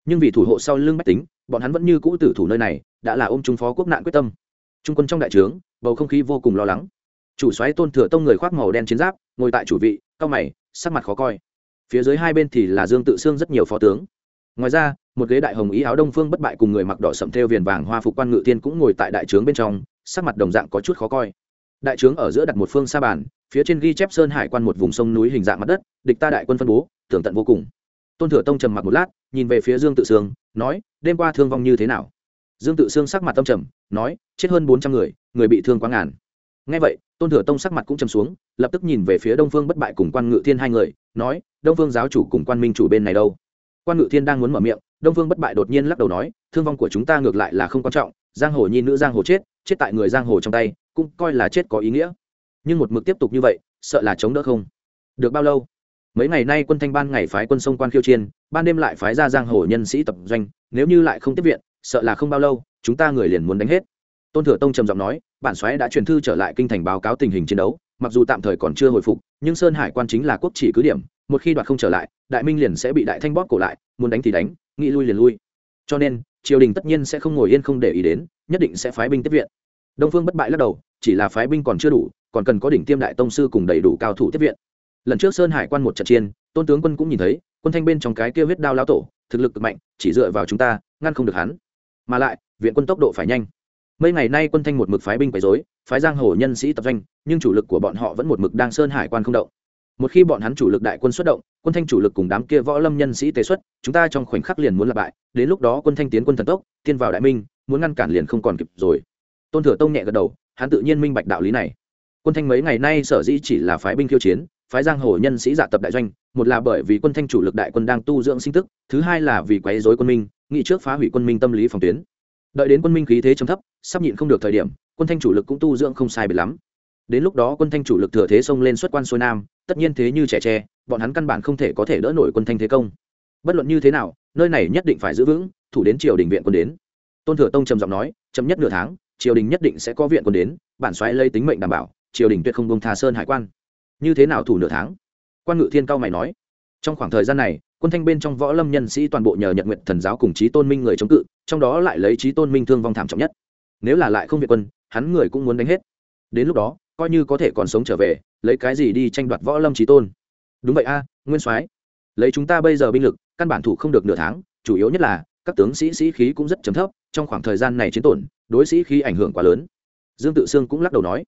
Nhưng vì thủ hộ sau lưng bách tính, bọn hắn vẫn như cũ tử thủ nơi này, đã là ôm trung phó quốc nạn quyết tâm. Trung quân trong đại trướng, bầu không khí vô cùng lo lắng. Chủ xoáy tôn thừa tông người khoác màu đen chiến giáp, ngồi tại chủ vị, cao mày, sắc mặt khó coi. Phía dưới hai bên thì là dương tự xương rất nhiều phó tướng. Ngoài ra, một ghế đại hồng ý áo đông phương bất bại cùng người mặc đỏ sậm theo viền vàng hoa phục quan ngự tiên cũng ngồi tại đại trướng bên trong, sắc mặt đồng dạng có chút khó coi đại trướng ở giữa đặt một phương sa bàn, phía trên ghi chép sơn hải quan một vùng sông núi hình dạng mặt đất, địch ta đại quân phân bố, tưởng tận vô cùng. Tôn thừa tông trầm mặc một lát, nhìn về phía dương tự sương, nói, đêm qua thương vong như thế nào? Dương tự sương sắc mặt tâm trầm, nói, chết hơn bốn trăm người người bị thương quá ngàn. Ngay vậy, tôn thừa tông sắc mặt cũng trầm xuống, lập tức nhìn về phía đông phương bất bại cùng quan ngự thiên hai người, nói, đông phương giáo chủ cùng quan minh chủ bên này đâu? Quan ngự thiên đang muốn mở miệng, đông phương bất bại đột nhiên lắc đầu nói, thương vong của chúng ta ngược lại là không quan trọng, giang hồ nhi nữ giang hồ chết chết tại người giang hồ trong tay cũng coi là chết có ý nghĩa. Nhưng một mực tiếp tục như vậy, sợ là chống đỡ không được bao lâu. Mấy ngày nay quân thanh ban ngày phái quân sông quan khiêu chiên ban đêm lại phái ra giang hồ nhân sĩ tập doanh, nếu như lại không tiếp viện, sợ là không bao lâu, chúng ta người liền muốn đánh hết. Tôn thừa tông trầm giọng nói, bản xoáy đã truyền thư trở lại kinh thành báo cáo tình hình chiến đấu, mặc dù tạm thời còn chưa hồi phục, nhưng sơn hải quan chính là quốc chỉ cứ điểm, một khi đoạt không trở lại, đại minh liền sẽ bị đại thanh bóp cổ lại, muốn đánh thì đánh, nghĩ lui liền lui. Cho nên, triều đình tất nhiên sẽ không ngồi yên không để ý đến, nhất định sẽ phái binh tiếp viện đông phương bất bại lắc đầu, chỉ là phái binh còn chưa đủ, còn cần có đỉnh tiêm đại tông sư cùng đầy đủ cao thủ tiếp viện. Lần trước sơn hải quan một trận chiến, tôn tướng quân cũng nhìn thấy, quân thanh bên trong cái kia huyết đao lao tổ, thực lực cực mạnh, chỉ dựa vào chúng ta, ngăn không được hắn. Mà lại, viện quân tốc độ phải nhanh. Mấy ngày nay quân thanh một mực phái binh quấy dối phái giang hồ nhân sĩ tập doanh, nhưng chủ lực của bọn họ vẫn một mực đang sơn hải quan không động. Một khi bọn hắn chủ lực đại quân xuất động, quân thanh chủ lực cùng đám kia võ lâm nhân sĩ tế xuất, chúng ta trong khoảnh khắc liền muốn lặp bại, đến lúc đó quân thanh tiến quân thần tốc tiên vào đại minh, muốn ngăn cản liền không còn kịp rồi tôn thừa tông nhẹ gật đầu, hắn tự nhiên minh bạch đạo lý này. Quân thanh mấy ngày nay sở dĩ chỉ là phái binh khiêu chiến, phái giang hồ nhân sĩ dạ tập đại doanh, một là bởi vì quân thanh chủ lực đại quân đang tu dưỡng sinh tức, thứ hai là vì quấy dối quân minh nghị trước phá hủy quân minh tâm lý phòng tuyến. Đợi đến quân minh khí thế chấm thấp, sắp nhịn không được thời điểm, quân thanh chủ lực cũng tu dưỡng không sai biệt lắm. Đến lúc đó quân thanh chủ lực thừa thế xông lên xuất quan xuôi nam, tất nhiên thế như trẻ tre, bọn hắn căn bản không thể có thể đỡ nổi quân thanh thế công. Bất luận như thế nào, nơi này nhất định phải giữ vững, thủ đến triều đình viện quân đến. Tôn thừa tông trầm giọng nói, chậm nhất nửa tháng triều đình nhất định sẽ có viện quân đến, bản xoáy lấy tính mệnh đảm bảo, triều đình tuyệt không bông tha sơn hải quan. Như thế nào thủ nửa tháng? Quan ngự thiên cao mày nói. Trong khoảng thời gian này, quân thanh bên trong võ lâm nhân sĩ toàn bộ nhờ nhật nguyện thần giáo cùng trí tôn minh người chống cự, trong đó lại lấy trí tôn minh thương vong thảm trọng nhất. Nếu là lại không việt quân, hắn người cũng muốn đánh hết. Đến lúc đó, coi như có thể còn sống trở về, lấy cái gì đi tranh đoạt võ lâm trí tôn? Đúng vậy a, nguyên soái. Lấy chúng ta bây giờ binh lực, căn bản thủ không được nửa tháng, chủ yếu nhất là, các tướng sĩ sĩ khí cũng rất chấm thấp, trong khoảng thời gian này chiến tổn đối sĩ khi ảnh hưởng quá lớn. Dương tự sương cũng lắc đầu nói,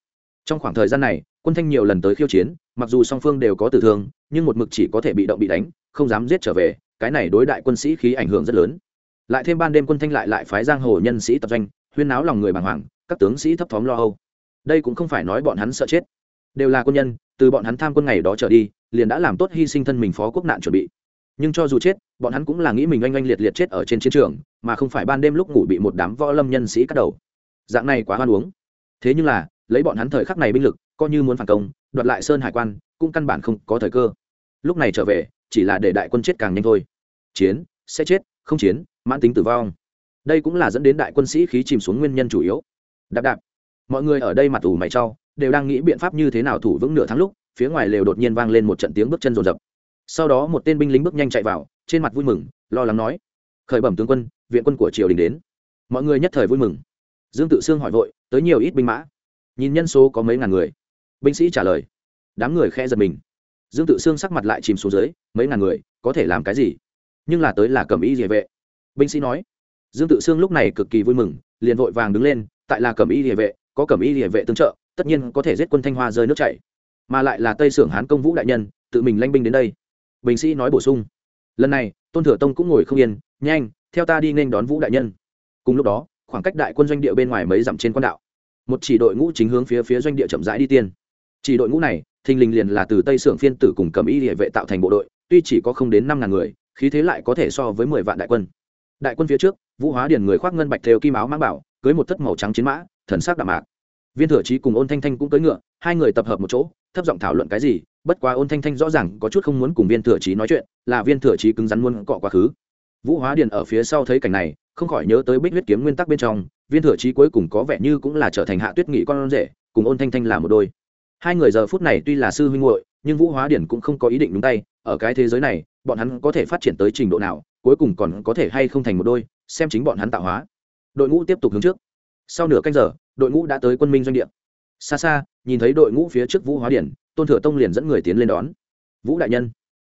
trong khoảng thời gian này, quân thanh nhiều lần tới khiêu chiến, mặc dù song phương đều có tử thương, nhưng một mực chỉ có thể bị động bị đánh, không dám giết trở về, cái này đối đại quân sĩ khí ảnh hưởng rất lớn. Lại thêm ban đêm quân thanh lại lại phái giang hồ nhân sĩ tập doanh, huyên náo lòng người bàng hoàng, các tướng sĩ thấp thóm lo âu. Đây cũng không phải nói bọn hắn sợ chết. Đều là quân nhân, từ bọn hắn tham quân ngày đó trở đi, liền đã làm tốt hy sinh thân mình phó quốc nạn chuẩn bị nhưng cho dù chết, bọn hắn cũng là nghĩ mình oanh oanh liệt liệt chết ở trên chiến trường, mà không phải ban đêm lúc ngủ bị một đám võ lâm nhân sĩ cắt đầu. Dạng này quá hoan uống. Thế nhưng là, lấy bọn hắn thời khắc này binh lực, coi như muốn phản công, đoạt lại sơn hải quan, cũng căn bản không có thời cơ. Lúc này trở về, chỉ là để đại quân chết càng nhanh thôi. Chiến, sẽ chết, không chiến, mãn tính tử vong. Đây cũng là dẫn đến đại quân sĩ khí chìm xuống nguyên nhân chủ yếu. Đạp đạp. Mọi người ở đây mặt ủ mày trau đều đang nghĩ biện pháp như thế nào thủ vững nửa tháng lúc, phía ngoài lều đột nhiên vang lên một trận tiếng bước chân rồn rập sau đó một tên binh lính bước nhanh chạy vào, trên mặt vui mừng, lo lắng nói, khởi bẩm tướng quân, viện quân của triều đình đến. Mọi người nhất thời vui mừng. Dương tự sương hỏi vội, tới nhiều ít binh mã? Nhìn nhân số có mấy ngàn người. Binh sĩ trả lời, đám người khe giật mình. Dương tự sương sắc mặt lại chìm xuống dưới, mấy ngàn người, có thể làm cái gì? Nhưng là tới là cầm ý địa vệ. Binh sĩ nói. Dương tự sương lúc này cực kỳ vui mừng, liền vội vàng đứng lên, tại là cầm ý địa vệ, có cầm ý địa vệ tương trợ, tất nhiên có thể giết quân thanh hoa rơi nước chảy. Mà lại là tây sưởng hán công vũ đại nhân, tự mình lanh binh đến đây bình sĩ nói bổ sung. Lần này, tôn thừa tông cũng ngồi không yên, nhanh, theo ta đi nên đón vũ đại nhân. Cùng lúc đó, khoảng cách đại quân doanh địa bên ngoài mấy dặm trên quan đạo, một chỉ đội ngũ chính hướng phía phía doanh địa chậm rãi đi tiên. Chỉ đội ngũ này, thình lình liền là từ tây sưởng phiên tử cùng cầm y địa vệ tạo thành bộ đội, tuy chỉ có không đến năm ngàn người, khí thế lại có thể so với mười vạn đại quân. Đại quân phía trước, vũ hóa điền người khoác ngân bạch thêu kim áo mang bảo, cưới một thất màu trắng chiến mã, thần sắc đạm mạc viên thừa trí cùng ôn thanh thanh cũng tới ngựa, hai người tập hợp một chỗ, thấp giọng thảo luận cái gì, bất quá ôn thanh thanh rõ ràng có chút không muốn cùng viên thừa trí nói chuyện, là viên thừa trí cứng rắn muốn cọ quá khứ. Vũ hóa điền ở phía sau thấy cảnh này, không khỏi nhớ tới bích huyết kiếm nguyên tắc bên trong, viên thừa trí cuối cùng có vẻ như cũng là trở thành hạ tuyết nghị con rể, cùng ôn thanh thanh là một đôi. Hai người giờ phút này tuy là sư huynh muội, nhưng vũ hóa điển cũng không có ý định đúng tay, ở cái thế giới này, bọn hắn có thể phát triển tới trình độ nào, cuối cùng còn có thể hay không thành một đôi, xem chính bọn hắn tạo hóa. Đội ngũ tiếp tục hướng trước sau nửa canh giờ, đội ngũ đã tới quân minh doanh địa. Xa xa, nhìn thấy đội ngũ phía trước vũ hóa điển, tôn thừa tông liền dẫn người tiến lên đón. Vũ đại nhân.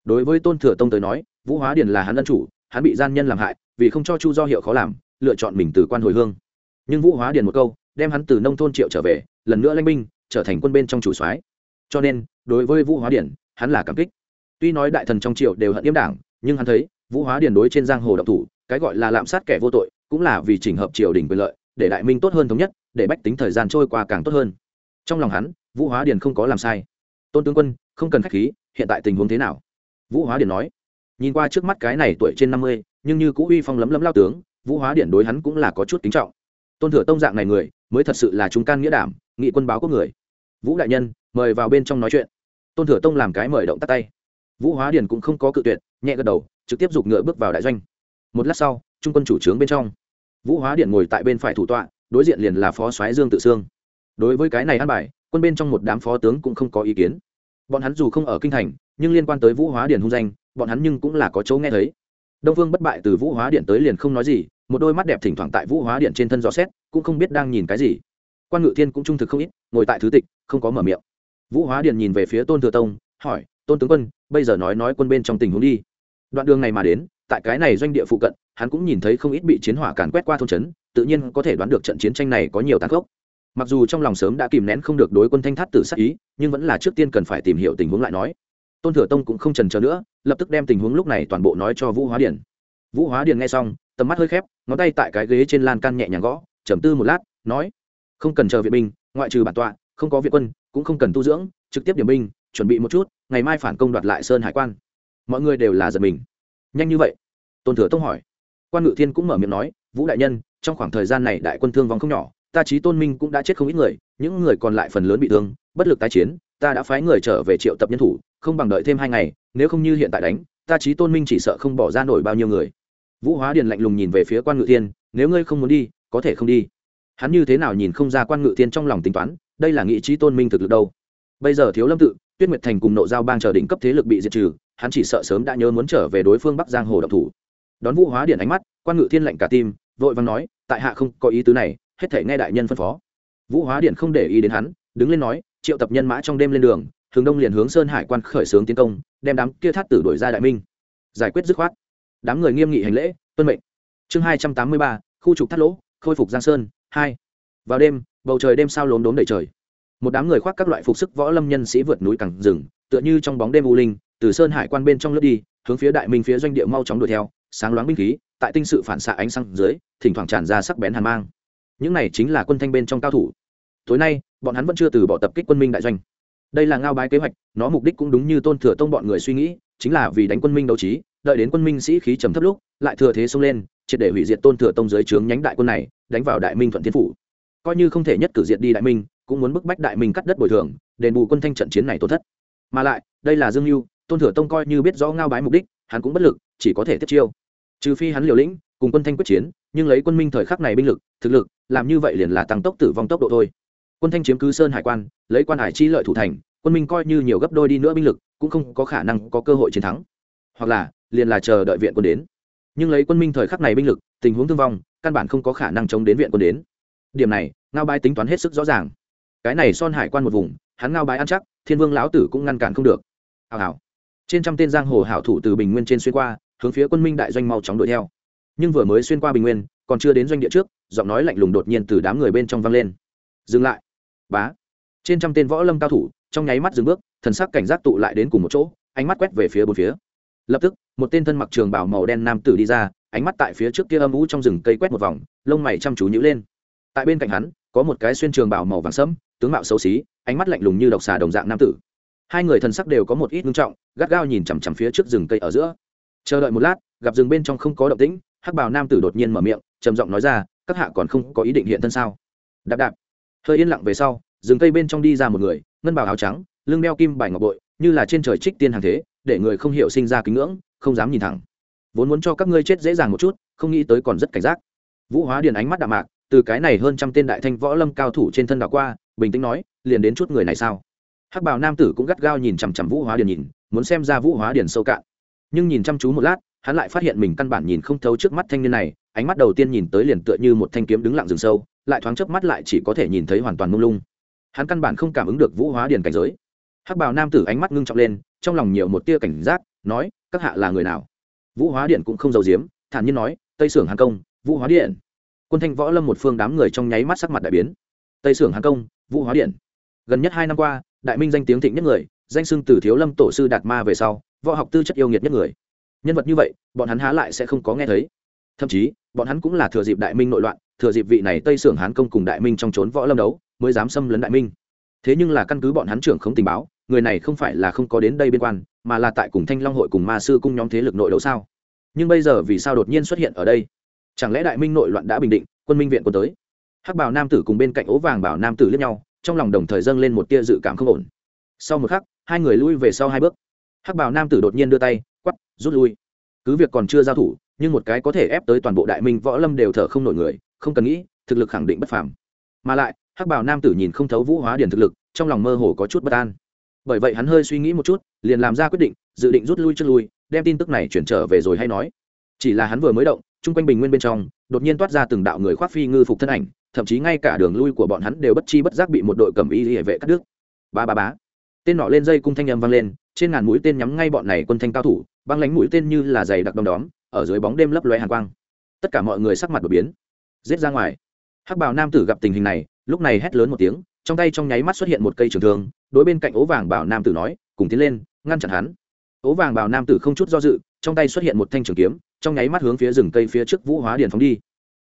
Đối với tôn thừa tông tới nói, vũ hóa điển là hắn ân chủ, hắn bị gian nhân làm hại, vì không cho chu do hiệu khó làm, lựa chọn mình từ quan hồi hương. Nhưng vũ hóa điển một câu, đem hắn từ nông thôn triệu trở về, lần nữa lanh binh, trở thành quân bên trong chủ soái. Cho nên, đối với vũ hóa điển, hắn là cảm kích. Tuy nói đại thần trong triệu đều hận yếm đảng, nhưng hắn thấy, vũ hóa điển đối trên giang hồ độc thủ, cái gọi là lạm sát kẻ vô tội, cũng là vì chỉnh hợp triều đình quyền lợi để đại minh tốt hơn thống nhất, để bách tính thời gian trôi qua càng tốt hơn. Trong lòng hắn, vũ hóa điền không có làm sai. Tôn tướng quân, không cần khách khí, hiện tại tình huống thế nào? Vũ hóa điền nói. Nhìn qua trước mắt cái này tuổi trên năm mươi, nhưng như cũ uy phong lấm lấm lao tướng, vũ hóa Điền đối hắn cũng là có chút kính trọng. Tôn thừa tông dạng này người, mới thật sự là chúng can nghĩa đảm, nghị quân báo quốc người. Vũ đại nhân, mời vào bên trong nói chuyện. Tôn thừa tông làm cái mời động tắt tay. Vũ hóa điền cũng không có cự tuyệt, nhẹ gật đầu, trực tiếp giục ngựa bước vào đại doanh. Một lát sau, trung quân chủ trướng bên trong vũ hóa điện ngồi tại bên phải thủ tọa, đối diện liền là phó soái dương tự sương. Đối với cái này ăn bài, quân bên trong một đám phó tướng cũng không có ý kiến. Bọn hắn dù không ở kinh thành, nhưng liên quan tới vũ hóa điện hung danh, bọn hắn nhưng cũng là có chỗ nghe thấy. Đông phương bất bại từ vũ hóa điện tới liền không nói gì, một đôi mắt đẹp thỉnh thoảng tại vũ hóa điện trên thân gió xét, cũng không biết đang nhìn cái gì. Quan ngự thiên cũng trung thực không ít, ngồi tại thứ tịch, không có mở miệng. Vũ hóa điện nhìn về phía tôn thừa tông, hỏi, tôn tướng quân, bây giờ nói nói quân bên trong tình huống đi. Đoạn đường này mà đến, tại cái này doanh địa phụ cận hắn cũng nhìn thấy không ít bị chiến hỏa càn quét qua thôn trấn, tự nhiên có thể đoán được trận chiến tranh này có nhiều tàn khốc. Mặc dù trong lòng sớm đã kìm nén không được đối quân thanh thát tử sát ý, nhưng vẫn là trước tiên cần phải tìm hiểu tình huống lại nói. Tôn thừa tông cũng không trần trờ nữa, lập tức đem tình huống lúc này toàn bộ nói cho vũ hóa điển vũ hóa điển nghe xong, tầm mắt hơi khép, ngón tay tại cái ghế trên lan can nhẹ nhàng gõ, trầm tư một lát, nói, không cần chờ viện binh, ngoại trừ bản tọa, không có viện quân, cũng không cần tu dưỡng, trực tiếp điểm binh, chuẩn bị một chút, ngày mai phản công đoạt lại sơn hải quan. Mọi người đều là giật mình. Nhanh như vậy? Tôn thừa tông hỏi quan ngự thiên cũng mở miệng nói, vũ đại nhân, trong khoảng thời gian này đại quân thương vong không nhỏ, ta trí tôn minh cũng đã chết không ít người, những người còn lại phần lớn bị thương, bất lực tái chiến, ta đã phái người trở về triệu tập nhân thủ, không bằng đợi thêm hai ngày, nếu không như hiện tại đánh, ta trí tôn minh chỉ sợ không bỏ ra nổi bao nhiêu người. Vũ hóa điền lạnh lùng nhìn về phía quan ngự thiên, nếu ngươi không muốn đi, có thể không đi. Hắn như thế nào nhìn không ra quan ngự thiên trong lòng tính toán, đây là nghị trí tôn minh thực lực đâu. Bây giờ thiếu lâm tự, tuyết nguyệt thành cùng nộ giao bang chờ đỉnh cấp thế lực bị diệt trừ, hắn chỉ sợ sớm đã nhớ muốn trở về đối phương bắc giang hồ độc thủ đón vũ hóa điện ánh mắt, quan ngự thiên lệnh cả tim, vội vàng nói, tại hạ không có ý tứ này, hết thể nghe đại nhân phân phó. Vũ hóa điện không để ý đến hắn, đứng lên nói, triệu tập nhân mã trong đêm lên đường, hướng đông liền hướng sơn hải quan khởi xướng tiến công, đem đám kia thát tử đổi ra đại minh. Giải quyết dứt khoát. Đám người nghiêm nghị hành lễ, tuân mệnh. Chương hai trăm tám mươi ba, khu trục thắt lỗ, khôi phục giang sơn, hai. Vào đêm, bầu trời đêm sao lốm đốm đầy trời. Một đám người khoác các loại phục sức võ lâm nhân sĩ vượt núi cẳng rừng, tựa như trong bóng đêm u linh, từ sơn hải quan bên trong lướt đi, hướng phía đại minh phía doanh địa mau chóng đuổi theo sáng loáng binh khí, tại tinh sự phản xạ ánh sáng dưới, thỉnh thoảng tràn ra sắc bén hàn mang. Những này chính là quân thanh bên trong cao thủ. Tối nay, bọn hắn vẫn chưa từ bỏ tập kích quân minh đại doanh. Đây là ngao bái kế hoạch, nó mục đích cũng đúng như tôn thừa tông bọn người suy nghĩ, chính là vì đánh quân minh đấu trí, đợi đến quân minh sĩ khí trầm thấp lúc, lại thừa thế xông lên, triệt để hủy diệt tôn thừa tông dưới trướng nhánh đại quân này, đánh vào đại minh thuận thiên phủ. Coi như không thể nhất cử diệt đi đại minh, cũng muốn bức bách đại minh cắt đất bồi thường, đền bù quân thanh trận chiến này tổn thất. Mà lại, đây là dương mưu tôn thừa tông coi như biết rõ ngao bái mục đích, hắn cũng bất lực, chỉ có thể tiếp chiêu trừ phi hắn liều lĩnh, cùng quân thanh quyết chiến, nhưng lấy quân minh thời khắc này binh lực, thực lực, làm như vậy liền là tăng tốc tử vong tốc độ thôi. Quân thanh chiếm cứ sơn hải quan, lấy quan hải chi lợi thủ thành, quân minh coi như nhiều gấp đôi đi nữa binh lực, cũng không có khả năng có cơ hội chiến thắng. Hoặc là, liền là chờ đợi viện quân đến. Nhưng lấy quân minh thời khắc này binh lực, tình huống thương vong, căn bản không có khả năng chống đến viện quân đến. Điểm này, ngao bái tính toán hết sức rõ ràng. Cái này son hải quan một vùng, hắn ngao bái ăn chắc, thiên vương lão tử cũng ngăn cản không được. Hào hào. Trên trăm tên giang hồ hảo thủ từ bình nguyên trên xuyên qua hướng phía quân minh đại doanh mau chóng đuổi theo. Nhưng vừa mới xuyên qua bình nguyên, còn chưa đến doanh địa trước, giọng nói lạnh lùng đột nhiên từ đám người bên trong vang lên. Dừng lại. Bá. Trên trăm tên võ lâm cao thủ, trong nháy mắt dừng bước, thần sắc cảnh giác tụ lại đến cùng một chỗ, ánh mắt quét về phía bốn phía. Lập tức, một tên thân mặc trường bảo màu đen nam tử đi ra, ánh mắt tại phía trước kia âm ú trong rừng cây quét một vòng, lông mày chăm chú nhữ lên. Tại bên cạnh hắn, có một cái xuyên trường bảo màu vàng sẫm, tướng mạo xấu xí, ánh mắt lạnh lùng như độc xà đồng dạng nam tử. Hai người thần sắc đều có một ít ngưng trọng, gắt gao nhìn chằm chằm phía trước rừng cây ở giữa chờ đợi một lát, gặp rừng bên trong không có động tĩnh, hắc bào nam tử đột nhiên mở miệng, trầm giọng nói ra, các hạ còn không có ý định hiện thân sao? Đạp đạp. Hơi yên lặng về sau, rừng cây bên trong đi ra một người, ngân bào áo trắng, lưng đeo kim bài ngọc bội, như là trên trời trích tiên hàng thế, để người không hiểu sinh ra kính ngưỡng, không dám nhìn thẳng. Vốn muốn cho các ngươi chết dễ dàng một chút, không nghĩ tới còn rất cảnh giác. Vũ hóa điền ánh mắt đạm mạc, từ cái này hơn trăm tên đại thanh võ lâm cao thủ trên thân đảo qua, bình tĩnh nói, liền đến chút người này sao? Hắc bào nam tử cũng gắt gao nhìn chằm chằm vũ hóa điền nhìn, muốn xem ra vũ hóa điền sâu cạn nhưng nhìn chăm chú một lát, hắn lại phát hiện mình căn bản nhìn không thấu trước mắt thanh niên này, ánh mắt đầu tiên nhìn tới liền tựa như một thanh kiếm đứng lặng rừng sâu, lại thoáng chớp mắt lại chỉ có thể nhìn thấy hoàn toàn mông lung. Hắn căn bản không cảm ứng được vũ hóa điền cảnh giới. Hắc bào nam tử ánh mắt ngưng trọng lên, trong lòng nhiều một tia cảnh giác, nói, các hạ là người nào? Vũ hóa điện cũng không giấu giếm, thản nhiên nói, tây sưởng hàng công, vũ hóa điện quân thanh võ lâm một phương đám người trong nháy mắt sắc mặt đại biến. Tây sưởng hàng công, vũ hóa điện gần nhất hai năm qua, đại minh danh tiếng thịnh nhất người, danh xưng từ thiếu lâm tổ sư đạt ma về sau võ học tư chất yêu nghiệt nhất người. Nhân vật như vậy, bọn hắn há lại sẽ không có nghe thấy. Thậm chí, bọn hắn cũng là thừa dịp đại minh nội loạn, thừa dịp vị này tây sưởng hán công cùng đại minh trong trốn võ lâm đấu, mới dám xâm lấn đại minh. Thế nhưng là căn cứ bọn hắn trưởng không tình báo, người này không phải là không có đến đây biên quan, mà là tại cùng thanh long hội cùng ma sư cung nhóm thế lực nội đấu sao? Nhưng bây giờ vì sao đột nhiên xuất hiện ở đây? Chẳng lẽ đại minh nội loạn đã bình định, quân minh viện quân tới? Hắc bảo nam tử cùng bên cạnh ố vàng bảo nam tử liếc nhau, trong lòng đồng thời dâng lên một tia dự cảm không ổn. Sau một khắc, hai người lui về sau hai bước hắc bảo nam tử đột nhiên đưa tay quắp rút lui. Cứ việc còn chưa giao thủ, nhưng một cái có thể ép tới toàn bộ đại minh võ lâm đều thở không nổi người, không cần nghĩ, thực lực khẳng định bất phàm. Mà lại, hắc bảo nam tử nhìn không thấu vũ hóa điển thực lực, trong lòng mơ hồ có chút bất an. Bởi vậy hắn hơi suy nghĩ một chút, liền làm ra quyết định, dự định rút lui trước lui, đem tin tức này chuyển trở về rồi hay nói. Chỉ là hắn vừa mới động, chung quanh bình nguyên bên trong, đột nhiên toát ra từng đạo người khoác phi ngư phục thân ảnh, thậm chí ngay cả đường lui của bọn hắn đều bất chi bất giác bị một đội cầm y hệ vệ cắt đứt. Ba ba bá tên nọ lên dây cung thanh âm vang lên trên ngàn mũi tên nhắm ngay bọn này quân thanh cao thủ, băng lánh mũi tên như là giày đặc đom đóm, ở dưới bóng đêm lấp loe hàn quang. Tất cả mọi người sắc mặt đột biến, giết ra ngoài. Hắc bào nam tử gặp tình hình này, lúc này hét lớn một tiếng, trong tay trong nháy mắt xuất hiện một cây trường thương, đối bên cạnh ố vàng bảo nam tử nói, cùng tiến lên, ngăn chặn hắn. Ố vàng bảo nam tử không chút do dự, trong tay xuất hiện một thanh trường kiếm, trong nháy mắt hướng phía rừng cây phía trước vũ hóa điền phóng đi.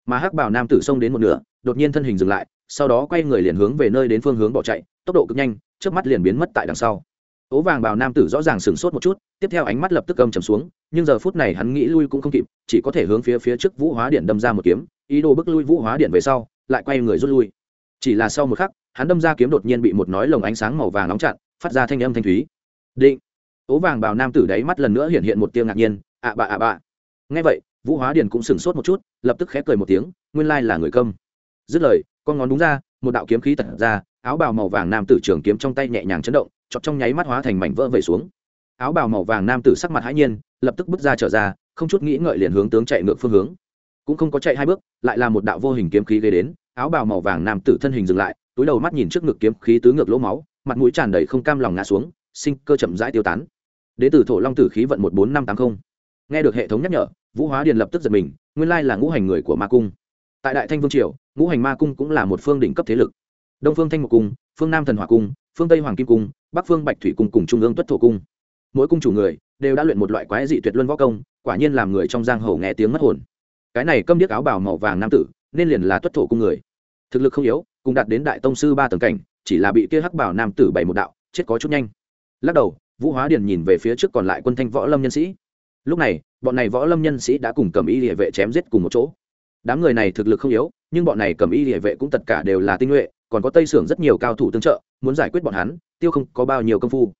Mà hắc bảo nam tử xông đến một nửa, đột nhiên thân hình dừng lại, sau đó quay người liền hướng về nơi đến phương hướng bỏ chạy, tốc độ cực nhanh trước mắt liền biến mất tại đằng sau ố vàng bảo nam tử rõ ràng sửng sốt một chút, tiếp theo ánh mắt lập tức cầm trầm xuống, nhưng giờ phút này hắn nghĩ lui cũng không kịp, chỉ có thể hướng phía phía trước vũ hóa điện đâm ra một kiếm, ý đồ bức lui vũ hóa điện về sau, lại quay người rút lui. Chỉ là sau một khắc, hắn đâm ra kiếm đột nhiên bị một nói lồng ánh sáng màu vàng nóng chặn, phát ra thanh âm thanh thúy. Định. Ố vàng bảo nam tử đáy mắt lần nữa hiện hiện một tiếng ngạc nhiên, ạ bạ ạ bạ. Ngay vậy, vũ hóa điền cũng sửng sốt một chút, lập tức khép cười một tiếng, nguyên lai là người công dứt lời, con ngón đúng ra một đạo kiếm khí tật ra, áo bào màu vàng nam tử trường kiếm trong tay nhẹ nhàng chấn động chọc trong nháy mắt hóa thành mảnh vỡ vẩy xuống. Áo bào màu vàng nam tử sắc mặt hãi nhiên, lập tức bước ra trở ra, không chút nghĩ ngợi liền hướng tướng chạy ngược phương hướng. Cũng không có chạy hai bước, lại là một đạo vô hình kiếm khí gây đến, áo bào màu vàng nam tử thân hình dừng lại, túi đầu mắt nhìn trước ngực kiếm khí tứ ngược lỗ máu, mặt mũi tràn đầy không cam lòng ngã xuống, sinh cơ chậm rãi tiêu tán. Đế tử thổ long tử khí vận một bốn năm tám mươi nghe được hệ thống nhắc nhở, vũ hóa điền lập tức giật mình, nguyên lai là ngũ hành người của ma cung. Tại đại thanh vương triều ngũ hành ma cung cũng là một phương đỉnh cấp thế lực. Đông phương thanh một cung, phương nam thần hỏa cung, phương tây hoàng kim cung, bắc phương bạch thủy cung cùng trung ương tuất thổ cung. Mỗi cung chủ người đều đã luyện một loại quái dị tuyệt luân võ công, quả nhiên làm người trong giang hồ nghe tiếng mất hồn. Cái này câm điếc áo bào màu vàng nam tử, nên liền là tuất thổ cung người. Thực lực không yếu, cùng đạt đến đại tông sư ba tầng cảnh, chỉ là bị kia hắc bảo nam tử bảy một đạo, chết có chút nhanh. Lắc đầu, vũ hóa điền nhìn về phía trước còn lại quân thanh võ lâm nhân sĩ. Lúc này, bọn này võ lâm nhân sĩ đã cùng cầm y địa vệ chém giết cùng một chỗ đám người này thực lực không yếu, nhưng bọn này cầm y địa vệ cũng tất cả đều là tinh nhuệ, còn có tây sưởng rất nhiều cao thủ tương trợ, muốn giải quyết bọn hắn, tiêu không có bao nhiêu công phu.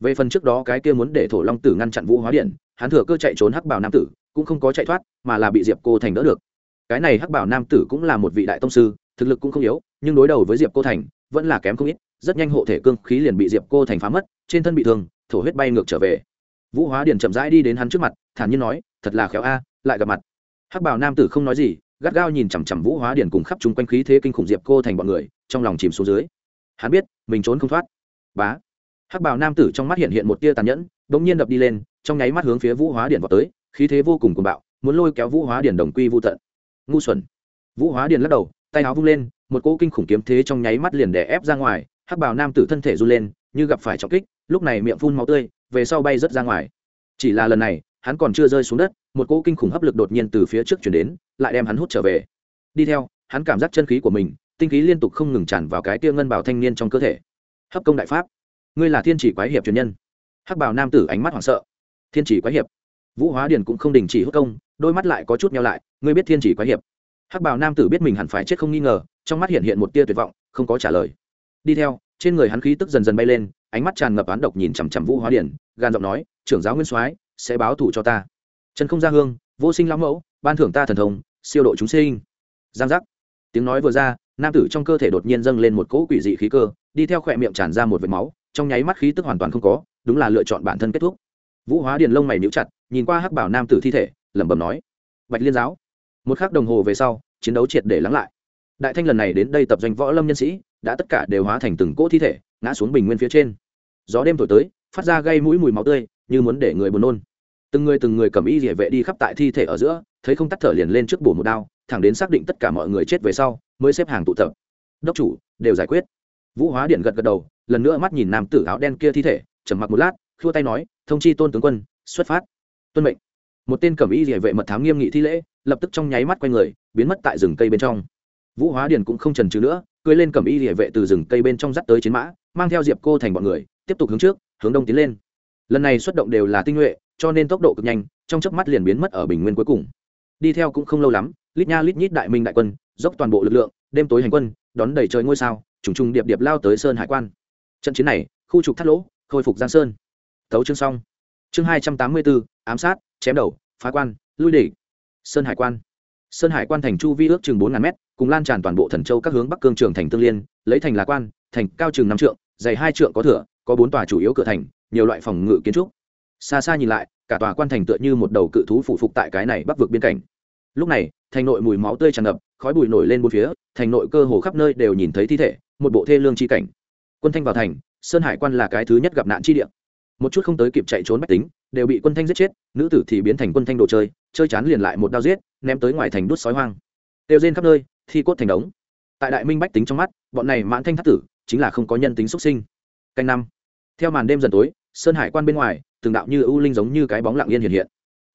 Về phần trước đó cái kia muốn để thổ long tử ngăn chặn vũ hóa điện, hắn thừa cơ chạy trốn hắc bảo nam tử, cũng không có chạy thoát, mà là bị diệp cô thành đỡ được. Cái này hắc bảo nam tử cũng là một vị đại tông sư, thực lực cũng không yếu, nhưng đối đầu với diệp cô thành, vẫn là kém không ít, rất nhanh hộ thể cương khí liền bị diệp cô thành phá mất, trên thân bị thương, thổ huyết bay ngược trở về. Vũ hóa điền chậm rãi đi đến hắn trước mặt, thản nhiên nói, thật là khéo a, lại gặp mặt. Hắc bảo nam tử không nói gì gắt gao nhìn chằm chằm vũ hóa điền cùng khắp chung quanh khí thế kinh khủng diệp cô thành bọn người, trong lòng chìm xuống dưới. Hắn biết, mình trốn không thoát. Bá. Hắc Bào nam tử trong mắt hiện hiện một tia tàn nhẫn đ ỗ n g nhiên đập đi lên, trong nháy mắt hướng phía vũ hóa điền vào tới, khí thế vô cùng cuồng bạo, muốn lôi kéo vũ hóa điền đồng quy vô tận. Ngu xuẩn. Vũ hóa điền lắc đầu, tay áo vung lên, một cỗ kinh khủng kiếm thế trong nháy mắt liền đè ép ra ngoài, hắc Bào nam tử thân thể run lên, như gặp phải trọng kích, lúc này miệng phun máu tươi, về sau bay rớt ra ngoài. Chỉ là lần này, hắn còn chưa rơi xuống đất một cỗ kinh khủng hấp lực đột nhiên từ phía trước chuyển đến, lại đem hắn hút trở về. Đi theo, hắn cảm giác chân khí của mình, tinh khí liên tục không ngừng tràn vào cái tia ngân bảo thanh niên trong cơ thể. Hấp công đại pháp. Ngươi là thiên chỉ quái hiệp truyền nhân. Hắc bảo nam tử ánh mắt hoảng sợ. Thiên chỉ quái hiệp. Vũ hóa điền cũng không đình chỉ hút công, đôi mắt lại có chút nhau lại, ngươi biết thiên chỉ quái hiệp. Hắc bảo nam tử biết mình hẳn phải chết không nghi ngờ, trong mắt hiện hiện một tia tuyệt vọng, không có trả lời. Đi theo, trên người hắn khí tức dần dần bay lên, ánh mắt tràn ngập oán độc nhìn chằm chằm vũ hóa điền, gan giọng nói, trưởng giáo nguyên soái, sẽ báo thủ cho ta trần không ra hương, vô sinh lão mẫu, ban thưởng ta thần thông, siêu độ chúng sinh. Giang giác. Tiếng nói vừa ra, nam tử trong cơ thể đột nhiên dâng lên một cỗ quỷ dị khí cơ, đi theo khỏe miệng tràn ra một vệt máu, trong nháy mắt khí tức hoàn toàn không có, đúng là lựa chọn bản thân kết thúc. Vũ hóa điền lông mày níu chặt, nhìn qua hắc bảo nam tử thi thể, lẩm bẩm nói, bạch liên giáo. Một khắc đồng hồ về sau, chiến đấu triệt để lắng lại. Đại thanh lần này đến đây tập doanh võ lâm nhân sĩ, đã tất cả đều hóa thành từng cỗ thi thể, ngã xuống bình nguyên phía trên. Gió đêm thổi tới, phát ra gây mũi mùi máu tươi, như muốn để người buồn nôn từng người từng người cầm y địa vệ đi khắp tại thi thể ở giữa, thấy không tắt thở liền lên trước bổ một đao, thẳng đến xác định tất cả mọi người chết về sau, mới xếp hàng tụ tập. Đốc chủ, đều giải quyết. Vũ hóa điện gật gật đầu, lần nữa mắt nhìn nam tử áo đen kia thi thể, trầm mặc một lát, khua tay nói, thông chi tôn tướng quân, xuất phát. Tuân mệnh. Một tên cẩm y địa vệ mật thám nghiêm nghị thi lễ, lập tức trong nháy mắt quay người, biến mất tại rừng cây bên trong. Vũ hóa điền cũng không trần trừ nữa cưới lên cẩm y địa vệ từ rừng cây bên trong dắt tới chiến mã, mang theo diệp cô thành bọn người, tiếp tục hướng trước, hướng đông tiến lên lần này xuất động đều là tinh nhuệ, cho nên tốc độ cực nhanh, trong chớp mắt liền biến mất ở bình nguyên cuối cùng. Đi theo cũng không lâu lắm, lít nha lít nhít đại minh đại quân, dốc toàn bộ lực lượng, đêm tối hành quân, đón đầy trời ngôi sao, trùng trùng điệp điệp lao tới sơn hải quan. Trận chiến này, khu trục thắt lỗ, khôi phục giang sơn. Tấu chương xong. Chương hai trăm tám mươi bốn ám sát, chém đầu, phá quan, lui đỉ sơn hải quan. Sơn hải quan thành chu vi ước chừng bốn ngàn mét, cùng lan tràn toàn bộ thần châu các hướng bắc cương trường thành tương liên, lấy thành là quan, thành cao chừng năm trượng, dày hai trượng có thửa, có bốn tòa chủ yếu cửa thành nhiều loại phòng ngự kiến trúc. Xa xa nhìn lại, cả tòa quan thành tựa như một đầu cự thú phụ phục tại cái này bắc vực biên cảnh. Lúc này, thành nội mùi máu tươi tràn ngập, khói bụi nổi lên bốn phía, thành nội cơ hồ khắp nơi đều nhìn thấy thi thể, một bộ thê lương chi cảnh. Quân thanh vào thành, sơn hải quan là cái thứ nhất gặp nạn chi địa. Một chút không tới kịp chạy trốn bách tính, đều bị quân thanh giết chết, nữ tử thì biến thành quân thanh đồ chơi chơi chán liền lại một đao giết, ném tới ngoài thành đút sói hoang. Tiêu rên khắp nơi, thi cốt thành đống. Tại đại minh bách tính trong mắt, bọn này mãn thanh thất tử, chính là không có nhân tính xuất sinh. Canh năm theo màn đêm dần tối, sơn hải quan bên ngoài, từng đạo như ưu linh giống như cái bóng lặng yên hiện hiện.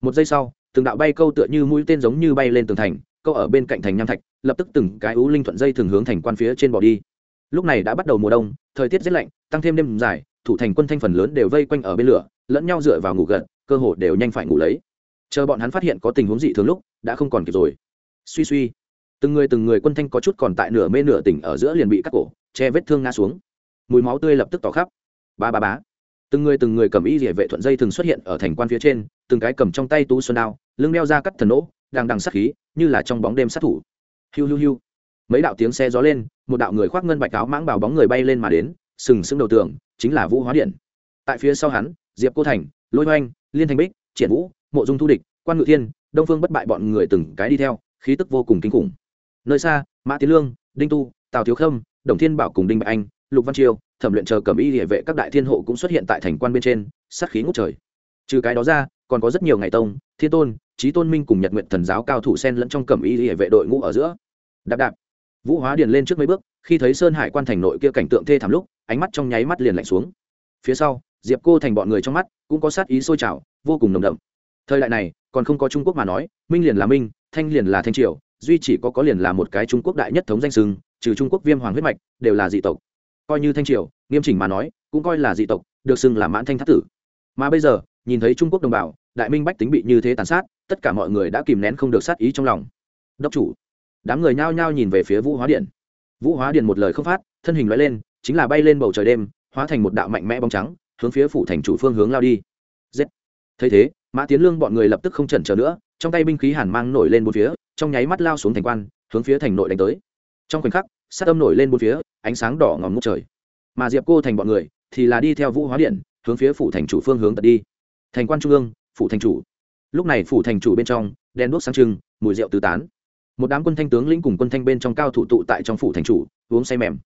Một giây sau, từng đạo bay câu tựa như mũi tên giống như bay lên tường thành, câu ở bên cạnh thành nham thạch, lập tức từng cái ưu linh thuận dây thường hướng thành quan phía trên bỏ đi. Lúc này đã bắt đầu mùa đông, thời tiết rét lạnh, tăng thêm đêm dài, thủ thành quân thanh phần lớn đều vây quanh ở bên lửa, lẫn nhau dựa vào ngủ gật, cơ hồ đều nhanh phải ngủ lấy. Chờ bọn hắn phát hiện có tình huống dị thường lúc, đã không còn kịp rồi. Suy suy, từng người từng người quân thanh có chút còn tại nửa mê nửa tỉnh ở giữa liền bị cắt cổ, che vết thương ngã xuống. Mùi máu tươi lập tức tỏ khắp ba ba bá từng người từng người cầm y địa vệ thuận dây thường xuất hiện ở thành quan phía trên, từng cái cầm trong tay tú xuân đao, lưng đeo ra cắt thần nỗ, đang đằng sát khí, như là trong bóng đêm sát thủ. Hiu hiu hiu. Mấy đạo tiếng xe gió lên, một đạo người khoác ngân bạch áo mãng bào bóng người bay lên mà đến, sừng sững đầu tường, chính là vũ hóa điện. Tại phía sau hắn, diệp cô thành, lôi hoanh, liên thành bích, triển vũ, mộ dung thu địch, quan ngự thiên, đông phương bất bại bọn người từng cái đi theo, khí tức vô cùng kinh khủng. Nơi xa, mã tiến lương, đinh tu, tào thiếu khâm, đồng thiên bảo cùng đinh bạch anh lục văn chiêu, thẩm luyện chờ cầm y địa vệ các đại thiên hộ cũng xuất hiện tại thành quan bên trên, sát khí ngút trời. Trừ cái đó ra, còn có rất nhiều ngày tông, thiên tôn trí tôn minh cùng nhật nguyện thần giáo cao thủ sen lẫn trong cầm y địa vệ đội ngũ ở giữa. Đạp đạp. Vũ hóa điền lên trước mấy bước, khi thấy sơn hải quan thành nội kia cảnh tượng thê thảm lúc, ánh mắt trong nháy mắt liền lạnh xuống. Phía sau, diệp cô thành bọn người trong mắt cũng có sát ý sôi trào, vô cùng nồng đậm. Thời đại này, còn không có trung quốc mà nói, minh liền là minh, thanh liền là thanh triều, duy chỉ có có liền là một cái trung quốc đại nhất thống danh sừng trừ trung quốc viêm hoàng huyết mạch, đều là dị tộc coi như thanh triều, nghiêm chỉnh mà nói, cũng coi là dị tộc, được xưng là mãn thanh thất tử. Mà bây giờ, nhìn thấy trung quốc đồng bào, đại minh bách tính bị như thế tàn sát, tất cả mọi người đã kìm nén không được sát ý trong lòng. Đốc chủ, đám người nhao nhao nhìn về phía vũ hóa điện. Vũ hóa điện một lời không phát, thân hình loại lên, chính là bay lên bầu trời đêm, hóa thành một đạo mạnh mẽ bóng trắng, hướng phía phủ thành chủ phương hướng lao đi. Giết. Thấy thế, mã tiến lương bọn người lập tức không chần chờ nữa, trong tay binh khí hàn mang nổi lên bốn phía, trong nháy mắt lao xuống thành quan, hướng phía thành nội đánh tới. Trong khoảnh khắc, sát âm nổi lên bốn phía ánh sáng đỏ ngòm ngút trời. Mà diệp cô thành bọn người thì là đi theo vũ hóa điện, hướng phía phủ thành chủ phương hướng tận đi. Thành quan trung ương, phủ thành chủ. Lúc này phủ thành chủ bên trong, đèn đuốc sáng trưng, mùi rượu tứ tán. Một đám quân thanh tướng lĩnh cùng quân thanh bên trong cao thủ tụ tại trong phủ thành chủ, uống say mềm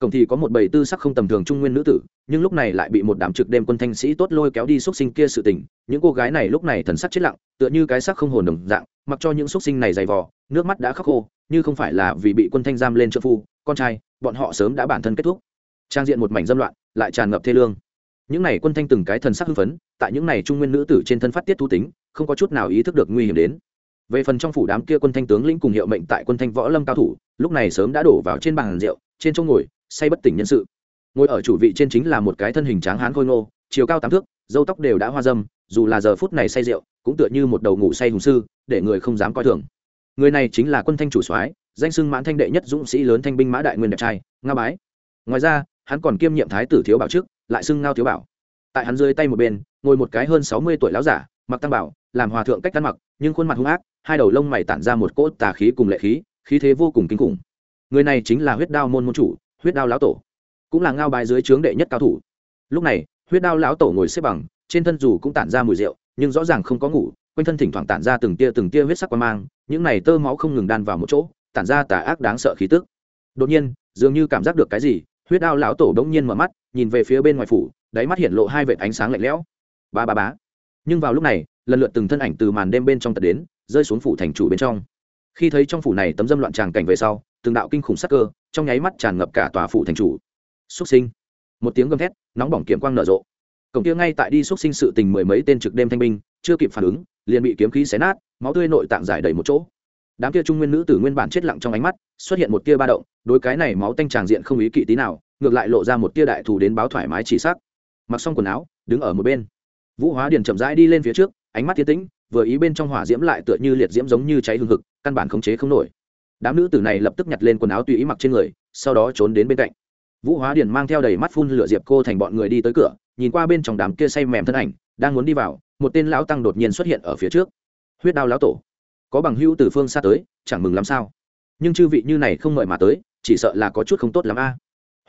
cổng thì có một bầy tư sắc không tầm thường trung nguyên nữ tử, nhưng lúc này lại bị một đám trực đêm quân thanh sĩ tốt lôi kéo đi x sinh kia sự tình. Những cô gái này lúc này thần sắc chết lặng, tựa như cái sắc không hồn đồng dạng, mặc cho những x sinh này dày vò, nước mắt đã khóc khô, như không phải là vì bị quân thanh giam lên trợ phu, con trai, bọn họ sớm đã bản thân kết thúc. Trang diện một mảnh dâm loạn, lại tràn ngập thê lương. Những này quân thanh từng cái thần sắc hưng phấn, tại những này trung nguyên nữ tử trên thân phát tiết thu tính, không có chút nào ý thức được nguy hiểm đến. Về phần trong phủ đám kia quân thanh tướng lĩnh cùng hiệu mệnh tại quân thanh võ lâm cao thủ, lúc này sớm đã đổ vào trên bàn rượu, trên chỗ ngồi say bất tỉnh nhân sự. Ngồi ở chủ vị trên chính là một cái thân hình tráng hán khôi ngô, chiều cao tám thước, dâu tóc đều đã hoa dâm, dù là giờ phút này say rượu, cũng tựa như một đầu ngủ say hùng sư, để người không dám coi thường. Người này chính là quân thanh chủ soái, danh xưng mãn thanh đệ nhất dũng sĩ lớn thanh binh mã đại nguyên đẹp trai, nga bái. Ngoài ra, hắn còn kiêm nhiệm thái tử thiếu bảo trước, lại xưng ngao thiếu bảo. Tại hắn dưới tay một bên, ngồi một cái hơn sáu mươi tuổi lão giả, mặc tăng bảo, làm hòa thượng cách ăn mặc, nhưng khuôn mặt hung ác, hai đầu lông mày tản ra một cỗ tà khí cùng lệ khí khí thế vô cùng kinh khủng. Người này chính là huyết đao môn môn chủ huyết đao lão tổ, cũng là ngao bài dưới trướng đệ nhất cao thủ. Lúc này, huyết đao lão tổ ngồi xếp bằng, trên thân dù cũng tản ra mùi rượu, nhưng rõ ràng không có ngủ, quanh thân thỉnh thoảng tản ra từng tia từng tia huyết sắc quan mang, những này tơ máu không ngừng đan vào một chỗ, tản ra tà ác đáng sợ khí tức. Đột nhiên, dường như cảm giác được cái gì, huyết đao lão tổ bỗng nhiên mở mắt, nhìn về phía bên ngoài phủ, đáy mắt hiện lộ hai vệt ánh sáng lạnh lẽo. Ba ba bá nhưng vào lúc này, lần lượt từng thân ảnh từ màn đêm bên trong tật đến, rơi xuống phủ thành chủ bên trong. Khi thấy trong phủ này tấm dâm loạn tràng cảnh về sau từng đạo kinh khủng sắc cơ, trong nháy mắt tràn ngập cả tòa phủ thành chủ. Xuất sinh. Một tiếng gầm thét, nóng bỏng kiếm quang nở rộ. Cổng kia ngay tại đi xuất sinh sự tình mười mấy tên trực đêm thanh binh, chưa kịp phản ứng, liền bị kiếm khí xé nát, máu tươi nội tạng giải đầy một chỗ. Đám kia trung nguyên nữ tử nguyên bản chết lặng trong ánh mắt, xuất hiện một tia ba động, đối cái này máu tanh tràng diện không ý kỵ tí nào, ngược lại lộ ra một tia đại thù đến báo thoải mái chỉ sắc. Mặc xong quần áo, đứng ở một bên. Vũ hóa điền chậm rãi đi lên phía trước, ánh mắt thiên tĩnh, vừa ý bên trong hỏa diễm lại tựa như liệt diễm giống như cháy hương hực, căn bản khống chế không nổi đám nữ tử này lập tức nhặt lên quần áo tùy ý mặc trên người, sau đó trốn đến bên cạnh. Vũ hóa điền mang theo đầy mắt phun lửa diệp cô thành bọn người đi tới cửa, nhìn qua bên trong đám kia say mềm thân ảnh, đang muốn đi vào, một tên lão tăng đột nhiên xuất hiện ở phía trước. Huyết đao lão tổ, có bằng hữu từ phương xa tới, chẳng mừng làm sao? Nhưng chư vị như này không mời mà tới, chỉ sợ là có chút không tốt lắm a.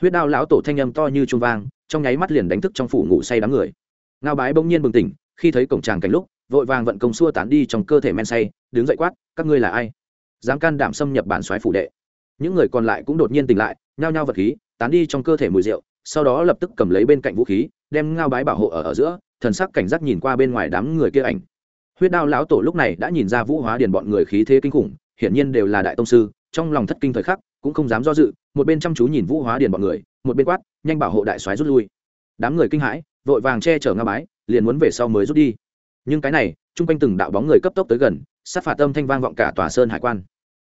Huyết đao lão tổ thanh âm to như trung vang, trong nháy mắt liền đánh thức trong phủ ngủ say đám người. Ngao bái bỗng nhiên bừng tỉnh, khi thấy cổng tràng cảnh lúc, vội vàng vận công xua tán đi trong cơ thể men say, đứng dậy quát, các ngươi là ai? Dám can đảm xâm nhập bản xoáy phủ đệ. Những người còn lại cũng đột nhiên tỉnh lại, nhao nhao vật khí, tán đi trong cơ thể mùi rượu, sau đó lập tức cầm lấy bên cạnh vũ khí, đem ngao bái bảo hộ ở ở giữa, thần sắc cảnh giác nhìn qua bên ngoài đám người kia ảnh. Huyết đao lão tổ lúc này đã nhìn ra vũ hóa điền bọn người khí thế kinh khủng, hiển nhiên đều là đại tông sư, trong lòng thất kinh thời khắc, cũng không dám do dự, một bên chăm chú nhìn vũ hóa điền bọn người, một bên quát, nhanh bảo hộ đại soái rút lui. Đám người kinh hãi, vội vàng che chở ngao bái, liền muốn về sau mới rút đi. Nhưng cái này, chung quanh từng đạo bóng người cấp tốc tới gần sát phạt tâm thanh vang vọng cả tòa sơn hải quan.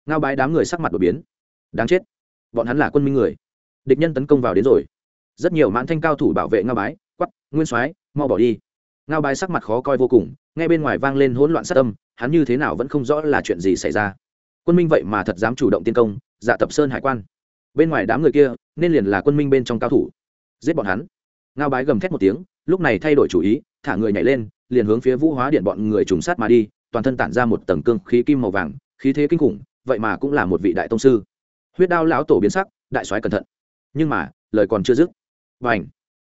Ngao bái đám người sắc mặt đột biến. Đáng chết, bọn hắn là quân minh người. Địch nhân tấn công vào đến rồi. Rất nhiều mãn thanh cao thủ bảo vệ ngao bái quắp nguyên soái, mau bỏ đi. Ngao bái sắc mặt khó coi vô cùng, nghe bên ngoài vang lên hỗn loạn sát tâm hắn như thế nào vẫn không rõ là chuyện gì xảy ra. Quân minh vậy mà thật dám chủ động tiên công dạ tập sơn hải quan. Bên ngoài đám người kia, nên liền là quân minh bên trong cao thủ. Giết bọn hắn. Ngao bái gầm thét một tiếng, lúc này thay đổi chủ ý, thả người nhảy lên, liền hướng phía vũ hóa điện bọn người trùng sát mà đi toàn thân tản ra một tầng cương khí kim màu vàng, khí thế kinh khủng, vậy mà cũng là một vị đại tông sư. Huyết đao lão tổ biến sắc, đại soái cẩn thận. Nhưng mà, lời còn chưa dứt. Và ảnh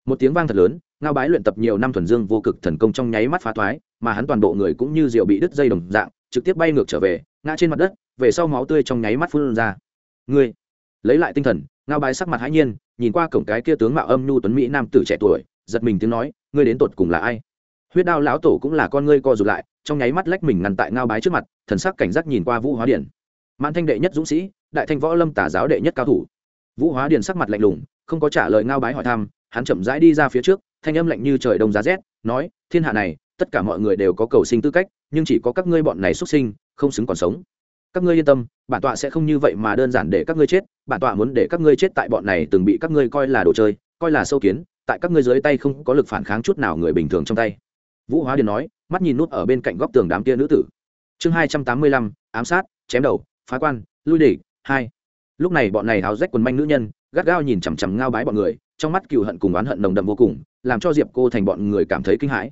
một tiếng vang thật lớn, ngao bái luyện tập nhiều năm thuần dương vô cực thần công trong nháy mắt phá thoái, mà hắn toàn bộ người cũng như rượu bị đứt dây đồng dạng, trực tiếp bay ngược trở về, ngã trên mặt đất, về sau máu tươi trong nháy mắt phun ra. Ngươi! Lấy lại tinh thần, ngao bái sắc mặt hãi nhiên, nhìn qua cổng cái kia tướng mạo âm nhu tuấn mỹ nam tử trẻ tuổi, giật mình tiếng nói, ngươi đến tột cùng là ai? Huyết đao lão tổ cũng là con ngươi co rụt lại trong nháy mắt lách mình ngăn tại ngao bái trước mặt, thần sắc cảnh giác nhìn qua vũ hóa điển mãn thanh đệ nhất dũng sĩ, đại thanh võ lâm tả giáo đệ nhất cao thủ. Vũ hóa điển sắc mặt lạnh lùng, không có trả lời ngao bái hỏi thăm, hắn chậm rãi đi ra phía trước, thanh âm lạnh như trời đông giá rét, nói, thiên hạ này, tất cả mọi người đều có cầu sinh tư cách, nhưng chỉ có các ngươi bọn này xuất sinh, không xứng còn sống. Các ngươi yên tâm, bản tọa sẽ không như vậy mà đơn giản để các ngươi chết, bản tọa muốn để các ngươi chết tại bọn này từng bị các ngươi coi là đồ chơi, coi là sâu kiến, tại các ngươi dưới tay không có lực phản kháng chút nào người bình thường trong tay. Vũ hóa điền nói mắt nhìn nút ở bên cạnh góc tường đám kia nữ tử. Chương hai trăm tám mươi lăm, ám sát, chém đầu, phá quan, lui đỉ hai. Lúc này bọn này áo rách quần manh nữ nhân, gắt gao nhìn chằm chằm ngao bái bọn người, trong mắt cựu hận cùng oán hận nồng đậm vô cùng, làm cho diệp cô thành bọn người cảm thấy kinh hãi.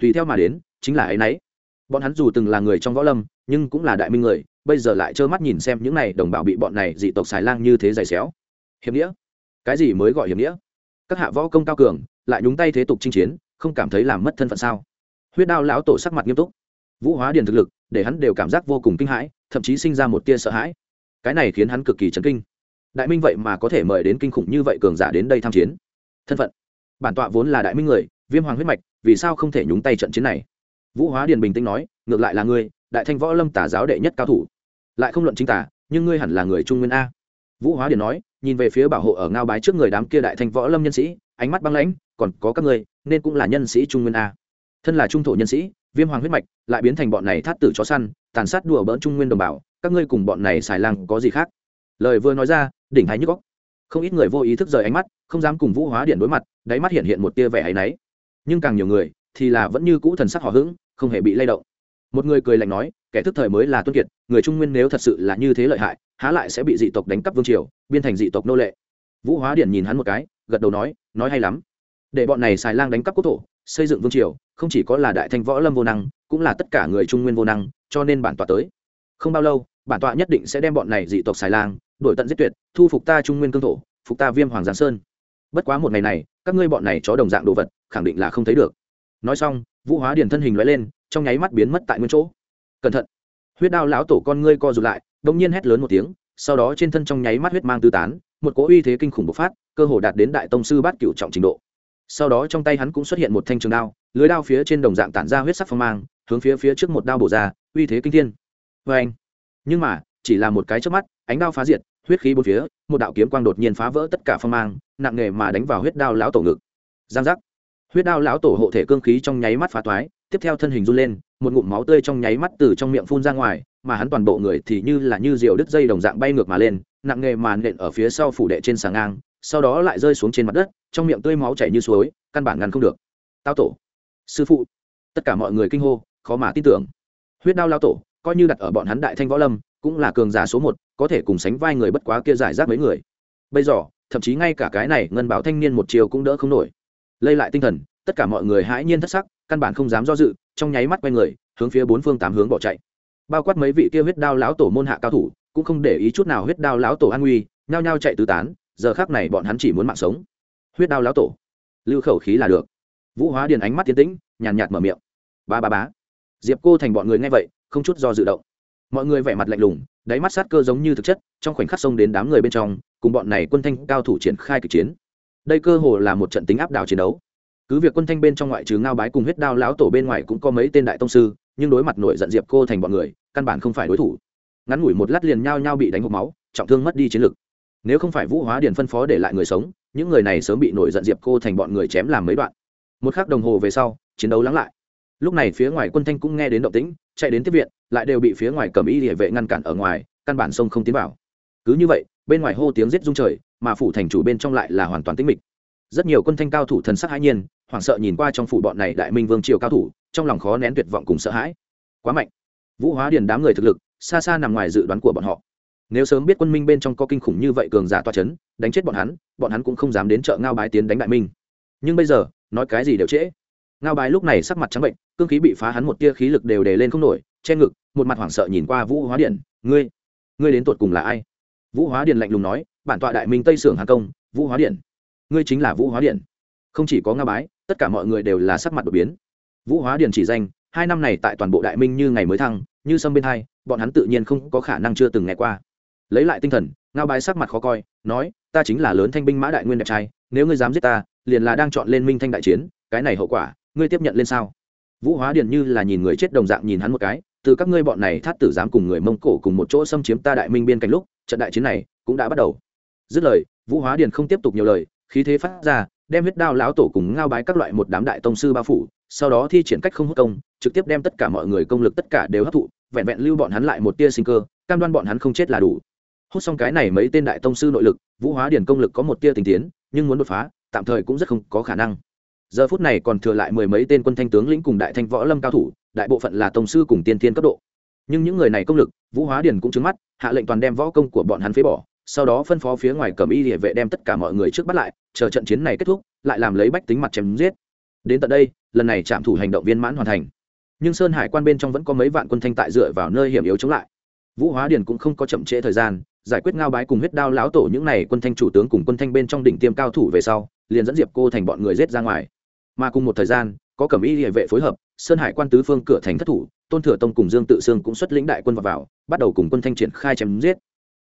Tùy theo mà đến, chính là ấ y n ấ y bọn hắn dù từng là người trong võ lâm, nhưng cũng là đại minh người, bây giờ lại trơ mắt nhìn xem những này đồng bào bị bọn này dị tộc xài lang như thế dày xéo. Hiểm nghĩa? Cái gì mới gọi hiểm nghĩa? Các hạ võ công cao cường, lại nhúng tay thế tục chinh chiến, không cảm thấy làm mất thân phận sao? Huyết đao lão tổ sắc mặt nghiêm túc. Vũ hóa điền thực lực, để hắn đều cảm giác vô cùng kinh hãi, thậm chí sinh ra một tia sợ hãi. Cái này khiến hắn cực kỳ chấn kinh. Đại minh vậy mà có thể mời đến kinh khủng như vậy cường giả đến đây tham chiến. Thân phận. Bản tọa vốn là đại minh người, viêm hoàng huyết mạch, vì sao không thể nhúng tay trận chiến này? Vũ hóa điền bình tĩnh nói, ngược lại là ngươi, đại thanh võ lâm tả giáo đệ nhất cao thủ. Lại không luận chính tả nhưng ngươi hẳn là người trung nguyên a. Vũ hóa điền nói, nhìn về phía bảo hộ ở ngao bái trước người đám kia đại thanh võ lâm nhân sĩ, ánh mắt băng lãnh, còn có các ngươi, nên cũng là nhân sĩ trung nguyên a thân là trung thổ nhân sĩ, viêm hoàng huyết mạch, lại biến thành bọn này thát tử chó săn, tàn sát đùa bỡn trung nguyên đồng bào, các ngươi cùng bọn này xài lang có gì khác? Lời vừa nói ra, đỉnh thái nhức góc không ít người vô ý thức rời ánh mắt, không dám cùng vũ hóa điện đối mặt, đáy mắt hiện hiện một tia vẻ hay náy. Nhưng càng nhiều người thì là vẫn như cũ thần sắc hò hững, không hề bị lay động. Một người cười lạnh nói, kẻ thức thời mới là tuân kiệt, người trung nguyên nếu thật sự là như thế lợi hại, há lại sẽ bị dị tộc đánh cắp vương triều, biên thành dị tộc nô lệ. Vũ hóa điện nhìn hắn một cái, gật đầu nói nói hay lắm. Để bọn này xài lang đánh cắp quốc thổ xây dựng vương triều, không chỉ có là đại thanh võ lâm vô năng, cũng là tất cả người trung nguyên vô năng, cho nên bản tọa tới. Không bao lâu, bản tọa nhất định sẽ đem bọn này dị tộc xài lang đổi tận giết tuyệt, thu phục ta trung nguyên cương thổ, phục ta viêm hoàng giáng sơn. Bất quá một ngày này, các ngươi bọn này chó đồng dạng đồ vật, khẳng định là không thấy được. Nói xong, vũ hóa điền thân hình loại lên, trong nháy mắt biến mất tại nguyên chỗ. Cẩn thận. Huyết đao lão tổ con ngươi co rụt lại đông nhiên hét lớn một tiếng, sau đó trên thân trong nháy mắt huyết mang tư tán, một cỗ uy thế kinh khủng bộc phát, cơ hồ đạt đến đại tông sư bát cửu trọng trình độ sau đó trong tay hắn cũng xuất hiện một thanh trường đao, lưới đao phía trên đồng dạng tản ra huyết sắc phong mang, hướng phía phía trước một đao bổ ra, uy thế kinh thiên. Vê anh, nhưng mà, chỉ là một cái trước mắt, ánh đao phá diệt, huyết khí bốn phía, một đạo kiếm quang đột nhiên phá vỡ tất cả phong mang, nặng nề mà đánh vào huyết đao lão tổ ngực. Giang giác. Huyết đao lão tổ hộ thể cương khí trong nháy mắt phá toái, tiếp theo thân hình run lên, một ngụm máu tươi trong nháy mắt từ trong miệng phun ra ngoài, mà hắn toàn bộ người thì như là như diều đứt dây đồng dạng bay ngược mà lên, nặng nề mà nện ở phía sau phủ đệ trên sàng ngang sau đó lại rơi xuống trên mặt đất, trong miệng tươi máu chảy như suối, căn bản ngăn không được. Tao tổ, sư phụ. Tất cả mọi người kinh hô, khó mà tin tưởng. Huyết đao lao tổ, coi như đặt ở bọn hắn đại thanh võ lâm, cũng là cường giả số một, có thể cùng sánh vai người bất quá kia giải rác mấy người. Bây giờ, thậm chí ngay cả cái này ngân báo thanh niên một chiều cũng đỡ không nổi. Lây lại tinh thần, tất cả mọi người hãi nhiên thất sắc, căn bản không dám do dự, trong nháy mắt quay người, hướng phía bốn phương tám hướng bỏ chạy. Bao quát mấy vị kia huyết đao lão tổ môn hạ cao thủ, cũng không để ý chút nào huyết đao lão tổ an nguy, nhao nhao chạy tứ tán giờ khác này bọn hắn chỉ muốn mạng sống. Huyết đao lão tổ. Lưu khẩu khí là được. Vũ hóa điền ánh mắt tiến tĩnh, nhàn nhạt mở miệng. Ba ba bá diệp cô thành bọn người nghe vậy, không chút do dự động. Mọi người vẻ mặt lạnh lùng, đáy mắt sát cơ giống như thực chất, trong khoảnh khắc xông đến đám người bên trong, cùng bọn này quân thanh cao thủ triển khai kịch chiến. Đây cơ hồ là một trận tính áp đảo chiến đấu. Cứ việc quân thanh bên trong ngoại trừ ngao bái cùng huyết đao lão tổ bên ngoài cũng có mấy tên đại tông sư, nhưng đối mặt nổi giận diệp cô thành bọn người, căn bản không phải đối thủ. Ngắn ngủi một lát liền nhao nhao bị đánh hộp máu, trọng thương mất đi chiến lực nếu không phải vũ hóa điền phân phó để lại người sống, những người này sớm bị nổi giận diệp cô thành bọn người chém làm mấy đoạn. Một khắc đồng hồ về sau, chiến đấu lắng lại. Lúc này phía ngoài quân thanh cũng nghe đến động tĩnh, chạy đến tiếp viện, lại đều bị phía ngoài cầm y địa vệ ngăn cản ở ngoài, căn bản sông không tiến vào. Cứ như vậy, bên ngoài hô tiếng giết rung trời, mà phủ thành chủ bên trong lại là hoàn toàn tĩnh mịch. Rất nhiều quân thanh cao thủ thần sắc hãi nhiên, hoảng sợ nhìn qua trong phủ bọn này đại minh vương triều cao thủ, trong lòng khó nén tuyệt vọng cùng sợ hãi. Quá mạnh. Vũ hóa điền đám người thực lực, xa xa nằm ngoài dự đoán của bọn họ nếu sớm biết quân minh bên trong có kinh khủng như vậy cường giả toa c h ấ n đánh chết bọn hắn bọn hắn cũng không dám đến chợ ngao bái tiến đánh đại minh. Nhưng bây giờ, nói cái gì đều trễ. Ngao bái lúc này sắc mặt trắng bệnh, cương khí bị phá hắn một tia khí lực đều đề lên không nổi, che ngực, một mặt hoảng sợ nhìn qua vũ hóa điện, ngươi ngươi đến tột cùng là ai? Vũ hóa điện lạnh lùng nói, bản tọa đại minh tây sưởng hàng công, vũ hóa điện. Ngươi chính là vũ hóa điện. Không chỉ có ngao bái, tất cả mọi người đều là sắc mặt đột biến. Vũ hóa điện chỉ danh, hai năm này tại toàn bộ đại minh như ngày mới thăng, như sâm bên hai, bọn hắn tự nhiên không có khả năng chưa từng nghe qua lấy lại tinh thần, ngao bái sắc mặt khó coi, nói, ta chính là lớn thanh binh mã đại nguyên đẹp trai, nếu ngươi dám giết ta, liền là đang chọn lên minh thanh đại chiến, cái này hậu quả, ngươi tiếp nhận lên sao? Vũ hóa điền như là nhìn người chết đồng dạng nhìn hắn một cái, từ các ngươi bọn này thát tử dám cùng người mông cổ cùng một chỗ xâm chiếm ta đại minh biên cảnh lúc, trận đại chiến này cũng đã bắt đầu. Dứt lời, vũ hóa điền không tiếp tục nhiều lời, khí thế phát ra, đem huyết đao lão tổ cùng ngao bái các loại một đám đại tông sư bao phủ, sau đó thi triển cách không hút công, trực tiếp đem tất cả mọi người công lực tất cả đều hấp thụ, vẹn vẹn lưu bọn hắn lại một tia sinh cơ, cam đoan bọn hắn không chết là đủ hút xong cái này mấy tên đại tông sư nội lực, vũ hóa điển công lực có một tia tình tiến, nhưng muốn đột phá, tạm thời cũng rất không có khả năng. Giờ phút này còn thừa lại mười mấy tên quân thanh tướng lĩnh cùng đại thanh võ lâm cao thủ, đại bộ phận là tông sư cùng tiên thiên cấp độ. Nhưng những người này công lực, vũ hóa điển cũng trứng mắt, hạ lệnh toàn đem võ công của bọn hắn phế bỏ, sau đó phân phó phía ngoài cầm y địa vệ đem tất cả mọi người trước bắt lại, chờ trận chiến này kết thúc, lại làm lấy bách tính mặt chém giết. Đến tận đây, lần này trạm thủ hành động viên mãn hoàn thành. Nhưng sơn hải quan bên trong vẫn có mấy vạn quân thanh tại dựa vào nơi hiểm yếu chống lại. Vũ hóa điền cũng không có chậm trễ thời gian giải quyết ngao bái cùng huyết đao lão tổ những này quân thanh chủ tướng cùng quân thanh bên trong đỉnh tiêm cao thủ về sau liền dẫn diệp cô thành bọn người rết ra ngoài. Mà cùng một thời gian có cẩm y địa vệ phối hợp sơn hải quan tứ phương cửa thành thất thủ tôn thừa tông cùng dương tự sương cũng xuất lĩnh đại quân vào, vào bắt đầu cùng quân thanh triển khai chém giết.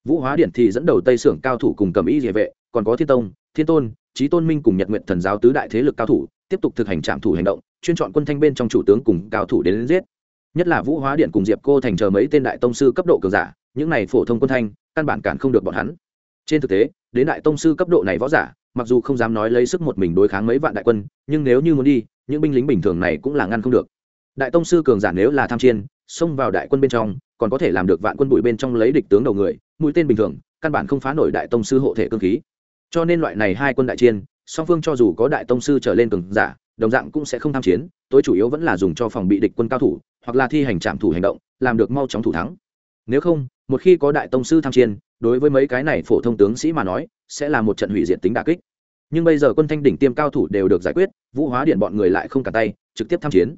Vũ hóa điển thì dẫn đầu tây sưởng cao thủ cùng cẩm y địa vệ còn có thiên tông thiên tôn trí tôn minh cùng nhật nguyện thần giáo tứ đại thế lực cao thủ tiếp tục thực hành trạm thủ hành động chuyên chọn quân thanh bên trong chủ tướng cùng cao thủ đến, đến giết. Nhất là vũ hóa điện cùng diệp cô thành chờ mấy tên đại tông sư cấp độ cường giả những này phổ thông quân thanh, căn bản cản không được bọn hắn. Trên thực tế, đến đại tông sư cấp độ này võ giả, mặc dù không dám nói lấy sức một mình đối kháng mấy vạn đại quân, nhưng nếu như muốn đi, những binh lính bình thường này cũng là ngăn không được. Đại tông sư cường giả nếu là tham chiên, xông vào đại quân bên trong, còn có thể làm được vạn quân bụi bên trong lấy địch tướng đầu người, mũi tên bình thường, căn bản không phá nổi đại tông sư hộ thể cơ khí. Cho nên loại này hai quân đại chiên, song phương cho dù có đại tông sư trở lên cường giả, đồng dạng cũng sẽ không tham chiến, tối chủ yếu vẫn là dùng cho phòng bị địch quân cao thủ, hoặc là thi hành trạm thủ hành động, làm được mau chóng thủ thắng nếu không, một khi có đại tông sư tham chiến, đối với mấy cái này phổ thông tướng sĩ mà nói, sẽ là một trận hủy diệt tính đà kích. Nhưng bây giờ quân thanh đỉnh tiêm cao thủ đều được giải quyết, vũ hóa điện bọn người lại không cả tay, trực tiếp tham chiến.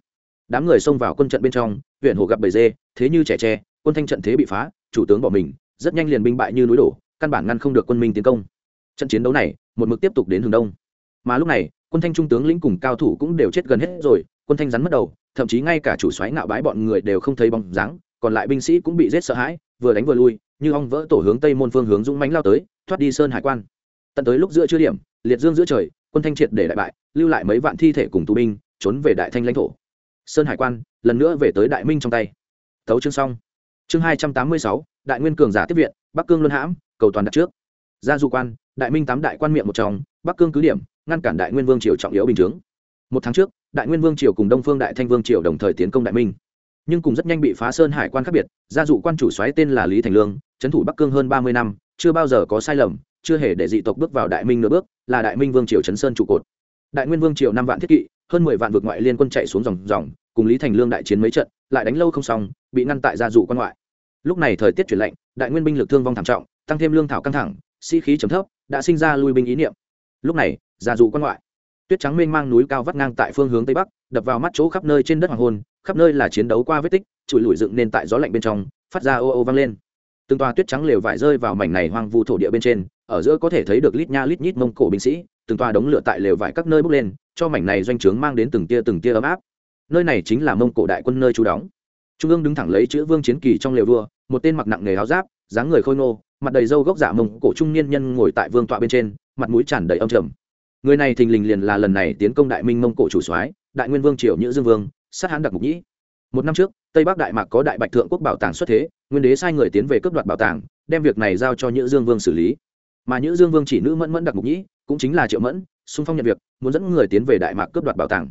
Đám người xông vào quân trận bên trong, huyện hồ gặp bầy dê, thế như trẻ tre, quân thanh trận thế bị phá, chủ tướng bỏ mình, rất nhanh liền binh bại như núi đổ, căn bản ngăn không được quân minh tiến công. Trận chiến đấu này, một mực tiếp tục đến hướng đông. Mà lúc này, quân thanh trung tướng lĩnh cùng cao thủ cũng đều chết gần hết rồi, quân thanh rắn mất đầu, thậm chí ngay cả chủ xoáy ngạo bái bọn người đều không thấy bóng dáng còn lại binh sĩ cũng bị giết sợ hãi, vừa đánh vừa lui, như ong vỡ tổ hướng tây môn phương hướng dũng mánh lao tới, thoát đi sơn hải quan. Tận tới lúc giữa chưa điểm, liệt dương giữa trời, quân thanh triệt để đại bại, lưu lại mấy vạn thi thể cùng tù binh, trốn về đại thanh lãnh thổ. Sơn hải quan, lần nữa về tới đại minh trong tay. Tấu chương xong. Chương hai trăm tám mươi sáu, đại nguyên cường giả tiếp viện, bắc cương luân hãm, cầu toàn đặt trước. Gia du quan, đại minh tám đại quan miệng một trong, bắc cương cứ điểm, ngăn cản đại nguyên vương triều trọng yếu bình chướng. Một tháng trước, đại nguyên vương triều cùng đông phương đại thanh vương triều đồng thời tiến công đại minh nhưng cùng rất nhanh bị phá sơn hải quan khác biệt, gia dụ quan chủ xoáy tên là lý thành lương, trấn thủ bắc cương hơn ba mươi năm, chưa bao giờ có sai lầm, chưa hề để dị tộc bước vào đại minh nửa bước, là đại minh vương triều trấn sơn trụ cột. Đại nguyên vương triều năm vạn thiết kỵ, hơn mười vạn vượt ngoại liên quân chạy xuống dòng dòng, cùng lý thành lương đại chiến mấy trận, lại đánh lâu không xong, bị ngăn tại gia dụ quan ngoại. Lúc này thời tiết chuyển lạnh, đại nguyên binh lực thương vong thảm trọng, tăng thêm lương thảo căng thẳng, sĩ、si、khí chấm thấp, đã sinh ra lui binh ý niệm. Lúc này, gia dụ quan ngoại. Tuyết trắng mênh mang núi cao vắt ngang tại phương hướng tây bắc, đập vào mắt chỗ khắp nơi trên đất hoàng hôn khắp nơi là chiến đấu qua vết tích trụi lủi dựng nên tại gió lạnh bên trong, phát ra ô ô vang lên. Từng tòa tuyết trắng lều vải rơi vào mảnh này hoang vu thổ địa bên trên, ở giữa có thể thấy được lít nha lít nhít mông cổ binh sĩ, từng tòa đống lửa tại lều vải các nơi bốc lên, cho mảnh này doanh trướng mang đến từng tia từng tia ấm áp. Nơi này chính là mông cổ đại quân nơi trú đóng. Trung ương đứng thẳng lấy chữ vương chiến kỳ trong lều vua, một tên mặc nặng nghề áo giáp, dáng người khôi ngô, mặt đầy râu gốc giả mông cổ trung niên nhân ngồi tại vương tọa bên trên, mặt mũi tràn đầy âm trầm. Người này thình lình liền là lần này tiến công đại minh mông cổ chủ soái, đại nguyên vương triều nhữ dương vương sát hán đặc mục nhĩ. Một năm trước, tây bắc đại mạc có đại bạch thượng quốc bảo tàng xuất thế, nguyên đế sai người tiến về cướp đoạt bảo tàng, đem việc này giao cho nhữ dương vương xử lý. Mà nhữ dương vương chỉ nữ mẫn mẫn đặc mục nhĩ, cũng chính là triệu mẫn, xung phong nhận việc, muốn dẫn người tiến về đại mạc cướp đoạt bảo tàng.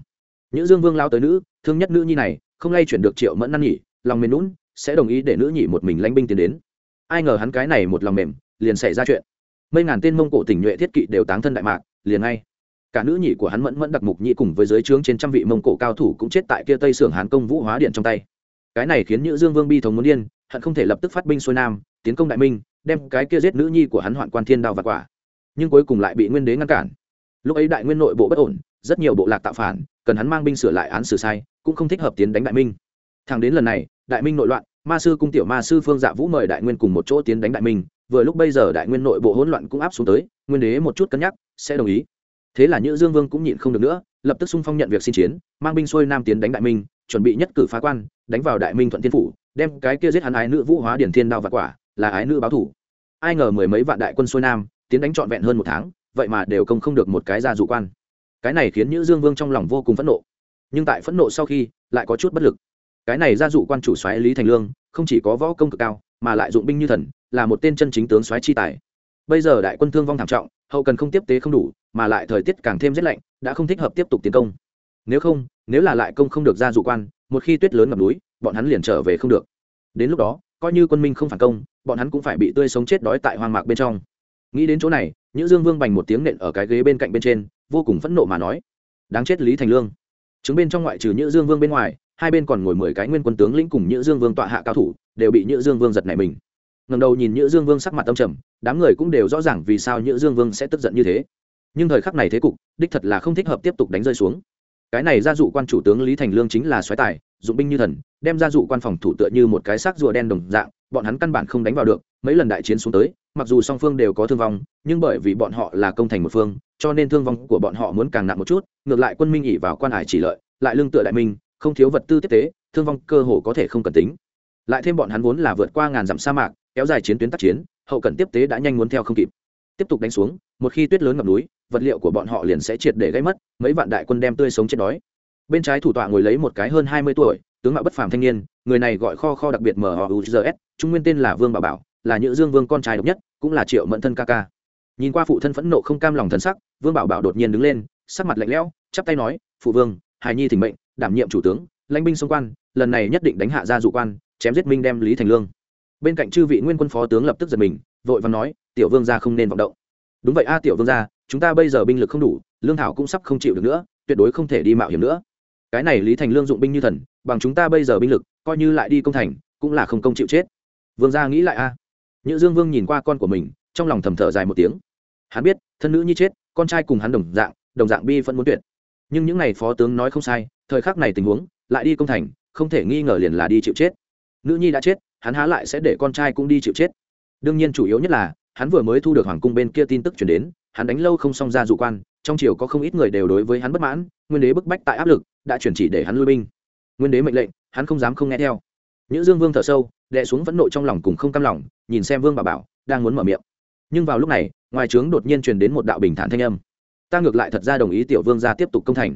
Nhữ dương vương lao tới nữ, thương nhất nữ nhi này, không lay chuyển được triệu mẫn năn nhỉ lòng mềm lún sẽ đồng ý để nữ nhị một mình lãnh binh tiến đến. Ai ngờ hắn cái này một lòng mềm, liền xảy ra chuyện. Mấy ngàn tên mông cổ tỉnh nhuệ thiết kỵ đều táng thân đại mạc, liền ngay cả nữ nhị của hắn mẫn mẫn đặc mục nhị cùng với dưới trướng trên trăm vị mông cổ cao thủ cũng chết tại kia tây sưởng hán công vũ hóa điện trong tay. Cái này khiến nhữ dương vương bi thống muốn điên, hận không thể lập tức phát binh xuôi nam, tiến công đại minh, đem cái kia giết nữ nhi của hắn hoạn quan thiên đao và quả. Nhưng cuối cùng lại bị nguyên đế ngăn cản. Lúc ấy đại nguyên nội bộ bất ổn, rất nhiều bộ lạc tạo phản, cần hắn mang binh sửa lại án xử sai, cũng không thích hợp tiến đánh đại minh. Thẳng đến lần này, đại minh nội loạn, ma sư cung tiểu ma sư phương dạ vũ mời đại nguyên cùng một chỗ tiến đánh đại minh, vừa lúc bây giờ đại nguyên nội bộ hỗn loạn cũng áp xuống tới, nguyên đế một chút cân nhắc, sẽ đồng ý thế là nhữ dương vương cũng nhịn không được nữa, lập tức xung phong nhận việc xin chiến, mang binh xuôi nam tiến đánh đại minh, chuẩn bị nhất cử phá quan, đánh vào đại minh thuận thiên phủ, đem cái kia giết hắn ái nữ vũ hóa điển thiên đao và quả, là ái nữ báo thủ. Ai ngờ mười mấy vạn đại quân xuôi nam, tiến đánh trọn vẹn hơn một tháng, vậy mà đều công không được một cái gia dụ quan. Cái này khiến nhữ dương vương trong lòng vô cùng phẫn nộ. Nhưng tại phẫn nộ sau khi, lại có chút bất lực. Cái này gia dụ quan chủ soái lý thành lương, không chỉ có võ công cực cao, mà lại dụng binh như thần, là một tên chân chính tướng soái chi tài. Bây giờ đại quân thương vong thảm trọng, hậu cần không tiếp tế không đủ mà lại thời tiết càng thêm rét lạnh, đã không thích hợp tiếp tục tiến công. Nếu không, nếu là lại công không được ra dụ quan, một khi tuyết lớn ngập núi, bọn hắn liền trở về không được. Đến lúc đó, coi như quân minh không phản công, bọn hắn cũng phải bị tươi sống chết đói tại hoang mạc bên trong. Nghĩ đến chỗ này, nhữ dương vương bành một tiếng nện ở cái ghế bên cạnh bên trên, vô cùng phẫn nộ mà nói, đáng chết lý thành lương. Chứng bên trong ngoại trừ nhữ dương vương bên ngoài, hai bên còn ngồi mười cái nguyên quân tướng lĩnh cùng nhữ dương vương tọa hạ cao thủ, đều bị nhữ dương vương giật nảy mình. Ngầm đầu nhìn nhữ dương vương sắc mặt tâm trầm, đám người cũng đều rõ ràng vì sao nhữ dương vương sẽ tức giận như thế nhưng thời khắc này thế cục, đích thật là không thích hợp tiếp tục đánh rơi xuống. Cái này gia dụ quan chủ tướng lý thành lương chính là xoáy tài, dụng binh như thần, đem gia dụ quan phòng thủ tựa như một cái xác rùa đen đồng dạng, bọn hắn căn bản không đánh vào được, mấy lần đại chiến xuống tới, mặc dù song phương đều có thương vong, nhưng bởi vì bọn họ là công thành một phương, cho nên thương vong của bọn họ muốn càng nặng một chút, ngược lại quân minh ỉ vào quan hải chỉ lợi, lại lương tựa đại minh, không thiếu vật tư tiếp tế, thương vong cơ hồ có thể không cần tính. Lại thêm bọn hắn vốn là vượt qua ngàn dặm sa mạc, kéo dài chiến tuyến tác chiến, hậu cần tiếp tế đã nhanh muốn theo không kịp. Tiếp tục đánh xuống một khi tuyết lớn ngập núi, vật liệu của bọn họ liền sẽ triệt để gây mất, mấy vạn đại quân đem tươi sống chết đói. Bên trái thủ tọa ngồi lấy một cái hơn hai mươi tuổi, tướng mạo bất phàm thanh niên, người này gọi kho kho đặc biệt mhuzs trung nguyên tên là vương bảo bảo, là nhữ dương vương con trai độc nhất, cũng là triệu mẫn thân ca ca. Nhìn qua phụ thân phẫn nộ không cam lòng thân sắc, vương bảo bảo đột nhiên đứng lên, sắc mặt lạnh lẽo, chắp tay nói, phụ vương, hài nhi thỉnh mệnh, đảm nhiệm chủ tướng, lãnh binh xung quan, lần này nhất định đánh hạ ra dụ quan, chém giết minh đem lý thành lương. Bên cạnh chư vị nguyên quân phó tướng lập tức giật mình, vội và nói, tiểu vương gia không nên vọng động đúng vậy a, tiểu vương gia, chúng ta bây giờ binh lực không đủ, lương thảo cũng sắp không chịu được nữa, tuyệt đối không thể đi mạo hiểm nữa. Cái này lý thành lương dụng binh như thần, bằng chúng ta bây giờ binh lực, coi như lại đi công thành, cũng là không công chịu chết. Vương gia nghĩ lại a. Nhữ dương vương nhìn qua con của mình, trong lòng thầm thở dài một tiếng. Hắn biết, thân nữ như chết, con trai cùng hắn đồng dạng đồng dạng bi vẫn muốn tuyệt. Nhưng những n à y phó tướng nói không sai, thời khắc này tình huống, lại đi công thành, không thể nghi ngờ liền là đi chịu chết. Nữ nhi đã chết, hắn há lại sẽ để con trai cũng đi chịu chết. Đương nhiên chủ yếu nhất là hắn vừa mới thu được hoàng cung bên kia tin tức chuyển đến, hắn đánh lâu không xong ra dụ quan, trong triều có không ít người đều đối với hắn bất mãn, nguyên đế bức bách tại áp lực, đã chuyển chỉ để hắn lui binh. Nguyên đế mệnh lệnh, hắn không dám không nghe theo. Những dương vương thở sâu đệ xuống vẫn nộ trong lòng cùng không cam lòng, nhìn xem vương bà bảo, đang muốn mở miệng. Nhưng vào lúc này, ngoài trướng đột nhiên truyền đến một đạo bình thản thanh âm. Ta ngược lại thật ra đồng ý tiểu vương ra tiếp tục công thành.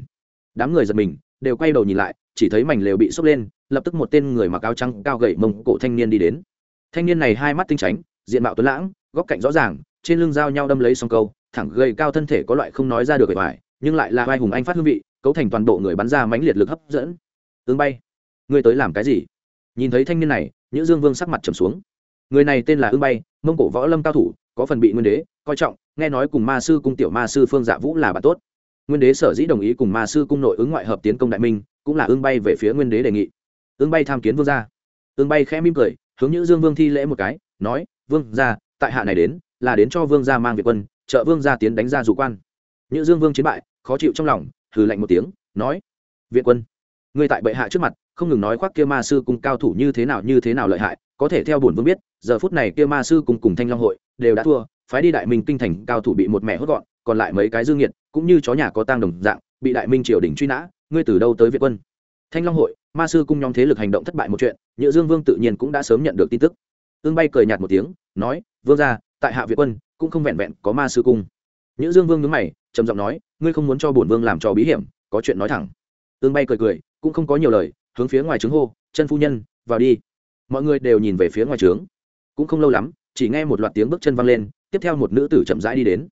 Đám người giật mình, đều quay đầu nhìn lại, chỉ thấy mảnh lều bị sốc lên, lập tức một tên người mặc áo trắng cao gậy mông cổ thanh niên đi đến. Thanh niên này hai mắt tinh tránh diện mạo tuấn lãng, góc cạnh rõ ràng, trên lưng dao nhau đâm lấy song câu, thẳng gầy cao thân thể có loại không nói ra được vẻ vải nhưng lại là vai hùng anh phát hương vị, cấu thành toàn bộ người bắn ra mãnh liệt lực hấp dẫn. Ứng bay, ngươi tới làm cái gì? Nhìn thấy thanh niên này, nhữ dương vương sắc mặt trầm xuống. Người này tên là ưng bay, mông cổ võ lâm cao thủ, có phần bị nguyên đế coi trọng, nghe nói cùng ma sư cung tiểu ma sư phương dạ vũ là bạn tốt. Nguyên đế sở dĩ đồng ý cùng ma sư cung nội ứng ngoại hợp tiến công đại minh, cũng là ưng bay về phía nguyên đế đề nghị. Ưng bay tham kiến vương gia. Ưng bay khẽ mỉm cười, hướng nhữ dương vương thi lễ một cái, nói vương gia, tại hạ này đến, là đến cho vương gia mang việt quân, trợ vương gia tiến đánh ra dù quan. Nhữ dương vương chiến bại, khó chịu trong lòng, hừ lạnh một tiếng, nói, viện quân người tại bệ hạ trước mặt, không ngừng nói khoác kia ma sư cung cao thủ như thế nào như thế nào lợi hại, có thể theo bổn vương biết, giờ phút này kia ma sư cùng cùng thanh long hội, đều đã thua, phái đi đại minh kinh thành cao thủ bị một mẹ hốt gọn, còn lại mấy cái dương nghiệt, cũng như chó nhà có tang đồng dạng, bị đại minh triều đình truy nã, ngươi từ đâu tới việt quân? Thanh long hội, ma sư cung nhóm thế lực hành động thất bại một chuyện nhựa dương vương tự nhiên cũng đã sớm nhận được tin tức ương bay cười nhạt một tiếng, nói, vương ra tại hạ việt quân, cũng không vẹn vẹn có ma sư cung. Nhữ dương vương nhớ mày, trầm giọng nói, ngươi không muốn cho bổn vương làm trò bí hiểm, có chuyện nói thẳng. Ương bay cười cười, cũng không có nhiều lời, hướng phía ngoài trướng hô, chân phu nhân, vào đi. Mọi người đều nhìn về phía ngoài trướng. Cũng không lâu lắm, chỉ nghe một loạt tiếng bước chân văng lên, tiếp theo một nữ tử chậm rãi đi đến.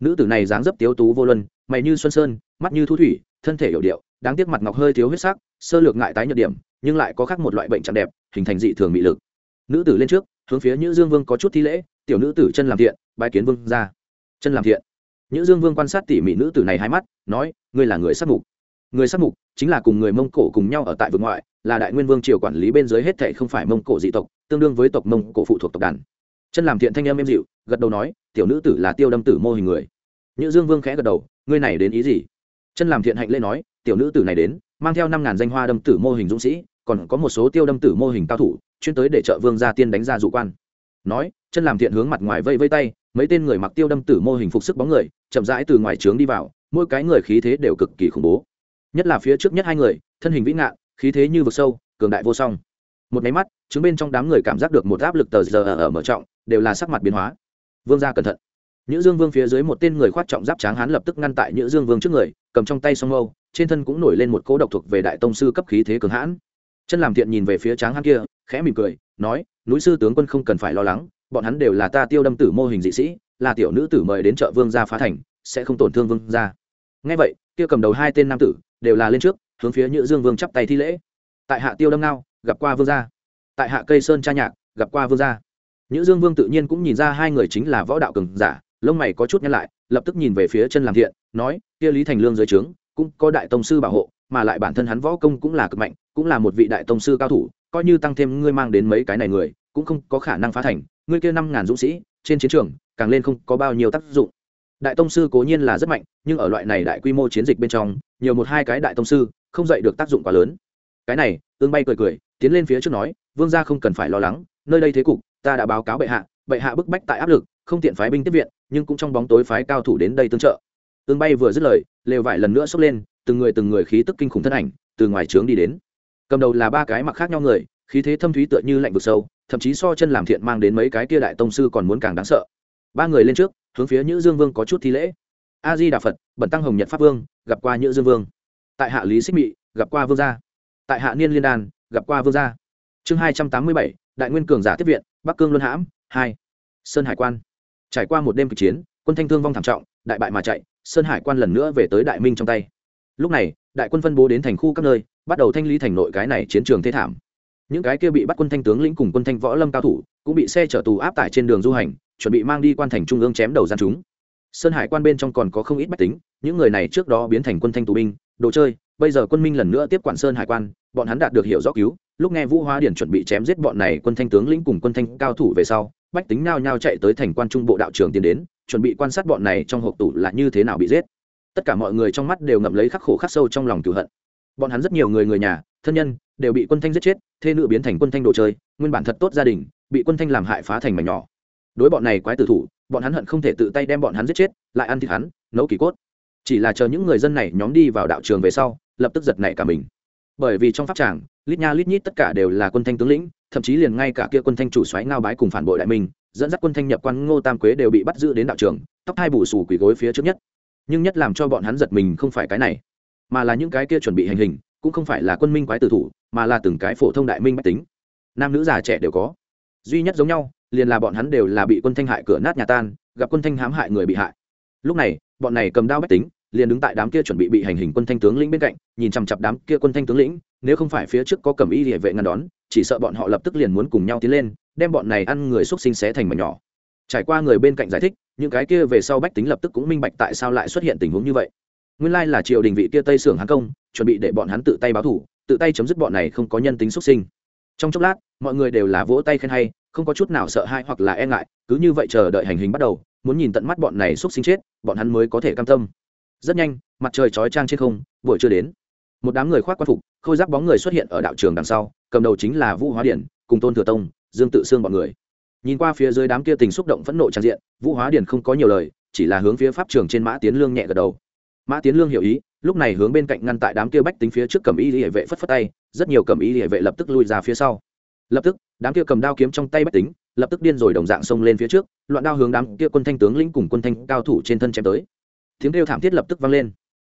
Nữ tử này dáng dấp tiếu tú vô luân, mày như xuân sơn, mắt như thu thủy, thân thể hiểu điệu, đáng tiếc mặt ngọc hơi thiếu huyết sắc, sơ lược ngại tái nhược điểm, nhưng lại có khác một loại bệnh chẳng đẹp, hình thành dị thường mị lực. Nữ tử lên trước hướng phía nhữ dương vương có chút thi lễ, tiểu nữ tử chân làm thiện, bái kiến vương ra chân làm thiện? Nhữ dương vương quan sát tỉ mỉ nữ tử này hai mắt, nói, ngươi là người sát mục. Người sát mục chính là cùng người mông cổ cùng nhau ở tại vực ngoại, là đại nguyên vương triều quản lý bên dưới hết thệ không phải mông cổ dị tộc, tương đương với tộc mông cổ phụ thuộc tộc đàn. Chân làm thiện thanh em êm dịu, gật đầu nói, tiểu nữ tử là tiêu đâm tử mô hình người. Nhữ dương vương khẽ gật đầu, ngươi này đến ý gì? Chân làm thiện hạnh lê nói, tiểu nữ tử này đến, mang theo năm ngàn danh hoa đâm tử mô hình dũng sĩ còn có một số tiêu đâm tử mô hình cao thủ, chuyên tới để trợ vương gia tiên đánh ra dụ quan. Nói, chân làm thiện hướng mặt ngoài vây vây tay, mấy tên người mặc tiêu đâm tử mô hình phục sức bóng người, chậm rãi từ ngoài trướng đi vào, mỗi cái người khí thế đều cực kỳ khủng bố. Nhất là phía trước nhất hai người, thân hình vĩ ngạn, khí thế như vực sâu, cường đại vô song. Một máy mắt chứng bên trong đám người cảm giác được một áp lực tờ giờ ở mở trọng, đều là sắc mặt biến hóa. Vương gia cẩn thận. Nhữ dương vương phía dưới một tên người khoát trọng giáp tráng hán lập tức ngăn tại nhữ dương vương trước người, cầm trong tay song âu trên thân cũng nổi lên một cỗ độc thuộc về đại tông sư cấp khí thế cường hãn chân làm thiện nhìn về phía tráng hán kia, khẽ mỉm cười, nói, núi sư tướng quân không cần phải lo lắng, bọn hắn đều là ta tiêu đâm tử mô hình dị sĩ, là tiểu nữ tử mời đến chợ vương gia phá thành, sẽ không tổn thương vương gia. Ngay vậy, kia cầm đầu hai tên nam tử đều là lên trước, hướng phía nhữ dương vương chắp tay thi lễ. Tại hạ tiêu đâm ngao, gặp qua vương gia. Tại hạ cây sơn cha nhạc, gặp qua vương gia. Nhữ dương vương tự nhiên cũng nhìn ra hai người chính là võ đạo cường giả, lông mày có chút nhăn lại, lập tức nhìn về phía chân làm thiện, nói, kia lý thành lương dưới trướng, cũng có đại tông sư bảo hộ mà lại bản thân hắn võ công cũng là cực mạnh, cũng là một vị đại tông sư cao thủ, coi như tăng thêm ngươi mang đến mấy cái này người, cũng không có khả năng phá thành. Ngươi kia năm ngàn dũng sĩ, trên chiến trường, càng lên không có bao nhiêu tác dụng. Đại tông sư cố nhiên là rất mạnh, nhưng ở loại này đại quy mô chiến dịch bên trong, nhiều một hai cái đại tông sư, không dạy được tác dụng quá lớn. Cái này ương bay cười cười, tiến lên phía trước nói, vương gia không cần phải lo lắng, nơi đây thế cục, ta đã báo cáo bệ hạ bệ hạ bức bách tại áp lực, không tiện phái binh tiếp viện, nhưng cũng trong bóng tối phái cao thủ đến đây tương trợ. Ương bay vừa dứt lời, lều vải lần nữa xốc lên từng người từng người khí tức kinh khủng thân ảnh, từ ngoài trướng đi đến. Cầm đầu là ba cái mặc khác nhau người, khí thế thâm thúy tựa như lạnh vực sâu, thậm chí so chân làm thiện mang đến mấy cái kia đại tông sư còn muốn càng đáng sợ. Ba người lên trước, hướng phía nhữ dương vương có chút thi lễ. A di đà phật bẩn tăng hồng nhật pháp vương, gặp qua nhữ dương vương. Tại hạ lý xích mị, gặp qua vương gia. Tại hạ niên liên đan, gặp qua vương gia. Chương hai trăm tám mươi bảy, đại nguyên cường giả tiếp viện, bắc cương luân hãm, hai. Sơn hải quan. Trải qua một đêm kịch chiến, quân thanh thương vong thảm trọng, đại bại mà chạy, sơn hải quan lần nữa về tới đại minh trong tay lúc này, đại quân phân bố đến thành khu các nơi, bắt đầu thanh lý thành nội cái này chiến trường thế thảm. Những cái kia bị bắt quân thanh tướng lĩnh cùng quân thanh võ lâm cao thủ, cũng bị xe chở tù áp tải trên đường du hành, chuẩn bị mang đi quan thành trung ương chém đầu gian chúng. Sơn hải quan bên trong còn có không ít bách tính, những người này trước đó biến thành quân thanh tù binh, đồ chơi, bây giờ quân minh lần nữa tiếp quản sơn hải quan, bọn hắn đạt được hiệu rõ cứu, lúc nghe vũ hóa điển chuẩn bị chém giết bọn này quân thanh tướng lĩnh cùng quân thanh cao thủ về sau, bách tính nao nhao chạy tới thành quan trung bộ đạo trường tiến đến, chuẩn bị quan sát bọn này trong hộp tủ là như thế nào bị giết tất cả mọi người trong mắt đều ngậm lấy khắc khổ khắc sâu trong lòng cửu hận. Bọn hắn rất nhiều người người nhà, thân nhân, đều bị quân thanh giết chết, thê nữ biến thành quân thanh đồ chơi, nguyên bản thật tốt gia đình, bị quân thanh làm hại phá thành mảnh nhỏ. Đối bọn này quái tử thủ, bọn hắn hận không thể tự tay đem bọn hắn giết chết, lại ăn thịt hắn, nấu kỳ cốt. Chỉ là chờ những người dân này nhóm đi vào đạo trường về sau, lập tức giật nảy cả mình. Bởi vì trong pháp tràng, lít nha lít nhít tất cả đều là quân thanh tướng lĩnh, thậm chí liền ngay cả kia quân thanh chủ xoáy ngao bái cùng phản bội đại minh, dẫn dắt quân thanh nhập quan ngô tam quế đều bị bắt giữ đến đạo trường, tóc hai bù xù quỳ gối phía trước nhất nhưng nhất làm cho bọn hắn giật mình không phải cái này, mà là những cái kia chuẩn bị hành hình, cũng không phải là quân minh quái tử thủ, mà là từng cái phổ thông đại minh bách tính. Nam nữ già trẻ đều có. Duy nhất giống nhau, liền là bọn hắn đều là bị quân thanh hại cửa nát nhà tan, gặp quân thanh hãm hại người bị hại. Lúc này, bọn này cầm đao bách tính, liền đứng tại đám kia chuẩn bị bị hành hình quân thanh tướng lĩnh bên cạnh, nhìn chằm chặp đám kia quân thanh tướng lĩnh, nếu không phải phía trước có cầm y địa vệ ngăn đón, chỉ sợ bọn họ lập tức liền muốn cùng nhau tiến lên, đem bọn này ăn người xúc sinh xé thành mảnh nhỏ trải qua người bên cạnh giải thích, những cái kia về sau bách tính lập tức cũng minh bạch tại sao lại xuất hiện tình huống như vậy. Nguyên lai là triều đình vị kia tây sưởng hán công, chuẩn bị để bọn hắn tự tay báo thủ, tự tay chấm dứt bọn này không có nhân tính xuất sinh. Trong chốc lát, mọi người đều là vỗ tay khen hay, không có chút nào sợ hãi hoặc là e ngại, cứ như vậy chờ đợi hành hình bắt đầu, muốn nhìn tận mắt bọn này xúc sinh chết, bọn hắn mới có thể cam tâm. Rất nhanh, mặt trời chói trang trên không, buổi chưa đến. Một đám người khoác quan phục, khôi giáp bóng người xuất hiện ở đạo trường đằng sau, cầm đầu chính là vũ hóa điển, cùng tôn thừa tông, dương tự xương bọn người nhìn qua phía dưới đám kia tình xúc động phẫn nộ tràn diện, vũ hóa điền không có nhiều lời, chỉ là hướng phía pháp trường trên mã tiến lương nhẹ gật đầu. Mã tiến lương hiểu ý, lúc này hướng bên cạnh ngăn tại đám kia bách tính phía trước cầm y hệ vệ phất phất tay, rất nhiều cầm y hệ vệ lập tức lui ra phía sau. Lập tức, đám kia cầm đao kiếm trong tay bách tính, lập tức điên rồi đồng dạng xông lên phía trước, loạn đao hướng đám kia quân thanh tướng lĩnh cùng quân thanh cao thủ trên thân chém tới. Tiếng kêu thảm thiết lập tức vang lên.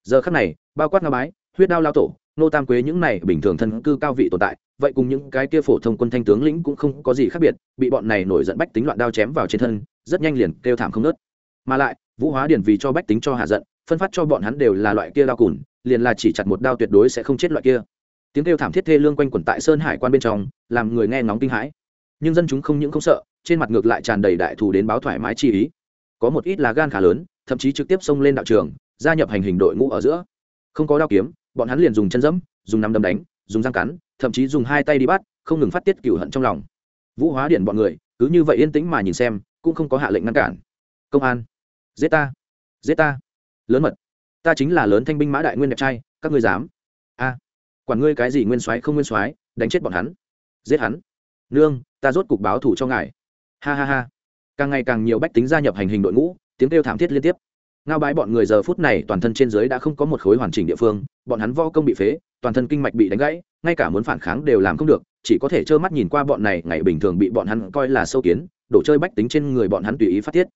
Giờ khắc này, bao quát nga bái, huyết đao lao tổ nô tam quế những này bình thường thân cư cao vị tồn tại, vậy cùng những cái kia phổ thông quân thanh tướng lĩnh cũng không có gì khác biệt, bị bọn này nổi giận bách tính loạn đao chém vào trên thân, rất nhanh liền kêu thảm không nớt mà lại, vũ hóa điển vì cho bách tính cho hạ giận, phân phát cho bọn hắn đều là loại kia đao cùn, liền là chỉ chặt một đao tuyệt đối sẽ không chết loại kia. Tiếng kêu thảm thiết thê lương quanh quẩn tại sơn hải quan bên trong, làm người nghe ngóng kinh hãi. Nhưng dân chúng không những không sợ, trên mặt ngược lại tràn đầy đại thù đến báo thoải mái chi ý. Có một ít là gan khá lớn, thậm chí trực tiếp xông lên đạo trường, gia nhập hành hình đội ngũ ở giữa. Không có đao kiếm bọn hắn liền dùng chân dẫm, dùng nắm đấm đánh, dùng răng cắn, thậm chí dùng hai tay đi bắt, không ngừng phát tiết cửu hận trong lòng. Vũ hóa điện bọn người, cứ như vậy yên tĩnh mà nhìn xem, cũng không có hạ lệnh ngăn cản. Công an, giết ta giết ta. Lớn mật, ta chính là lớn thanh binh mã đại nguyên đẹp trai, các ngươi dám. A, quản ngươi cái gì nguyên soái không nguyên soái, đánh chết bọn hắn, giết hắn. Nương, ta rốt cục báo thủ cho ngài. Ha ha ha. Càng ngày càng nhiều bách tính gia nhập hành hình đội ngũ, tiếng kêu thảm thiết liên tiếp ngao bái bọn người giờ phút này toàn thân trên dưới đã không có một khối hoàn chỉnh địa phương, bọn hắn vo công bị phế, toàn thân kinh mạch bị đánh gãy, ngay cả muốn phản kháng đều làm không được, chỉ có thể trơ mắt nhìn qua bọn này, ngày bình thường bị bọn hắn coi là sâu kiến đổ chơi bách tính trên người bọn hắn tùy ý phát tiết.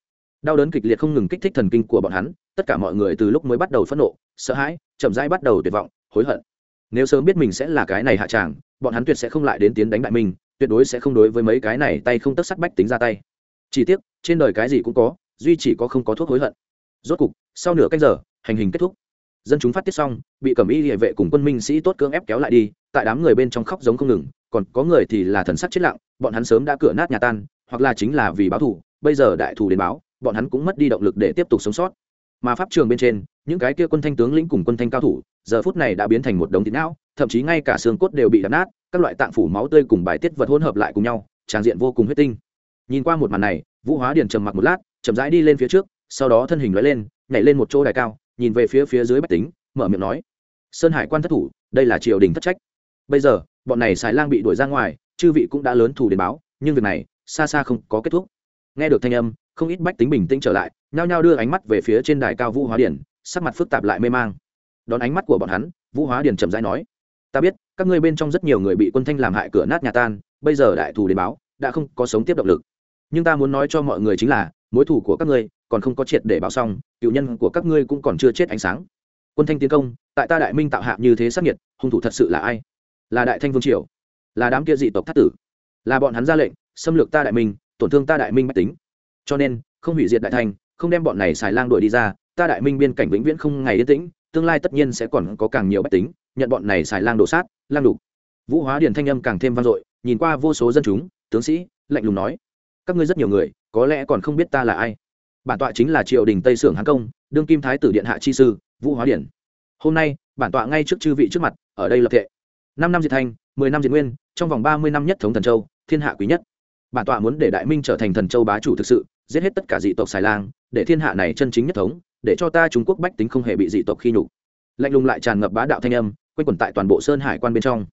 Đau đớn kịch liệt không ngừng kích thích thần kinh của bọn hắn, tất cả mọi người từ lúc mới bắt đầu phẫn nộ, sợ hãi, chậm rãi bắt đầu tuyệt vọng, hối hận. Nếu sớm biết mình sẽ là cái này hạ tràng, bọn hắn tuyệt sẽ không lại đến tiến đánh đại minh, tuyệt đối sẽ không đối với mấy cái này tay không tất sắc bách tính ra tay. Chỉ tiếc, trên đời cái gì cũng có, duy chỉ có không có thuốc hối hận rốt cục, sau nửa canh giờ, hành hình kết thúc. Dân chúng phát tiết xong, bị cẩm y địa vệ cùng quân minh sĩ tốt cưỡng ép kéo lại đi, tại đám người bên trong khóc giống không ngừng, còn có người thì là thần sắc chết lặng, bọn hắn sớm đã cửa nát nhà tan, hoặc là chính là vì báo thù, bây giờ đại thù đến báo, bọn hắn cũng mất đi động lực để tiếp tục sống sót. Mà pháp trường bên trên, những cái kia quân thanh tướng lĩnh cùng quân thanh cao thủ, giờ phút này đã biến thành một đống thịt não, thậm chí ngay cả xương cốt đều bị đập nát, các loại tạng phủ máu tươi cùng bài tiết vật hỗn hợp lại cùng nhau, tràn diện vô cùng huyết tinh. Nhìn qua một màn này, vũ hóa điền trầm mặc một lát, chậm rãi đi lên phía trước sau đó thân hình nói lên, nhảy lên một chỗ đài cao, nhìn về phía phía dưới bách tính, mở miệng nói, sơn hải quan thất thủ, đây là triều đình thất trách. Bây giờ, bọn này xài lang bị đuổi ra ngoài, chư vị cũng đã lớn thủ đến báo, nhưng việc này, xa xa không có kết thúc. Nghe được thanh âm, không ít bách tính bình tĩnh trở lại, nhao nhao đưa ánh mắt về phía trên đài cao vũ hóa điển, sắc mặt phức tạp lại mê mang. Đón ánh mắt của bọn hắn, vũ hóa điển chậm rãi nói, ta biết, các ngươi bên trong rất nhiều người bị quân thanh làm hại cửa nát nhà tan, bây giờ đại thù đến báo, đã không có sống tiếp động lực. Nhưng ta muốn nói cho mọi người chính là, mối thù của các ngươi còn không có triệt để báo xong, cựu nhân của các ngươi cũng còn chưa chết ánh sáng. Quân thanh tiến công, tại ta đại minh tạo hạ như thế sắc nhiệt hung thủ thật sự là ai? Là đại thanh vương triều, là đám kia dị tộc thất tử, là bọn hắn ra lệnh, xâm lược ta đại minh, tổn thương ta đại minh mách tính. Cho nên, không hủy diệt đại thanh, không đem bọn này xài lang đuổi đi ra, ta đại minh biên cảnh vĩnh viễn không ngày yên tĩnh, tương lai tất nhiên sẽ còn có càng nhiều bách tính, nhận bọn này xài lang đổ sát, lang đục. Vũ hóa điền thanh âm càng thêm vang dội, nhìn qua vô số dân chúng, tướng sĩ, lạnh lùng nói, các ngươi rất nhiều người, có lẽ còn không biết ta là ai bản tọa chính là triều đình tây sưởng hán công, đương kim thái tử điện hạ chi sư, vũ hóa điển. Hôm nay, bản tọa ngay trước chư vị trước mặt, ở đây lập thệ. Năm năm diệt thanh mười năm diệt nguyên, trong vòng ba mươi năm nhất thống thần châu, thiên hạ quý nhất. Bản tọa muốn để đại minh trở thành thần châu bá chủ thực sự, giết hết tất cả dị tộc xài lang, để thiên hạ này chân chính nhất thống, để cho ta trung quốc bách tính không hề bị dị tộc khi nhục. Lạnh lùng lại tràn ngập bá đạo thanh âm, quanh quẩn tại toàn bộ sơn hải quan bên trong.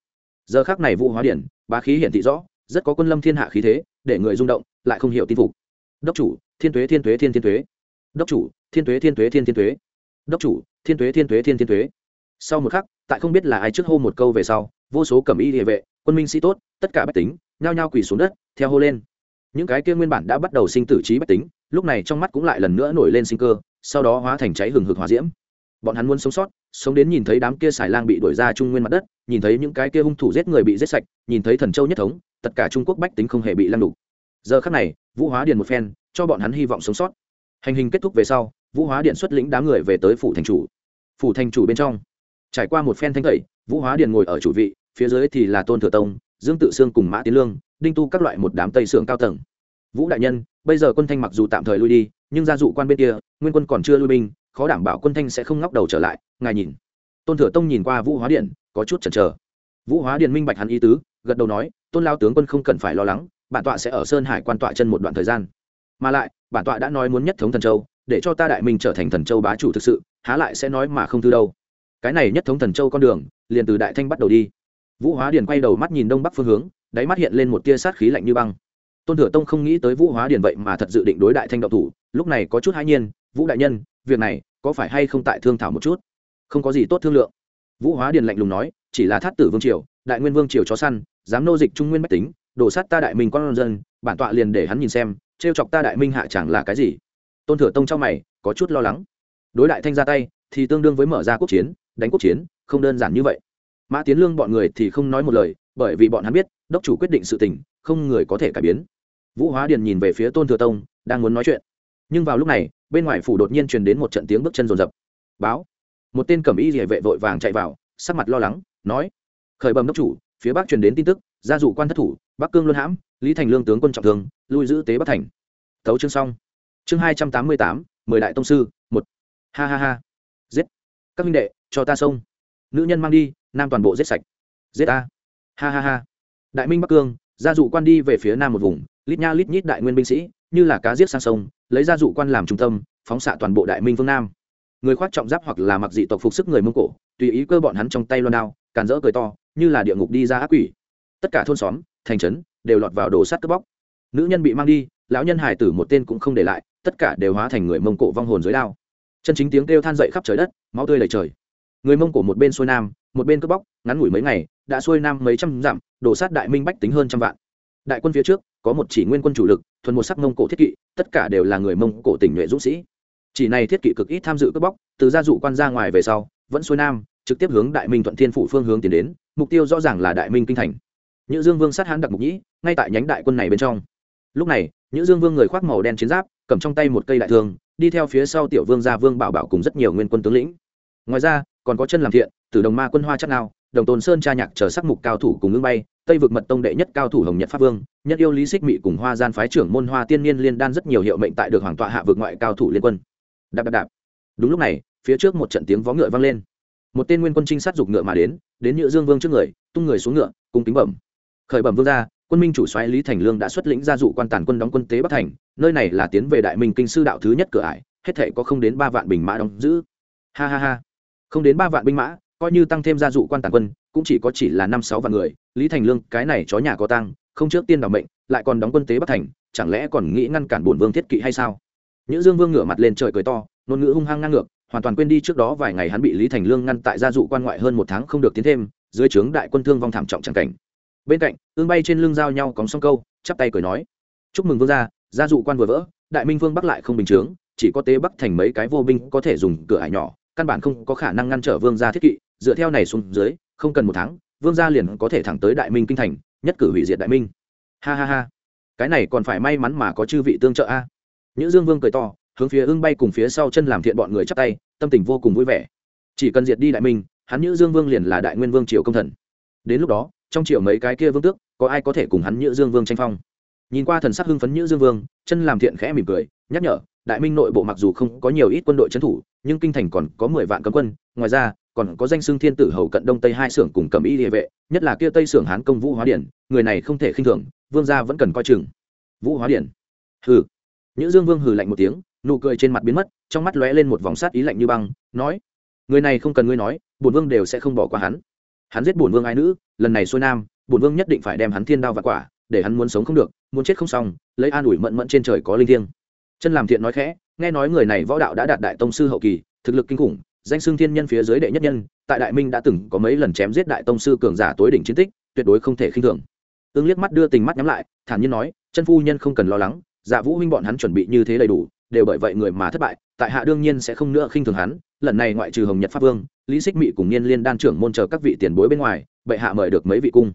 Giờ khác này vũ hóa điển, bá khí hiển thị rõ, rất có quân lâm thiên hạ khí thế, để người rung động, lại không hiểu tin phục đốc chủ, thiên tuế thiên tuế, thiên thiên tuế. Đốc chủ, thiên tuế thiên tuế, thiên thiên tuế. Đốc chủ, thiên tuế thiên tuế, thiên thiên tuế. Sau một khắc, tại không biết là ai trước hô một câu về sau, vô số cẩm y địa vệ, quân minh sĩ tốt, tất cả bách tính, nhao nhao quỳ xuống đất, theo hô lên. Những cái kia nguyên bản đã bắt đầu sinh tử trí bách tính, lúc này trong mắt cũng lại lần nữa nổi lên sinh cơ, sau đó hóa thành cháy hừng hực hòa diễm. Bọn hắn muốn sống sót, sống đến nhìn thấy đám kia xài lang bị đuổi ra trung nguyên mặt đất, nhìn thấy những cái kia hung thủ giết người bị giết sạch, nhìn thấy thần châu nhất thống, tất cả trung quốc bách tính không hề bị lăng đục. Giờ khắc này vũ hóa Điện một phen, cho bọn hắn hy vọng sống sót. Hành hình kết thúc về sau, vũ hóa điện xuất lĩnh đám người về tới phủ thành chủ. Phủ thành chủ bên trong, trải qua một phen thanh tẩy, vũ hóa điện ngồi ở chủ vị, phía dưới thì là tôn thừa tông, dương tự sương cùng mã tiến lương, đinh tu các loại một đám tây sưởng cao tầng. Vũ đại nhân, bây giờ quân thanh mặc dù tạm thời lui đi, nhưng gia dụ quan bên kia, nguyên quân còn chưa lui binh, khó đảm bảo quân thanh sẽ không ngóc đầu trở lại, ngài nhìn. Tôn thừa tông nhìn qua vũ hóa điện có chút chần chờ. Vũ hóa điện minh bạch hắn ý tứ, gật đầu nói, tôn lao tướng quân không cần phải lo lắng bản tọa sẽ ở sơn hải quan tọa chân một đoạn thời gian. Mà lại, bản tọa đã nói muốn nhất thống thần châu, để cho ta đại minh trở thành thần châu bá chủ thực sự, há lại sẽ nói mà không thư đâu. Cái này nhất thống thần châu con đường, liền từ đại thanh bắt đầu đi. Vũ hóa điền quay đầu mắt nhìn đông bắc phương hướng, đáy mắt hiện lên một tia sát khí lạnh như băng. Tôn thừa tông không nghĩ tới vũ hóa điền vậy mà thật dự định đối đại thanh đạo thủ, lúc này có chút hãi nhiên, vũ đại nhân, việc này có phải hay không tại thương thảo một chút? Không có gì tốt thương lượng. Vũ hóa điền lạnh lùng nói, chỉ là thát tử vương triều, đại nguyên vương triều chó săn, dám nô dịch trung nguyên bách tính đổ sát ta đại minh con dân, bản tọa liền để hắn nhìn xem, trêu chọc ta đại minh hạ chẳng là cái gì. Tôn thừa tông trong mày, có chút lo lắng. Đối đại thanh ra tay, thì tương đương với mở ra quốc chiến, đánh quốc chiến, không đơn giản như vậy. Mã tiến lương bọn người thì không nói một lời, bởi vì bọn hắn biết, đốc chủ quyết định sự tình, không người có thể cải biến. Vũ hóa điền nhìn về phía tôn thừa tông, đang muốn nói chuyện. Nhưng vào lúc này, bên ngoài phủ đột nhiên truyền đến một trận tiếng bước chân rồn rập báo. Một tên cẩm y địa vệ vội vàng chạy vào, sắc mặt lo lắng, nói, khởi bầm đốc chủ, phía bắc truyền đến tin tức, gia dụ quan thất thủ bắc cương luân hãm, lý thành lương tướng quân trọng thương, lui giữ tế bắc thành. Thấu chương xong. Chương hai trăm tám mươi tám, mười đại tông sư, một. Ha ha ha. Giết. Các minh đệ, cho ta xông. Nữ nhân mang đi, nam toàn bộ giết sạch. Giết ta. Ha ha ha. Đại minh bắc cương, gia dụ quan đi về phía nam một vùng, lít nha lít nhít đại nguyên binh sĩ, như là cá giết sang sông, lấy gia dụ quan làm trung tâm, phóng xạ toàn bộ đại minh phương nam. Người khoác trọng giáp hoặc là mặc dị tộc phục sức người mông cổ, tùy ý cơ bọn hắn trong tay loan đao, càn rỡ cười to, như là địa ngục đi ra ác quỷ. Tất cả thôn xóm thành trấn, đều lọt vào đồ sắt cướp bóc. Nữ nhân bị mang đi, lão nhân hải tử một tên cũng không để lại, tất cả đều hóa thành người mông cổ vong hồn dưới đao. Chân chính tiếng kêu than dậy khắp trời đất, máu tươi lầy trời. Người mông cổ một bên xuôi nam, một bên cướp bóc, ngắn ngủi mấy ngày, đã xuôi nam mấy trăm dặm đổ sát đại minh bách tính hơn trăm vạn. Đại quân phía trước, có một chỉ nguyên quân chủ lực, thuần một sắc mông cổ thiết kỵ, tất cả đều là người mông cổ tỉnh nhuệ dũng sĩ. Chỉ này thiết kỵ cực ít tham dự cướp bóc, từ gia dụ quan ra ngoài về sau, vẫn xuôi nam, trực tiếp hướng đại minh thuận thiên phủ phương hướng tiến đến, mục tiêu rõ ràng là đại minh kinh thành nhữ dương vương sát hán đặc mục nhĩ, ngay tại nhánh đại quân này bên trong. Lúc này, nhữ dương vương người khoác màu đen chiến giáp, cầm trong tay một cây đại thương, đi theo phía sau tiểu vương gia vương bảo bảo cùng rất nhiều nguyên quân tướng lĩnh. Ngoài ra, còn có chân làm thiện từ đồng ma quân hoa chắc nào đồng tôn sơn cha nhạc chờ sắc mục cao thủ cùng ngưng bay, tây vực mật tông đệ nhất cao thủ hồng nhật pháp vương nhất yêu lý xích mị cùng hoa gian phái trưởng môn hoa tiên niên liên đan rất nhiều hiệu mệnh tại được hoàng tọa hạ vực ngoại cao thủ liên quân. Đạp đạp đạp. Đúng lúc này, phía trước một trận tiếng vó ngựa vang lên. Một tên nguyên quân trinh sát dục ngựa mà đến đến Nhữ dương vương trước người, tung người xuống ngựa cùng kính bẩm khởi bẩm vương ra quân minh chủ xoáy lý thành lương đã xuất lĩnh gia dụ quan tàn quân đóng quân tế bắc thành, nơi này là tiến về đại minh kinh sư đạo thứ nhất cửa ải, hết thể có không đến ba vạn bình mã đóng giữ. Ha ha ha. Không đến ba vạn binh mã, coi như tăng thêm gia dụ quan tàn quân, cũng chỉ có chỉ là năm sáu vạn người, lý thành lương, cái này chó nhà có tăng không trước tiên đ mệnh, lại còn đóng quân tế bắc thành, chẳng lẽ còn nghĩ ngăn cản bổn vương thiết kỵ hay sao? Nhữ dương vương ngửa mặt lên trời cười to, ngôn ngữ hung hăng ngang ngược, hoàn toàn quên đi trước đó vài ngày hắn bị lý thành lương ngăn tại gia dụ quan ngoại hơn một tháng không được tiến thêm, dưới trướng đại quân thương vong thảm trọng c cảnh bên cạnh, ương bay trên lưng giao nhau cóng song câu, chắp tay cười nói. Chúc mừng vương gia gia dụ quan vừa vỡ, đại minh vương bắc lại không bình chướng, chỉ có tế bắc thành mấy cái vô binh có thể dùng cửa ải nhỏ, căn bản không có khả năng ngăn trở vương gia thiết kỵ, dựa theo này xuống dưới, không cần một tháng, vương gia liền có thể thẳng tới đại minh kinh thành, nhất cử hủy diệt đại minh. Ha ha ha. Cái này còn phải may mắn mà có chư vị tương trợ a. À. nhữ dương vương cười to, hướng phía ương bay cùng phía sau chân làm thiện bọn người chắp tay, tâm tình vô cùng vui vẻ. Chỉ cần diệt đi đại minh, hắn nhữ dương vương liền là đại nguyên vương triều công thần. Đến lúc đó trong triều mấy cái kia vương tước, có ai có thể cùng hắn nhữ dương vương tranh phong? Nhìn qua thần sắc hưng phấn nhữ dương vương, chân làm thiện khẽ mỉm cười, nhắc nhở, đại minh nội bộ mặc dù không có nhiều ít quân đội trấn thủ, nhưng kinh thành còn có mười vạn cấm quân, ngoài ra, còn có danh xưng thiên tử hầu cận đông tây hai xưởng cùng cầm y địa vệ, nhất là kia tây xưởng hán công vũ hóa điển, người này không thể khinh thường, vương gia vẫn cần coi chừng. Vũ hóa điển. Hừ. Nhữ dương vương hừ lạnh một tiếng, nụ cười trên mặt biến mất, trong mắt lóe lên một vòng sát ý lạnh như băng, nói, người này không cần ngươi nói, bổn vương đều sẽ không bỏ qua hắn hắn giết bổn vương ai nữ, lần này xuôi nam, bổn vương nhất định phải đem hắn thiên đao và quả, để hắn muốn sống không được, muốn chết không xong, lấy an ủi mận mẫn trên trời có linh thiêng. Chân làm thiện nói khẽ, nghe nói người này võ đạo đã đạt đại tông sư hậu kỳ, thực lực kinh khủng, danh xưng thiên nhân phía dưới đệ nhất nhân, tại đại minh đã từng có mấy lần chém giết đại tông sư cường giả tối đỉnh chiến tích, tuyệt đối không thể khinh thường. Tương liếc mắt đưa tình mắt nhắm lại, thản nhiên nói, chân phu nhân không cần lo lắng dạ vũ huynh bọn hắn chuẩn bị như thế đầy đủ, đều bởi vậy người mà thất bại, tại hạ đương nhiên sẽ không nữa khinh thường hắn lần này ngoại trừ hồng nhật pháp vương, lý xích mị cùng niên liên đan trưởng môn chờ các vị tiền bối bên ngoài, bệ hạ mời được mấy vị cung.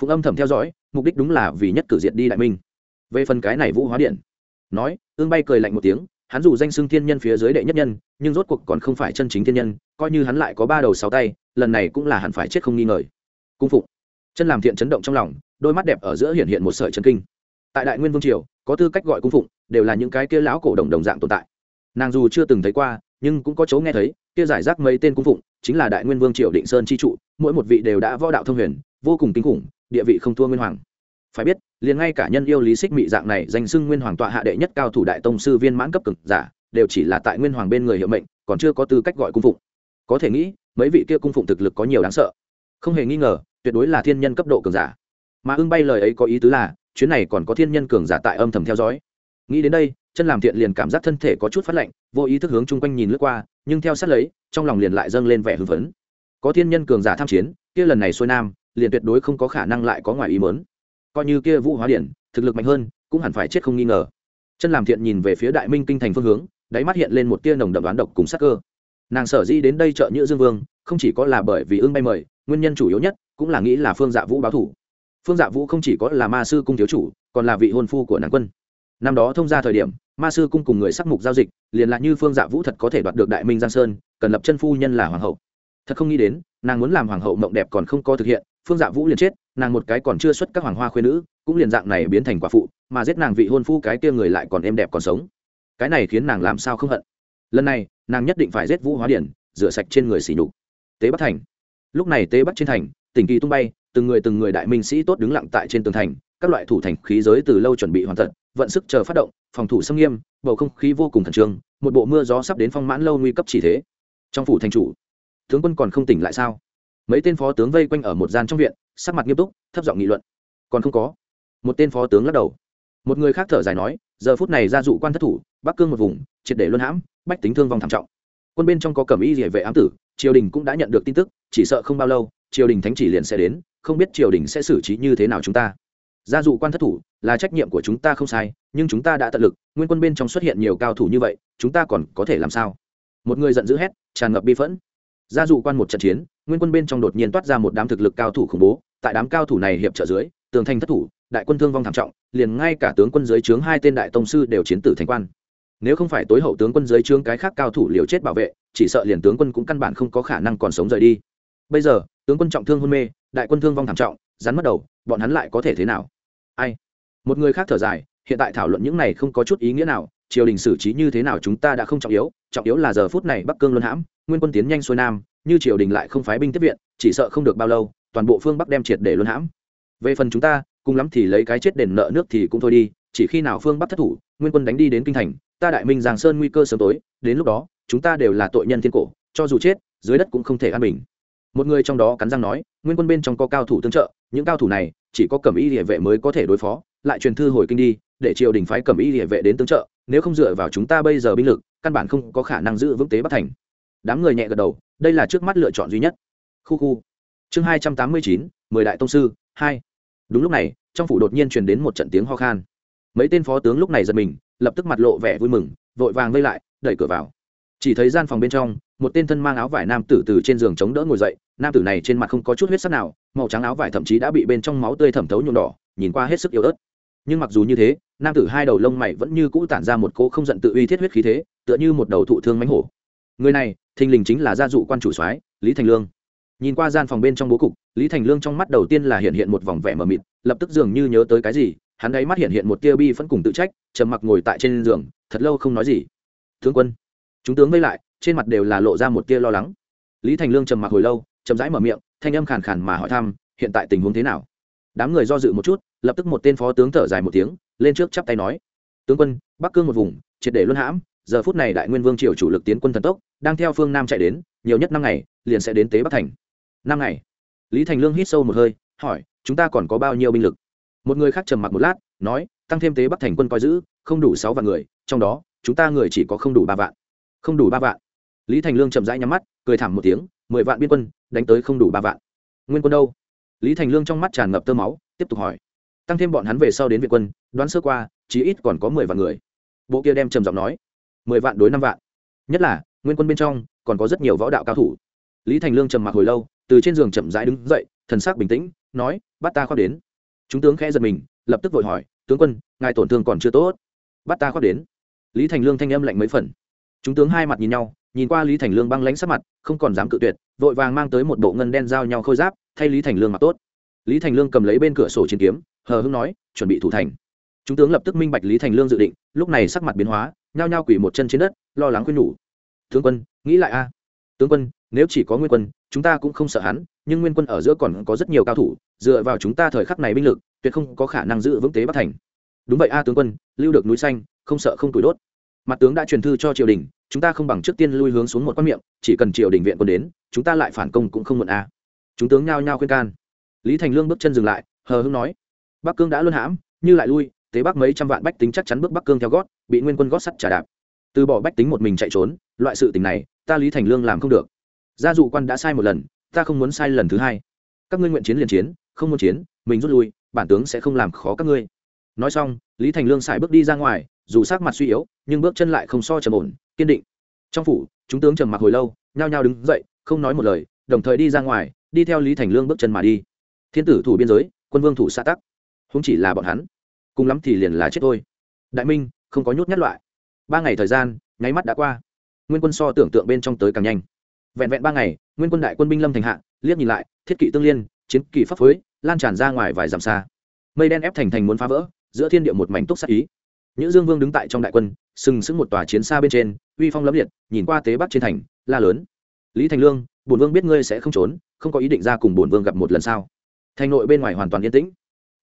Phụng âm thầm theo dõi, mục đích đúng là vì nhất cử diện đi đại minh. Về phần cái này vũ hóa điện, nói, ương bay cười lạnh một tiếng, hắn dù danh xưng thiên nhân phía dưới đệ nhất nhân, nhưng rốt cuộc còn không phải chân chính thiên nhân, coi như hắn lại có ba đầu sáu tay, lần này cũng là hẳn phải chết không nghi ngờ. Cung phụng, chân làm thiện chấn động trong lòng, đôi mắt đẹp ở giữa hiện hiện một sợi chân kinh. Tại đại nguyên vương triều, có tư cách gọi cung phụng, đều là những cái kia lão cổ đồng đồng dạng tồn tại. Nàng dù chưa từng thấy qua nhưng cũng có chỗ nghe thấy, kia giải rác mấy tên cung phụng, chính là đại nguyên vương triều định sơn chi trụ, mỗi một vị đều đã võ đạo thông huyền, vô cùng kinh khủng, địa vị không thua nguyên hoàng. Phải biết, liền ngay cả nhân yêu lý xích mị dạng này danh xưng nguyên hoàng tọa hạ đệ nhất cao thủ đại tông sư viên mãn cấp cực giả, đều chỉ là tại nguyên hoàng bên người hiệu mệnh, còn chưa có tư cách gọi cung phụng. Có thể nghĩ, mấy vị kia cung phụng thực lực có nhiều đáng sợ. Không hề nghi ngờ, tuyệt đối là thiên nhân cấp độ cường giả. Mà ưng bay lời ấy có ý tứ là, chuyến này còn có thiên nhân cường giả tại âm thầm theo dõi. Nghĩ đến đây chân làm thiện liền cảm giác thân thể có chút phát lạnh, vô ý thức hướng chung quanh nhìn lướt qua, nhưng theo sát lấy, trong lòng liền lại dâng lên vẻ hưng phấn. Có thiên nhân cường giả tham chiến, kia lần này xuôi nam, liền tuyệt đối không có khả năng lại có ngoài ý mớn coi như kia vũ hóa điển, thực lực mạnh hơn, cũng hẳn phải chết không nghi ngờ. Chân làm thiện nhìn về phía đại minh kinh thành phương hướng, đáy mắt hiện lên một tia nồng đậm đoán độc cùng sắc cơ. Nàng sở di đến đây chợ nhữ dương vương, không chỉ có là bởi vì ưng bay mời, nguyên nhân chủ yếu nhất cũng là nghĩ là phương dạ vũ báo thủ. Phương dạ vũ không chỉ có là ma sư cung thiếu chủ, còn là vị hôn phu của nàng quân. Năm đó thông ra thời điểm ma sư cung cùng người sắc mục giao dịch, liền là như phương dạ vũ thật có thể đoạt được đại minh giang sơn, cần lập chân phu nhân là hoàng hậu. Thật không nghĩ đến, nàng muốn làm hoàng hậu mộng đẹp còn không có thực hiện, phương dạ vũ liền chết, nàng một cái còn chưa xuất các hoàng hoa khuyên nữ, cũng liền dạng này biến thành quả phụ, mà giết nàng vị hôn phu cái kia người lại còn êm đẹp còn sống. Cái này khiến nàng làm sao không hận. Lần này, nàng nhất định phải giết vũ hóa điển, rửa sạch trên người xỉ nhục. Tế bắc thành. Lúc này tế bắc trên thành, tỉnh kỳ tung bay, từng người từng người đại minh sĩ tốt đứng lặng tại trên tường thành, các loại thủ thành khí giới từ lâu chuẩn bị hoàn tất vận sức chờ phát động, phòng thủ xâm nghiêm, bầu không khí vô cùng khẩn trương, một bộ mưa gió sắp đến phong mãn lâu nguy cấp chỉ thế. Trong phủ thành chủ, tướng quân còn không tỉnh lại sao? Mấy tên phó tướng vây quanh ở một gian trong viện, sắc mặt nghiêm túc, thấp giọng nghị luận. Còn không có. Một tên phó tướng lắc đầu. Một người khác thở dài nói, giờ phút này ra dụ quan thất thủ, bắc cương một vùng, triệt để luân hãm, bách tính thương vong thảm trọng. Quân bên trong có cẩm y địa vệ ám tử, triều đình cũng đã nhận được tin tức, chỉ sợ không bao lâu, triều đình thánh chỉ liền sẽ đến, không biết triều đình sẽ xử trí như thế nào chúng ta. Gia dụ quan thất thủ là trách nhiệm của chúng ta không sai, nhưng chúng ta đã tận lực, nguyên quân bên trong xuất hiện nhiều cao thủ như vậy, chúng ta còn có thể làm sao? Một người giận dữ hét, tràn ngập bi phẫn. Gia dụ quan một trận chiến, nguyên quân bên trong đột nhiên toát ra một đám thực lực cao thủ khủng bố, tại đám cao thủ này hiệp trợ dưới, tường thành thất thủ, đại quân thương vong thảm trọng, liền ngay cả tướng quân dưới trướng hai tên đại tông sư đều chiến tử thành quan. Nếu không phải tối hậu tướng quân dưới trướng cái khác cao thủ liều chết bảo vệ, chỉ sợ liền tướng quân cũng căn bản không có khả năng còn sống rời đi. Bây giờ, tướng quân trọng thương hôn mê, đại quân thương vong thảm trọng, rắn mất đầu, bọn hắn lại có thể thế nào? Ai? Một người khác thở dài, hiện tại thảo luận những này không có chút ý nghĩa nào, triều đình xử trí như thế nào chúng ta đã không trọng yếu trọng yếu là giờ phút này bắc cương luân hãm, nguyên quân tiến nhanh xuôi nam, như triều đình lại không phái binh tiếp viện, chỉ sợ không được bao lâu, toàn bộ phương bắc đem triệt để luân hãm. Về phần chúng ta, cùng lắm thì lấy cái chết đền nợ nước thì cũng thôi đi, chỉ khi nào phương bắc thất thủ, nguyên quân đánh đi đến kinh thành, ta đại minh giang sơn nguy cơ sớm tối, đến lúc đó, chúng ta đều là tội nhân thiên cổ, cho dù chết, dưới đất cũng không thể an bình. Một người trong đó cắn răng nói, nguyên quân bên trong có cao thủ tương trợ, những cao thủ này, chỉ có cẩm y địa vệ mới có thể đối phó lại truyền thư hồi kinh đi, để triều đình phái cẩm y địa vệ đến tương trợ, nếu không dựa vào chúng ta bây giờ binh lực, căn bản không có khả năng giữ vững tế bắc thành. Đám người nhẹ gật đầu, đây là trước mắt lựa chọn duy nhất. Khu khu. Chương hai trăm tám mươi chín, mười đại tông sư, hai. Đúng lúc này, trong phủ đột nhiên truyền đến một trận tiếng ho khan. Mấy tên phó tướng lúc này giật mình, lập tức mặt lộ vẻ vui mừng, vội vàng vây lại, đẩy cửa vào. Chỉ thấy gian phòng bên trong, một tên thân mang áo vải nam tử từ trên giường chống đỡ ngồi dậy, nam tử này trên mặt không có chút huyết sắc nào, màu trắng áo vải thậm chí đã bị bên trong máu tươi thẩm thấu nhuộm đỏ, nhìn qua hết sức yếu ớt nhưng mặc dù như thế, nam tử hai đầu lông mày vẫn như cũ tản ra một cỗ không giận tự uy thiết huyết khí thế, tựa như một đầu thụ thương mánh hổ. Người này, thình lình chính là gia dụ quan chủ soái, lý thành lương. Nhìn qua gian phòng bên trong bố cục, lý thành lương trong mắt đầu tiên là hiện hiện một vòng vẻ mờ mịt, lập tức dường như nhớ tới cái gì, hắn ấy mắt hiện hiện một tia bi vẫn cùng tự trách, trầm mặc ngồi tại trên giường, thật lâu không nói gì. Tướng quân, chúng tướng vây lại. Trên mặt đều là lộ ra một tia lo lắng. Lý thành lương trầm mặc hồi lâu, chậm rãi mở miệng, thanh âm khàn khàn mà hỏi thăm, hiện tại tình huống thế nào? Đám người do dự một chút, lập tức một tên phó tướng thở dài một tiếng, lên trước chắp tay nói, tướng quân, bắc cương một vùng, triệt để luân hãm, giờ phút này đại nguyên vương triều chủ lực tiến quân thần tốc, đang theo phương nam chạy đến, nhiều nhất năm ngày, liền sẽ đến tế bắc thành. Năm ngày? Lý thành lương hít sâu một hơi, hỏi, chúng ta còn có bao nhiêu binh lực? Một người khác trầm mặc một lát, nói, tăng thêm tế bắc thành quân coi giữ, không đủ sáu vạn người, trong đó, chúng ta người chỉ có không đủ ba vạn. Không đủ ba vạn? Lý thành lương chậm rãi nhắm mắt, cười thảm một tiếng, mười vạn biên quân, đánh tới không đủ ba vạn. Nguyên quân đâu? Lý thành lương trong mắt tràn ngập tơ máu, tiếp tục hỏi. Tăng thêm bọn hắn về sau đến việt quân, đoán sơ qua, chí ít còn có mười vạn người. Bộ kia đem trầm giọng nói. Mười vạn đối năm vạn. Nhất là, nguyên quân bên trong, còn có rất nhiều võ đạo cao thủ. Lý thành lương trầm mặc hồi lâu, từ trên giường chậm rãi đứng dậy, thần sắc bình tĩnh, nói, bắt ta khoác đến. Chúng tướng khẽ giật mình, lập tức vội hỏi, tướng quân, ngài tổn thương còn chưa tốt? Bắt ta khoác đến. Lý thành lương thanh âm lạnh mấy phần. Chúng tướng hai mặt nhìn nhau, nhìn qua lý thành lương băng lãnh sắc mặt, không còn dám cự tuyệt, vội vàng mang tới một bộ ngân đen giao nhau khôi giáp thay lý thành lương mặc tốt. Lý thành lương cầm lấy bên cửa sổ chiến kiếm, hờ hưng nói, chuẩn bị thủ thành. Chúng tướng lập tức minh bạch lý thành lương dự định, lúc này sắc mặt biến hóa, nhao nhao quỳ một chân trên đất, lo lắng khuyên nhủ, tướng quân, nghĩ lại a. Tướng quân, nếu chỉ có nguyên quân, chúng ta cũng không sợ hắn, nhưng nguyên quân ở giữa còn có rất nhiều cao thủ, dựa vào chúng ta thời khắc này binh lực, tuyệt không có khả năng giữ vững tế bắc thành. Đúng vậy a, tướng quân, lưu được núi xanh, không sợ không tuổi đốt. Mặt tướng đã truyền thư cho triều đình, chúng ta không bằng trước tiên lui hướng xuống một quan miệng, chỉ cần triều đình viện quân đến, chúng ta lại phản công cũng không muộn a chúng tướng nhao nhao khuyên can. Lý thành lương bước chân dừng lại, hờ hưng nói, bắc cương đã luân hãm, như lại lui, tế bắc mấy trăm vạn bách tính chắc chắn bước bắc cương theo gót, bị nguyên quân gót sắt trả đạp. Từ bỏ bách tính một mình chạy trốn, loại sự tình này, ta lý thành lương làm không được. Gia dụ quan đã sai một lần, ta không muốn sai lần thứ hai. Các ngươi nguyện chiến liền chiến, không muốn chiến, mình rút lui, bản tướng sẽ không làm khó các ngươi. Nói xong, lý thành lương xài bước đi ra ngoài, dù sắc mặt suy yếu, nhưng bước chân lại không so trầm ổn, kiên định. Trong phủ, chúng tướng trầm mặc hồi lâu, nhao nhao đứng dậy, không nói một lời, đồng thời đi ra ngoài đi theo lý thành lương bước chân mà đi. Thiên tử thủ biên giới quân vương thủ xã tắc. Không chỉ là bọn hắn cùng lắm thì liền là chết thôi. Đại minh không có nhút nhát loại. Ba ngày thời gian nháy mắt đã qua. Nguyên quân so tưởng tượng bên trong tới càng nhanh. Vẹn vẹn ba ngày nguyên quân đại quân binh lâm thành hạ liếc nhìn lại thiết kỵ tương liên chiến kỵ pháp phối lan tràn ra ngoài vài dặm xa. Mây đen ép thành thành muốn phá vỡ giữa thiên địa một mảnh túc sắc ý. Nhữ Dương Vương đứng tại trong đại quân, sừng sững một tòa chiến xa bên trên, uy phong lẫm liệt, nhìn qua tế bắc trên thành, la lớn: "Lý Thành Lương, bổn vương biết ngươi sẽ không trốn, không có ý định ra cùng bổn vương gặp một lần sao?" thành nội bên ngoài hoàn toàn yên tĩnh.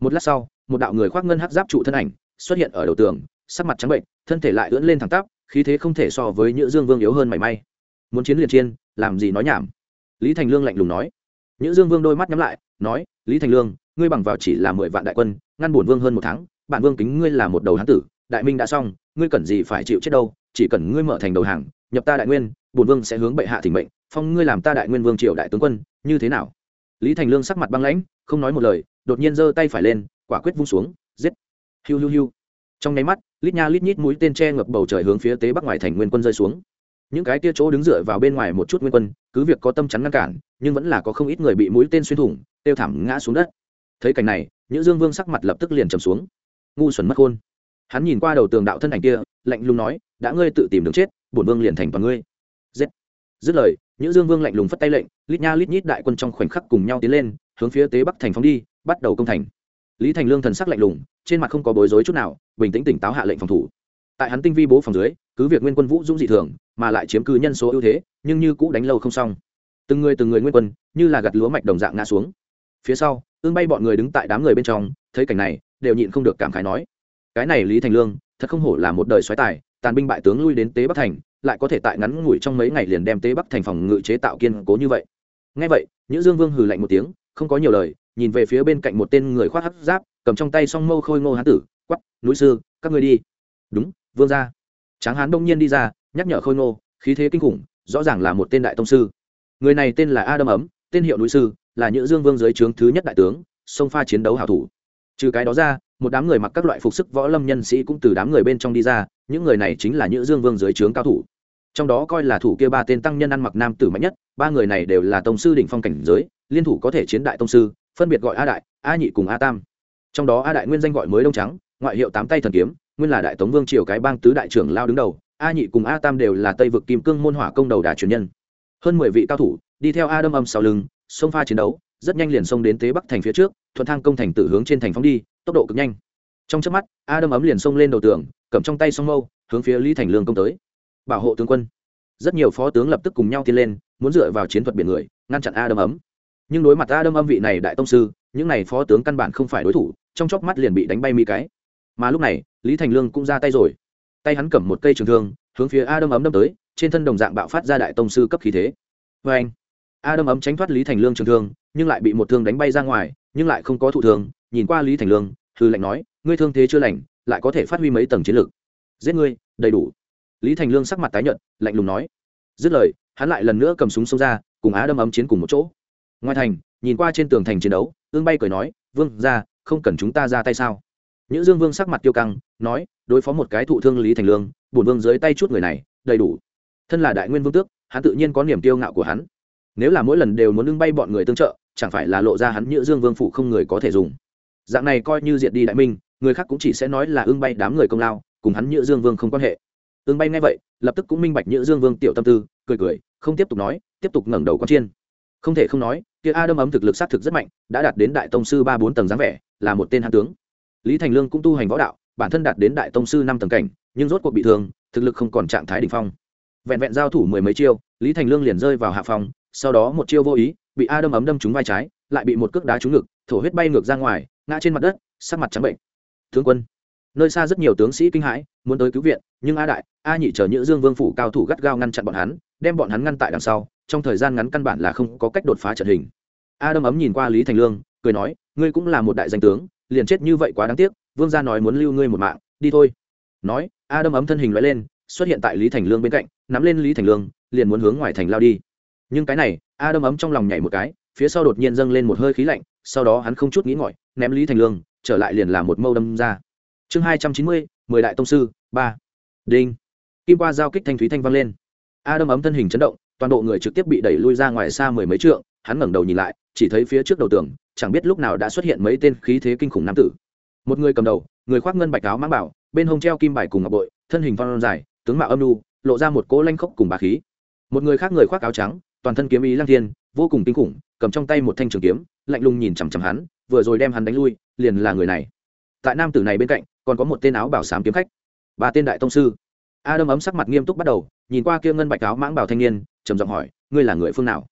Một lát sau, một đạo người khoác ngân hắc giáp trụ thân ảnh xuất hiện ở đầu tường, sắc mặt trắng bệnh, thân thể lại ưỡn lên thẳng tắp, khí thế không thể so với nhữ dương vương yếu hơn mảy may. Muốn chiến liền chiên làm gì nói nhảm? Lý thành lương lạnh lùng nói. Nhữ dương vương đôi mắt nhắm lại, nói, lý thành lương, ngươi bằng vào chỉ là mười vạn đại quân, ngăn bổn vương hơn một tháng, bản vương kính ngươi là một đầu hán tử, đại minh đã xong, ngươi cần gì phải chịu chết đâu, chỉ cần ngươi mở thành đầu hàng, nhập ta đại nguyên, bổn vương sẽ hướng bệ hạ thỉnh mệnh phong ngươi làm ta đại nguyên vương triều đại tướng quân, như thế nào? Lý thành lương sắc mặt băng lãnh, không nói một lời, đột nhiên giơ tay phải lên, quả quyết vung xuống, giết. Hiu hiu hiu. Trong nháy mắt, lít nha lít nhít mũi tên tre ngập bầu trời hướng phía tế bắc ngoài thành nguyên quân rơi xuống. Những cái tia chỗ đứng dựa vào bên ngoài một chút nguyên quân, cứ việc có tâm chắn ngăn cản, nhưng vẫn là có không ít người bị mũi tên xuyên thủng, tiêu thảm ngã xuống đất. Thấy cảnh này, nhữ dương vương sắc mặt lập tức liền trầm xuống. Ngu xuẩn mất khôn. Hắn nhìn qua đầu tường đạo thân ảnh kia, lạnh lùng nói, đã ngươi tự tìm đường chết, bổn vương liền thành toàn ngươi. Giết dứt lời, nhữ dương vương lạnh lùng phất tay lệnh, lít nha lít nhít đại quân trong khoảnh khắc cùng nhau tiến lên, hướng phía tế bắc thành phóng đi, bắt đầu công thành. Lý thành lương thần sắc lạnh lùng, trên mặt không có bối rối chút nào, bình tĩnh tỉnh táo hạ lệnh phòng thủ. Tại hắn tinh vi bố phòng dưới, cứ việc nguyên quân vũ dũng dị thường, mà lại chiếm cứ nhân số ưu thế, nhưng như cũ đánh lâu không xong. Từng người từng người nguyên quân, như là gặt lúa mạch đồng dạng ngã xuống. Phía sau, ương bay bọn người đứng tại đám người bên trong, thấy cảnh này, đều nhịn không được cảm khái nói, cái này lý thành lương, thật không hổ là một đời xoáy tài, tàn binh bại tướng lui đến tế bắc thành lại có thể tại ngắn ngủi trong mấy ngày liền đem tế bắc thành phòng ngự chế tạo kiên cố như vậy. Ngay vậy, nhữ dương vương hừ lạnh một tiếng, không có nhiều lời, nhìn về phía bên cạnh một tên người khoác hắc giáp, cầm trong tay song mâu khôi ngô hán tử quắp núi sư, các ngươi đi. Đúng, vương ra tráng hán đông nhiên đi ra, nhắc nhở khôi ngô, khí thế kinh khủng, rõ ràng là một tên đại tông sư. Người này tên là a đâm ấm, tên hiệu núi sư, là nhữ dương vương dưới trướng thứ nhất đại tướng, sông pha chiến đấu hảo thủ. Trừ cái đó ra, một đám người mặc các loại phục sức võ lâm nhân sĩ cũng từ đám người bên trong đi ra, những người này chính là nhữ dương vương dưới trướng cao thủ trong đó coi là thủ kia ba tên tăng nhân ăn mặc nam tử mạnh nhất, ba người này đều là tông sư đỉnh phong cảnh giới, liên thủ có thể chiến đại tông sư, phân biệt gọi a đại, a nhị cùng a tam. Trong đó a đại nguyên danh gọi mới đông trắng, ngoại hiệu tám tay thần kiếm, nguyên là đại tống vương triều cái bang tứ đại trưởng lao đứng đầu, a nhị cùng a tam đều là tây vực kim cương môn hỏa công đầu đà truyền nhân. Hơn mười vị cao thủ, đi theo a đâm âm sau lưng sông pha chiến đấu, rất nhanh liền xông đến tế bắc thành phía trước, thuận thang công thành tử hướng trên thành phóng đi, tốc độ cực nhanh. Trong trước mắt a đâm ấm liền xông lên đầu tường, cầm trong tay song mâu, hướng phía lý thành lương công tới bảo hộ tướng quân. Rất nhiều phó tướng lập tức cùng nhau tiến lên, muốn dựa vào chiến thuật biển người, ngăn chặn a đâm ấm. Nhưng đối mặt a đâm âm vị này đại tông sư, những này phó tướng căn bản không phải đối thủ, trong chóc mắt liền bị đánh bay mi cái. Mà lúc này, lý thành lương cũng ra tay rồi. Tay hắn cầm một cây trường thương, hướng phía a đâm ấm đâm tới, trên thân đồng dạng bạo phát ra đại tông sư cấp khí thế. Vê anh a đâm ấm tránh thoát lý thành lương trường thương, nhưng lại bị một thương đánh bay ra ngoài, nhưng lại không có thụ thương. Nhìn qua lý thành lương, hư lệnh nói, ngươi thương thế chưa lành, lại có thể phát huy mấy tầng chiến lược giết ngươi, đầy đủ lý thành lương sắc mặt tái nhợt, lạnh lùng nói. Dứt lời, hắn lại lần nữa cầm súng xông ra, cùng á đâm ấm chiến cùng một chỗ. Ngoài thành, nhìn qua trên tường thành chiến đấu, ương bay cười nói, vương ra không cần chúng ta ra tay sao? Nhữ dương vương sắc mặt tiêu căng, nói, đối phó một cái thụ thương lý thành lương, bổn vương dưới tay chút người này, đầy đủ. Thân là đại nguyên vương tước, hắn tự nhiên có niềm tiêu ngạo của hắn. Nếu là mỗi lần đều muốn ưng bay bọn người tương trợ, chẳng phải là lộ ra hắn nhữ dương vương phụ không người có thể dùng. Dạng này coi như diệt đi đại minh, người khác cũng chỉ sẽ nói là ưng bay đám người công lao, cùng hắn nhữ dương vương không quan hệ ương bay ngay vậy, lập tức cũng minh bạch nhữ dương vương tiểu tâm tư, cười cười, không tiếp tục nói, tiếp tục ngẩng đầu con chiên. Không thể không nói, kia a đâm ấm thực lực xác thực rất mạnh, đã đạt đến đại tông sư ba bốn tầng dáng vẻ, là một tên hạ tướng. Lý thành lương cũng tu hành võ đạo, bản thân đạt đến đại tông sư năm tầng cảnh, nhưng rốt cuộc bị thương, thực lực không còn trạng thái đ ỉ n h phong. Vẹn vẹn giao thủ mười mấy chiêu, lý thành lương liền rơi vào hạ phòng, sau đó một chiêu vô ý, bị a đâm ấm đâm trúng vai trái, lại bị một cước đá trúng ngực, thổ huyết bay ngược ra ngoài, ngã trên mặt đất, sắc mặt trắng bệnh. Thương quân nơi xa rất nhiều tướng sĩ kinh hãi, muốn tới cứu viện, nhưng a đại, a nhị chờ nhữ dương vương phủ cao thủ gắt gao ngăn chặn bọn hắn, đem bọn hắn ngăn tại đằng sau, trong thời gian ngắn căn bản là không có cách đột phá trận hình. A đâm ấm nhìn qua lý thành lương, cười nói, ngươi cũng là một đại danh tướng, liền chết như vậy quá đáng tiếc, vương gia nói muốn lưu ngươi một mạng, đi thôi. Nói a đâm ấm thân hình loại lên, xuất hiện tại lý thành lương bên cạnh, nắm lên lý thành lương, liền muốn hướng ngoài thành lao đi. Nhưng cái này a đâm ấm trong lòng nhảy một cái, phía sau đột nhiên dâng lên một hơi khí lạnh, sau đó hắn không chút nghĩ ngọi ném lý thành lương, trở lại liền làm một mâu đâm ra chương hai trăm chín mươi, mười đại tông sư, ba. Đinh. Kim qua giao kích thanh thúy thanh vang lên. A đâm ấm thân hình chấn động, toàn bộ người trực tiếp bị đẩy lui ra ngoài xa mười mấy trượng, hắn ngẩng đầu nhìn lại, chỉ thấy phía trước đầu tường, chẳng biết lúc nào đã xuất hiện mấy tên khí thế kinh khủng nam tử. Một người cầm đầu, người khoác ngân bạch áo mang bảo, bên hông treo kim bài cùng ngọc bội, thân hình phong dài, tướng mạo âm nu lộ ra một cỗ lanh khốc cùng bà khí. Một người khác người khoác áo trắng, toàn thân kiếm ý lang thiên, vô cùng kinh khủng, cầm trong tay một thanh trường kiếm, lạnh lùng nhìn chằm chằm hắn, vừa rồi đem hắn đánh lui, liền là người này. Tại nam tử này bên cạnh còn có một tên áo bảo sám kiếm khách. Ba tên đại tông sư. A đâm ấm sắc mặt nghiêm túc bắt đầu, nhìn qua kia ngân bạch áo mãng bảo thanh niên, trầm giọng hỏi, ngươi là người phương nào?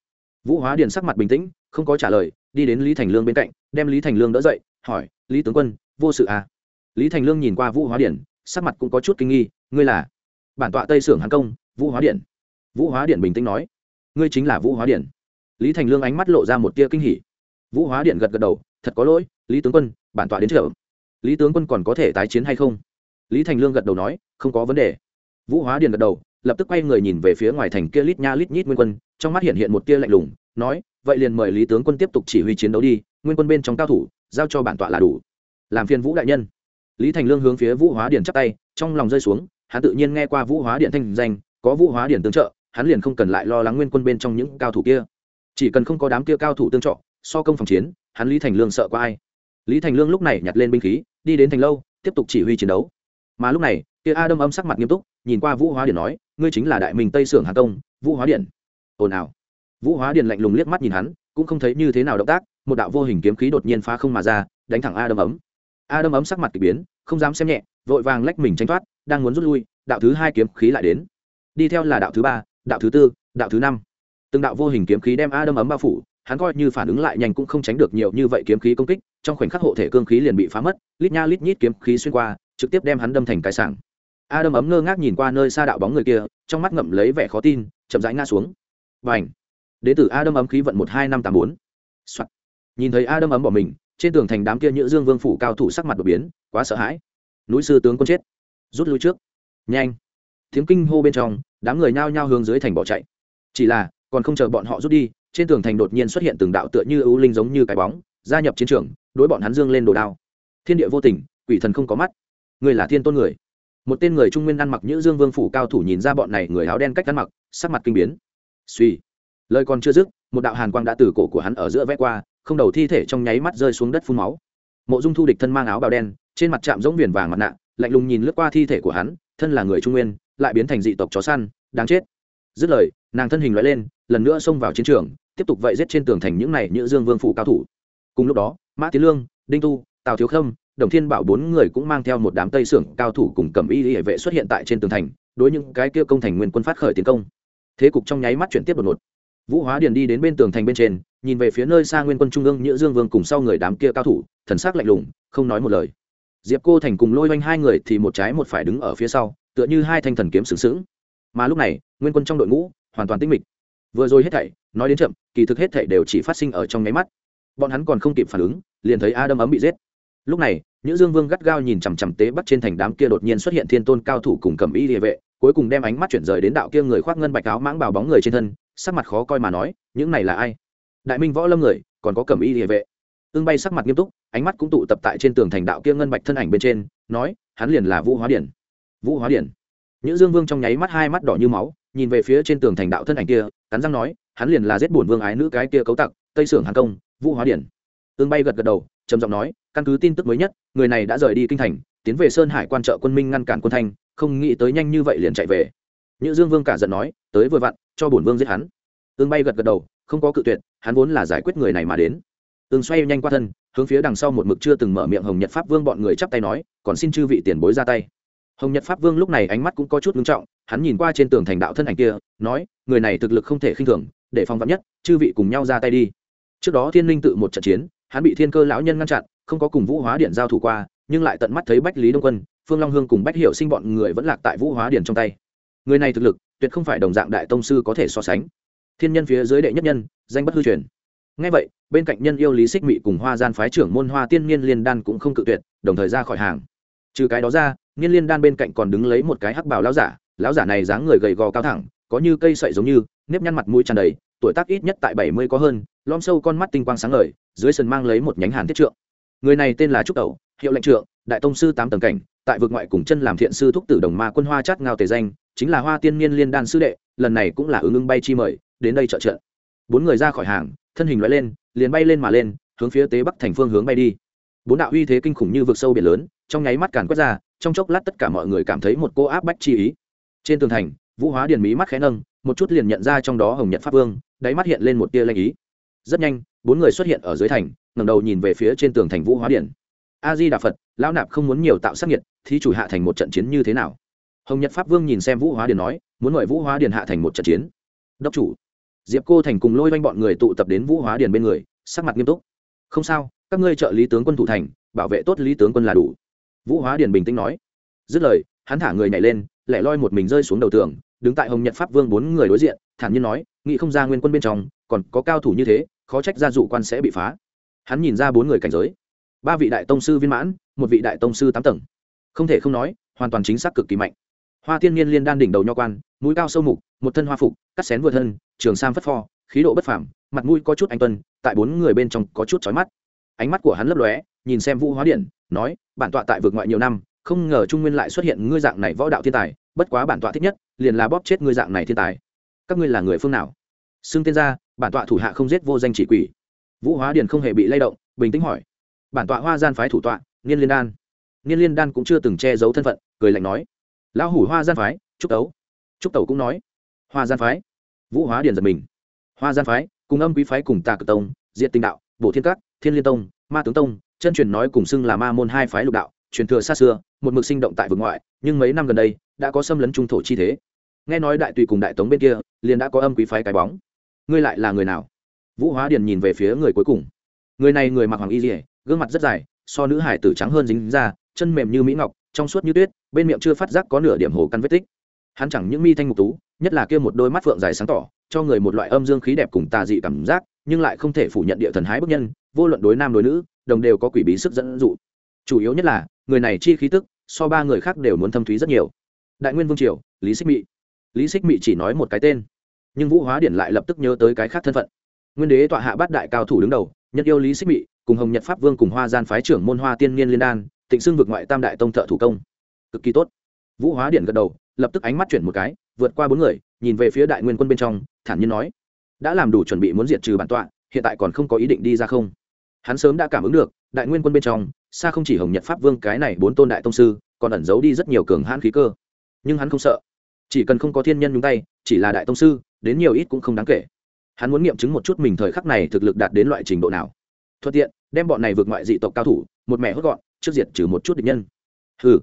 Vũ hóa điền sắc mặt bình tĩnh, không có trả lời, đi đến lý thành lương bên cạnh, đem lý thành lương đỡ dậy, hỏi, lý tướng quân, vô sự à? Lý thành lương nhìn qua vũ hóa điển sắc mặt cũng có chút kinh nghi, ngươi là? Bản tọa tây sưởng hán công, vũ hóa điện vũ hóa điện bình tĩnh nói, ngươi chính là vũ hóa điện lý thành lương ánh mắt lộ ra một tia kinh hỉ. Vũ hóa điện gật gật đầu, thật có lỗi, lý tướng quân, bản tọa đến chợ lý tướng quân còn có thể tái chiến hay không? Lý thành lương gật đầu nói, không có vấn đề. Vũ hóa điện gật đầu, lập tức quay người nhìn về phía ngoài thành kia lít nha lít nhít nguyên quân, trong mắt hiện hiện một tia lạnh lùng, nói, vậy liền mời lý tướng quân tiếp tục chỉ huy chiến đấu đi, nguyên quân bên trong cao thủ, giao cho bản tọa là đủ. Làm phiền vũ đại nhân. Lý thành lương hướng phía vũ hóa điện chắp tay, trong lòng rơi xuống, hắn tự nhiên nghe qua vũ hóa điện thanh danh, có vũ hóa điện tương trợ, hắn liền không cần lại lo lắng nguyên quân bên trong những cao thủ kia. Chỉ cần không có đám kia cao thủ tương trợ, so công phòng chiến, hắn lý thành lương sợ có ai lý thành lương lúc này nhặt lên binh khí, đi đến thành lâu, tiếp tục chỉ huy chiến đấu. Mà lúc này, kia a đâm âm sắc mặt nghiêm túc, nhìn qua vũ hóa điện nói, ngươi chính là đại minh tây sưởng hà công vũ hóa điện. Ồn ào. Vũ hóa điện lạnh lùng liếc mắt nhìn hắn, cũng không thấy như thế nào động tác, một đạo vô hình kiếm khí đột nhiên phá không mà ra, đánh thẳng a đâm ấm. A đâm ấm sắc mặt k ỳ biến, không dám xem nhẹ, vội vàng lách mình tranh thoát, đang muốn rút lui, đạo thứ hai kiếm khí lại đến. Đi theo là đạo thứ ba, đạo thứ tư, đạo thứ năm. Từng đạo vô hình kiếm khí đem a đâm ấm bao phủ hắn coi như phản ứng lại nhanh cũng không tránh được nhiều như vậy kiếm khí công kích, trong khoảnh khắc hộ thể cương khí liền bị phá mất, lít nha lít nhít kiếm khí xuyên qua, trực tiếp đem hắn đâm thành cái sảng. A đâm ấm ngơ ngác nhìn qua nơi xa đạo bóng người kia, trong mắt ngậm lấy vẻ khó tin, chậm rãi ngã xuống. Và ảnh đ tử a đâm ấm khí vận một hai năm tám bốn. Nhìn thấy a đâm ấm bỏ mình, trên tường thành đám kia nhữ dương vương phủ cao thủ sắc mặt đột biến, quá sợ hãi. Núi sư tướng quân chết. Rút lui trước. Nhanh! Tiếng kinh hô bên trong, đám người nhao nhao hướng dưới thành bỏ chạy. Chỉ là, còn không chờ bọn họ rút đi trên tường thành đột nhiên xuất hiện từng đạo tựa như ưu linh giống như cái bóng, gia nhập chiến trường, đối bọn hắn dương lên đồ đao. Thiên địa vô tình, quỷ thần không có mắt. Người là thiên tôn người. Một tên người trung nguyên ăn mặc như dương vương phủ cao thủ nhìn ra bọn này người áo đen cách ăn mặc, sắc mặt kinh biến. Suy. Lời còn chưa dứt, một đạo hàn quang đã từ cổ của hắn ở giữa vẽ qua, không đầu thi thể trong nháy mắt rơi xuống đất phun máu. Mộ dung thu địch thân mang áo bào đen, trên mặt chạm giống viền vàng mặt nạ, lạnh lùng nhìn lướt qua thi thể của hắn, thân là người trung nguyên, lại biến thành dị tộc chó săn, đáng chết. Dứt lời, nàng thân hình loại lên, lần nữa xông vào chiến trường tiếp tục vậy giết trên tường thành những này như dương vương phủ cao thủ. Cùng lúc đó, mã tiến lương, đinh tu, tào thiếu khâm, đồng thiên bảo bốn người cũng mang theo một đám tây sưởng cao thủ cùng cầm y hệ vệ xuất hiện tại trên tường thành, đối những cái kia công thành nguyên quân phát khởi tiến công. Thế cục trong nháy mắt chuyển tiếp đột ngột. Vũ hóa điền đi đến bên tường thành bên trên, nhìn về phía nơi xa nguyên quân trung ương nhữ dương vương cùng sau người đám kia cao thủ, thần sắc lạnh lùng, không nói một lời. Diệp cô thành cùng lôi oanh hai người thì một trái một phải đứng ở phía sau, tựa như hai thanh thần kiếm sừng sững. Mà lúc này, nguyên quân trong đội ngũ hoàn toàn tinh mịch vừa rồi hết thảy, nói đến chậm, kỳ thực hết thảy đều chỉ phát sinh ở trong nháy mắt. Bọn hắn còn không kịp phản ứng, liền thấy a đâm ấm bị giết. Lúc này nữ dương vương gắt gao nhìn chằm chằm tế bắt trên thành đám kia đột nhiên xuất hiện thiên tôn cao thủ cùng cầm y địa vệ, cuối cùng đem ánh mắt chuyển rời đến đạo kia người khoác ngân bạch áo mãng bào bóng người trên thân, sắc mặt khó coi mà nói, những này là ai? Đại minh võ lâm người, còn có cầm y địa vệ. Ương bay sắc mặt nghiêm túc, ánh mắt cũng tụ tập tại trên tường thành đạo kia ngân bạch thân ảnh bên trên, nói, hắn liền là vũ hóa điển. Vũ hóa điển? Nữ dương vương trong nháy mắt hai mắt đỏ như máu nhìn về phía trên tường thành đạo thân ảnh kia, cắn răng nói, hắn liền là giết bổn vương ái nữ cái kia cấu tặc, tây sưởng hàng công, vũ hóa điển. Tương bay gật gật đầu, trầm giọng nói, căn cứ tin tức mới nhất, người này đã rời đi kinh thành, tiến về sơn hải quan trợ quân minh ngăn cản quân thanh, không nghĩ tới nhanh như vậy liền chạy về. Nhữ dương vương cả giận nói, tới vừa vặn, cho bổn vương giết hắn. Tương bay gật gật đầu, không có cự tuyệt, hắn vốn là giải quyết người này mà đến. Tương xoay nhanh qua thân, hướng phía đằng sau một mực chưa từng mở miệng hồng nhật pháp vương bọn người chắp tay nói, còn xin chư vị tiền bối ra tay hồng nhật pháp vương lúc này ánh mắt cũng có chút ngưng trọng, hắn nhìn qua trên tường thành đạo thân ảnh kia, nói, người này thực lực không thể khinh thường, để phòng vắn nhất, chư vị cùng nhau ra tay đi. Trước đó thiên linh tự một trận chiến, hắn bị thiên cơ lão nhân ngăn chặn, không có cùng vũ hóa điện giao thủ qua, nhưng lại tận mắt thấy bách lý đông quân, phương long hương cùng bách hiệu sinh bọn người vẫn lạc tại vũ hóa điện trong tay. Người này thực lực, tuyệt không phải đồng dạng đại tông sư có thể so sánh. Thiên nhân phía dưới đệ nhất nhân, danh bất hư truyền. Ngay vậy, bên cạnh nhân yêu lý xích mị cùng hoa gian phái trưởng môn hoa tiên niên liên đan cũng không cự tuyệt, đồng thời ra khỏi hàng. Trừ cái đó ra niên liên đan bên cạnh còn đứng lấy một cái hắc bào lão giả lão giả này dáng người gầy gò cao thẳng, có như cây sậy giống như, nếp nhăn mặt mũi tràn đầy, tuổi tác ít nhất tại bảy mươi có hơn lom sâu con mắt tinh quang sáng ngời, dưới sân mang lấy một nhánh hàn thiết trượng. Người này tên là trúc tẩu, hiệu lệnh trượng, đại tông sư tám tầng cảnh, tại vực ngoại cùng chân làm thiện sư thúc tử đồng ma quân hoa chát ngao tề danh, chính là hoa tiên niên liên đan sư đệ, lần này cũng là ứng ưng bay chi mời, đến đây trợ trợ. Bốn người ra khỏi hàng, thân hình loại lên, liền bay lên mà lên, hướng phía tế bắc thành phương hướng bay đi. Bốn đạo uy thế kinh khủng như vực sâu biển lớn, trong nháy mắt càn quét ra trong chốc lát tất cả mọi người cảm thấy một cô áp bách chi ý. Trên tường thành, vũ hóa điền mí mắt khẽ nâng, một chút liền nhận ra trong đó hồng nhật pháp vương, đáy mắt hiện lên một tia lanh ý. Rất nhanh, bốn người xuất hiện ở dưới thành, ngẩng đầu nhìn về phía trên tường thành vũ hóa điền. A di đà phật, lão nạp không muốn nhiều tạo sắc nhiệt thì chủ hạ thành một trận chiến như thế nào? Hồng nhật pháp vương nhìn xem vũ hóa điền nói, muốn mời vũ hóa điền hạ thành một trận chiến. Đốc chủ. Diệp cô thành cùng lôi oanh bọn người tụ tập đến vũ hóa điền bên người, sắc mặt nghiêm túc. Không sao, các ngươi trợ lý tướng quân thủ thành, bảo vệ tốt lý tướng quân là đủ vũ hóa điền bình tĩnh nói. Dứt lời, hắn thả người nhảy lên, lẻ loi một mình rơi xuống đầu tường, đứng tại hồng nhật pháp vương bốn người đối diện, thản nhiên nói, nghị không ra nguyên quân bên trong, còn có cao thủ như thế, khó trách gia dụ quan sẽ bị phá. Hắn nhìn ra bốn người cảnh giới. Ba vị đại tông sư viên mãn, một vị đại tông sư tám tầng. Không thể không nói, hoàn toàn chính xác cực kỳ mạnh. Hoa tiên niên liên đan đỉnh đầu nho quan, mũi cao sâu mục, một thân hoa phục, cắt xén vừa thân, trường sam phất pho, khí độ bất phảm mặt mũi có chút anh tuân, tại bốn người bên trong có chút chói mắt ánh mắt của hắn lấp lóe, nhìn xem vũ hóa điện, nói, bản tọa tại vực ngoại nhiều năm, không ngờ trung nguyên lại xuất hiện ngươi dạng này võ đạo thiên tài, bất quá bản tọa thích nhất, liền là bóp chết ngươi dạng này thiên tài. Các ngươi là người phương nào? Xưng tên ra bản tọa thủ hạ không giết vô danh chỉ quỷ. Vũ hóa điền không hề bị lay động, bình tĩnh hỏi, bản tọa hoa gian phái thủ tọa, niên liên đan. Niên liên đan cũng chưa từng che giấu thân phận, cười lạnh nói, lão hủ hoa gian phái, trúc tấu. Trúc tẩu cũng nói, hoa gian phái. Vũ hóa điền giật mình, hoa gian phái, cùng âm quý phái cùng tà cực tông diện tinh đạo, bổ thiên các thiên liên tông, ma tướng tông, chân truyền nói cùng xưng là ma môn hai phái lục đạo, truyền thừa xa xưa, một mực sinh động tại vực ngoại, nhưng mấy năm gần đây, đã có xâm lấn trung thổ chi thế. Nghe nói đại tùy cùng đại tống bên kia, liền đã có âm quý phái cái bóng. Ngươi lại là người nào? Vũ hóa điền nhìn về phía người cuối cùng. Người này người mặc hoàng y dỉa gương mặt rất dài, so nữ hải tử trắng hơn dính ra chân mềm như mỹ ngọc, trong suốt như tuyết, bên miệng chưa phát giác có nửa điểm hồ căn vết tích. Hắn chẳng những mi thanh mục tú, nhất là kia một đôi mắt phượng dài sáng tỏ, cho người một loại âm dương khí đẹp cùng tà dị cảm giác, nhưng lại không thể phủ nhận địa thần hái bức nhân vô luận đối nam đối nữ, đồng đều có quỷ bí sức dẫn dụ. Chủ yếu nhất là, người này chi khí tức, so ba người khác đều muốn thâm thúy rất nhiều. Đại nguyên vương triều, lý xích mị. Lý xích mị chỉ nói một cái tên, nhưng vũ hóa điển lại lập tức nhớ tới cái khác thân phận. Nguyên đế tọa hạ bát đại cao thủ đứng đầu nhất yêu lý xích mị, cùng hồng nhật pháp vương cùng hoa gian phái trưởng môn hoa tiên niên liên đan, tịnh xưng vực ngoại tam đại tông thợ thủ công. Cực kỳ tốt. Vũ hóa điển gật đầu, lập tức ánh mắt chuyển một cái, vượt qua bốn người, nhìn về phía đại nguyên quân bên trong, thản nhiên nói, đã làm đủ chuẩn bị muốn diệt trừ bản tọa, hiện tại còn không có ý định đi ra không? Hắn sớm đã cảm ứng được, đại nguyên quân bên trong, xa không chỉ hồng nhật pháp vương cái này bốn tôn đại tông sư, còn ẩn giấu đi rất nhiều cường hãn khí cơ. Nhưng hắn không sợ. Chỉ cần không có thiên nhân nhúng tay, chỉ là đại tông sư, đến nhiều ít cũng không đáng kể. Hắn muốn nghiệm chứng một chút mình thời khắc này thực lực đạt đến loại trình độ nào. Thuận tiện, đem bọn này vượt ngoại dị tộc cao thủ, một mẹ hốt gọn, trước diệt trừ một chút địch nhân. Hừ.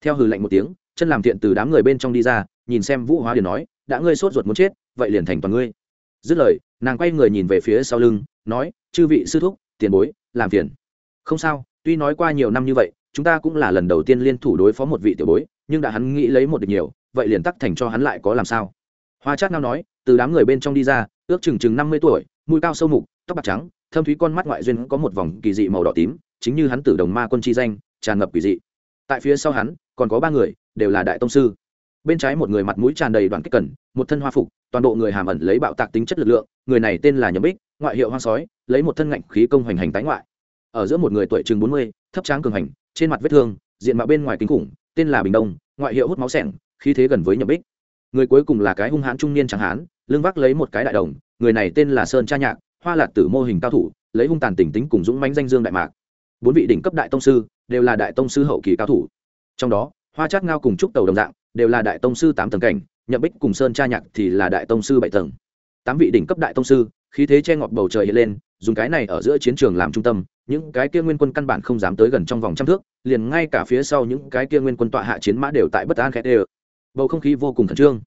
Theo hừ lạnh một tiếng, chân làm thiện từ đám người bên trong đi ra, nhìn xem vũ hóa điền nói, đã ngươi sốt ruột muốn chết, vậy liền thành toàn ngươi. Dứt lời, nàng quay người nhìn về phía sau lưng, nói, chư vị sư thúc tiền bối, làm phiền. Không sao, tuy nói qua nhiều năm như vậy, chúng ta cũng là lần đầu tiên liên thủ đối phó một vị tiểu bối, nhưng đã hắn nghĩ lấy một địch nhiều, vậy liền tắc thành cho hắn lại có làm sao? Hoa chát ngao nói, từ đám người bên trong đi ra, ước chừng chừng năm mươi tuổi, mũi cao sâu mục, tóc bạc trắng, thâm thúy con mắt ngoại duyên có một vòng kỳ dị màu đỏ tím, chính như hắn tử đồng ma quân chi danh, tràn ngập kỳ dị. Tại phía sau hắn, còn có ba người, đều là đại tông sư. Bên trái một người mặt mũi tràn đầy đoàn kích cẩn một thân hoa phục, toàn bộ người hàm ẩn lấy bạo tạc tính chất lực lượng, người này tên là nhậm bích ngoại hiệu hoang sói, lấy một thân ngạnh khí công hoành hành tái ngoại. Ở giữa một người tuổi chừng bốn mươi, thấp tráng cường hành, trên mặt vết thương, diện mạo bên ngoài kinh khủng, tên là bình đông, ngoại hiệu hút máu sẻng, khí thế gần với nhậm bích. Người cuối cùng là cái hung hãn trung niên tráng hán, lưng vác lấy một cái đại đồng, người này tên là sơn cha nhạc, hoa lạc tử mô hình cao thủ, lấy hung tàn tỉnh tính cùng dũng mãnh danh dương đại mạc. Bốn vị đỉnh cấp đại tông sư đều là đại tông sư hậu kỳ cao thủ. Trong đó, hoa chát ngao cùng trúc tàu đồng dạng, đều là đại tông sư tám tầng cảnh, nhậm bích cùng sơn cha nhạc thì là đại tông sư bảy tầng. Tám vị đỉnh cấp đại tông sư khí thế che ngọt bầu trời hiện lên, dùng cái này ở giữa chiến trường làm trung tâm, những cái kia nguyên quân căn bản không dám tới gần trong vòng trăm thước, liền ngay cả phía sau những cái kia nguyên quân tọa hạ chiến mã đều tại bất an khét đều. Bầu không khí vô cùng khẩn trương.